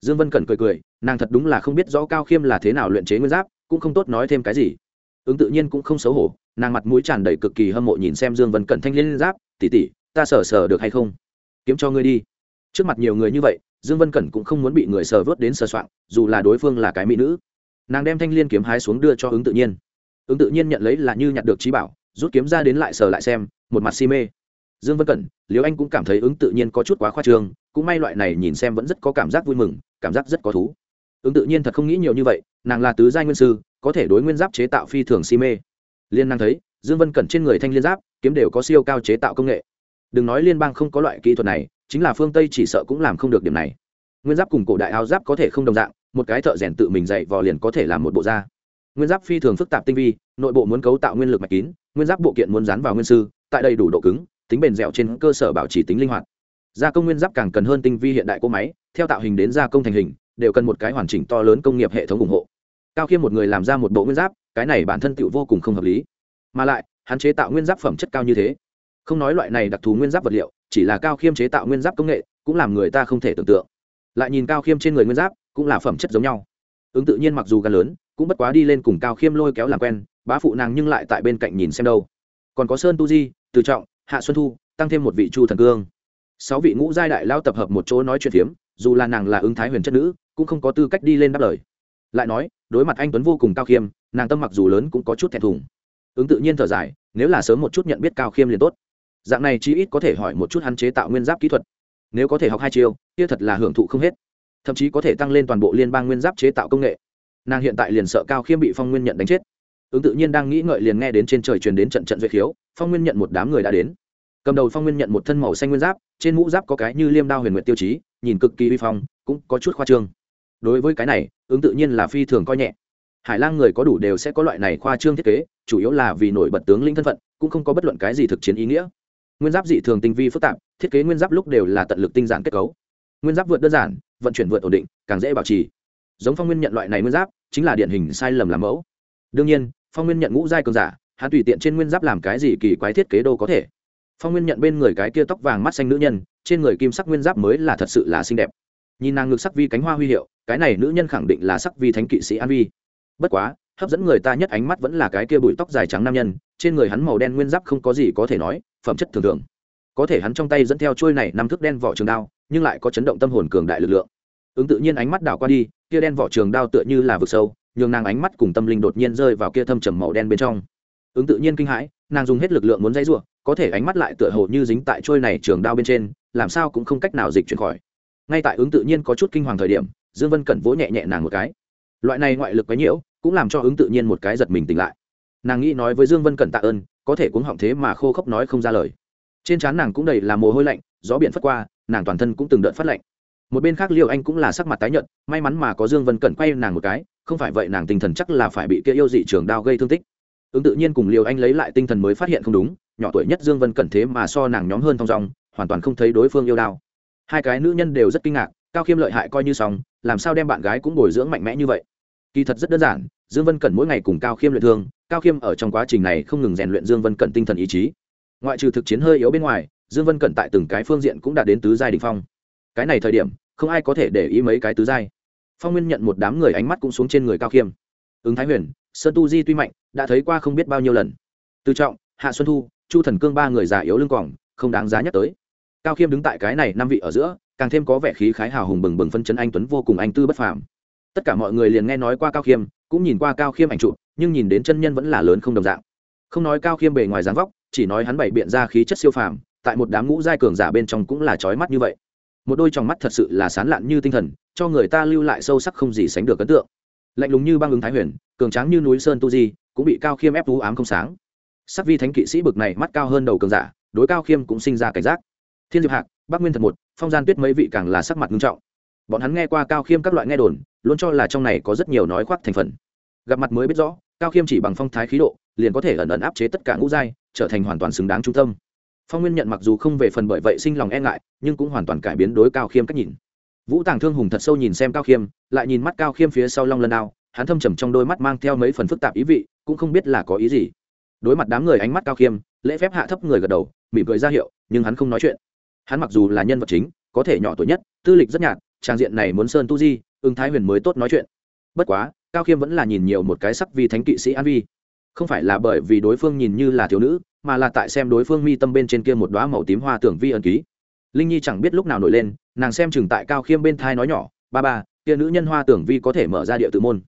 Dương vân cẩn cười cười, nàng thật đúng là không biết rõ cao khiêm là thế nào luyện chế nguyên giáp cũng không tốt nói thêm cái gì. Ứng tự nhiên cũng không xấu hổ, nàng mặt mũi tràn đầy cực kỳ hâm mộ nhìn xem dương vân cẩn thanh liên giáp tỉ tỉ ta sở sở được hay không? Kiếm cho ngươi đi. Trước mặt nhiều người như vậy, dương vân cẩn cũng không muốn bị người sờ vớt đến sờ soạn dù là đối phương là cái mỹ nữ. Nàng đem thanh liên kiếm hái xuống đưa cho ứng tự nhiên. Ứng tự nhiên nhận lấy là như nhặt được trí bảo, rút kiếm ra đến lại sờ lại xem, một mặt si mê. Dương vân cẩn liều anh cũng cảm thấy ứng tự nhiên có chút quá khoa trương, cũng may loại này nhìn xem vẫn rất có cảm giác vui mừng, cảm giác rất có thú ứng tự nhiên thật không nghĩ nhiều như vậy, nàng là tứ giai nguyên sư, có thể đối nguyên giáp chế tạo phi thường si mê. Liên năng thấy, dương vân cẩn trên người thanh liên giáp, kiếm đều có siêu cao chế tạo công nghệ. Đừng nói liên bang không có loại kỹ thuật này, chính là phương tây chỉ sợ cũng làm không được điểm này. Nguyên giáp cùng cổ đại áo giáp có thể không đồng dạng, một cái thợ rèn tự mình dạy vò liền có thể làm một bộ da. Nguyên giáp phi thường phức tạp tinh vi, nội bộ muốn cấu tạo nguyên lực mạch kín, nguyên giáp bộ kiện muốn dán vào nguyên sư, tại đầy đủ độ cứng, tính bền dẻo trên cơ sở bảo trì tính linh hoạt. Gia công nguyên giáp càng cần hơn tinh vi hiện đại cỗ máy, theo tạo hình đến gia công thành hình đều cần một cái hoàn chỉnh to lớn công nghiệp hệ thống ủng hộ. Cao khiêm một người làm ra một bộ nguyên giáp, cái này bản thân tựu vô cùng không hợp lý. Mà lại, hắn chế tạo nguyên giáp phẩm chất cao như thế. Không nói loại này đặc thù nguyên giáp vật liệu, chỉ là cao khiêm chế tạo nguyên giáp công nghệ, cũng làm người ta không thể tưởng tượng. Lại nhìn cao khiêm trên người nguyên giáp, cũng là phẩm chất giống nhau. Ứng tự nhiên mặc dù gần lớn, cũng bất quá đi lên cùng cao khiêm lôi kéo làm quen, bá phụ nàng nhưng lại tại bên cạnh nhìn xem đâu. Còn có sơn tu di, từ trọng, hạ xuân thu, tăng thêm một vị chu thần cương. Sáu vị ngũ giai đại lao tập hợp một chỗ nói chuyện phiếm, dù là nàng là ứng thái huyền chất nữ cũng không có tư cách đi lên đáp lời. Lại nói, đối mặt anh tuấn vô cùng cao khiêm, nàng tâm mặc dù lớn cũng có chút thẹn thùng. Ứng tự nhiên thở dài, nếu là sớm một chút nhận biết cao khiêm liền tốt. Dạng này chí ít có thể hỏi một chút hắn chế tạo nguyên giáp kỹ thuật. Nếu có thể học hai chiêu, kia thật là hưởng thụ không hết. Thậm chí có thể tăng lên toàn bộ liên bang nguyên giáp chế tạo công nghệ. Nàng hiện tại liền sợ cao khiêm bị phong nguyên nhận đánh chết. Ứng tự nhiên đang nghĩ ngợi liền nghe đến trên trời truyền đến trận trận duyệt khiếu, phong nguyên nhận một đám người đã đến. Cầm đầu phong nguyên nhận một thân màu xanh nguyên giáp, trên mũ giáp có cái như liêm đao huyền nguyệt tiêu chí, nhìn cực kỳ uy phong, cũng có chút khoa trương đối với cái này, ứng tự nhiên là phi thường coi nhẹ. Hải lang người có đủ đều sẽ có loại này khoa trương thiết kế, chủ yếu là vì nổi bật tướng linh thân phận, cũng không có bất luận cái gì thực chiến ý nghĩa. Nguyên giáp dị thường tinh vi phức tạp, thiết kế nguyên giáp lúc đều là tận lực tinh giản kết cấu. Nguyên giáp vượt đơn giản, vận chuyển vượt ổn định, càng dễ bảo trì. Giống phong nguyên nhận loại này nguyên giáp, chính là điển hình sai lầm làm mẫu. Đương nhiên, phong nguyên nhận ngũ giai cường giả, hắn tùy tiện trên nguyên giáp làm cái gì kỳ quái thiết kế đâu có thể. Phong nguyên nhận bên người cái kia tóc vàng mắt xanh nữ nhân, trên người kim sắc nguyên giáp mới là thật sự là xinh đẹp nhìn nàng ngực sắc vi cánh hoa huy hiệu, cái này nữ nhân khẳng định là sắc vi thánh kỵ sĩ an vi. Bất quá, hấp dẫn người ta nhất ánh mắt vẫn là cái kia bụi tóc dài trắng nam nhân, trên người hắn màu đen nguyên giáp không có gì có thể nói, phẩm chất thường thường. Có thể hắn trong tay dẫn theo trôi này năm thước đen vỏ trường đao, nhưng lại có chấn động tâm hồn cường đại lực lượng. Ứng tự nhiên ánh mắt đảo qua đi, kia đen vỏ trường đao tựa như là vực sâu, nhường nàng ánh mắt cùng tâm linh đột nhiên rơi vào kia thâm trầm màu đen bên trong. Ứng tự nhiên kinh hãi, nàng dùng hết lực lượng muốn dãy rủa, có thể ánh mắt lại tựa hồ như dính tại trôi này trường đao bên trên, làm sao cũng không cách nào dịch chuyển khỏi ngay tại ứng tự nhiên có chút kinh hoàng thời điểm, dương vân cẩn vỗ nhẹ nhẹ nàng một cái. Loại này ngoại lực quấy nhiễu, cũng làm cho ứng tự nhiên một cái giật mình tỉnh lại. Nàng nghĩ nói với dương vân cẩn tạ ơn, có thể cuống họng thế mà khô khốc nói không ra lời. Trên trán nàng cũng đầy là mồ hôi lạnh, gió biển phất qua, nàng toàn thân cũng từng đợt phát lạnh. Một bên khác liệu anh cũng là sắc mặt tái nhợt, may mắn mà có dương vân cẩn quay nàng một cái, không phải vậy nàng tinh thần chắc là phải bị kia yêu dị trường đao gây thương tích. Ứng tự nhiên cùng liều anh lấy lại tinh thần mới phát hiện không đúng, nhỏ tuổi nhất dương vân cẩn thế mà so nàng nhóm hơn thong dong, hoàn toàn không thấy đối phương yêu đao hai cái nữ nhân đều rất kinh ngạc, cao khiêm lợi hại coi như xong, làm sao đem bạn gái cũng bồi dưỡng mạnh mẽ như vậy? Kỳ thật rất đơn giản, dương vân cẩn mỗi ngày cùng cao khiêm luyện thương, cao khiêm ở trong quá trình này không ngừng rèn luyện dương vân cẩn tinh thần ý chí. Ngoại trừ thực chiến hơi yếu bên ngoài, dương vân cẩn tại từng cái phương diện cũng đạt đến tứ giai đình phong. Cái này thời điểm, không ai có thể để ý mấy cái tứ giai. Phong nguyên nhận một đám người ánh mắt cũng xuống trên người cao khiêm. Ứng thái huyền, sơn tu di tuy mạnh, đã thấy qua không biết bao nhiêu lần. Từ trọng, hạ xuân thu, chu thần cương ba người già yếu lưng quòng, không đáng giá nhắc tới cao khiêm đứng tại cái này năm vị ở giữa, càng thêm có vẻ khí khái hào hùng bừng bừng phân chấn anh tuấn vô cùng anh tư bất phàm. Tất cả mọi người liền nghe nói qua cao khiêm, cũng nhìn qua cao khiêm ảnh trụ nhưng nhìn đến chân nhân vẫn là lớn không đồng dạng. Không nói cao khiêm bề ngoài dáng vóc, chỉ nói hắn bày biện ra khí chất siêu phàm, tại một đám ngũ giai cường giả bên trong cũng là trói mắt như vậy. Một đôi tròng mắt thật sự là sán lạn như tinh thần, cho người ta lưu lại sâu sắc không gì sánh được ấn tượng. Lạnh lùng như băng ứng thái huyền, cường tráng như núi sơn tu di, cũng bị cao khiêm ép tú ám không sáng. Sắc vi thánh kỵ sĩ bực này mắt cao hơn đầu cường giả, đối cao khiêm cũng sinh ra cảnh giác thiên diệp hạc, bắc nguyên thật một, phong gian tuyết mấy vị càng là sắc mặt nghiêm trọng. Bọn hắn nghe qua cao khiêm các loại nghe đồn, luôn cho là trong này có rất nhiều nói khoác thành phần. Gặp mặt mới biết rõ, cao khiêm chỉ bằng phong thái khí độ, liền có thể ẩn ẩn áp chế tất cả ngũ giai, trở thành hoàn toàn xứng đáng trung tâm. Phong nguyên nhận mặc dù không về phần bởi vậy sinh lòng e ngại, nhưng cũng hoàn toàn cải biến đối cao khiêm cách nhìn. Vũ tàng thương hùng thật sâu nhìn xem cao khiêm, lại nhìn mắt cao khiêm phía sau long lần nào hắn thâm trầm trong đôi mắt mang theo mấy phần phức tạp ý vị, cũng không biết là có ý gì. Đối mặt đám người ánh mắt cao khiêm, lễ phép hạ thấp người gật đầu, mỉm cười ra hiệu, nhưng hắn không nói chuyện hắn mặc dù là nhân vật chính, có thể nhỏ tuổi nhất, tư lịch rất nhạt, trang diện này muốn sơn tu di, ưng thái huyền mới tốt nói chuyện. Bất quá, cao khiêm vẫn là nhìn nhiều một cái sắc vi thánh kỵ sĩ an vi. Không phải là bởi vì đối phương nhìn như là thiếu nữ, mà là tại xem đối phương mi tâm bên trên kia một đoá màu tím hoa tưởng vi ẩn ký. Linh nhi chẳng biết lúc nào nổi lên, nàng xem chừng tại cao khiêm bên thai nói nhỏ, ba ba, kia nữ nhân hoa tưởng vi có thể mở ra địa tự môn.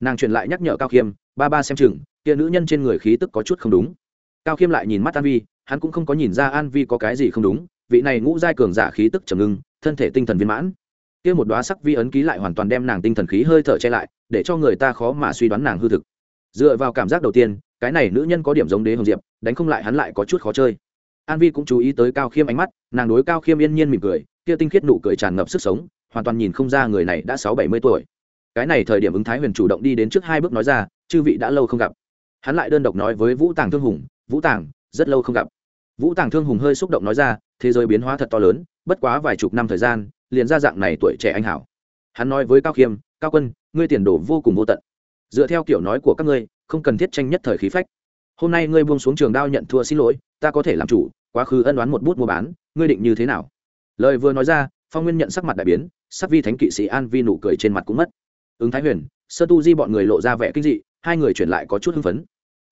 Nàng truyền lại nhắc nhở cao khiêm, ba ba xem chừng, kia nữ nhân trên người khí tức có chút không đúng. Cao khiêm lại nhìn mắt an vi, hắn cũng không có nhìn ra an vi có cái gì không đúng vị này ngũ giai cường giả khí tức trầm ngưng, thân thể tinh thần viên mãn. Kia một đóa sắc vi ấn ký lại hoàn toàn đem nàng tinh thần khí hơi thở che lại, để cho người ta khó mà suy đoán nàng hư thực. Dựa vào cảm giác đầu tiên, cái này nữ nhân có điểm giống đế hồng diệp, đánh không lại hắn lại có chút khó chơi. An vi cũng chú ý tới cao khiêm ánh mắt, nàng đối cao khiêm yên nhiên mỉm cười, kia tinh khiết nụ cười tràn ngập sức sống, hoàn toàn nhìn không ra người này đã sáu bảy mươi tuổi. Cái này thời điểm ứng thái huyền chủ động đi đến trước hai bước nói ra, chư vị đã lâu không gặp. Hắn lại đơn độc nói với vũ tàng thương hùng, vũ tàng, rất lâu không gặp. Vũ tàng thương hùng hơi xúc động nói ra thế giới biến hóa thật to lớn, bất quá vài chục năm thời gian, liền ra dạng này tuổi trẻ anh hảo. Hắn nói với cao khiêm, cao quân, ngươi tiền đồ vô cùng vô tận. Dựa theo kiểu nói của các ngươi, không cần thiết tranh nhất thời khí phách. Hôm nay ngươi buông xuống trường đao nhận thua xin lỗi, ta có thể làm chủ, quá khứ ân đoán một bút mua bán, ngươi định như thế nào? Lời vừa nói ra, phong nguyên nhận sắc mặt đại biến, sắc vi thánh kỵ sĩ an vi nụ cười trên mặt cũng mất. Ứng thái huyền, sơ tu di bọn người lộ ra vẻ kinh dị, hai người chuyển lại có chút hưng phấn.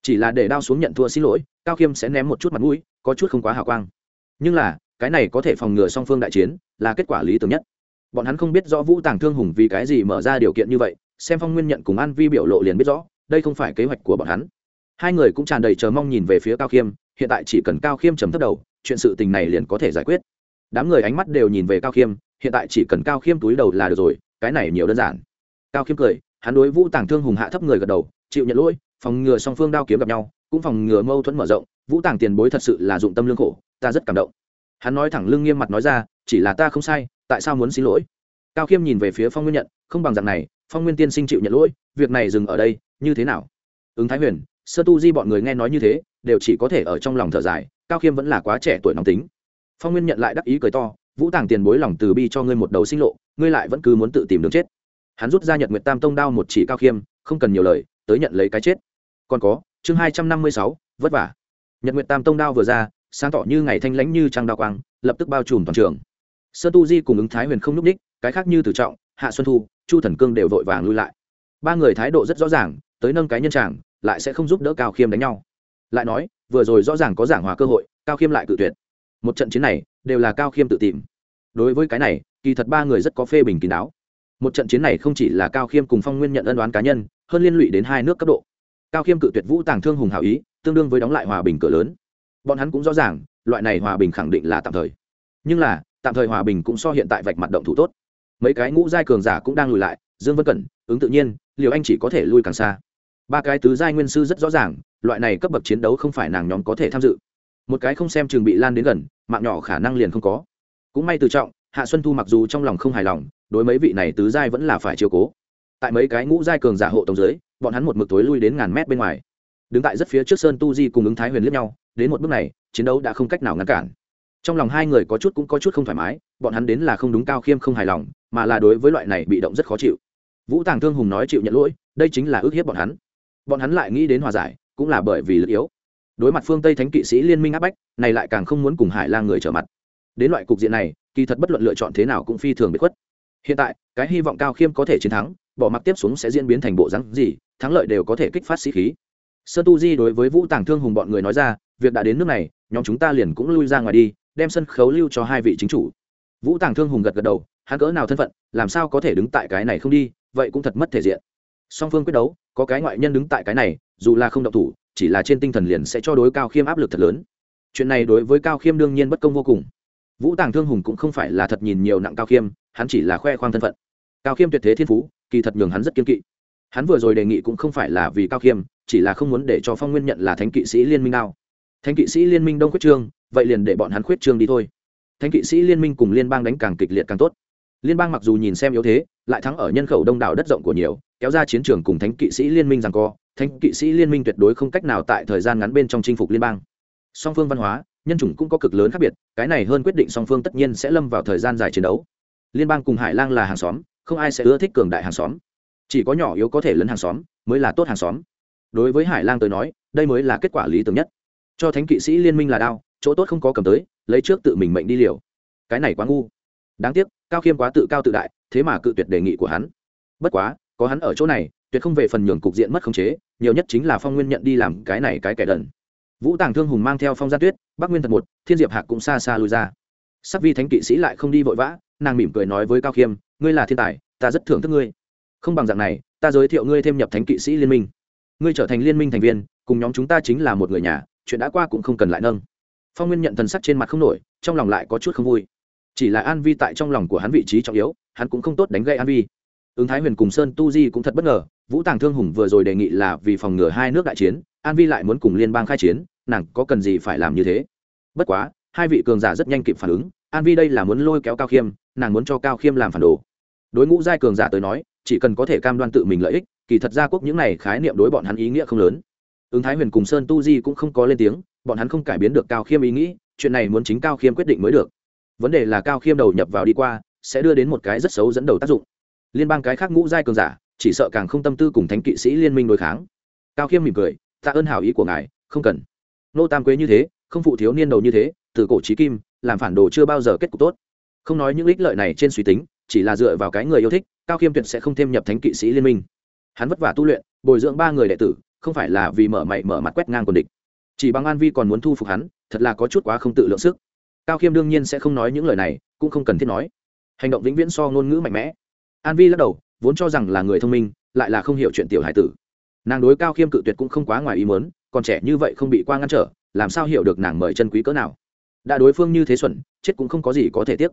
Chỉ là để đao xuống nhận thua xin lỗi, cao khiêm sẽ ném một chút mặt mũi, có chút không quá hào quang nhưng là, cái này có thể phòng ngừa song phương đại chiến, là kết quả lý tưởng nhất. Bọn hắn không biết rõ vũ tàng thương hùng vì cái gì mở ra điều kiện như vậy, xem phong nguyên nhận cùng an vi biểu lộ liền biết rõ, đây không phải kế hoạch của bọn hắn. Hai người cũng tràn đầy chờ mong nhìn về phía cao khiêm, hiện tại chỉ cần cao khiêm chấm thấp đầu, chuyện sự tình này liền có thể giải quyết. Đám người ánh mắt đều nhìn về cao khiêm, hiện tại chỉ cần cao khiêm túi đầu là được rồi, cái này nhiều đơn giản. Cao khiêm cười, hắn đối vũ tàng thương hùng hạ thấp người gật đầu, chịu nhận lỗi, phòng ngừa song phương đao kiếm gặp nhau, cũng phòng ngừa mâu thuẫn mở rộng vũ tàng tiền bối thật sự là dụng tâm lương khổ, ta rất cảm động. Hắn nói thẳng lưng nghiêm mặt nói ra, chỉ là ta không sai, tại sao muốn xin lỗi? Cao khiêm nhìn về phía phong nguyên nhận, không bằng dạng này, phong nguyên tiên sinh chịu nhận lỗi, việc này dừng ở đây, như thế nào? Ứng thái huyền, sơ tu di bọn người nghe nói như thế, đều chỉ có thể ở trong lòng thở dài, cao khiêm vẫn là quá trẻ tuổi nóng tính. Phong nguyên nhận lại đắc ý cười to, vũ tàng tiền bối lòng từ bi cho ngươi một đầu sinh lộ, ngươi lại vẫn cứ muốn tự tìm đường chết. Hắn rút ra nhật nguyệt tam tông đao một chỉ cao khiêm, không cần nhiều lời, tới nhận lấy cái chết. Còn có, chương hai trăm năm mươi sáu, vất vả nhật nguyệt tam tông đao vừa ra, sáng tỏ như ngày thanh lãnh như trăng đao quang, lập tức bao trùm toàn trường. Sơ tu di cùng ứng thái huyền không nhúc ních cái khác như tử trọng, hạ xuân thu, chu thần cương đều vội vàng lui lại. Ba người thái độ rất rõ ràng, tới nâng cái nhân tràng, lại sẽ không giúp đỡ cao khiêm đánh nhau. Lại nói, vừa rồi rõ ràng có giảng hòa cơ hội, cao khiêm lại cự tuyệt. Một trận chiến này, đều là cao khiêm tự tìm. Đối với cái này, kỳ thật ba người rất có phê bình kín đáo. Một trận chiến này không chỉ là cao khiêm cùng phong nguyên nhận ân đoán cá nhân, hơn liên lụy đến hai nước cấp độ. Cao khiêm cự tuyệt vũ tàng thương hùng hảo ý tương đương với đóng lại hòa bình cửa lớn. Bọn hắn cũng rõ ràng, loại này hòa bình khẳng định là tạm thời. Nhưng là, tạm thời hòa bình cũng so hiện tại vạch mặt động thủ tốt. Mấy cái ngũ giai cường giả cũng đang lùi lại, dương vân cẩn, ứng tự nhiên, liều anh chỉ có thể lui càng xa. Ba cái tứ giai nguyên sư rất rõ ràng, loại này cấp bậc chiến đấu không phải nàng nhóm có thể tham dự. Một cái không xem trường bị lan đến gần, mạng nhỏ khả năng liền không có. Cũng may từ trọng, hạ xuân thu mặc dù trong lòng không hài lòng, đối mấy vị này tứ giai vẫn là phải chiều cố. Tại mấy cái ngũ giai cường giả hộ tổng dưới, bọn hắn một mực tối lui đến ngàn mét bên ngoài đứng tại rất phía trước sơn tu di cùng ứng thái huyền liếc nhau, đến một bước này, chiến đấu đã không cách nào ngăn cản. Trong lòng hai người có chút cũng có chút không thoải mái, bọn hắn đến là không đúng cao khiêm không hài lòng, mà là đối với loại này bị động rất khó chịu. Vũ tàng thương hùng nói chịu nhận lỗi, đây chính là ước hiếp bọn hắn. Bọn hắn lại nghĩ đến hòa giải, cũng là bởi vì lực yếu. Đối mặt phương tây thánh kỵ sĩ liên minh áp bách, này lại càng không muốn cùng hải lang người trở mặt. Đến loại cục diện này, kỳ thật bất luận lựa chọn thế nào cũng phi thường bị khuất. Hiện tại, cái hy vọng cao khiêm có thể chiến thắng, bỏ mặc tiếp xuống sẽ diễn biến thành bộ rắn gì, thắng lợi đều có thể kích phát sĩ khí sơ tu di đối với vũ tàng thương hùng bọn người nói ra, việc đã đến nước này, nhóm chúng ta liền cũng lui ra ngoài đi, đem sân khấu lưu cho hai vị chính chủ. Vũ tàng thương hùng gật gật đầu, hắn cỡ nào thân phận, làm sao có thể đứng tại cái này không đi, vậy cũng thật mất thể diện. Song phương quyết đấu, có cái ngoại nhân đứng tại cái này, dù là không động thủ, chỉ là trên tinh thần liền sẽ cho đối cao khiêm áp lực thật lớn. Chuyện này đối với cao khiêm đương nhiên bất công vô cùng. Vũ tàng thương hùng cũng không phải là thật nhìn nhiều nặng cao khiêm, hắn chỉ là khoe khoang thân phận. Cao khiêm tuyệt thế thiên phú, kỳ thật nhường hắn rất kiên kỵ. Hắn vừa rồi đề nghị cũng không phải là vì cao khiêm chỉ là không muốn để cho phong nguyên nhận là thánh kỵ sĩ liên minh nào thánh kỵ sĩ liên minh đông khuyết trương, vậy liền để bọn hắn khuyết trương đi thôi. Thánh kỵ sĩ liên minh cùng liên bang đánh càng kịch liệt càng tốt. Liên bang mặc dù nhìn xem yếu thế, lại thắng ở nhân khẩu đông đảo đất rộng của nhiều, kéo ra chiến trường cùng thánh kỵ sĩ liên minh rằng co, thánh kỵ sĩ liên minh tuyệt đối không cách nào tại thời gian ngắn bên trong chinh phục liên bang. Song phương văn hóa, nhân chủng cũng có cực lớn khác biệt, cái này hơn quyết định song phương tất nhiên sẽ lâm vào thời gian dài chiến đấu. Liên bang cùng hải lang là hàng xóm, không ai sẽ ưa thích cường đại hàng xóm. Chỉ có nhỏ yếu có thể lấn hàng xóm, mới là tốt hàng xóm đối với hải lang tới nói, đây mới là kết quả lý tưởng nhất. Cho thánh kỵ sĩ liên minh là đao, chỗ tốt không có cầm tới, lấy trước tự mình mệnh đi liều. Cái này quá ngu. Đáng tiếc, cao khiêm quá tự cao tự đại, thế mà cự tuyệt đề nghị của hắn. Bất quá, có hắn ở chỗ này, tuyệt không về phần nhường cục diện mất khống chế, nhiều nhất chính là phong nguyên nhận đi làm cái này cái kẻ đần. Vũ tàng thương hùng mang theo phong gia tuyết, bắc nguyên thật một, thiên diệp hạc cũng xa xa lui ra. Sắc vi thánh kỵ sĩ lại không đi vội vã, nàng mỉm cười nói với cao khiêm, ngươi là thiên tài, ta rất thưởng thức ngươi. Không bằng dạng này, ta giới thiệu ngươi thêm nhập thánh kỵ sĩ liên minh ngươi trở thành liên minh thành viên, cùng nhóm chúng ta chính là một người nhà, chuyện đã qua cũng không cần lại nâng. Phong nguyên nhận thần sắc trên mặt không nổi, trong lòng lại có chút không vui. Chỉ là an vi tại trong lòng của hắn vị trí trọng yếu, hắn cũng không tốt đánh gây an vi. Ứng thái huyền cùng sơn tu di cũng thật bất ngờ, vũ tàng thương hùng vừa rồi đề nghị là vì phòng ngừa hai nước đại chiến, an vi lại muốn cùng liên bang khai chiến, nàng có cần gì phải làm như thế? Bất quá, hai vị cường giả rất nhanh kịp phản ứng, an vi đây là muốn lôi kéo cao khiêm, nàng muốn cho cao khiêm làm phản đồ. Đối ngũ giai cường giả tới nói chỉ cần có thể cam đoan tự mình lợi ích, kỳ thật gia quốc những này khái niệm đối bọn hắn ý nghĩa không lớn. Ứng thái huyền cùng sơn tu di cũng không có lên tiếng, bọn hắn không cải biến được cao khiêm ý nghĩ, chuyện này muốn chính cao khiêm quyết định mới được. Vấn đề là cao khiêm đầu nhập vào đi qua, sẽ đưa đến một cái rất xấu dẫn đầu tác dụng. Liên bang cái khác ngũ giai cường giả, chỉ sợ càng không tâm tư cùng thánh kỵ sĩ liên minh đối kháng. Cao khiêm mỉm cười tạ ơn hảo ý của ngài, không cần. Nô tam quế như thế, không phụ thiếu niên đầu như thế, từ cổ trí kim, làm phản đồ chưa bao giờ kết cục tốt. Không nói những ích lợi này trên suy tính, chỉ là dựa vào cái người yêu thích cao khiêm tuyệt sẽ không thêm nhập thánh kỵ sĩ liên minh. Hắn vất vả tu luyện, bồi dưỡng ba người đệ tử, không phải là vì mở mày mở mặt quét ngang quần địch. Chỉ bằng an vi còn muốn thu phục hắn, thật là có chút quá không tự lượng sức. Cao khiêm đương nhiên sẽ không nói những lời này, cũng không cần thiết nói. Hành động vĩnh viễn so ngôn ngữ mạnh mẽ. An vi lắc đầu, vốn cho rằng là người thông minh, lại là không hiểu chuyện tiểu hải tử. Nàng đối cao khiêm cự tuyệt cũng không quá ngoài ý mớn còn trẻ như vậy không bị qua ngăn trở, làm sao hiểu được nàng mời chân quý cỡ nào. Đã đối phương như thế xuẩn, chết cũng không có gì có thể tiếc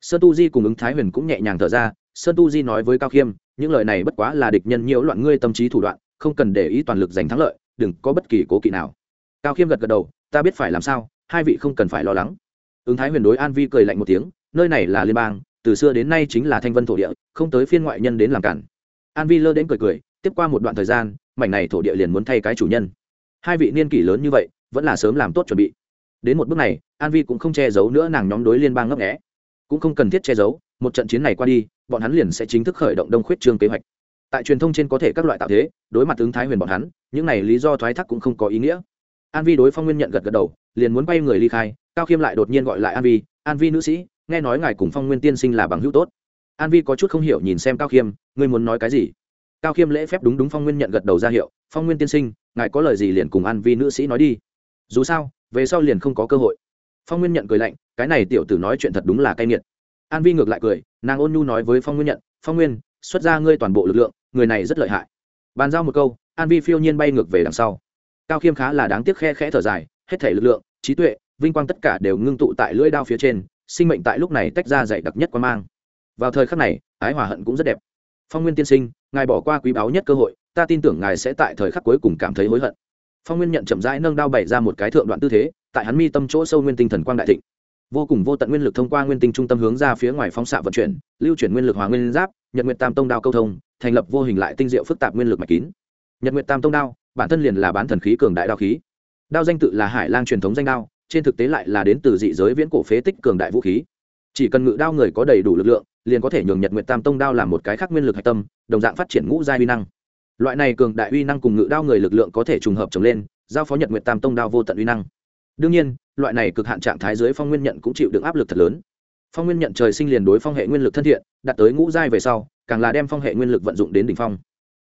sơn tu di cùng ứng thái huyền cũng nhẹ nhàng thở ra, sơn tu di nói với cao khiêm, những lời này bất quá là địch nhân nhiễu loạn ngươi tâm trí thủ đoạn, không cần để ý toàn lực giành thắng lợi, đừng có bất kỳ cố kỵ nào. Cao khiêm gật gật đầu, ta biết phải làm sao, hai vị không cần phải lo lắng. Ứng thái huyền đối an vi cười lạnh một tiếng, nơi này là liên bang, từ xưa đến nay chính là thanh vân thổ địa, không tới phiên ngoại nhân đến làm cản. An vi lơ đến cười cười, tiếp qua một đoạn thời gian, mảnh này thổ địa liền muốn thay cái chủ nhân. Hai vị niên kỷ lớn như vậy, vẫn là sớm làm tốt chuẩn bị. Đến một bước này, an vi cũng không che giấu nữa nàng nhóm đối liên bang ngấp nghẽ cũng không cần thiết che giấu, một trận chiến này qua đi, bọn hắn liền sẽ chính thức khởi động đông khuyết trương kế hoạch. Tại truyền thông trên có thể các loại tạo thế, đối mặt ứng thái huyền bọn hắn, những này lý do thoái thác cũng không có ý nghĩa. An vi đối phong nguyên nhận gật gật đầu, liền muốn quay người ly khai, cao khiêm lại đột nhiên gọi lại an vi an vi nữ sĩ, nghe nói ngài cùng phong nguyên tiên sinh là bằng hữu tốt. An vi có chút không hiểu nhìn xem cao khiêm, ngươi muốn nói cái gì? Cao khiêm lễ phép đúng đúng phong nguyên nhận gật đầu ra hiệu, phong nguyên tiên sinh, ngài có lời gì liền cùng an vi nữ sĩ nói đi. Dù sao, về sau liền không có cơ hội. Phong nguyên nhận cười lạnh cái này tiểu tử nói chuyện thật đúng là cay nghiệt. An vi ngược lại cười, nàng ôn nhu nói với phong nguyên nhận, phong nguyên, xuất ra ngươi toàn bộ lực lượng, người này rất lợi hại. Bàn giao một câu, an vi phiêu nhiên bay ngược về đằng sau. Cao khiêm khá là đáng tiếc khe khẽ thở dài, hết thể lực lượng, trí tuệ, vinh quang tất cả đều ngưng tụ tại lưỡi đao phía trên, sinh mệnh tại lúc này tách ra dày đặc nhất quan mang. Vào thời khắc này, ái hòa hận cũng rất đẹp. Phong nguyên tiên sinh, ngài bỏ qua quý báu nhất cơ hội, ta tin tưởng ngài sẽ tại thời khắc cuối cùng cảm thấy hối hận. Phong nguyên nhận chậm rãi nâng đao bày ra một cái thượng đoạn tư thế, tại hắn mi tâm chỗ sâu nguyên tinh thần quang đại thịnh vô cùng vô tận nguyên lực thông qua nguyên tinh trung tâm hướng ra phía ngoài phóng xạ vận chuyển, lưu chuyển nguyên lực hòa nguyên giáp, nhật nguyệt tam tông đao câu thông, thành lập vô hình lại tinh diệu phức tạp nguyên lực mạch kín. Nhật nguyệt tam tông đao, bản thân liền là bán thần khí cường đại đao khí. Đao danh tự là hải lang truyền thống danh đao, trên thực tế lại là đến từ dị giới viễn cổ phế tích cường đại vũ khí. Chỉ cần ngự đao người có đầy đủ lực lượng, liền có thể nhường nhật nguyệt tam tông đao làm một cái khác nguyên lực hạch tâm, đồng dạng phát triển ngũ giai uy năng. Loại này cường đại uy năng cùng ngự đao người lực lượng có thể trùng hợp trồng lên, giao phó nhật nguyệt tam tông đao vô tận uy năng đương nhiên, loại này cực hạn trạng thái dưới phong nguyên nhận cũng chịu được áp lực thật lớn. Phong nguyên nhận trời sinh liền đối phong hệ nguyên lực thân thiện, đạt tới ngũ giai về sau, càng là đem phong hệ nguyên lực vận dụng đến đỉnh phong.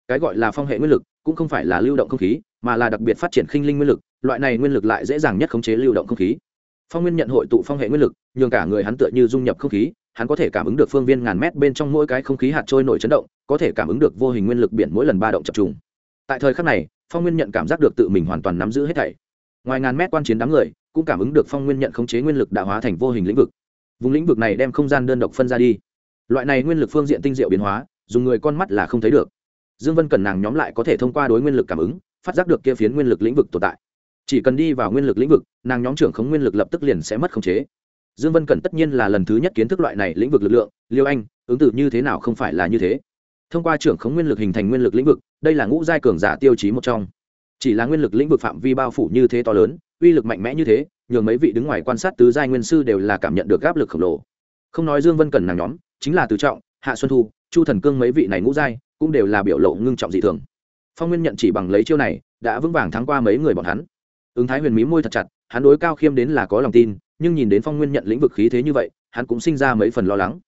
Cái gọi là phong hệ nguyên lực cũng không phải là lưu động không khí, mà là đặc biệt phát triển khinh linh nguyên lực, loại này nguyên lực lại dễ dàng nhất khống chế lưu động không khí. Phong nguyên nhận hội tụ phong hệ nguyên lực, nhường cả người hắn tựa như dung nhập không khí, hắn có thể cảm ứng được phương viên ngàn mét bên trong mỗi cái không khí hạt trôi nổi chấn động, có thể cảm ứng được vô hình nguyên lực biển mỗi lần ba động chập trùng. Tại thời khắc này, phong nguyên nhận cảm giác được tự mình hoàn toàn nắm giữ hết thảy ngoài ngàn mét quan chiến đám người, cũng cảm ứng được phong nguyên nhận khống chế nguyên lực đã hóa thành vô hình lĩnh vực. Vùng lĩnh vực này đem không gian đơn độc phân ra đi. Loại này nguyên lực phương diện tinh diệu biến hóa, dùng người con mắt là không thấy được. Dương vân cần nàng nhóm lại có thể thông qua đối nguyên lực cảm ứng, phát giác được kia phiến nguyên lực lĩnh vực tồn tại. Chỉ cần đi vào nguyên lực lĩnh vực, nàng nhóm trưởng khống nguyên lực lập tức liền sẽ mất khống chế. Dương vân cần tất nhiên là lần thứ nhất kiến thức loại này lĩnh vực lực lượng, liêu anh, ứng tử như thế nào không phải là như thế. Thông qua trưởng khống nguyên lực hình thành nguyên lực lĩnh vực, đây là ngũ giai cường giả tiêu chí một trong chỉ là nguyên lực lĩnh vực phạm vi bao phủ như thế to lớn, uy lực mạnh mẽ như thế, nhường mấy vị đứng ngoài quan sát tứ giai nguyên sư đều là cảm nhận được áp lực khổng lồ. Không nói dương vân cần nàng nhóm, chính là từ trọng, hạ xuân thu, chu thần cương mấy vị này ngũ giai, cũng đều là biểu lộ ngưng trọng dị thường. Phong nguyên nhận chỉ bằng lấy chiêu này, đã vững vàng thắng qua mấy người bọn hắn. Ứng thái huyền mí môi thật chặt, hắn đối cao khiêm đến là có lòng tin, nhưng nhìn đến phong nguyên nhận lĩnh vực khí thế như vậy, hắn cũng sinh ra mấy phần lo lắng.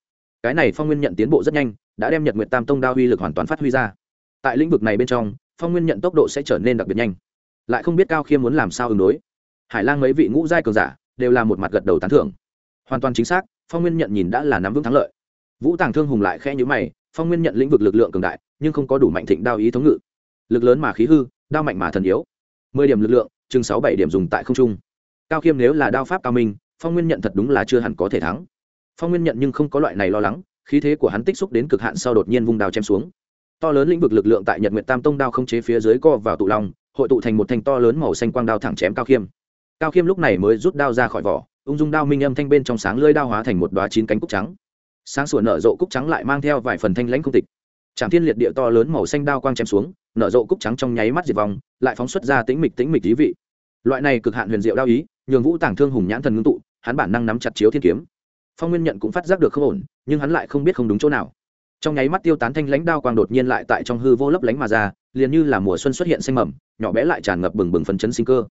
Cái này phong nguyên nhận tiến bộ rất nhanh, đã đem nhật nguyện tam tông đao uy lực hoàn toàn phát huy ra. Tại lĩnh vực này bên trong phong nguyên nhận tốc độ sẽ trở nên đặc biệt nhanh. Lại không biết cao khiêm muốn làm sao ứng đối. Hải lang mấy vị ngũ giai cường giả đều là một mặt gật đầu tán thưởng. Hoàn toàn chính xác, phong nguyên nhận nhìn đã là nắm vững thắng lợi. Vũ tàng thương hùng lại khẽ nhữ mày, phong nguyên nhận lĩnh vực lực lượng cường đại, nhưng không có đủ mạnh thịnh đao ý thống ngự. Lực lớn mà khí hư, đao mạnh mà thần yếu. Mười điểm lực lượng, chừng sáu bảy điểm dùng tại không trung. Cao khiêm nếu là đao pháp cao minh, phong nguyên nhận thật đúng là chưa hẳn có thể thắng. Phong nguyên nhận nhưng không có loại này lo lắng, khí thế của hắn tích xúc đến cực hạn sau đột nhiên vung đao chém xuống to lớn lĩnh vực lực lượng tại nhật nguyệt tam tông đao không chế phía dưới co vào tụ long, hội tụ thành một thanh to lớn màu xanh quang đao thẳng chém cao khiêm. Cao khiêm lúc này mới rút đao ra khỏi vỏ, ung dung đao minh âm thanh bên trong sáng lưỡi đao hóa thành một đoá chín cánh cúc trắng. Sáng sủa nở rộ cúc trắng lại mang theo vài phần thanh lãnh không tịch. Trạm thiên liệt địa to lớn màu xanh đao quang chém xuống, nở rộ cúc trắng trong nháy mắt diệt vong, lại phóng xuất ra tĩnh mịch tĩnh mịch tí vị. Loại này cực hạn huyền diệu đao ý, nhường vũ tàng thương hùng nhãn thần ngưng tụ, hắn bản năng nắm chặt chiếu thiên kiếm. Phong nguyên nhận cũng phát giác được không ổn, nhưng hắn lại không biết không đúng chỗ nào trong nháy mắt tiêu tán thanh lãnh đao quang đột nhiên lại tại trong hư vô lấp lánh mà ra, liền như là mùa xuân xuất hiện xanh mầm, nhỏ bé lại tràn ngập bừng bừng phấn chấn sinh cơ.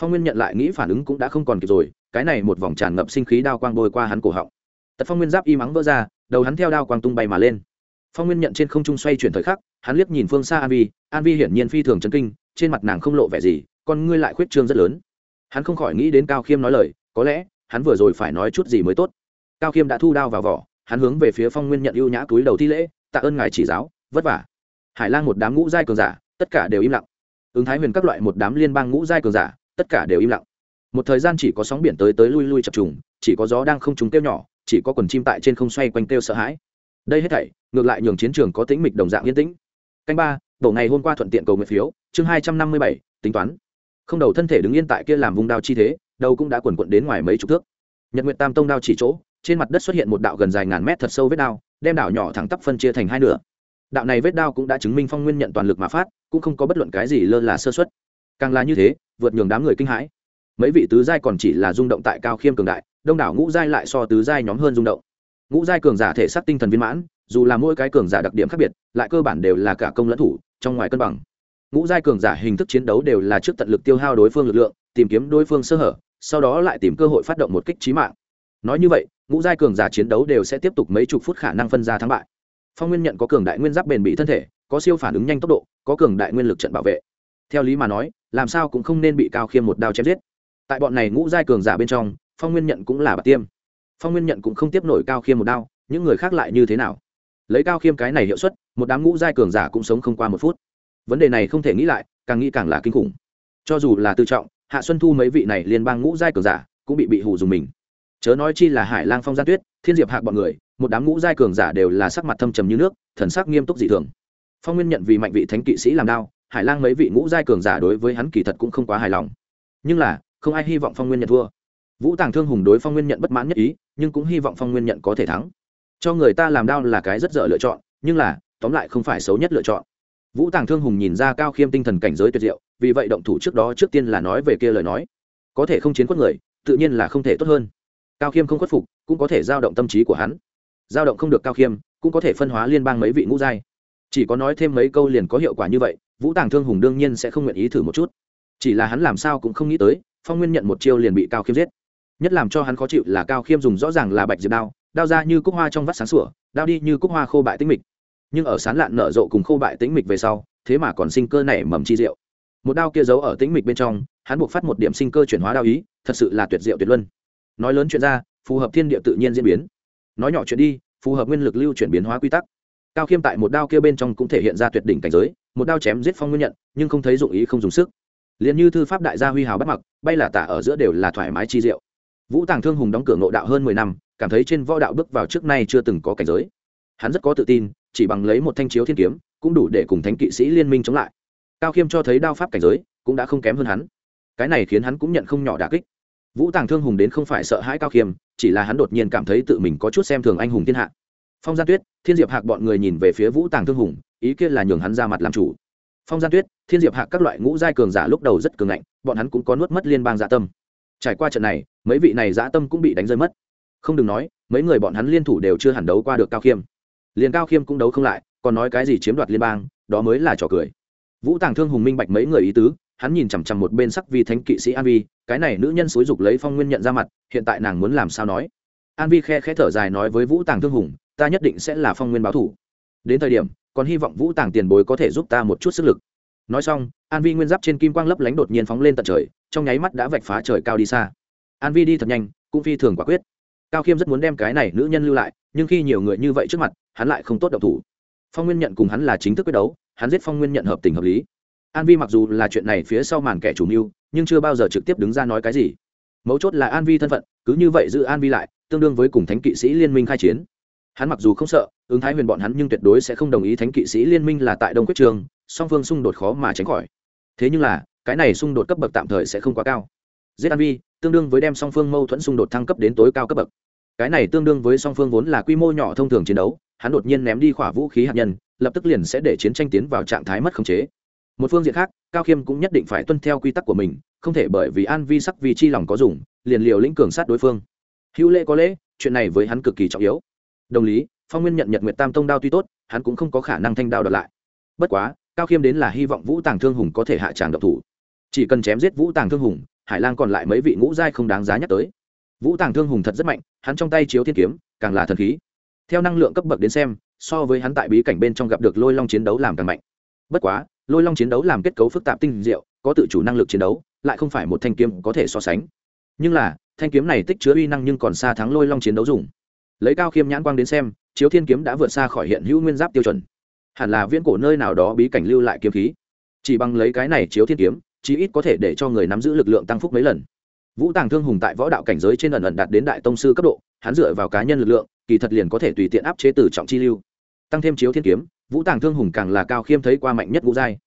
Phong nguyên nhận lại nghĩ phản ứng cũng đã không còn kịp rồi, cái này một vòng tràn ngập sinh khí đao quang bôi qua hắn cổ họng. Tật phong nguyên giáp y mắng vỡ ra, đầu hắn theo đao quang tung bay mà lên. Phong nguyên nhận trên không trung xoay chuyển thời khắc, hắn liếc nhìn phương xa an vi an vi hiển nhiên phi thường chấn kinh, trên mặt nàng không lộ vẻ gì còn ngươi lại khuyết trương rất lớn. Hắn không khỏi nghĩ đến cao khiêm nói lời, có lẽ, hắn vừa rồi phải nói chút gì mới tốt. Cao khiêm đã thu đao vào vỏ hắn hướng về phía phong nguyên nhận ưu nhã túi đầu thi lễ, tạ ơn ngài chỉ giáo, vất vả. Hải lang một đám ngũ giai cường giả, tất cả đều im lặng. Ứng thái huyền các loại một đám liên bang ngũ giai cường giả, tất cả đều im lặng. Một thời gian chỉ có sóng biển tới tới lui lui chập trùng, chỉ có gió đang không trúng kêu nhỏ, chỉ có quần chim tại trên không xoay quanh kêu sợ hãi. Đây hết thảy, ngược lại nhường chiến trường có tĩnh mịch đồng dạng yên tĩnh. Canh ba bộ ngày hôm qua thuận tiện cầu nguyện phiếu, chương hai trăm năm mươi bảy, tính toán. Không đầu thân thể đứng yên tại kia làm vùng đao chi thế, đầu cũng đã quần quận đến ngoài mấy chục thước. Nhật nguyện tam tông đao chỉ chỗ trên mặt đất xuất hiện một đạo gần dài ngàn mét thật sâu vết đao, đem đảo nhỏ thẳng tắp phân chia thành hai nửa. Đạo này vết đao cũng đã chứng minh phong nguyên nhận toàn lực mà phát, cũng không có bất luận cái gì lơ là sơ xuất càng là như thế, vượt nhường đám người kinh hãi. Mấy vị tứ giai còn chỉ là rung động tại cao khiêm cường đại, đông đảo ngũ giai lại so tứ giai nhóm hơn rung động. Ngũ giai cường giả thể xác tinh thần viên mãn, dù là mỗi cái cường giả đặc điểm khác biệt, lại cơ bản đều là cả công lẫn thủ, trong ngoài cân bằng. Ngũ giai cường giả hình thức chiến đấu đều là trước tận lực tiêu hao đối phương lực lượng, tìm kiếm đối phương sơ hở, sau đó lại tìm cơ hội phát động một kích trí mạng. Nói như vậy ngũ giai cường giả chiến đấu đều sẽ tiếp tục mấy chục phút khả năng phân ra thắng bại. Phong nguyên nhận có cường đại nguyên giáp bền bỉ thân thể, có siêu phản ứng nhanh tốc độ, có cường đại nguyên lực trận bảo vệ. Theo lý mà nói, làm sao cũng không nên bị cao khiêm một đao chém giết. Tại bọn này ngũ giai cường giả bên trong, phong nguyên nhận cũng là bạc tiêm. Phong nguyên nhận cũng không tiếp nổi cao khiêm một đao, những người khác lại như thế nào? Lấy cao khiêm cái này hiệu suất, một đám ngũ giai cường giả cũng sống không qua một phút. Vấn đề này không thể nghĩ lại, càng nghĩ càng là kinh khủng. Cho dù là tự trọng, hạ xuân thu mấy vị này liên bang ngũ giai cường giả cũng bị bị hù dùng mình chớ nói chi là hải lang phong gian tuyết, thiên diệp hạc bọn người, một đám ngũ giai cường giả đều là sắc mặt thâm trầm như nước, thần sắc nghiêm túc dị thường. Phong nguyên nhận vì mạnh vị thánh kỵ sĩ làm đao, hải lang mấy vị ngũ giai cường giả đối với hắn kỳ thật cũng không quá hài lòng. Nhưng là, không ai hy vọng phong nguyên nhận thua. Vũ tàng thương hùng đối phong nguyên nhận bất mãn nhất ý, nhưng cũng hy vọng phong nguyên nhận có thể thắng. Cho người ta làm đao là cái rất dở lựa chọn, nhưng là, tóm lại không phải xấu nhất lựa chọn. Vũ tàng thương hùng nhìn ra cao khiêm tinh thần cảnh giới tuyệt diệu, vì vậy động thủ trước đó trước tiên là nói về kia lời nói. Có thể không chiến quất người, tự nhiên là không thể tốt hơn cao khiêm không khuất phục, cũng có thể giao động tâm trí của hắn. Giao động không được cao khiêm, cũng có thể phân hóa liên bang mấy vị ngũ giai. Chỉ có nói thêm mấy câu liền có hiệu quả như vậy, vũ tàng thương hùng đương nhiên sẽ không nguyện ý thử một chút. Chỉ là hắn làm sao cũng không nghĩ tới, phong nguyên nhận một chiêu liền bị cao khiêm giết. Nhất làm cho hắn khó chịu là cao khiêm dùng rõ ràng là bạch diệp đao đao ra như cúc hoa trong vắt sáng sủa, đao đi như cúc hoa khô bại tĩnh mịch. Nhưng ở sán lạn nở rộ cùng khô bại tĩnh mịch về sau, thế mà còn sinh cơ nảy mầm chi diệu. Một đao kia giấu ở tĩnh mịch bên trong, hắn buộc phát một điểm sinh cơ chuyển hóa đao ý, thật sự là tuyệt diệu tuyệt luân nói lớn chuyện ra, phù hợp thiên địa tự nhiên diễn biến. Nói nhỏ chuyện đi, phù hợp nguyên lực lưu chuyển biến hóa quy tắc. Cao khiêm tại một đao kia bên trong cũng thể hiện ra tuyệt đỉnh cảnh giới, một đao chém giết phong nguyên nhận, nhưng không thấy dụng ý không dùng sức. Liền như thư pháp đại gia huy hào bắt mặc, bay là tả ở giữa đều là thoải mái chi diệu. Vũ tàng thương hùng đóng cửa ngộ đạo hơn mười năm, cảm thấy trên võ đạo bước vào trước nay chưa từng có cảnh giới. Hắn rất có tự tin, chỉ bằng lấy một thanh chiếu thiên kiếm, cũng đủ để cùng thánh kỵ sĩ liên minh chống lại. Cao khiêm cho thấy đao pháp cảnh giới, cũng đã không kém hơn hắn. Cái này khiến hắn cũng nhận không nhỏ đà kích vũ tàng thương hùng đến không phải sợ hãi cao khiêm, chỉ là hắn đột nhiên cảm thấy tự mình có chút xem thường anh hùng thiên hạ. Phong gian tuyết, thiên diệp hạc bọn người nhìn về phía vũ tàng thương hùng, ý kiến là nhường hắn ra mặt làm chủ. Phong gian tuyết, thiên diệp hạc các loại ngũ giai cường giả lúc đầu rất cường ngạnh, bọn hắn cũng có nuốt mất liên bang dạ tâm. Trải qua trận này, mấy vị này dã tâm cũng bị đánh rơi mất. Không đừng nói, mấy người bọn hắn liên thủ đều chưa hẳn đấu qua được cao khiêm. Liền cao khiêm cũng đấu không lại, còn nói cái gì chiếm đoạt liên bang, đó mới là trò cười. Vũ tàng thương hùng minh bạch mấy người ý tứ hắn nhìn chằm chằm một bên sắc vi thánh kỵ sĩ an vi, cái này nữ nhân xúi dục lấy phong nguyên nhận ra mặt, hiện tại nàng muốn làm sao nói? An vi khe khẽ thở dài nói với vũ tàng thương hùng, ta nhất định sẽ là phong nguyên báo thủ. Đến thời điểm, còn hy vọng vũ tàng tiền bối có thể giúp ta một chút sức lực. Nói xong, an vi nguyên giáp trên kim quang lấp lánh đột nhiên phóng lên tận trời, trong nháy mắt đã vạch phá trời cao đi xa. An vi đi thật nhanh, cũng phi thường quả quyết. Cao khiêm rất muốn đem cái này nữ nhân lưu lại, nhưng khi nhiều người như vậy trước mặt, hắn lại không tốt độc thủ. Phong nguyên nhận cùng hắn là chính thức quyết đấu, hắn giết phong nguyên nhận hợp tình hợp lý an vi mặc dù là chuyện này phía sau màn kẻ chủ mưu, nhưng chưa bao giờ trực tiếp đứng ra nói cái gì. Mấu chốt là an vi thân phận, cứ như vậy giữ an vi lại, tương đương với cùng thánh kỵ sĩ liên minh khai chiến. Hắn mặc dù không sợ, ứng thái huyền bọn hắn nhưng tuyệt đối sẽ không đồng ý thánh kỵ sĩ liên minh là tại đông quyết trường, song phương xung đột khó mà tránh khỏi. Thế nhưng là, cái này xung đột cấp bậc tạm thời sẽ không quá cao. Giết an vi, tương đương với đem song phương mâu thuẫn xung đột thăng cấp đến tối cao cấp bậc. Cái này tương đương với song phương vốn là quy mô nhỏ thông thường chiến đấu, hắn đột nhiên ném đi khỏa vũ khí hạt nhân, lập tức liền sẽ để chiến tranh tiến vào trạng thái mất khống chế một phương diện khác, cao khiêm cũng nhất định phải tuân theo quy tắc của mình, không thể bởi vì an vi sắc vì chi lòng có dùng, liền liều lĩnh cường sát đối phương. Hữu lễ có lễ, chuyện này với hắn cực kỳ trọng yếu. Đồng lý, phong nguyên nhận nhật nguyệt tam tông đao tuy tốt, hắn cũng không có khả năng thanh đao đợt lại. Bất quá, cao khiêm đến là hy vọng vũ tàng thương hùng có thể hạ tràng độc thủ. Chỉ cần chém giết vũ tàng thương hùng, hải lang còn lại mấy vị ngũ giai không đáng giá nhắc tới. Vũ tàng thương hùng thật rất mạnh, hắn trong tay chiếu thiên kiếm, càng là thần khí. Theo năng lượng cấp bậc đến xem, so với hắn tại bí cảnh bên trong gặp được lôi long chiến đấu làm càng mạnh. Bất quá lôi long chiến đấu làm kết cấu phức tạp tinh diệu, có tự chủ năng lực chiến đấu, lại không phải một thanh kiếm có thể so sánh. Nhưng là, thanh kiếm này tích chứa uy năng nhưng còn xa thắng lôi long chiến đấu dùng. Lấy cao khiêm nhãn quang đến xem, chiếu thiên kiếm đã vượt xa khỏi hiện hữu nguyên giáp tiêu chuẩn. Hẳn là viễn cổ nơi nào đó bí cảnh lưu lại kiếm khí. Chỉ bằng lấy cái này chiếu thiên kiếm, chí ít có thể để cho người nắm giữ lực lượng tăng phúc mấy lần. Vũ tàng thương hùng tại võ đạo cảnh giới trên ẩn ẩn đạt đến đại tông sư cấp độ, hắn dựa vào cá nhân lực lượng, kỳ thật liền có thể tùy tiện áp chế từ trọng chi lưu. Tăng thêm chiếu thiên kiếm vũ tàng thương hùng càng là cao khiêm thấy qua mạnh nhất ngũ giai.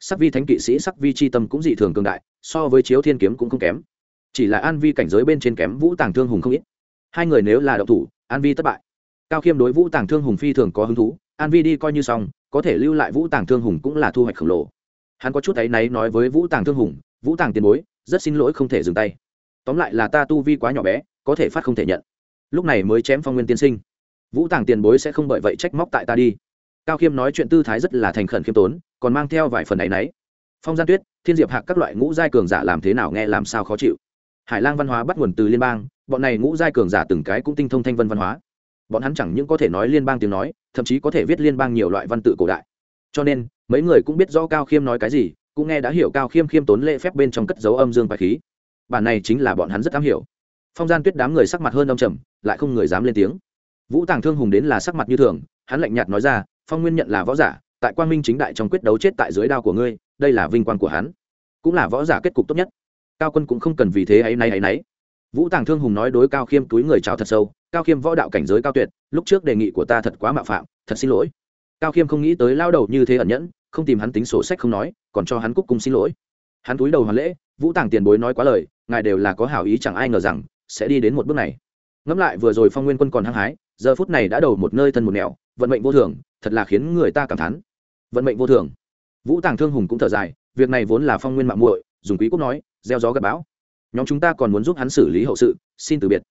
Sắc vi thánh kỵ sĩ sắc vi c h i tâm cũng dị thường cường đại, so với chiếu thiên kiếm cũng không kém. Chỉ là an vi cảnh giới bên trên kém vũ tàng thương hùng không ít. Hai người nếu là đậu thủ, an vi thất bại. Cao khiêm đối vũ tàng thương hùng phi thường có hứng thú, an vi đi coi như xong, có thể lưu lại vũ tàng thương hùng cũng là thu hoạch khổng lồ. Hắn có chút áy náy nói với vũ tàng thương hùng, vũ tàng tiền bối, rất xin lỗi không thể dừng tay. Tóm lại là ta tu vi quá nhỏ bé, có thể phát không thể nhận. Lúc này mới chém phong nguyên tiên sinh. Vũ tàng tiền bối sẽ không bởi vậy trách móc tại ta đi cao khiêm nói chuyện tư thái rất là thành khẩn khiêm tốn, còn mang theo vài phần ấ y n ấ y phong gian tuyết, thiên diệp hạc các loại ngũ giai cường giả làm thế nào nghe làm sao khó chịu. Hải lang văn hóa bắt nguồn từ liên bang, bọn này ngũ giai cường giả từng cái cũng tinh thông thanh vân văn hóa. Bọn hắn chẳng những có thể nói liên bang tiếng nói, thậm chí có thể viết liên bang nhiều loại văn tự cổ đại. Cho nên, mấy người cũng biết rõ cao khiêm nói cái gì, cũng nghe đã hiểu cao khiêm khiêm tốn lễ phép bên trong cất dấu âm dương bài khí. Bản này chính là bọn hắn rất am hiểu. Phong gian tuyết đám người sắc mặt hơn ông trầm, lại không người dám lên tiếng. Vũ tàng thương hùng đến là sắc mặt như thường, hắn lạnh nhạt nói ra phong nguyên nhận là võ giả, tại quang minh chính đại trong quyết đấu chết tại dưới đao của ngươi, đây là vinh quang của hắn. Cũng là võ giả kết cục tốt nhất. Cao quân cũng không cần vì thế ấy nay ấy nấy. Vũ tàng thương hùng nói đối cao khiêm túi người chào thật sâu, cao khiêm võ đạo cảnh giới cao tuyệt, lúc trước đề nghị của ta thật quá mạo phạm, thật xin lỗi. Cao khiêm không nghĩ tới lao đầu như thế ẩn nhẫn, không tìm hắn tính sổ sách không nói, còn cho hắn cúc cung xin lỗi. Hắn túi đầu hoàn lễ, vũ tàng tiền bối nói quá lời, ngài đều là có hảo ý chẳng ai ngờ rằng sẽ đi đến một bước này. Ngẫm lại vừa rồi phong nguyên quân còn hăng hái, giờ phút này đã đầu một nơi thân một nẻo, vận mệnh vô thường thật là khiến người ta cảm thán. Vận mệnh vô thường. Vũ tàng thương hùng cũng thở dài, việc này vốn là phong nguyên mạng muội, dùng quý quốc nói, gieo gió gặp bão. Nhóm chúng ta còn muốn giúp hắn xử lý hậu sự, xin từ biệt.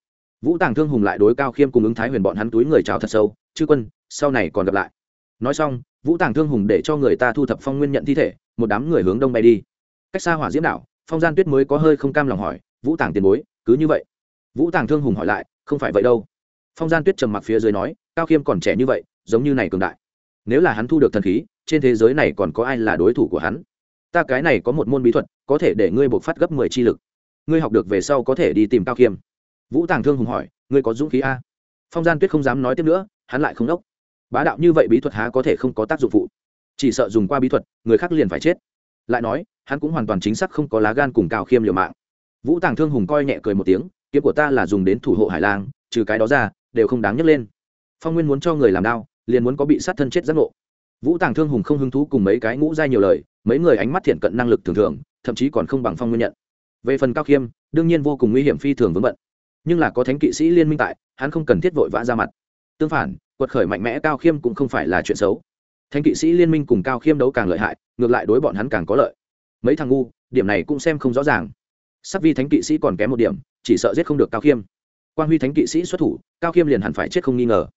Vũ tàng thương hùng lại đối cao khiêm cùng ứng thái huyền bọn hắn túi người chào thật sâu, chư quân, sau này còn gặp lại. Nói xong, vũ tàng thương hùng để cho người ta thu thập phong nguyên nhận thi thể, một đám người hướng đông bay đi. Cách xa hỏa diễm đảo, phong gian tuyết mới có hơi không cam lòng hỏi, vũ tàng tiền bối, cứ như vậy? Vũ tàng thương hùng hỏi lại, không phải vậy đâu. Phong gian tuyết trầm mặc phía dưới nói, cao khiêm còn trẻ như vậy giống như này cường đại. Nếu là hắn thu được thần khí, trên thế giới này còn có ai là đối thủ của hắn? Ta cái này có một môn bí thuật, có thể để ngươi buộc phát gấp mười chi lực. Ngươi học được về sau có thể đi tìm cao khiêm vũ tàng thương hùng hỏi, ngươi có dũng khí a? Phong gian tuyết không dám nói tiếp nữa, hắn lại không đốc. Bá đạo như vậy bí thuật há có thể không có tác dụng phụ? Chỉ sợ dùng qua bí thuật, người khác liền phải chết. Lại nói, hắn cũng hoàn toàn chính xác không có lá gan cùng cao khiêm liều mạng. Vũ tàng thương hùng coi nhẹ cười một tiếng, kiếm của ta là dùng đến thủ hộ hải lang, trừ cái đó ra, đều không đáng nhấc lên. Phong nguyên muốn cho người làm đao liền muốn có bị sát thân chết giác ngộ. Vũ tàng thương hùng không hứng thú cùng mấy cái ngũ dai nhiều lời, mấy người ánh mắt thiện cận năng lực thường thường, thậm chí còn không bằng phong nguyên nhận. Về phần cao khiêm, đương nhiên vô cùng nguy hiểm phi thường vững bận. Nhưng là có thánh kỵ sĩ liên minh tại, hắn không cần thiết vội vã ra mặt. Tương phản, quật khởi mạnh mẽ cao khiêm cũng không phải là chuyện xấu. Thánh kỵ sĩ liên minh cùng cao khiêm đấu càng lợi hại, ngược lại đối bọn hắn càng có lợi. Mấy thằng ngu, điểm này cũng xem không rõ ràng. Sắc vi thánh kỵ sĩ còn kém một điểm, chỉ sợ giết không được cao khiêm. Quan huy thánh kỵ sĩ xuất thủ, cao khiêm liền hẳn phải chết không nghi ngờ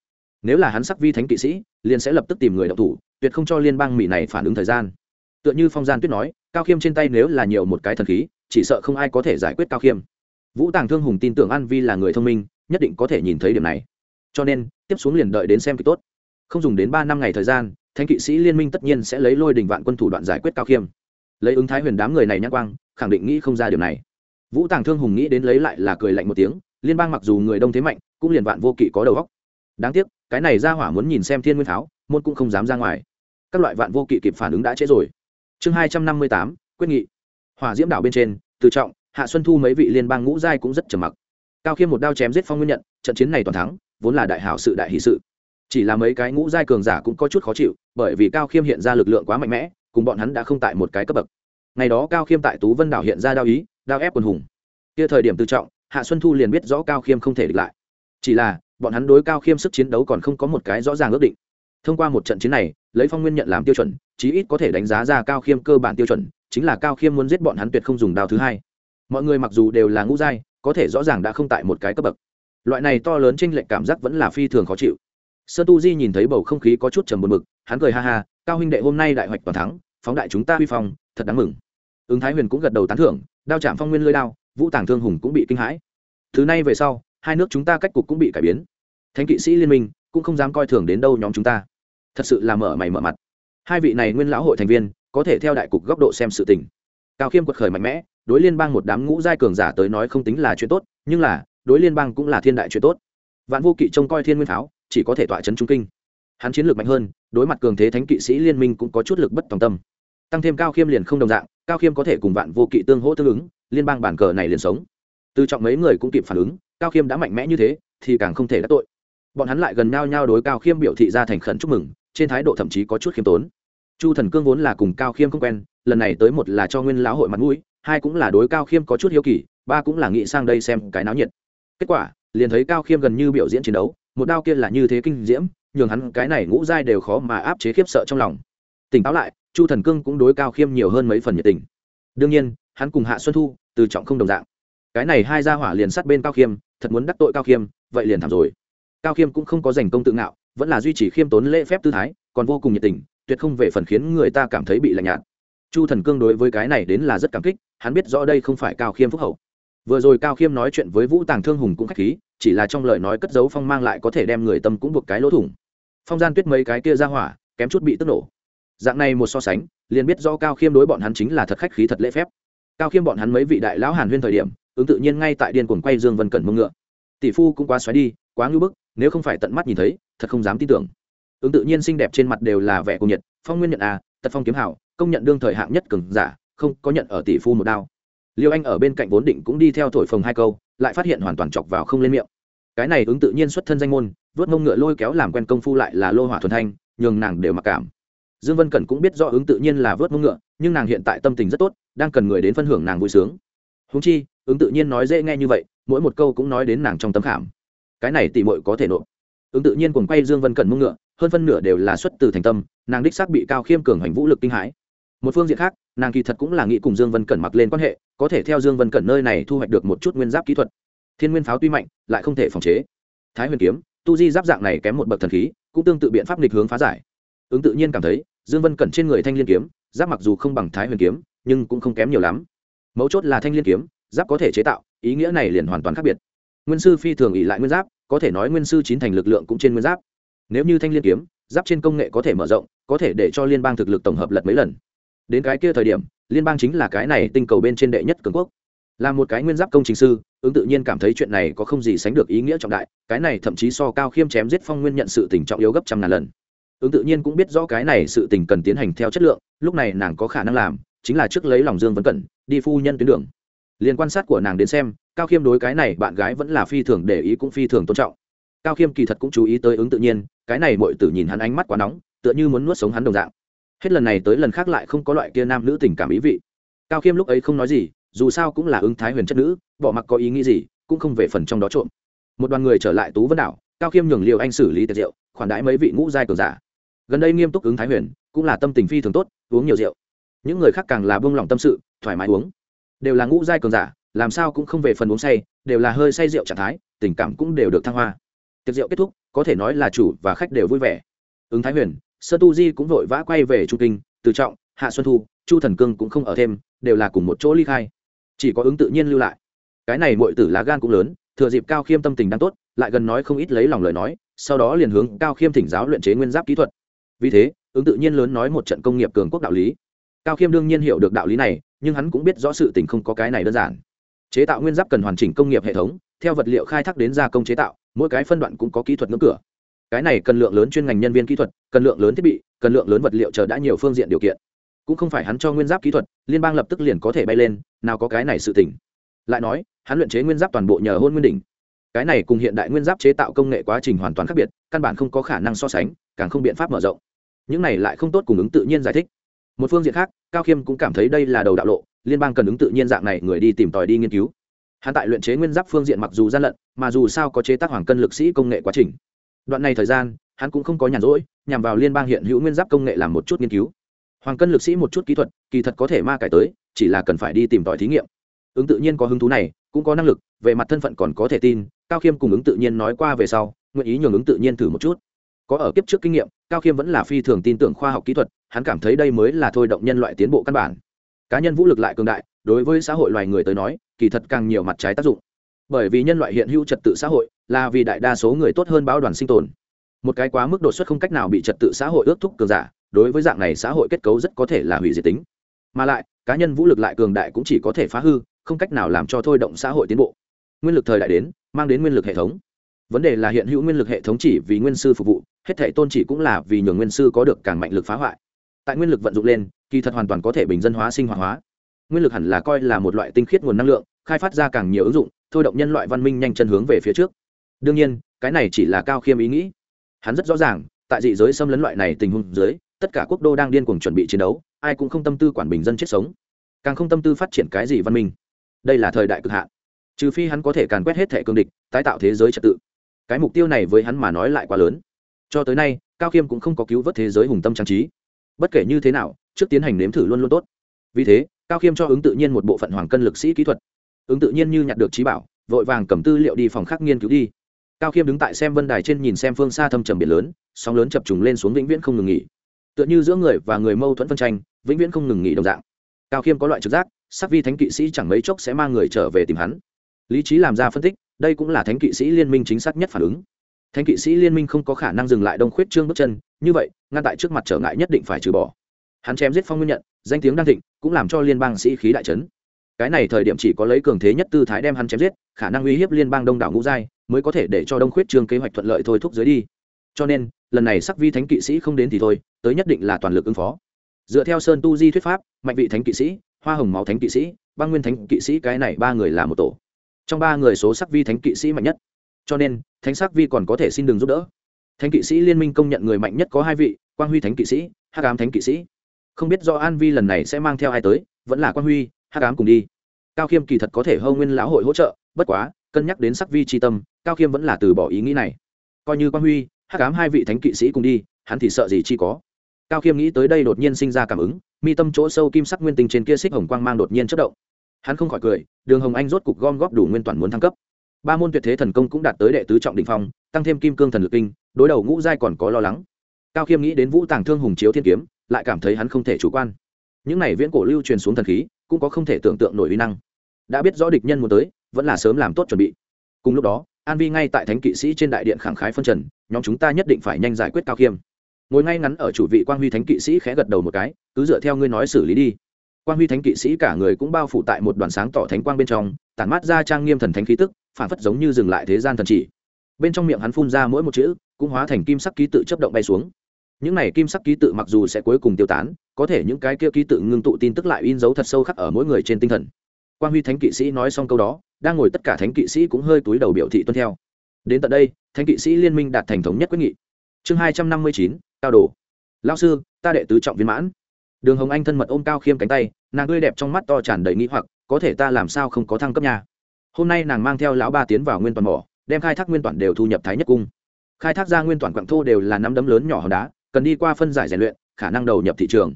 nếu là hắn sắc vi thánh kỵ sĩ, liền sẽ lập tức tìm người đọc thủ, tuyệt không cho liên bang mỹ này phản ứng thời gian. Tựa như phong gian tuyết nói, cao khiêm trên tay nếu là nhiều một cái thần khí, chỉ sợ không ai có thể giải quyết cao khiêm. Vũ tàng thương hùng tin tưởng an vi là người thông minh, nhất định có thể nhìn thấy điểm này. Cho nên, tiếp xuống liền đợi đến xem kịch tốt. Không dùng đến ba năm ngày thời gian, thánh kỵ sĩ liên minh tất nhiên sẽ lấy lôi đình vạn quân thủ đoạn giải quyết cao khiêm. Lấy ứng thái huyền đám người này nhắc quang, khẳng định nghĩ không ra điều này. Vũ tàng thương hùng nghĩ đến lấy lại là cười lạnh một tiếng, liên bang mặc dù người đông thế mạnh, cũng liền vạn vô kỵ có đầu góc đáng tiếc cái này ra hỏa muốn nhìn xem thiên nguyên pháo, môn cũng không dám ra ngoài. Các loại vạn vô kỵ kịp phản ứng đã trễ rồi. Chương hai trăm năm mươi tám, quyết nghị. Hỏa diễm đảo bên trên tự trọng, hạ xuân thu mấy vị liên bang ngũ giai cũng rất trầm mặc. Cao khiêm một đao chém giết phong nguyên nhận, trận chiến này toàn thắng, vốn là đại hảo sự đại hỷ sự. Chỉ là mấy cái ngũ giai cường giả cũng có chút khó chịu, bởi vì cao khiêm hiện ra lực lượng quá mạnh mẽ, cùng bọn hắn đã không tại một cái cấp bậc. Ngày đó cao khiêm tại tú vân đảo hiện ra đao ý, đao ép quần hùng. Kia thời điểm tự trọng, hạ xuân thu liền biết rõ cao khiêm không thể địch lại. Chỉ là bọn hắn đối cao khiêm sức chiến đấu còn không có một cái rõ ràng ước định. Thông qua một trận chiến này, lấy phong nguyên nhận làm tiêu chuẩn, chí ít có thể đánh giá ra cao khiêm cơ bản tiêu chuẩn, chính là cao khiêm muốn giết bọn hắn tuyệt không dùng đao thứ hai. Mọi người mặc dù đều là ngũ giai, có thể rõ ràng đã không tại một cái cấp bậc. Loại này to lớn tranh lệch cảm giác vẫn là phi thường khó chịu. Sơ tu di nhìn thấy bầu không khí có chút trầm buồn mực hắn cười ha ha, cao huynh đệ, hôm nay đại hoạch toàn thắng, phóng đại chúng ta huy phong, thật đáng mừng. Ứng thái huyền cũng gật đầu tán thưởng, đao chạm phong nguyên lơi đao, vũ tàng thương hùng cũng bị kinh hãi. Thứ này về sau, hai nước chúng ta cách cục cũng bị cải biến thánh kỵ sĩ liên minh cũng không dám coi thường đến đâu nhóm chúng ta. Thật sự là mở mày mở mặt. Hai vị này nguyên lão hội thành viên có thể theo đại cục góc độ xem sự tình. Cao khiêm quật khởi mạnh mẽ, đối liên bang một đám ngũ giai cường giả tới nói không tính là chuyện tốt, nhưng là, đối liên bang cũng là thiên đại chuyện tốt. Vạn vô kỵ trông coi thiên nguyên pháo, chỉ có thể tọa chấn trung kinh. Hắn chiến lược mạnh hơn, đối mặt cường thế thánh kỵ sĩ liên minh cũng có chút lực bất tòng tâm. Tăng thêm cao khiêm liền không đồng dạng, cao khiêm có thể cùng vạn vô kỵ tương hỗ tương ứng, liên bang bản cờ này liền sống. Từ trọng mấy người cũng kịp phản ứng, cao khiêm đã mạnh mẽ như thế, thì càng không thể đắc tội bọn hắn lại gần nhau nhau đối cao khiêm biểu thị ra thành khẩn chúc mừng, trên thái độ thậm chí có chút khiêm tốn. Chu thần cương vốn là cùng cao khiêm không quen, lần này tới một là cho nguyên lão hội mặt mũi, hai cũng là đối cao khiêm có chút hiếu kỳ, ba cũng là nghĩ sang đây xem cái náo nhiệt. Kết quả, liền thấy cao khiêm gần như biểu diễn chiến đấu, một đao kia là như thế kinh diễm, nhường hắn cái này ngũ giai đều khó mà áp chế khiếp sợ trong lòng. Tỉnh táo lại, chu thần cương cũng đối cao khiêm nhiều hơn mấy phần nhiệt tình. Đương nhiên, hắn cùng hạ xuân thu, từ trọng không đồng dạng. Cái này hai gia hỏa liền sát bên cao khiêm, thật muốn đắc tội cao khiêm, vậy liền thảm rồi cao khiêm cũng không có giành công tự ngạo, vẫn là duy trì khiêm tốn lễ phép tư thái, còn vô cùng nhiệt tình, tuyệt không về phần khiến người ta cảm thấy bị lạnh nhạt. Chu thần cương đối với cái này đến là rất cảm kích, hắn biết rõ đây không phải cao khiêm phúc hậu. Vừa rồi cao khiêm nói chuyện với vũ tàng thương hùng cũng k h á c h khí, chỉ là trong lời nói cất dấu phong mang lại có thể đem người tâm cũng buộc cái lỗ thủng. Phong gian tuyết mấy cái kia ra hỏa, kém chút bị tức nổ. Dạng này một so sánh, liền biết do cao khiêm đối bọn hắn chính là thật khách khí thật lễ phép. Cao khiêm bọn hắn mấy vị đại lão hàn huyên thời điểm, ứng tự nhiên ngay tại điên cuồng quay dương vân cẩn mông ngựa. Tỷ phu cũng quá xoáy đi, quá ngưỡng bức nếu không phải tận mắt nhìn thấy, thật không dám tin tưởng. Ứng tự nhiên xinh đẹp trên mặt đều là vẻ cùng nhiệt, phong nguyên nhận à tật phong kiếm hảo, công nhận đương thời hạng nhất cường giả, không có nhận ở tỷ phu một đao. Liêu anh ở bên cạnh vốn định cũng đi theo thổi phồng hai câu, lại phát hiện hoàn toàn chọc vào không lên miệng. Cái này ứng tự nhiên xuất thân danh môn, vớt mông ngựa lôi kéo làm quen công phu lại là lô hỏa thuần thanh, nhường nàng đều mặc cảm. Dương vân cẩn cũng biết do ứng tự nhiên là vớt mông ngựa, nhưng nàng hiện tại tâm tình rất tốt, đang cần người đến phân hưởng nàng vui sướng. Húng chi, ứng tự nhiên nói dễ nghe như vậy, mỗi một câu cũng nói đến nàng trong tấm khảm cái này tỷ muội có thể nộp. Ứng tự nhiên cùng quay dương vân cẩn mông ngựa, hơn phân nửa đều là xuất từ thành tâm, nàng đích xác bị cao khiêm cường hành vũ lực kinh hãi. Một phương diện khác, nàng kỳ thật cũng là nghĩ cùng dương vân cẩn mặc lên quan hệ, có thể theo dương vân cẩn nơi này thu hoạch được một chút nguyên giáp kỹ thuật. Thiên nguyên pháo tuy mạnh, lại không thể phòng chế. Thái huyền kiếm, tu di giáp dạng này kém một bậc thần khí, cũng tương tự biện pháp nghịch hướng phá giải. Ứng tự nhiên cảm thấy, dương vân cẩn trên người thanh liên kiếm, giáp mặc dù không bằng thái huyền kiếm, nhưng cũng không kém nhiều lắm. Mấu chốt là thanh liên kiếm, giáp có thể chế tạo, ý nghĩa này liền hoàn toàn khác biệt nguyên sư phi thường ỉ lại nguyên giáp, có thể nói nguyên sư chín thành lực lượng cũng trên nguyên giáp. Nếu như thanh liên kiếm, giáp trên công nghệ có thể mở rộng, có thể để cho liên bang thực lực tổng hợp lật mấy lần. Đến cái kia thời điểm, liên bang chính là cái này tinh cầu bên trên đệ nhất cường quốc. Là một cái nguyên giáp công trình sư, ứng tự nhiên cảm thấy chuyện này có không gì sánh được ý nghĩa trọng đại, cái này thậm chí so cao khiêm chém giết phong nguyên nhận sự tình trọng yếu gấp trăm ngàn lần. Ứng tự nhiên cũng biết rõ cái này sự tình cần tiến hành theo chất lượng, lúc này nàng có khả năng làm, chính là trước lấy lòng dương vấn cẩn, đi phu nhân tuyến đường liên quan sát của nàng đến xem, cao khiêm đối cái này bạn gái vẫn là phi thường để ý cũng phi thường tôn trọng. Cao khiêm kỳ thật cũng chú ý tới ứng tự nhiên, cái này mọi tử nhìn hắn ánh mắt quá nóng, tựa như muốn nuốt sống hắn đồng dạng. Hết lần này tới lần khác lại không có loại kia nam nữ tình cảm ý vị. Cao khiêm lúc ấy không nói gì, dù sao cũng là ứng thái huyền chất nữ, bỏ mặc có ý nghĩ gì, cũng không về phần trong đó trộm. Một đoàn người trở lại tú vân đảo, cao khiêm nhường liều anh xử lý tiệc rượu, khoản đãi mấy vị ngũ giai cường giả. Gần đây nghiêm túc ứng thái huyền, cũng là tâm tình phi thường tốt, uống nhiều rượu. Những người khác càng là buông lỏng tâm sự, thoải mái uống đều là ngũ giai cường giả, làm sao cũng không về phần uống say, đều là hơi say rượu trạng thái, tình cảm cũng đều được thăng hoa. Tiệc rượu kết thúc, có thể nói là chủ và khách đều vui vẻ. Ứng thái huyền, sơ tu di cũng vội vã quay về trung kinh, từ trọng, hạ xuân thu, chu thần cương cũng không ở thêm, đều là cùng một chỗ ly khai. Chỉ có ứng tự nhiên lưu lại. Cái này mọi tử lá gan cũng lớn, thừa dịp cao khiêm tâm tình đang tốt, lại gần nói không ít lấy lòng lời nói, sau đó liền hướng cao khiêm thỉnh giáo luyện chế nguyên giáp kỹ thuật. Vì thế, ứng tự nhiên lớn nói một trận công nghiệp cường quốc đạo lý. Cao khiêm đương nhiên hiểu được đạo lý này nhưng hắn cũng biết rõ sự tình không có cái này đơn giản. Chế tạo nguyên giáp cần hoàn chỉnh công nghiệp hệ thống, theo vật liệu khai thác đến gia công chế tạo, mỗi cái phân đoạn cũng có kỹ thuật ngưỡng cửa. Cái này cần lượng lớn chuyên ngành nhân viên kỹ thuật, cần lượng lớn thiết bị, cần lượng lớn vật liệu chờ đã nhiều phương diện điều kiện. Cũng không phải hắn cho nguyên giáp kỹ thuật, liên bang lập tức liền có thể bay lên, nào có cái này sự tỉnh lại nói, hắn luyện chế nguyên giáp toàn bộ nhờ hôn nguyên đỉnh. Cái này cùng hiện đại nguyên giáp chế tạo công nghệ quá trình hoàn toàn khác biệt, căn bản không có khả năng so sánh, càng không biện pháp mở rộng. Những này lại không tốt cùng ứng tự nhiên giải thích một phương diện khác, cao khiêm cũng cảm thấy đây là đầu đạo lộ, liên bang cần ứng tự nhiên dạng này người đi tìm tòi đi nghiên cứu. Hắn tại luyện chế nguyên giáp phương diện mặc dù gian lận, mà dù sao có chế tác hoàng cân lực sĩ công nghệ quá trình. Đoạn này thời gian, hắn cũng không có nhàn rỗi, nhằm vào liên bang hiện hữu nguyên giáp công nghệ làm một chút nghiên cứu. Hoàng cân lực sĩ một chút kỹ thuật, kỳ thật có thể ma cải tới, chỉ là cần phải đi tìm tòi thí nghiệm. Ứng tự nhiên có hứng thú này, cũng có năng lực, về mặt thân phận còn có thể tin, cao khiêm cùng ứng tự nhiên nói qua về sau, nguyện ý nhường ứng tự nhiên thử một chút. Có ở kiếp trước kinh nghiệm, cao khiêm vẫn là phi thường tin tưởng khoa học kỹ thuật hắn cảm thấy đây mới là thôi động nhân loại tiến bộ căn bản. Cá nhân vũ lực lại cường đại, đối với xã hội loài người tới nói, kỳ thật càng nhiều mặt trái tác dụng. Bởi vì nhân loại hiện hữu trật tự xã hội là vì đại đa số người tốt hơn báo đoàn sinh tồn. Một cái quá mức đột xuất không cách nào bị trật tự xã hội ước thúc cường giả, đối với dạng này xã hội kết cấu rất có thể là hủy diệt tính. Mà lại, cá nhân vũ lực lại cường đại cũng chỉ có thể phá hư, không cách nào làm cho thôi động xã hội tiến bộ. Nguyên lực thời đại đến, mang đến nguyên lực hệ thống. Vấn đề là hiện hữu nguyên lực hệ thống chỉ vì nguyên sư phục vụ, hết thể tôn chỉ cũng là vì nhường nguyên sư có được càng mạnh lực phá hoại tại nguyên lực vận dụng lên, kỳ thật hoàn toàn có thể bình dân hóa sinh hoạt hóa. Nguyên lực hẳn là coi là một loại tinh khiết nguồn năng lượng, khai phát ra càng nhiều ứng dụng, thôi động nhân loại văn minh nhanh chân hướng về phía trước. Đương nhiên, cái này chỉ là cao khiêm ý nghĩ. Hắn rất rõ ràng, tại dị giới xâm lấn loại này tình huống dưới, tất cả quốc đô đang điên cuồng chuẩn bị chiến đấu, ai cũng không tâm tư quản bình dân chết sống. Càng không tâm tư phát triển cái gì văn minh. Đây là thời đại cực hạn. Trừ phi hắn có thể càn quét hết thẻ cương địch, tái tạo thế giới trật tự. Cái mục tiêu này với hắn mà nói lại quá lớn. Cho tới nay, cao khiêm cũng không có cứu vớt thế giới hùng tâm trang trí bất kể như thế nào, trước tiến hành nếm thử luôn luôn tốt. Vì thế, cao khiêm cho ứng tự nhiên một bộ phận hoàng cân lực sĩ kỹ thuật. Ứng tự nhiên như nhặt được trí bảo, vội vàng cầm tư liệu đi phòng khác nghiên cứu đi. Cao khiêm đứng tại xem vân đài trên nhìn xem phương xa thâm trầm biển lớn, sóng lớn chập trùng lên xuống vĩnh viễn không ngừng nghỉ. Tựa như giữa người và người mâu thuẫn phân tranh, vĩnh viễn không ngừng nghỉ đồng dạng. Cao khiêm có loại trực giác, sắc vi thánh kỵ sĩ chẳng mấy chốc sẽ mang người trở về tìm hắn. Lý trí làm ra phân tích, đây cũng là thánh kỵ sĩ liên minh chính xác nhất phản ứng thánh kỵ sĩ liên minh không có khả năng dừng lại đông khuyết trương bước chân, như vậy, ngăn tại trước mặt trở ngại nhất định phải trừ bỏ. Hắn chém giết phong nguyên nhận, danh tiếng đang thịnh, cũng làm cho liên bang sĩ khí đại trấn cái này thời điểm chỉ có lấy cường thế nhất tư thái đem hắn chém giết, khả năng uy hiếp liên bang đông đảo ngũ giai, mới có thể để cho đông khuyết trương kế hoạch thuận lợi thôi thúc dưới đi. Cho nên, lần này sắc vi thánh kỵ sĩ không đến thì thôi, tới nhất định là toàn lực ứng phó. Dựa theo sơn tu di thuyết pháp, mạnh vị thánh kỵ sĩ, hoa hồng máu thánh kỵ sĩ, băng nguyên thánh kỵ sĩ, cái này ba người là một tổ. Trong ba người số sắc vi thánh kỵ sĩ mạnh nhất cho nên, thánh sắc vi còn có thể xin đừng giúp đỡ. Thánh kỵ sĩ liên minh công nhận người mạnh nhất có hai vị, quang huy thánh kỵ sĩ, hắc ám thánh kỵ sĩ. Không biết do an vi lần này sẽ mang theo ai tới, vẫn là quang huy, hắc ám cùng đi. Cao khiêm kỳ thật có thể hâu nguyên lão hội hỗ trợ, bất quá, cân nhắc đến sắc vi tri tâm, cao khiêm vẫn là từ bỏ ý nghĩ này. Coi như quang huy, hắc ám hai vị thánh kỵ sĩ cùng đi, hắn thì sợ gì chi có. Cao khiêm nghĩ tới đây đột nhiên sinh ra cảm ứng, mi tâm chỗ sâu kim sắc nguyên tinh trên kia xích hồng quang mang đột nhiên chất động. Hắn không khỏi cười, đường hồng anh rốt cục gom góp đủ nguyên toàn muốn thăng cấp ba môn tuyệt thế thần công cũng đạt tới đệ tứ trọng đình phong, tăng thêm kim cương thần lực kinh, đối đầu ngũ giai còn có lo lắng. Cao khiêm nghĩ đến vũ tàng thương hùng chiếu thiên kiếm, lại cảm thấy hắn không thể chủ quan. Những này viễn cổ lưu truyền xuống thần khí, cũng có không thể tưởng tượng nổi uy năng. Đã biết rõ địch nhân muốn tới, vẫn là sớm làm tốt chuẩn bị. Cùng lúc đó, an vi ngay tại thánh kỵ sĩ trên đại điện khẳng khái phân trần, nhóm chúng ta nhất định phải nhanh giải quyết cao khiêm. Ngồi ngay ngắn ở chủ vị quang huy thánh kỵ sĩ khẽ gật đầu một cái, cứ dựa theo ngươi nói xử lý đi. Quang huy thánh kỵ sĩ cả người cũng bao phủ tại một đoàn sáng tỏ thánh quang bên trong tản mát ra trang nghiêm thần thánh khí tức, phản phất giống như dừng lại thế gian thần chỉ. Bên trong miệng hắn phun ra mỗi một chữ, cũng hóa thành kim sắc ký tự chấp động bay xuống. Những này kim sắc ký tự mặc dù sẽ cuối cùng tiêu tán, có thể những cái kia ký tự ngưng tụ tin tức lại in dấu thật sâu khắc ở mỗi người trên tinh thần. Quan huy thánh kỵ sĩ nói xong câu đó, đang ngồi tất cả thánh kỵ sĩ cũng hơi túi đầu biểu thị tuân theo. Đến tận đây, thánh kỵ sĩ liên minh đạt thành thống nhất quyết nghị. Chương hai trăm năm mươi chín, cao đồ. Lao sư, ta đệ tứ trọng viên mãn. Đường hồng anh thân mật ôm cao khiêm cánh tay, nàng tươi đẹp trong mắt to tràn đầy nghĩ hoặc có thể ta làm sao không có thăng cấp nhà hôm nay nàng mang theo lão ba tiến vào nguyên toàn mỏ, đem khai thác nguyên toàn đều thu nhập thái nhất cung. Khai thác ra nguyên toàn quặng thô đều là nắm đấm lớn nhỏ hòn đá, cần đi qua phân giải rèn luyện, khả năng đầu nhập thị trường.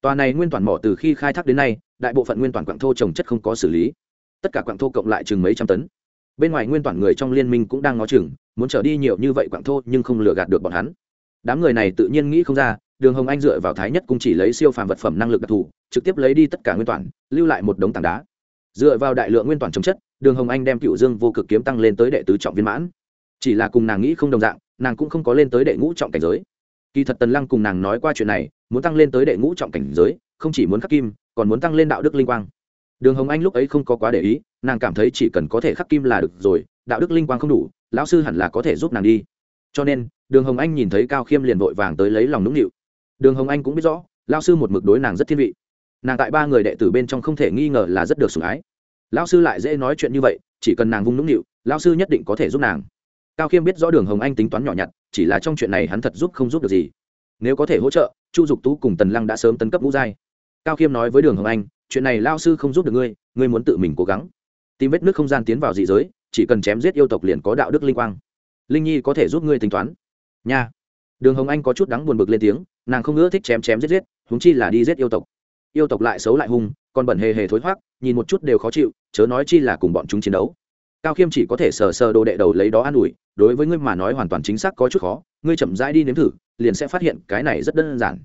Tòa này nguyên toàn mỏ từ khi khai thác đến nay, đại bộ phận nguyên toàn quặng thô trồng chất không có xử lý. Tất cả quặng thô cộng lại chừng mấy trăm tấn. Bên ngoài nguyên toàn người trong liên minh cũng đang ngó chừng, muốn trở đi nhiều như vậy quặng thô nhưng không lừa gạt được bọn hắn. Đám người này tự nhiên nghĩ không ra, đường hồng anh dựa vào thái nhất cung chỉ lấy siêu phàm vật phẩm năng lực đặc thù, trực tiếp lấy đi tất cả nguyên toàn, lưu lại một đống tảng đá dựa vào đại lượng nguyên toàn chống chất, đường hồng anh đem cựu dương vô cực kiếm tăng lên tới đệ tứ trọng viên mãn. Chỉ là cùng nàng nghĩ không đồng dạng, nàng cũng không có lên tới đệ ngũ trọng cảnh giới. Kỳ thật tần lăng cùng nàng nói qua chuyện này, muốn tăng lên tới đệ ngũ trọng cảnh giới, không chỉ muốn khắc kim, còn muốn tăng lên đạo đức linh quang. Đường hồng anh lúc ấy không có quá để ý, nàng cảm thấy chỉ cần có thể khắc kim là được rồi, đạo đức linh quang không đủ, lão sư hẳn là có thể giúp nàng đi. Cho nên, đường hồng anh nhìn thấy cao khiêm liền vội vàng tới lấy lòng nũng nịu. Đường hồng anh cũng biết rõ lao sư một mực đối nàng rất thiên vị nàng tại ba người đệ tử bên trong không thể nghi ngờ là rất được sủng ái. Lão sư lại dễ nói chuyện như vậy, chỉ cần nàng vung nũng nịu, lão sư nhất định có thể giúp nàng. Cao khiêm biết rõ đường hồng anh tính toán nhỏ nhặt, chỉ là trong chuyện này hắn thật giúp không giúp được gì. Nếu có thể hỗ trợ, chu dục tú cùng tần lăng đã sớm tấn cấp ngũ giai. Cao khiêm nói với đường hồng anh, chuyện này lao sư không giúp được ngươi ngươi muốn tự mình cố gắng. Tìm vết nước không gian tiến vào dị giới, chỉ cần chém giết yêu tộc liền có đạo đức linh quang. Linh nhi có thể giúp ngươi tính toán. Nha. Đường hồng anh có chút đắng buồn bực lên tiếng, nàng không ngỡ thích chém chém giết giết húng chi là đi giết yêu tộc yêu tộc lại xấu lại hung, còn bẩn hề hề thối thoát nhìn một chút đều khó chịu, chớ nói chi là cùng bọn chúng chiến đấu. Cao khiêm chỉ có thể sờ sờ đồ đệ đầu lấy đó an ủi, đối với ngươi mà nói hoàn toàn chính xác có chút khó, ngươi chậm rãi đi nếm thử, liền sẽ phát hiện cái này rất đơn giản.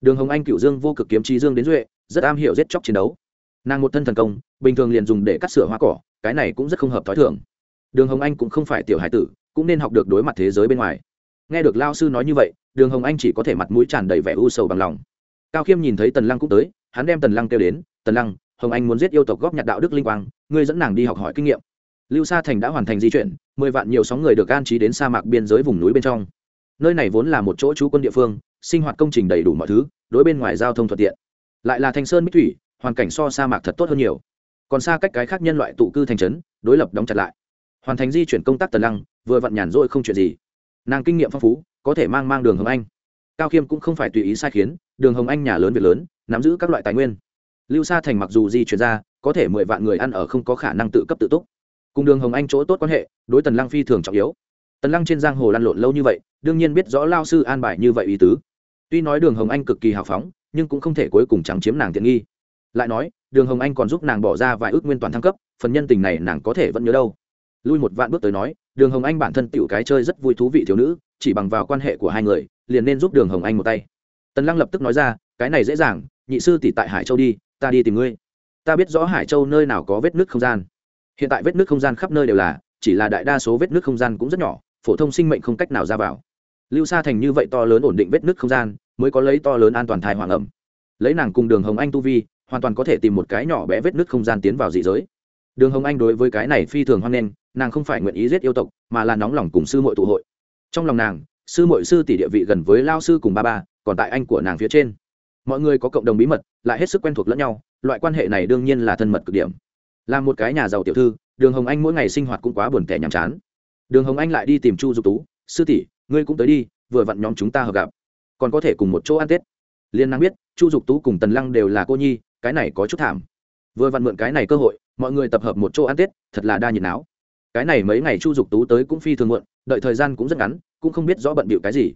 Đường hồng anh, cựu dương vô cực kiếm trí dương đến duệ, rất am hiểu giết chóc chiến đấu. Nàng một thân thần công, bình thường liền dùng để cắt sửa hoa cỏ, cái này cũng rất không hợp t h ó i thường. Đường hồng anh cũng không phải tiểu hải tử, cũng nên học được đối mặt thế giới bên ngoài. Nghe được lao sư nói như vậy, đường hồng anh chỉ có thể mặt mũi tràn đầy vẻ u sầu bằng lòng. Cao khiêm nhìn thấy tần lăng cũng tới hắn đem tần lăng kêu đến, tần lăng, hồng anh muốn giết yêu tộc góp nhặt đạo đức linh quang, ngươi dẫn nàng đi học hỏi kinh nghiệm. Lưu sa thành đã hoàn thành di chuyển, mười vạn nhiều sóng người được an trí đến sa mạc biên giới vùng núi bên trong. Nơi này vốn là một chỗ trú quân địa phương, sinh hoạt công trình đầy đủ mọi thứ, đối bên ngoài giao thông thuận tiện. Lại là Thanh sơn bích thủy, hoàn cảnh so sa mạc thật tốt hơn nhiều. Còn xa cách cái khác nhân loại tụ cư thành trấn, đối lập đóng chặt lại. Hoàn thành di chuyển công tác tần lăng, vừa vặn nhàn rỗi không chuyện gì. Nàng kinh nghiệm phong phú, có thể mang mang đường hướng anh. Cao khiêm cũng không phải tùy ý sai khiến đường hồng anh nhà lớn việc lớn, nắm giữ các loại tài nguyên. Lưu sa thành mặc dù di chuyển ra, có thể mười vạn người ăn ở không có khả năng tự cấp tự túc. Cùng đường hồng anh chỗ tốt quan hệ, đối tần lăng phi thường trọng yếu. Tần lăng trên giang hồ lăn lộn lâu như vậy, đương nhiên biết rõ lao sư an bài như vậy ý tứ. Tuy nói đường hồng anh cực kỳ hào phóng, nhưng cũng không thể cuối cùng chẳng chiếm nàng tiện nghi. Lại nói, đường hồng anh còn giúp nàng bỏ ra vài ước nguyên toàn thăng cấp, phần nhân tình này nàng có thể vẫn nhớ đâu. Lui một vạn bước tới nói, đường hồng anh bản thân tựu cái chơi rất vui thú vị thiếu nữ, chỉ bằng vào quan hệ của hai người, liền nên giúp đường hồng anh một tay tần lăng lập tức nói ra, cái này dễ dàng, nhị sư tỷ tại hải châu đi, ta đi tìm ngươi. Ta biết rõ hải châu nơi nào có vết nước không gian. Hiện tại vết nước không gian khắp nơi đều là, chỉ là đại đa số vết nước không gian cũng rất nhỏ, phổ thông sinh mệnh không cách nào ra vào. Lưu xa thành như vậy to lớn ổn định vết nước không gian, mới có lấy to lớn an toàn thai hoàng ẩm. Lấy nàng cùng đường hồng anh tu vi, hoàn toàn có thể tìm một cái nhỏ bé vết nước không gian tiến vào dị giới. Đường hồng anh đối với cái này phi thường hoan nghênh, nàng không phải nguyện ý giết yêu tộc, mà là nóng lòng cùng sư hội tụ hội. Trong lòng nàng sư mội sư tỷ địa vị gần với lao sư cùng ba ba, còn tại anh của nàng phía trên. Mọi người có cộng đồng bí mật, lại hết sức quen thuộc lẫn nhau, loại quan hệ này đương nhiên là thân mật cực điểm. Là một cái nhà giàu tiểu thư, đường hồng anh mỗi ngày sinh hoạt cũng quá buồn tẻ nhàm chán. Đường hồng anh lại đi tìm chu dục tú, sư tỷ, ngươi cũng tới đi, vừa vặn nhóm chúng ta hợp gặp. Còn có thể cùng một chỗ ăn tết. Liên năng biết, chu dục tú cùng tần lăng đều là cô nhi, cái này có chút thảm. Vừa vặn mượn cái này cơ hội, mọi người tập hợp một chỗ ăn tết, thật là đa nhiệt não cái này mấy ngày chu dục tú tới cũng phi thường muộn, đợi thời gian cũng rất ngắn cũng không biết rõ bận bịu cái gì.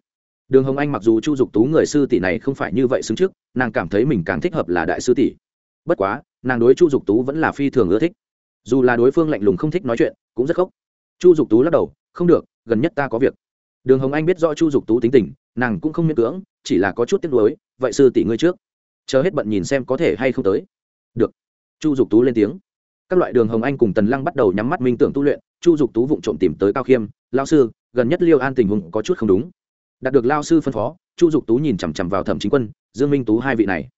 Đường hồng anh mặc dù chu dục tú người sư tỷ này không phải như vậy xứng trước, nàng cảm thấy mình càng thích hợp là đại sư tỷ. Bất quá, nàng đối chu dục tú vẫn là phi thường ưa thích. Dù là đối phương lạnh lùng không thích nói chuyện, cũng rất khóc chu dục tú lắc đầu, không được, gần nhất ta có việc. Đường hồng anh biết rõ chu dục tú tính tình, nàng cũng không miễn cưỡng, chỉ là có chút tiếc nuối, vậy sư tỷ ngươi trước. Chờ hết bận nhìn xem có thể hay không tới. Được. Chu dục tú lên tiếng. Các loại đường hồng anh cùng tần lăng bắt đầu nhắm mắt minh tưởng tu luyện, chu dục tú vụng trộm tìm tới cao khiêm lao sư gần nhất liêu an tình huống có chút không đúng. Đạt được lao sư phân phó, chu dục tú nhìn chằm chằm vào thẩm chính quân, dương minh tú hai vị này.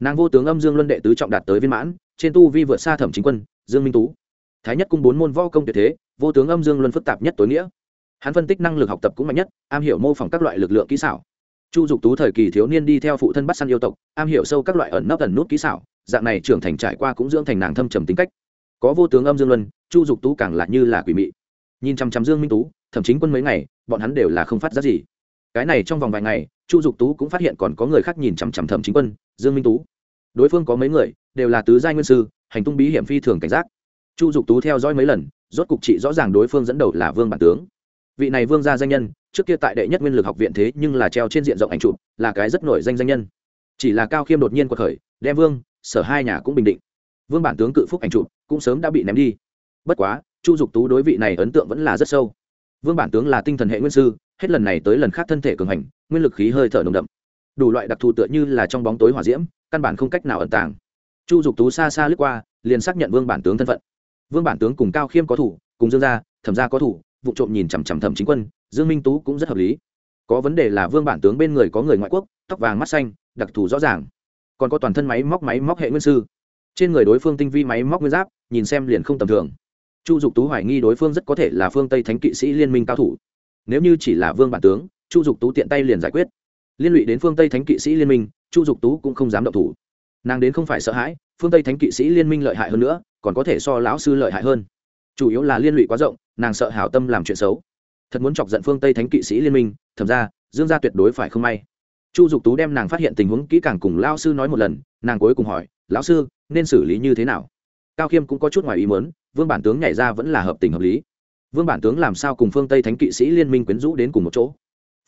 Nàng vô tướng âm dương luân đệ tứ trọng đạt tới viên mãn, trên tu vi vượt xa thẩm chính quân, dương minh tú. Thái nhất cung bốn môn võ công tuyệt thế, vô tướng âm dương luân phức tạp nhất tối nghĩa. Hắn phân tích năng lực học tập cũng mạnh nhất, am hiểu mô phỏng các loại lực lượng kỹ xảo. Chu dục tú thời kỳ thiếu niên đi theo phụ thân bắt săn yêu tộc, am hiểu sâu các loại ẩn nấp ẩn nút kỹ xảo, dạng này trưởng thành trải qua cũng dưỡng thành nàng thâm trầm tính cách. Có vô tướng âm dương luân, chu dục tú càng lại như là quỷ mị nhìn chăm chăm dương minh tú thậm chính quân mấy ngày, bọn hắn đều là không phát ra gì. Cái này trong vòng vài ngày, chu dục tú cũng phát hiện còn có người khác nhìn chằm chằm thẩm chính quân, dương minh tú. Đối phương có mấy người, đều là tứ giai nguyên sư, hành tung bí hiểm phi thường cảnh giác. Chu dục tú theo dõi mấy lần, rốt cục trị rõ ràng đối phương dẫn đầu là vương bản tướng. Vị này vương gia danh nhân, trước kia tại đệ nhất nguyên lực học viện thế nhưng là treo trên diện rộng ảnh chụp, là cái rất nổi danh danh nhân. Chỉ là cao khiêm đột nhiên cuộc khởi, đem vương, sở hai nhà cũng bình định. Vương bản tướng cự phúc ảnh chụp, cũng sớm đã bị ném đi. Bất quá chu dục tú đối vị này ấn tượng vẫn là rất sâu. Vương bản tướng là tinh thần hệ nguyên sư, hết lần này tới lần khác thân thể cường hành, nguyên lực khí hơi thở nồng đậm. Đủ loại đặc thù tựa như là trong bóng tối hỏa diễm, căn bản không cách nào ẩn tàng. Chu dục tú xa xa lướt qua, liền xác nhận vương bản tướng thân phận. Vương bản tướng cùng cao khiêm có thủ, cùng dương gia, thẩm gia có thủ, vụ trộm nhìn chằm chằm thẩm chính quân, dương minh tú cũng rất hợp lý. Có vấn đề là vương bản tướng bên người có người ngoại quốc, tóc vàng mắt xanh, đặc thù rõ ràng. Còn có toàn thân máy móc máy móc hệ nguyên sư. Trên người đối phương tinh vi máy móc nguyên giáp, nhìn xem liền không tầm thường chu dục tú hoài nghi đối phương rất có thể là phương tây thánh kỵ sĩ liên minh cao thủ. Nếu như chỉ là vương bản tướng, chu dục tú tiện tay liền giải quyết. Liên lụy đến phương tây thánh kỵ sĩ liên minh, chu dục tú cũng không dám động thủ. Nàng đến không phải sợ hãi, phương tây thánh kỵ sĩ liên minh lợi hại hơn nữa, còn có thể so lão sư lợi hại hơn. Chủ yếu là liên lụy quá rộng, nàng sợ hảo tâm làm chuyện xấu. Thật muốn chọc giận phương tây thánh kỵ sĩ liên minh thậm ra, dương gia tuyệt đối phải không may. Chu dục tú đem nàng phát hiện tình huống kỹ càng cùng lao sư nói một lần, nàng cuối cùng hỏi, lão sư, nên xử lý như thế nào? Cao khiêm cũng có chút ngoài ý mớn vương bản tướng nhảy ra vẫn là hợp tình hợp lý. Vương bản tướng làm sao cùng phương tây thánh kỵ sĩ liên minh quyến rũ đến cùng một chỗ?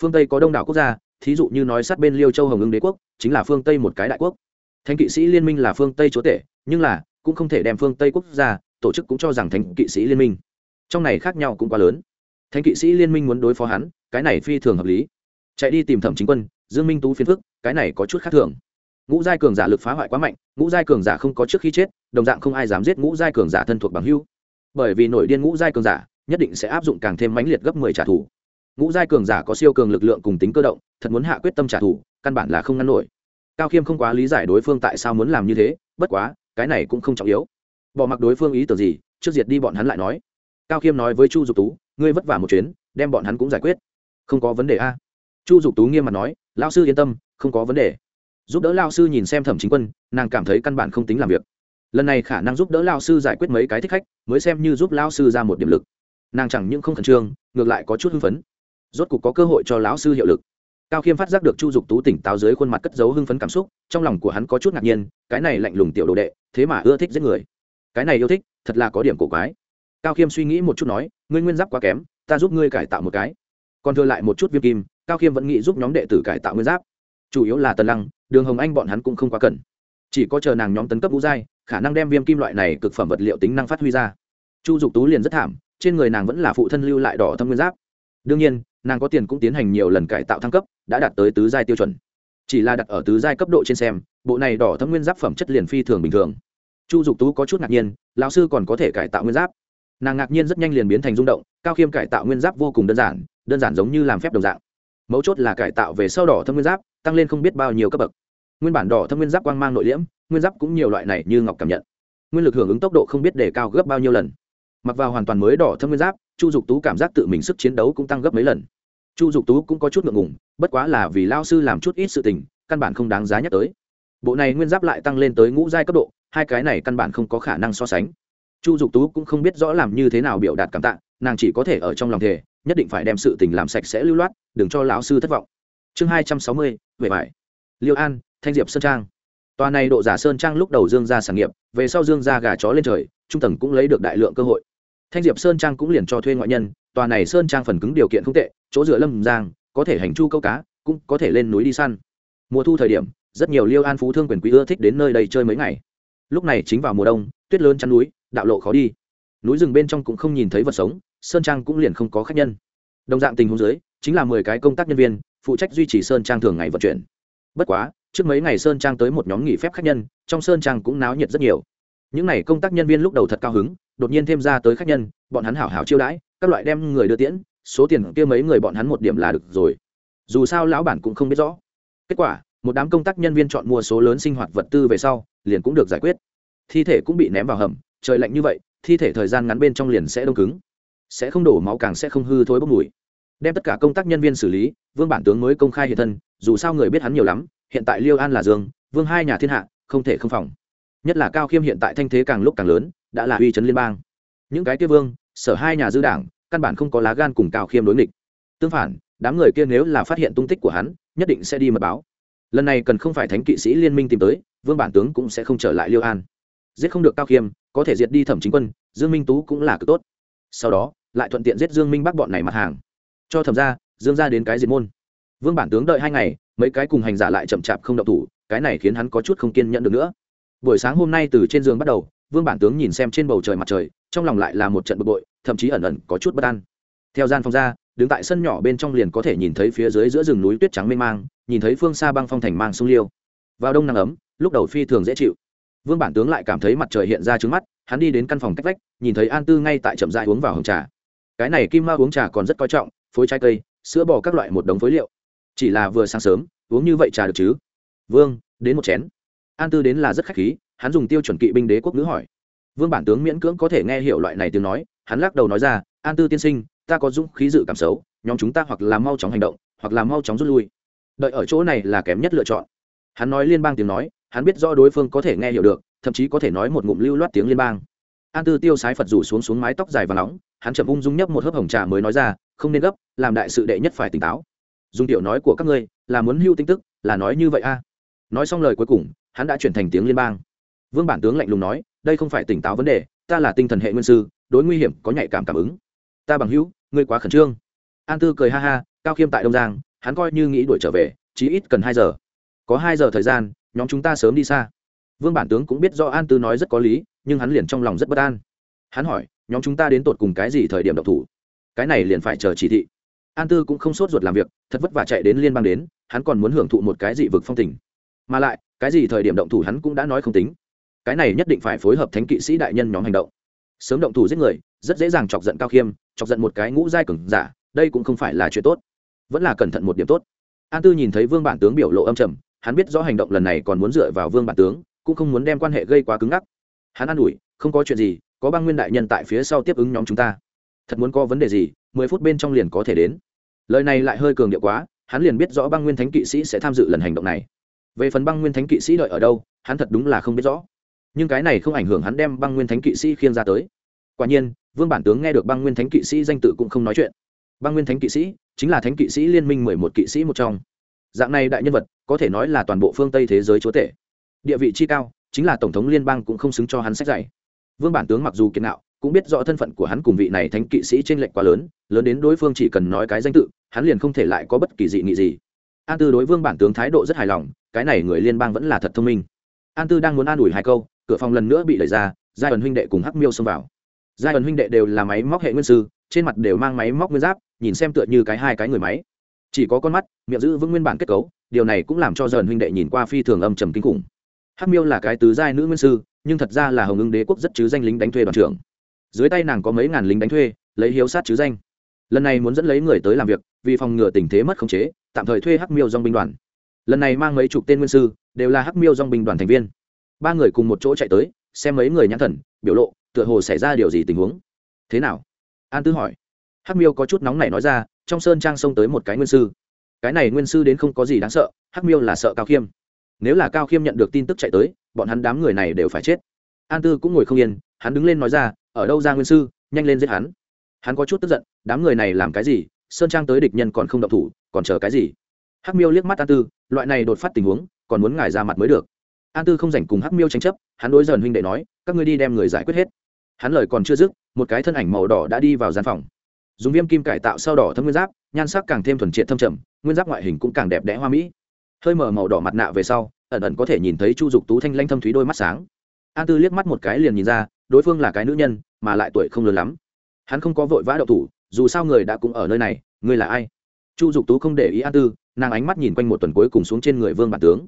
Phương tây có đông đảo quốc gia, thí dụ như nói sát bên liêu châu hồng ứng đế quốc, chính là phương tây một cái đại quốc. Thánh kỵ sĩ liên minh là phương tây chúa tể, nhưng là, cũng không thể đem phương tây quốc gia, tổ chức cũng cho rằng thánh kỵ sĩ liên minh. Trong này khác nhau cũng quá lớn. Thánh kỵ sĩ liên minh muốn đối phó hắn, cái này phi thường hợp lý. Chạy đi tìm thẩm chính quân, dương minh tú phiền phức, cái này có chút khác thường ngũ giai cường giả lực phá hoại quá mạnh, ngũ giai cường giả không có trước khi chết, đồng dạng không ai dám giết ngũ giai cường giả thân thuộc bằng hưu bởi vì nổi điên ngũ giai cường giả nhất định sẽ áp dụng càng thêm mãnh liệt gấp mười trả thù. Ngũ giai cường giả có siêu cường lực lượng cùng tính cơ động, thật muốn hạ quyết tâm trả thù, căn bản là không ngăn nổi. Cao khiêm không quá lý giải đối phương tại sao muốn làm như thế, bất quá, cái này cũng không trọng yếu. Bỏ mặc đối phương ý tưởng gì, trước diệt đi bọn hắn lại nói. Cao khiêm nói với chu dục tú, ngươi vất vả một chuyến, đem bọn hắn cũng giải quyết. Không có vấn đề a. Chu dục tú nghiêm mặt nói, lão sư yên tâm, không có vấn đề giúp đỡ lao sư nhìn xem thẩm chính quân, nàng cảm thấy căn bản không tính làm việc. Lần này khả năng giúp đỡ lao sư giải quyết mấy cái thích khách, mới xem như giúp lao sư ra một điểm lực. Nàng chẳng những không khẩn trương, ngược lại có chút hưng phấn. Rốt cục có cơ hội cho lão sư hiệu lực. Cao khiêm phát giác được chu dục tú tỉnh táo dưới khuôn mặt cất giấu hưng phấn cảm xúc, trong lòng của hắn có chút ngạc nhiên, cái này lạnh lùng tiểu đồ đệ, thế mà ưa thích giết người. Cái này yêu thích, thật là có điểm cổ quái. Cao khiêm suy nghĩ một chút nói, ngươi nguyên giáp quá kém, ta giúp ngươi cải tạo một cái. Còn thừa lại một chút viêm kim, cao khiêm vẫn nghĩ giúp nhóm đệ tử cải tạo nguyên giáp. Chủ yếu là tần lăng đường hồng anh bọn hắn cũng không quá cần. Chỉ có chờ nàng nhóm tấn cấp ngũ giai, khả năng đem viêm kim loại này cực phẩm vật liệu tính năng phát huy ra. Chu dục tú liền rất thảm, trên người nàng vẫn là phụ thân lưu lại đỏ thâm nguyên giáp. Đương nhiên, nàng có tiền cũng tiến hành nhiều lần cải tạo thăng cấp, đã đạt tới tứ giai tiêu chuẩn. Chỉ là đặt ở tứ giai cấp độ trên xem, bộ này đỏ thâm nguyên giáp phẩm chất liền phi thường bình thường. Chu dục tú có chút ngạc nhiên, lão sư còn có thể cải tạo nguyên giáp. Nàng ngạc nhiên rất nhanh liền biến thành rung động, cao khiêm cải tạo nguyên giáp vô cùng đơn giản đơn giản giống như làm phép đồng dạng. Mấu chốt là cải tạo về sau đỏ thâm nguyên giáp, tăng lên không biết bao nhiêu cấp bậc nguyên bản đỏ thâm nguyên giáp quang mang nội liễm, nguyên giáp cũng nhiều loại này như ngọc cảm nhận. Nguyên lực hưởng ứng tốc độ không biết để cao gấp bao nhiêu lần. Mặc vào hoàn toàn mới đỏ thâm nguyên giáp, chu dục tú cảm giác tự mình sức chiến đấu cũng tăng gấp mấy lần. Chu dục tú cũng có chút ngượng ngùng, bất quá là vì lao sư làm chút ít sự tình, căn bản không đáng giá nhắc tới. Bộ này nguyên giáp lại tăng lên tới ngũ giai cấp độ, hai cái này căn bản không có khả năng so sánh. Chu dục tú cũng không biết rõ làm như thế nào biểu đạt cảm tạ, nàng chỉ có thể ở trong lòng thể nhất định phải đem sự tình làm sạch sẽ lưu loát, đừng cho lão sư thất vọng. Chương hai trăm sáu mươi về vải. Liêu an thanh diệp sơn trang. Tòa này độ giả sơn trang lúc đầu dương ra sản nghiệp, về sau dương ra gà chó lên trời, trung tầng cũng lấy được đại lượng cơ hội. Thanh diệp sơn trang cũng liền cho thuê ngoại nhân, tòa này sơn trang phần cứng điều kiện không tệ, chỗ dựa lâm giang, có thể hành chu câu cá, cũng có thể lên núi đi săn. Mùa thu thời điểm, rất nhiều liêu an phú thương quyền quý ưa thích đến nơi đây chơi mấy ngày. Lúc này chính vào mùa đông, tuyết lớn chắn núi, đạo lộ khó đi. Núi rừng bên trong cũng không nhìn thấy vật sống, sơn trang cũng liền không có khách nhân. Đồng dạng tình huống dưới, chính là mười cái công tác nhân viên, phụ trách duy trì sơn trang thường ngày vận chuyển. Bất quá trước mấy ngày sơn trang tới một nhóm nghỉ phép khách nhân, trong sơn trang cũng náo nhiệt rất nhiều. Những n à y công tác nhân viên lúc đầu thật cao hứng, đột nhiên thêm ra tới khách nhân, bọn hắn hảo hảo chiêu đãi, các loại đem người đưa tiễn, số tiền kia mấy người bọn hắn một điểm là được rồi. Dù sao lão bản cũng không biết rõ. Kết quả, một đám công tác nhân viên chọn mua số lớn sinh hoạt vật tư về sau, liền cũng được giải quyết. Thi thể cũng bị ném vào hầm, trời lạnh như vậy, thi thể thời gian ngắn bên trong liền sẽ đông cứng. Sẽ không đổ máu càng sẽ không hư thối bốc mùi. Đem tất cả công tác nhân viên xử lý, vương bản tướng mới công khai hiện thân, dù sao người biết hắn nhiều lắm hiện tại liêu an là dương, vương hai nhà thiên hạ, không thể không phòng. Nhất là cao khiêm hiện tại thanh thế càng lúc càng lớn, đã là uy chấn liên bang. Những cái kia vương, sở hai nhà dư đảng, căn bản không có lá gan cùng cao khiêm đối nghịch. Tương phản, đám người kia nếu là phát hiện tung tích của hắn, nhất định sẽ đi mật báo. Lần này cần không phải thánh kỵ sĩ liên minh tìm tới, vương bản tướng cũng sẽ không trở lại liêu an. Giết không được cao khiêm, có thể diệt đi thẩm chính quân, dương minh tú cũng là cực tốt. Sau đó, lại thuận tiện giết dương minh bắc bọn này mặt hàng. Cho thẩm ra dương ra đến cái diệt môn. Vương bản tướng đợi hai ngày mấy cái cùng hành giả lại chậm chạp không đậu thủ, cái này khiến hắn có chút không kiên nhẫn được nữa. Buổi sáng hôm nay từ trên giường bắt đầu, vương bản tướng nhìn xem trên bầu trời mặt trời, trong lòng lại là một trận bực bội, thậm chí ẩn ẩn có chút bất an. Theo gian phòng ra, đứng tại sân nhỏ bên trong liền có thể nhìn thấy phía dưới giữa rừng núi tuyết trắng mênh mang, nhìn thấy phương xa băng phong thành mang sông liêu. Vào đông nắng ấm, lúc đầu phi thường dễ chịu. Vương bản tướng lại cảm thấy mặt trời hiện ra trước mắt, hắn đi đến căn phòng cách vách, nhìn thấy an tư ngay tại chậm dại uống vào hồng trà. Cái này kim ma uống trà còn rất coi trọng, phối trái cây, sữa bò các loại một đống phối liệu chỉ là vừa sáng sớm, uống như vậy trà được chứ? Vương, đến một chén. An tư đến là rất khách khí, hắn dùng tiêu chuẩn kỵ binh đế quốc ngữ hỏi. Vương bản tướng miễn cưỡng có thể nghe hiểu loại này tiếng nói, hắn lắc đầu nói ra, an tư tiên sinh, ta có dũng khí dự cảm xấu, nhóm chúng ta hoặc là mau chóng hành động, hoặc là mau chóng rút lui. Đợi ở chỗ này là kém nhất lựa chọn. Hắn nói liên bang tiếng nói, hắn biết rõ đối phương có thể nghe hiểu được, thậm chí có thể nói một ngụm lưu loát tiếng liên bang. An tư tiêu sái phật rủ xuống xuống mái tóc dài và nóng, hắn chậm ung dung nhấp một hớp hồng trà mới nói ra, không nên gấp, làm đại sự đệ nhất phải tỉnh táo dùng tiểu nói của các ngươi, là muốn hưu tin tức, là nói như vậy a. Nói xong lời cuối cùng, hắn đã chuyển thành tiếng liên bang. Vương bản tướng lạnh lùng nói, đây không phải tỉnh táo vấn đề, ta là tinh thần hệ nguyên sư, đối nguy hiểm có nhạy cảm cảm ứng. Ta bằng hữu, ngươi quá khẩn trương. An tư cười ha ha, cao khiêm tại đông giang, hắn coi như nghĩ đuổi trở về, chí ít cần hai giờ. Có hai giờ thời gian, nhóm chúng ta sớm đi xa. Vương bản tướng cũng biết do an tư nói rất có lý, nhưng hắn liền trong lòng rất bất an. Hắn hỏi, nhóm chúng ta đến tột cùng cái gì thời điểm độc thủ? Cái này liền phải chờ chỉ thị an tư cũng không sốt ruột làm việc, thật vất vả chạy đến liên bang đến, hắn còn muốn hưởng thụ một cái dị vực phong tình. Mà lại, cái gì thời điểm động thủ hắn cũng đã nói không tính. Cái này nhất định phải phối hợp thánh kỵ sĩ đại nhân nhóm hành động. Sớm động thủ giết người, rất dễ dàng chọc giận cao khiêm, chọc giận một cái ngũ giai cừng giả, đây cũng không phải là chuyện tốt. Vẫn là cẩn thận một điểm tốt. An tư nhìn thấy vương bản tướng biểu lộ âm trầm, hắn biết rõ hành động lần này còn muốn dựa vào vương bản tướng, cũng không muốn đem quan hệ gây quá cứng ngắc. Hắn an ủi, không có chuyện gì, có băng nguyên đại nhân tại phía sau tiếp ứng nhóm chúng ta. Thật muốn có vấn đề gì mười phút bên trong liền có thể đến. Lời này lại hơi cường điệu quá, hắn liền biết rõ băng nguyên thánh kỵ sĩ sẽ tham dự lần hành động này. Về phần băng nguyên thánh kỵ sĩ đợi ở đâu, hắn thật đúng là không biết rõ. Nhưng cái này không ảnh hưởng hắn đem băng nguyên thánh kỵ sĩ khiêng ra tới. Quả nhiên, vương bản tướng nghe được băng nguyên thánh kỵ sĩ danh tự cũng không nói chuyện. Băng nguyên thánh kỵ sĩ chính là thánh kỵ sĩ liên minh mười một kỵ sĩ một trong. Dạng này đại nhân vật, có thể nói là toàn bộ phương tây thế giới chúa tể. Địa vị chi cao, chính là tổng thống liên bang cũng không xứng cho hắn sách dạy. Vương bản tướng mặc dù kiên nạo cũng biết rõ thân phận của hắn cùng vị này thánh kỵ sĩ trên lệnh quá lớn lớn đến đối phương chỉ cần nói cái danh tự, hắn liền không thể lại có bất kỳ dị nghị gì. An tư đối vương bản tướng thái độ rất hài lòng, cái này người liên bang vẫn là thật thông minh. An tư đang muốn an ủi hai câu, cửa phòng lần nữa bị đẩy ra, giai ẩn huynh đệ cùng hắc miêu xông vào. Giai ẩn huynh đệ đều là máy móc hệ nguyên sư, trên mặt đều mang máy móc nguyên giáp, nhìn xem tựa như cái hai cái người máy. Chỉ có con mắt, miệng giữ vững nguyên bản kết cấu, điều này cũng làm cho dần huynh đệ nhìn qua phi thường âm trầm kinh khủng. Hắc miêu là cái tứ giai nữ nguyên sư, nhưng thật ra là hồng ứng đế quốc rất chứ danh lính đánh thuê đoàn trưởng dưới tay nàng có mấy ngàn lính đánh thuê, lấy hiếu sát chứ danh. Lần này muốn dẫn lấy người tới làm việc, vì phòng ngừa tình thế mất khống chế, tạm thời thuê hắc miêu dong binh đoàn. Lần này mang mấy chục tên nguyên sư, đều là hắc miêu dong binh đoàn thành viên. Ba người cùng một chỗ chạy tới, xem mấy người nhãn thần, biểu lộ, tựa hồ xảy ra điều gì tình huống. Thế nào? An tư hỏi. Hắc miêu có chút nóng này nói ra, trong sơn trang xông tới một cái nguyên sư. Cái này nguyên sư đến không có gì đáng sợ, hắc miêu là sợ cao khiêm. Nếu là cao khiêm nhận được tin tức chạy tới, bọn hắn đám người này đều phải chết. An tư cũng ngồi không yên, hắn đứng lên nói ra ở đâu ra nguyên sư, nhanh lên giết hắn. Hắn có chút tức giận, đám người này làm cái gì, sơn trang tới địch nhân còn không động thủ, còn chờ cái gì? Hắc miêu liếc mắt an tư, loại này đột phát tình huống, còn muốn ngài ra mặt mới được. An tư không rảnh cùng hắc miêu tranh chấp, hắn đối dần huynh đệ nói, các ngươi đi đem người giải quyết hết. Hắn lời còn chưa dứt, một cái thân ảnh màu đỏ đã đi vào gian phòng. Dùng viêm kim cải tạo sau đỏ thâm nguyên giáp, nhan sắc càng thêm thuần triệt thâm trầm, nguyên giáp ngoại hình cũng càng đẹp đẽ hoa mỹ. Hơi mở màu đỏ mặt nạ về sau, ẩn ẩn có thể nhìn thấy chu dục tú thanh lanh thâm thúy đôi mắt sáng. An tư liếc mắt một cái liền nhìn ra đối phương là cái nữ nhân, mà lại tuổi không lớn lắm. Hắn không có vội vã đậu thủ, dù sao người đã cũng ở nơi này ngươi là ai? Chu dục tú không để ý an tư, nàng ánh mắt nhìn quanh một tuần cuối cùng xuống trên người vương bản tướng.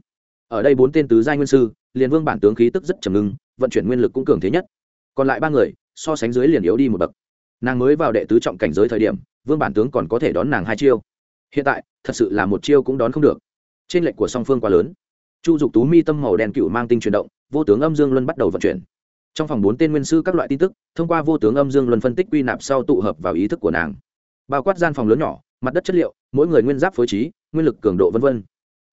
Ở đây bốn tên tứ giai nguyên sư, liền vương bản tướng khí tức rất trầm ngưng, vận chuyển nguyên lực cũng cường thế nhất. Còn lại ba người, so sánh dưới liền yếu đi một bậc. Nàng mới vào đệ tứ trọng cảnh giới thời điểm, vương bản tướng còn có thể đón nàng hai chiêu. Hiện tại, thật sự là một chiêu cũng đón không được. Trên lệnh của song phương quá lớn. Chu dục tú mi tâm màu đen cựu mang tinh chuyển động, vô tướng âm dương luân bắt đầu vận chuyển trong phòng bốn tên nguyên sư các loại tin tức, thông qua vô tướng âm dương luân phân tích quy nạp sau tụ hợp vào ý thức của nàng. Bao quát gian phòng lớn nhỏ, mặt đất chất liệu, mỗi người nguyên giáp phối trí, nguyên lực cường độ v v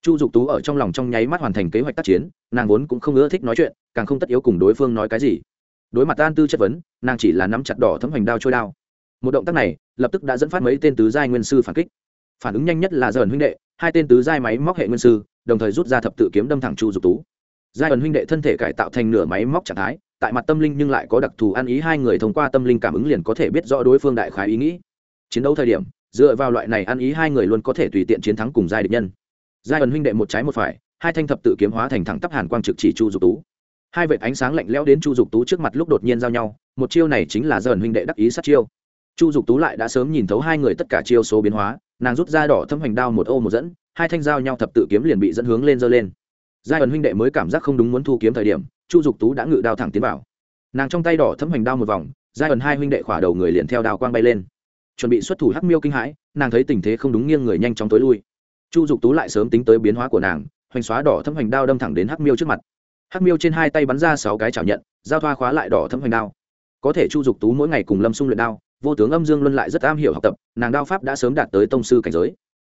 chu dục tú ở trong lòng trong nháy mắt hoàn thành kế hoạch tác chiến, nàng vốn cũng không ưa thích nói chuyện, càng không tất yếu cùng đối phương nói cái gì. Đối mặt an tư chất vấn, nàng chỉ là nắm chặt đỏ thấm hoành đao trôi đao. Một động tác này, lập tức đã dẫn phát mấy tên tứ giai nguyên sư phản kích. Phản ứng nhanh nhất là dần huynh đệ, hai tên tứ giai máy móc hệ nguyên sư, đồng thời rút ra thập tự kiếm đâm thẳng chu dục tú. Giai ẩn huynh đệ thân thể cải tạo thành nửa máy móc trạng thái tại mặt tâm linh nhưng lại có đặc thù ăn ý, hai người thông qua tâm linh cảm ứng liền có thể biết rõ đối phương đại khái ý nghĩ. Chiến đấu thời điểm, dựa vào loại này ăn ý, hai người luôn có thể tùy tiện chiến thắng cùng giai địch nhân. Giai ẩn huynh đệ một trái một phải, hai thanh thập tự kiếm hóa thành thẳng tắp hàn quang trực chỉ chu dục tú. Hai vệt ánh sáng lạnh lẽo đến chu dục tú trước mặt lúc đột nhiên giao nhau, một chiêu này chính là giai ẩn huynh đệ đắc ý sát chiêu. Chu dục tú lại đã sớm nhìn thấu hai người tất cả chiêu số biến hóa, nàng rút ra đỏ thâm hoành đao một ô một dẫn, hai thanh giao nhau thập tự kiếm liền bị dẫn hướng lên giơ lên giai ẩn huynh đệ mới cảm giác không đúng muốn thu kiếm thời điểm, chu dục tú đã ngự đao thẳng tiến vào. Nàng trong tay đỏ thấm hoành đao một vòng, giai ẩn hai huynh đệ khỏa đầu người liền theo đào quang bay lên. Chuẩn bị xuất thủ hắc miêu kinh hãi, nàng thấy tình thế không đúng nghiêng người nhanh chóng tối lui. Chu dục tú lại sớm tính tới biến hóa của nàng, hoành xóa đỏ thấm hoành đao đâm thẳng đến hắc miêu trước mặt. Hắc miêu trên hai tay bắn ra sáu cái chảo nhận, giao thoa khóa lại đỏ thấm hoành đao. Có thể chu dục tú mỗi ngày cùng lâm xung luyện đao, vô tướng âm dương luân lại rất am hiểu học tập, nàng đao pháp đã sớm đạt tới tông sư cảnh giới.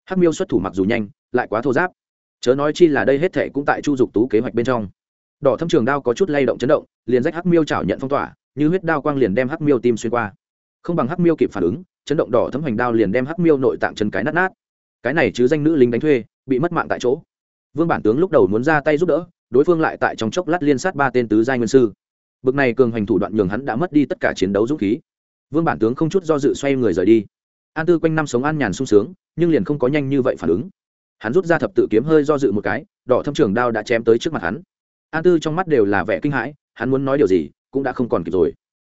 Hắc miêu xuất thủ mặc dù nhanh, lại quá thô giáp chớ nói chi là đây hết thệ cũng tại chu dục tú kế hoạch bên trong. Đỏ thâm trường đao có chút lay động chấn động, liền rách hắc miêu chảo nhận phong tỏa, như huyết đao quang liền đem hắc miêu tim xuyên qua. Không bằng hắc miêu kịp phản ứng, chấn động đỏ thấm hoành đao liền đem hắc miêu nội tạng chân cái nát nát. Cái này chứ danh nữ lính đánh thuê, bị mất mạng tại chỗ. Vương bản tướng lúc đầu muốn ra tay giúp đỡ, đối phương lại tại trong chốc lát liên sát ba tên tứ giai nguyên sư. Bực này cường hành thủ đoạn nhường hắn đã mất đi tất cả chiến đấu dũng khí. Vương bản tướng không chút do dự xoay người rời đi. An tư quanh năm sống an nhàn sung sướng, nhưng liền không có nhanh như vậy phản ứng hắn rút ra thập tự kiếm hơi do dự một cái, đỏ thâm trường đao đã chém tới trước mặt hắn. An tư trong mắt đều là vẻ kinh hãi, hắn muốn nói điều gì, cũng đã không còn kịp rồi.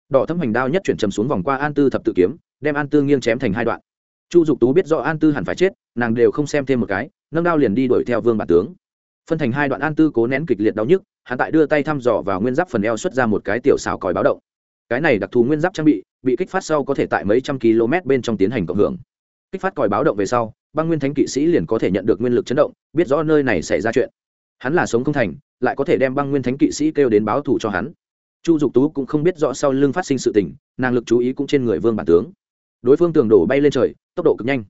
Đỏ thâm hoành đao nhất chuyển chầm xuống vòng qua an tư thập tự kiếm, đem an tư nghiêng chém thành hai đoạn. Chu dục tú biết rõ an tư hẳn phải chết, nàng đều không xem thêm một cái, nâng đao liền đi đuổi theo vương bản tướng. Phân thành hai đoạn an tư cố nén kịch liệt đau nhức, hắn tại đưa tay thăm dò vào nguyên giáp phần eo xuất ra một cái tiểu xào còi báo động. Cái này đặc thù nguyên giáp trang bị bị kích phát sau có thể tại mấy trăm km bên trong tiến hành cộng hưởng. Kích phát còi báo động về sau băng nguyên thánh kỵ sĩ liền có thể nhận được nguyên lực chấn động, biết rõ nơi này xảy ra chuyện. Hắn là sống không thành, lại có thể đem băng nguyên thánh kỵ sĩ kêu đến báo thù cho hắn. Chu dục tú cũng không biết rõ sau lưng phát sinh sự tình, nàng lực chú ý cũng trên người vương bản tướng. Đối phương tường đổ bay lên trời, tốc độ cực nhanh.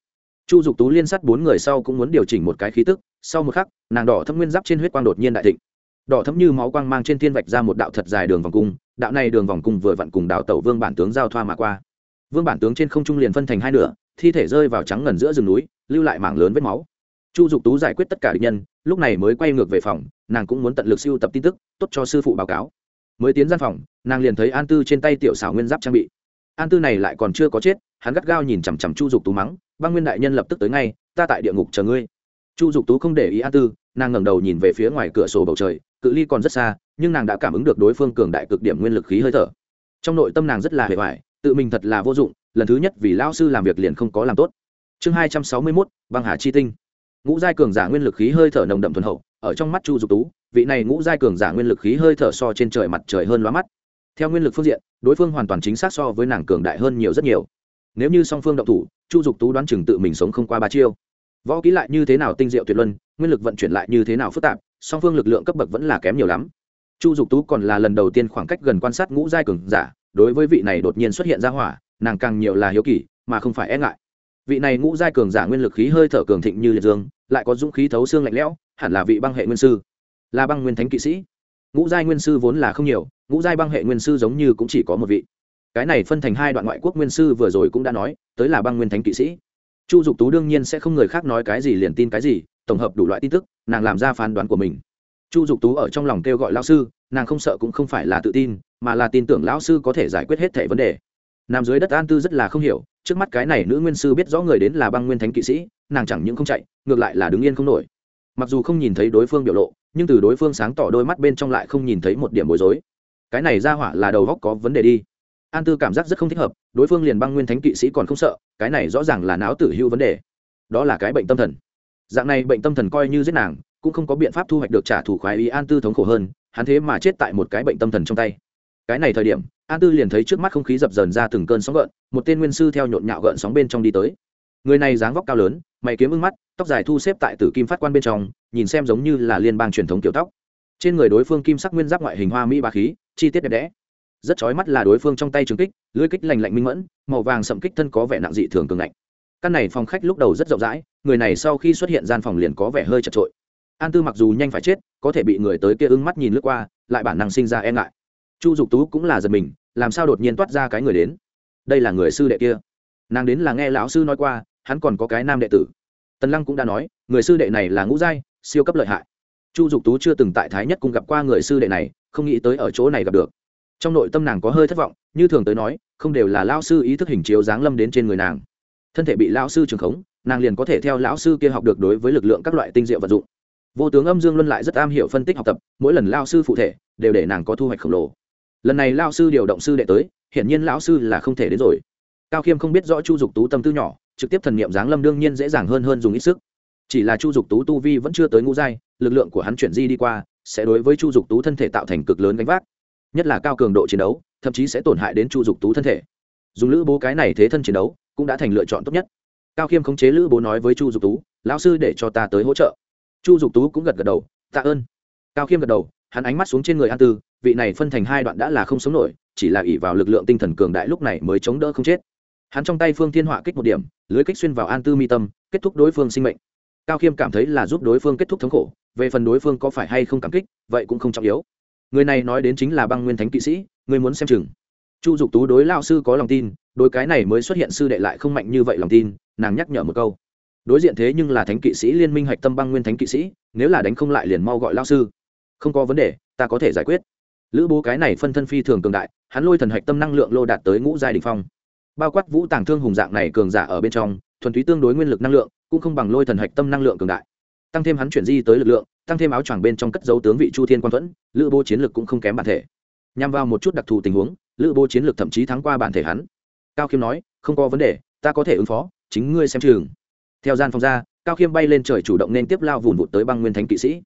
Chu dục tú liên sát bốn người sau cũng muốn điều chỉnh một cái khí tức, sau một khắc, nàng đỏ thâm nguyên giáp trên huyết quang đột nhiên đại thịnh. Đỏ thấm như máu quang mang trên thiên vạch ra một đạo thật dài đường vòng cung, đạo này đường vòng cung vừa vặn cùng đạo tẩu vương bản tướng giao thoa mà qua. Vương bản tướng trên không trung liền phân thành hai nửa, thi thể rơi vào trắng ngần giữa rừng núi lưu lại mảng lớn vết máu. Chu dục tú giải quyết tất cả địch nhân, lúc này mới quay ngược về phòng, nàng cũng muốn tận lực siêu tập tin tức, tốt cho sư phụ báo cáo. Mới tiến gian phòng, nàng liền thấy an tư trên tay tiểu xảo nguyên giáp trang bị. An tư này lại còn chưa có chết, hắn gắt gao nhìn chằm chằm chu dục tú mắng, băng nguyên đại nhân lập tức tới ngay, ta tại địa ngục chờ ngươi. Chu dục tú không để ý an tư, nàng ngẩng đầu nhìn về phía ngoài cửa sổ bầu trời, cự ly còn rất xa, nhưng nàng đã cảm ứng được đối phương cường đại cực điểm nguyên lực khí hơi thở. Trong nội tâm nàng rất là hề hoài, tự mình thật là vô dụng, lần thứ nhất vì lao sư làm việc liền không có làm tốt chương hai trăm sáu mươi mốt, băng hà chi tinh. Ngũ giai cường giả nguyên lực khí hơi thở nồng đậm thuần hậu, ở trong mắt chu dục tú, vị này ngũ giai cường giả nguyên lực khí hơi thở so trên trời mặt trời hơn lóa mắt. Theo nguyên lực phương diện, đối phương hoàn toàn chính xác so với nàng cường đại hơn nhiều rất nhiều. Nếu như song phương động thủ, chu dục tú đoán chừng tự mình sống không qua ba chiêu. Võ ký lại như thế nào tinh diệu tuyệt luân, nguyên lực vận chuyển lại như thế nào phức tạp, song phương lực lượng cấp bậc vẫn là kém nhiều lắm. Chu dục tú còn là lần đầu tiên khoảng cách gần quan sát ngũ giai cường giả, đối với vị này đột nhiên xuất hiện ra hỏa, nàng càng nhiều là hiếu kỳ, mà không phải e ngại vị này ngũ giai cường giả nguyên lực khí hơi thở cường thịnh như liệt dương, lại có dũng khí thấu xương lạnh lẽo, hẳn là vị băng hệ nguyên sư. Là băng nguyên thánh kỵ sĩ. Ngũ giai nguyên sư vốn là không nhiều, ngũ giai băng hệ nguyên sư giống như cũng chỉ có một vị. Cái này phân thành hai đoạn ngoại quốc nguyên sư vừa rồi cũng đã nói, tới là băng nguyên thánh kỵ sĩ. Chu dục tú đương nhiên sẽ không người khác nói cái gì liền tin cái gì, tổng hợp đủ loại tin tức, nàng làm ra phán đoán của mình. Chu dục tú ở trong lòng kêu gọi lão sư, nàng không sợ cũng không phải là tự tin, mà là tin tưởng lão sư có thể giải quyết hết thẻ vấn đề. Nằm dưới đất an tư rất là không hiểu trước mắt cái này nữ nguyên sư biết rõ người đến là băng nguyên thánh kỵ sĩ, nàng chẳng những không chạy, ngược lại là đứng yên không nổi. Mặc dù không nhìn thấy đối phương biểu lộ, nhưng từ đối phương sáng tỏ đôi mắt bên trong lại không nhìn thấy một điểm bối rối. Cái này ra hỏa là đầu góc có vấn đề đi. An tư cảm giác rất không thích hợp, đối phương liền băng nguyên thánh kỵ sĩ còn không sợ, cái này rõ ràng là não tử hữu vấn đề. Đó là cái bệnh tâm thần. Dạng này bệnh tâm thần coi như giết nàng, cũng không có biện pháp thu hoạch được trả thù khoái ý an tư thống khổ hơn, hắn thế mà chết tại một cái bệnh tâm thần trong tay cái này thời điểm, an tư liền thấy trước mắt không khí dập dờn ra từng cơn sóng gợn, một tên nguyên sư theo nhộn nhạo gợn sóng bên trong đi tới. Người này dáng vóc cao lớn, mày kiếm ưng mắt, tóc dài thu xếp tại tử kim phát quan bên trong, nhìn xem giống như là liên bang truyền thống kiểu tóc. Trên người đối phương kim sắc nguyên giáp ngoại hình hoa mỹ ba khí, chi tiết đẹp đẽ. Rất chói mắt là đối phương trong tay trường kích lưới kích lành lạnh minh mẫn, màu vàng sậm kích thân có vẻ nặng dị thường cường lạnh căn này phòng khách lúc đầu rất rộng rãi, người này sau khi xuất hiện gian phòng liền có vẻ hơi chật trội. An tư mặc dù nhanh phải chết, có thể bị người tới kia ưng mắt nhìn lướt qua, lại bản năng sinh ra e ngại chu dục tú cũng là giật mình, làm sao đột nhiên toát ra cái người đến? Đây là người sư đệ kia. Nàng đến là nghe lão sư nói qua, hắn còn có cái nam đệ tử. Tần lăng cũng đã nói, người sư đệ này là ngũ giai, siêu cấp lợi hại. Chu dục tú chưa từng tại thái nhất cùng gặp qua người sư đệ này, không nghĩ tới ở chỗ này gặp được. Trong nội tâm nàng có hơi thất vọng, như thường tới nói, không đều là lao sư ý thức hình chiếu giáng lâm đến trên người nàng. Thân thể bị lão sư trường khống, nàng liền có thể theo lão sư kia học được đối với lực lượng các loại tinh diệu vật dụng. Vô tướng âm dương luân lại rất am hiểu phân tích học tập, mỗi lần lao sư phụ thể, đều để nàng có thu hoạch khổng lồ lần này lao sư điều động sư đệ tới, hiển nhiên lão sư là không thể đến rồi. Cao khiêm không biết rõ chu dục tú tâm tư nhỏ, trực tiếp thần niệm giáng lâm đương nhiên dễ dàng hơn hơn dùng ít sức. Chỉ là chu dục tú tu vi vẫn chưa tới ngũ giai, lực lượng của hắn chuyển di đi qua, sẽ đối với chu dục tú thân thể tạo thành cực lớn gánh vác. Nhất là cao cường độ chiến đấu, thậm chí sẽ tổn hại đến chu dục tú thân thể. Dùng lữ bố cái này thế thân chiến đấu, cũng đã thành lựa chọn tốt nhất. Cao khiêm khống chế lữ bố nói với chu dục tú, lão sư để cho ta tới hỗ trợ. Chu dục tú cũng gật gật đầu, tạ ơn. Cao khiêm gật đầu, hắn ánh mắt xuống trên người an tư vị này phân thành hai đoạn đã là không sống nổi, chỉ là ỉ vào lực lượng tinh thần cường đại lúc này mới chống đỡ không chết. Hắn trong tay phương thiên họa kích một điểm, lưới kích xuyên vào an tư mi tâm, kết thúc đối phương sinh mệnh. Cao khiêm cảm thấy là giúp đối phương kết thúc thống khổ, về phần đối phương có phải hay không cảm kích, vậy cũng không trọng yếu. Người này nói đến chính là băng nguyên thánh kỵ sĩ, người muốn xem chừng. Chu dục tú đối lao sư có lòng tin, đối cái này mới xuất hiện sư đệ lại không mạnh như vậy lòng tin, nàng nhắc nhở một câu. Đối diện thế nhưng là thánh kỵ sĩ liên minh hạch tâm băng nguyên thánh kỵ sĩ, nếu là đánh không lại liền mau gọi lao sư. Không có vấn đề, ta có thể giải quyết lữ bố cái này phân thân phi thường cường đại, hắn lôi thần hạch tâm năng lượng lô đạt tới ngũ giai đình phong. Bao quát vũ tàng thương hùng dạng này cường giả ở bên trong, thuần túy tương đối nguyên lực năng lượng, cũng không bằng lôi thần hạch tâm năng lượng cường đại. Tăng thêm hắn chuyển di tới lực lượng, tăng thêm áo choàng bên trong cất dấu tướng vị chu thiên quang thuẫn, lữ bố chiến lực cũng không kém bản thể. Nhằm vào một chút đặc thù tình huống, lữ bố chiến lực thậm chí thắng qua bản thể hắn. Cao khiêm nói, không có vấn đề, ta có thể ứng phó, chính ngươi xem chừng. Theo gian phòng ra, cao khiêm bay lên trời chủ động nên tiếp lao vùn vụt tới băng nguyên thánh kỵ sĩ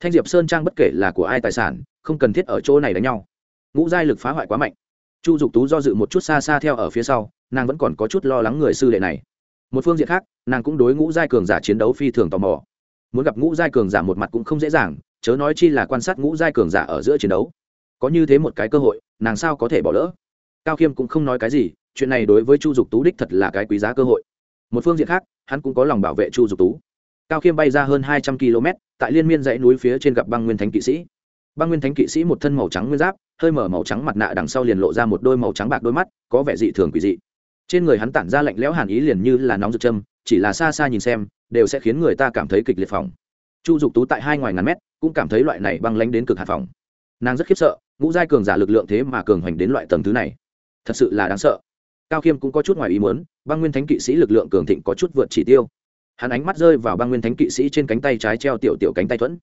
thanh diệp sơn trang bất kể là của ai tài sản, không cần thiết ở chỗ này đánh nhau. Ngũ giai lực phá hoại quá mạnh. Chu dục tú do dự một chút xa xa theo ở phía sau, nàng vẫn còn có chút lo lắng người sư đệ này. Một phương diện khác, nàng cũng đối ngũ giai cường giả chiến đấu phi thường tò mò. Muốn gặp ngũ giai cường giả một mặt cũng không dễ dàng, chớ nói chi là quan sát ngũ giai cường giả ở giữa chiến đấu. Có như thế một cái cơ hội, nàng sao có thể bỏ lỡ? Cao khiêm cũng không nói cái gì, chuyện này đối với chu dục tú đích thật là cái quý giá cơ hội. Một phương diện khác, hắn cũng có lòng bảo vệ chu dục tú. Cao khiêm bay ra hơn hai trăm km tại liên miên dãy núi phía trên gặp băng nguyên thánh kỵ sĩ. Băng nguyên thánh kỵ sĩ một thân màu trắng nguyên giáp, hơi mở màu trắng mặt nạ đằng sau liền lộ ra một đôi màu trắng bạc đôi mắt, có vẻ dị thường quỷ dị. Trên người hắn tản ra lạnh lẽo hàn ý liền như là nóng rực châm, chỉ là xa xa nhìn xem, đều sẽ khiến người ta cảm thấy kịch liệt phòng chu dục tú tại hai ngoài ngàn mét, cũng cảm thấy loại này băng lánh đến cực hạt phòng nàng rất khiếp sợ, ngũ giai cường giả lực lượng thế mà cường hoành đến loại tầng thứ này. Thật sự là đáng sợ. Cao khiêm cũng có chút ngoài ý muốn, băng nguyên thánh kỵ sĩ lực lượng cường thịnh có chút vượt chỉ tiêu hắn ánh mắt rơi vào băng nguyên thánh kỵ sĩ trên cánh tay trái treo tiểu tiểu cánh tay thuẫn.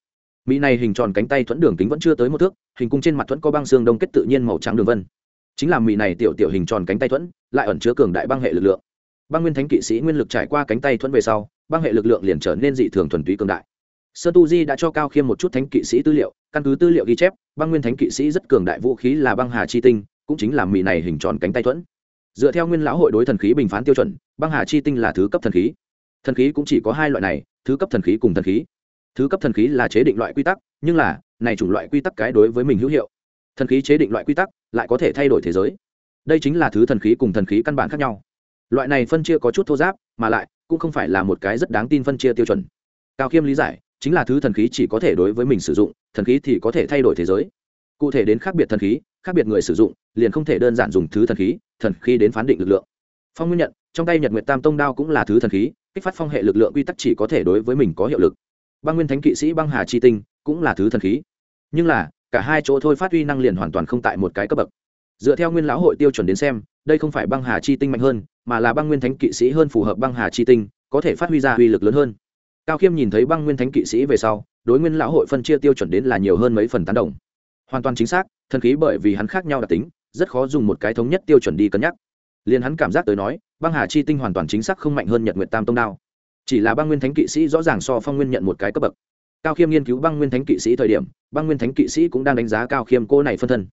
Mỹ này hình tròn cánh tay thuẫn đường kính vẫn chưa tới một thước, hình cung trên mặt thuẫn có băng xương đông kết tự nhiên màu trắng đường vân. Chính là mỹ này tiểu tiểu hình tròn cánh tay thuẫn, lại ẩn chứa cường đại băng hệ lực lượng. Băng nguyên thánh kỵ sĩ nguyên lực trải qua cánh tay thuẫn về sau, băng hệ lực lượng liền trở nên dị thường thuần túy cường đại. Sơ tu di đã cho cao khiêm một chút thánh kỵ sĩ tư liệu, căn cứ tư liệu ghi chép, băng nguyên thánh kỵ sĩ rất cường đại vũ khí là băng hà chi tinh, cũng chính là mỹ này hình tròn cánh tay thuẫn. Dựa theo nguyên lão hội đối thần khí bình phán tiêu chuẩn, băng hà chi tinh là thứ cấp thần khí thần khí cũng chỉ có hai loại này, thứ cấp thần khí cùng thần khí. Thứ cấp thần khí là chế định loại quy tắc, nhưng là, này chủng loại quy tắc cái đối với mình hữu hiệu. Thần khí chế định loại quy tắc, lại có thể thay đổi thế giới. Đây chính là thứ thần khí cùng thần khí căn bản khác nhau. Loại này phân chia có chút thô giáp, mà lại, cũng không phải là một cái rất đáng tin phân chia tiêu chuẩn. Cao khiêm lý giải, chính là thứ thần khí chỉ có thể đối với mình sử dụng, thần khí thì có thể thay đổi thế giới. Cụ thể đến khác biệt thần khí, khác biệt người sử dụng, liền không thể đơn giản dùng thứ thần khí thần khí đến phán định lực lượng. Phong nguyên nhận, trong tay nhật nguyệt tam tông đao cũng là thứ thần khí kích phát phong hệ lực lượng quy tắc chỉ có thể đối với mình có hiệu lực. Băng nguyên thánh kỵ sĩ băng hà chi tinh cũng là thứ thần khí. Nhưng là, cả hai chỗ thôi phát huy năng liền hoàn toàn không tại một cái cấp bậc. Dựa theo nguyên lão hội tiêu chuẩn đến xem, đây không phải băng hà chi tinh mạnh hơn, mà là băng nguyên thánh kỵ sĩ hơn phù hợp băng hà chi tinh, có thể phát huy ra uy lực lớn hơn. Cao khiêm nhìn thấy băng nguyên thánh kỵ sĩ về sau, đối nguyên lão hội phân chia tiêu chuẩn đến là nhiều hơn mấy phần tán đồng. Hoàn toàn chính xác, thần khí bởi vì hắn khác nhau đặc tính, rất khó dùng một cái thống nhất tiêu chuẩn đi cân nhắc. Liền hắn cảm giác tới nói băng hà chi tinh hoàn toàn chính xác không mạnh hơn nhật nguyệt tam tông đao. Chỉ là băng nguyên thánh kỵ sĩ rõ ràng so phong nguyên nhận một cái cấp bậc. Cao khiêm nghiên cứu băng nguyên thánh kỵ sĩ thời điểm, băng nguyên thánh kỵ sĩ cũng đang đánh giá cao khiêm cô này phân thân.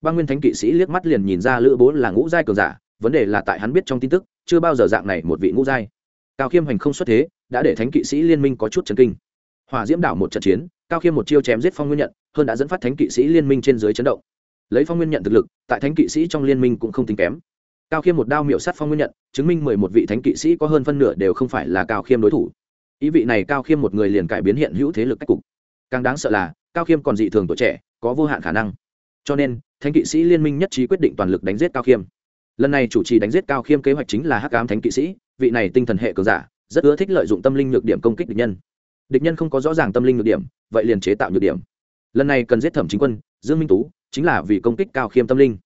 Băng nguyên thánh kỵ sĩ liếc mắt liền nhìn ra lữ bố là ngũ giai cường giả, vấn đề là tại hắn biết trong tin tức, chưa bao giờ dạng này một vị ngũ giai. Cao khiêm hành không xuất thế, đã để thánh kỵ sĩ liên minh có chút chấn kinh. Hòa diễm đảo một trận chiến, cao khiêm một chiêu chém giết phong nguyên nhận, hơn đã dẫn phát thánh kỵ sĩ liên minh trên dưới chấn động. Lấy phong nguyên nhận thực lực, tại thánh kỵ sĩ trong liên minh cũng không tính kém cao khiêm một đao miệu sát phong nguyên nhận, chứng minh mười một vị thánh kỵ sĩ có hơn phân nửa đều không phải là cao khiêm đối thủ. Ý vị này cao khiêm một người liền cải biến hiện hữu thế lực cách cục. Càng đáng sợ là, cao khiêm còn dị thường tuổi trẻ, có vô hạn khả năng. Cho nên, thánh kỵ sĩ liên minh nhất trí quyết định toàn lực đánh giết cao khiêm. Lần này chủ trì đánh giết cao khiêm kế hoạch chính là hắc ám thánh kỵ sĩ, vị này tinh thần hệ cường giả, rất ưa thích lợi dụng tâm linh nhược điểm công kích địch nhân. Địch nhân không có rõ ràng tâm linh nhược điểm, vậy liền chế tạo nhược điểm. Lần này cần giết thẩm chính quân, dương minh tú, chính là vì công kích cao khiêm tâm linh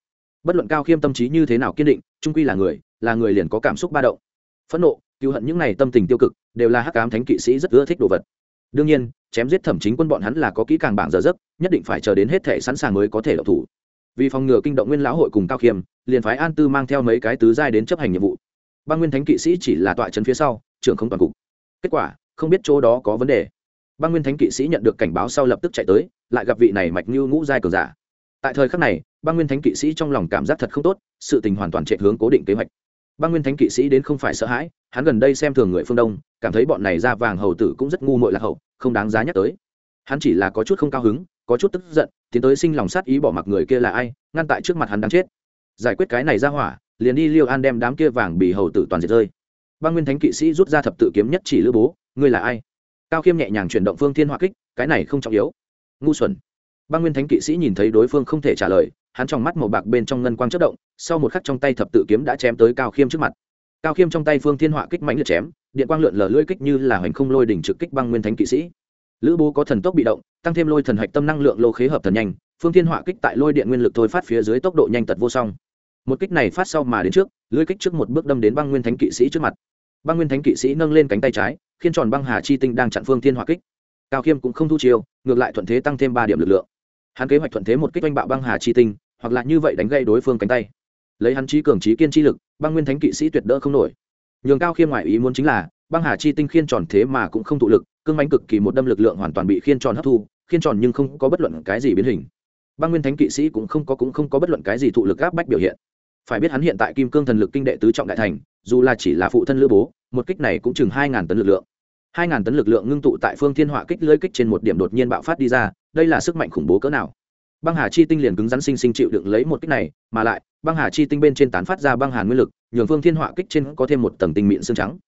bất luận cao khiêm tâm trí như thế nào kiên định, trung quy là người là người liền có cảm xúc ba động. Phẫn nộ, cứu hận những này tâm tình tiêu cực, đều là hắc ám thánh kỵ sĩ rất ưa thích đồ vật. Đương nhiên, chém giết thẩm chính quân bọn hắn là có kỹ càng bảng giờ giấc, nhất định phải chờ đến hết thể sẵn sàng mới có thể độc thủ. Vì phòng ngừa kinh động nguyên lão hội cùng cao khiêm, liền phái an tư mang theo mấy cái tứ giai đến chấp hành nhiệm vụ. Ban nguyên thánh kỵ sĩ chỉ là tọa trấn phía sau, trưởng không toàn cục. Kết quả, không biết chỗ đó có vấn đề. Ban nguyên thánh kỵ sĩ nhận được cảnh báo sau lập tức chạy tới, lại gặp vị này mạch như ngũ giai cường giả tại thời khắc này ban nguyên thánh kỵ sĩ trong lòng cảm giác thật không tốt, sự tình hoàn toàn chạy hướng cố định kế hoạch. Ban nguyên thánh kỵ sĩ đến không phải sợ hãi, hắn gần đây xem thường người phương đông, cảm thấy bọn này ra vàng hầu tử cũng rất ngu muội lạc hậu, không đáng giá nhắc tới. Hắn chỉ là có chút không cao hứng, có chút tức giận, tiến tới sinh lòng sát ý bỏ mặc người kia là ai, ngăn tại trước mặt hắn đáng chết. Giải quyết cái này ra hỏa, liền đi liêu an đem đám kia vàng bị hầu tử toàn diệt rơi. Băng nguyên thánh kỵ sĩ rút ra thập tự kiếm nhất chỉ lữ bố, ngươi là ai? Cao khiêm nhẹ nhàng chuyển động phương thiên hỏa kích, cái này không trọng yếu. Ngu xuẩn băng nguyên thánh kỵ sĩ nhìn thấy đối phương không thể trả lời, hắn trong mắt màu bạc bên trong ngân quang chất động, sau một khắc trong tay thập tự kiếm đã chém tới cao khiêm trước mặt. Cao khiêm trong tay phương thiên họa kích mạnh liệt chém, điện quang lượn lờ lưỡi kích như là hoành không lôi đỉnh trực kích băng nguyên thánh kỵ sĩ. Lữ bố có thần tốc bị động, tăng thêm lôi thần hạch tâm năng lượng lô khế hợp thần nhanh, phương thiên họa kích tại lôi điện nguyên lực thôi phát phía dưới tốc độ nhanh tật vô song. Một kích này phát sau mà đến trước, lưỡi kích trước một bước đâm đến băng nguyên thánh kỵ sĩ trước mặt. Băng nguyên thánh kỵ sĩ nâng lên cánh tay trái, khiến tròn băng hà chi tinh đang chặn phương thiên họa kích. Cao khiêm cũng không thu chiêu, ngược lại thuận thế tăng thêm ba điểm lực lượng hắn kế hoạch thuận thế một kích oanh bạo băng hà chi tinh, hoặc là như vậy đánh gây đối phương cánh tay. Lấy hắn trí cường trí kiên chi lực, băng nguyên thánh kỵ sĩ tuyệt đỡ không nổi. Nhường cao khiêm ngoại ý muốn chính là, băng hà chi tinh khiên tròn thế mà cũng không thụ lực, cương bánh cực kỳ một đâm lực lượng hoàn toàn bị khiên tròn hấp thu, khiên tròn nhưng không có bất luận cái gì biến hình. Băng nguyên thánh kỵ sĩ cũng không có cũng không có bất luận cái gì thụ lực áp bách biểu hiện. Phải biết hắn hiện tại kim cương thần lực kinh đệ tứ trọng đại thành, dù là chỉ là phụ thân lữ bố, một kích này cũng chừng hai ngàn tấn lực lượng. Hai ngàn tấn lực lượng ngưng tụ tại phương thiên họa kích lưới kích trên một điểm đột nhiên bạo phát đi ra đây là sức mạnh khủng bố cỡ nào? Băng hà chi tinh liền cứng rắn sinh sinh chịu đựng lấy một kích này, mà lại, băng hà chi tinh bên trên tán phát ra băng hàn nguyên lực, nhường phương thiên họa kích trên có thêm một tầng tinh mịn xương trắng.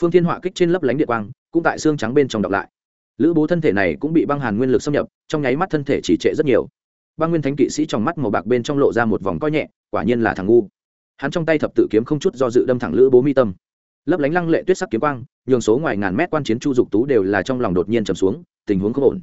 Phương thiên họa kích trên lấp lánh địa quang, cũng tại xương trắng bên trong đọc lại. Lữ bố thân thể này cũng bị băng hàn nguyên lực xâm nhập, trong nháy mắt thân thể chỉ trệ rất nhiều. Băng nguyên thánh kỵ sĩ trong mắt màu bạc bên trong lộ ra một vòng coi nhẹ, quả nhiên là thằng ngu. Hắn trong tay thập tự kiếm không chút do dự đâm thẳng lữ bố mi tâm. Lấp lánh lăng lệ tuyết sắc kiếm quang, nhường số ngoài ngàn mét quan chiến chu dục tú đều là trong lòng đột nhiên trầm xuống, tình huống không ổn.